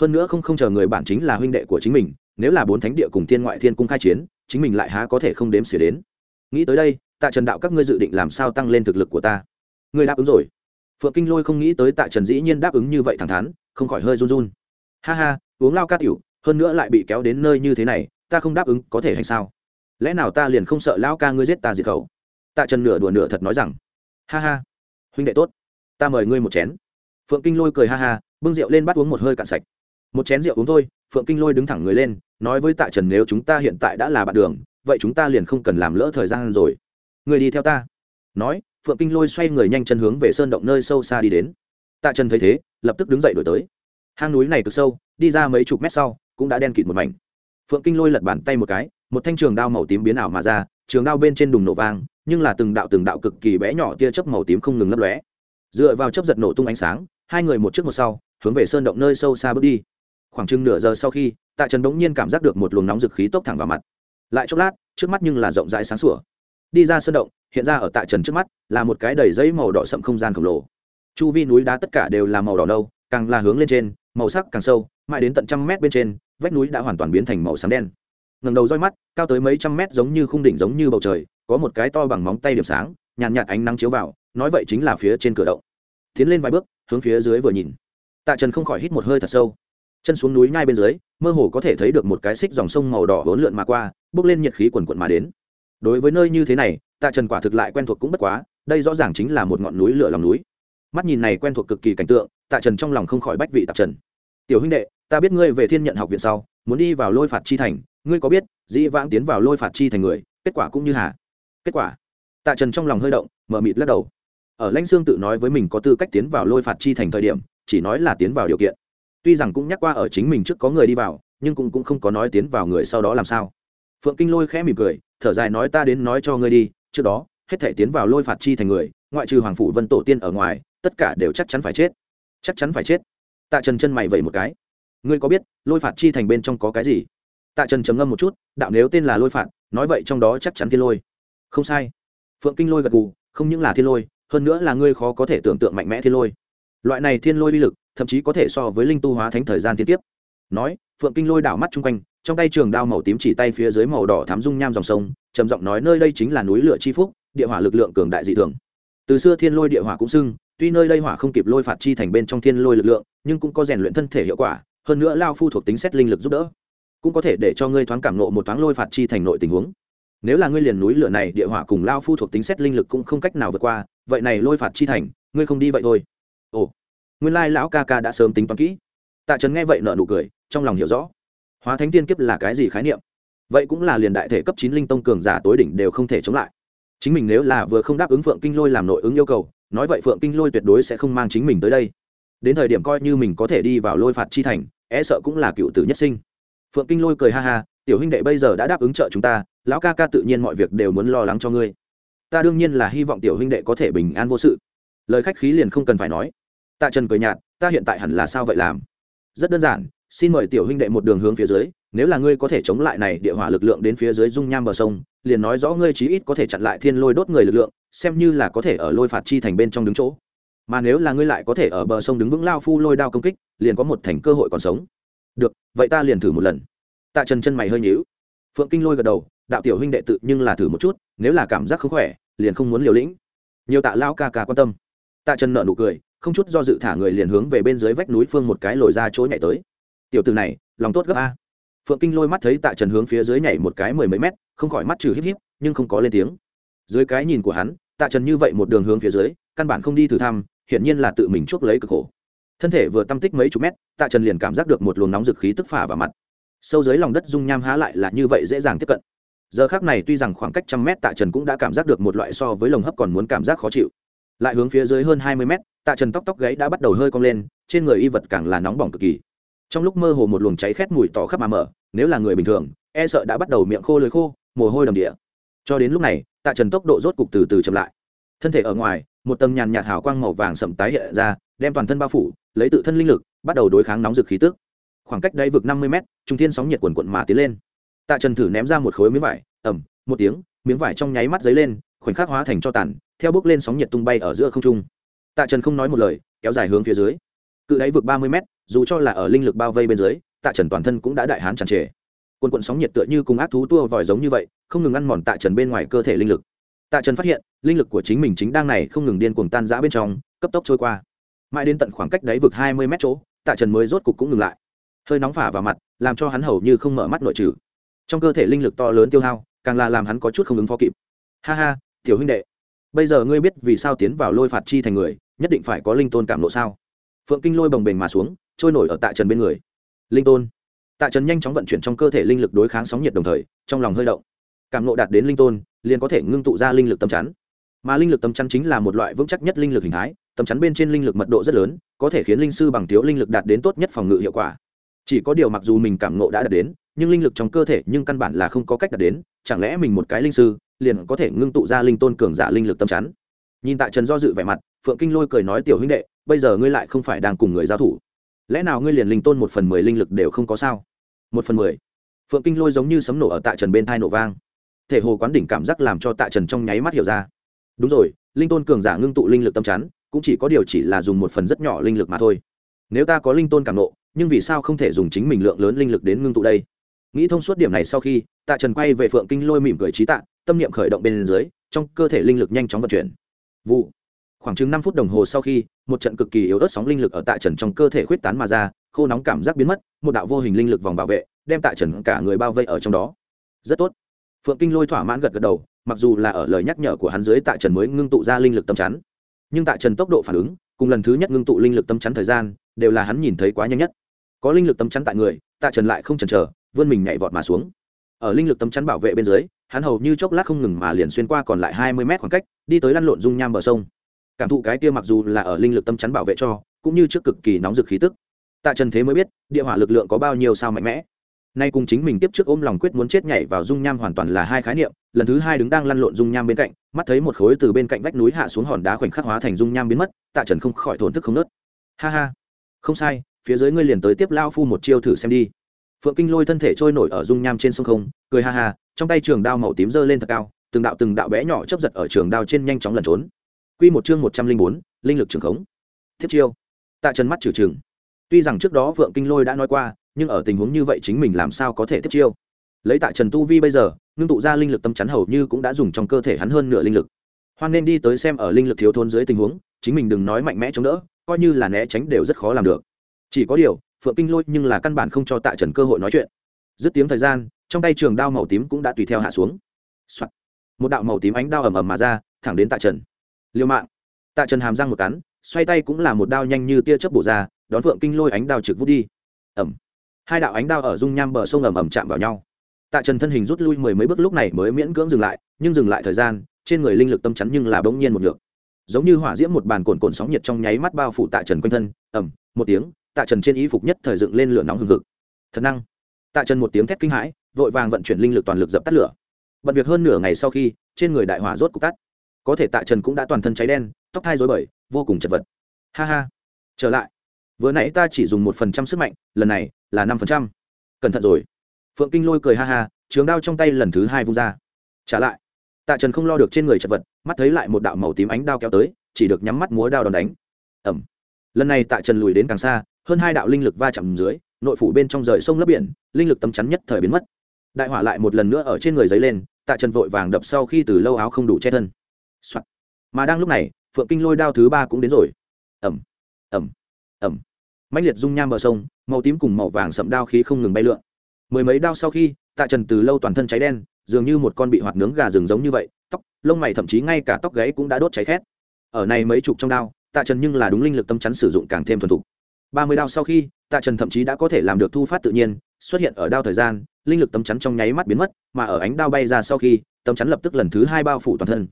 Speaker 1: Hơn nữa không không chờ người bản chính là huynh đệ của chính mình, nếu là bốn thánh địa cùng thiên ngoại thiên cung khai chiến, chính mình lại há có thể không đếm xỉa đến. Nghĩ tới đây, tạ trần đạo các ngươi dự định làm sao tăng lên thực lực của ta? Ngươi đáp ứng rồi. Phượng kinh lôi không nghĩ tới tạ trần dĩ nhiên đáp ứng như vậy thẳng thắn, không khỏi hơi run run. Ha ha, uống lao ca tiểu, hơn nữa lại bị kéo đến nơi như thế này ta không đáp ứng có thể hay sao? Lẽ nào ta liền không sợ lão ca ngươi giết ta diệt khẩu? Tạ trần nửa đùa nửa thật nói rằng, ha ha, huynh đệ tốt, ta mời ngươi một chén. Phượng kinh lôi cười ha ha, bưng rượu lên bắt uống một hơi cạn sạch. Một chén rượu uống thôi. Phượng kinh lôi đứng thẳng người lên, nói với tạ trần, nếu chúng ta hiện tại đã là bạn đường, vậy chúng ta liền không cần làm lỡ thời gian rồi. Người đi theo ta. Nói, phượng kinh lôi xoay người nhanh chân hướng về sơn động nơi sâu xa đi đến. Tạ trần thấy thế, lập tức đứng dậy đổi tới. Hang núi này cực sâu, đi ra mấy chục mét sau, cũng đã đen kịt một mảnh phượng kinh lôi lật bàn tay một cái, một thanh trường đao màu tím biến ảo mà ra, trường đao bên trên đùng nổ vang, nhưng là từng đạo từng đạo cực kỳ bé nhỏ tia chớp màu tím không ngừng lấp lóe. Dựa vào chớp giật nổ tung ánh sáng, hai người một trước một sau, hướng về sơn động nơi sâu xa bước đi. Khoảng chừng nửa giờ sau khi, tạ trần bỗng nhiên cảm giác được một luồng nóng dực khí tốc thẳng vào mặt. Lại chốc lát, trước mắt nhưng là rộng rãi sáng sủa. Đi ra sơn động, hiện ra ở tạ trần trước mắt, là một cái đầy giấy màu đỏ sậm không gian khổng lồ. Chu vi núi đá tất cả đều là màu đỏ đâu càng là hướng lên trên, màu sắc càng sâu, mãi đến tận trăm mét bên trên vách núi đã hoàn toàn biến thành màu xám đen. Ngầm đầu roi mắt cao tới mấy trăm mét giống như khung đỉnh giống như bầu trời có một cái to bằng móng tay điểm sáng nhàn nhạt, ánh nắng chiếu vào nói vậy chính là phía trên cửa động. Tiến lên vài bước hướng phía dưới vừa nhìn. Tạ trần không khỏi hít một hơi thật sâu. Chân xuống núi ngay bên dưới mơ hồ có thể thấy được một cái xích dòng sông màu đỏ hỗn lượn mà qua bước lên nhiệt khí quần quận mà đến. Đối với nơi như thế này tạ trần quả thực lại quen thuộc cũng bất quá đây rõ ràng chính là một ngọn núi lửa lòng núi. Mắt nhìn này quen thuộc cực kỳ cảnh tượng tạ trần trong lòng không khỏi bách vị tạp trần. Tiểu huynh đệ ta biết ngươi về thiên nhận học viện sau muốn đi vào lôi phạt chi thành ngươi có biết dĩ vãng tiến vào lôi phạt chi thành người kết quả cũng như hà. Kết quả. Tạ trần trong lòng hơi động mờ mịt lắc đầu. Ở lãnh sương tự nói với mình có tư cách tiến vào lôi phạt chi thành thời điểm chỉ nói là tiến vào điều kiện. Tuy rằng cũng nhắc qua ở chính mình trước có người đi vào nhưng cũng, cũng không có nói tiến vào người sau đó làm sao. Phượng kinh lôi khẽ mỉm cười thở dài nói ta đến nói cho ngươi đi trước đó hết thể tiến vào lôi phạt chi thành người ngoại trừ hoàng phủ vân tổ tiên ở ngoài tất cả đều chắc chắn phải chết. Chắc chắn phải chết. Tạ trần chân mày vẩy một cái ngươi có biết lôi phạt chi thành bên trong có cái gì? Tạ trần trầm ngâm một chút, đạo nếu tên là lôi phạt, nói vậy trong đó chắc chắn thiên lôi. Không sai. Phượng kinh lôi gật gù, không những là thiên lôi, hơn nữa là ngươi khó có thể tưởng tượng mạnh mẽ thiên lôi. Loại này thiên lôi uy lực, thậm chí có thể so với linh tu hóa thánh thời gian thiên tiếp nói, phượng kinh lôi đảo mắt chung quanh, trong tay trường đao màu tím chỉ tay phía dưới màu đỏ thám dung nham dòng sông, trầm giọng nói nơi đây chính là núi lửa chi phúc, địa hỏa lực lượng cường đại dị thường. Từ xưa thiên lôi địa hỏa cũng xưng, tuy nơi đây hỏa không kịp lôi phạt chi thành bên trong thiên lôi lực lượng, nhưng cũng có rèn luyện thân thể hiệu quả hơn nữa lao phu thuộc tính xét linh lực giúp đỡ, cũng có thể để cho ngươi thoáng cảm nộ một thoáng lôi phạt chi thành nội tình huống. Nếu là ngươi liền núi lửa này, địa hỏa cùng lao phu thuộc tính xét linh lực cũng không cách nào vượt qua, vậy này lôi phạt chi thành, ngươi không đi vậy thôi. Ồ, nguyên lai lão ca ca đã sớm tính toán kỹ. Tạ trần nghe vậy nợ nụ cười, trong lòng hiểu rõ. Hóa thánh tiên kiếp là cái gì khái niệm? Vậy cũng là liền đại thể cấp chín linh tông cường giả tối đỉnh đều không thể chống lại. Chính mình nếu là vừa không đáp ứng phượng kinh lôi làm nội ứng yêu cầu, nói vậy phượng kinh lôi tuyệt đối sẽ không mang chính mình tới đây đến thời điểm coi như mình có thể đi vào lôi phạt chi thành e sợ cũng là cựu tử nhất sinh. Phượng kinh lôi cười ha ha, tiểu huynh đệ bây giờ đã đáp ứng trợ chúng ta, lão ca ca tự nhiên mọi việc đều muốn lo lắng cho ngươi. Ta đương nhiên là hy vọng tiểu huynh đệ có thể bình an vô sự. Lời khách khí liền không cần phải nói. Tạ trần cười nhạt, ta hiện tại hẳn là sao vậy làm? Rất đơn giản, xin mời tiểu huynh đệ một đường hướng phía dưới, nếu là ngươi có thể chống lại này địa hỏa lực lượng đến phía dưới dung nham bờ sông, liền nói rõ ngươi chí ít có thể chặn lại thiên lôi đốt người lực lượng, xem như là có thể ở lôi phạt chi thành bên trong đứng chỗ mà nếu là ngươi lại có thể ở bờ sông đứng vững lao phu lôi đao công kích, liền có một thành cơ hội còn sống. Được, vậy ta liền thử một lần. Tạ trần chân mày hơi nhíu. Phượng kinh lôi gật đầu, đạo tiểu huynh đệ tự nhưng là thử một chút, nếu là cảm giác không khỏe, liền không muốn liều lĩnh. Nhiều tạ lao ca ca quan tâm. Tạ trần nợ nụ cười, không chút do dự thả người liền hướng về bên dưới vách núi phương một cái lồi ra chỗ nhảy tới. Tiểu từ này, lòng tốt gấp a. Phượng kinh lôi mắt thấy tạ trần hướng phía dưới nhảy một cái mười mấy mét, không khỏi mắt trừ híp híp, nhưng không có lên tiếng. Dưới cái nhìn của hắn, tạ trần như vậy một đường hướng phía dưới, căn bản không đi thử thăm hiển nhiên là tự mình chuốc lấy cực khổ. Thân thể vừa tâm tích mấy chục mét, tạ trần liền cảm giác được một luồng nóng dực khí tức phả vào mặt. Sâu dưới lòng đất dung nham há lại là như vậy dễ dàng tiếp cận. Giờ khác này tuy rằng khoảng cách trăm mét, tạ trần cũng đã cảm giác được một loại so với lồng hấp còn muốn cảm giác khó chịu. Lại hướng phía dưới hơn hai mươi mét, tạ trần tóc tóc gáy đã bắt đầu hơi cong lên, trên người y vật càng là nóng bỏng cực kỳ. Trong lúc mơ hồ một luồng cháy khét mùi tỏ khắp mà mở, nếu là người bình thường e sợ đã bắt đầu miệng khô lưới khô, mồ hôi đầm địa. Cho đến lúc này, tạ trần tốc độ rốt cục từ từ chậm lại. Thân thể ở ngoài một tầng nhàn nhạt hào quang màu vàng sậm tái hiện ra, đem toàn thân bao phủ, lấy tự thân linh lực, bắt đầu đối kháng nóng rực khí tức. Khoảng cách đây vực năm mươi mét, trung thiên sóng nhiệt quần quận mà tiến lên. Tạ trần thử ném ra một khối miếng vải ẩm một tiếng, miếng vải trong nháy mắt dấy lên, khoảnh khắc hóa thành cho tàn, theo bước lên sóng nhiệt tung bay ở giữa không trung. Tạ trần không nói một lời, kéo dài hướng phía dưới. Cự đáy vực ba mươi mét, dù cho là ở linh lực bao vây bên dưới, tạ trần toàn thân cũng đã đại hán tràn trề. Quần quận sóng nhiệt tựa như cùng ác thú tua vòi giống như vậy, không ngừng ăn mòn tạ trần bên ngoài cơ thể linh lực tạ trần phát hiện, linh lực của chính mình chính đang này không ngừng điên cuồng tan rã bên trong, cấp tốc trôi qua. Mãi đến tận khoảng cách đáy vực hai mươi mét chỗ, tạ trần mới rốt cục cũng ngừng lại. Hơi nóng phả vào mặt, làm cho hắn hầu như không mở mắt nội trừ. Trong cơ thể linh lực to lớn tiêu hao, càng là làm hắn có chút không ứng phó kịp. Ha ha, tiểu huynh đệ, bây giờ ngươi biết vì sao tiến vào lôi phạt chi thành người, nhất định phải có linh tôn cảm lộ sao? Phượng kinh lôi bồng bềnh mà xuống, trôi nổi ở tạ trần bên người. Linh tôn. Tạ trần nhanh chóng vận chuyển trong cơ thể linh lực đối kháng sóng nhiệt đồng thời, trong lòng hơi động cảm ngộ đạt đến linh tôn, liền có thể ngưng tụ ra linh lực tâm chắn. Mà linh lực tâm chắn chính là một loại vững chắc nhất linh lực hình thái, tâm chắn bên trên linh lực mật độ rất lớn, có thể khiến linh sư bằng thiếu linh lực đạt đến tốt nhất phòng ngự hiệu quả. Chỉ có điều mặc dù mình cảm nộ đã đạt đến, nhưng linh lực trong cơ thể nhưng căn bản là không có cách đạt đến, chẳng lẽ mình một cái linh sư liền có thể ngưng tụ ra linh tôn cường giả linh lực tâm chắn? Nhìn tại trần do dự vẻ mặt, phượng kinh lôi cười nói, tiểu huynh đệ, bây giờ ngươi lại không phải đang cùng người giao thủ. Lẽ nào ngươi liền linh tôn một phần mười linh lực đều không có sao? Một phần mười. Phượng kinh lôi giống như sấm nổ ở tại trần bên thai nổ vang thể hồ quán đỉnh cảm giác làm cho tạ trần trong nháy mắt hiểu ra. Đúng rồi, linh tôn cường giả ngưng tụ linh lực tâm chắn, cũng chỉ có điều chỉ là dùng một phần rất nhỏ linh lực mà thôi. Nếu ta có linh tôn cảm nộ, nhưng vì sao không thể dùng chính mình lượng lớn linh lực đến ngưng tụ đây? Nghĩ thông suốt điểm này sau khi, tạ trần quay về phượng kinh lôi mỉm cười trí tạ, tâm niệm khởi động bên dưới, trong cơ thể linh lực nhanh chóng vận chuyển. Vụ. Khoảng chừng năm phút đồng hồ sau khi, một trận cực kỳ yếu ớt sóng linh lực ở tạ trần trong cơ thể khuyết tán mà ra, khô nóng cảm giác biến mất, một đạo vô hình linh lực vòng bảo vệ, đem tạ trần cả người bao vây ở trong đó. Rất tốt phượng kinh lôi thỏa mãn gật gật đầu, mặc dù là ở lời nhắc nhở của hắn dưới tạ trần mới ngưng tụ ra linh lực tâm chắn. Nhưng tạ trần tốc độ phản ứng, cùng lần thứ nhất ngưng tụ linh lực tâm chắn thời gian, đều là hắn nhìn thấy quá nhanh nhất. Có linh lực tâm chắn tại người, tạ trần lại không chần chờ, vươn mình nhảy vọt mà xuống. Ở linh lực tâm chắn bảo vệ bên dưới, hắn hầu như chốc lát không ngừng mà liền xuyên qua còn lại hai mươi mét khoảng cách, đi tới lăn lộn dung nham bờ sông. Cảm thụ cái kia mặc dù là ở linh lực tâm chắn bảo vệ cho, cũng như trước cực kỳ nóng rực khí tức. Tạ trần thế mới biết, địa hỏa lực lượng có bao nhiêu sao mạnh mẽ nay cùng chính mình tiếp trước ôm lòng quyết muốn chết nhảy vào dung nham hoàn toàn là hai khái niệm, lần thứ hai đứng đang lăn lộn dung nham bên cạnh, mắt thấy một khối từ bên cạnh vách núi hạ xuống hòn đá khoảnh khắc hóa thành dung nham biến mất, tạ trần không khỏi thổn thức không nớt. Ha ha. Không sai, phía dưới ngươi liền tới tiếp lao phu một chiêu thử xem đi. Phượng kinh lôi thân thể trôi nổi ở dung nham trên sông không, cười ha ha, trong tay trường đao màu tím giơ lên thật cao, từng đạo từng đạo bé nhỏ chấp giật ở trường đao trên nhanh chóng lẩn trốn. Quy một chương một trăm linh bốn, linh lực trường khống. Thiết chiêu. Tạ trần mắt trừ trường tuy rằng trước đó phượng kinh lôi đã nói qua nhưng ở tình huống như vậy chính mình làm sao có thể tiếp chiêu? Lấy tạ trần tu vi bây giờ, ngưng tụ ra linh lực tâm chắn hầu như cũng đã dùng trong cơ thể hắn hơn nửa linh lực. Hoan nên đi tới xem ở linh lực thiếu thôn dưới tình huống, chính mình đừng nói mạnh mẽ chống đỡ, coi như là né tránh đều rất khó làm được. Chỉ có điều, phượng kinh lôi nhưng là căn bản không cho tạ trần cơ hội nói chuyện. Dứt tiếng thời gian, trong tay trường đao màu tím cũng đã tùy theo hạ xuống、Soạn. một đạo màu tím ánh đao ầm ầm mà ra, thẳng đến tạ trần. Liêu mạng. Tạ trần hàm răng một cắn, xoay tay cũng là một đao nhanh như tia chớp bổ ra, đón phượng kinh lôi ánh đao trực vút đi. Ẩm hai đạo ánh đao ở dung nham bờ sông ầm ầm chạm vào nhau. Tạ trần thân hình rút lui mười mấy bước lúc này mới miễn cưỡng dừng lại, nhưng dừng lại thời gian, trên người linh lực tâm chắn nhưng là bỗng nhiên một ngược giống như hỏa diễm một bàn cồn cồn sóng nhiệt trong nháy mắt bao phủ tạ trần quanh thân ẩm một tiếng, tạ trần trên y phục nhất thời dựng lên lửa nóng hừng hực. Thật năng. Tạ trần một tiếng thét kinh hãi, vội vàng vận chuyển linh lực toàn lực dập tắt lửa. Bận việc hơn nửa ngày sau khi, trên người đại hỏa rốt cục tắt. Có thể tạ trần cũng đã toàn thân cháy đen, tóc thai dối bời, vô cùng chật vật. Ha ha. Trở lại vừa nãy ta chỉ dùng một phần trăm sức mạnh, lần này là năm phần trăm. Cẩn thận rồi. Phượng kinh lôi cười ha ha, trường đao trong tay lần thứ hai vung ra. Trả lại. Tạ trần không lo được trên người chật vật, mắt thấy lại một đạo màu tím ánh đao kéo tới, chỉ được nhắm mắt múa đao đòn đánh. Ẩm lần này tạ trần lùi đến càng xa, hơn hai đạo linh lực va chạm dưới, nội phủ bên trong rời sông lấp biển, linh lực tấm chắn nhất thời biến mất. Đại hỏa lại một lần nữa ở trên người giấy lên, tạ trần vội vàng đập sau khi từ lâu áo không đủ che thân、Soạn. mà đang lúc này, phượng kinh lôi đao thứ ba cũng đến rồi. Ẩm ẩm ẩm mãnh liệt dung nham bờ sông, màu tím cùng màu vàng sậm đao khí không ngừng bay lượn. Mười mấy đao sau khi, tạ trần từ lâu toàn thân cháy đen, dường như một con bị hoạt nướng gà rừng giống như vậy, tóc, lông mày thậm chí ngay cả tóc gáy cũng đã đốt cháy khét. Ở này mấy chục trong đao, tạ trần nhưng là đúng linh lực tâm chắn sử dụng càng thêm thuần thục. Ba mươi đao sau khi, tạ trần thậm chí đã có thể làm được thu phát tự nhiên, xuất hiện ở đao thời gian, linh lực tâm chắn trong nháy mắt biến mất, mà ở ánh đao bay ra sau khi, tâm chắn lập tức lần thứ hai bao phủ toàn thân.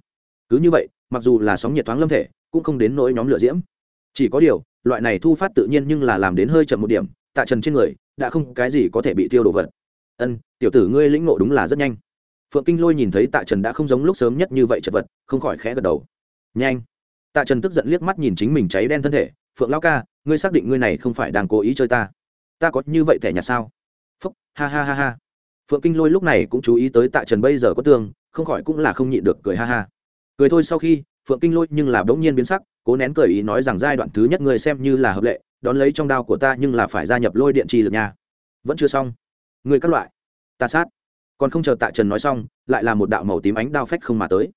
Speaker 1: Cứ như vậy, mặc dù là sóng nhiệt thoáng lâm thể, cũng không đến nỗi nhóm lửa diễm chỉ có điều, loại này thu phát tự nhiên nhưng là làm đến hơi chậm một điểm, tạ trần trên người, đã không cái gì có thể bị tiêu đổ vật. Ân, tiểu tử ngươi lĩnh ngộ đúng là rất nhanh. Phượng kinh lôi nhìn thấy tạ trần đã không giống lúc sớm nhất như vậy chật vật, không khỏi khẽ gật đầu. Nhanh. Tạ trần tức giận liếc mắt nhìn chính mình cháy đen thân thể, phượng lao ca, ngươi xác định ngươi này không phải đang cố ý chơi ta? Ta có như vậy thẻ nhạt sao? Phúc, ha ha ha ha. Phượng kinh lôi lúc này cũng chú ý tới tạ trần bây giờ có tương, không khỏi cũng là không nhịn được cười ha ha. Cười thôi sau khi phượng kinh lôi nhưng là bỗng nhiên biến sắc, cố nén cười ý nói rằng giai đoạn thứ nhất người xem như là hợp lệ, đón lấy trong đao của ta nhưng là phải gia nhập lôi điện trì lực nha. Vẫn chưa xong. Người các loại. Ta sát. Còn không chờ tạ trần nói xong, lại là một đạo màu tím ánh đao phách không mà tới.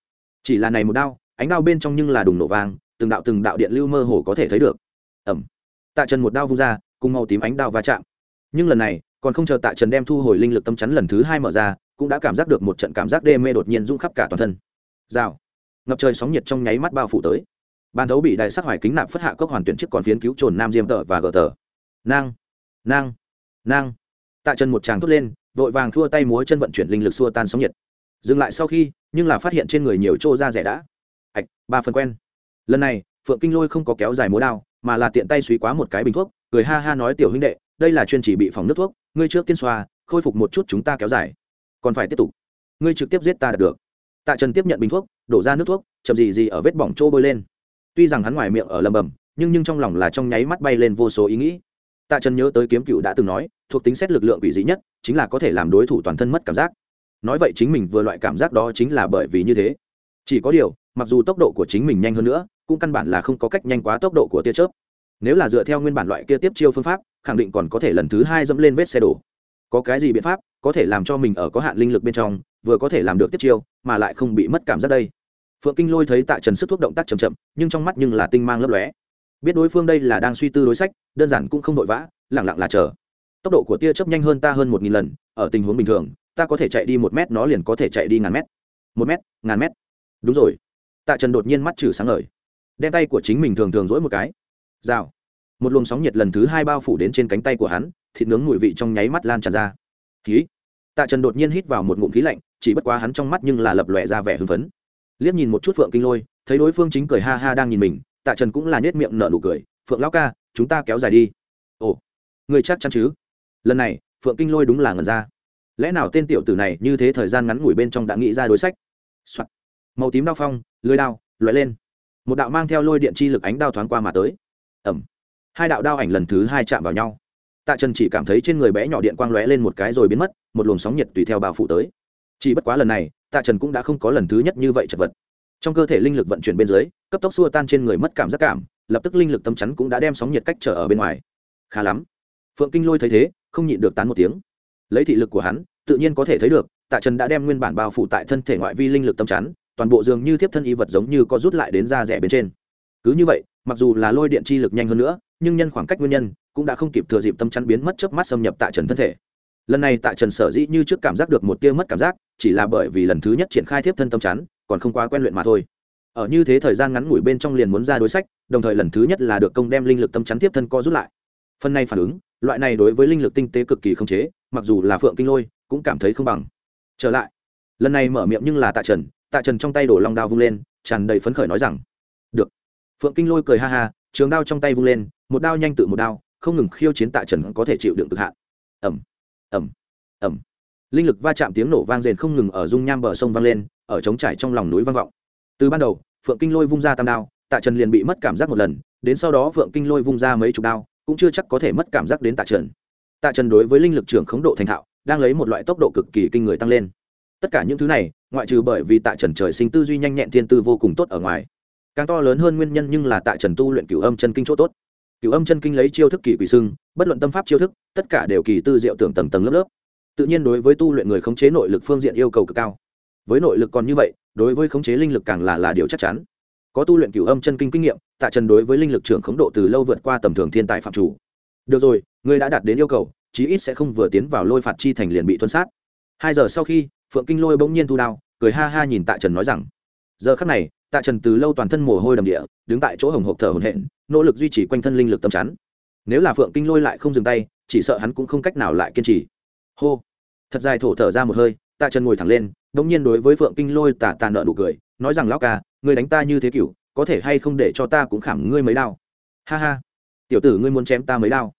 Speaker 1: Chỉ là này một đao, ánh đao bên trong nhưng là đùng nổ vàng từng đạo từng đạo điện lưu mơ hồ có thể thấy được. Ẩm tạ trần một đao vung ra, cùng màu tím ánh đao va chạm. Nhưng lần này, còn không chờ tạ trần đem thu hồi linh lực tâm chắn lần thứ hai mở ra, cũng đã cảm giác được một trận cảm giác đê mê đột nhiên rung khắp cả toàn thân. Rào ngập trời sóng nhiệt trong nháy mắt bao phủ tới. Bàn thấu bị đại sắc hoài kính nạp phất hạ cốc hoàn tuyển chiếc còn phiến cứu trồn nam diêm tờ và gờ tờ nang nang nang. Tạ chân một tràng thốt lên, vội vàng thua tay múa chân vận chuyển linh lực xua tan sóng nhiệt. Dừng lại sau khi, nhưng là phát hiện trên người nhiều chỗ da rẻ đã. Ạch ba phần quen. Lần này, phượng kinh lôi không có kéo dài múa đao, mà là tiện tay suy quá một cái bình thuốc, cười ha ha nói tiểu huynh đệ, đây là chuyên chỉ bị phòng nước thuốc, ngươi trước tiên xoa, khôi phục một chút chúng ta kéo dài. Còn phải tiếp tục. Ngươi trực tiếp giết ta được. Tạ trần tiếp nhận bình thuốc đổ ra nước thuốc, chậm gì gì ở vết bỏng trô bôi lên. Tuy rằng hắn ngoài miệng ở lầm bầm, nhưng nhưng trong lòng là trong nháy mắt bay lên vô số ý nghĩ. Tạ trần nhớ tới kiếm cựu đã từng nói, thuộc tính xét lực lượng quỷ dị nhất, chính là có thể làm đối thủ toàn thân mất cảm giác. Nói vậy chính mình vừa loại cảm giác đó chính là bởi vì như thế. Chỉ có điều, mặc dù tốc độ của chính mình nhanh hơn nữa, cũng căn bản là không có cách nhanh quá tốc độ của tia chớp. Nếu là dựa theo nguyên bản loại kia tiếp chiêu phương pháp, khẳng định còn có thể lần thứ hai dẫm lên vết xe đổ. Có cái gì biện pháp có thể làm cho mình ở có hạn linh lực bên trong, vừa có thể làm được tiếp chiêu, mà lại không bị mất cảm giác đây? Phượng kinh lôi thấy tạ trần sức thuốc động tác chậm chậm, nhưng trong mắt nhưng là tinh mang lấp lóe. Biết đối phương đây là đang suy tư đối sách, đơn giản cũng không vội vã lẳng lặng là chờ. Tốc độ của tia chớp nhanh hơn ta hơn một nghìn lần, ở tình huống bình thường, ta có thể chạy đi một mét, nó liền có thể chạy đi ngàn mét. Một mét, ngàn mét. Đúng rồi. Tạ trần đột nhiên mắt trừ sáng ngời. Đem tay của chính mình thường thường dỗi một cái. Rào. Một luồng sóng nhiệt lần thứ hai bao phủ đến trên cánh tay của hắn, thịt nướng mùi vị trong nháy mắt lan tràn ra. Khí tạ trần đột nhiên hít vào một ngụm khí lạnh, chỉ bất quá hắn trong mắt nhưng là lập lòe ra vẻ hưng phấn liếc nhìn một chút phượng kinh lôi, thấy đối phương chính cười ha ha đang nhìn mình, tạ trần cũng là nhét miệng nở nụ cười, phượng lão ca, chúng ta kéo dài đi. Ồ, người chắc chắn chứ? Lần này, phượng kinh lôi đúng là ngần ra. Lẽ nào tên tiểu tử này như thế thời gian ngắn ngủi bên trong đã nghĩ ra đối sách、Soạn. màu tím đao phong, lưới đao loại lên. Một đạo mang theo lôi điện chi lực ánh đao thoáng qua mà tới. Ẩm hai đạo đao ảnh lần thứ hai chạm vào nhau. Tạ trần chỉ cảm thấy trên người bé nhỏ điện quang lóe lên một cái rồi biến mất, một luồng sóng nhiệt tùy theo bao phủ tới. Chỉ bất quá lần này tạ trần cũng đã không có lần thứ nhất như vậy chật vật. Trong cơ thể linh lực vận chuyển bên dưới, cấp tốc xua tan trên người mất cảm giác cảm, lập tức linh lực tâm chắn cũng đã đem sóng nhiệt cách trở ở bên ngoài. Khá lắm. Phượng kinh lôi thấy thế, không nhịn được tán một tiếng. Lấy thị lực của hắn, tự nhiên có thể thấy được, tạ trần đã đem nguyên bản bao phủ tại thân thể ngoại vi linh lực tâm chắn, toàn bộ dường như tiếp thân y vật giống như có rút lại đến da rẻ bên trên. Cứ như vậy, mặc dù là lôi điện chi lực nhanh hơn nữa, nhưng nhân khoảng cách nguyên nhân cũng đã không kịp thừa dịp tâm chắn biến mất chớp mắt xâm nhập tạ trần thân thể lần này tại trần sở dĩ như trước cảm giác được một tia mất cảm giác, chỉ là bởi vì lần thứ nhất triển khai thiếp thân tâm chắn, còn không quá quen luyện mà thôi. Ở như thế thời gian ngắn ngủi bên trong liền muốn ra đối sách, đồng thời lần thứ nhất là được công đem linh lực tâm chắn tiếp thân co rút lại. Phần này phản ứng, loại này đối với linh lực tinh tế cực kỳ không chế, mặc dù là phượng kinh lôi, cũng cảm thấy không bằng. Trở lại. Lần này mở miệng nhưng là tạ trần tạ trần trong tay đổ long đao vung lên, tràn đầy phấn khởi nói rằng, được. Phượng kinh lôi cười ha ha, trường đao trong tay vung lên, một đao nhanh tự một đao, không ngừng khiêu chiến tạ trần có thể chịu đựng cực hạn. Ẩm ẩm ẩm linh lực va chạm tiếng nổ vang rền không ngừng ở dung nham bờ sông vang lên, ở trống trải trong lòng núi vang vọng. Từ ban đầu, phượng kinh lôi vung ra tam đao, tạ trần liền bị mất cảm giác một lần, đến sau đó phượng kinh lôi vung ra mấy chục đao, cũng chưa chắc có thể mất cảm giác đến tạ trần. Tạ trần đối với linh lực trưởng khống độ thành thạo, đang lấy một loại tốc độ cực kỳ kinh người tăng lên. Tất cả những thứ này, ngoại trừ bởi vì tạ trần trời sinh tư duy nhanh nhẹn thiên tư vô cùng tốt ở ngoài. Càng to lớn hơn nguyên nhân nhưng là tạ trần tu luyện cửu âm chân kinh chỗ tốt cựu âm chân kinh lấy chiêu thức kỳ quỷ xưng, bất luận tâm pháp chiêu thức, tất cả đều kỳ tư diệu tưởng tầng tầng lớp lớp. Tự nhiên đối với tu luyện người khống chế nội lực phương diện yêu cầu cực cao. Với nội lực còn như vậy, đối với khống chế linh lực càng là là điều chắc chắn. Có tu luyện cửu âm chân kinh kinh nghiệm, tạ trần đối với linh lực trưởng khống độ từ lâu vượt qua tầm thường thiên tài phạm chủ. Được rồi, ngươi đã đạt đến yêu cầu, chí ít sẽ không vừa tiến vào lôi phạt chi thành liền bị tuân sát. Hai giờ sau khi, phượng kinh lôi bỗng nhiên thu đao, cười ha ha nhìn tạ trần nói rằng, giờ khắc này, tạ trần từ lâu toàn thân mồ hôi đầm địa, đứng tại chỗ hồng hộp thở hồn hện nỗ lực duy trì quanh thân linh lực tâm chắn. Nếu là phượng kinh lôi lại không dừng tay, chỉ sợ hắn cũng không cách nào lại kiên trì. Hô. Thật dài thổ thở ra một hơi, tạ trần ngồi thẳng lên đ nhiên đối với phượng kinh lôi tả tà nợ nụ cười, nói rằng, lão ca, ngươi đánh ta như thế cựu có thể hay không để cho ta cũng khảm ngươi mấy đao? Ha ha, tiểu tử ngươi muốn chém ta mấy đao?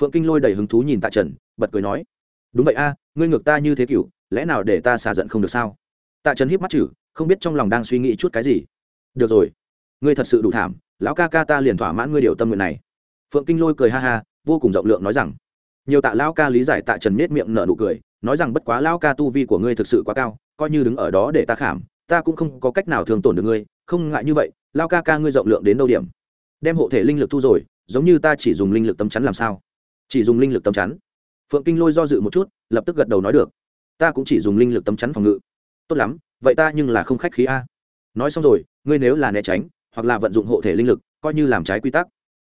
Speaker 1: Phượng kinh lôi đầy hứng thú nhìn tạ trần, bật cười nói, đúng vậy a, ngươi ngược ta như thế cựu lẽ nào để ta xả giận không được sao? Tạ trần híp mắt chử không biết trong lòng đang suy nghĩ chút cái gì. Được rồi, ngươi thật sự đủ thảm lão ca ca ta liền thỏa mãn ngươi điều tâm nguyện này. Phượng kinh lôi cười ha ha, vô cùng rộng lượng nói rằng, nhiều tạ lão ca lý giải tạ trần miết miệng nở nụ cười, nói rằng bất quá lão ca tu vi của ngươi thực sự quá cao, coi như đứng ở đó để ta khảm, ta cũng không có cách nào thường tổn được ngươi, không ngại như vậy, lão ca ca ngươi rộng lượng đến đâu điểm? Đem hộ thể linh lực thu rồi, giống như ta chỉ dùng linh lực tấm chắn làm sao? Chỉ dùng linh lực tấm chắn. Phượng kinh lôi do dự một chút, lập tức gật đầu nói được. Ta cũng chỉ dùng linh lực tấm chắn phòng ngự. Tốt lắm, vậy ta nhưng là không khách khí a. Nói xong rồi, ngươi nếu là né tránh hoặc là vận dụng hộ thể linh lực, coi như làm trái quy tắc.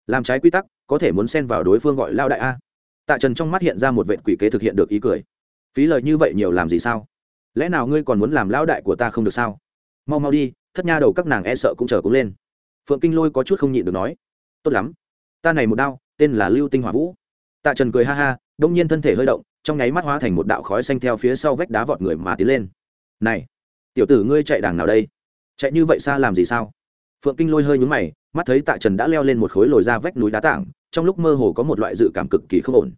Speaker 1: Làm trái quy tắc, có thể muốn xen vào đối phương gọi lao đại a. Tạ trần trong mắt hiện ra một vệ quỷ kế thực hiện được ý cười. Phí lời như vậy nhiều làm gì sao? Lẽ nào ngươi còn muốn làm lao đại của ta không được sao? Mau mau đi, thất nha đầu các nàng e sợ cũng chờ cũng lên. Phượng kinh lôi có chút không nhịn được nói. Tốt lắm. Ta này một đao, tên là lưu tinh hỏa vũ. Tạ trần cười ha ha, đông nhiên thân thể hơi động, trong nháy mắt hóa thành một đạo khói xanh theo phía sau vách đá vọt người mà tiến lên. Này, tiểu tử ngươi chạy đàng nào đây? Chạy như vậy xa làm gì sao? Phượng kinh lôi hơi nhúng mày, mắt thấy tạ trần đã leo lên một khối lồi ra vách núi đá tảng, trong lúc mơ hồ có một loại dự cảm cực kỳ không ổn.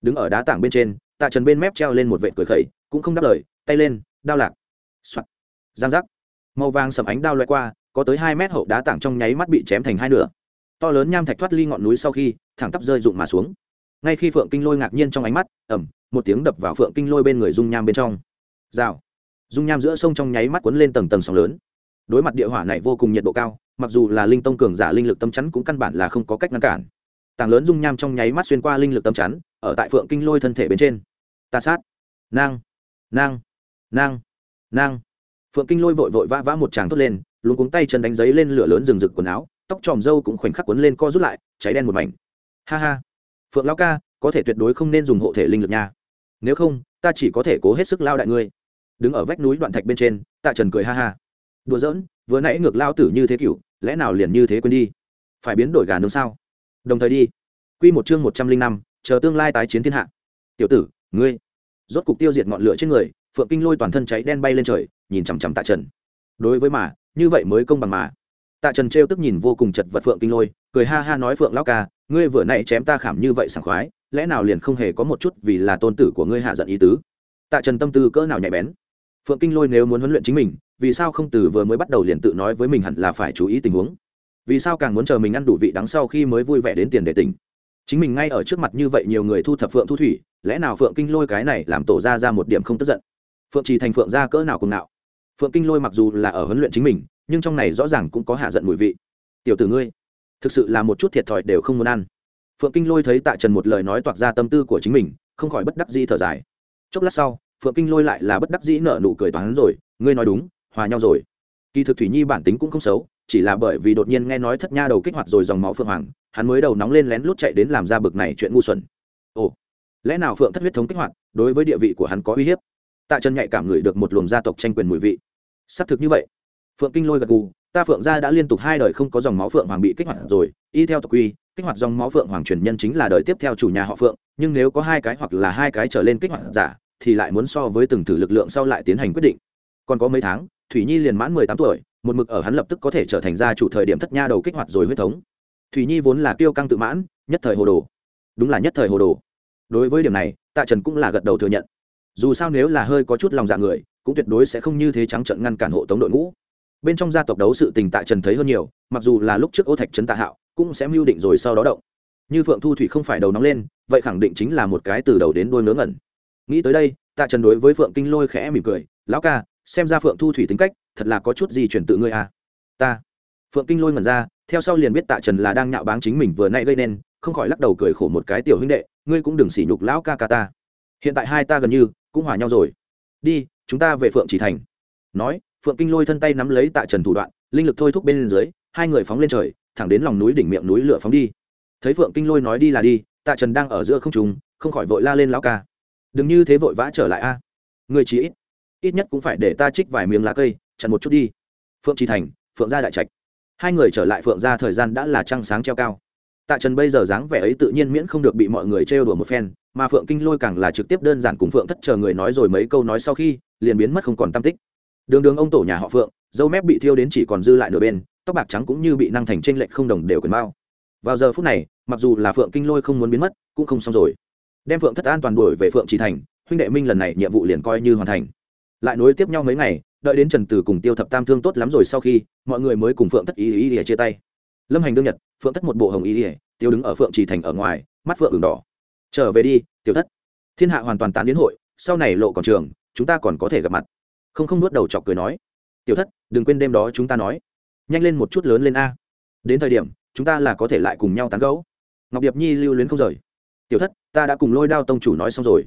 Speaker 1: Đứng ở đá tảng bên trên, tạ trần bên mép treo lên một vệ cười khẩy, cũng không đáp lời, tay lên, đao lạc. Soạt. Giang giác. Màu vàng sầm ánh đao loại qua, có tới hai mét hậu đá tảng trong nháy mắt bị chém thành hai nửa. To lớn nham thạch thoát ly ngọn núi sau khi, thẳng tắp rơi rụng mà xuống. Ngay khi phượng kinh lôi ngạc nhiên trong ánh mắt ẩm một tiếng đập vào phượng kinh lôi bên người dung nham bên trong. Rào. Dung nham giữa sông trong nháy mắt cuốn lên tầng tầng sóng lớn. Đối mặt địa hỏa này vô cùng nhiệt độ cao mặc dù là linh tông cường giả linh lực tâm chắn cũng căn bản là không có cách ngăn cản. Tảng lớn dung nham trong nháy mắt xuyên qua linh lực tâm chắn, ở tại phượng kinh lôi thân thể bên trên. Ta sát. Nang. Nang. Nang. Nang. Phượng kinh lôi vội vội vã vã một tràng thốt lên luôn cuống tay chân đánh giấy lên lửa lớn rừng rực quần áo, tóc tròm râu cũng khoảnh khắc quấn lên co rút lại, cháy đen một mảnh. Ha ha. Phượng lao ca, có thể tuyệt đối không nên dùng hộ thể linh lực nha. Nếu không, ta chỉ có thể cố hết sức lao đại ngươi. Đứng ở vách núi đoạn thạch bên trên, tạ trần cười ha ha. Đùa giỡn vừa nãy ngược lao tử như thế cựu, lẽ nào liền như thế quên đi? Phải biến đổi gà nướng sao? Đồng thời đi. Q một chương một trăm linh năm, chờ tương lai tái chiến thiên hạ. Tiểu tử, ngươi. Rốt cục tiêu diệt ngọn lửa trên người, phượng kinh lôi toàn thân cháy đen bay lên trời, nhìn chằm chằm tạ trần. Đối với mà, như vậy mới công bằng mà. Tạ trần trêu tức nhìn vô cùng chật vật phượng kinh lôi, cười ha ha nói phượng lao ca, ngươi vừa nãy chém ta khảm như vậy sảng khoái, lẽ nào liền không hề có một chút vì là tôn tử của ngươi hạ giận ý tứ? Tạ trần tâm tư cỡ nào nhạy bén. Phượng kinh lôi nếu muốn huấn luyện chính mình vì sao không từ vừa mới bắt đầu liền tự nói với mình hẳn là phải chú ý tình huống? Vì sao càng muốn chờ mình ăn đủ vị đắng sau khi mới vui vẻ đến tiền để tỉnh? Chính mình ngay ở trước mặt như vậy nhiều người thu thập phượng thu thủy, lẽ nào phượng kinh lôi cái này làm tổ ra ra một điểm không tức giận? Phượng trì thành phượng ra cỡ nào cùng nào phượng kinh lôi mặc dù là ở huấn luyện chính mình, nhưng trong này rõ ràng cũng có hạ giận mùi vị. Tiểu tử ngươi, thực sự là một chút thiệt thòi đều không muốn ăn. Phượng kinh lôi thấy tạ trần một lời nói toạc ra tâm tư của chính mình, không khỏi bất đắc dĩ thở dài. Chốc lát sau, phượng kinh lôi lại là bất đắc dĩ nở nụ cười toán rồi, ngươi nói đúng hòa nhau rồi. Kỳ thực thủy nhi bản tính cũng không xấu, chỉ là bởi vì đột nhiên nghe nói thất nha đầu kích hoạt rồi dòng máu phượng hoàng, hắn mới đầu nóng lên lén lút chạy đến làm ra bực này chuyện ngu xuẩn. Ồ, lẽ nào phượng thất huyết thống kích hoạt, đối với địa vị của hắn có uy hiếp? Tạ trần nhạy cảm ngửi được một luồng gia tộc tranh quyền mùi vị. Xác thực như vậy. Phượng kinh lôi gật gù, ta phượng gia đã liên tục hai đời không có dòng máu phượng hoàng bị kích hoạt rồi, y theo tộc quy, kích hoạt dòng máu phượng hoàng truyền nhân chính là đời tiếp theo chủ nhà họ phượng, nhưng nếu có hai cái hoặc là hai cái trở lên kích hoạt giả, thì lại muốn so với từng thử lực lượng sau lại tiến hành quyết định. Còn có mấy tháng thủy nhi liền mãn mười tám tuổi, một mực ở hắn lập tức có thể trở thành gia chủ thời điểm thất nha đầu kích hoạt rồi huyết thống. Thủy nhi vốn là kiêu căng tự mãn, nhất thời hồ đồ. Đúng là nhất thời hồ đồ. Đối với điểm này, tạ trần cũng là gật đầu thừa nhận. Dù sao nếu là hơi có chút lòng dạ người, cũng tuyệt đối sẽ không như thế trắng trận ngăn cản hộ tống đội ngũ. Bên trong gia tộc đấu sự tình tạ trần thấy hơn nhiều, mặc dù là lúc trước ô thạch trấn tạ hạo, cũng sẽ mưu định rồi sau đó động. Như phượng thu thủy không phải đầu nóng lên, vậy khẳng định chính là một cái từ đầu đến đuôi ngớ ngẩn. Nghĩ tới đây, tạ trần đối với phượng kinh lôi khẽ mỉm cười, lão ca xem ra phượng thu thủy tính cách, thật là có chút gì chuyển tự ngươi à. Ta. Phượng kinh lôi mần ra, theo sau liền biết tạ trần là đang nhạo báng chính mình vừa nay gây nên, không khỏi lắc đầu cười khổ một cái tiểu huynh đệ, ngươi cũng đừng sỉ nhục lão ca ca ta. Hiện tại hai ta gần như cũng hòa nhau rồi. Đi, chúng ta về phượng chỉ thành. Nói, phượng kinh lôi thân tay nắm lấy tạ trần thủ đoạn, linh lực thôi thúc bên dưới, hai người phóng lên trời, thẳng đến lòng núi đỉnh miệng núi lửa phóng đi. Thấy phượng kinh lôi nói đi là đi, tạ trần đang ở giữa không trùng không khỏi vội la lên lão ca. Đừng như thế vội vã trở lại a. Người chỉ ít ít nhất cũng phải để ta trích vài miếng lá cây, chặn một chút đi. Phượng tri thành, phượng gia đại trạch. Hai người trở lại phượng gia thời gian đã là trăng sáng treo cao. Tạ trần bây giờ dáng vẻ ấy tự nhiên miễn không được bị mọi người trêu đùa một phen, mà phượng kinh lôi càng là trực tiếp đơn giản cùng phượng thất chờ người nói rồi mấy câu nói sau khi, liền biến mất không còn tam tích. Đường đường ông tổ nhà họ phượng, dâu mép bị thiêu đến chỉ còn dư lại nửa bên, tóc bạc trắng cũng như bị năng thành t r ê n lệch không đồng đều quyền bao. Vào giờ phút này, mặc dù là phượng kinh lôi không muốn biến mất, cũng không xong rồi. Đem phượng thất an toàn đuổi về phượng trì thành, huynh đệ minh lần này nhiệm vụ liền coi như hoàn thành lại nối tiếp nhau mấy ngày, đợi đến trần tử cùng tiêu thập tam thương tốt lắm rồi sau khi, mọi người mới cùng phượng thất ý ý ý chia tay. Lâm hành đương nhật, phượng thất một bộ hồng ý ý tiêu đứng ở phượng trì thành ở ngoài, mắt phượng ửng đỏ. Trở về đi tiểu thất. Thiên hạ hoàn toàn tán đến hội, sau này lộ còn trường, chúng ta còn có thể gặp mặt. Không không nuốt đầu chọc cười nói. Tiểu thất, đừng quên đêm đó chúng ta nói. Nhanh lên một chút lớn lên a. Đến thời điểm, chúng ta là có thể lại cùng nhau tán gấu ngọc điệp nhi lưu luyến không rời. Tiểu thất, ta đã cùng lôi đao tông chủ nói xong rồi.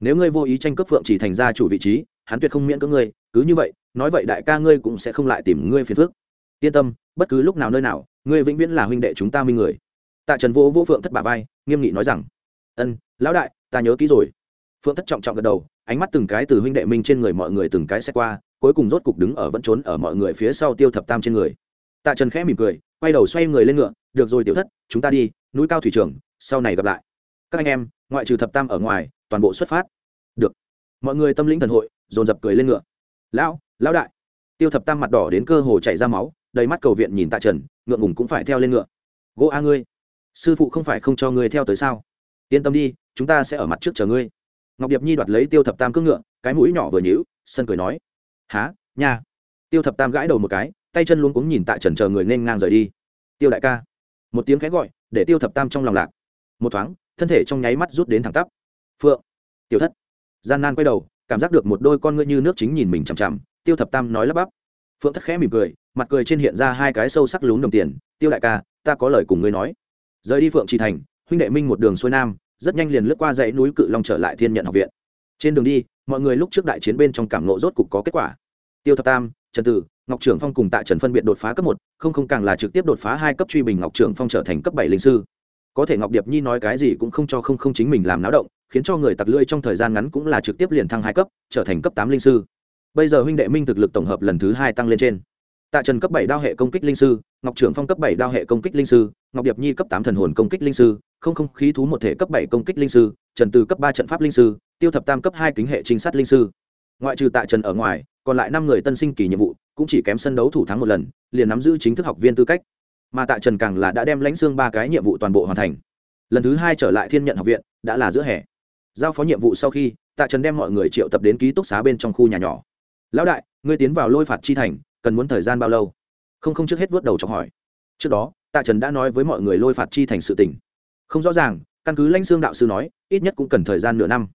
Speaker 1: Nếu ngươi vô ý tranh cướp phượng chỉ thành ra chủ vị trí hắn tuyệt không miễn cưỡng ngươi, cứ như vậy, nói vậy đại ca ngươi cũng sẽ không lại tìm ngươi phiền phước yên tâm, bất cứ lúc nào nơi nào, ngươi vĩnh viễn là huynh đệ chúng ta minh người. Tạ trần vô vỗ phượng thất bà vai, nghiêm nghị nói rằng, ân, lão đại, ta nhớ kỹ rồi. Phượng thất trọng trọng gật đầu, ánh mắt từng cái từ huynh đệ minh trên người mọi người từng cái xe qua, cuối cùng rốt cục đứng ở vẫn trốn ở mọi người phía sau tiêu thập tam trên người. Tạ trần khẽ mỉm cười, quay đầu xoay người lên ngựa, được rồi, tiểu thất, chúng ta đi, núi cao thủy trường, sau này gặp lại. Các anh em, ngoại trừ thập tam ở ngoài, toàn bộ xuất phát. Được. Mọi người tâm lĩnh thần hội dồn dập cười lên ngựa. Lão lão đại. Tiêu thập tam mặt đỏ đến cơ hồ chảy ra máu, đầy mắt cầu viện nhìn tạ trần, ngượng ngùng cũng phải theo lên ngựa. Gỗ a ngươi, sư phụ không phải không cho ngươi theo tới sao? Yên tâm đi, chúng ta sẽ ở mặt trước chờ ngươi. Ngọc điệp nhi đoạt lấy tiêu thập tam cưỡng ngựa, cái mũi nhỏ vừa nhíu, sân cười nói há nha. Tiêu thập tam gãi đầu một cái, tay chân luôn cuống nhìn tạ trần chờ người nên ngang rời đi. Tiêu đại ca. Một tiếng khẽ gọi, để tiêu thập tam trong lòng lạc. Một thoáng, thân thể trong nháy mắt rút đến thẳng tắp. Phượng. Tiểu thất. Gian nan quay đầu cảm giác được một đôi con ngươi như nước chính nhìn mình chằm chằm, tiêu thập tam nói lắp bắp. Phượng thất khẽ mỉm cười, mặt cười trên hiện ra hai cái sâu sắc lún đồng tiền. Tiêu đại ca, ta có lời cùng ngươi nói. Rời đi phượng trì thành, huynh đệ minh một đường xuôi nam, rất nhanh liền lướt qua dãy núi cự long trở lại thiên nhận học viện. Trên đường đi, mọi người lúc trước đại chiến bên trong cảm nộ rốt cục có kết quả. Tiêu thập tam, trần tử, ngọc trưởng phong cùng tạ trần phân biệt đột phá cấp một, không không càng là trực tiếp đột phá hai cấp truy bình ngọc trưởng phong trở thành cấp bảy linh sư. Có thể ngọc điệp nhi nói cái gì cũng không cho không không chính mình làm náo động khiến cho người tặc lưỡi trong thời gian ngắn cũng là trực tiếp liền thăng hai cấp, trở thành cấp tám linh sư. Bây giờ huynh đệ minh thực lực tổng hợp lần thứ hai tăng lên trên. Tạ trần cấp bảy đao hệ công kích linh sư, ngọc trưởng phong cấp bảy đao hệ công kích linh sư, ngọc điệp nhi cấp tám thần hồn công kích linh sư, không không khí thú một thể cấp bảy công kích linh sư, trần từ cấp ba trận pháp linh sư, tiêu thập tam cấp hai kính hệ trinh sát linh sư. Ngoại trừ tạ trần ở ngoài, còn lại năm người tân sinh kỳ nhiệm vụ, cũng chỉ kém sân đấu thủ thắng một lần, liền nắm giữ chính thức học viên tư cách. Mà tạ trần càng là đã đem lãnh xương ba cái nhiệm vụ toàn bộ hoàn thành. Lần thứ hai trở lại thiên nhận học viện, đã là giữa hè giao phó nhiệm vụ sau khi, tạ trần đem mọi người triệu tập đến ký túc xá bên trong khu nhà nhỏ. Lão đại, ngươi tiến vào lôi phạt chi thành, cần muốn thời gian bao lâu? Không không trước hết vớt đầu cho hỏi. Trước đó, tạ trần đã nói với mọi người lôi phạt chi thành sự tình. Không rõ ràng, căn cứ lãnh xương đạo sư nói, ít nhất cũng cần thời gian nửa năm.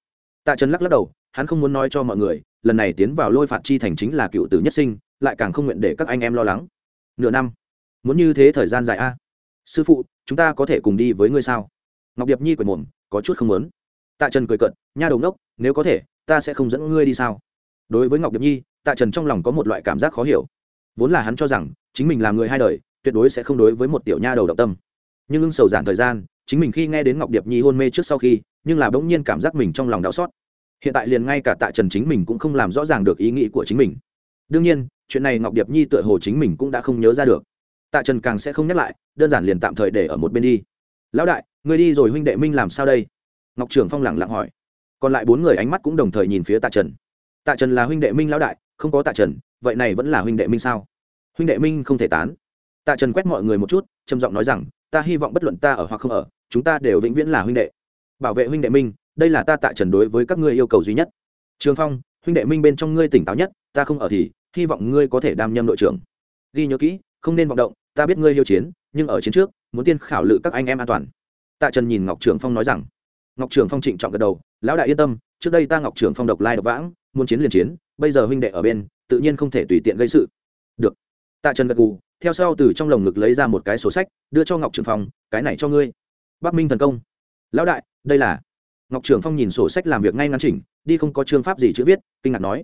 Speaker 1: Tạ trần lắc lắc đầu, hắn không muốn nói cho mọi người, lần này tiến vào lôi phạt chi thành chính là cựu tử nhất sinh, lại càng không nguyện để các anh em lo lắng. Nửa năm? Muốn như thế thời gian dài a? Sư phụ, chúng ta có thể cùng đi với ngươi sao? Ngọc điệp nhi quệt mồm, có chút không muốn tạ trần cười cận nha đầu ngốc, nếu có thể, ta sẽ không dẫn ngươi đi sao? Đối với ngọc điệp nhi, tạ trần trong lòng có một loại cảm giác khó hiểu. Vốn là hắn cho rằng, chính mình là người hai đời, tuyệt đối sẽ không đối với một tiểu nha đầu động tâm. Nhưng ưng sầu giản thời gian, chính mình khi nghe đến ngọc điệp nhi hôn mê trước sau khi, nhưng là bỗng nhiên cảm giác mình trong lòng đau xót. Hiện tại liền ngay cả tạ trần chính mình cũng không làm rõ ràng được ý nghĩ của chính mình. Đương nhiên, chuyện này ngọc điệp nhi tựa hồ chính mình cũng đã không nhớ ra được. Tạ trần càng sẽ không nhắc lại, đơn giản liền tạm thời để ở một bên đi. Lão đại người đi rồi huynh đệ minh làm sao đây? Ngọc trưởng phong lẳng lặng hỏi. Còn lại bốn người ánh mắt cũng đồng thời nhìn phía tạ trần. Tạ trần là huynh đệ minh lão đại, không có tạ trần, vậy này vẫn là huynh đệ minh sao? Huynh đệ minh không thể tán. Tạ trần quét mọi người một chút, trầm giọng nói rằng, ta hy vọng bất luận ta ở hoặc không ở, chúng ta đều vĩnh viễn là huynh đệ. Bảo vệ huynh đệ minh, đây là ta tạ trần đối với các ngươi yêu cầu duy nhất. Trường phong, huynh đệ minh bên trong ngươi tỉnh táo nhất, ta không ở thì, hy vọng ngươi có thể đảm nhâm đội trưởng. Ghi nhớ kỹ, không nên vọng động, ta biết ngươi yêu chiến, nhưng ở chiến trước, muốn tiên khảo lự các anh em an toàn. Tạ trần nhìn ngọc trường phong nói rằng ngọc trường phong trịnh trọng gật đầu, lão đại yên tâm, trước đây ta ngọc trường phong độc lai độc vãng, muốn chiến liền chiến, bây giờ huynh đệ ở bên, tự nhiên không thể tùy tiện gây sự. Được. Tạ trần gật gù, theo sau từ trong lồng ngực lấy ra một cái sổ sách, đưa cho ngọc trường phong, cái này cho ngươi. Bắc minh thần công. Lão đại, đây là. Ngọc trường phong nhìn sổ sách làm việc ngay ngắn chỉnh, đi không có chương pháp gì chữ viết, kinh ngạc nói,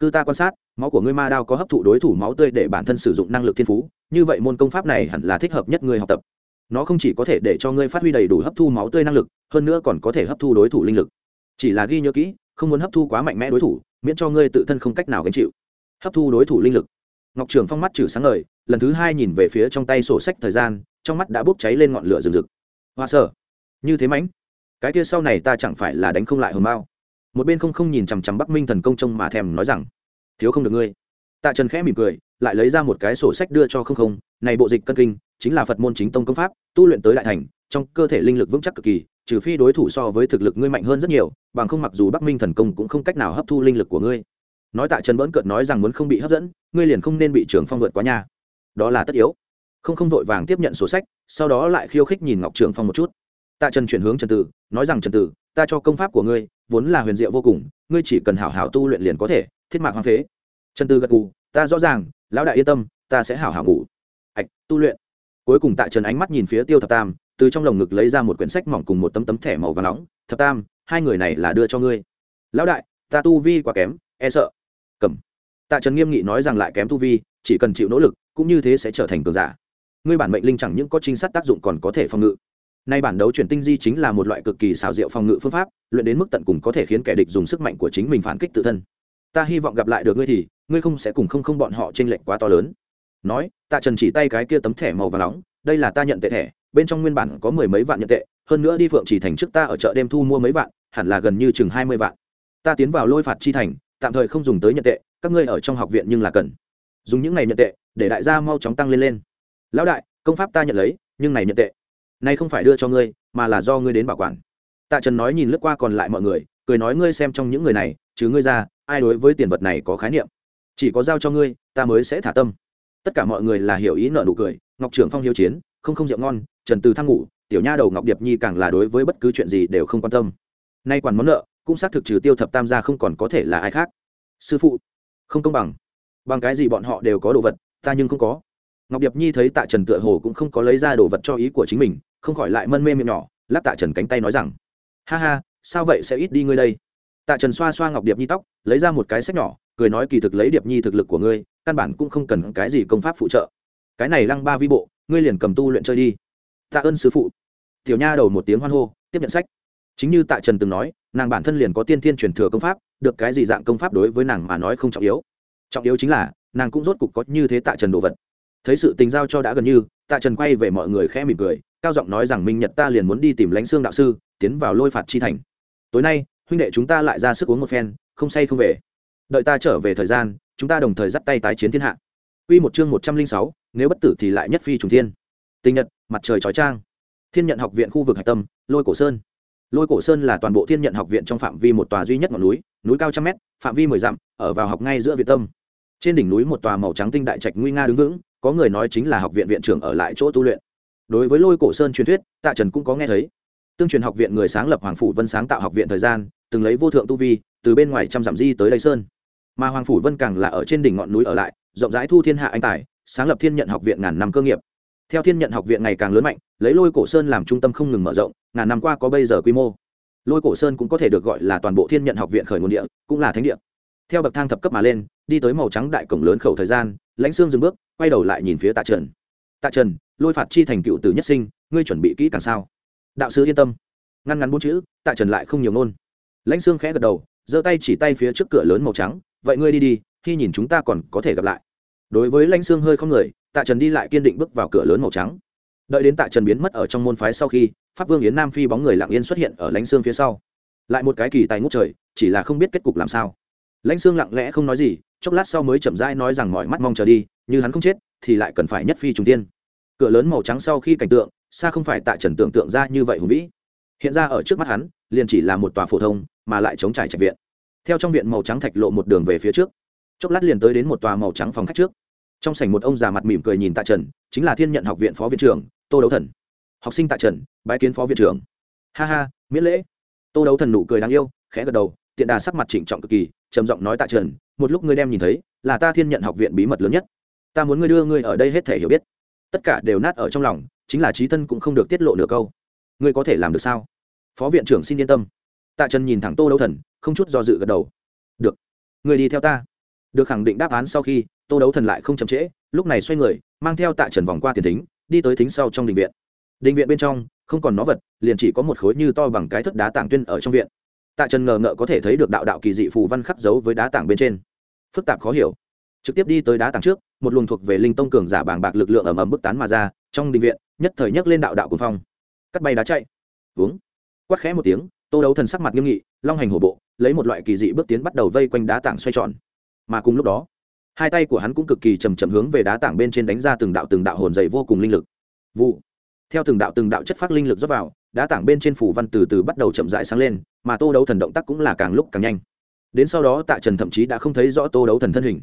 Speaker 1: cư ta quan sát, máu của ngươi ma đao có hấp thụ đối thủ máu tươi để bản thân sử dụng năng lực thiên phú, như vậy môn công pháp này hẳn là thích hợp nhất ngươi học tập nó không chỉ có thể để cho ngươi phát huy đầy đủ hấp thu máu tươi năng lực, hơn nữa còn có thể hấp thu đối thủ linh lực. Chỉ là ghi nhớ kỹ, không muốn hấp thu quá mạnh mẽ đối thủ, miễn cho ngươi tự thân không cách nào gánh chịu. Hấp thu đối thủ linh lực. Ngọc trường phong mắt trừ sáng ngời, lần thứ hai nhìn về phía trong tay sổ sách thời gian, trong mắt đã bốc cháy lên ngọn lửa rừng rực. Hoa sở, như thế mãnh. Cái kia sau này ta chẳng phải là đánh không lại hồng mao? Một bên không không nhìn chằm chằm bắc minh thần công trông mà thèm nói rằng, thiếu không được ngươi. Tạ trần khẽ mỉm cười, lại lấy ra một cái sổ sách đưa cho không không, này bộ dịch cân kinh chính là phật môn chính tông công pháp, tu luyện tới đại thành, trong cơ thể linh lực vững chắc cực kỳ, trừ phi đối thủ so với thực lực ngươi mạnh hơn rất nhiều, bằng không mặc dù bắc minh thần công cũng không cách nào hấp thu linh lực của ngươi. Nói tạ trần bỡn cợt nói rằng muốn không bị hấp dẫn, ngươi liền không nên bị trường phong vượt quá nhà đó là tất yếu. Không không vội vàng tiếp nhận sổ sách, sau đó lại khiêu khích nhìn ngọc trường phong một chút. Tạ trần chuyển hướng trần tử, nói rằng trần tử, ta cho công pháp của ngươi, vốn là huyền diệu vô cùng, ngươi chỉ cần hảo hảo tu luyện liền có thể, thiết mạc hoang phế. Trần tử gật gù, ta rõ ràng, lão đại yên tâm, ta sẽ hảo hảo ngủ. Ạch tu luyện cuối cùng tạ trần ánh mắt nhìn phía tiêu thập tam, từ trong lồng ngực lấy ra một quyển sách mỏng cùng một tấm tấm thẻ màu và nóng, thập tam, hai người này là đưa cho ngươi. Lão đại, ta tu vi quá kém e sợ. Cầm. Tạ trần nghiêm nghị nói rằng lại kém tu vi, chỉ cần chịu nỗ lực, cũng như thế sẽ trở thành cường giả. Ngươi bản mệnh linh chẳng những có trinh sát tác dụng còn có thể phòng ngự. Nay bản đấu chuyển tinh di chính là một loại cực kỳ xảo diệu phòng ngự phương pháp, luyện đến mức tận cùng có thể khiến kẻ địch dùng sức mạnh của chính mình phản kích tự thân. Ta hy vọng gặp lại được ngươi thì, ngươi không sẽ cùng không không bọn họ t r ê n lệch quá to lớn nói, tạ trần chỉ tay cái kia tấm thẻ màu và nóng, đây là ta nhận tệ thẻ, bên trong nguyên bản có mười mấy vạn nhận tệ, hơn nữa đi phượng chỉ thành trước ta ở chợ đêm thu mua mấy vạn, hẳn là gần như chừng hai mươi vạn. Ta tiến vào lôi phạt chi thành, tạm thời không dùng tới nhận tệ, các ngươi ở trong học viện nhưng là cần dùng những này nhận tệ, để đại gia mau chóng tăng lên lên. Lão đại, công pháp ta nhận lấy, nhưng này nhận tệ, nay không phải đưa cho ngươi, mà là do ngươi đến bảo quản. Tạ trần nói nhìn lướt qua còn lại mọi người, cười nói, ngươi xem trong những người này chứ ngươi ra, ai đối với tiền vật này có khái niệm? Chỉ có giao cho ngươi, ta mới sẽ thả tâm tất cả mọi người là hiểu ý nợ nụ cười, ngọc trưởng phong hiếu chiến, không không rượu ngon, trần từ thăng ngủ, tiểu nha đầu ngọc điệp nhi càng là đối với bất cứ chuyện gì đều không quan tâm. Nay quản món nợ, cũng xác thực trừ tiêu thập tam gia không còn có thể là ai khác. Sư phụ, không công bằng. Bằng cái gì bọn họ đều có đồ vật, ta nhưng không có. Ngọc điệp nhi thấy tạ trần tựa hồ cũng không có lấy ra đồ vật cho ý của chính mình, không khỏi lại mân mê miệng nhỏ, lắc tạ trần cánh tay nói rằng, ha ha, sao vậy sẽ ít đi ngươi đây? Tạ trần xoa xoa ngọc điệp nhi tóc, lấy ra một cái sách nhỏ, cười nói kỳ thực lấy điệp nhi thực lực của ngươi căn bản cũng không cần cái gì công pháp phụ trợ. Cái này lăng ba vi bộ, ngươi liền cầm tu luyện chơi đi. Tạ ơn sư phụ. Tiểu nha đầu một tiếng hoan hô, tiếp nhận sách. Chính như tạ trần từng nói, nàng bản thân liền có tiên thiên truyền thừa công pháp, được cái gì dạng công pháp đối với nàng mà nói không trọng yếu. Trọng yếu chính là, nàng cũng rốt cục có như thế tạ trần đồ vật. Thấy sự tình giao cho đã gần như, tạ trần quay về mọi người khẽ mỉm cười, cao giọng nói rằng minh nhật ta liền muốn đi tìm lãnh xương đạo sư, tiến vào lôi phạt chi thành. Tối nay, huynh đệ chúng ta lại ra sức uống một phen, không say không về. Đợi ta trở về thời gian chúng ta đồng thời dắt tay tái chiến thiên hạ Quy một chương một trăm linh sáu, nếu bất tử thì lại nhất phi trùng thiên. Tinh nhật, mặt trời chói chang. Thiên nhận học viện khu vực hải tâm, Lôi Cổ Sơn. Lôi Cổ Sơn là toàn bộ Thiên nhận học viện trong phạm vi một tòa duy nhất ngọn núi, núi cao trăm mét, phạm vi mười dặm, ở vào học ngay giữa việt tâm. Trên đỉnh núi một tòa màu trắng tinh đại trạch nguy nga đứng vững, có người nói chính là học viện viện trưởng ở lại chỗ tu luyện đối với lôi cổ sơn truyền thuyết tạ trần cũng có nghe thấy tương truyền học viện người sáng lập hoàng phủ vân sáng tạo học viện thời gian từng lấy vô thượng tu vi từ bên ngoài trăm dặm di tới đây sơn mà hoàng phủ vân càng là ở trên đỉnh ngọn núi ở lại, rộng rãi thu thiên hạ anh tài, sáng lập thiên nhận học viện ngàn năm cơ nghiệp. Theo thiên nhận học viện ngày càng lớn mạnh, lấy lôi cổ sơn làm trung tâm không ngừng mở rộng, ngàn năm qua có bây giờ quy mô. Lôi cổ sơn cũng có thể được gọi là toàn bộ thiên nhận học viện khởi nguồn địa, cũng là thánh địa. Theo bậc thang thập cấp mà lên, đi tới màu trắng đại cổng lớn khẩu thời gian, lãnh xương dừng bước, quay đầu lại nhìn phía tạ trần. Tạ trần, lôi phạt chi thành cựu tử nhất sinh, ngươi chuẩn bị kỹ càng sao? Đạo sư yên tâm. Ngăn ngắn bốn chữ, tạ trần lại không nhiều ngôn. Lãnh xương khẽ gật đầu, giơ tay chỉ tay phía trước cửa lớn màu trắng vậy ngươi đi đi, khi nhìn chúng ta còn có thể gặp lại. Đối với lãnh xương hơi không người, tạ trần đi lại kiên định bước vào cửa lớn màu trắng. Đợi đến tạ trần biến mất ở trong môn phái sau khi, pháp vương yến nam phi bóng người lặng yên xuất hiện ở lãnh xương phía sau. Lại một cái kỳ tài ngút trời, chỉ là không biết kết cục làm sao. Lãnh xương lặng lẽ không nói gì, chốc lát sau mới chậm rãi nói rằng mọi mắt mong chờ đi, như hắn không chết, thì lại cần phải nhất phi trùng tiên. Cửa lớn màu trắng sau khi cảnh tượng, xa không phải tạ trần tưởng tượng ra như vậy hùng vĩ. Hiện ra ở trước mắt hắn, liền chỉ là một tòa phổ thông, mà lại chống trải trạch viện theo trong viện màu trắng thạch lộ một đường về phía trước. Chốc lát liền tới đến một tòa màu trắng phòng khách trước. Trong sảnh một ông già mặt mỉm cười nhìn tạ trần, chính là thiên nhận học viện phó viện trưởng, tô đấu thần. Học sinh tạ trần, bái kiến phó viện trưởng. Ha ha, miễn lễ. Tô đấu thần nụ cười đáng yêu, khẽ gật đầu, tiện đà sắc mặt trịnh trọng cực kỳ, trầm giọng nói tạ trần, một lúc ngươi đem nhìn thấy, là ta thiên nhận học viện bí mật lớn nhất. Ta muốn ngươi đưa ngươi ở đây hết thể hiểu biết. Tất cả đều nát ở trong lòng, chính là trí thân cũng không được tiết lộ nửa câu. Ngươi có thể làm được sao? Phó viện trưởng xin yên tâm. Tạ trần nhìn thẳng tô đấu thần không chút do dự gật đầu. Được. Người đi theo ta. Được khẳng định đáp án sau khi, tô đấu thần lại không chậm trễ, lúc này xoay người, mang theo tạ trần vòng qua tiền thính, đi tới thính sau trong đình viện. Đình viện bên trong, không còn nó vật, liền chỉ có một khối như to bằng cái thất đá tảng tuyên ở trong viện. Tạ trần ngờ ngợ có thể thấy được đạo đạo kỳ dị phù văn khắc dấu với đá tảng bên trên. Phức tạp khó hiểu. Trực tiếp đi tới đá tảng trước, một luồng thuộc về linh tông cường giả bàng bạc lực lượng ầm ầm bức tán mà ra, trong đình viện, nhất thời nhấc lên đạo đạo cuồng phong. Cắt bay đá chạy. Uống. Quát khẽ một tiếng, tô đấu thần sắc mặt nghiêm nghị, long hành hổ bộ lấy một loại kỳ dị bước tiến bắt đầu vây quanh đá tảng xoay tròn. Mà cùng lúc đó, hai tay của hắn cũng cực kỳ chầm chậm hướng về đá tảng bên trên đánh ra từng đạo từng đạo hồn dày vô cùng linh lực. Vụ. Theo từng đạo từng đạo chất phát linh lực dốc vào, đá tảng bên trên phủ văn từ từ bắt đầu chậm rãi sáng lên, mà tô đấu thần động tác cũng là càng lúc càng nhanh. Đến sau đó, tạ trần thậm chí đã không thấy rõ tô đấu thần thân hình.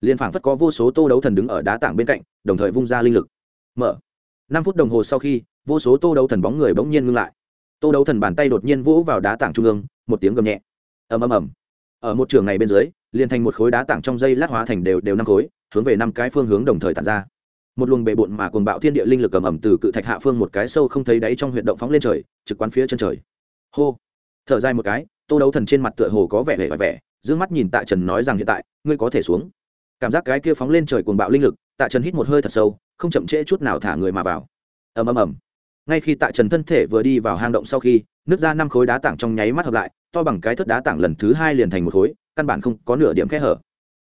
Speaker 1: Liên phảng phất có vô số tô đấu thần đứng ở đá tảng bên cạnh, đồng thời vung ra linh lực. Mở. Năm phút đồng hồ sau khi, vô số tô đấu thần bóng người bỗng nhiên ngưng lại. Tô đấu thần bàn tay đột nhiên vỗ vào đá tảng trung ương, một tiếng gầm nhẹ ầm ầm ầm. Ở một trường này bên dưới, liền thành một khối đá tảng trong dây lát hóa thành đều đều năm khối, hướng về năm cái phương hướng đồng thời tản ra. Một luồng bề bộn mà cuồng bạo thiên địa linh lực ầm ầm từ cự thạch hạ phương một cái sâu không thấy đáy trong huyệt động phóng lên trời, trực quan phía chân trời. Hô. Thở dài một cái, tô đấu thần trên mặt tựa hồ có vẻ vẻ vẻ d mắt nhìn tạ trần nói rằng hiện tại, ngươi có thể xuống. Cảm giác cái kia phóng lên trời cuồng bạo linh lực, tạ trần hít một hơi thật sâu, không chậm trễ chút nào thả người mà vào. Ầm ầm ầm. Ngay khi tạ trần thân thể vừa đi vào hang động sau khi nước ra năm khối đá tảng trong nháy mắt hợp lại to bằng cái thất đá tảng lần thứ hai liền thành một khối, căn bản không có nửa điểm khe hở.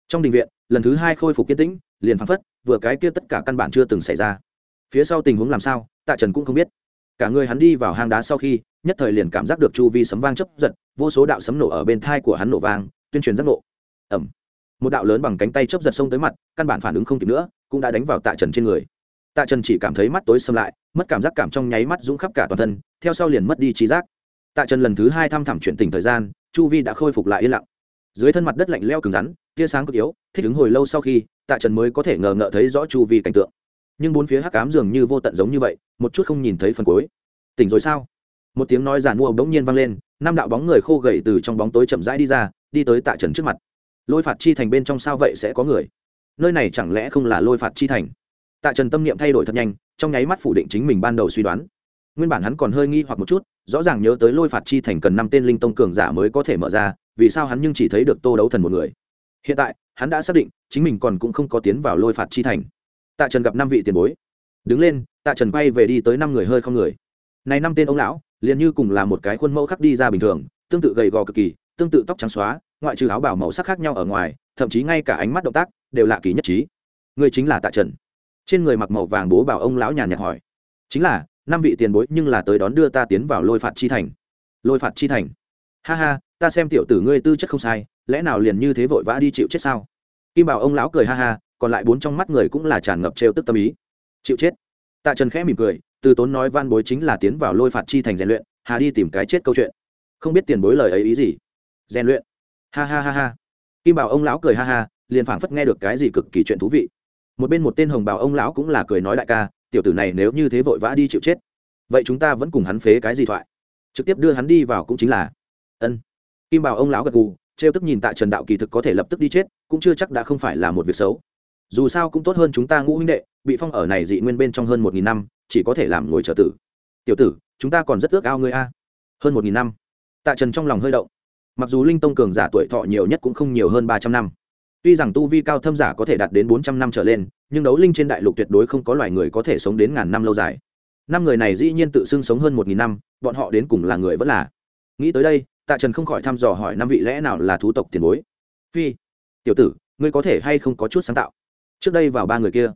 Speaker 1: Trong đình viện, lần thứ hai khôi phục kiên tĩnh, liền phăng phất, vừa cái kia tất cả căn bản chưa từng xảy ra. Phía sau tình huống làm sao, tạ trần cũng không biết. Cả người hắn đi vào hang đá sau khi, nhất thời liền cảm giác được chu vi sấm vang chấp giật, vô số đạo sấm nổ ở bên thai của hắn nổ vang, tuyên truyền giác nộ ẩm một đạo lớn bằng cánh tay chấp giật xông tới mặt, căn bản phản ứng không kịp nữa, cũng đã đánh vào tạ trần trên người. Tạ trần chỉ cảm thấy mắt tối xâm lại, mất cảm giác cảm trong nháy mắt dũng khắp cả toàn thân, theo sau liền mất đi trí giác tạ trần lần thứ hai thăm thẳm chuyện tình thời gian, chu vi đã khôi phục lại yên lặng. Dưới thân mặt đất lạnh leo cứng rắn, tia sáng cực yếu, thích ứng hồi lâu sau khi, tạ trần mới có thể ngờ ngợ thấy rõ chu vi cảnh tượng. Nhưng bốn phía hắc cám dường như vô tận giống như vậy, một chút không nhìn thấy phần cuối. Tỉnh rồi sao? Một tiếng nói giàn mua bỗng nhiên vang lên, năm đạo bóng người khô gầy từ trong bóng tối chậm rãi đi ra, đi tới tạ trần trước mặt. Lôi phạt chi thành bên trong sao vậy sẽ có người? Nơi này chẳng lẽ không là lôi phạt chi thành? Tạ trần tâm niệm thay đổi thật nhanh, trong nháy mắt phủ định chính mình ban đầu suy đoán nguyên bản hắn còn hơi nghi hoặc một chút, rõ ràng nhớ tới lôi phạt chi thành cần năm tên linh tông cường giả mới có thể mở ra, vì sao hắn nhưng chỉ thấy được tô đấu thần một người? Hiện tại, hắn đã xác định, chính mình còn cũng không có tiến vào lôi phạt chi thành. Tạ trần gặp năm vị tiền bối. Đứng lên, tạ trần quay về đi tới năm người hơi không người. Này năm tên ông lão, liền như cùng là một cái khuôn mẫu khắc đi ra bình thường, tương tự gầy gò cực kỳ, tương tự tóc trắng xóa, ngoại trừ áo bảo màu sắc khác nhau ở ngoài, thậm chí ngay cả ánh mắt động tác đều lạ kỳ nhất trí. Người chính là tạ trần. Trên người mặc màu vàng bố bảo ông lão nhàn nhạt hỏi. Chính là năm vị tiền bối nhưng là tới đón đưa ta tiến vào lôi phạt chi thành. Lôi phạt chi thành? Ha ha, ta xem tiểu tử ngươi tư chất không sai, lẽ nào liền như thế vội vã đi chịu chết sao? Kim bảo ông lão cười ha ha, còn lại bốn trong mắt người cũng là tràn ngập trêu tức tâm ý. Chịu chết? Tạ trần khẽ mỉm cười, từ tốn nói van bối chính là tiến vào lôi phạt chi thành rèn luyện, hà đi tìm cái chết câu chuyện. Không biết tiền bối lời ấy ý gì? Rèn luyện? Ha ha ha ha. Kim bảo ông lão cười ha ha, liền phảng phất nghe được cái gì cực kỳ chuyện thú vị. Một bên một tên hồng bảo ông lão cũng là cười nói đại ca tiểu tử này nếu như thế vội vã đi chịu chết, vậy chúng ta vẫn cùng hắn phế cái gì thoại? Trực tiếp đưa hắn đi vào cũng chính là, ân. Kim bảo ông lão gật gù, trêu tức nhìn tại trần đạo kỳ thực có thể lập tức đi chết, cũng chưa chắc đã không phải là một việc xấu. Dù sao cũng tốt hơn chúng ta ngũ huynh đệ, bị phong ở này dị nguyên bên trong hơn một nghìn năm, chỉ có thể làm ngồi trở tử. Tiểu tử, chúng ta còn rất ước ao ngươi a. Hơn một nghìn năm. Tạ trần trong lòng hơi động. Mặc dù linh tông cường giả tuổi thọ nhiều nhất cũng không nhiều hơn ba trăm năm. Tuy rằng tu vi cao thâm giả có thể đạt đến bốn trăm năm trở lên nhưng đấu linh trên đại lục tuyệt đối không có loài người có thể sống đến ngàn năm lâu dài. Năm người này dĩ nhiên tự xưng sống hơn một nghìn năm, bọn họ đến cùng là người vẫn là. Nghĩ tới đây, tạ trần không khỏi thăm dò hỏi năm vị lẽ nào là thú tộc tiền bối. Phi, tiểu tử, ngươi có thể hay không có chút sáng tạo? Trước đây vào ba người kia,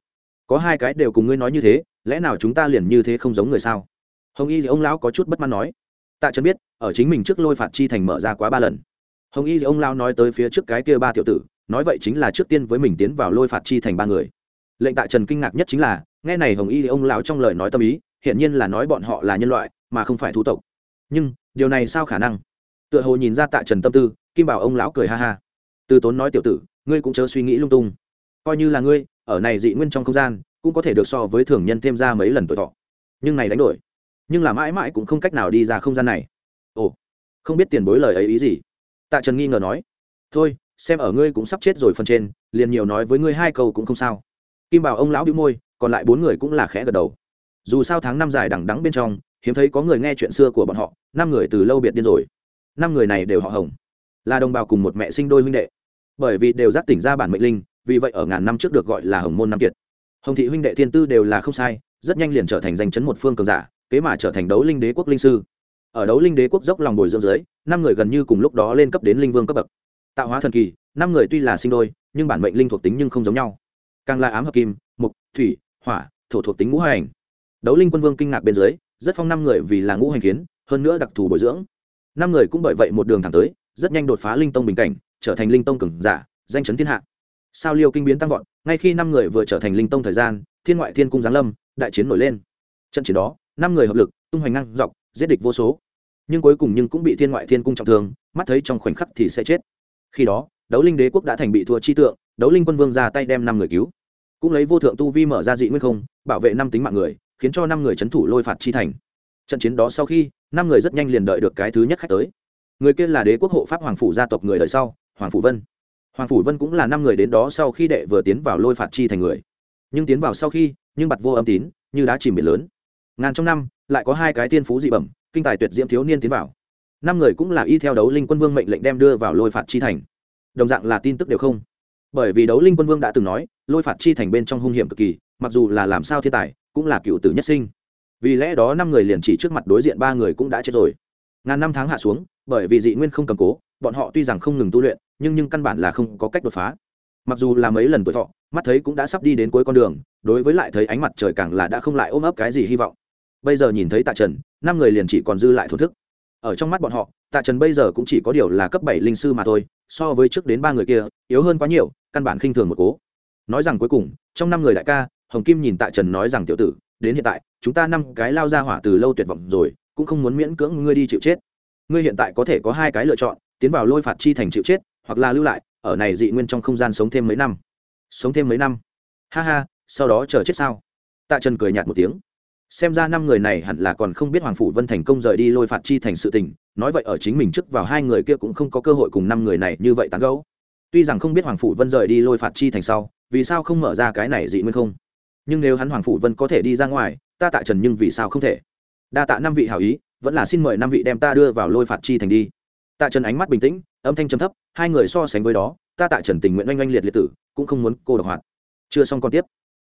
Speaker 1: có hai cái đều cùng ngươi nói như thế, lẽ nào chúng ta liền như thế không giống người sao? Hồng y thì ông lão có chút bất mãn nói. Tạ trần biết, ở chính mình trước lôi phạt chi thành mở ra quá ba lần. Hồng y thì ông lão nói tới phía trước cái kia ba tiểu tử, nói vậy chính là trước tiên với mình tiến vào lôi phạt chi thành ba người lệnh tạ trần kinh ngạc nhất chính là, nghe này hồng y thì ông lão trong lời nói tâm ý hiện nhiên là nói bọn họ là nhân loại, mà không phải thú tộc. Nhưng, điều này sao khả năng? Tựa hồ nhìn ra tạ trần tâm tư, kim bảo ông lão cười ha ha. Từ tốn nói tiểu tử, ngươi cũng chớ suy nghĩ lung tung. Coi như là ngươi, ở này dị nguyên trong không gian, cũng có thể được so với thường nhân thêm ra mấy lần tuổi thọ. Nhưng này đánh đổi. Nhưng là mãi mãi cũng không cách nào đi ra không gian này. Ồ, không biết tiền bối lời ấy ý gì? Tạ trần nghi ngờ nói. Thôi, xem ở ngươi cũng sắp chết rồi phần trên, liền nhiều nói với ngươi hai câu cũng không sao kim bảo ông lão đĩu môi, còn lại bốn người cũng là khẽ gật đầu. Dù sao tháng năm dài đằng đắng bên trong, hiếm thấy có người nghe chuyện xưa của bọn họ, năm người từ lâu biệt điên rồi. Năm người này đều họ hồng, là đồng bào cùng một mẹ sinh đôi huynh đệ. Bởi vì đều giác tỉnh ra bản mệnh linh, vì vậy ở ngàn năm trước được gọi là hồng môn nam kiệt. Hồng thị huynh đệ thiên tư đều là không sai, rất nhanh liền trở thành danh chấn một phương cường giả, kế mà trở thành đấu linh đế quốc linh sư. Ở đấu linh đế quốc dốc lòng bồi dưỡng dưới, năm người gần như cùng lúc đó lên cấp đến linh vương cấp bậc. Tạo hóa thần kỳ, năm người tuy là sinh đôi, nhưng bản mệnh linh thuộc tính nhưng không giống nhau càng là ám hợp kim, mục, thủy, hỏa, thổ thuộc tính ngũ hành. Đấu linh quân vương kinh ngạc bên dưới, rất phong năm người vì là ngũ hành kiến, hơn nữa đặc thù bồi dưỡng. Năm người cũng bởi vậy một đường thẳng tới, rất nhanh đột phá linh tông bình cảnh, trở thành linh tông cường giả, danh chấn thiên hạ. Sao liêu kinh biến tăng vọt, ngay khi năm người vừa trở thành linh tông thời gian, thiên ngoại thiên cung giáng lâm, đại chiến nổi lên. Trận chiến đó, năm người hợp lực, tung hoành ngang dọc, giết địch vô số. Nhưng cuối cùng nhưng cũng bị thiên ngoại thiên cung trọng thương, mắt thấy trong khoảnh khắc thì sẽ chết. Khi đó, đấu linh đế quốc đã thành bị thua chi tượng đấu linh quân vương ra tay đem năm người cứu. Cũng lấy vô thượng tu vi mở ra dị nguyên không, bảo vệ năm tính mạng người, khiến cho năm người c h ấ n thủ lôi phạt chi thành. Trận chiến đó sau khi, năm người rất nhanh liền đợi được cái thứ nhất khách tới. Người kia là đế quốc hộ pháp hoàng phủ gia tộc người đời sau, hoàng phủ vân. Hoàng phủ vân cũng là năm người đến đó sau khi đệ vừa tiến vào lôi phạt chi thành người. Nhưng tiến vào sau khi, nhưng bặt vô âm tín, như đá chìm biển lớn. Ngàn trong năm, lại có hai cái tiên phú dị bẩm, kinh tài tuyệt diễm thiếu niên tiến vào. Năm người cũng là y theo đấu linh quân vương mệnh lệnh đem đưa vào lôi phạt chi thành. Đồng dạng là tin tức đều không bởi vì đấu linh quân vương đã từng nói, lôi phạt chi thành bên trong hung hiểm cực kỳ, mặc dù là làm sao thiên tài, cũng là cựu tử nhất sinh. Vì lẽ đó năm người liền chỉ trước mặt đối diện ba người cũng đã chết rồi. Ngàn năm tháng hạ xuống, bởi vì dị nguyên không cầm cố, bọn họ tuy rằng không ngừng tu luyện, nhưng nhưng căn bản là không có cách đột phá. Mặc dù là mấy lần tuổi thọ, mắt thấy cũng đã sắp đi đến cuối con đường, đối với lại thấy ánh mặt trời càng là đã không lại ôm ấp cái gì hy vọng. Bây giờ nhìn thấy tạ trần, năm người liền chỉ còn dư lại thổ thức. Ở trong mắt bọn họ, tạ trần bây giờ cũng chỉ có điều là cấp bảy linh sư mà thôi, so với trước đến ba người kia, yếu hơn quá nhiều căn bản khinh thường một cố. Nói rằng cuối cùng, trong năm người đại ca, hồng kim nhìn tạ trần nói rằng, tiểu tử, đến hiện tại, chúng ta năm cái lao ra hỏa từ lâu tuyệt vọng rồi, cũng không muốn miễn cưỡng ngươi đi chịu chết. Ngươi hiện tại có thể có hai cái lựa chọn, tiến vào lôi phạt chi thành chịu chết, hoặc là lưu lại, ở này dị nguyên trong không gian sống thêm mấy năm. Sống thêm mấy năm? Ha ha, sau đó chờ chết sao? Tạ trần cười nhạt một tiếng. Xem ra năm người này hẳn là còn không biết hoàng phủ vân thành công rời đi lôi phạt chi thành sự tình, nói vậy ở chính mình trước vào hai người kia cũng không có cơ hội cùng năm người này như vậy tán gấu tuy rằng không biết hoàng phủ vân rời đi lôi phạt chi thành sau, vì sao không mở ra cái này dị nguyên không? Nhưng nếu hắn hoàng phủ vân có thể đi ra ngoài, ta tạ trần nhưng vì sao không thể? Đa tạ năm vị hảo ý, vẫn là xin mời năm vị đem ta đưa vào lôi phạt chi thành đi. Tạ trần ánh mắt bình tĩnh, âm thanh trầm thấp, hai người so sánh với đó, ta tạ trần tình nguyện oanh oanh liệt liệt tử, cũng không muốn cô độc hoạt. Chưa xong còn tiếp.